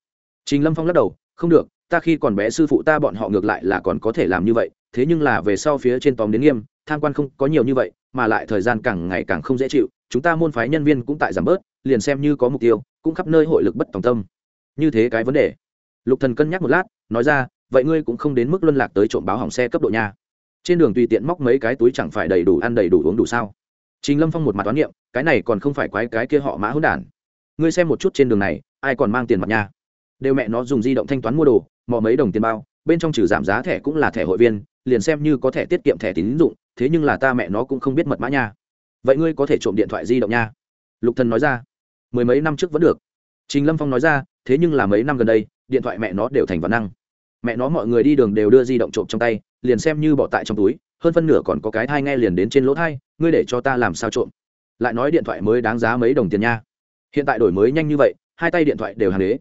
Trình lâm phong lắc đầu, không được, ta khi còn bé sư phụ ta bọn họ ngược lại là còn có thể làm như vậy thế nhưng là về sau phía trên tóm đến nghiêm, tham quan không có nhiều như vậy, mà lại thời gian càng ngày càng không dễ chịu, chúng ta môn phái nhân viên cũng tại giảm bớt, liền xem như có mục tiêu, cũng khắp nơi hội lực bất tòng tâm. Như thế cái vấn đề. Lục thần cân nhắc một lát, nói ra, vậy ngươi cũng không đến mức luân lạc tới trộm báo hỏng xe cấp độ nha. Trên đường tùy tiện móc mấy cái túi chẳng phải đầy đủ ăn đầy đủ uống đủ sao? Trình lâm phong một mặt toán niệm, cái này còn không phải quái cái kia họ mã hỗn đản. Ngươi xem một chút trên đường này, ai còn mang tiền mặt nha? Đều mẹ nó dùng di động thanh toán mua đồ, mò mấy đồng tiền bao, bên trong trừ giảm giá thẻ cũng là thẻ hội viên liền xem như có thể tiết kiệm thẻ tín dụng, thế nhưng là ta mẹ nó cũng không biết mật mã nha. Vậy ngươi có thể trộm điện thoại di động nha. Lục thần nói ra. Mười mấy năm trước vẫn được. Trình lâm phong nói ra, thế nhưng là mấy năm gần đây, điện thoại mẹ nó đều thành văn năng. Mẹ nó mọi người đi đường đều đưa di động trộm trong tay, liền xem như bỏ tại trong túi, hơn phân nửa còn có cái thai nghe liền đến trên lỗ thai, ngươi để cho ta làm sao trộm? Lại nói điện thoại mới đáng giá mấy đồng tiền nha. Hiện tại đổi mới nhanh như vậy, hai tay điện thoại đều hàng đế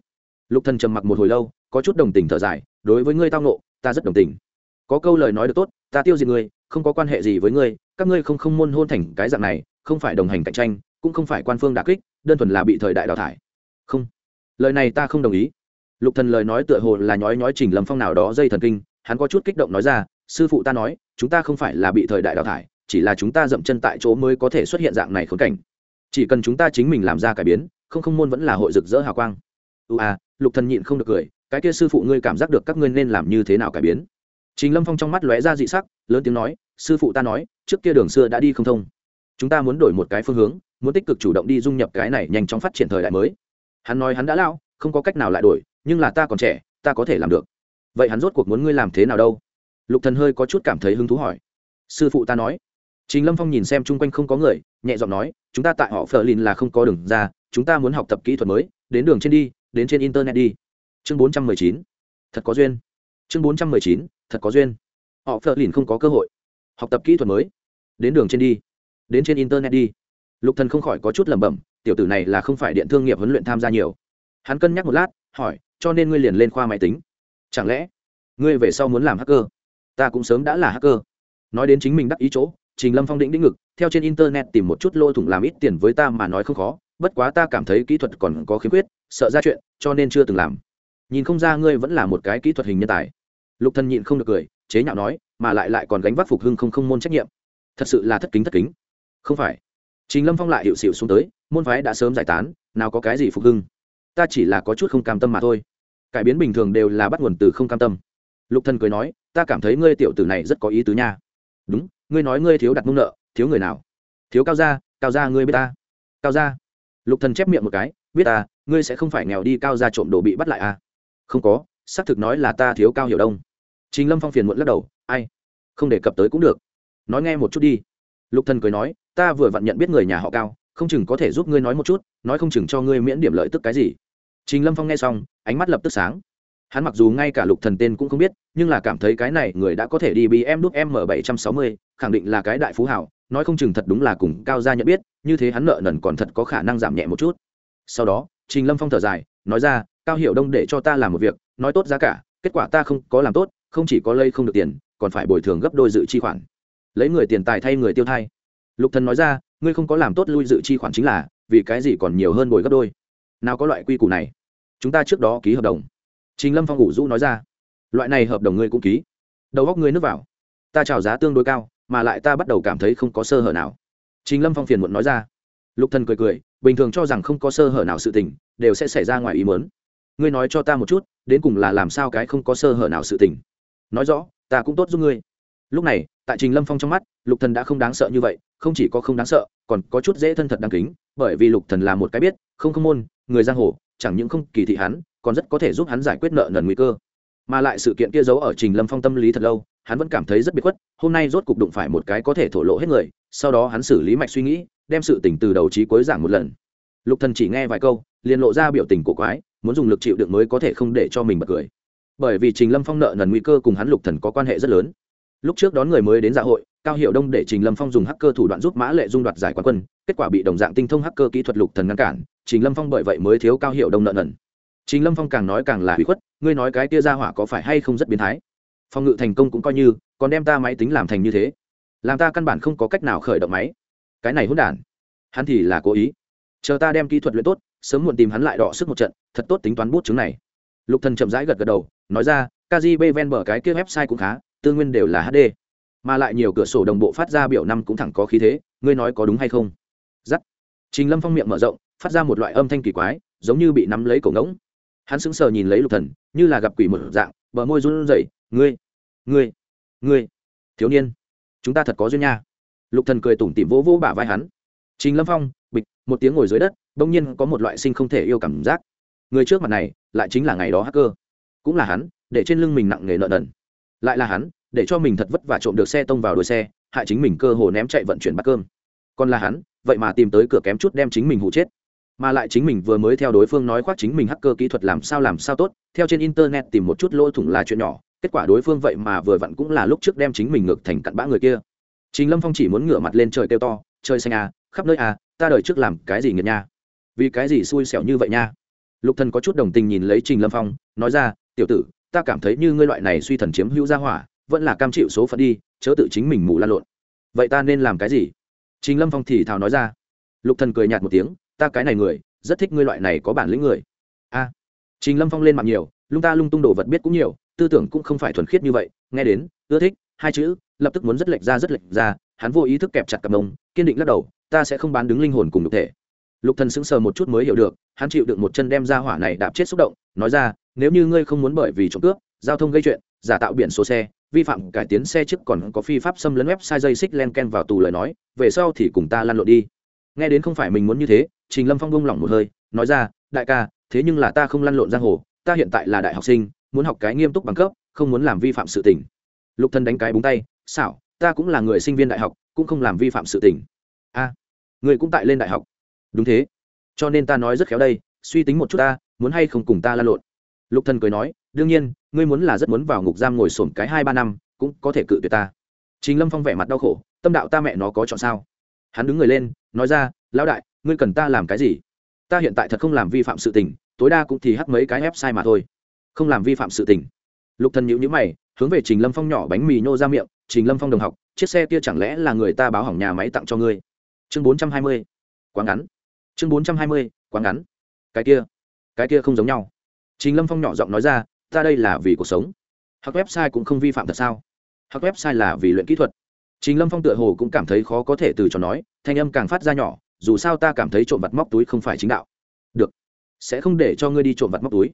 lục thần trầm mặc một hồi lâu, có chút đồng tình thở dài, đối với ngươi tao nộ ta rất đồng tình có câu lời nói được tốt, ta tiêu diệt ngươi, không có quan hệ gì với ngươi, các ngươi không không môn hôn thành cái dạng này, không phải đồng hành cạnh tranh, cũng không phải quan phương đà kích, đơn thuần là bị thời đại đào thải. Không. Lời này ta không đồng ý. Lục thần lời nói tựa hồ là nhói nhói trình lâm phong nào đó dây thần kinh, hắn có chút kích động nói ra, sư phụ ta nói, chúng ta không phải là bị thời đại đào thải, chỉ là chúng ta dậm chân tại chỗ mới có thể xuất hiện dạng này khốn cảnh. Chỉ cần chúng ta chính mình làm ra cải biến, không không môn vẫn là hội rực rỡ hào quang. Ưu à lục thần nhịn không được cười, cái kia sư phụ ngươi cảm giác được các ngươi nên làm như thế nào cải biến? Trình lâm phong trong mắt lóe ra dị sắc lớn tiếng nói sư phụ ta nói trước kia đường xưa đã đi không thông. Chúng ta muốn đổi một cái phương hướng muốn tích cực chủ động đi dung nhập cái này nhanh chóng phát triển thời đại mới. Hắn nói hắn đã lão, không có cách nào lại đổi nhưng là ta còn trẻ ta có thể làm được. Vậy hắn rốt cuộc muốn ngươi làm thế nào đâu? Lục thần hơi có chút cảm thấy hứng thú hỏi. Sư phụ ta nói. Trình lâm phong nhìn xem chung quanh không có người nhẹ giọng nói chúng ta tại họ phở lìn là không có đường ra chúng ta muốn học tập kỹ thuật mới đến đường trên đi đến trên internet đi. Chương bốn trăm mười chín. Thật có duyên chương bốn trăm mười chín, thật có duyên. Họ phờ lìn không có cơ hội. Học tập kỹ thuật mới. Đến đường trên đi. Đến trên internet đi. Lục thần không khỏi có chút lẩm bẩm, tiểu tử này là không phải điện thương nghiệp huấn luyện tham gia nhiều. Hắn cân nhắc một lát, hỏi, cho nên ngươi liền lên khoa máy tính? Chẳng lẽ, ngươi về sau muốn làm hacker? Ta cũng sớm đã là hacker. Nói đến chính mình đắc ý chỗ, trình lâm phong định đĩnh ngực, theo trên internet tìm một chút lô thủng làm ít tiền với ta mà nói không khó. Bất quá ta cảm thấy kỹ thuật còn có khiếm khuyết, sợ ra chuyện, cho nên chưa từng làm. Nhìn không ra ngươi vẫn là một cái kỹ thuật hình nhân tài lục thần nhịn không được cười, chế nhạo nói, mà lại lại còn gánh vác phục hưng không không môn trách nhiệm. Thật sự là thất kính thất kính. Không phải. Trình lâm phong lại hiệu xịu xuống tới, môn phái đã sớm giải tán, nào có cái gì phục hưng. Ta chỉ là có chút không cam tâm mà thôi. Cải biến bình thường đều là bắt nguồn từ không cam tâm. Lục thần cười nói, ta cảm thấy ngươi tiểu tử này rất có ý tứ nha. Đúng, ngươi nói ngươi thiếu đặt mông nợ, thiếu người nào? Thiếu cao gia cao gia ngươi biết ta. Cao gia. Lục thần chép miệng một cái, biết ta, ngươi sẽ không phải nghèo đi cao gia trộm đồ bị bắt lại à? Không có, xác thực nói là ta thiếu cao hiểu đông trình lâm phong phiền muộn lắc đầu, ai, không đề cập tới cũng được. Nói nghe một chút đi. Lục thần cười nói, ta vừa vặn nhận biết người nhà họ cao, không chừng có thể giúp ngươi nói một chút, nói không chừng cho ngươi miễn điểm lợi tức cái gì. Trình lâm phong nghe xong, ánh mắt lập tức sáng. Hắn mặc dù ngay cả lục thần tên cũng không biết, nhưng là cảm thấy cái này người đã có thể đi bm đúc m bảy trăm sáu mươi, khẳng định là cái đại phú hảo nói không chừng thật đúng là cùng cao gia nhận biết, như thế hắn nợ nần còn thật có khả năng giảm nhẹ một chút. Sau đó, trình lâm phong thở dài, nói ra, cao hiểu đông để cho ta làm một việc, nói tốt giá cả, kết quả ta không có làm tốt không chỉ có lây không được tiền, còn phải bồi thường gấp đôi dự chi khoản. Lấy người tiền tài thay người tiêu thay lục thần nói ra, ngươi không có làm tốt lui dự chi khoản chính là, vì cái gì còn nhiều hơn bồi gấp đôi? Nào có loại quy củ này? Chúng ta trước đó ký hợp đồng. Trình lâm phong ngủ dũ nói ra, loại này hợp đồng ngươi cũng ký. Đầu góc ngươi nước vào. Ta chào giá tương đối cao, mà lại ta bắt đầu cảm thấy không có sơ hở nào. Trình lâm phong phiền muộn nói ra. Lục thần cười cười, bình thường cho rằng không có sơ hở nào sự tình, đều sẽ xảy ra ngoài ý muốn. Ngươi nói cho ta một chút, đến cùng là làm sao cái không có sơ hở nào sự tình? Nói rõ, ta cũng tốt giúp ngươi. Lúc này, tại trình lâm phong trong mắt, lục thần đã không đáng sợ như vậy, không chỉ có không đáng sợ, còn có chút dễ thân thật đáng kính, bởi vì lục thần là một cái biết, không không môn, người giang hồ, chẳng những không kỳ thị hắn, còn rất có thể giúp hắn giải quyết nợ nần nguy cơ. Mà lại sự kiện kia giấu ở trình lâm phong tâm lý thật lâu, hắn vẫn cảm thấy rất biệt khuất, hôm nay rốt cục đụng phải một cái có thể thổ lộ hết người, sau đó hắn xử lý mạch suy nghĩ, đem sự tình từ đầu trí cuối giảng một lần. Lục thần chỉ nghe vài câu, liền lộ ra biểu tình cổ quái, muốn dùng lực chịu đựng mới có thể không để cho mình bật cười bởi vì trình lâm phong nợ nần nguy cơ cùng hắn lục thần có quan hệ rất lớn. Lúc trước đón người mới đến dạ hội, cao hiệu đông để trình lâm phong dùng hacker thủ đoạn giúp mã lệ dung đoạt giải quán quân, kết quả bị đồng dạng tinh thông hacker kỹ thuật lục thần ngăn cản, trình lâm phong bởi vậy mới thiếu cao hiệu đông nợ nần. Trình lâm phong càng nói càng là hủy khuất, ngươi nói cái tia ra hỏa có phải hay không rất biến thái? Phong ngự thành công cũng coi như, còn đem ta máy tính làm thành như thế. Làm ta căn bản không có cách nào khởi động máy. Cái này hỗn đản. Hắn thì là cố ý. Chờ ta đem kỹ thuật luyện tốt, sớm muộn tìm hắn lại đọ sức một trận, thật tốt tính toán bút chứng này lục thần chậm rãi gật gật đầu, nói ra kgb ven bờ cái kia website cũng khá tương nguyên đều là hd mà lại nhiều cửa sổ đồng bộ phát ra biểu năm cũng thẳng có khí thế, ngươi nói có đúng hay không? Giắt. Trình lâm phong miệng mở rộng, phát ra một loại âm thanh kỳ quái, giống như bị nắm lấy cổ ngỗng. Hắn sững sờ nhìn lấy lục thần, như là gặp quỷ mở dạng, bờ môi run rẩy, ngươi ngươi ngươi, thiếu niên, chúng ta thật có duyên nha. Lục thần cười tủm tỉm vỗ vỗ bả vai hắn. Trình lâm phong, bịch, một tiếng ngồi dưới đất, bỗng nhiên có một loại sinh không thể yêu cảm giác. Người trước mặt này lại chính là ngày đó hacker. Cũng là hắn, để trên lưng mình nặng nghề nợ nần. Lại là hắn, để cho mình thật vất vả trộm được xe tông vào đuôi xe, hại chính mình cơ hồ ném chạy vận chuyển bát cơm. Còn là hắn, vậy mà tìm tới cửa kém chút đem chính mình hụ chết. Mà lại chính mình vừa mới theo đối phương nói khoác chính mình hacker kỹ thuật làm sao làm sao tốt, theo trên internet tìm một chút lỗ thủng là chuyện nhỏ, kết quả đối phương vậy mà vừa vặn cũng là lúc trước đem chính mình ngược thành cặn bã người kia. Chính lâm phong chỉ muốn ngửa mặt lên trời kêu to, trời xanh à khắp nơi à ta đợi trước làm cái gì nghiệt nha? Vì cái gì xui xẻo như vậy nha? Lục thần có chút đồng tình nhìn lấy trình lâm phong nói ra tiểu tử ta cảm thấy như ngươi loại này suy thần chiếm hữu gia hỏa vẫn là cam chịu số phận đi chớ tự chính mình mù lan lộn. Vậy ta nên làm cái gì? Trình lâm phong thì thào nói ra. Lục thần cười nhạt một tiếng ta cái này người rất thích ngươi loại này có bản lĩnh người. A. À, trình lâm phong lên mạng nhiều lung ta lung tung đồ vật biết cũng nhiều tư tưởng cũng không phải thuần khiết như vậy nghe đến ưa thích hai chữ lập tức muốn rất lệch ra rất lệch ra hắn vô ý thức kẹp chặt cặp mông kiên định lắc đầu ta sẽ không bán đứng linh hồn cùng đục thể lục thần sững sờ một chút mới hiểu được, hắn chịu được một chân đem ra hỏa này đạp chết xúc động, nói ra, nếu như ngươi không muốn bởi vì trộm cướp, giao thông gây chuyện, giả tạo biển số xe, vi phạm cải tiến xe trước còn có phi pháp xâm lấn website dây xích len ken vào tù lời nói, về sau thì cùng ta lăn lộn đi. Nghe đến không phải mình muốn như thế, trình lâm phong bông lỏng một hơi, nói ra, đại ca, thế nhưng là ta không lăn lộn giang hồ, ta hiện tại là đại học sinh, muốn học cái nghiêm túc bằng cấp, không muốn làm vi phạm sự tình. Lục thần đánh cái búng tay, xảo, ta cũng là người sinh viên đại học, cũng không làm vi phạm sự tình. A, người cũng tại lên đại học đúng thế. Cho nên ta nói rất khéo đây, suy tính một chút ta, muốn hay không cùng ta la lộn. Lục thần cười nói, đương nhiên, ngươi muốn là rất muốn vào ngục giam ngồi sổm cái hai ba năm, cũng có thể cự tuyệt ta. Chính lâm phong vẻ mặt đau khổ, tâm đạo ta mẹ nó có chọn sao? Hắn đứng người lên, nói ra, lão đại, ngươi cần ta làm cái gì? Ta hiện tại thật không làm vi phạm sự tình, tối đa cũng thì hắt mấy cái ép sai mà thôi. Không làm vi phạm sự tình. Lục thần nhíu nhíu mày, hướng về trình lâm phong nhỏ bánh mì nhô ra miệng, trình lâm phong đồng học, chiếc xe kia chẳng lẽ là người ta báo hỏng nhà máy tặng cho ngươi? Chương bốn trăm hai mươi. Quá ngắn chương bốn trăm hai mươi quá ngắn. Cái kia cái kia không giống nhau. Trình lâm phong nhỏ giọng nói ra ta đây là vì cuộc sống. Hoặc website cũng không vi phạm thật sao? Hoặc website là vì luyện kỹ thuật. Trình lâm phong tựa hồ cũng cảm thấy khó có thể từ cho nói thanh âm càng phát ra nhỏ dù sao ta cảm thấy trộm vặt móc túi không phải chính đạo. Được sẽ không để cho ngươi đi trộm vặt móc túi.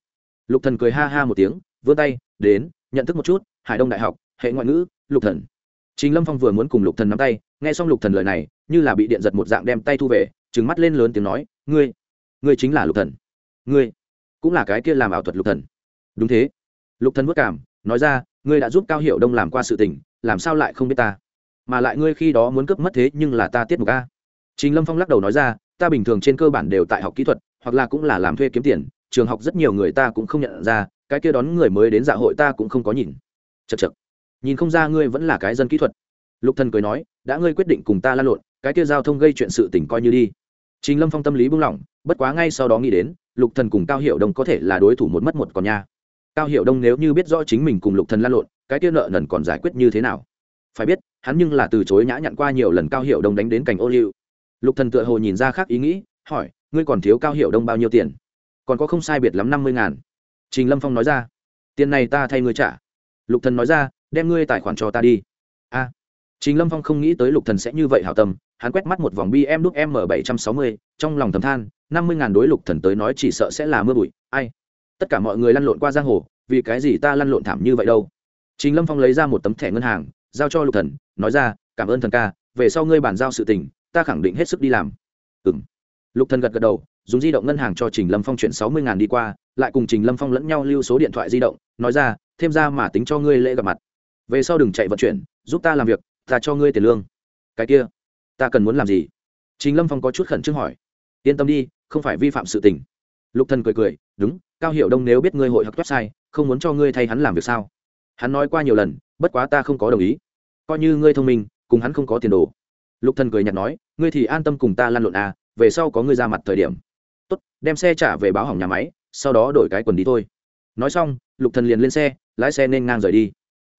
Lục thần cười ha ha một tiếng vươn tay đến nhận thức một chút hải đông đại học hệ ngoại ngữ lục thần. Trình Lâm Phong vừa muốn cùng Lục Thần nắm tay, nghe xong Lục Thần lời này, như là bị điện giật một dạng đem tay thu về, trừng mắt lên lớn tiếng nói, "Ngươi, ngươi chính là Lục Thần? Ngươi cũng là cái kia làm ảo thuật Lục Thần?" "Đúng thế." Lục Thần vất cảm, nói ra, "Ngươi đã giúp Cao hiệu Đông làm qua sự tình, làm sao lại không biết ta? Mà lại ngươi khi đó muốn cướp mất thế nhưng là ta tiết mục a." Trình Lâm Phong lắc đầu nói ra, "Ta bình thường trên cơ bản đều tại học kỹ thuật, hoặc là cũng là làm thuê kiếm tiền, trường học rất nhiều người ta cũng không nhận ra, cái kia đón người mới đến dạ hội ta cũng không có nhìn." chật chật nhìn không ra ngươi vẫn là cái dân kỹ thuật lục thần cười nói đã ngươi quyết định cùng ta lan lộn cái kia giao thông gây chuyện sự tình coi như đi. Trình lâm phong tâm lý buông lỏng, bất quá ngay sau đó nghĩ đến, lục thần cùng cao hiệu đông có thể là đối thủ một mất một còn nha. Cao hiệu đông nếu như biết rõ chính mình cùng lục thần lan lộn, cái kia nợ nần còn giải quyết như thế nào? Phải biết, hắn nhưng là từ chối nhã nhặn qua nhiều lần cao hiệu đông đánh đến cảnh ô liu. Lục thần tựa hồ nhìn ra khác ý nghĩ, hỏi, ngươi còn thiếu cao hiệu đông bao nhiêu tiền? Còn có không sai biệt lắm năm mươi ngàn. Trình lâm phong nói ra, tiền này ta thay ngươi trả. Lục thần nói ra, đem ngươi tài khoản cho ta đi. A. Trình lâm phong không nghĩ tới lục thần sẽ như vậy hảo tâm hắn quét mắt một vòng bm đúc m bảy trăm sáu mươi, trong lòng thầm than, năm mươi ngàn đối lục thần tới nói chỉ sợ sẽ là mưa bụi, ai? Tất cả mọi người lăn lộn qua giang hồ, vì cái gì ta lăn lộn thảm như vậy đâu? Trình lâm phong lấy ra một tấm thẻ ngân hàng, giao cho lục thần, nói ra, cảm ơn thần ca, về sau ngươi bàn giao sự tình, ta khẳng định hết sức đi làm. Ừm. Lục thần gật gật đầu, dùng di động ngân hàng cho trình lâm phong chuyển sáu mươi ngàn đi qua, lại cùng trình lâm phong lẫn nhau lưu số điện thoại di động, nói ra, thêm ra mà tính cho ngươi lễ gặp mặt. Về sau đừng chạy vận chuyển, giúp ta làm việc, ta cho ngươi tiền lương. Cái kia ta cần muốn làm gì? Chính lâm phong có chút khẩn trương hỏi. Yên tâm đi, không phải vi phạm sự tình. Lục thần cười cười, đúng, cao hiệu đông nếu biết ngươi hội học website, không muốn cho ngươi thay hắn làm việc sao? Hắn nói qua nhiều lần, bất quá ta không có đồng ý. Coi như ngươi thông minh, cùng hắn không có tiền đồ. Lục thần cười nhạt nói, ngươi thì an tâm cùng ta lăn lộn à về sau có ngươi ra mặt thời điểm. Tốt, đem xe trả về báo hỏng nhà máy, sau đó đổi cái quần đi thôi. Nói xong, lục thần liền lên xe, lái xe nên ngang rời đi.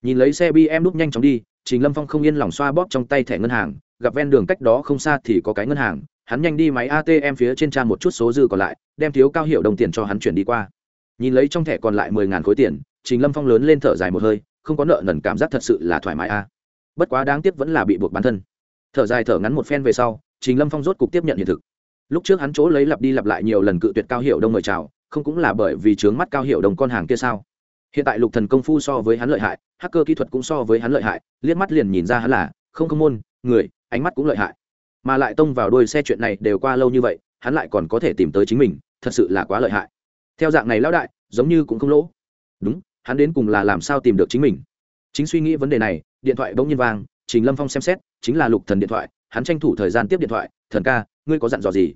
Nhìn lấy xe bm núp nhanh chóng đi, trình lâm phong không yên lòng xoa bóp trong tay thẻ ngân hàng gặp ven đường cách đó không xa thì có cái ngân hàng, hắn nhanh đi máy atm phía trên trang một chút số dư còn lại, đem thiếu cao hiệu đồng tiền cho hắn chuyển đi qua. Nhìn lấy trong thẻ còn lại mười ngàn khối tiền, trình lâm phong lớn lên thở dài một hơi, không có nợ nần cảm giác thật sự là thoải mái a. Bất quá đáng tiếc vẫn là bị buộc bản thân. Thở dài thở ngắn một phen về sau, trình lâm phong rốt cục tiếp nhận hiện thực. Lúc trước hắn chỗ lấy lặp đi lặp lại nhiều lần cự tuyệt cao hiệu đông mời chào, không cũng là bởi vì trướng mắt cao hiệu đồng con hàng kia sao? Hiện tại lục thần công phu so với hắn lợi hại, hacker kỹ thuật cũng so với hắn lợi hại, liếc mắt liền nhìn ra hắn là, không không môn, người ánh mắt cũng lợi hại. Mà lại tông vào đôi xe chuyện này đều qua lâu như vậy, hắn lại còn có thể tìm tới chính mình, thật sự là quá lợi hại. Theo dạng này lão đại, giống như cũng không lỗ. Đúng, hắn đến cùng là làm sao tìm được chính mình? Chính suy nghĩ vấn đề này, điện thoại bỗng nhiên vang, trình lâm phong xem xét, chính là lục thần điện thoại, hắn tranh thủ thời gian tiếp điện thoại, thần ca, ngươi có dặn dò gì?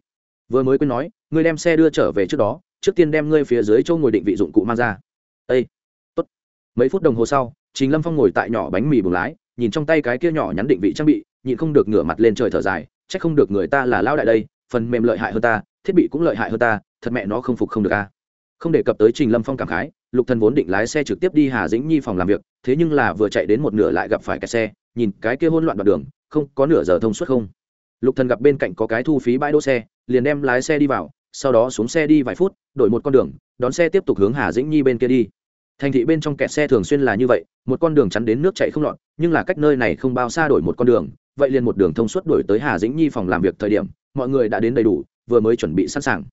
Vừa mới quên nói, ngươi đem xe đưa trở về trước đó, trước tiên đem ngươi phía dưới châu ngồi định vị dụng cụ mang ra. Ây tốt. Mấy phút đồng hồ sau, trình lâm phong ngồi tại nhỏ bánh mì bùng lái, nhìn trong tay cái kia nhỏ nhắn định vị trang bị nhịn không được ngửa mặt lên trời thở dài, chắc không được người ta là lao đại đây, phần mềm lợi hại hơn ta, thiết bị cũng lợi hại hơn ta, thật mẹ nó không phục không được a. Không đề cập tới trình lâm phong cảm khái, lục thần vốn định lái xe trực tiếp đi hà dĩnh nhi phòng làm việc, thế nhưng là vừa chạy đến một nửa lại gặp phải cái xe, nhìn cái kia hỗn loạn đoạn đường, không, có nửa giờ thông suốt không? Lục thần gặp bên cạnh có cái thu phí bãi đỗ xe, liền đem lái xe đi vào, sau đó xuống xe đi vài phút, đổi một con đường, đón xe tiếp tục hướng hà dĩnh nhi bên kia đi. Thành thị bên trong kẹt xe thường xuyên là như vậy, một con đường chắn đến nước chạy không lọt, nhưng là cách nơi này không bao xa đổi một con đường vậy liền một đường thông suốt đổi tới hà dĩnh nhi phòng làm việc thời điểm, mọi người đã đến đầy đủ, vừa mới chuẩn bị sẵn sàng.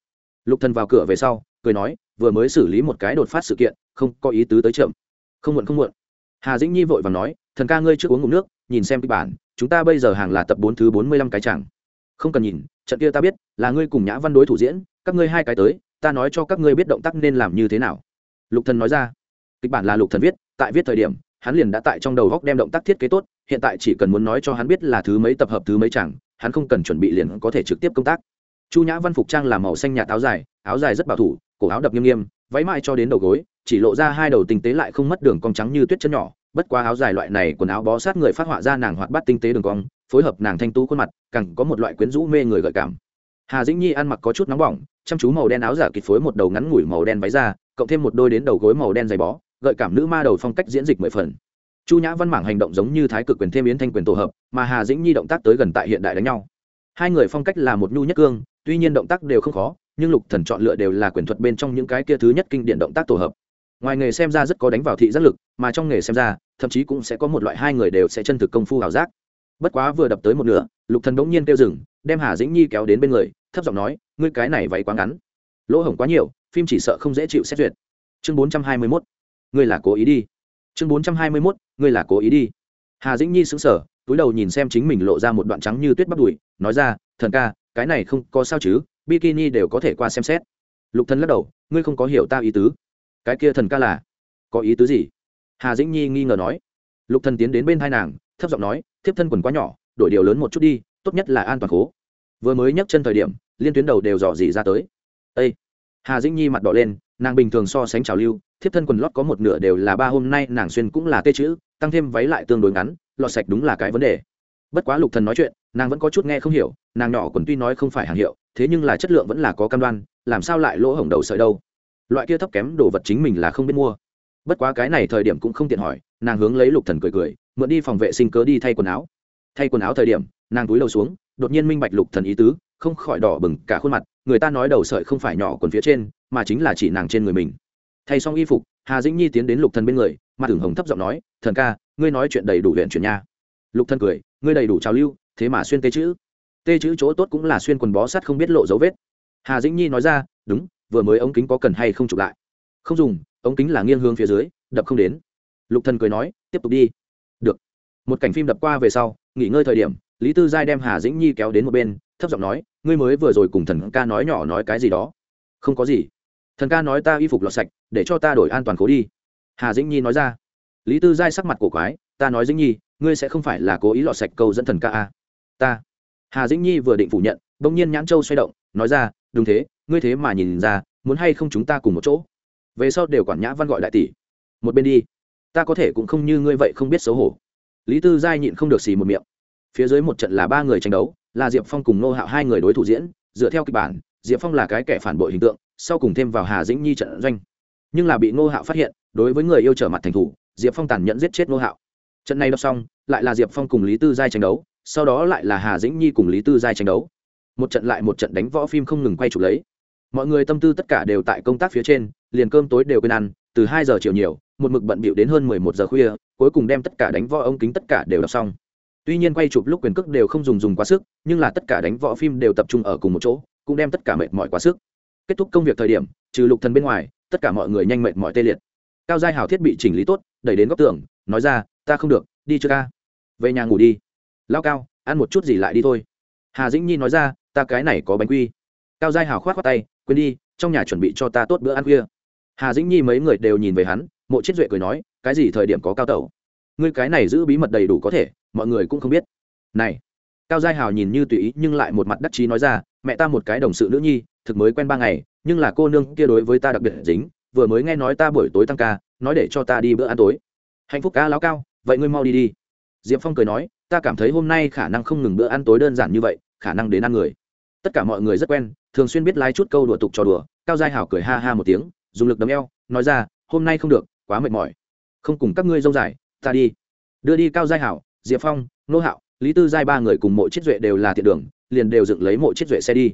Lục thần vào cửa về sau, cười nói, vừa mới xử lý một cái đột phát sự kiện, không có ý tứ tới chậm. Không muộn không muộn. Hà dĩnh nhi vội vàng nói, thần ca ngươi trước uống ngụm nước, nhìn xem kịch bản, chúng ta bây giờ hàng là tập bốn thứ bốn mươi lăm cái chẳng không cần nhìn, trận kia ta biết, là ngươi cùng nhã văn đối thủ diễn, các ngươi hai cái tới, ta nói cho các ngươi biết động tác nên làm như thế nào. Lục thần nói ra. Kịch bản là lục thần viết, tại viết thời điểm, hắn liền đã tại trong đầu góc đem động tác thiết kế tốt hiện tại chỉ cần muốn nói cho hắn biết là thứ mấy tập hợp thứ mấy chẳng, hắn không cần chuẩn bị liền có thể trực tiếp công tác. Chu nhã văn phục trang làm màu xanh nhạt áo dài áo dài rất bảo thủ, cổ áo đập nghiêm nghiêm, váy mai cho đến đầu gối, chỉ lộ ra hai đầu tinh tế lại không mất đường cong trắng như tuyết chân nhỏ, bất quá áo dài loại này quần áo bó sát người phát họa ra nàng hoạt bát tinh tế đường cong, phối hợp nàng thanh tú khuôn mặt, càng có một loại quyến rũ mê người gợi cảm. Hà dĩnh nhi ăn mặc có chút nóng bỏng, chăm chú màu đen áo giả kịp phối một đầu ngắn ngủi màu đen váy ra cộng thêm một đôi đến đầu gối màu đen dày bó, gợi cảm nữ ma đầu phong cách diễn dịch mười phần chu nhã văn mảng hành động giống như thái cực quyền thêm yến thanh quyền tổ hợp, mà hà dĩnh nhi động tác tới gần tại hiện đại đánh nhau. Hai người phong cách là một nhu nhất cương, tuy nhiên động tác đều không khó, nhưng lục thần chọn lựa đều là quyền thuật bên trong những cái kia thứ nhất kinh điển động tác tổ hợp. Ngoài nghề xem ra rất có đánh vào thị giác lực, mà trong nghề xem ra, thậm chí cũng sẽ có một loại hai người đều sẽ chân thực công phu ảo giác. Bất quá vừa đập tới một nửa, lục thần bỗng nhiên kêu dừng, đem hà dĩnh nhi kéo đến bên người, thấp giọng nói, ngươi cái này váy quá ngắn, lỗ hổng quá nhiều, phim chỉ sợ không dễ chịu xét duyệt. Chương bốn trăm hai mươi 421 ngươi là cố ý đi chương bốn trăm hai mươi mốt, ngươi là cố ý đi. Hà dĩnh nhi sững sờ, túi đầu nhìn xem chính mình lộ ra một đoạn trắng như tuyết bắp đùi, nói ra, thần ca, cái này không có sao chứ, bikini đều có thể qua xem xét. Lục thần lắc đầu, ngươi không có hiểu ta ý tứ. Cái kia thần ca là, có ý tứ gì? Hà dĩnh nhi nghi ngờ nói. Lục thần tiến đến bên hai nàng, thấp giọng nói, thiếp thân quần quá nhỏ, đổi điều lớn một chút đi, tốt nhất là an toàn khố. Vừa mới nhấc chân thời điểm, liên tuyến đầu đều dò dỉ ra tới. Ê! hà dĩnh nhi mặt đỏ lên nàng bình thường so sánh trào lưu, thiếp thân quần lót có một nửa đều là ba hôm nay nàng xuyên cũng là tê chữ, tăng thêm váy lại tương đối ngắn, lọt sạch đúng là cái vấn đề. Bất quá lục thần nói chuyện, nàng vẫn có chút nghe không hiểu, nàng nhỏ quần tuy nói không phải hàng hiệu, thế nhưng là chất lượng vẫn là có cam đoan, làm sao lại lỗ hổng đầu sợi đâu. Loại kia thấp kém đồ vật chính mình là không biết mua. Bất quá cái này thời điểm cũng không tiện hỏi, nàng hướng lấy lục thần cười cười, mượn đi phòng vệ sinh cớ đi thay quần áo. Thay quần áo thời điểm, nàng túi đầu xuống, đột nhiên minh bạch lục thần ý tứ, không khỏi đỏ bừng cả khuôn mặt người ta nói đầu sợi không phải nhỏ quần phía trên, mà chính là chỉ nàng trên người mình. Thay xong y phục, hà dĩnh nhi tiến đến lục thần bên người, mặt ửng hồng thấp giọng nói, thần ca, ngươi nói chuyện đầy đủ huyện chuyển nha. Lục thần cười, ngươi đầy đủ trào lưu, thế mà xuyên tê chữ. Tê chữ chỗ tốt cũng là xuyên quần bó sắt không biết lộ dấu vết. Hà dĩnh nhi nói ra, đúng, vừa mới ống kính có cần hay không chụp lại? Không dùng, ống kính là nghiêng hướng phía dưới, đập không đến. Lục thần cười nói, tiếp tục đi. Được. Một cảnh phim đập qua về sau, nghỉ ngơi thời điểm, lý tư giai đem hà dĩnh nhi kéo đến một bên thấp giọng nói, ngươi mới vừa rồi cùng thần ca nói nhỏ nói cái gì đó. Không có gì. Thần ca nói ta y phục lọt sạch, để cho ta đổi an toàn cố đi. Hà dĩnh nhi nói ra. Lý tư giai sắc mặt cổ quái, ta nói dĩnh nhi, ngươi sẽ không phải là cố ý lọt sạch câu dẫn thần ca à? ta. Hà dĩnh nhi vừa định phủ nhận, bỗng nhiên nhãn châu xoay động, nói ra, đúng thế, ngươi thế mà nhìn ra, muốn hay không chúng ta cùng một chỗ? Về sau đều quản nhã văn gọi đại tỷ. Một bên đi, ta có thể cũng không như ngươi vậy không biết xấu hổ. Lý tư giai nhịn không được xì một miệng. Phía dưới một trận là ba người tranh đấu là diệp phong cùng nô hạo hai người đối thủ diễn, dựa theo kịch bản, diệp phong là cái kẻ phản bội hình tượng, sau cùng thêm vào hà dĩnh nhi trận doanh. Nhưng là bị nô hạo phát hiện, đối với người yêu trở mặt thành thủ, diệp phong tàn nhẫn giết chết nô hạo. Trận này đọc xong, lại là diệp phong cùng lý tư giai tranh đấu, sau đó lại là hà dĩnh nhi cùng lý tư giai tranh đấu. Một trận lại một trận đánh võ phim không ngừng quay chụp lấy. Mọi người tâm tư tất cả đều tại công tác phía trên, liền cơm tối đều quên ăn, từ hai giờ chiều nhiều, một mực bận bịu đến hơn mười một giờ khuya, cuối cùng đem tất cả đánh võ ống kính tất cả đều đọc xong tuy nhiên quay chụp lúc quyền cước đều không dùng dùng quá sức, nhưng là tất cả đánh võ phim đều tập trung ở cùng một chỗ, cũng đem tất cả mệt mỏi quá sức. Kết thúc công việc thời điểm, trừ lục thần bên ngoài, tất cả mọi người nhanh mệt mỏi tê liệt. Cao giai hào thiết bị chỉnh lý tốt, đẩy đến góc tường, nói ra, ta không được, đi chưa ca. Về nhà ngủ đi. Lao cao, ăn một chút gì lại đi thôi. Hà dĩnh nhi nói ra, ta cái này có bánh quy. Cao giai hào khoát khoát tay, quên đi, trong nhà chuẩn bị cho ta tốt bữa ăn khuya. Hà dĩnh nhi mấy người đều nhìn về hắn, mộ chiết duệ cười nói, cái gì thời điểm có cao tẩu? Ngươi cái này giữ bí mật đầy đủ có thể mọi người cũng không biết. Này, cao giai hào nhìn như tùy ý nhưng lại một mặt đắc chí nói ra, mẹ ta một cái đồng sự nữ nhi, thực mới quen ba ngày, nhưng là cô nương kia đối với ta đặc biệt dính, vừa mới nghe nói ta buổi tối tăng ca, nói để cho ta đi bữa ăn tối. Hạnh phúc ca lão cao, vậy ngươi mau đi đi. Diệp phong cười nói, ta cảm thấy hôm nay khả năng không ngừng bữa ăn tối đơn giản như vậy, khả năng đến ăn người. Tất cả mọi người rất quen, thường xuyên biết lái chút câu đùa tục trò đùa, cao giai hảo cười ha ha một tiếng, dùng lực đấm eo, nói ra, hôm nay không được, quá mệt mỏi. Không cùng các ngươi dâu dài, ta đi. Đưa đi cao giai hảo diệp phong, nô hạo, lý tư giai ba người cùng mộ chiết duệ đều là tiện đường, liền đều dựng lấy mộ chiết duệ xe đi.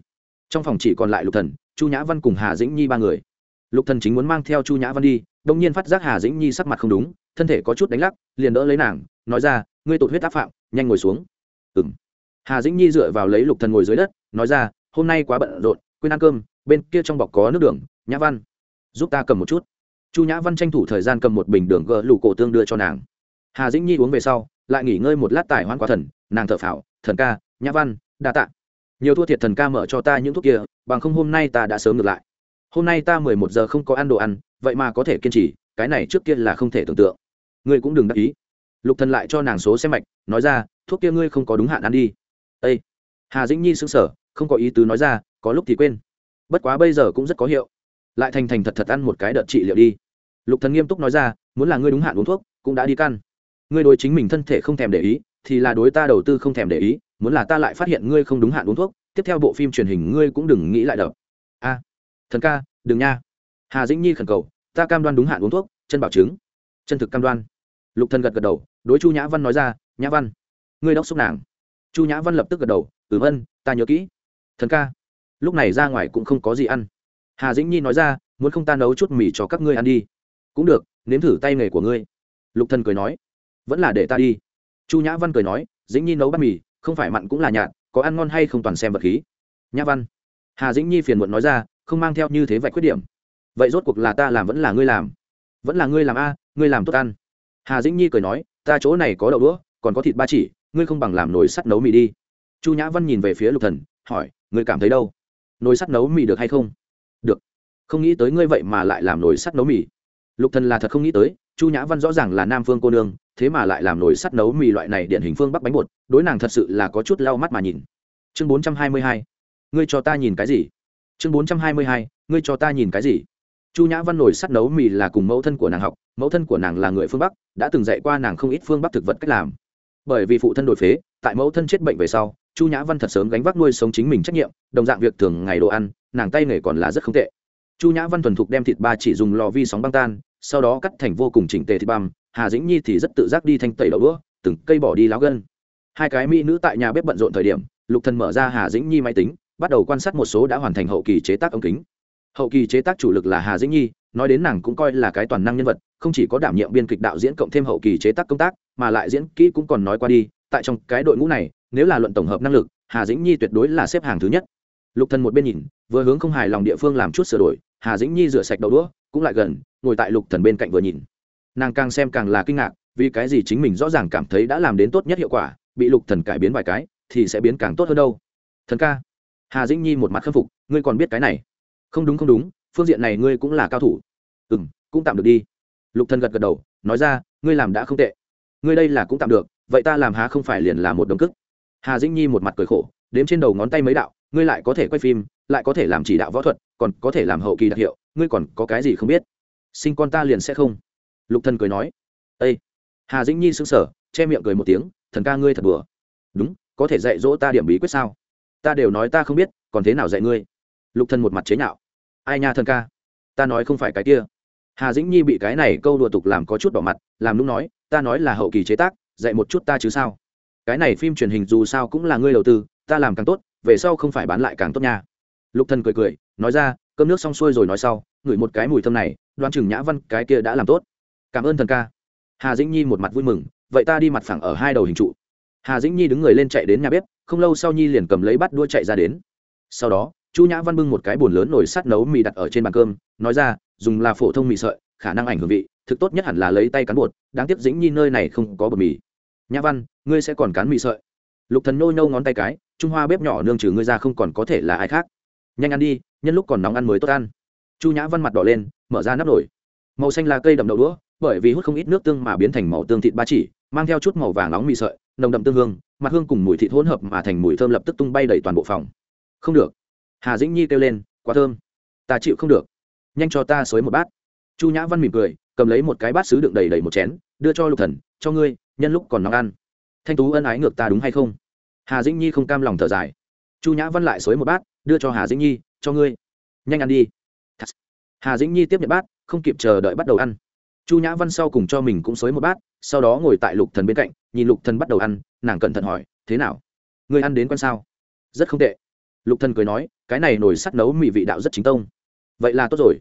Trong phòng chỉ còn lại lục thần, chu nhã văn cùng hà dĩnh nhi ba người. Lục thần chính muốn mang theo chu nhã văn đi đông nhiên phát giác hà dĩnh nhi sắc mặt không đúng, thân thể có chút đánh lắc, liền đỡ lấy nàng, nói ra, ngươi tụt huyết áp phạm, nhanh ngồi xuống. Ừm. Hà dĩnh nhi dựa vào lấy lục thần ngồi dưới đất, nói ra, hôm nay quá bận rộn, quên ăn cơm, bên kia trong bọc có nước đường, nhã văn, giúp ta cầm một chút. Chu nhã văn tranh thủ thời gian cầm một bình đường gỡ lụ cổ tương đưa cho nàng. Hà dĩnh nhi uống về sau lại nghỉ ngơi một lát tài hoan quá thần, nàng thợ phảo thần ca, nhã văn, đa tạ. Nhiều thua thiệt thần ca mở cho ta những thuốc kia, bằng không hôm nay ta đã sớm ngược lại. Hôm nay ta mười một giờ không có ăn đồ ăn, vậy mà có thể kiên trì, cái này trước kia là không thể tưởng tượng. Ngươi cũng đừng đắc ý. Lục thần lại cho nàng số xe mạch, nói ra, thuốc kia ngươi không có đúng hạn ăn đi. Ây hà dĩnh nhi sững sờ, không có ý tứ nói ra, có lúc thì quên. Bất quá bây giờ cũng rất có hiệu. Lại thành thành thật thật ăn một cái đợt trị liệu đi. Lục thần nghiêm túc nói ra, muốn là ngươi đúng hạn uống thuốc, cũng đã đi căn ngươi đối chính mình thân thể không thèm để ý, thì là đối ta đầu tư không thèm để ý, muốn là ta lại phát hiện ngươi không đúng hạn uống thuốc, tiếp theo bộ phim truyền hình ngươi cũng đừng nghĩ lại đập. A, thần ca, đừng nha. Hà dĩnh nhi khẩn cầu, ta cam đoan đúng hạn uống thuốc, chân bảo chứng. Chân thực cam đoan. Lục thần gật gật đầu, đối chu nhã văn nói ra, nhã văn, ngươi đốc xúc nàng. Chu nhã văn lập tức gật đầu ừ vân, ta nhớ kỹ. Thần ca. Lúc này ra ngoài cũng không có gì ăn. Hà dĩnh nhi nói ra, muốn không ta nấu chút mì cho các ngươi ăn đi. Cũng được, nếm thử tay nghề của ngươi. Lục thần cười nói vẫn là để ta đi. Chu nhã văn cười nói, dĩnh nhi nấu bát mì, không phải mặn cũng là nhạt, có ăn ngon hay không toàn xem vật khí. Nhã văn, hà dĩnh nhi phiền muộn nói ra, không mang theo như thế vậy khuyết điểm. Vậy rốt cuộc là ta làm vẫn là ngươi làm? Vẫn là ngươi làm a, ngươi làm tốt ăn. Hà dĩnh nhi cười nói, ta chỗ này có đậu đũa, còn có thịt ba chỉ, ngươi không bằng làm nồi sắt nấu mì đi. Chu nhã văn nhìn về phía lục thần, hỏi, ngươi cảm thấy đâu? Nồi sắt nấu mì được hay không? Được. Không nghĩ tới ngươi vậy mà lại làm nồi sắt nấu mì. Lục thần là thật không nghĩ tới chu nhã văn rõ ràng là nam phương cô nương, thế mà lại làm nồi sắt nấu mì loại này điển hình phương bắc bánh bột, đối nàng thật sự là có chút lau mắt mà nhìn. Chương bốn trăm hai mươi hai, ngươi cho ta nhìn cái gì? Chương bốn trăm hai mươi hai, ngươi cho ta nhìn cái gì? Chu nhã văn nồi sắt nấu mì là cùng mẫu thân của nàng học, mẫu thân của nàng là người phương bắc, đã từng dạy qua nàng không ít phương bắc thực vật cách làm. Bởi vì phụ thân đổi phế, tại mẫu thân chết bệnh về sau, chu nhã văn thật sớm gánh vác nuôi sống chính mình trách nhiệm, đồng dạng việc thường ngày đồ ăn, nàng tay nghề còn là rất không tệ. Chu nhã văn thuần thục đem thịt ba chỉ dùng lò vi sóng băng tan sau đó cắt thành vô cùng chỉnh tề thịt băm, hà dĩnh nhi thì rất tự giác đi thanh tẩy đậu đũa, từng cây bỏ đi láo gân. Hai cái mỹ nữ tại nhà bếp bận rộn thời điểm, lục thần mở ra hà dĩnh nhi máy tính, bắt đầu quan sát một số đã hoàn thành hậu kỳ chế tác ống kính. Hậu kỳ chế tác chủ lực là hà dĩnh nhi, nói đến nàng cũng coi là cái toàn năng nhân vật, không chỉ có đảm nhiệm biên kịch đạo diễn cộng thêm hậu kỳ chế tác công tác, mà lại diễn kỹ cũng còn nói qua đi, tại trong cái đội ngũ này, nếu là luận tổng hợp năng lực, hà dĩnh nhi tuyệt đối là xếp hàng thứ nhất. Lục thần một bên nhìn, vừa hướng không hài lòng địa phương làm chút sửa đổi, hà dĩnh nhi rửa sạch đầu đũa, cũng lại gần ngồi tại lục thần bên cạnh vừa nhìn. Nàng càng xem càng là kinh ngạc, vì cái gì chính mình rõ ràng cảm thấy đã làm đến tốt nhất hiệu quả, bị lục thần cải biến vài cái, thì sẽ biến càng tốt hơn đâu. Thần ca. Hà dĩnh nhi một mặt khâm phục, ngươi còn biết cái này. Không đúng không đúng, phương diện này ngươi cũng là cao thủ. Ừ m cũng tạm được đi. Lục thần gật gật đầu, nói ra, ngươi làm đã không tệ. Ngươi đây là cũng tạm được, vậy ta làm há không phải liền là một đồng cức hà dĩnh nhi một mặt cười khổ, đếm trên đầu ngón tay mấy đạo, ngươi lại có thể quay phim, lại có thể làm chỉ đạo võ thuật, còn có thể làm hậu kỳ đặc hiệu, ngươi còn có cái gì không biết? Sinh con ta liền sẽ không. Lục thần cười nói ây hà dĩnh nhi sững sờ, che miệng cười một tiếng, thần ca ngươi thật bừa đúng, có thể dạy dỗ ta điểm bí quyết sao? Ta đều nói ta không biết, còn thế nào dạy ngươi? Lục thần một mặt chế nhạo, ai nha thần ca, ta nói không phải cái kia. Hà dĩnh nhi bị cái này câu đùa tục làm có chút đỏ mặt, làm lúc nói, ta nói là hậu kỳ chế tác, dạy một chút ta chứ sao? Cái này phim truyền hình dù sao cũng là ngươi đầu tư, ta làm càng tốt, về sau không phải bán lại càng tốt nha. Lục thần cười cười, nói ra, cơm nước xong xuôi rồi nói sau ngửi một cái mùi thơm này đoan chừng nhã văn cái kia đã làm tốt. Cảm ơn thần ca. Hà dĩnh nhi một mặt vui mừng, vậy ta đi mặt phẳng ở hai đầu hình trụ. Hà dĩnh nhi đứng người lên chạy đến nhà bếp, không lâu sau nhi liền cầm lấy bắt đua chạy ra đến. Sau đó, chu nhã văn bưng một cái bồn lớn nồi sắt nấu mì đặt ở trên bàn cơm, nói ra, dùng là phổ thông mì sợi, khả năng ảnh hưởng vị, thực tốt nhất hẳn là lấy tay cán bột, đáng tiếc dĩnh nhi nơi này không có bột mì. Nhã văn, ngươi sẽ còn cán mì sợi. Lục thần nô nhô ngón tay cái, trung hoa bếp nhỏ nương trừ ngươi ra không còn có thể là ai khác. Nhanh ăn đi, nhân lúc còn nóng ăn mới tốt ăn chu nhã văn mặt đỏ lên, mở ra nắp nồi. Màu xanh là cây đậm đậu đũa, bởi vì hút không ít nước tương mà biến thành màu tương thịt ba chỉ, mang theo chút màu vàng nóng mị sợi, nồng đậm tương hương, mặt hương cùng mùi thịt hỗn hợp mà thành mùi thơm lập tức tung bay đầy toàn bộ phòng. Không được. Hà dĩnh nhi kêu lên, quá thơm. Ta chịu không được. Nhanh cho ta xới một bát. Chu nhã văn mỉm cười, cầm lấy một cái bát xứ đựng đầy đầy một chén, đưa cho lục thần, cho ngươi, nhân lúc còn nóng ăn. Thanh tú ân ái ngược ta đúng hay không? Hà dĩnh nhi không cam lòng thở dài. Chu nhã văn lại xới một bát, đưa cho hà dĩnh nhi, cho ngươi. Nhanh ăn đi hà dĩnh nhi tiếp nhận bát, không kịp chờ đợi bắt đầu ăn. Chu nhã văn sau cùng cho mình cũng xới một bát, sau đó ngồi tại lục thần bên cạnh, nhìn lục thần bắt đầu ăn, nàng cẩn thận hỏi, thế nào? Người ăn đến con sao? Rất không tệ. Lục thần cười nói, cái này nồi sắt nấu mì vị đạo rất chính tông. Vậy là tốt rồi.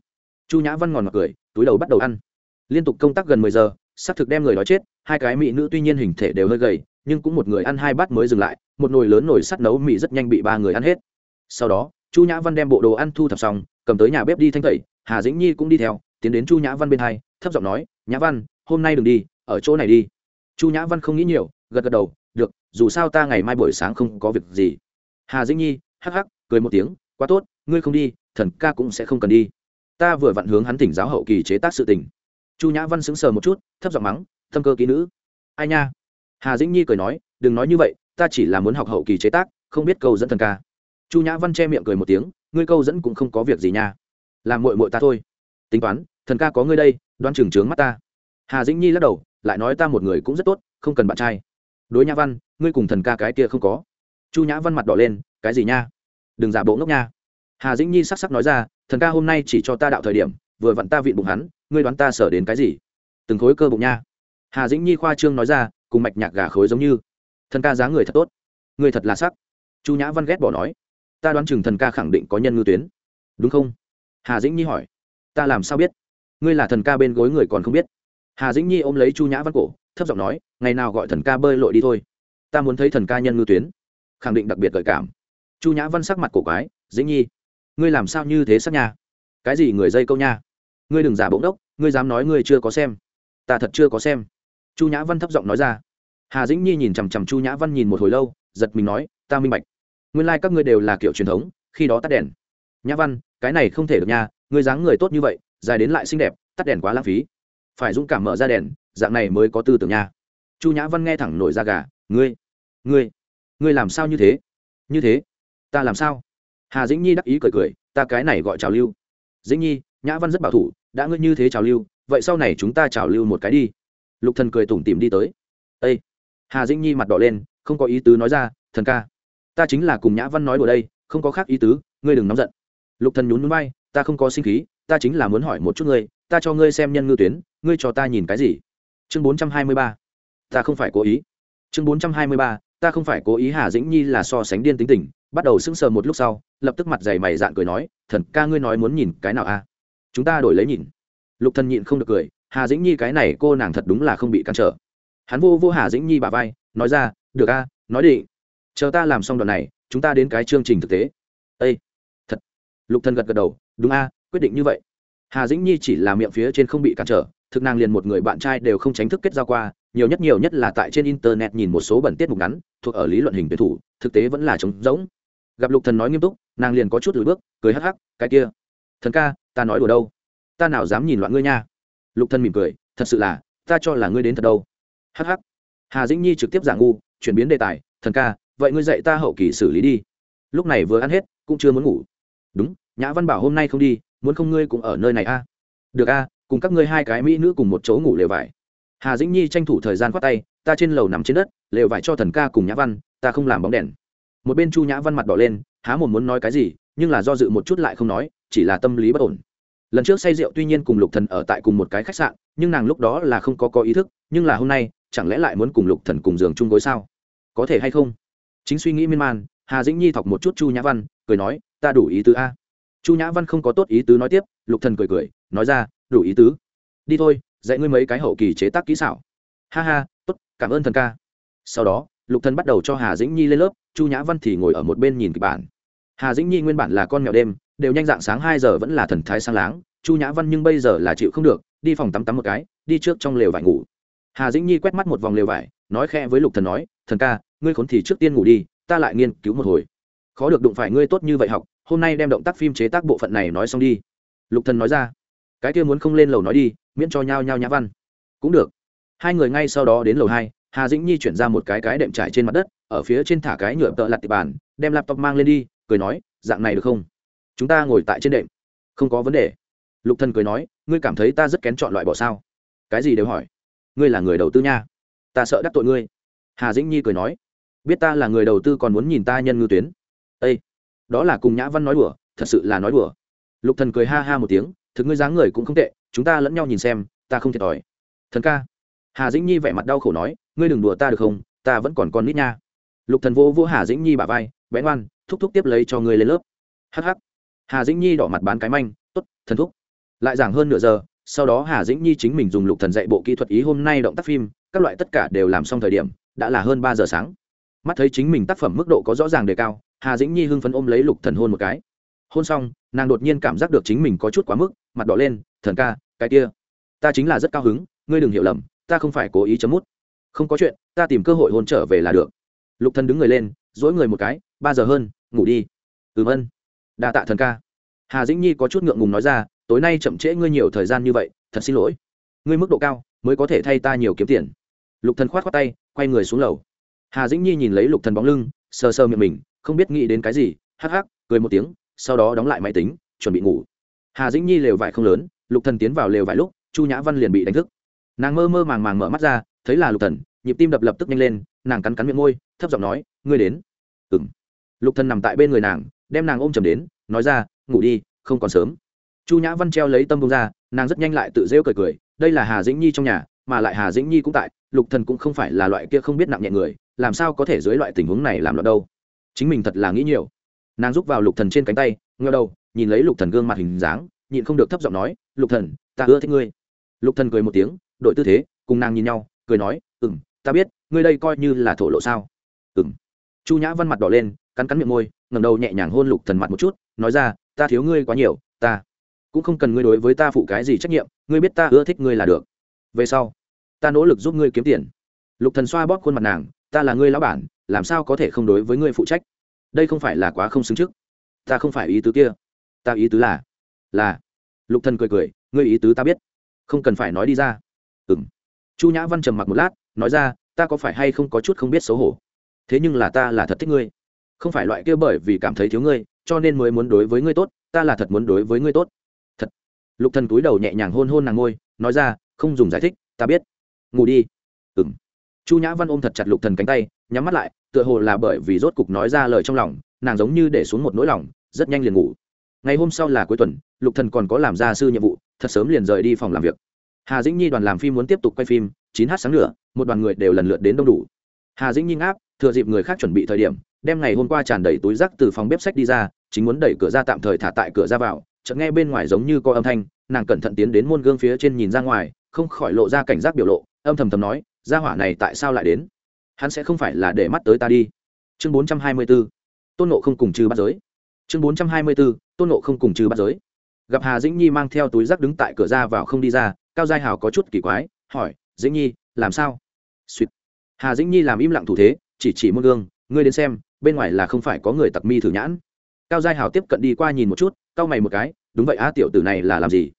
Chu nhã văn ngòn ngọt cười, túi đầu bắt đầu ăn. Liên tục công tác gần mười giờ sắp thực đem người đói chết, hai cái mỹ nữ tuy nhiên hình thể đều hơi gầy, nhưng cũng một người ăn hai bát mới dừng lại, một nồi lớn nồi sắt nấu mì rất nhanh bị ba người ăn hết. Sau đó, chu nhã văn đem bộ đồ ăn thu thập xong, cầm tới nhà bếp đi thanh tẩy hà dĩnh nhi cũng đi theo, tiến đến chu nhã văn bên hai, thấp giọng nói, nhã văn, hôm nay đừng đi, ở chỗ này đi. Chu nhã văn không nghĩ nhiều, gật gật đầu, được, dù sao ta ngày mai buổi sáng không có việc gì. Hà dĩnh nhi, hắc hắc, cười một tiếng, quá tốt, ngươi không đi, thần ca cũng sẽ không cần đi. Ta vừa vặn hướng hắn tỉnh giáo hậu kỳ chế tác sự tình. Chu nhã văn sững sờ một chút, thấp giọng mắng, thâm cơ ký nữ. Ai nha? Hà dĩnh nhi cười nói, đừng nói như vậy, ta chỉ là muốn học hậu kỳ chế tác, không biết câu dẫn thần ca. Chu nhã văn che miệng cười một tiếng, ngươi câu dẫn cũng không có việc gì nha làm mội mội ta thôi. Tính toán, thần ca có ngươi đây, đoan trừng trướng mắt ta. Hà dĩnh nhi lắc đầu, lại nói ta một người cũng rất tốt, không cần bạn trai. Đối nhã văn, ngươi cùng thần ca cái kia không có. Chu nhã văn mặt đỏ lên, cái gì nha? Đừng giả bộ ngốc nha. Hà dĩnh nhi sắc sắc nói ra, thần ca hôm nay chỉ cho ta đạo thời điểm, vừa vặn ta vịn bụng hắn, ngươi đoán ta sở đến cái gì? Từng khối cơ bụng nha. Hà dĩnh nhi khoa trương nói ra, cùng mạch nhạc gà khối giống như. Thần ca giá người thật tốt. Người thật là sắc. Chu nhã văn ghét bỏ nói. Ta đoán chừng thần ca khẳng định có nhân ngư tuyến. Đúng không? Hà dĩnh nhi hỏi. Ta làm sao biết? Ngươi là thần ca bên gối người còn không biết. Hà dĩnh nhi ôm lấy chu nhã văn cổ, thấp giọng nói, ngày nào gọi thần ca bơi lội đi thôi. Ta muốn thấy thần ca nhân ngư tuyến. Khẳng định đặc biệt gợi cảm. Chu nhã văn sắc mặt cổ quái, dĩnh nhi, ngươi làm sao như thế sắc nha? Cái gì người dây câu nha? Ngươi đừng giả bỗng đốc, ngươi dám nói ngươi chưa có xem. Ta thật chưa có xem. Chu nhã văn thấp giọng nói ra. Hà dĩnh nhi nhìn chằm chằm chu nhã văn nhìn một hồi lâu, giật mình nói, ta minh bạch. Nguyên lai、like、các ngươi đều là kiểu truyền thống, khi đó tắt đèn nhã văn, cái này không thể được nha, ngươi dáng người tốt như vậy, dài đến lại xinh đẹp, tắt đèn quá lãng phí. Phải dũng cảm mở ra đèn, dạng này mới có tư tưởng nha. Chu nhã văn nghe thẳng nổi ra gà, ngươi ngươi ngươi làm sao như thế? Như thế? Ta làm sao? Hà dĩnh nhi đắc ý cười cười, ta cái này gọi trào lưu. Dĩnh nhi, nhã văn rất bảo thủ, đã ngươi như thế trào lưu, vậy sau này chúng ta trào lưu một cái đi. Lục thần cười tủm tỉm đi tới. Ây hà dĩnh nhi mặt đỏ lên, không có ý tứ nói ra, thần ca, ta chính là cùng nhã văn nói đùa đây, không có khác ý tứ, ngươi đừng nóng giận lục thần nhún nhún bay, ta không có sinh khí, ta chính là muốn hỏi một chút ngươi, ta cho ngươi xem nhân ngư tuyến, ngươi cho ta nhìn cái gì? Chương bốn trăm hai mươi ba. Ta không phải cố ý. Chương bốn trăm hai mươi ba, ta không phải cố ý hà dĩnh nhi là so sánh điên tính tình, bắt đầu sững sờ một lúc sau, lập tức mặt dày mày dạn cười nói, thần ca ngươi nói muốn nhìn cái nào a? Chúng ta đổi lấy nhìn. Lục thần nhịn không được cười, hà dĩnh nhi cái này cô nàng thật đúng là không bị cản trở. Hắn vô vô hà dĩnh nhi bà vai, nói ra, được a, nói đi chờ ta làm xong đoạn này, chúng ta đến cái chương trình thực tế lục thần gật gật đầu, đúng a, quyết định như vậy. Hà dĩnh nhi chỉ là miệng phía trên không bị cản trở, thực nàng liền một người bạn trai đều không tránh thức kết giao qua, nhiều nhất nhiều nhất là tại trên internet nhìn một số bẩn tiết mục ngắn, thuộc ở lý luận hình tuyển thủ, thực tế vẫn là trống rỗng. Gặp lục thần nói nghiêm túc, nàng liền có chút lùi bước, cười hắc hắc, cái kia, thần ca, ta nói đùa đâu? Ta nào dám nhìn loạn ngươi nha? Lục thần mỉm cười, thật sự là, ta cho là ngươi đến thật đâu. Hắc hắc. Hà dĩnh nhi trực tiếp giả ngu, chuyển biến đề tài, thần ca, vậy ngươi dạy ta hậu kỳ xử lý đi. Lúc này vừa ăn hết, cũng chưa muốn ngủ đúng, nhã văn bảo hôm nay không đi, muốn không ngươi cũng ở nơi này a. Được a, cùng các ngươi hai cái mỹ nữ cùng một chỗ ngủ lều vải. Hà dĩnh nhi tranh thủ thời gian khoát tay, ta trên lầu nằm trên đất, lều vải cho thần ca cùng nhã văn, ta không làm bóng đèn. Một bên chu nhã văn mặt đỏ lên, há một muốn nói cái gì, nhưng là do dự một chút lại không nói, chỉ là tâm lý bất ổn. Lần trước say rượu tuy nhiên cùng lục thần ở tại cùng một cái khách sạn, nhưng nàng lúc đó là không có có ý thức, nhưng là hôm nay, chẳng lẽ lại muốn cùng lục thần cùng giường chung gối sao? Có thể hay không? Chính suy nghĩ miên man, hà dĩnh nhi thọc một chút chu nhã văn cười nói, ta đủ ý tứ a. Chu nhã văn không có tốt ý tứ nói tiếp, lục thần cười cười, nói ra, đủ ý tứ. Đi thôi, dạy ngươi mấy cái hậu kỳ chế tác kỹ xảo. Ha ha, tốt, cảm ơn thần ca. Sau đó, lục thần bắt đầu cho hà dĩnh nhi lên lớp, chu nhã văn thì ngồi ở một bên nhìn kịch bản. Hà dĩnh nhi nguyên bản là con mèo đêm, đều nhanh dạng sáng hai giờ vẫn là thần thái sang láng, chu nhã văn nhưng bây giờ là chịu không được, đi phòng tắm tắm một cái, đi trước trong lều vải ngủ. Hà dĩnh nhi quét mắt một vòng lều vải, nói khe với lục thần nói, thần ca, ngươi khốn thì trước tiên ngủ đi, ta lại nghiên cứu một hồi khó được đụng phải ngươi tốt như vậy học, hôm nay đem động tác phim chế tác bộ phận này nói xong đi. Lục thần nói ra. Cái kia muốn không lên lầu nói đi, miễn cho nhau nhau nhã văn. Cũng được. Hai người ngay sau đó đến lầu hai, hà dĩnh nhi chuyển ra một cái cái đệm trải trên mặt đất, ở phía trên thả cái nhựa tợ lặt tịch bàn, đem laptop mang lên đi, cười nói, dạng này được không? Chúng ta ngồi tại trên đệm. Không có vấn đề. Lục thần cười nói, ngươi cảm thấy ta rất kén chọn loại bỏ sao? Cái gì đều hỏi. Ngươi là người đầu tư nha. Ta sợ đắc tội ngươi. Hà dĩnh nhi cười nói, biết ta là người đầu tư còn muốn nhìn ta nhân ngư tuyến ây đó là cùng nhã văn nói đùa, thật sự là nói đùa. Lục thần cười ha ha một tiếng, thực ngươi dáng người cũng không tệ, chúng ta lẫn nhau nhìn xem, ta không thiệt thòi. Thần ca. Hà dĩnh nhi vẻ mặt đau khổ nói, ngươi đừng đùa ta được không, ta vẫn còn con nít nha. Lục thần vô vô hà dĩnh nhi bả vai bén oan thúc thúc tiếp lấy cho ngươi lên lớp. Hắc hắc. hà dĩnh nhi đỏ mặt bán cái manh, tốt, thần thúc. Lại giảng hơn nửa giờ, sau đó hà dĩnh nhi chính mình dùng lục thần dạy bộ kỹ thuật ý hôm nay động tác phim, các loại tất cả đều làm xong thời điểm, đã là hơn ba giờ sáng mắt thấy chính mình tác phẩm mức độ có rõ ràng đề cao, hà dĩnh nhi hưng phấn ôm lấy lục thần hôn một cái. Hôn xong, nàng đột nhiên cảm giác được chính mình có chút quá mức, mặt đỏ lên, thần ca, cái kia, ta chính là rất cao hứng, ngươi đừng hiểu lầm, ta không phải cố ý chấm mút. Không có chuyện, ta tìm cơ hội hôn trở về là được. Lục thần đứng người lên dỗi người một cái, ba giờ hơn, ngủ đi. Ừm, ân. Đa tạ thần ca. Hà dĩnh nhi có chút ngượng ngùng nói ra, tối nay chậm trễ ngươi nhiều thời gian như vậy, thật xin lỗi. Ngươi mức độ cao mới có thể thay ta nhiều kiếm tiền. Lục thần khoát khoát tay, quay người xuống lầu hà dĩnh nhi nhìn lấy lục thần bóng lưng, sờ sờ miệng mình, không biết nghĩ đến cái gì, hắc hắc, cười một tiếng, sau đó đóng lại máy tính, chuẩn bị ngủ. Hà dĩnh nhi lều vải không lớn, lục thần tiến vào lều vải lúc, chu nhã văn liền bị đánh thức. Nàng mơ mơ màng màng mở mắt ra, thấy là lục thần, nhịp tim đập lập tức nhanh lên, nàng cắn cắn miệng môi, thấp giọng nói, ngươi đến. Ừm. Lục thần nằm tại bên người nàng, đem nàng ôm chầm đến, nói ra, ngủ đi, không còn sớm. Chu nhã văn treo lấy tâm bông ra, nàng rất nhanh lại tự rêu cười cười, đây là hà dĩnh nhi trong nhà mà lại hà dĩnh nhi cũng tại, lục thần cũng không phải là loại kia không biết nặng nhẹ người, làm sao có thể dưới loại tình huống này làm loạn đâu. Chính mình thật là nghĩ nhiều. Nàng giúp vào lục thần trên cánh tay ngơ đầu, nhìn lấy lục thần gương mặt hình dáng, nhịn không được thấp giọng nói, lục thần, ta ưa thích ngươi. Lục thần cười một tiếng, đội tư thế, cùng nàng nhìn nhau, cười nói, ừm, ta biết, ngươi đây coi như là thổ lộ sao. Ừm. Chu nhã văn mặt đỏ lên, cắn cắn miệng môi, ngẩng đầu nhẹ nhàng hôn lục thần mặt một chút, nói ra, ta thiếu ngươi quá nhiều, ta cũng không cần ngươi đối với ta phụ cái gì trách nhiệm, ngươi biết ta ưa thích ngươi là được về sau, ta nỗ lực giúp ngươi kiếm tiền. Lục thần xoa bóp khuôn mặt nàng, ta là ngươi lão bản, làm sao có thể không đối với ngươi phụ trách? Đây không phải là quá không xứng trước. Ta không phải ý tứ kia. Ta ý tứ là là, lục thần cười cười, ngươi ý tứ ta biết. Không cần phải nói đi ra. Ừm. Chu nhã văn trầm mặc một lát, nói ra, ta có phải hay không có chút không biết xấu hổ? Thế nhưng là ta là thật thích ngươi. Không phải loại kia bởi vì cảm thấy thiếu ngươi, cho nên mới muốn đối với ngươi tốt, ta là thật muốn đối với ngươi tốt. Thật. Lục thần cúi đầu nhẹ nhàng hôn hôn nàng ngôi nói ra không dùng giải thích, ta biết. Ngủ đi. Ừm. Chu nhã văn ôm thật chặt lục thần cánh tay, nhắm mắt lại, tựa hồ là bởi vì rốt cục nói ra lời trong lòng, nàng giống như để xuống một nỗi lòng, rất nhanh liền ngủ. Ngày hôm sau là cuối tuần, lục thần còn có làm gia sư nhiệm vụ, thật sớm liền rời đi phòng làm việc. Hà dĩnh nhi đoàn làm phim muốn tiếp tục quay phim, chín h sáng nữa một đoàn người đều lần lượt đến đông đủ. Hà dĩnh nhi ngáp, thừa dịp người khác chuẩn bị thời điểm, đem ngày hôm qua tràn đầy túi rác từ phòng bếp sách đi ra, chính muốn đẩy cửa ra tạm thời thả tại cửa ra vào, chợt nghe bên ngoài giống như có âm thanh, nàng cẩn thận tiến đến môn gương phía trên nhìn ra ngoài không khỏi lộ ra cảnh giác biểu lộ, âm thầm thầm nói, gia hỏa này tại sao lại đến? Hắn sẽ không phải là để mắt tới ta đi. Chương bốn trăm hai mươi 424 tôn nộ không cùng trừ bắt giới. Chương bốn trăm hai mươi 424 tôn nộ không cùng trừ bắt giới. Gặp hà dĩnh nhi mang theo túi rác đứng tại cửa ra vào không đi ra, cao giai hào có chút kỳ quái, hỏi, dĩnh nhi, làm sao? Suýt. Hà dĩnh nhi làm im lặng thủ thế, chỉ chỉ môn gương ngươi đến xem, bên ngoài là không phải có người tặc mi thử nhãn. Cao giai hào tiếp cận đi qua nhìn một chút, cau mày một cái, đúng vậy a tiểu tử này là làm gì?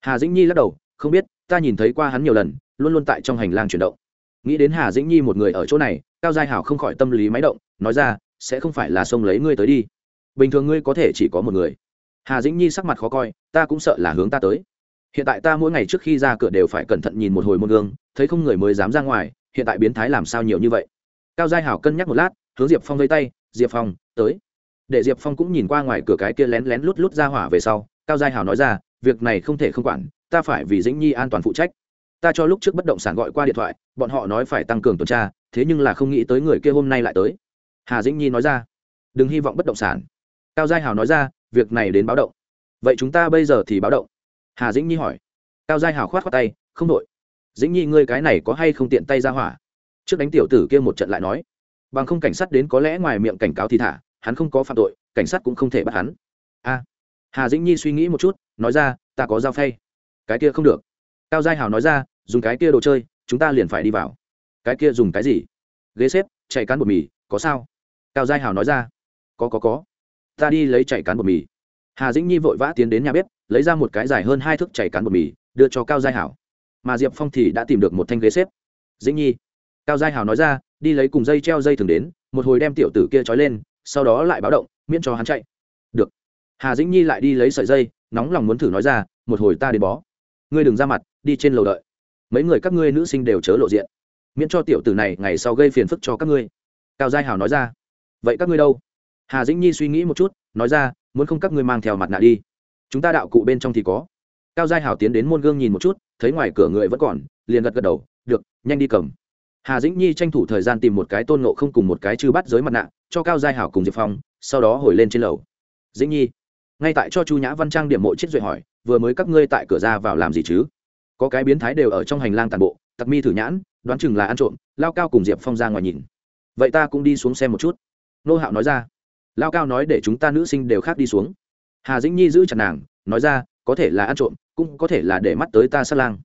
Hà dĩnh nhi lắc đầu, không biết ta nhìn thấy qua hắn nhiều lần, luôn luôn tại trong hành lang chuyển động. Nghĩ đến hà dĩnh nhi một người ở chỗ này, cao giai hảo không khỏi tâm lý máy động, nói ra, sẽ không phải là xông lấy ngươi tới đi. Bình thường ngươi có thể chỉ có một người. Hà dĩnh nhi sắc mặt khó coi, ta cũng sợ là hướng ta tới. Hiện tại ta mỗi ngày trước khi ra cửa đều phải cẩn thận nhìn một hồi môn gương, thấy không người mới dám ra ngoài, hiện tại biến thái làm sao nhiều như vậy? Cao giai hảo cân nhắc một lát, hướng diệp phong vây tay, diệp phong, tới. Để diệp phong cũng nhìn qua ngoài cửa cái kia lén lén lút lút ra hỏa về sau, cao giai hảo nói ra việc này không thể không quản, ta phải vì dĩnh nhi an toàn phụ trách. Ta cho lúc trước bất động sản gọi qua điện thoại, bọn họ nói phải tăng cường tuần tra, thế nhưng là không nghĩ tới người kia hôm nay lại tới. Hà dĩnh nhi nói ra, đừng hy vọng bất động sản. Cao giai hào nói ra, việc này đến báo động. Vậy chúng ta bây giờ thì báo động? Hà dĩnh nhi hỏi. Cao giai hào khoát khoát tay, không đội dĩnh nhi, ngươi cái này có hay không tiện tay ra hỏa? Trước đánh tiểu tử kia một trận lại nói. Bằng không cảnh sát đến có lẽ ngoài miệng cảnh cáo thì thả, hắn không có phạm tội, cảnh sát cũng không thể bắt hắn. A. Hà dĩnh nhi suy nghĩ một chút nói ra, ta có dao phay. Cái kia không được. Cao giai hào nói ra, dùng cái kia đồ chơi, chúng ta liền phải đi vào. Cái kia dùng cái gì? Ghế xếp, chạy cán bột mì, có sao? Cao giai hào nói ra, có có có. Ta đi lấy chạy cán bột mì. Hà dĩnh nhi vội vã tiến đến nhà bếp, lấy ra một cái dài hơn hai thước chạy cán bột mì, đưa cho cao giai hảo mà diệp phong thì đã tìm được một thanh ghế xếp. Dĩnh nhi. Cao giai hảo nói ra, đi lấy cùng dây treo dây thường đến, một hồi đem tiểu tử kia trói lên, sau đó lại báo động, miễn cho hắn chạy. Được. Hà dĩnh nhi lại đi lấy sợi dây nóng lòng muốn thử nói ra, một hồi ta đến bó. Ngươi đừng ra mặt, đi trên lầu đợi. Mấy người các ngươi nữ sinh đều chớ lộ diện. Miễn cho tiểu tử này ngày sau gây phiền phức cho các ngươi. Cao giai hào nói ra. Vậy các ngươi đâu? Hà dĩnh nhi suy nghĩ một chút, nói ra, muốn không các ngươi mang theo mặt nạ đi. Chúng ta đạo cụ bên trong thì có. Cao giai hào tiến đến môn gương nhìn một chút, thấy ngoài cửa người vẫn còn, liền gật gật đầu, được, nhanh đi cầm. Hà dĩnh nhi tranh thủ thời gian tìm một cái tôn nộ không cùng một cái chư bắt giới mặt nạ, cho cao giai hảo cùng diệp phong, sau đó hồi lên trên lầu. Dĩnh nhi ngay tại cho chu nhã văn trang điểm mộ chết duệ hỏi, vừa mới các ngươi tại cửa ra vào làm gì chứ? Có cái biến thái đều ở trong hành lang tàn bộ, tặc mi thử nhãn, đoán chừng là ăn trộm, lao cao cùng diệp phong ra ngoài nhìn. Vậy ta cũng đi xuống xem một chút. Nô hạo nói ra. Lao cao nói để chúng ta nữ sinh đều khác đi xuống. Hà dĩnh nhi giữ chặt nàng, nói ra, có thể là ăn trộm, cũng có thể là để mắt tới ta sát lang.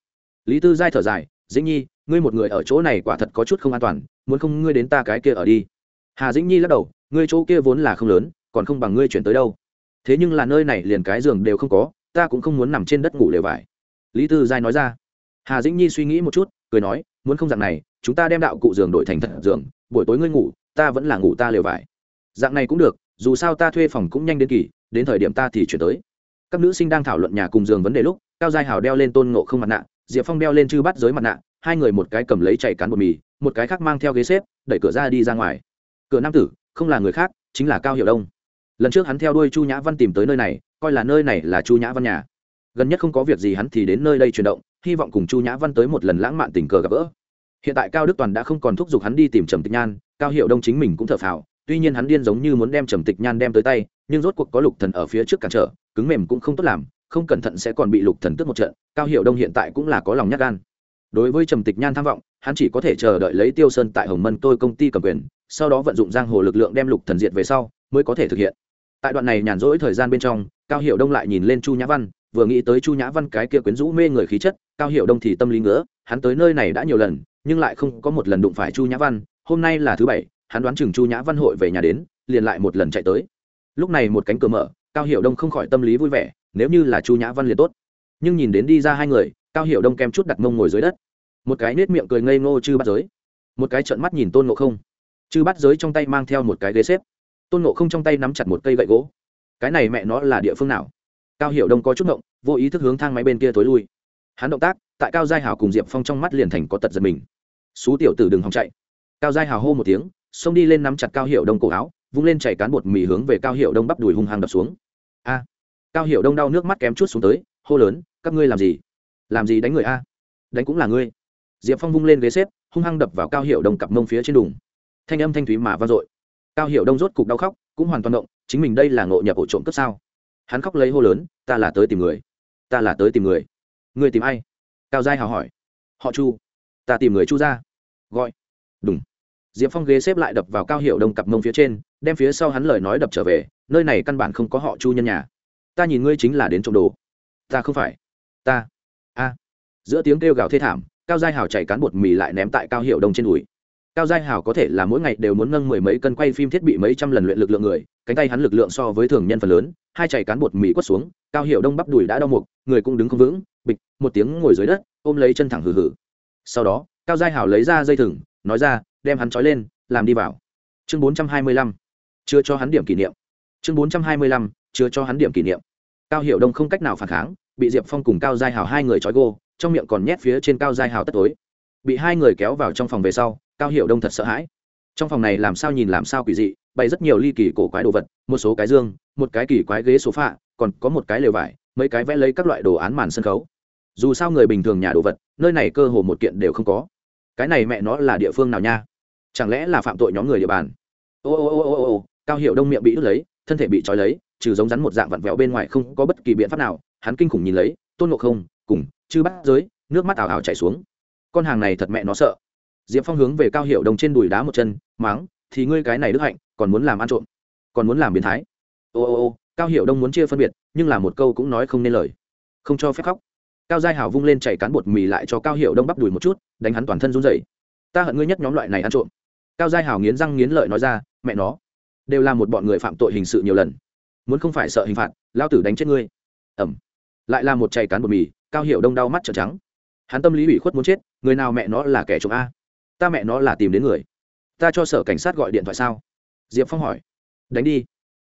Lý tư giai thở dài, dĩnh nhi, ngươi một người ở chỗ này quả thật có chút không an toàn, muốn không ngươi đến ta cái kia ở đi. Hà dĩnh nhi lắc đầu, ngươi chỗ kia vốn là không lớn, còn không bằng ngươi chuyển tới đâu thế nhưng là nơi này liền cái giường đều không có, ta cũng không muốn nằm trên đất ngủ lều vải. Lý tư giai nói ra. Hà dĩnh nhi suy nghĩ một chút, cười nói, muốn không dạng này, chúng ta đem đạo cụ giường đổi thành thật giường, buổi tối ngươi ngủ, ta vẫn là ngủ ta lều vải. Dạng này cũng được, dù sao ta thuê phòng cũng nhanh đến kỳ, đến thời điểm ta thì chuyển tới. Các nữ sinh đang thảo luận nhà cùng giường vấn đề lúc, cao giai hào đeo lên tôn ngộ không mặt nạ, diệp phong đeo lên chư bắt giới mặt nạ, hai người một cái cầm lấy chạy cán bột mì, một cái khác mang theo ghế xếp, đẩy cửa ra đi ra ngoài. Cửa nam tử, không là người khác, chính là cao hiệu đông lần trước hắn theo đuôi chu nhã văn tìm tới nơi này, coi là nơi này là chu nhã văn nhà. Gần nhất không có việc gì hắn thì đến nơi đây chuyển động, hy vọng cùng chu nhã văn tới một lần lãng mạn tình cờ gặp gỡ. Hiện tại cao đức toàn đã không còn thúc giục hắn đi tìm trầm tịch nhan, cao hiệu đông chính mình cũng thở phào, tuy nhiên hắn điên giống như muốn đem trầm tịch nhan đem tới tay, nhưng rốt cuộc có lục thần ở phía trước cản trở, cứng mềm cũng không tốt làm, không cẩn thận sẽ còn bị lục thần tước một trận, cao hiệu đông hiện tại cũng là có lòng nhát gan. Đối với trầm tịch nhan tham vọng, hắn chỉ có thể chờ đợi lấy tiêu sơn tại hồng mân tôi công ty cầm quyền, sau đó vận dụng giang hồ lực lượng đem lục thần diệt về sau, mới có thể thực hiện tại đoạn này nhàn rỗi thời gian bên trong, cao hiệu đông lại nhìn lên chu nhã văn, vừa nghĩ tới chu nhã văn cái kia quyến rũ mê người khí chất, cao hiệu đông thì tâm lý ngứa, hắn tới nơi này đã nhiều lần, nhưng lại không có một lần đụng phải chu nhã văn, hôm nay là thứ bảy, hắn đoán chừng chu nhã văn hội về nhà đến, liền lại một lần chạy tới. Lúc này một cánh cửa mở, cao hiệu đông không khỏi tâm lý vui vẻ, nếu như là chu nhã văn liền tốt. Nhưng nhìn đến đi ra hai người, cao hiệu đông kem chút đặt mông ngồi dưới đất. Một cái nết miệng cười ngây ngô chư bắt giới. Một cái trợn mắt nhìn tôn ngộ không. Chư bắt giới trong tay mang theo một cái ghế xếp tôn nộ không trong tay nắm chặt một cây gậy gỗ. Cái này mẹ nó là địa phương nào? Cao hiệu đông có chút động vô ý thức hướng thang máy bên kia tối lui. Hắn động tác, tại cao giai hào cùng diệp phong trong mắt liền thành có tật giật mình. Xú tiểu tử đừng hòng chạy. Cao giai hào hô một tiếng, xông đi lên nắm chặt cao hiệu đông cổ áo, vung lên chảy cán bột mì hướng về cao hiệu đông bắp đùi hung hăng đập xuống. A! Cao hiệu đông đau nước mắt kém chút xuống tới, hô lớn, các ngươi làm gì? Làm gì đánh người a? Đánh cũng là ngươi. Diệp phong vung lên ghế xếp, hung hăng đập vào cao hiệu đông cặp mông phía trên đùng thanh âm thanh thúy mà vang dội cao hiệu đông rốt cục đau khóc, cũng hoàn toàn động, chính mình đây là ngộ nhập ổ trộm cướp sao? Hắn khóc lấy hô lớn, ta là tới tìm người. Ta là tới tìm người. Người tìm ai? Cao giai hào hỏi. Họ chu. Ta tìm người chu ra gọi. Đúng diệp phong ghế xếp lại đập vào cao hiệu đông cặp mông phía trên, đem phía sau hắn lời nói đập trở về, nơi này căn bản không có họ chu nhân nhà. Ta nhìn ngươi chính là đến trộm đồ. Ta không phải. Ta. A. Giữa tiếng kêu gào thê thảm, cao giai hào chạy cán bột mì lại ném tại cao hiệu đông trên đùi cao giai hào có thể là mỗi ngày đều muốn nâng mười mấy cân quay phim thiết bị mấy trăm lần luyện lực lượng người, cánh tay hắn lực lượng so với thường nhân phần lớn, hai chạy cán bột mì quất xuống, cao hiệu đông bắp đùi đã đau mục, người cũng đứng không vững, bịch, một tiếng ngồi dưới đất, ôm lấy chân thẳng hừ hừ. Sau đó, cao giai hào lấy ra dây thừng, nói ra, đem hắn trói lên, làm đi vào. Chương bốn trăm hai mươi lăm, chưa cho hắn điểm kỷ niệm. Chương bốn trăm hai mươi lăm, chưa cho hắn điểm kỷ niệm. Cao hiệu đông không cách nào phản kháng, bị diệp phong cùng cao giai hào hai người trói gô, trong miệng còn nhét phía trên cao giai hào tất tối. Bị hai người kéo vào trong phòng về sau cao hiệu đông thật sợ hãi. Trong phòng này làm sao nhìn làm sao quỷ dị, bày rất nhiều ly kỳ cổ quái đồ vật, một số cái dương, một cái kỳ quái ghế số phạ còn có một cái lều vải, mấy cái vẽ lấy các loại đồ án màn sân khấu. Dù sao người bình thường nhà đồ vật, nơi này cơ hồ một kiện đều không có. Cái này mẹ nó là địa phương nào nha? Chẳng lẽ là phạm tội nhóm người địa bàn? Ô ô ô ô ô cao hiệu đông miệng bị đứt lấy, thân thể bị trói lấy, trừ giống rắn một dạng vặn vẹo bên ngoài không có bất kỳ biện pháp nào, hắn kinh khủng nhìn lấy, tôn ngộ không, cùng chư bắt giới, nước mắt ảo ảo chảy xuống. Con hàng này thật mẹ nó sợ diệp phong hướng về cao hiệu đông trên đùi đá một chân, máng, thì ngươi cái này đức hạnh, còn muốn làm ăn trộm, còn muốn làm biến thái. Ô ô ô, cao hiệu đông muốn chia phân biệt, nhưng là một câu cũng nói không nên lời. Không cho phép khóc. Cao giai hào vung lên chảy cán bột mì lại cho cao hiệu đông bắp đùi một chút, đánh hắn toàn thân run dậy ta hận ngươi nhất nhóm loại này ăn trộm. Cao giai hào nghiến răng nghiến lợi nói ra, mẹ nó, đều là một bọn người phạm tội hình sự nhiều lần. Muốn không phải sợ hình phạt, lao tử đánh chết ngươi. Ẩm. Lại là một chạy cán bột mì, cao hiệu đông đau mắt trợn trắng. Hắn tâm lý ủy khuất muốn chết, người nào mẹ nó là kẻ trộm a ta mẹ nó là tìm đến người. Ta cho sở cảnh sát gọi điện thoại sao? Diệp phong hỏi. Đánh đi.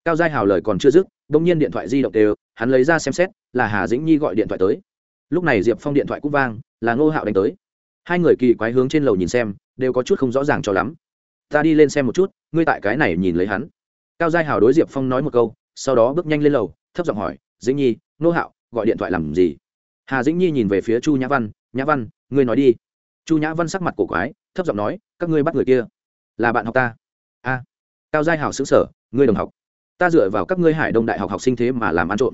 Cao giai hào lời còn chưa dứt đ ỗ n g nhiên điện thoại di động đều, hắn lấy ra xem xét, là hà dĩnh nhi gọi điện thoại tới. Lúc này diệp phong điện thoại cũng vang, là ngô hạo đánh tới. Hai người kỳ quái hướng trên lầu nhìn xem, đều có chút không rõ ràng cho lắm. Ta đi lên xem một chút, ngươi tại cái này nhìn lấy hắn. Cao giai hào đối diệp phong nói một câu, sau đó bước nhanh lên lầu, thấp giọng hỏi, dĩnh nhi, ngô hạo, gọi điện thoại làm gì? Hà dĩnh nhi nhìn về phía chu nhã văn nhã văn, ngươi nói đi chu nhã văn sắc mặt cổ quái, thấp giọng nói, các ngươi bắt người kia là bạn học ta. A, cao giai hào xứng sở, ngươi đồng học. Ta dựa vào các ngươi hải đông đại học học sinh thế mà làm ăn trộm.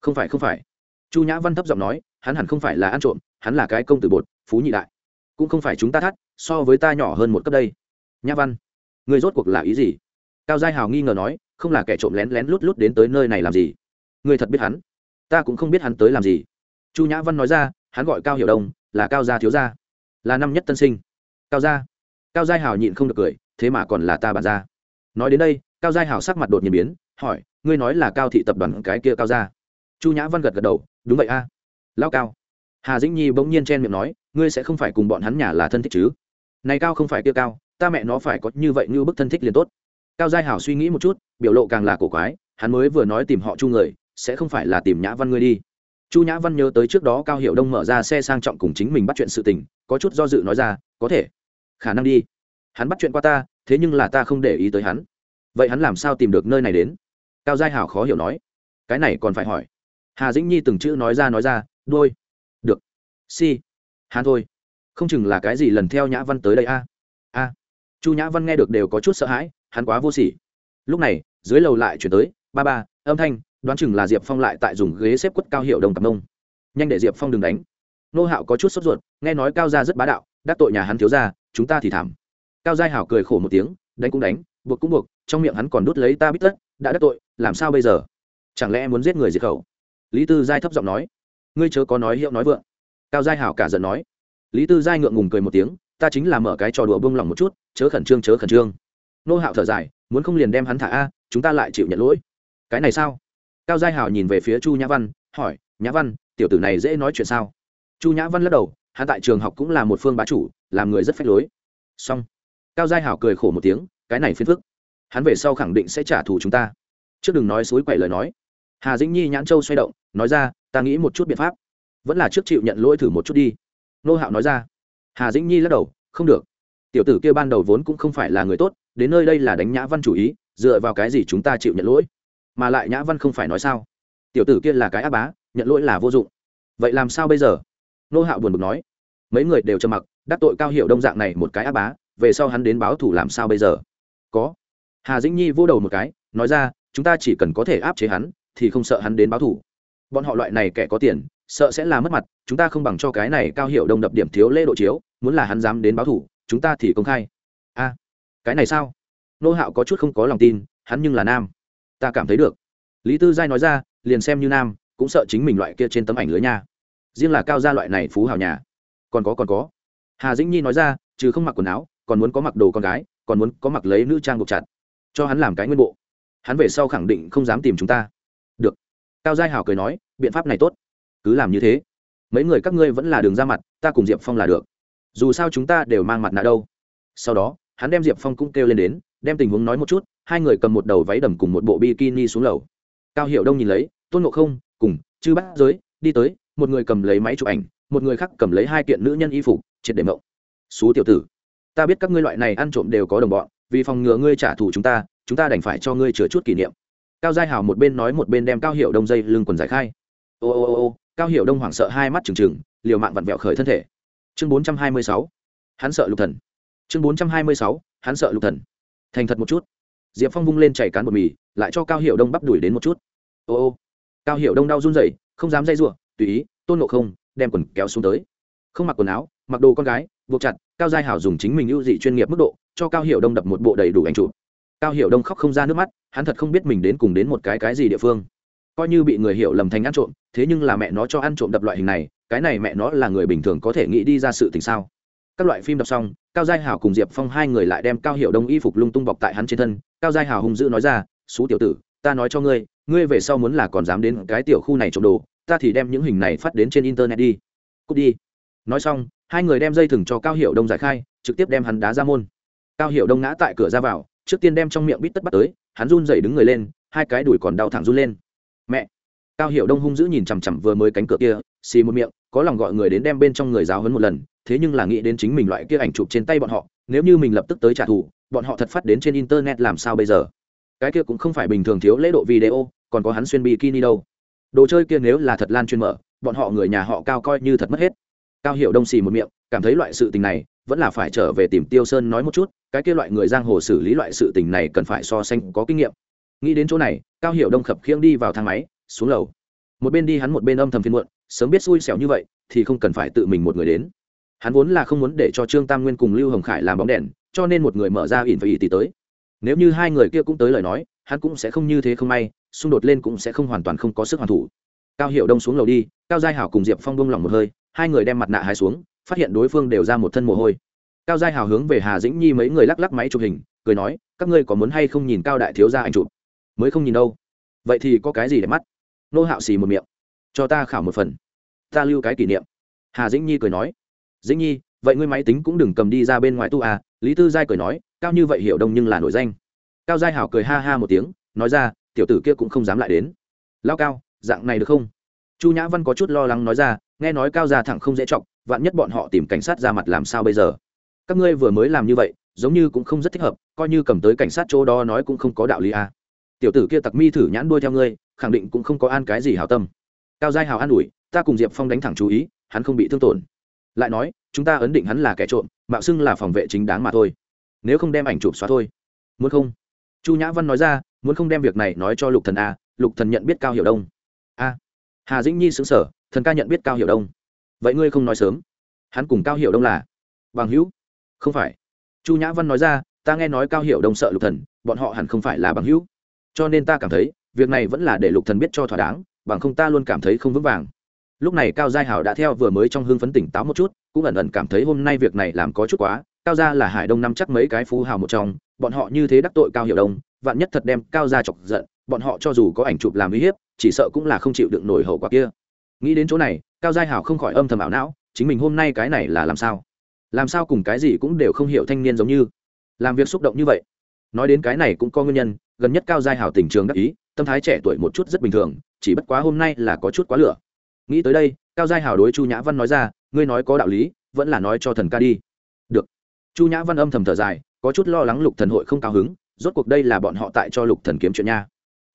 Không phải không phải. Chu nhã văn thấp giọng nói, hắn hẳn không phải là ăn trộm, hắn là cái công tử bột, phú nhị đại. Cũng không phải chúng ta thắt, so với ta nhỏ hơn một cấp đây. Nhã văn người rốt cuộc là ý gì? Cao giai hào nghi ngờ nói, không là kẻ trộm lén lén lút lút đến tới nơi này làm gì? Người thật biết hắn? Ta cũng không biết hắn tới làm gì. Chu nhã văn nói ra, hắn gọi cao hiểu đông, là cao gia thiếu gia là năm nhất tân sinh. Cao gia. Cao giai hào nhịn không được cười thế mà còn là ta bản ra nói đến đây cao giai hào sắc mặt đột nhiên biến hỏi ngươi nói là cao thị tập đoàn cái kia cao gia, chu nhã văn gật gật đầu đúng vậy a. À. lao cao. Hà dĩnh nhi bỗng nhiên chen miệng nói ngươi sẽ không phải cùng bọn hắn nhà là thân thích chứ? Này cao không phải kia cao ta mẹ nó phải có như vậy như bức thân thích liền tốt. Cao giai hảo suy nghĩ một chút biểu lộ càng là cổ quái hắn mới vừa nói tìm họ chu người sẽ không phải là tìm nhã văn ngươi đi chu nhã văn nhớ tới trước đó cao hiệu đông mở ra xe sang trọng cùng chính mình bắt chuyện sự tình, có chút do dự nói ra, có thể, khả năng đi. Hắn bắt chuyện qua ta, thế nhưng là ta không để ý tới hắn. Vậy hắn làm sao tìm được nơi này đến? Cao giai hảo khó hiểu nói. Cái này còn phải hỏi. Hà dĩnh nhi từng chữ nói ra nói ra, đôi, được. Si, hắn thôi. Không chừng là cái gì lần theo nhã văn tới đây a. A. Chu nhã văn nghe được đều có chút sợ hãi, hắn quá vô sỉ. Lúc này, dưới lầu lại chuyển tới, ba ba, âm thanh đoán chừng là diệp phong lại tại dùng ghế xếp quất cao hiệu đồng cặp nông nhanh để diệp phong đừng đánh. Nô hạo có chút sốt ruột, nghe nói cao gia rất bá đạo, đắc tội nhà hắn thiếu ra chúng ta thì thảm. Cao giai hảo cười khổ một tiếng, đánh cũng đánh, buộc cũng buộc, trong miệng hắn còn đút lấy ta bít tất, đã đắc tội, làm sao bây giờ? Chẳng lẽ muốn giết người diệt khẩu? Lý tư giai thấp giọng nói. Ngươi chớ có nói hiệu nói vượng. Cao giai hảo cả giận nói. Lý tư giai ngượng ngùng cười một tiếng, ta chính là mở cái trò đùa bông lòng một chút, chớ khẩn trương, chớ khẩn trương. Nô hạo thở dài, muốn không liền đem hắn thả a, chúng ta lại chịu nhận lỗi. Cái này sao? Cao giai Hào nhìn về phía chu nhã văn, hỏi, nhã văn, tiểu tử này dễ nói chuyện sao? Chu nhã văn lắc đầu, hắn tại trường học cũng là một phương bá chủ, làm người rất phách lối. Xong, cao giai hảo cười khổ một tiếng, cái này phiền phức. Hắn về sau khẳng định sẽ trả thù chúng ta. Trước đừng nói suối quậy lời nói. Hà dĩnh nhi nhãn châu xoay động, nói ra, ta nghĩ một chút biện pháp. Vẫn là trước chịu nhận lỗi thử một chút đi. Nô hạo nói ra. Hà dĩnh nhi lắc đầu, không được. Tiểu tử kia ban đầu vốn cũng không phải là người tốt, đến nơi đây là đánh nhã văn chủ ý, dựa vào cái gì chúng ta chịu nhận lỗi? Mà lại nhã văn không phải nói sao? Tiểu tử kia là cái á bá, nhận lỗi là vô dụng. Vậy làm sao bây giờ? Nô hạo buồn bực nói. Mấy người đều trầm mặc, đắc tội cao hiệu đông dạng này một cái á bá, về sau hắn đến báo thủ làm sao bây giờ? Có. Hà dĩnh nhi vô đầu một cái, nói ra, chúng ta chỉ cần có thể áp chế hắn, thì không sợ hắn đến báo thủ bọn họ loại này kẻ có tiền, sợ sẽ là mất mặt, chúng ta không bằng cho cái này cao hiệu đông đập điểm thiếu lễ độ chiếu, muốn là hắn dám đến báo thủ chúng ta thì công khai. A, cái này sao? Nô hạo có chút không có lòng tin, hắn nhưng là nam ta cảm thấy được. Lý tư giai nói ra, liền xem như nam, cũng sợ chính mình loại kia trên tấm ảnh lưới nha. Riêng là cao gia loại này phú hào nhà. Còn có còn có. Hà dĩnh nhi nói ra chứ không mặc quần áo, còn muốn có mặc đồ con gái, còn muốn có mặc lấy nữ trang buộc chặt. Cho hắn làm cái nguyên bộ. Hắn về sau khẳng định không dám tìm chúng ta. Được. Cao giai hào cười nói, biện pháp này tốt. Cứ làm như thế. Mấy người các ngươi vẫn là đường ra mặt, ta cùng diệp phong là được. Dù sao chúng ta đều mang mặt nạ đâu. Sau đó, hắn đem diệp phong cũng kêu lên đến đem tình huống nói một chút, hai người cầm một đầu váy đầm cùng một bộ bikini xuống lầu. Cao hiệu đông nhìn lấy, tôn ngộ không, cùng chư bát giới, đi tới, một người cầm lấy máy chụp ảnh, một người khác cầm lấy hai kiện nữ nhân y phục, triệt để mộng. Xú tiểu tử, ta biết các ngươi loại này ăn trộm đều có đồng bọn, vì phòng ngừa ngươi trả thù chúng ta chúng ta đành phải cho ngươi chừa chút kỷ niệm. Cao giai hào một bên nói một bên đem cao hiệu đông dây lưng quần giải khai. Ô ô ô ô, cao hiệu đông hoảng sợ hai mắt trừng trừng, liều mạng vặn vẹo khởi thân thể. Chương bốn trăm hai mươi sáu, hắn sợ lục thần. Chương bốn trăm hai mươi sáu, hắn sợ lục thần thành thật một chút. Diệp phong vung lên chảy cán bột mì, lại cho cao hiệu đông bắp đuổi đến một chút. Ô ô. Cao hiệu đông đau run rẩy, không dám dây giụa tùy ý, tôn nộ không, đem quần kéo xuống tới. Không mặc quần áo, mặc đồ con gái, buộc chặt, cao giai hảo dùng chính mình ưu dị chuyên nghiệp mức độ, cho cao hiệu đông đập một bộ đầy đủ ảnh chụp. Cao hiệu đông khóc không ra nước mắt, hắn thật không biết mình đến cùng đến một cái cái gì địa phương. Coi như bị người hiểu lầm thành ăn trộm, thế nhưng là mẹ nó cho ăn trộm đập loại hình này, cái này mẹ nó là người bình thường có thể nghĩ đi ra sự tình sao? Các loại phim đọc xong cao giai hảo cùng diệp phong hai người lại đem cao hiệu đông y phục lung tung bọc tại hắn trên thân. Cao giai hảo hung dữ nói ra xú tiểu tử, ta nói cho ngươi ngươi về sau muốn là còn dám đến cái tiểu khu này trộm đồ, ta thì đem những hình này phát đến trên internet đi. Cút đi. Nói xong, hai người đem dây thừng cho cao hiệu đông giải khai, trực tiếp đem hắn đá ra môn. Cao hiệu đông ngã tại cửa ra vào, trước tiên đem trong miệng bít tất bắt tới, hắn run dậy đứng người lên, hai cái đùi còn đau thẳng run lên. Mẹ! Cao hiệu đông hung dữ nhìn chằm chằm vừa mới cánh cửa kia, xì một miệng, có lòng gọi người đến đem bên trong người giáo hấn một lần thế nhưng là nghĩ đến chính mình loại kia ảnh chụp trên tay bọn họ, nếu như mình lập tức tới trả thù, bọn họ thật phát đến trên internet làm sao bây giờ? Cái kia cũng không phải bình thường thiếu lễ độ video, còn có hắn xuyên bikini đâu. Đồ chơi kia nếu là thật lan chuyên mở, bọn họ người nhà họ cao coi như thật mất hết. Cao hiệu đông xì một miệng, cảm thấy loại sự tình này vẫn là phải trở về tìm tiêu sơn nói một chút, cái kia loại người giang hồ xử lý loại sự tình này cần phải so sánh có kinh nghiệm. Nghĩ đến chỗ này, cao hiệu đông khập khiễng đi vào thang máy, xuống lầu. Một bên đi hắn một bên âm thầm phiên muộn, sớm biết xui xẻo như vậy thì không cần phải tự mình một người đến hắn vốn là không muốn để cho trương tam nguyên cùng lưu hồng khải làm bóng đèn, cho nên một người mở ra ỉn và ỉ tỷ tới. Nếu như hai người kia cũng tới lời nói, hắn cũng sẽ không như thế không may, xung đột lên cũng sẽ không hoàn toàn không có sức hoàn thủ. Cao hiệu đông xuống lầu đi, cao giai hảo cùng diệp phong bông lỏng một hơi, hai người đem mặt nạ hai xuống, phát hiện đối phương đều ra một thân mồ hôi. Cao giai hảo hướng về hà dĩnh nhi mấy người lắc lắc máy chụp hình, cười nói, các ngươi có muốn hay không nhìn cao đại thiếu ra anh chụp? Mới không nhìn đâu. Vậy thì có cái gì để mắt? Nô hạo xì một miệng. Cho ta khảo một phần. Ta lưu cái kỷ niệm. Hà dĩnh nhi cười nói dĩnh nhi, vậy ngươi máy tính cũng đừng cầm đi ra bên ngoài tu à lý tư giai cười nói, cao như vậy hiểu đông nhưng là nổi danh. Cao giai hảo cười ha ha một tiếng, nói ra, tiểu tử kia cũng không dám lại đến. Lao cao, dạng này được không? Chu nhã văn có chút lo lắng nói ra, nghe nói cao Gia thẳng không dễ chọc, vạn nhất bọn họ tìm cảnh sát ra mặt làm sao bây giờ? Các ngươi vừa mới làm như vậy, giống như cũng không rất thích hợp, coi như cầm tới cảnh sát chỗ đó nói cũng không có đạo lý à. tiểu tử kia tặc mi thử nhãn đuôi theo ngươi, khẳng định cũng không có an cái gì hảo tâm. Cao giai hào an ủi, ta cùng diệp phong đánh thẳng chú ý, hắn không bị thương tổn lại nói, chúng ta ấn định hắn là kẻ trộm, mạo xưng là phòng vệ chính đáng mà thôi. Nếu không đem ảnh chụp xóa thôi. Muốn không? Chu nhã văn nói ra, muốn không đem việc này nói cho lục thần a, lục thần nhận biết cao hiểu đông. A. Hà dĩnh nhi xứng sở thần ca nhận biết cao hiểu đông. Vậy ngươi không nói sớm. Hắn cùng cao hiểu đông là bằng hữu. Không phải. Chu nhã văn nói ra, ta nghe nói cao hiểu đông sợ lục thần, bọn họ hẳn không phải là bằng hữu. Cho nên ta cảm thấy, việc này vẫn là để lục thần biết cho thỏa đáng, bằng không ta luôn cảm thấy không vững vàng lúc này cao giai hảo đã theo vừa mới trong hương phấn tỉnh táo một chút, cũng ẩn ẩn cảm thấy hôm nay việc này làm có chút quá. Cao gia là hải đông năm chắc mấy cái phú hào một trong, bọn họ như thế đắc tội cao hiểu đông, vạn nhất thật đem cao gia chọc giận, bọn họ cho dù có ảnh chụp làm uy hiếp, chỉ sợ cũng là không chịu đựng nổi hậu quả kia. Nghĩ đến chỗ này, cao giai hảo không khỏi âm thầm ảo não, chính mình hôm nay cái này là làm sao? Làm sao cùng cái gì cũng đều không hiểu thanh niên giống như? Làm việc xúc động như vậy. Nói đến cái này cũng có nguyên nhân, gần nhất cao giai hảo tình trường đắc ý, tâm thái trẻ tuổi một chút rất bình thường, chỉ bất quá hôm nay là có chút quá lửa nghĩ tới đây, cao giai hảo đối chu nhã văn nói ra, ngươi nói có đạo lý, vẫn là nói cho thần ca đi. Được. Chu nhã văn âm thầm thở dài, có chút lo lắng lục thần hội không cao hứng, rốt cuộc đây là bọn họ tại cho lục thần kiếm chuyện nha.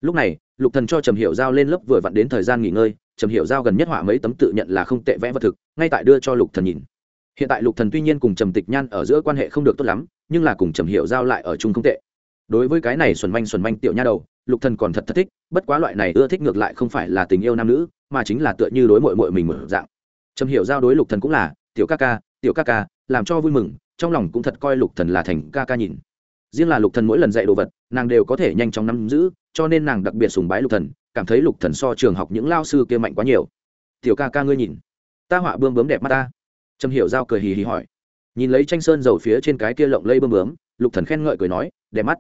Lúc này, lục thần cho trầm hiểu giao lên lớp vừa vặn đến thời gian nghỉ ngơi, trầm hiểu giao gần nhất họa mấy tấm tự nhận là không tệ vẽ vật thực, ngay tại đưa cho lục thần nhìn. Hiện tại lục thần tuy nhiên cùng trầm tịch nhan ở giữa quan hệ không được tốt lắm, nhưng là cùng trầm hiểu giao lại ở chung không tệ. Đối với cái này xuẩn manh xuẩn manh tiểu nha đầu lục thần còn thật thật thích, bất quá loại này ưa thích ngược lại không phải là tình yêu nam nữ, mà chính là tựa như đối mội mội mình một dạng. Trầm hiểu giao đối lục thần cũng là, tiểu ca ca, tiểu ca ca, làm cho vui mừng, trong lòng cũng thật coi lục thần là thành ca ca nhìn. Riêng là lục thần mỗi lần dạy đồ vật, nàng đều có thể nhanh chóng nắm giữ, cho nên nàng đặc biệt sùng bái lục thần, cảm thấy lục thần so trường học những lao sư kia mạnh quá nhiều. Tiểu ca ca ngươi nhìn, ta họa bươm bướm đẹp mắt ta. Trầm hiểu giao cười hì hì hỏi. Nhìn lấy tranh sơn dầu phía trên cái kia lộng lây bươm bướm, lục thần khen ngợi cười nói, đẹp mắt,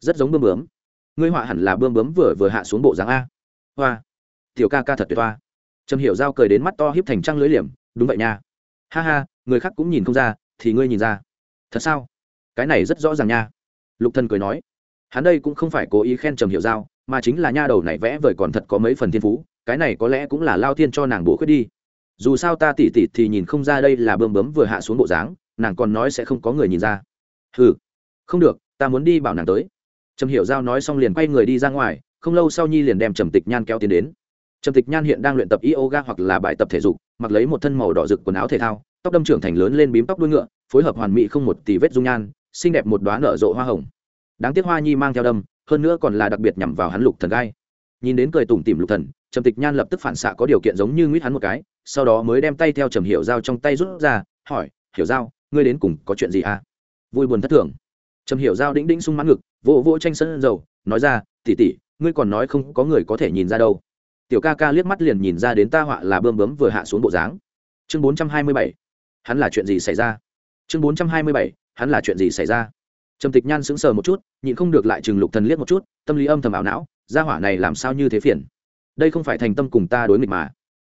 rất giống bươm bướm ngươi họa hẳn là bươm bướm vừa vừa hạ xuống bộ dáng a. Hoa. Tiểu ca ca thật tuyệt toa trầm hiểu giao cười đến mắt to hiếp thành trăng lưới liềm, đúng vậy nha. Ha ha, người khác cũng nhìn không ra, thì ngươi nhìn ra. Thật sao? Cái này rất rõ ràng nha. Lục thần cười nói. Hắn đây cũng không phải cố ý khen trầm hiểu giao, mà chính là nha đầu này vẽ vời còn thật có mấy phần thiên phú, cái này có lẽ cũng là lao thiên cho nàng bổ khuyết đi. Dù sao ta tỉ tỉ thì nhìn không ra đây là bơm bấm vừa hạ xuống bộ dáng, nàng còn nói sẽ không có người nhìn ra. Ừ không được, ta muốn đi bảo nàng tới trầm hiểu giao nói xong liền quay người đi ra ngoài, không lâu sau nhi liền đem trầm tịch nhan kéo tiến đến. Trầm tịch nhan hiện đang luyện tập yoga hoặc là bài tập thể dục, mặc lấy một thân màu đỏ rực quần áo thể thao, tóc đâm trưởng thành lớn lên bím tóc đuôi ngựa, phối hợp hoàn mỹ không một tỷ vết dung nhan, xinh đẹp một đoá nở rộ hoa hồng. Đáng tiếc hoa nhi mang theo đâm, hơn nữa còn là đặc biệt nhằm vào hắn lục thần gai. Nhìn đến cười tủm tỉm lục thần, trầm tịch nhan lập tức phản xạ có điều kiện giống như nguyết hắn một cái, sau đó mới đem tay theo trầm hiểu dao trong tay rút ra, hỏi, hiểu dao ngươi đến cùng có chuyện gì à? Vui buồn thất thường. Trầm hiểu dao đĩnh đĩnh sung mãn ngực vỗ vỗ tranh sân dầu, nói ra tỉ tỉ ngươi còn nói không có người có thể nhìn ra đâu. Tiểu ca ca liếc mắt liền nhìn ra đến ta họa là bơm bướm vừa hạ xuống bộ dáng. Chương bốn trăm hai mươi bảy, hắn là chuyện gì xảy ra? Chương bốn trăm hai mươi bảy, hắn là chuyện gì xảy ra? Trầm tịch nhan sững sờ một chút, nhịn không được lại chừng lục thần liếc một chút, tâm lý âm thầm ảo não, gia hỏa này làm sao như thế phiền? Đây không phải thành tâm cùng ta đối nghịch mà.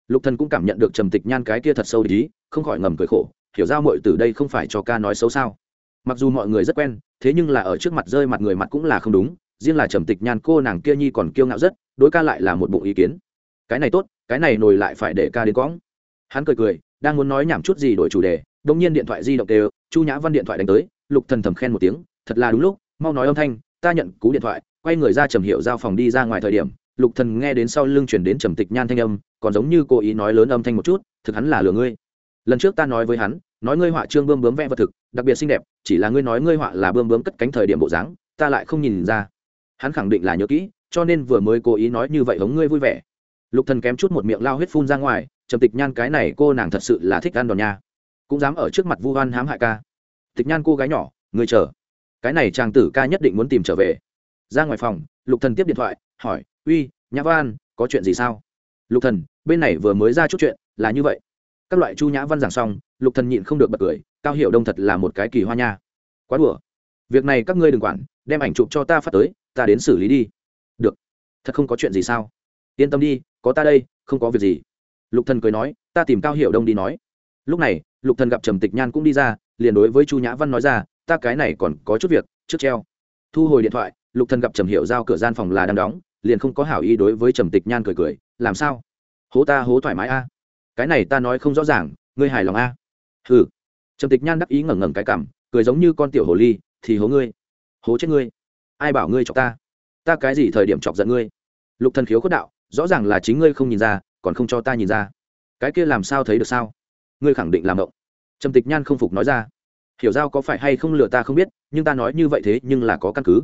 Lục thần cũng cảm nhận được trầm tịch nhan cái kia thật sâu ý, không khỏi ngầm cười khổ, hiểu ra muội từ đây không phải cho ca nói xấu sao? Mặc dù mọi người rất quen, thế nhưng là ở trước mặt rơi mặt người mặt cũng là không đúng, riêng là trầm tịch nhan cô nàng kia nhi còn kiêu ngạo rất, đối ca lại là một bụng ý kiến. Cái này tốt, cái này nổi lại phải để ca đến quõng hắn cười cười, đang muốn nói nhảm chút gì đổi chủ đề đông nhiên điện thoại di động đều, chu nhã văn điện thoại đánh tới, lục thần thầm khen một tiếng, thật là đúng lúc, mau nói âm thanh, ta nhận cú điện thoại, quay người ra trầm hiệu giao phòng đi ra ngoài thời điểm, lục thần nghe đến sau lưng chuyển đến trầm tịch nhan thanh âm, còn giống như cố ý nói lớn âm thanh một chút, thực hắn là lừa ngươi lần trước ta nói với hắn, nói ngươi họa trương bươm bướm vẽ vật thực, đặc biệt xinh đẹp, chỉ là ngươi nói ngươi họa là bươm bướm cất cánh thời điểm bộ dáng, ta lại không nhìn ra. Hắn khẳng định là nhớ kỹ, cho nên vừa mới cố ý nói như vậy hống ngươi vui vẻ. Lục thần kém chút một miệng lao huyết phun ra ngoài, trầm tịch nhan cái này cô nàng thật sự là thích ăn đòn nha. Cũng dám ở trước mặt vu hoan hãm hại ca. Tịch nhan cô gái nhỏ ngươi chờ. Cái này chàng tử ca nhất định muốn tìm trở về. Ra ngoài phòng, lục thần tiếp điện thoại, hỏi, uy, nhã văn có chuyện gì sao? Lục thần, bên này vừa mới ra chút chuyện, là như vậy các loại chu nhã văn giảng xong, lục thần nhịn không được bật cười, cao hiểu đông thật là một cái kỳ hoa nha. Quá đùa. Việc này các ngươi đừng quản, đem ảnh chụp cho ta phát tới, ta đến xử lý đi. Được. Thật không có chuyện gì sao? Yên tâm đi, có ta đây, không có việc gì. Lục thần cười nói, ta tìm cao hiểu đông đi nói. Lúc này, lục thần gặp trầm tịch nhan cũng đi ra, liền đối với chu nhã văn nói ra, ta cái này còn có chút việc, trước treo. Thu hồi điện thoại, lục thần gặp trầm hiểu giao cửa gian phòng là đang đóng, liền không có hảo ý đối với trầm tịch nhan cười cười, làm sao? Hố ta hố thoải mái a cái này ta nói không rõ ràng, ngươi hài lòng a? Hừ. Trầm tịch nhan đắc ý ngẩng ngẩng cái cảm cười giống như con tiểu hồ ly, thì hố ngươi, hố chết ngươi. Ai bảo ngươi chọc ta? Ta cái gì thời điểm chọc giận ngươi? Lục thần khiếu khuất đạo, rõ ràng là chính ngươi không nhìn ra, còn không cho ta nhìn ra. Cái kia làm sao thấy được sao? Ngươi khẳng định làm động trầm tịch nhan không phục nói ra. Hiểu giao có phải hay không lừa ta không biết, nhưng ta nói như vậy thế nhưng là có căn cứ.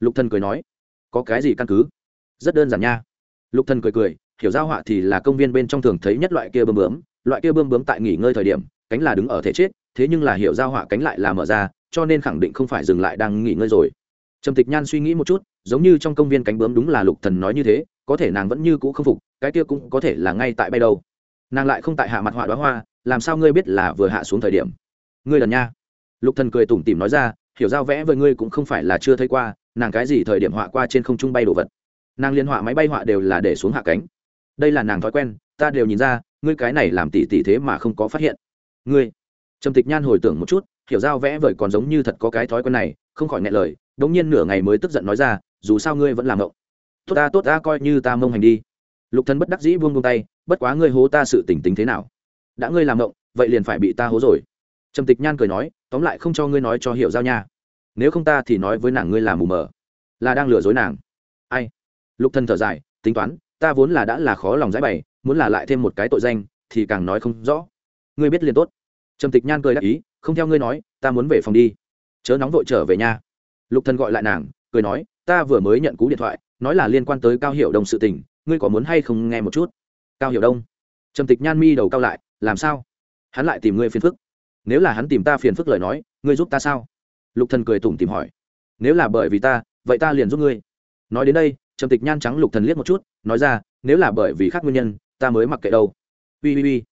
Lục thần cười nói. Có cái gì căn cứ? Rất đơn giản nha. Lục thần cười cười hiểu giao họa thì là công viên bên trong thường thấy nhất loại kia bơm bướm. Loại kia bơm bướm tại nghỉ ngơi thời điểm, cánh là đứng ở thể chết, thế nhưng là hiểu giao họa cánh lại là mở ra, cho nên khẳng định không phải dừng lại đang nghỉ ngơi rồi. Trầm tịch nhan suy nghĩ một chút, giống như trong công viên cánh bướm đúng là lục thần nói như thế, có thể nàng vẫn như cũ không phục, cái kia cũng có thể là ngay tại bay đâu. Nàng lại không tại hạ mặt họa đoá hoa, làm sao ngươi biết là vừa hạ xuống thời điểm? Ngươi lần nha. Lục thần cười tủm tỉm nói ra, hiểu giao vẽ với ngươi cũng không phải là chưa thấy qua, nàng cái gì thời điểm họa qua trên không trung bay đồ vật. Nàng liên họa máy bay họa đều là để xuống hạ cánh đây là nàng thói quen, ta đều nhìn ra, ngươi cái này làm tỷ tỷ thế mà không có phát hiện. Ngươi, trầm tịch nhan hồi tưởng một chút, hiểu giao vẽ vời còn giống như thật có cái thói quen này, không khỏi ngại lời, đống nhiên nửa ngày mới tức giận nói ra, dù sao ngươi vẫn làm ngộng. Tốt ta tốt ta, coi như ta mông hành đi. Lục thần bất đắc dĩ buông buông tay, bất quá ngươi hố ta sự tỉnh tính thế nào? Đã ngươi làm ngộng, vậy liền phải bị ta hố rồi. Trầm tịch nhan cười nói, tóm lại không cho ngươi nói cho hiểu giao nha. Nếu không ta thì nói với nàng ngươi là mù mờ, là đang lừa dối nàng. Ai? Lục thần thở dài, tính toán ta vốn là đã là khó lòng giải bày, muốn là lại thêm một cái tội danh, thì càng nói không rõ. Ngươi biết liền tốt. Trầm tịch nhan cười đáp ý, không theo ngươi nói, ta muốn về phòng đi. Chớ nóng vội trở về nhà lục thần gọi lại nàng, cười nói, ta vừa mới nhận cú điện thoại, nói là liên quan tới cao hiểu đông sự tình, ngươi có muốn hay không nghe một chút? Cao hiểu đông. Trầm tịch nhan mi đầu cao lại, làm sao? Hắn lại tìm ngươi phiền phức. Nếu là hắn tìm ta phiền phức lời nói, ngươi giúp ta sao? Lục thần cười tủm tìm hỏi. Nếu là bởi vì ta, vậy ta liền giúp ngươi. Nói đến đây trầm tịch nhan trắng lục thần liếc một chút, nói ra, nếu là bởi vì khác nguyên nhân, ta mới mặc kệ đâu. Ui ui ui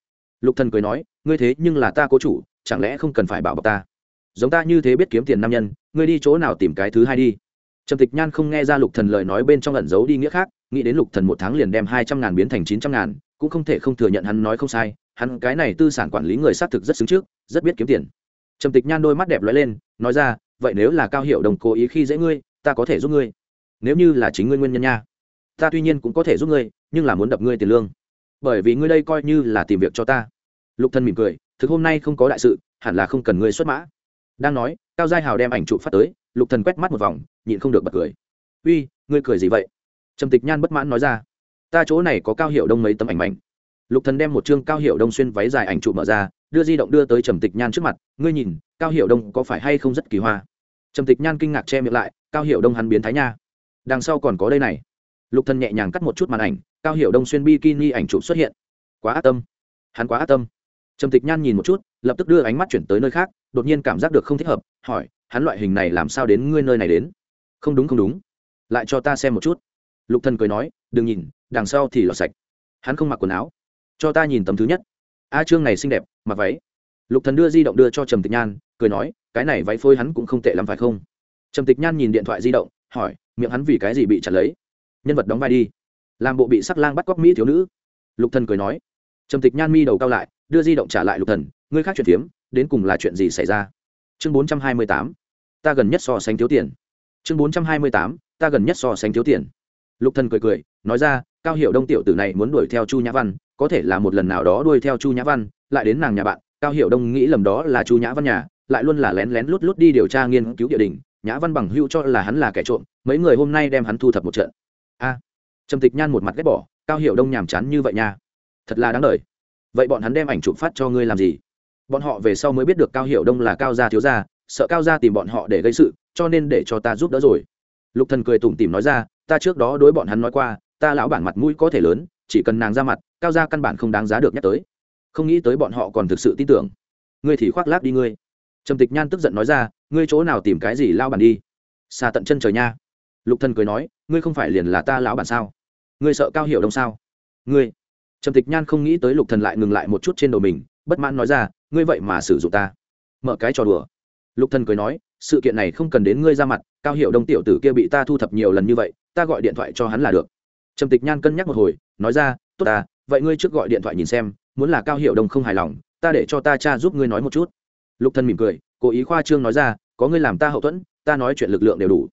lục thần cười nói, ngươi thế nhưng là ta cố chủ, chẳng lẽ không cần phải bảo bọc ta? Giống ta như thế biết kiếm tiền nam nhân, ngươi đi chỗ nào tìm cái thứ hai đi. Trầm tịch nhan không nghe ra lục thần lời nói bên trong ẩn giấu đi nghĩa khác, nghĩ đến lục thần một tháng liền đem hai trăm ngàn biến thành chín trăm ngàn, cũng không thể không thừa nhận hắn nói không sai, hắn cái này tư sản quản lý người xác thực rất xứng trước, rất biết kiếm tiền. Trầm tịch nhan đôi mắt đẹp lóe lên, nói ra, vậy nếu là cao hiệu đồng cố ý khi dễ ngươi, ta có thể giúp ngươi nếu như là chính ngươi nguyên nhân nha, ta tuy nhiên cũng có thể giúp ngươi, nhưng là muốn đập ngươi tiền lương. Bởi vì ngươi đây coi như là tìm việc cho ta. Lục thân mỉm cười, thực hôm nay không có đại sự, hẳn là không cần ngươi xuất mã. Đang nói, cao giai hào đem ảnh trụ phát tới, lục thần quét mắt một vòng, nhịn không được bật cười. Uy, ngươi cười gì vậy? Trầm tịch nhan bất mãn nói ra. Ta chỗ này có cao hiệu đông mấy tấm ảnh mạnh lục thần đem một chương cao hiệu đông xuyên váy dài ảnh trụ mở ra, đưa di động đưa tới trầm tịch nhan trước mặt. Ngươi nhìn, cao hiệu đông có phải hay không rất kỳ hoa? Trầm tịch nhan kinh ngạc che miệng lại, cao hiệu đông hắn biến thái nha đằng sau còn có đây này. Lục thần nhẹ nhàng cắt một chút màn ảnh, cao hiểu đông xuyên bikini ảnh chụp xuất hiện. Quá ác tâm. Hắn quá ác tâm. Trầm tịch nhan nhìn một chút, lập tức đưa ánh mắt chuyển tới nơi khác, đột nhiên cảm giác được không thích hợp, hỏi, hắn loại hình này làm sao đến ngươi nơi này đến? Không đúng không đúng. Lại cho ta xem một chút. Lục thần cười nói, đừng nhìn, đằng sau thì lọt sạch. Hắn không mặc quần áo. Cho ta nhìn tấm thứ nhất. A trương này xinh đẹp, mặc váy. Lục thần đưa di động đưa cho trầm tịch nhan, cười nói, cái này váy phôi hắn cũng không tệ lắm phải không? Trầm tịch nhan nhìn điện thoại di động, hỏi miệng hắn vì cái gì bị chặt lấy. Nhân vật đóng vai đi. Làm bộ bị sắc lang bắt cóc mỹ thiếu nữ. Lục thần cười nói. Trầm tịch nhan mi đầu cao lại, đưa di động trả lại lục thần, ngươi khác chuyện phiếm, đến cùng là chuyện gì xảy ra? Chương bốn trăm hai mươi tám. Ta gần nhất so sánh thiếu tiền. Chương bốn trăm hai mươi tám. Ta gần nhất so sánh thiếu tiền. Lục thần cười cười, nói ra, cao hiểu đông tiểu tử này muốn đuổi theo chu nhã văn, có thể là một lần nào đó đuổi theo chu nhã văn, lại đến nàng nhà bạn, cao hiểu đông nghĩ lầm đó là chu nhã văn nhà, lại luôn là lén lén lút lút đi điều tra nghiên cứu địa đình nhã văn bằng hưu cho là hắn là kẻ trộm, mấy người hôm nay đem hắn thu thập một trận. A, trầm tịch nhan một mặt ghét bỏ, cao hiểu đông nhàm chán như vậy nha. Thật là đáng đời. Vậy bọn hắn đem ảnh chụp phát cho ngươi làm gì? Bọn họ về sau mới biết được cao hiểu đông là cao gia thiếu gia, sợ cao gia tìm bọn họ để gây sự, cho nên để cho ta giúp đỡ rồi. Lục thần cười tủm tỉm nói ra, ta trước đó đối bọn hắn nói qua, ta lão bản mặt mũi có thể lớn, chỉ cần nàng ra mặt, cao gia căn bản không đáng giá được nhắc tới. Không nghĩ tới bọn họ còn thực sự tin tưởng. Ngươi thì khoác lác đi ngươi trầm tịch nhan tức giận nói ra, ngươi chỗ nào tìm cái gì lao bản đi? Xa tận chân trời nha. Lục thần cười nói, ngươi không phải liền là ta lão bản sao? Ngươi sợ cao hiểu đông sao? Ngươi. Trầm tịch nhan không nghĩ tới lục thần lại ngừng lại một chút trên đầu mình, bất mãn nói ra, ngươi vậy mà sử dụng ta. Mở cái trò đùa. Lục thần cười nói, sự kiện này không cần đến ngươi ra mặt, cao hiệu đông tiểu tử kia bị ta thu thập nhiều lần như vậy, ta gọi điện thoại cho hắn là được. Trầm tịch nhan cân nhắc một hồi, nói ra, tốt ta, vậy ngươi trước gọi điện thoại nhìn xem, muốn là cao hiệu đông không hài lòng, ta để cho ta cha giúp ngươi nói một chút lục thần mỉm cười, cố ý khoa trương nói ra, có ngươi làm ta hậu thuẫn, ta nói chuyện lực lượng đều đủ.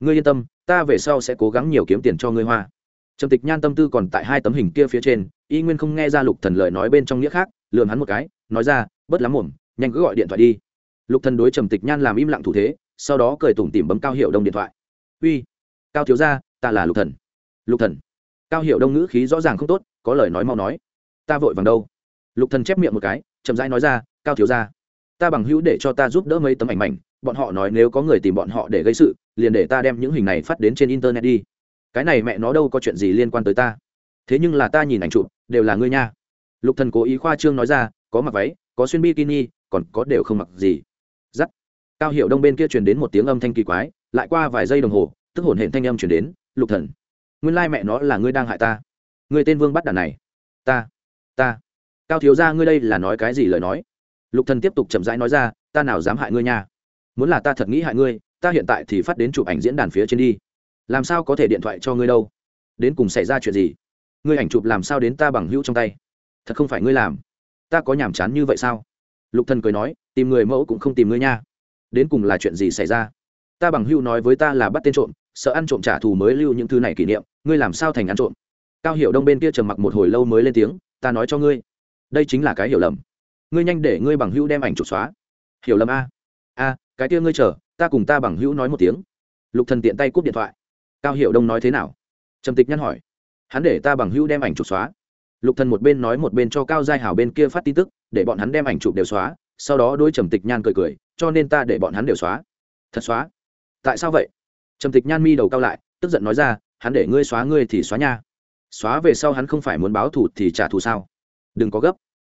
Ngươi yên tâm, ta về sau sẽ cố gắng nhiều kiếm tiền cho ngươi hoa. Trầm tịch nhan tâm tư còn tại hai tấm hình kia phía trên, y nguyên không nghe ra lục thần lời nói bên trong nghĩa khác, lườm hắn một cái, nói ra, bớt lắm mồm, nhanh cứ gọi điện thoại đi. Lục thần đối trầm tịch nhan làm im lặng thủ thế, sau đó cười tủm tỉm bấm cao hiệu đông điện thoại. Uy, cao thiếu gia, ta là lục thần. Lục thần? Cao hiệu đông ngữ khí rõ ràng không tốt, có lời nói mau nói. Ta vội vàng đâu. Lục thần chép miệng một cái, chậm rãi nói ra, cao thiếu gia ta bằng hữu để cho ta giúp đỡ mấy tấm ảnh mảnh, bọn họ nói nếu có người tìm bọn họ để gây sự, liền để ta đem những hình này phát đến trên internet đi. Cái này mẹ nó đâu có chuyện gì liên quan tới ta. Thế nhưng là ta nhìn ảnh chụp, đều là ngươi nha. Lục thần cố ý khoa trương nói ra, có mặc váy, có xuyên bikini, còn có đều không mặc gì. Giắt cao hiệu đông bên kia truyền đến một tiếng âm thanh kỳ quái, lại qua vài giây đồng hồ, tức hồn hển thanh âm truyền đến, lục thần, nguyên lai mẹ nó là ngươi đang hại ta. Ngươi tên vương bắt đàn này. Ta ta. Cao thiếu gia ngươi đây là nói cái gì lời nói? Lục thần tiếp tục chậm rãi nói ra, ta nào dám hại ngươi nha? Muốn là ta thật nghĩ hại ngươi, ta hiện tại thì phát đến chụp ảnh diễn đàn phía trên đi. Làm sao có thể điện thoại cho ngươi đâu? Đến cùng xảy ra chuyện gì? Ngươi ảnh chụp làm sao đến ta bằng hữu trong tay? Thật không phải ngươi làm. Ta có nhàm chán như vậy sao? Lục thần cười nói, tìm người mẫu cũng không tìm ngươi nha. Đến cùng là chuyện gì xảy ra? Ta bằng hữu nói với ta là bắt tên trộm, sợ ăn trộm trả thù mới lưu những thứ này kỷ niệm, ngươi làm sao thành ăn trộm? Cao hiểu đông bên kia trầm mặc một hồi lâu mới lên tiếng, ta nói cho ngươi, đây chính là cái hiểu lầm ngươi nhanh để ngươi bằng hữu đem ảnh chụp xóa. Hiểu lầm a? A, cái kia ngươi chờ, ta cùng ta bằng hữu nói một tiếng. Lục thần tiện tay cúp điện thoại. Cao hiểu đông nói thế nào? Trầm tịch nhăn hỏi. Hắn để ta bằng hữu đem ảnh chụp xóa. Lục thần một bên nói một bên cho cao giai hảo bên kia phát tin tức, để bọn hắn đem ảnh chụp đều xóa, sau đó đôi trầm tịch nhan cười cười, cho nên ta để bọn hắn đều xóa. Thật xóa? Tại sao vậy? Trầm tịch nhan mi đầu cao lại, tức giận nói ra, hắn để ngươi xóa ngươi thì xóa nha. Xóa về sau hắn không phải muốn báo thù thì trả thù sao? Đừng có gấp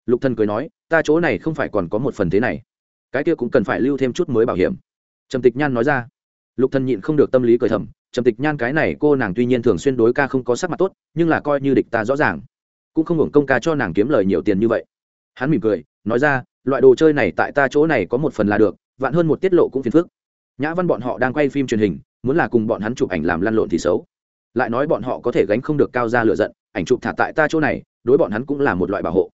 lục thần cười nói, ta chỗ này không phải còn có một phần thế này. Cái kia cũng cần phải lưu thêm chút mới bảo hiểm. Trầm tịch nhan nói ra. Lục thần nhịn không được tâm lý cười thầm, trầm tịch nhan cái này cô nàng tuy nhiên thường xuyên đối ca không có sắc mặt tốt, nhưng là coi như địch ta rõ ràng, cũng không hưởng công ca cho nàng kiếm lời nhiều tiền như vậy. Hắn mỉm cười, nói ra, loại đồ chơi này tại ta chỗ này có một phần là được, vạn hơn một tiết lộ cũng phiền phức. Nhã văn bọn họ đang quay phim truyền hình, muốn là cùng bọn hắn chụp ảnh làm lăn lộn thì xấu. Lại nói bọn họ có thể gánh không được cao ra lựa giận, ảnh chụp thả tại ta chỗ này, đối bọn hắn cũng là một loại bảo hộ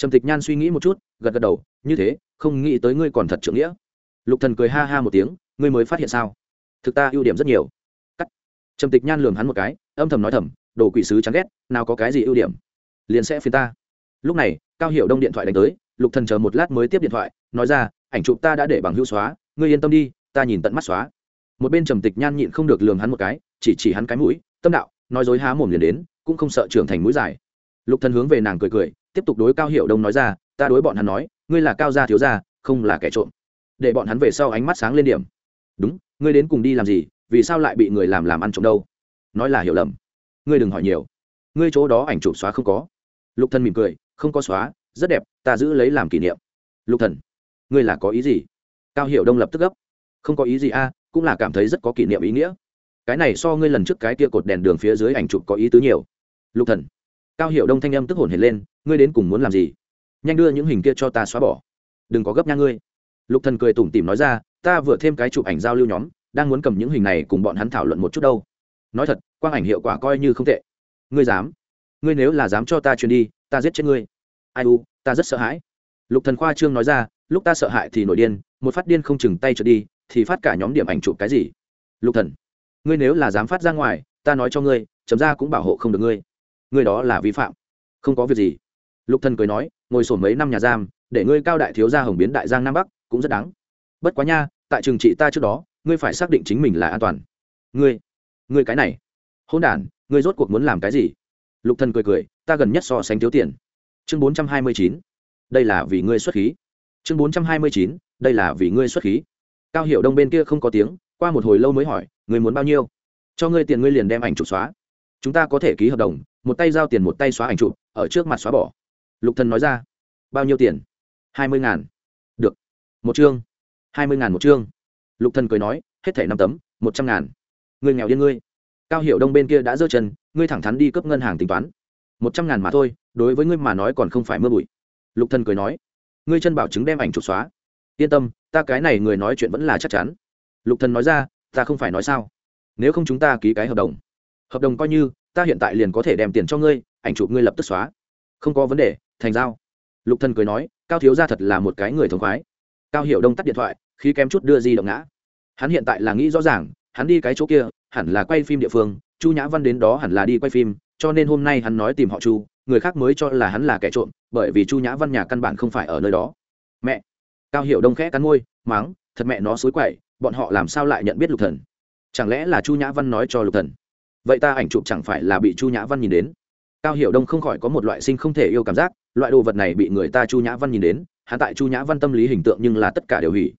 trầm tịch nhan suy nghĩ một chút, gật gật đầu, như thế, không nghĩ tới ngươi còn thật trưởng nghĩa. Lục thần cười ha ha một tiếng, ngươi mới phát hiện sao? Thực ta ưu điểm rất nhiều. Cắt. Trầm tịch nhan lường hắn một cái, âm thầm nói thầm, đồ quỷ sứ chán ghét, nào có cái gì ưu điểm? Liền sẽ phiền ta. Lúc này, cao hiểu đông điện thoại đánh tới, lục thần chờ một lát mới tiếp điện thoại, nói ra, ảnh chụp ta đã để bằng hữu xóa, ngươi yên tâm đi, ta nhìn tận mắt xóa. Một bên trầm tịch nhan nhịn không được lường hắn một cái, chỉ chỉ hắn cái mũi, tâm đạo, nói dối há mồm liền đến, cũng không sợ trưởng thành mũi dài. Lục thần hướng về nàng cười cười tiếp tục đối cao hiệu đông nói ra, ta đối bọn hắn nói, ngươi là cao gia thiếu gia, không là kẻ trộm. Để bọn hắn về sau ánh mắt sáng lên điểm. Đúng, ngươi đến cùng đi làm gì, vì sao lại bị người làm làm ăn trộm đâu? Nói là hiểu lầm. Ngươi đừng hỏi nhiều. Ngươi chỗ đó ảnh chụp xóa không có. Lục thần mỉm cười, không có xóa, rất đẹp, ta giữ lấy làm kỷ niệm. Lục thần, ngươi là có ý gì? Cao hiểu đông lập tức gấp, không có ý gì a, cũng là cảm thấy rất có kỷ niệm ý nghĩa. Cái này so ngươi lần trước cái kia cột đèn đường phía dưới ảnh chụp có ý tứ nhiều. Lục thần cao hiểu đông thanh âm tức hồn hển lên, ngươi đến cùng muốn làm gì? Nhanh đưa những hình kia cho ta xóa bỏ. Đừng có gấp nha ngươi. Lục thần cười tủm tỉm nói ra, ta vừa thêm cái chụp ảnh giao lưu nhóm, đang muốn cầm những hình này cùng bọn hắn thảo luận một chút đâu. Nói thật, quang ảnh hiệu quả coi như không tệ. Ngươi dám? Ngươi nếu là dám cho ta truyền đi, ta giết chết ngươi. Ai u, ta rất sợ hãi. Lục thần khoa trương nói ra, lúc ta sợ hãi thì nổi điên, một phát điên không chừng tay trượt đi, thì phát cả nhóm điểm ảnh chụp cái gì? Lục thần, ngươi nếu là dám phát ra ngoài, ta nói cho ngươi, chấm ra cũng bảo hộ không được ngươi ngươi đó là vi phạm. Không có việc gì. Lục thần cười nói, ngồi sổn mấy năm nhà giam, để ngươi cao đại thiếu gia hồng biến đại giang nam bắc, cũng rất đáng. Bất quá nha, tại trường trị ta trước đó, ngươi phải xác định chính mình là an toàn. Ngươi ngươi cái này. Hôn đản, ngươi rốt cuộc muốn làm cái gì? Lục thần cười cười, ta gần nhất so sánh thiếu tiền. Chương bốn trăm hai mươi chín. Đây là vì ngươi xuất khí. Chương bốn trăm hai mươi chín. Đây là vì ngươi xuất khí. Cao hiệu đông bên kia không có tiếng, qua một hồi lâu mới hỏi, ngươi muốn bao nhiêu? Cho ngươi tiền ngươi liền đem ảnh chụp xóa. Chúng ta có thể ký hợp đồng một tay giao tiền một tay xóa ảnh chụp, ở trước mặt xóa bỏ. Lục thần nói ra, bao nhiêu tiền? Hai mươi ngàn. Được. Một chương. Hai mươi ngàn một chương. Lục thần cười nói, hết thẻ năm tấm, một trăm ngàn. Người nghèo điên ngươi. Cao hiệu đông bên kia đã giơ chân, ngươi thẳng thắn đi cấp ngân hàng tính toán. Một trăm ngàn mà thôi, đối với ngươi mà nói còn không phải mưa bụi. Lục thần cười nói, ngươi chân bảo chứng đem ảnh chụp xóa. Yên tâm, ta cái này người nói chuyện vẫn là chắc chắn. Lục thần nói ra, ta không phải nói sao? Nếu không chúng ta ký cái hợp đồng. Hợp đồng coi như ta hiện tại liền có thể đem tiền cho ngươi, ảnh chụp ngươi lập tức xóa. Không có vấn đề, thành giao. Lục thần cười nói, cao thiếu gia thật là một cái người thống khoái. Cao hiệu đông tắt điện thoại khi kém chút đưa di động ngã. Hắn hiện tại là nghĩ rõ ràng, hắn đi cái chỗ kia, hẳn là quay phim địa phương, chu nhã văn đến đó hẳn là đi quay phim, cho nên hôm nay hắn nói tìm họ chu, người khác mới cho là hắn là kẻ trộm, bởi vì chu nhã văn nhà căn bản không phải ở nơi đó. Mẹ! Cao hiệu đông khẽ cắn môi máng thật mẹ nó xối quậy, bọn họ làm sao lại nhận biết lục thần? Chẳng lẽ là chu nhã văn nói cho lục thần? Vậy ta ảnh chụp chẳng phải là bị chu nhã văn nhìn đến? Cao hiệu đông không khỏi có một loại sinh không thể yêu cảm giác, loại đồ vật này bị người ta chu nhã văn nhìn đến hạ tại chu nhã văn tâm lý hình tượng nhưng là tất cả đều hủy.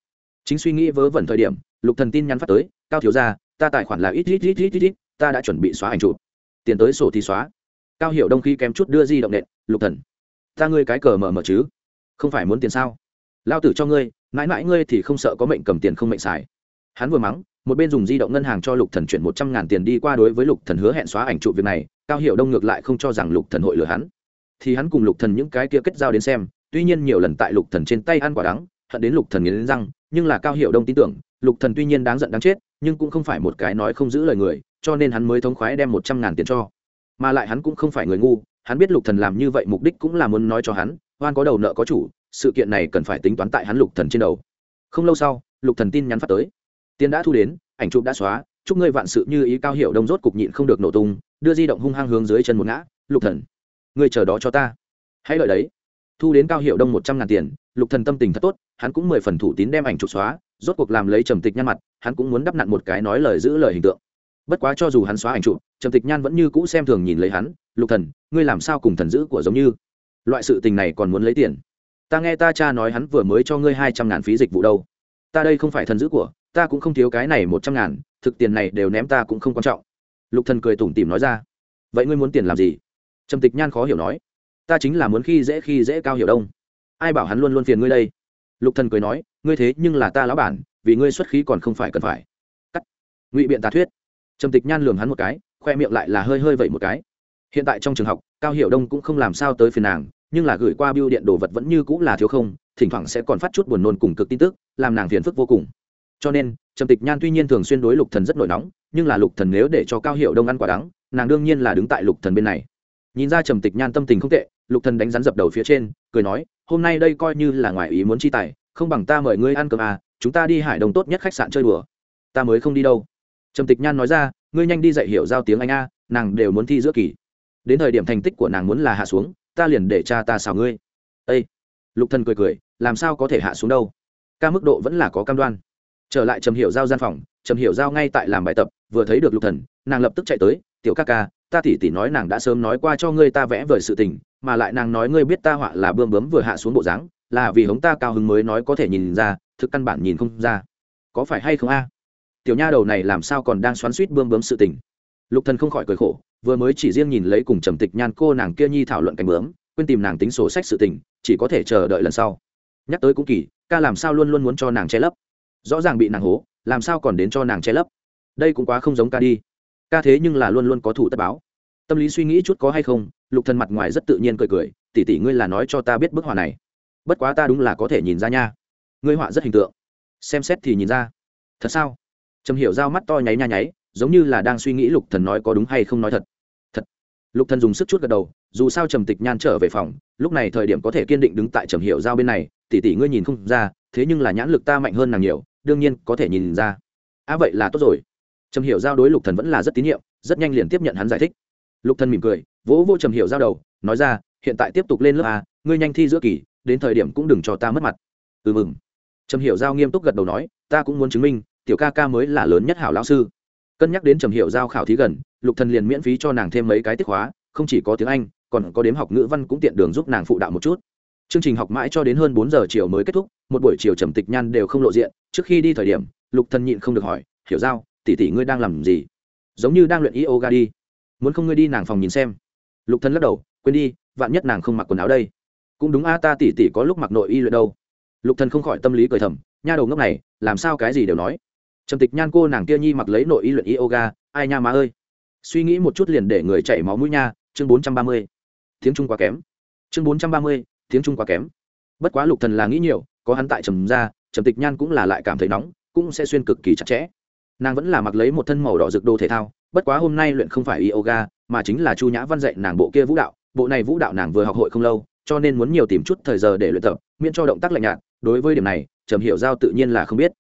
Chính suy nghĩ vớ vẩn thời điểm, lục thần tin nhắn phát tới, cao thiếu gia, ta tài khoản là ít ít ít ít ít ít, ta đã chuẩn bị xóa ảnh chụp. Tiền tới sổ thì xóa. Cao hiệu đông khi kém chút đưa di động nện, lục thần, ta ngươi cái cờ mở mở chứ? Không phải muốn tiền sao? Lao tử cho ngươi, mãi mãi ngươi thì không sợ có mệnh cầm tiền không mệnh xài. Hắn vừa mắng một bên dùng di động ngân hàng cho lục thần chuyển một trăm ngàn tiền đi qua đối với lục thần hứa hẹn xóa ảnh trụ việc này cao hiệu đông ngược lại không cho rằng lục thần hội lừa hắn thì hắn cùng lục thần những cái kia kết giao đến xem tuy nhiên nhiều lần tại lục thần trên tay ăn quả đắng hận đến lục thần nghiến răng nhưng là cao hiệu đông tin tưởng lục thần tuy nhiên đáng giận đáng chết nhưng cũng không phải một cái nói không giữ lời người cho nên hắn mới thống khoái đem một trăm ngàn tiền cho mà lại hắn cũng không phải người ngu hắn biết lục thần làm như vậy mục đích cũng là muốn nói cho hắn oan có đầu nợ có chủ sự kiện này cần phải tính toán tại hắn lục thần trên đầu không lâu sau lục thần tin nhắn phát tới tiền đã thu đến, ảnh chụp đã xóa, chúc ngươi vạn sự như ý cao hiệu đông rốt cục nhịn không được nổ tung, đưa di động hung hăng hướng dưới chân một ngã, lục thần, ngươi chờ đó cho ta. Hãy đợi đấy. Thu đến cao hiệu đông một trăm ngàn tiền, lục thần tâm tình thật tốt, hắn cũng mười phần thủ tín đem ảnh chụp xóa, rốt cuộc làm lấy trầm tịch nhăn mặt, hắn cũng muốn đắp nặn một cái nói lời giữ lời hình tượng. Bất quá cho dù hắn xóa ảnh chụp, trầm tịch nhan vẫn như cũ xem thường nhìn lấy hắn, lục thần, ngươi làm sao cùng thần giữ của giống như? Loại sự tình này còn muốn lấy tiền? Ta nghe ta cha nói hắn vừa mới cho ngươi hai trăm ngàn phí dịch vụ đâu? Ta đây không phải thần giữ của ta cũng không thiếu cái này một trăm ngàn, thực tiền này đều ném ta cũng không quan trọng. Lục thần cười tủm tỉm nói ra. Vậy ngươi muốn tiền làm gì? Trầm tịch nhan khó hiểu nói. Ta chính là muốn khi dễ khi dễ cao hiểu đông. Ai bảo hắn luôn luôn phiền ngươi đây? Lục thần cười nói. Ngươi thế nhưng là ta lão bản, vì ngươi xuất khí còn không phải cần phải. Cắt. Ngụy biện tà thuyết. Trầm tịch nhan lườm hắn một cái, khoe miệng lại là hơi hơi vậy một cái. Hiện tại trong trường học, cao hiểu đông cũng không làm sao tới phiền nàng, nhưng là gửi qua biêu điện đồ vật vẫn như cũng là thiếu không, thỉnh thoảng sẽ còn phát chút buồn nôn cùng cực tin tức, làm nàng phiền phức vô cùng cho nên, trầm tịch nhan tuy nhiên thường xuyên đối lục thần rất nổi nóng, nhưng là lục thần nếu để cho cao hiệu đông ăn quả đắng, nàng đương nhiên là đứng tại lục thần bên này. Nhìn ra trầm tịch nhan tâm tình không tệ, lục thần đánh rắn dập đầu phía trên, cười nói, hôm nay đây coi như là ngoài ý muốn chi tài, không bằng ta mời ngươi ăn cơm à chúng ta đi hải đồng tốt nhất khách sạn chơi đùa. Ta mới không đi đâu. Trầm tịch nhan nói ra, ngươi nhanh đi dạy hiểu giao tiếng anh a, nàng đều muốn thi giữa kỳ. Đến thời điểm thành tích của nàng muốn là hạ xuống, ta liền để cha ta xào ngươi. Ây lục thần cười cười, làm sao có thể hạ xuống đâu? Ca mức độ vẫn là có cam đoan trở lại trầm hiểu giao gian phòng, trầm hiểu giao ngay tại làm bài tập, vừa thấy được lục thần, nàng lập tức chạy tới, tiểu ca ca, ta tỉ tỉ nói nàng đã sớm nói qua cho ngươi ta vẽ vời sự tình, mà lại nàng nói ngươi biết ta họa là bươm bướm vừa hạ xuống bộ dáng, là vì hống ta cao hứng mới nói có thể nhìn ra, thực căn bản nhìn không ra. Có phải hay không a? Tiểu nha đầu này làm sao còn đang xoắn suýt bươm bướm sự tình? Lục thần không khỏi cười khổ, vừa mới chỉ riêng nhìn lấy cùng trầm tịch nhan cô nàng kia nhi thảo luận cánh bướm, quên tìm nàng tính sổ sách sự tình, chỉ có thể chờ đợi lần sau. Nhắc tới cũng kỳ, ca làm sao luôn luôn muốn cho nàng che lấp? Rõ ràng bị nàng hố, làm sao còn đến cho nàng che lấp? Đây cũng quá không giống ca đi. Ca thế nhưng là luôn luôn có thủ tất báo. Tâm lý suy nghĩ chút có hay không, lục thần mặt ngoài rất tự nhiên cười cười tỉ tỉ ngươi là nói cho ta biết bức họa này. Bất quá ta đúng là có thể nhìn ra nha. Ngươi họa rất hình tượng. Xem xét thì nhìn ra. Thật sao? Trầm hiểu giao mắt to nháy nha nháy, giống như là đang suy nghĩ lục thần nói có đúng hay không nói thật. Thật. Lục thần dùng sức chút gật đầu, dù sao trầm tịch nhan trở về phòng, lúc này thời điểm có thể kiên định đứng tại trầm hiểu giao bên này, tỷ tỷ ngươi nhìn không ra, thế nhưng là nhãn lực ta mạnh hơn nàng nhiều đương nhiên có thể nhìn ra. À vậy là tốt rồi. Trầm hiểu giao đối lục thần vẫn là rất tín nhiệm, rất nhanh liền tiếp nhận hắn giải thích. Lục thần mỉm cười, vỗ vỗ trầm hiểu giao đầu, nói ra, hiện tại tiếp tục lên lớp a, ngươi nhanh thi giữa kỳ, đến thời điểm cũng đừng cho ta mất mặt. Ừ mừng. Trầm hiểu giao nghiêm túc gật đầu nói, ta cũng muốn chứng minh, tiểu ca ca mới là lớn nhất hảo lão sư. Cân nhắc đến trầm hiểu giao khảo thí gần, lục thần liền miễn phí cho nàng thêm mấy cái tiết hóa không chỉ có tiếng anh, còn có đếm học ngữ văn cũng tiện đường giúp nàng phụ đạo một chút chương trình học mãi cho đến hơn bốn giờ chiều mới kết thúc, một buổi chiều trầm tịch nhan đều không lộ diện. Trước khi đi thời điểm, lục thần nhịn không được hỏi, hiểu giao, tỷ tỷ ngươi đang làm gì? Giống như đang luyện yoga đi. Muốn không ngươi đi nàng phòng nhìn xem. Lục thần lắc đầu, quên đi, vạn nhất nàng không mặc quần áo đây. Cũng đúng a, ta tỷ tỷ có lúc mặc nội y luyện đâu. Lục thần không khỏi tâm lý cười thầm, nha đầu ngốc này, làm sao cái gì đều nói. Trầm tịch nhan cô nàng kia nhi mặc lấy nội y luyện yoga, ai nha má ơi. Suy nghĩ một chút liền để người chảy máu mũi nha, chương bốn trăm ba mươi. Tiếng trung quá kém. Chương bốn trăm ba mươi tiếng trung quá kém. Bất quá lục thần là nghĩ nhiều, có hắn tại trầm ra, trầm tịch nhan cũng là lại cảm thấy nóng, cũng sẽ xuyên cực kỳ chặt chẽ. Nàng vẫn là mặc lấy một thân màu đỏ rực đồ thể thao, bất quá hôm nay luyện không phải yoga, mà chính là chu nhã văn dạy nàng bộ kia vũ đạo. Bộ này vũ đạo nàng vừa học hội không lâu, cho nên muốn nhiều tìm chút thời giờ để luyện tập, miễn cho động tác lạnh nhạt. Đối với điểm này, trầm hiểu giao tự nhiên là không biết.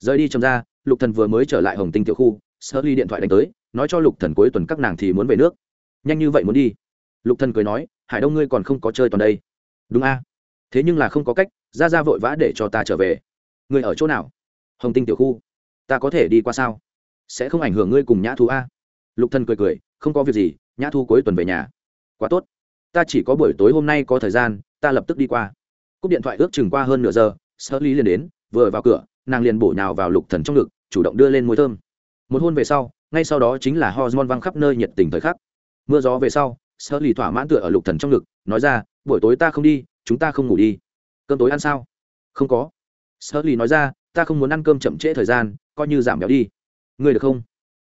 Rời đi trầm ra, lục thần vừa mới trở lại hồng tinh tiểu khu sơ ly điện thoại đánh tới, nói cho lục thần cuối tuần các nàng thì muốn về nước. Nhanh như vậy muốn đi. Lục thần cười nói, hải đông ngươi còn không có chơi toàn đây đúng a. Thế nhưng là không có cách ra ra vội vã để cho ta trở về. Người ở chỗ nào? Hồng tinh tiểu khu. Ta có thể đi qua sao? Sẽ không ảnh hưởng ngươi cùng nhã thu a. Lục thần cười cười, không có việc gì, nhã thu cuối tuần về nhà. Quá tốt. Ta chỉ có buổi tối hôm nay có thời gian, ta lập tức đi qua. Cúp điện thoại ước chừng qua hơn nửa giờ sơ lý liền đến, vừa vào cửa, nàng liền bổ nhào vào lục thần trong ngực, chủ động đưa lên môi thơm. Một hôn về sau, ngay sau đó chính là hormone văng khắp nơi nhiệt tình thời khắc. Mưa gió về sau sơ lý thỏa mãn tựa ở lục thần trong ngực nói ra, buổi tối ta không đi, chúng ta không ngủ đi. Cơm tối ăn sao? Không có. Sợ lý nói ra, ta không muốn ăn cơm chậm trễ thời gian, coi như giảm béo đi. Người được không?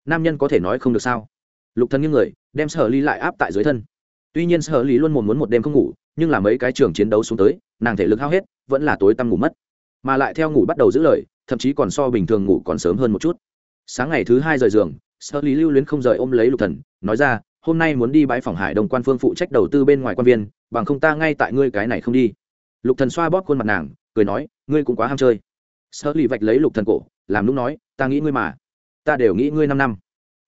Nam nhân có thể nói không được sao? Lục thần những người, đem sở ly lại áp tại dưới thân. Tuy nhiên sở ly luôn muốn muốn một đêm không ngủ, nhưng là mấy cái trường chiến đấu xuống tới, nàng thể lực hao hết, vẫn là tối tăm ngủ mất. Mà lại theo ngủ bắt đầu giữ lời, thậm chí còn so bình thường ngủ còn sớm hơn một chút. Sáng ngày thứ hai rời giường sở lý lưu luyến không rời ôm lấy lục thần, nói ra hôm nay muốn đi bãi phòng hải đồng quan phương phụ trách đầu tư bên ngoài quan viên, bằng không ta ngay tại ngươi cái này không đi. Lục thần xoa bóp khuôn mặt nàng, cười nói, ngươi cũng quá ham chơi. Sợ lì vạch lấy lục thần cổ, làm lúc nói, ta nghĩ ngươi mà. Ta đều nghĩ ngươi năm năm.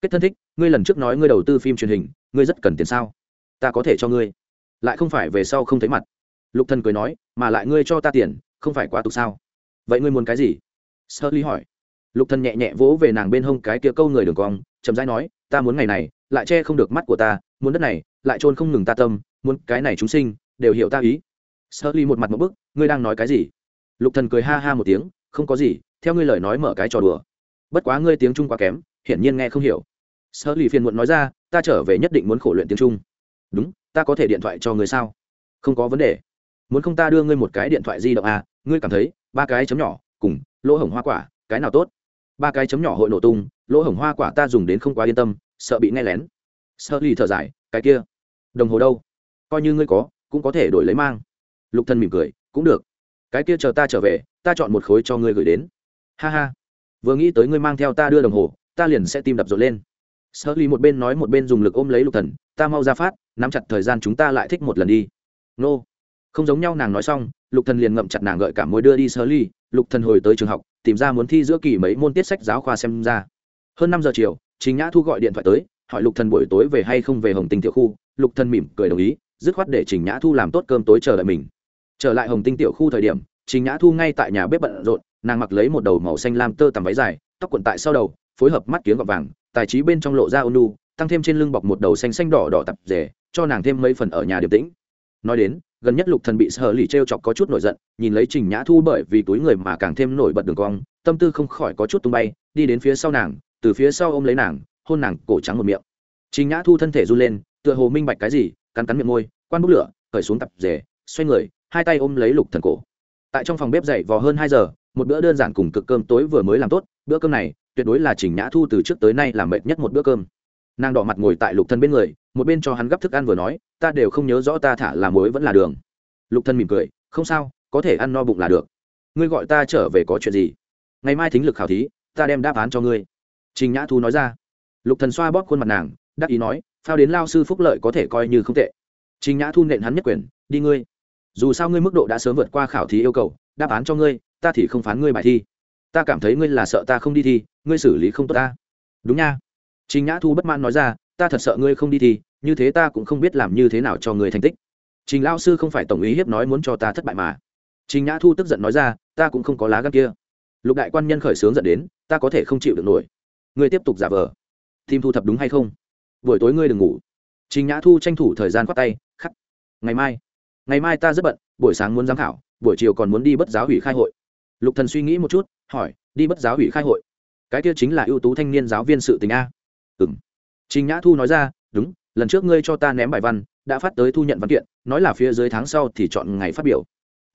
Kết thân thích, ngươi lần trước nói ngươi đầu tư phim truyền hình, ngươi rất cần tiền sao? Ta có thể cho ngươi. Lại không phải về sau không thấy mặt. Lục thần cười nói, mà lại ngươi cho ta tiền, không phải quá tục sao? Vậy ngươi muốn cái gì? Sợ lì hỏi. Lục thần nhẹ nhẹ vỗ về nàng bên hông cái kia câu người đường cong, chậm rãi nói ta muốn ngày này, lại che không được mắt của ta, muốn đất này, lại trôn không ngừng ta tâm, muốn cái này chúng sinh, đều hiểu ta ý. Sơ ly một mặt một bức, ngươi đang nói cái gì? Lục thần cười ha ha một tiếng, không có gì, theo ngươi lời nói mở cái trò đùa. Bất quá ngươi tiếng trung quá kém, hiển nhiên nghe không hiểu. Sơ Ly phiền muộn nói ra, ta trở về nhất định muốn khổ luyện tiếng trung. Đúng, ta có thể điện thoại cho ngươi sao? Không có vấn đề. Muốn không ta đưa ngươi một cái điện thoại di động à? Ngươi cảm thấy, ba cái chấm nhỏ, cùng, lỗ hổng hoa quả, cái nào tốt? Ba cái chấm nhỏ hội nổ tung lỗ hổng hoa quả ta dùng đến không quá yên tâm, sợ bị nghe lén. Sợ lì thở dài, cái kia. Đồng hồ đâu? Coi như ngươi có, cũng có thể đổi lấy mang. Lục thân mỉm cười, cũng được. Cái kia chờ ta trở về, ta chọn một khối cho ngươi gửi đến. Ha ha. Vừa nghĩ tới ngươi mang theo ta đưa đồng hồ, ta liền sẽ tim đập rộn lên. Sợ ly một bên nói một bên dùng lực ôm lấy lục thần, ta mau ra phát, nắm chặt thời gian chúng ta lại thích một lần đi. Nô. Không giống nhau nàng nói xong, lục thần liền ngậm chặt nàng gợi cả môi đưa đi sơ ly lục thần hồi tới trường học, tìm ra muốn thi giữa kỳ mấy môn tiết sách giáo khoa xem ra hơn năm giờ chiều chính nhã thu gọi điện thoại tới, hỏi lục thần buổi tối về hay không về hồng tinh tiểu khu. Lục thần mỉm cười đồng ý, dứt khoát để trình nhã thu làm tốt cơm tối chờ đợi mình. Trở lại hồng tinh tiểu khu thời điểm, trình nhã thu ngay tại nhà bếp bận rộn, nàng mặc lấy một đầu màu xanh lam tơ tằm váy dài, tóc quần tại sau đầu, phối hợp mắt kiếng gọt vàng, tài trí bên trong lộ ra ônu tăng thêm trên lưng bọc một đầu xanh xanh đỏ đỏ tập rể, cho nàng thêm mấy phần ở nhà điềm tĩnh. Nói đến, gần nhất lục thần bị sở lì treo chọc có chút nổi giận, nhìn lấy trình nhã thu bởi vì túi người mà càng thêm nổi bật đường cong, tâm tư không khỏi có chút tung bay, đi đến phía sau nàng từ phía sau ôm lấy nàng, hôn nàng cổ trắng một miệng. Trình nhã thu thân thể run lên, tựa hồ minh bạch cái gì, cắn cắn miệng môi, quan bút lửa khởi xuống tập rể, xoay người, hai tay ôm lấy lục thần cổ. Tại trong phòng bếp dậy vò hơn hai giờ, một bữa đơn giản cùng cực cơm tối vừa mới làm tốt, bữa cơm này, tuyệt đối là trình nhã thu từ trước tới nay làm mệt nhất một bữa cơm. Nàng đỏ mặt ngồi tại lục thân bên người, một bên cho hắn gắp thức ăn vừa nói, ta đều không nhớ rõ ta thả là muối vẫn là đường. Lục thân mỉm cười, không sao, có thể ăn no bụng là được. Ngươi gọi ta trở về có chuyện gì? Ngày mai thính lực khảo thí, ta đem đáp án cho ngươi trình nhã thu nói ra. Lục thần xoa bóp khuôn mặt nàng, đắc ý nói, phao đến lao sư phúc lợi có thể coi như không tệ. Trình nhã thu nện hắn nhất quyền, đi ngươi. Dù sao ngươi mức độ đã sớm vượt qua khảo thí yêu cầu, đáp án cho ngươi, ta thì không phán ngươi bài thi. Ta cảm thấy ngươi là sợ ta không đi thi, ngươi xử lý không tốt ta. Đúng nha. Trình nhã thu bất mãn nói ra, ta thật sợ ngươi không đi thi, như thế ta cũng không biết làm như thế nào cho ngươi thành tích. Trình lao sư không phải tổng ý hiếp nói muốn cho ta thất bại mà. Trình nhã thu tức giận nói ra, ta cũng không có lá gan kia. Lục đại quan nhân khởi sướng dẫn đến, ta có thể không chịu được nổi ngươi tiếp tục giả vờ. Tìm thu thập đúng hay không? Buổi tối ngươi đừng ngủ. Trình nhã thu tranh thủ thời gian khoát tay, khắc. Ngày mai. Ngày mai ta rất bận, buổi sáng muốn giám khảo, buổi chiều còn muốn đi bất giáo hủy khai hội. Lục thần suy nghĩ một chút, hỏi, đi bất giáo hủy khai hội? Cái kia chính là ưu tú thanh niên giáo viên sự tình a. Ừm. Trình nhã thu nói ra, đúng, lần trước ngươi cho ta ném bài văn, đã phát tới thu nhận văn kiện, nói là phía dưới tháng sau thì chọn ngày phát biểu.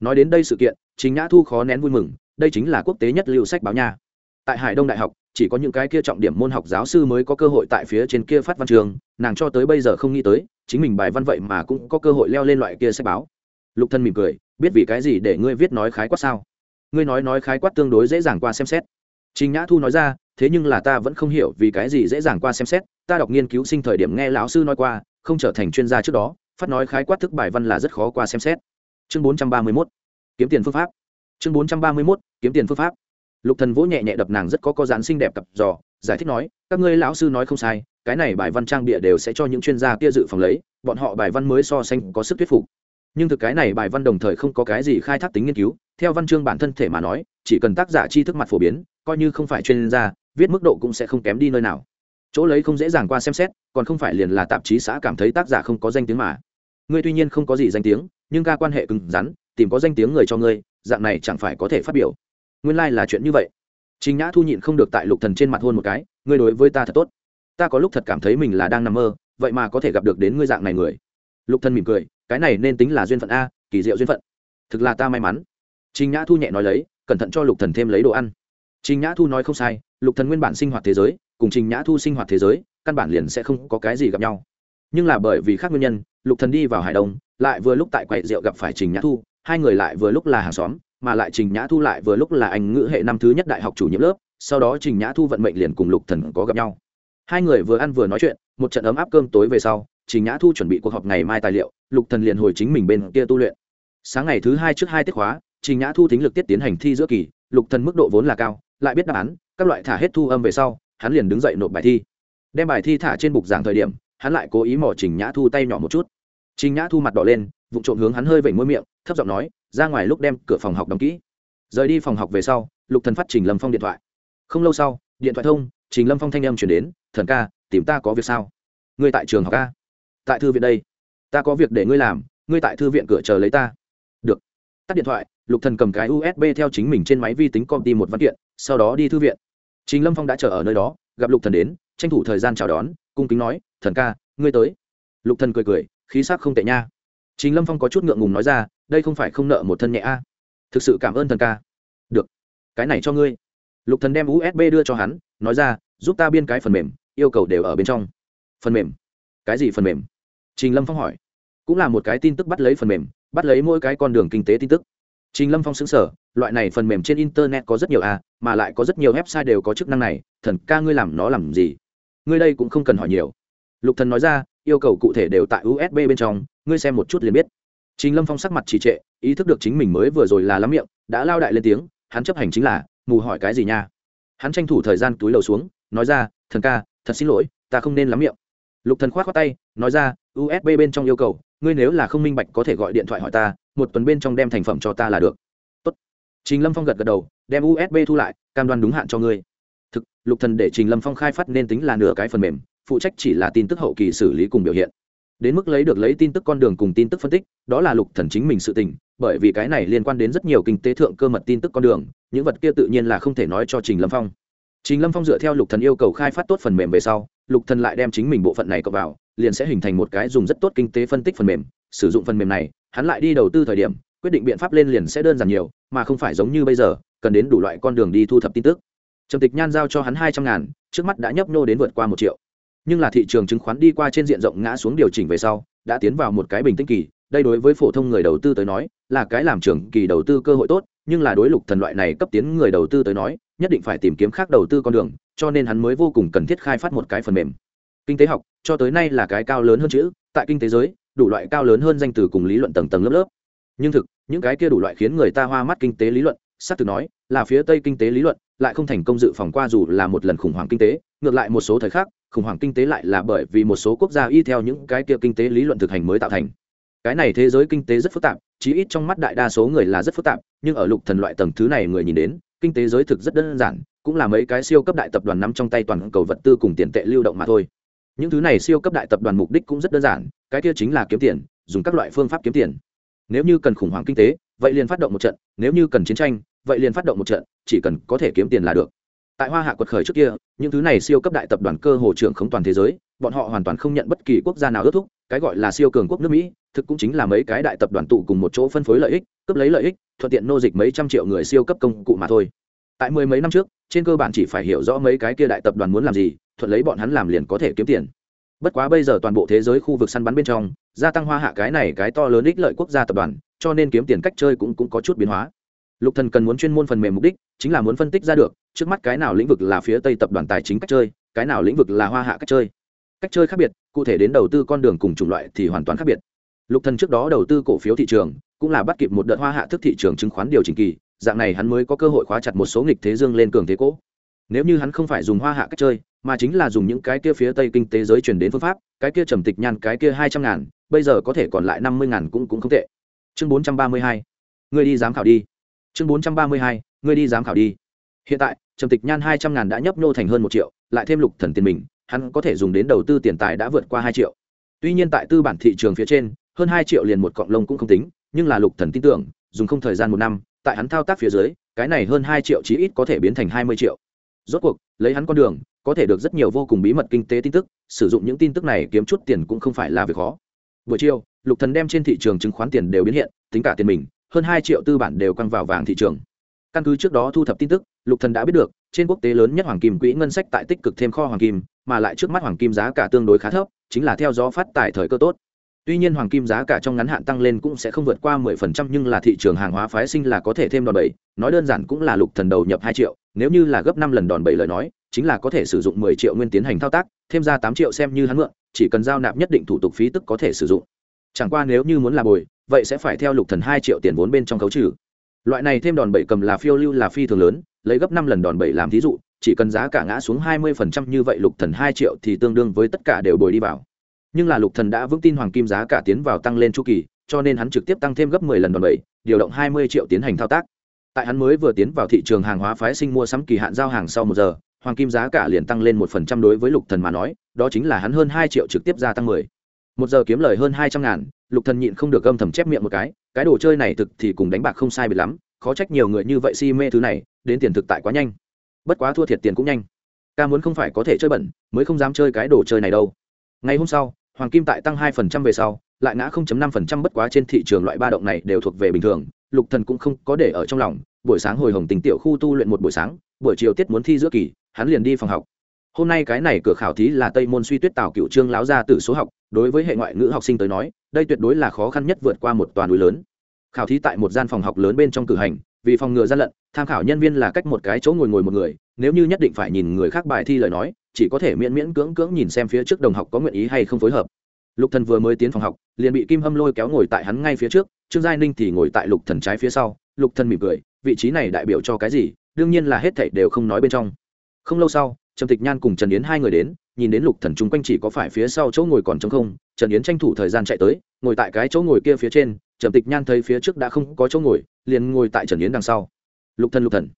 Nói đến đây sự kiện, trình nhã thu khó nén vui mừng, đây chính là quốc tế nhất lưu sách báo nha. Tại hải đông đại học chỉ có những cái kia trọng điểm môn học giáo sư mới có cơ hội tại phía trên kia phát văn trường, nàng cho tới bây giờ không nghĩ tới, chính mình bài văn vậy mà cũng có cơ hội leo lên loại kia sách báo. Lục thân mỉm cười, biết vì cái gì để ngươi viết nói khái quát sao? Ngươi nói nói khái quát tương đối dễ dàng qua xem xét. Trình nhã thu nói ra, thế nhưng là ta vẫn không hiểu vì cái gì dễ dàng qua xem xét, ta đọc nghiên cứu sinh thời điểm nghe lão sư nói qua, không trở thành chuyên gia trước đó, phát nói khái quát thức bài văn là rất khó qua xem xét. Chương bốn trăm ba mươi mốt, kiếm tiền phương pháp. Chương bốn trăm ba mươi mốt, kiếm tiền phương pháp lục thần vỗ nhẹ nhẹ đập nàng rất có có dáng xinh đẹp cặp giò giải thích nói, các ngươi lão sư nói không sai, cái này bài văn trang bịa đều sẽ cho những chuyên gia kia dự phòng lấy, bọn họ bài văn mới so sánh có sức thuyết phục. Nhưng thực cái này bài văn đồng thời không có cái gì khai thác tính nghiên cứu, theo văn chương bản thân thể mà nói, chỉ cần tác giả chi thức mặt phổ biến, coi như không phải chuyên gia, viết mức độ cũng sẽ không kém đi nơi nào. Chỗ lấy không dễ dàng qua xem xét, còn không phải liền là tạp chí xã cảm thấy tác giả không có danh tiếng mà. Ngươi tuy nhiên không có gì danh tiếng, nhưng ca quan hệ cứng rắn, tìm có danh tiếng người cho ngươi, dạng này chẳng phải có thể phát biểu nguyên lai、like、là chuyện như vậy. Chính nhã thu nhịn không được tại lục thần trên mặt hôn một cái, ngươi đối với ta thật tốt. Ta có lúc thật cảm thấy mình là đang nằm mơ, vậy mà có thể gặp được đến ngươi dạng này người. Lục thần mỉm cười, cái này nên tính là duyên phận a, kỳ diệu duyên phận. Thực là ta may mắn. Trình nhã thu nhẹ nói lấy, cẩn thận cho lục thần thêm lấy đồ ăn. Trình nhã thu nói không sai, lục thần nguyên bản sinh hoạt thế giới, cùng trình nhã thu sinh hoạt thế giới, căn bản liền sẽ không có cái gì gặp nhau. Nhưng là bởi vì khác nguyên nhân, lục thần đi vào hải đông, lại vừa lúc tại quầy rượu gặp phải trình nhã thu, hai người lại vừa lúc là hàng xóm mà lại trình nhã thu lại vừa lúc là anh ngữ hệ năm thứ nhất đại học chủ nhiệm lớp, sau đó trình nhã thu vận mệnh liền cùng lục thần có gặp nhau. Hai người vừa ăn vừa nói chuyện, một trận ấm áp cơm tối về sau, trình nhã thu chuẩn bị cuộc họp ngày mai tài liệu, lục thần liền hồi chính mình bên kia tu luyện. Sáng ngày thứ hai trước hai tiết khóa, trình nhã thu thính lực tiết tiến hành thi giữa kỳ, lục thần mức độ vốn là cao, lại biết đáp án, các loại thả hết thu âm về sau, hắn liền đứng dậy nộp bài thi. Đem bài thi thả trên bục giảng thời điểm, hắn lại cố ý mỏ trình nhã thu tay nhỏ một chút. Trình nhã thu mặt đỏ lên vụ trộm hướng hắn hơi vẩy môi miệng, thấp giọng nói ra ngoài lúc đem cửa phòng học đóng kỹ. Rời đi phòng học về sau, lục thần phát trình lâm phong điện thoại. Không lâu sau, điện thoại thông, trình lâm phong thanh âm chuyển đến, thần ca, tìm ta có việc sao? Ngươi tại trường học ca tại thư viện đây. Ta có việc để ngươi làm, ngươi tại thư viện cửa chờ lấy ta. Được. Tắt điện thoại, lục thần cầm cái usb theo chính mình trên máy vi tính công ty một văn kiện, sau đó đi thư viện. Trình lâm phong đã chờ ở nơi đó, gặp lục thần đến, tranh thủ thời gian chào đón, cung kính nói, thần ca, ngươi tới. Lục thần cười cười, khí sắc không tệ nha. Trình lâm phong có chút ngượng ngùng nói ra đây không phải không nợ một thân nhẹ a. Thực sự cảm ơn thần ca. Được, cái này cho ngươi. Lục thần đem usb đưa cho hắn, nói ra, giúp ta biên cái phần mềm, yêu cầu đều ở bên trong. Phần mềm? Cái gì phần mềm? Trình lâm phong hỏi. Cũng là một cái tin tức bắt lấy phần mềm, bắt lấy mỗi cái con đường kinh tế tin tức. Trình lâm phong xứng sở loại này phần mềm trên internet có rất nhiều a, mà lại có rất nhiều website đều có chức năng này, thần ca ngươi làm nó làm gì? Ngươi đây cũng không cần hỏi nhiều. Lục thần nói ra, yêu cầu cụ thể đều tại usb bên trong, ngươi xem một chút liền biết trình lâm phong sắc mặt trì trệ, ý thức được chính mình mới vừa rồi là lắm miệng, đã lao đại lên tiếng, hắn chấp hành chính là, mù hỏi cái gì nha? Hắn tranh thủ thời gian túi lầu xuống, nói ra, thần ca, thật xin lỗi, ta không nên lắm miệng. Lục thần khoát khoát tay, nói ra usb bên trong yêu cầu, ngươi nếu là không minh bạch có thể gọi điện thoại hỏi ta, một tuần bên trong đem thành phẩm cho ta là được. Tốt. trình lâm phong gật gật đầu, đem usb thu lại, cam đoan đúng hạn cho ngươi. Thực, lục thần để trình lâm phong khai phát nên tính là nửa cái phần mềm, phụ trách chỉ là tin tức hậu kỳ xử lý cùng biểu hiện đến mức lấy được lấy tin tức con đường cùng tin tức phân tích, đó là lục thần chính mình sự tình, bởi vì cái này liên quan đến rất nhiều kinh tế thượng cơ mật tin tức con đường, những vật kia tự nhiên là không thể nói cho trình lâm phong. Trình lâm phong dựa theo lục thần yêu cầu khai phát tốt phần mềm về sau, lục thần lại đem chính mình bộ phận này cộng vào, liền sẽ hình thành một cái dùng rất tốt kinh tế phân tích phần mềm. Sử dụng phần mềm này, hắn lại đi đầu tư thời điểm, quyết định biện pháp lên liền sẽ đơn giản nhiều, mà không phải giống như bây giờ, cần đến đủ loại con đường đi thu thập tin tức. Trầm tịch nhan giao cho hắn hai trăm ngàn, trước mắt đã nhấp nô đến vượt qua một triệu nhưng là thị trường chứng khoán đi qua trên diện rộng ngã xuống điều chỉnh về sau, đã tiến vào một cái bình tĩnh kỳ. Đây đối với phổ thông người đầu tư tới nói, là cái làm trường kỳ đầu tư cơ hội tốt, nhưng là đối lục thần loại này cấp tiến người đầu tư tới nói, nhất định phải tìm kiếm khác đầu tư con đường, cho nên hắn mới vô cùng cần thiết khai phát một cái phần mềm. Kinh tế học, cho tới nay là cái cao lớn hơn chữ, tại kinh tế giới, đủ loại cao lớn hơn danh từ cùng lý luận tầng tầng lớp lớp. Nhưng thực, những cái kia đủ loại khiến người ta hoa mắt kinh tế lý luận, xác thực nói, là phía tây kinh tế lý luận lại không thành công dự phòng qua dù là một lần khủng hoảng kinh tế, ngược lại một số thời khắc, khủng hoảng kinh tế lại là bởi vì một số quốc gia y theo những cái kia kinh tế lý luận thực hành mới tạo thành. Cái này thế giới kinh tế rất phức tạp, chí ít trong mắt đại đa số người là rất phức tạp, nhưng ở lục thần loại tầng thứ này người nhìn đến, kinh tế giới thực rất đơn giản, cũng là mấy cái siêu cấp đại tập đoàn nắm trong tay toàn cầu vật tư cùng tiền tệ lưu động mà thôi. Những thứ này siêu cấp đại tập đoàn mục đích cũng rất đơn giản, cái kia chính là kiếm tiền, dùng các loại phương pháp kiếm tiền. Nếu như cần khủng hoảng kinh tế, vậy liền phát động một trận, nếu như cần chiến tranh vậy liền phát động một trận chỉ cần có thể kiếm tiền là được. Tại hoa hạ quật khởi trước kia những thứ này siêu cấp đại tập đoàn cơ hồ trưởng khống toàn thế giới bọn họ hoàn toàn không nhận bất kỳ quốc gia nào ước thúc cái gọi là siêu cường quốc nước mỹ thực cũng chính là mấy cái đại tập đoàn tụ cùng một chỗ phân phối lợi ích cướp lấy lợi ích thuận tiện nô dịch mấy trăm triệu người siêu cấp công cụ mà thôi. Tại mười mấy năm trước trên cơ bản chỉ phải hiểu rõ mấy cái kia đại tập đoàn muốn làm gì thuận lấy bọn hắn làm liền có thể kiếm tiền. Bất quá bây giờ toàn bộ thế giới khu vực săn bắn bên trong gia tăng hoa hạ cái này cái to lớn ích lợi quốc gia tập đoàn cho nên kiếm tiền cách chơi cũng, cũng có chút biến hóa lục thần cần muốn chuyên môn phần mềm mục đích, chính là muốn phân tích ra được, trước mắt cái nào lĩnh vực là phía tây tập đoàn tài chính cách chơi, cái nào lĩnh vực là hoa hạ cách chơi. Cách chơi khác biệt, cụ thể đến đầu tư con đường cùng chủng loại thì hoàn toàn khác biệt. Lục thần trước đó đầu tư cổ phiếu thị trường, cũng là bắt kịp một đợt hoa hạ thức thị trường chứng khoán điều chỉnh kỳ, dạng này hắn mới có cơ hội khóa chặt một số nghịch thế dương lên cường thế cố nếu như hắn không phải dùng hoa hạ cách chơi, mà chính là dùng những cái kia phía tây kinh tế giới truyền đến phương pháp, cái kia trầm tịch nhan cái kia hai trăm ngàn, bây giờ có thể còn lại năm mươi ngàn cũng cũng không tệ. Chương bốn trăm ba mươi hai. Người đi giám khảo đi chương bốn trăm ba mươi hai, ngươi đi giám khảo đi. Hiện tại, trầm tịch nhan hai trăm ngàn đã nhấp nô thành hơn một triệu, lại thêm lục thần tiền mình, hắn có thể dùng đến đầu tư tiền tài đã vượt qua hai triệu. Tuy nhiên tại tư bản thị trường phía trên, hơn hai triệu liền một cọng lông cũng không tính, nhưng là lục thần tin tưởng, dùng không thời gian một năm, tại hắn thao tác phía dưới, cái này hơn hai triệu chí ít có thể biến thành hai mươi triệu. Rốt cuộc, lấy hắn con đường, có thể được rất nhiều vô cùng bí mật kinh tế tin tức, sử dụng những tin tức này kiếm chút tiền cũng không phải là việc khó. Buổi chiều, lục thần đem trên thị trường chứng khoán tiền đều biến hiện, tính cả tiền mình hơn hai triệu tư bản đều căng vào vàng thị trường. Căn cứ trước đó thu thập tin tức, lục thần đã biết được, trên quốc tế lớn nhất hoàng kim quỹ ngân sách tại tích cực thêm kho hoàng kim, mà lại trước mắt hoàng kim giá cả tương đối khá thấp, chính là theo gió phát tài thời cơ tốt. Tuy nhiên hoàng kim giá cả trong ngắn hạn tăng lên cũng sẽ không vượt qua 10% nhưng là thị trường hàng hóa phái sinh là có thể thêm đòn bẩy, nói đơn giản cũng là lục thần đầu nhập hai triệu, nếu như là gấp năm lần đòn bẩy lời nói, chính là có thể sử dụng 10 triệu nguyên tiến hành thao tác, thêm ra 8 triệu xem như hắn mượn, chỉ cần giao nạp nhất định thủ tục phí tức có thể sử dụng. Chẳng qua nếu như muốn là bồi vậy sẽ phải theo lục thần hai triệu tiền vốn bên trong khấu trừ. Loại này thêm đòn bẩy cầm là phiêu lưu là phi thường lớn, lấy gấp năm lần đòn bẩy làm thí dụ, chỉ cần giá cả ngã xuống 20% như vậy lục thần hai triệu thì tương đương với tất cả đều bồi đi vào. Nhưng là lục thần đã vững tin hoàng kim giá cả tiến vào tăng lên chu kỳ, cho nên hắn trực tiếp tăng thêm gấp 10 lần đòn bẩy, điều động 20 triệu tiến hành thao tác. Tại hắn mới vừa tiến vào thị trường hàng hóa phái sinh mua sắm kỳ hạn giao hàng sau một giờ, hoàng kim giá cả liền tăng lên một phần trăm đối với lục thần mà nói, đó chính là hắn hơn hai triệu trực tiếp gia tăng mười. Một giờ kiếm lời hơn hai trăm ngàn lục thần nhịn không được âm thầm chép miệng một cái cái đồ chơi này thực thì cùng đánh bạc không sai biệt lắm, khó trách nhiều người như vậy si mê thứ này, đến tiền thực tại quá nhanh. Bất quá thua thiệt tiền cũng nhanh. Ca muốn không phải có thể chơi bẩn, mới không dám chơi cái đồ chơi này đâu. Ngày hôm sau, hoàng kim tại tăng hai phần trăm về sau, lại ngã 0.5% bất quá trên thị trường loại ba động này đều thuộc về bình thường, lục thần cũng không có để ở trong lòng, buổi sáng hồi hồng tình tiểu khu tu luyện một buổi sáng, buổi chiều tiết muốn thi giữa kỳ, hắn liền đi phòng học hôm nay cái này cửa khảo thí là tây môn suy tuyết tào cựu trương láo ra từ số học, đối với hệ ngoại ngữ học sinh tới nói, đây tuyệt đối là khó khăn nhất vượt qua một toàn núi lớn. Khảo thí tại một gian phòng học lớn bên trong cử hành, vì phòng ngừa gian lận, tham khảo nhân viên là cách một cái chỗ ngồi ngồi một người, nếu như nhất định phải nhìn người khác bài thi lời nói, chỉ có thể miễn miễn cưỡng cưỡng nhìn xem phía trước đồng học có nguyện ý hay không phối hợp. Lục thần vừa mới tiến phòng học, liền bị kim hâm lôi kéo ngồi tại hắn ngay phía trước, trương giai ninh thì ngồi tại lục thần trái phía sau. Lục thần mỉm cười, vị trí này đại biểu cho cái gì? Đương nhiên là hết thảy đều không nói bên trong. Không lâu sau trầm tịch nhan cùng trần yến hai người đến, nhìn đến lục thần chung quanh chỉ có phải phía sau chỗ ngồi còn trống không, trần yến tranh thủ thời gian chạy tới, ngồi tại cái chỗ ngồi kia phía trên, trầm tịch nhan thấy phía trước đã không có chỗ ngồi, liền ngồi tại trần yến đằng sau. Lục thần lục thần.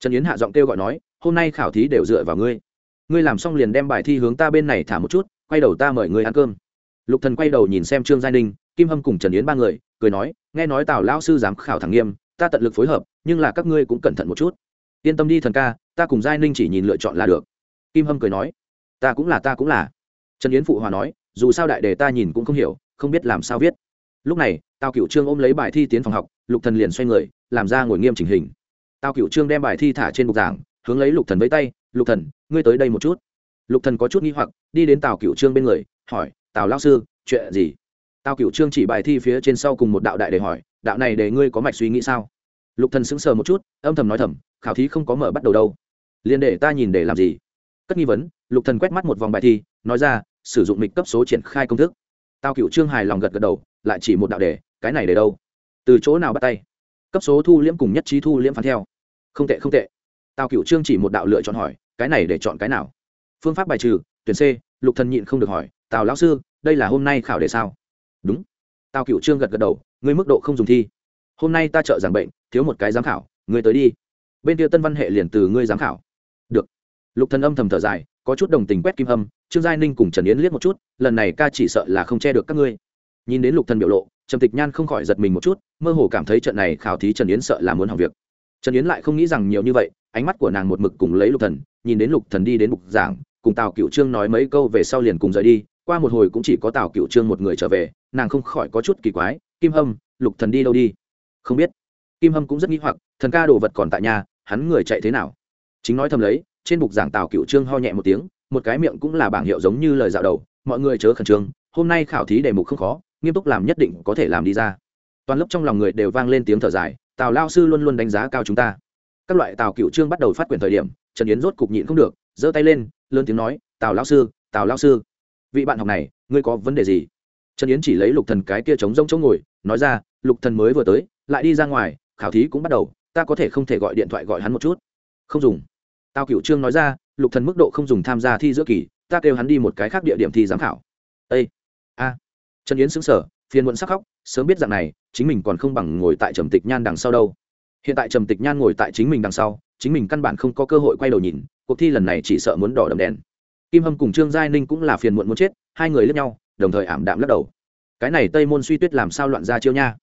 Trần yến hạ giọng kêu gọi nói, hôm nay khảo thí đều dựa vào ngươi. Ngươi làm xong liền đem bài thi hướng ta bên này thả một chút, quay đầu ta mời ngươi ăn cơm. Lục thần quay đầu nhìn xem trương gia ninh, kim hâm cùng trần yến ba người, cười nói, nghe nói tào lão sư dám khảo thẳng nghiêm, ta tận lực phối hợp, nhưng là các ngươi cũng cẩn thận một chút. Yên tâm đi thần ca, ta cùng giai ninh chỉ nhìn lựa chọn là được kim hâm cười nói, ta cũng là, ta cũng là. Trần yến phụ hòa nói, dù sao đại đề ta nhìn cũng không hiểu, không biết làm sao viết. Lúc này, tào cựu trương ôm lấy bài thi tiến phòng học, lục thần liền xoay người, làm ra ngồi nghiêm chỉnh hình. Tào cựu trương đem bài thi thả trên bục giảng, hướng lấy lục thần với tay, lục thần, ngươi tới đây một chút. Lục thần có chút nghi hoặc, đi đến tào cựu trương bên người, hỏi, tào lão sư, chuyện gì? Tào cựu trương chỉ bài thi phía trên sau cùng một đạo đại để hỏi, đạo này để ngươi có mạch suy nghĩ sao? Lục thần sững sờ một chút, âm thầm nói thầm, khảo thí không có mở bắt đầu đâu. Liền để ta nhìn để làm gì? Cất nghi vấn, lục thần quét mắt một vòng bài thi, nói ra, sử dụng mịch cấp số triển khai công thức. Tao cựu trương hài lòng gật gật đầu, lại chỉ một đạo đề, cái này để đâu? Từ chỗ nào bắt tay? Cấp số thu liễm cùng nhất trí thu liễm phán theo. Không tệ không tệ. Tao cựu trương chỉ một đạo lựa chọn hỏi, cái này để chọn cái nào? Phương pháp bài trừ, tuyển c, lục thần nhịn không được hỏi, tào lão sư, đây là hôm nay khảo đề sao? Đúng. Tào cựu trương gật gật đầu, ngươi mức độ không dùng thi. Hôm nay ta trợ giảng bệnh, thiếu một cái giám khảo, ngươi tới đi. Bên kia tân văn hệ liền từ ngươi giám khảo lục thần âm thầm thở dài, có chút đồng tình quét kim hâm, trương giai ninh cùng trần yến liếc một chút, lần này ca chỉ sợ là không che được các ngươi. Nhìn đến lục thần biểu lộ, trầm tịch nhan không khỏi giật mình một chút, mơ hồ cảm thấy trận này khảo thí trần yến sợ là muốn hỏng việc. Trần yến lại không nghĩ rằng nhiều như vậy, ánh mắt của nàng một mực cùng lấy lục thần, nhìn đến lục thần đi đến bục giảng, cùng tào cựu trương nói mấy câu về sau liền cùng rời đi, qua một hồi cũng chỉ có tào cựu trương một người trở về, nàng không khỏi có chút kỳ quái, kim hâm, lục thần đi đâu đi? Không biết. Kim hâm cũng rất nghĩ hoặc, thần ca đồ vật còn tại nhà, hắn người chạy thế nào? Chính nói thầm lấy trên bục giảng tào cựu trương ho nhẹ một tiếng, một cái miệng cũng là bảng hiệu giống như lời dạo đầu, mọi người chớ khẩn trương, hôm nay khảo thí đề mục không khó, nghiêm túc làm nhất định có thể làm đi ra. Toàn lớp trong lòng người đều vang lên tiếng thở dài, tào lao sư luôn luôn đánh giá cao chúng ta. Các loại tào cựu trương bắt đầu phát quyền thời điểm, trần yến rốt cục nhịn không được, giơ tay lên, lớn tiếng nói, tào lao sư, tào lao sư, vị bạn học này, ngươi có vấn đề gì? Trần yến chỉ lấy lục thần cái kia trống rông chỗ ngồi, nói ra, lục thần mới vừa tới, lại đi ra ngoài, khảo thí cũng bắt đầu, ta có thể không thể gọi điện thoại gọi hắn một chút. Không dùng tào cựu trương nói ra, lục thần mức độ không dùng tham gia thi giữa kỳ, ta kêu hắn đi một cái khác địa điểm thi giám khảo. Ây a. Trần yến sững sở phiền muộn sắc khóc, sớm biết dạng này, chính mình còn không bằng ngồi tại trầm tịch nhan đằng sau đâu. Hiện tại trầm tịch nhan ngồi tại chính mình đằng sau, chính mình căn bản không có cơ hội quay đầu nhìn, cuộc thi lần này chỉ sợ muốn đỏ đầm đèn. Kim hâm cùng trương giai ninh cũng là phiền muộn muốn chết, hai người lướt nhau, đồng thời ảm đạm lắc đầu. Cái này tây môn suy tuyết làm sao loạn ra chiêu nha?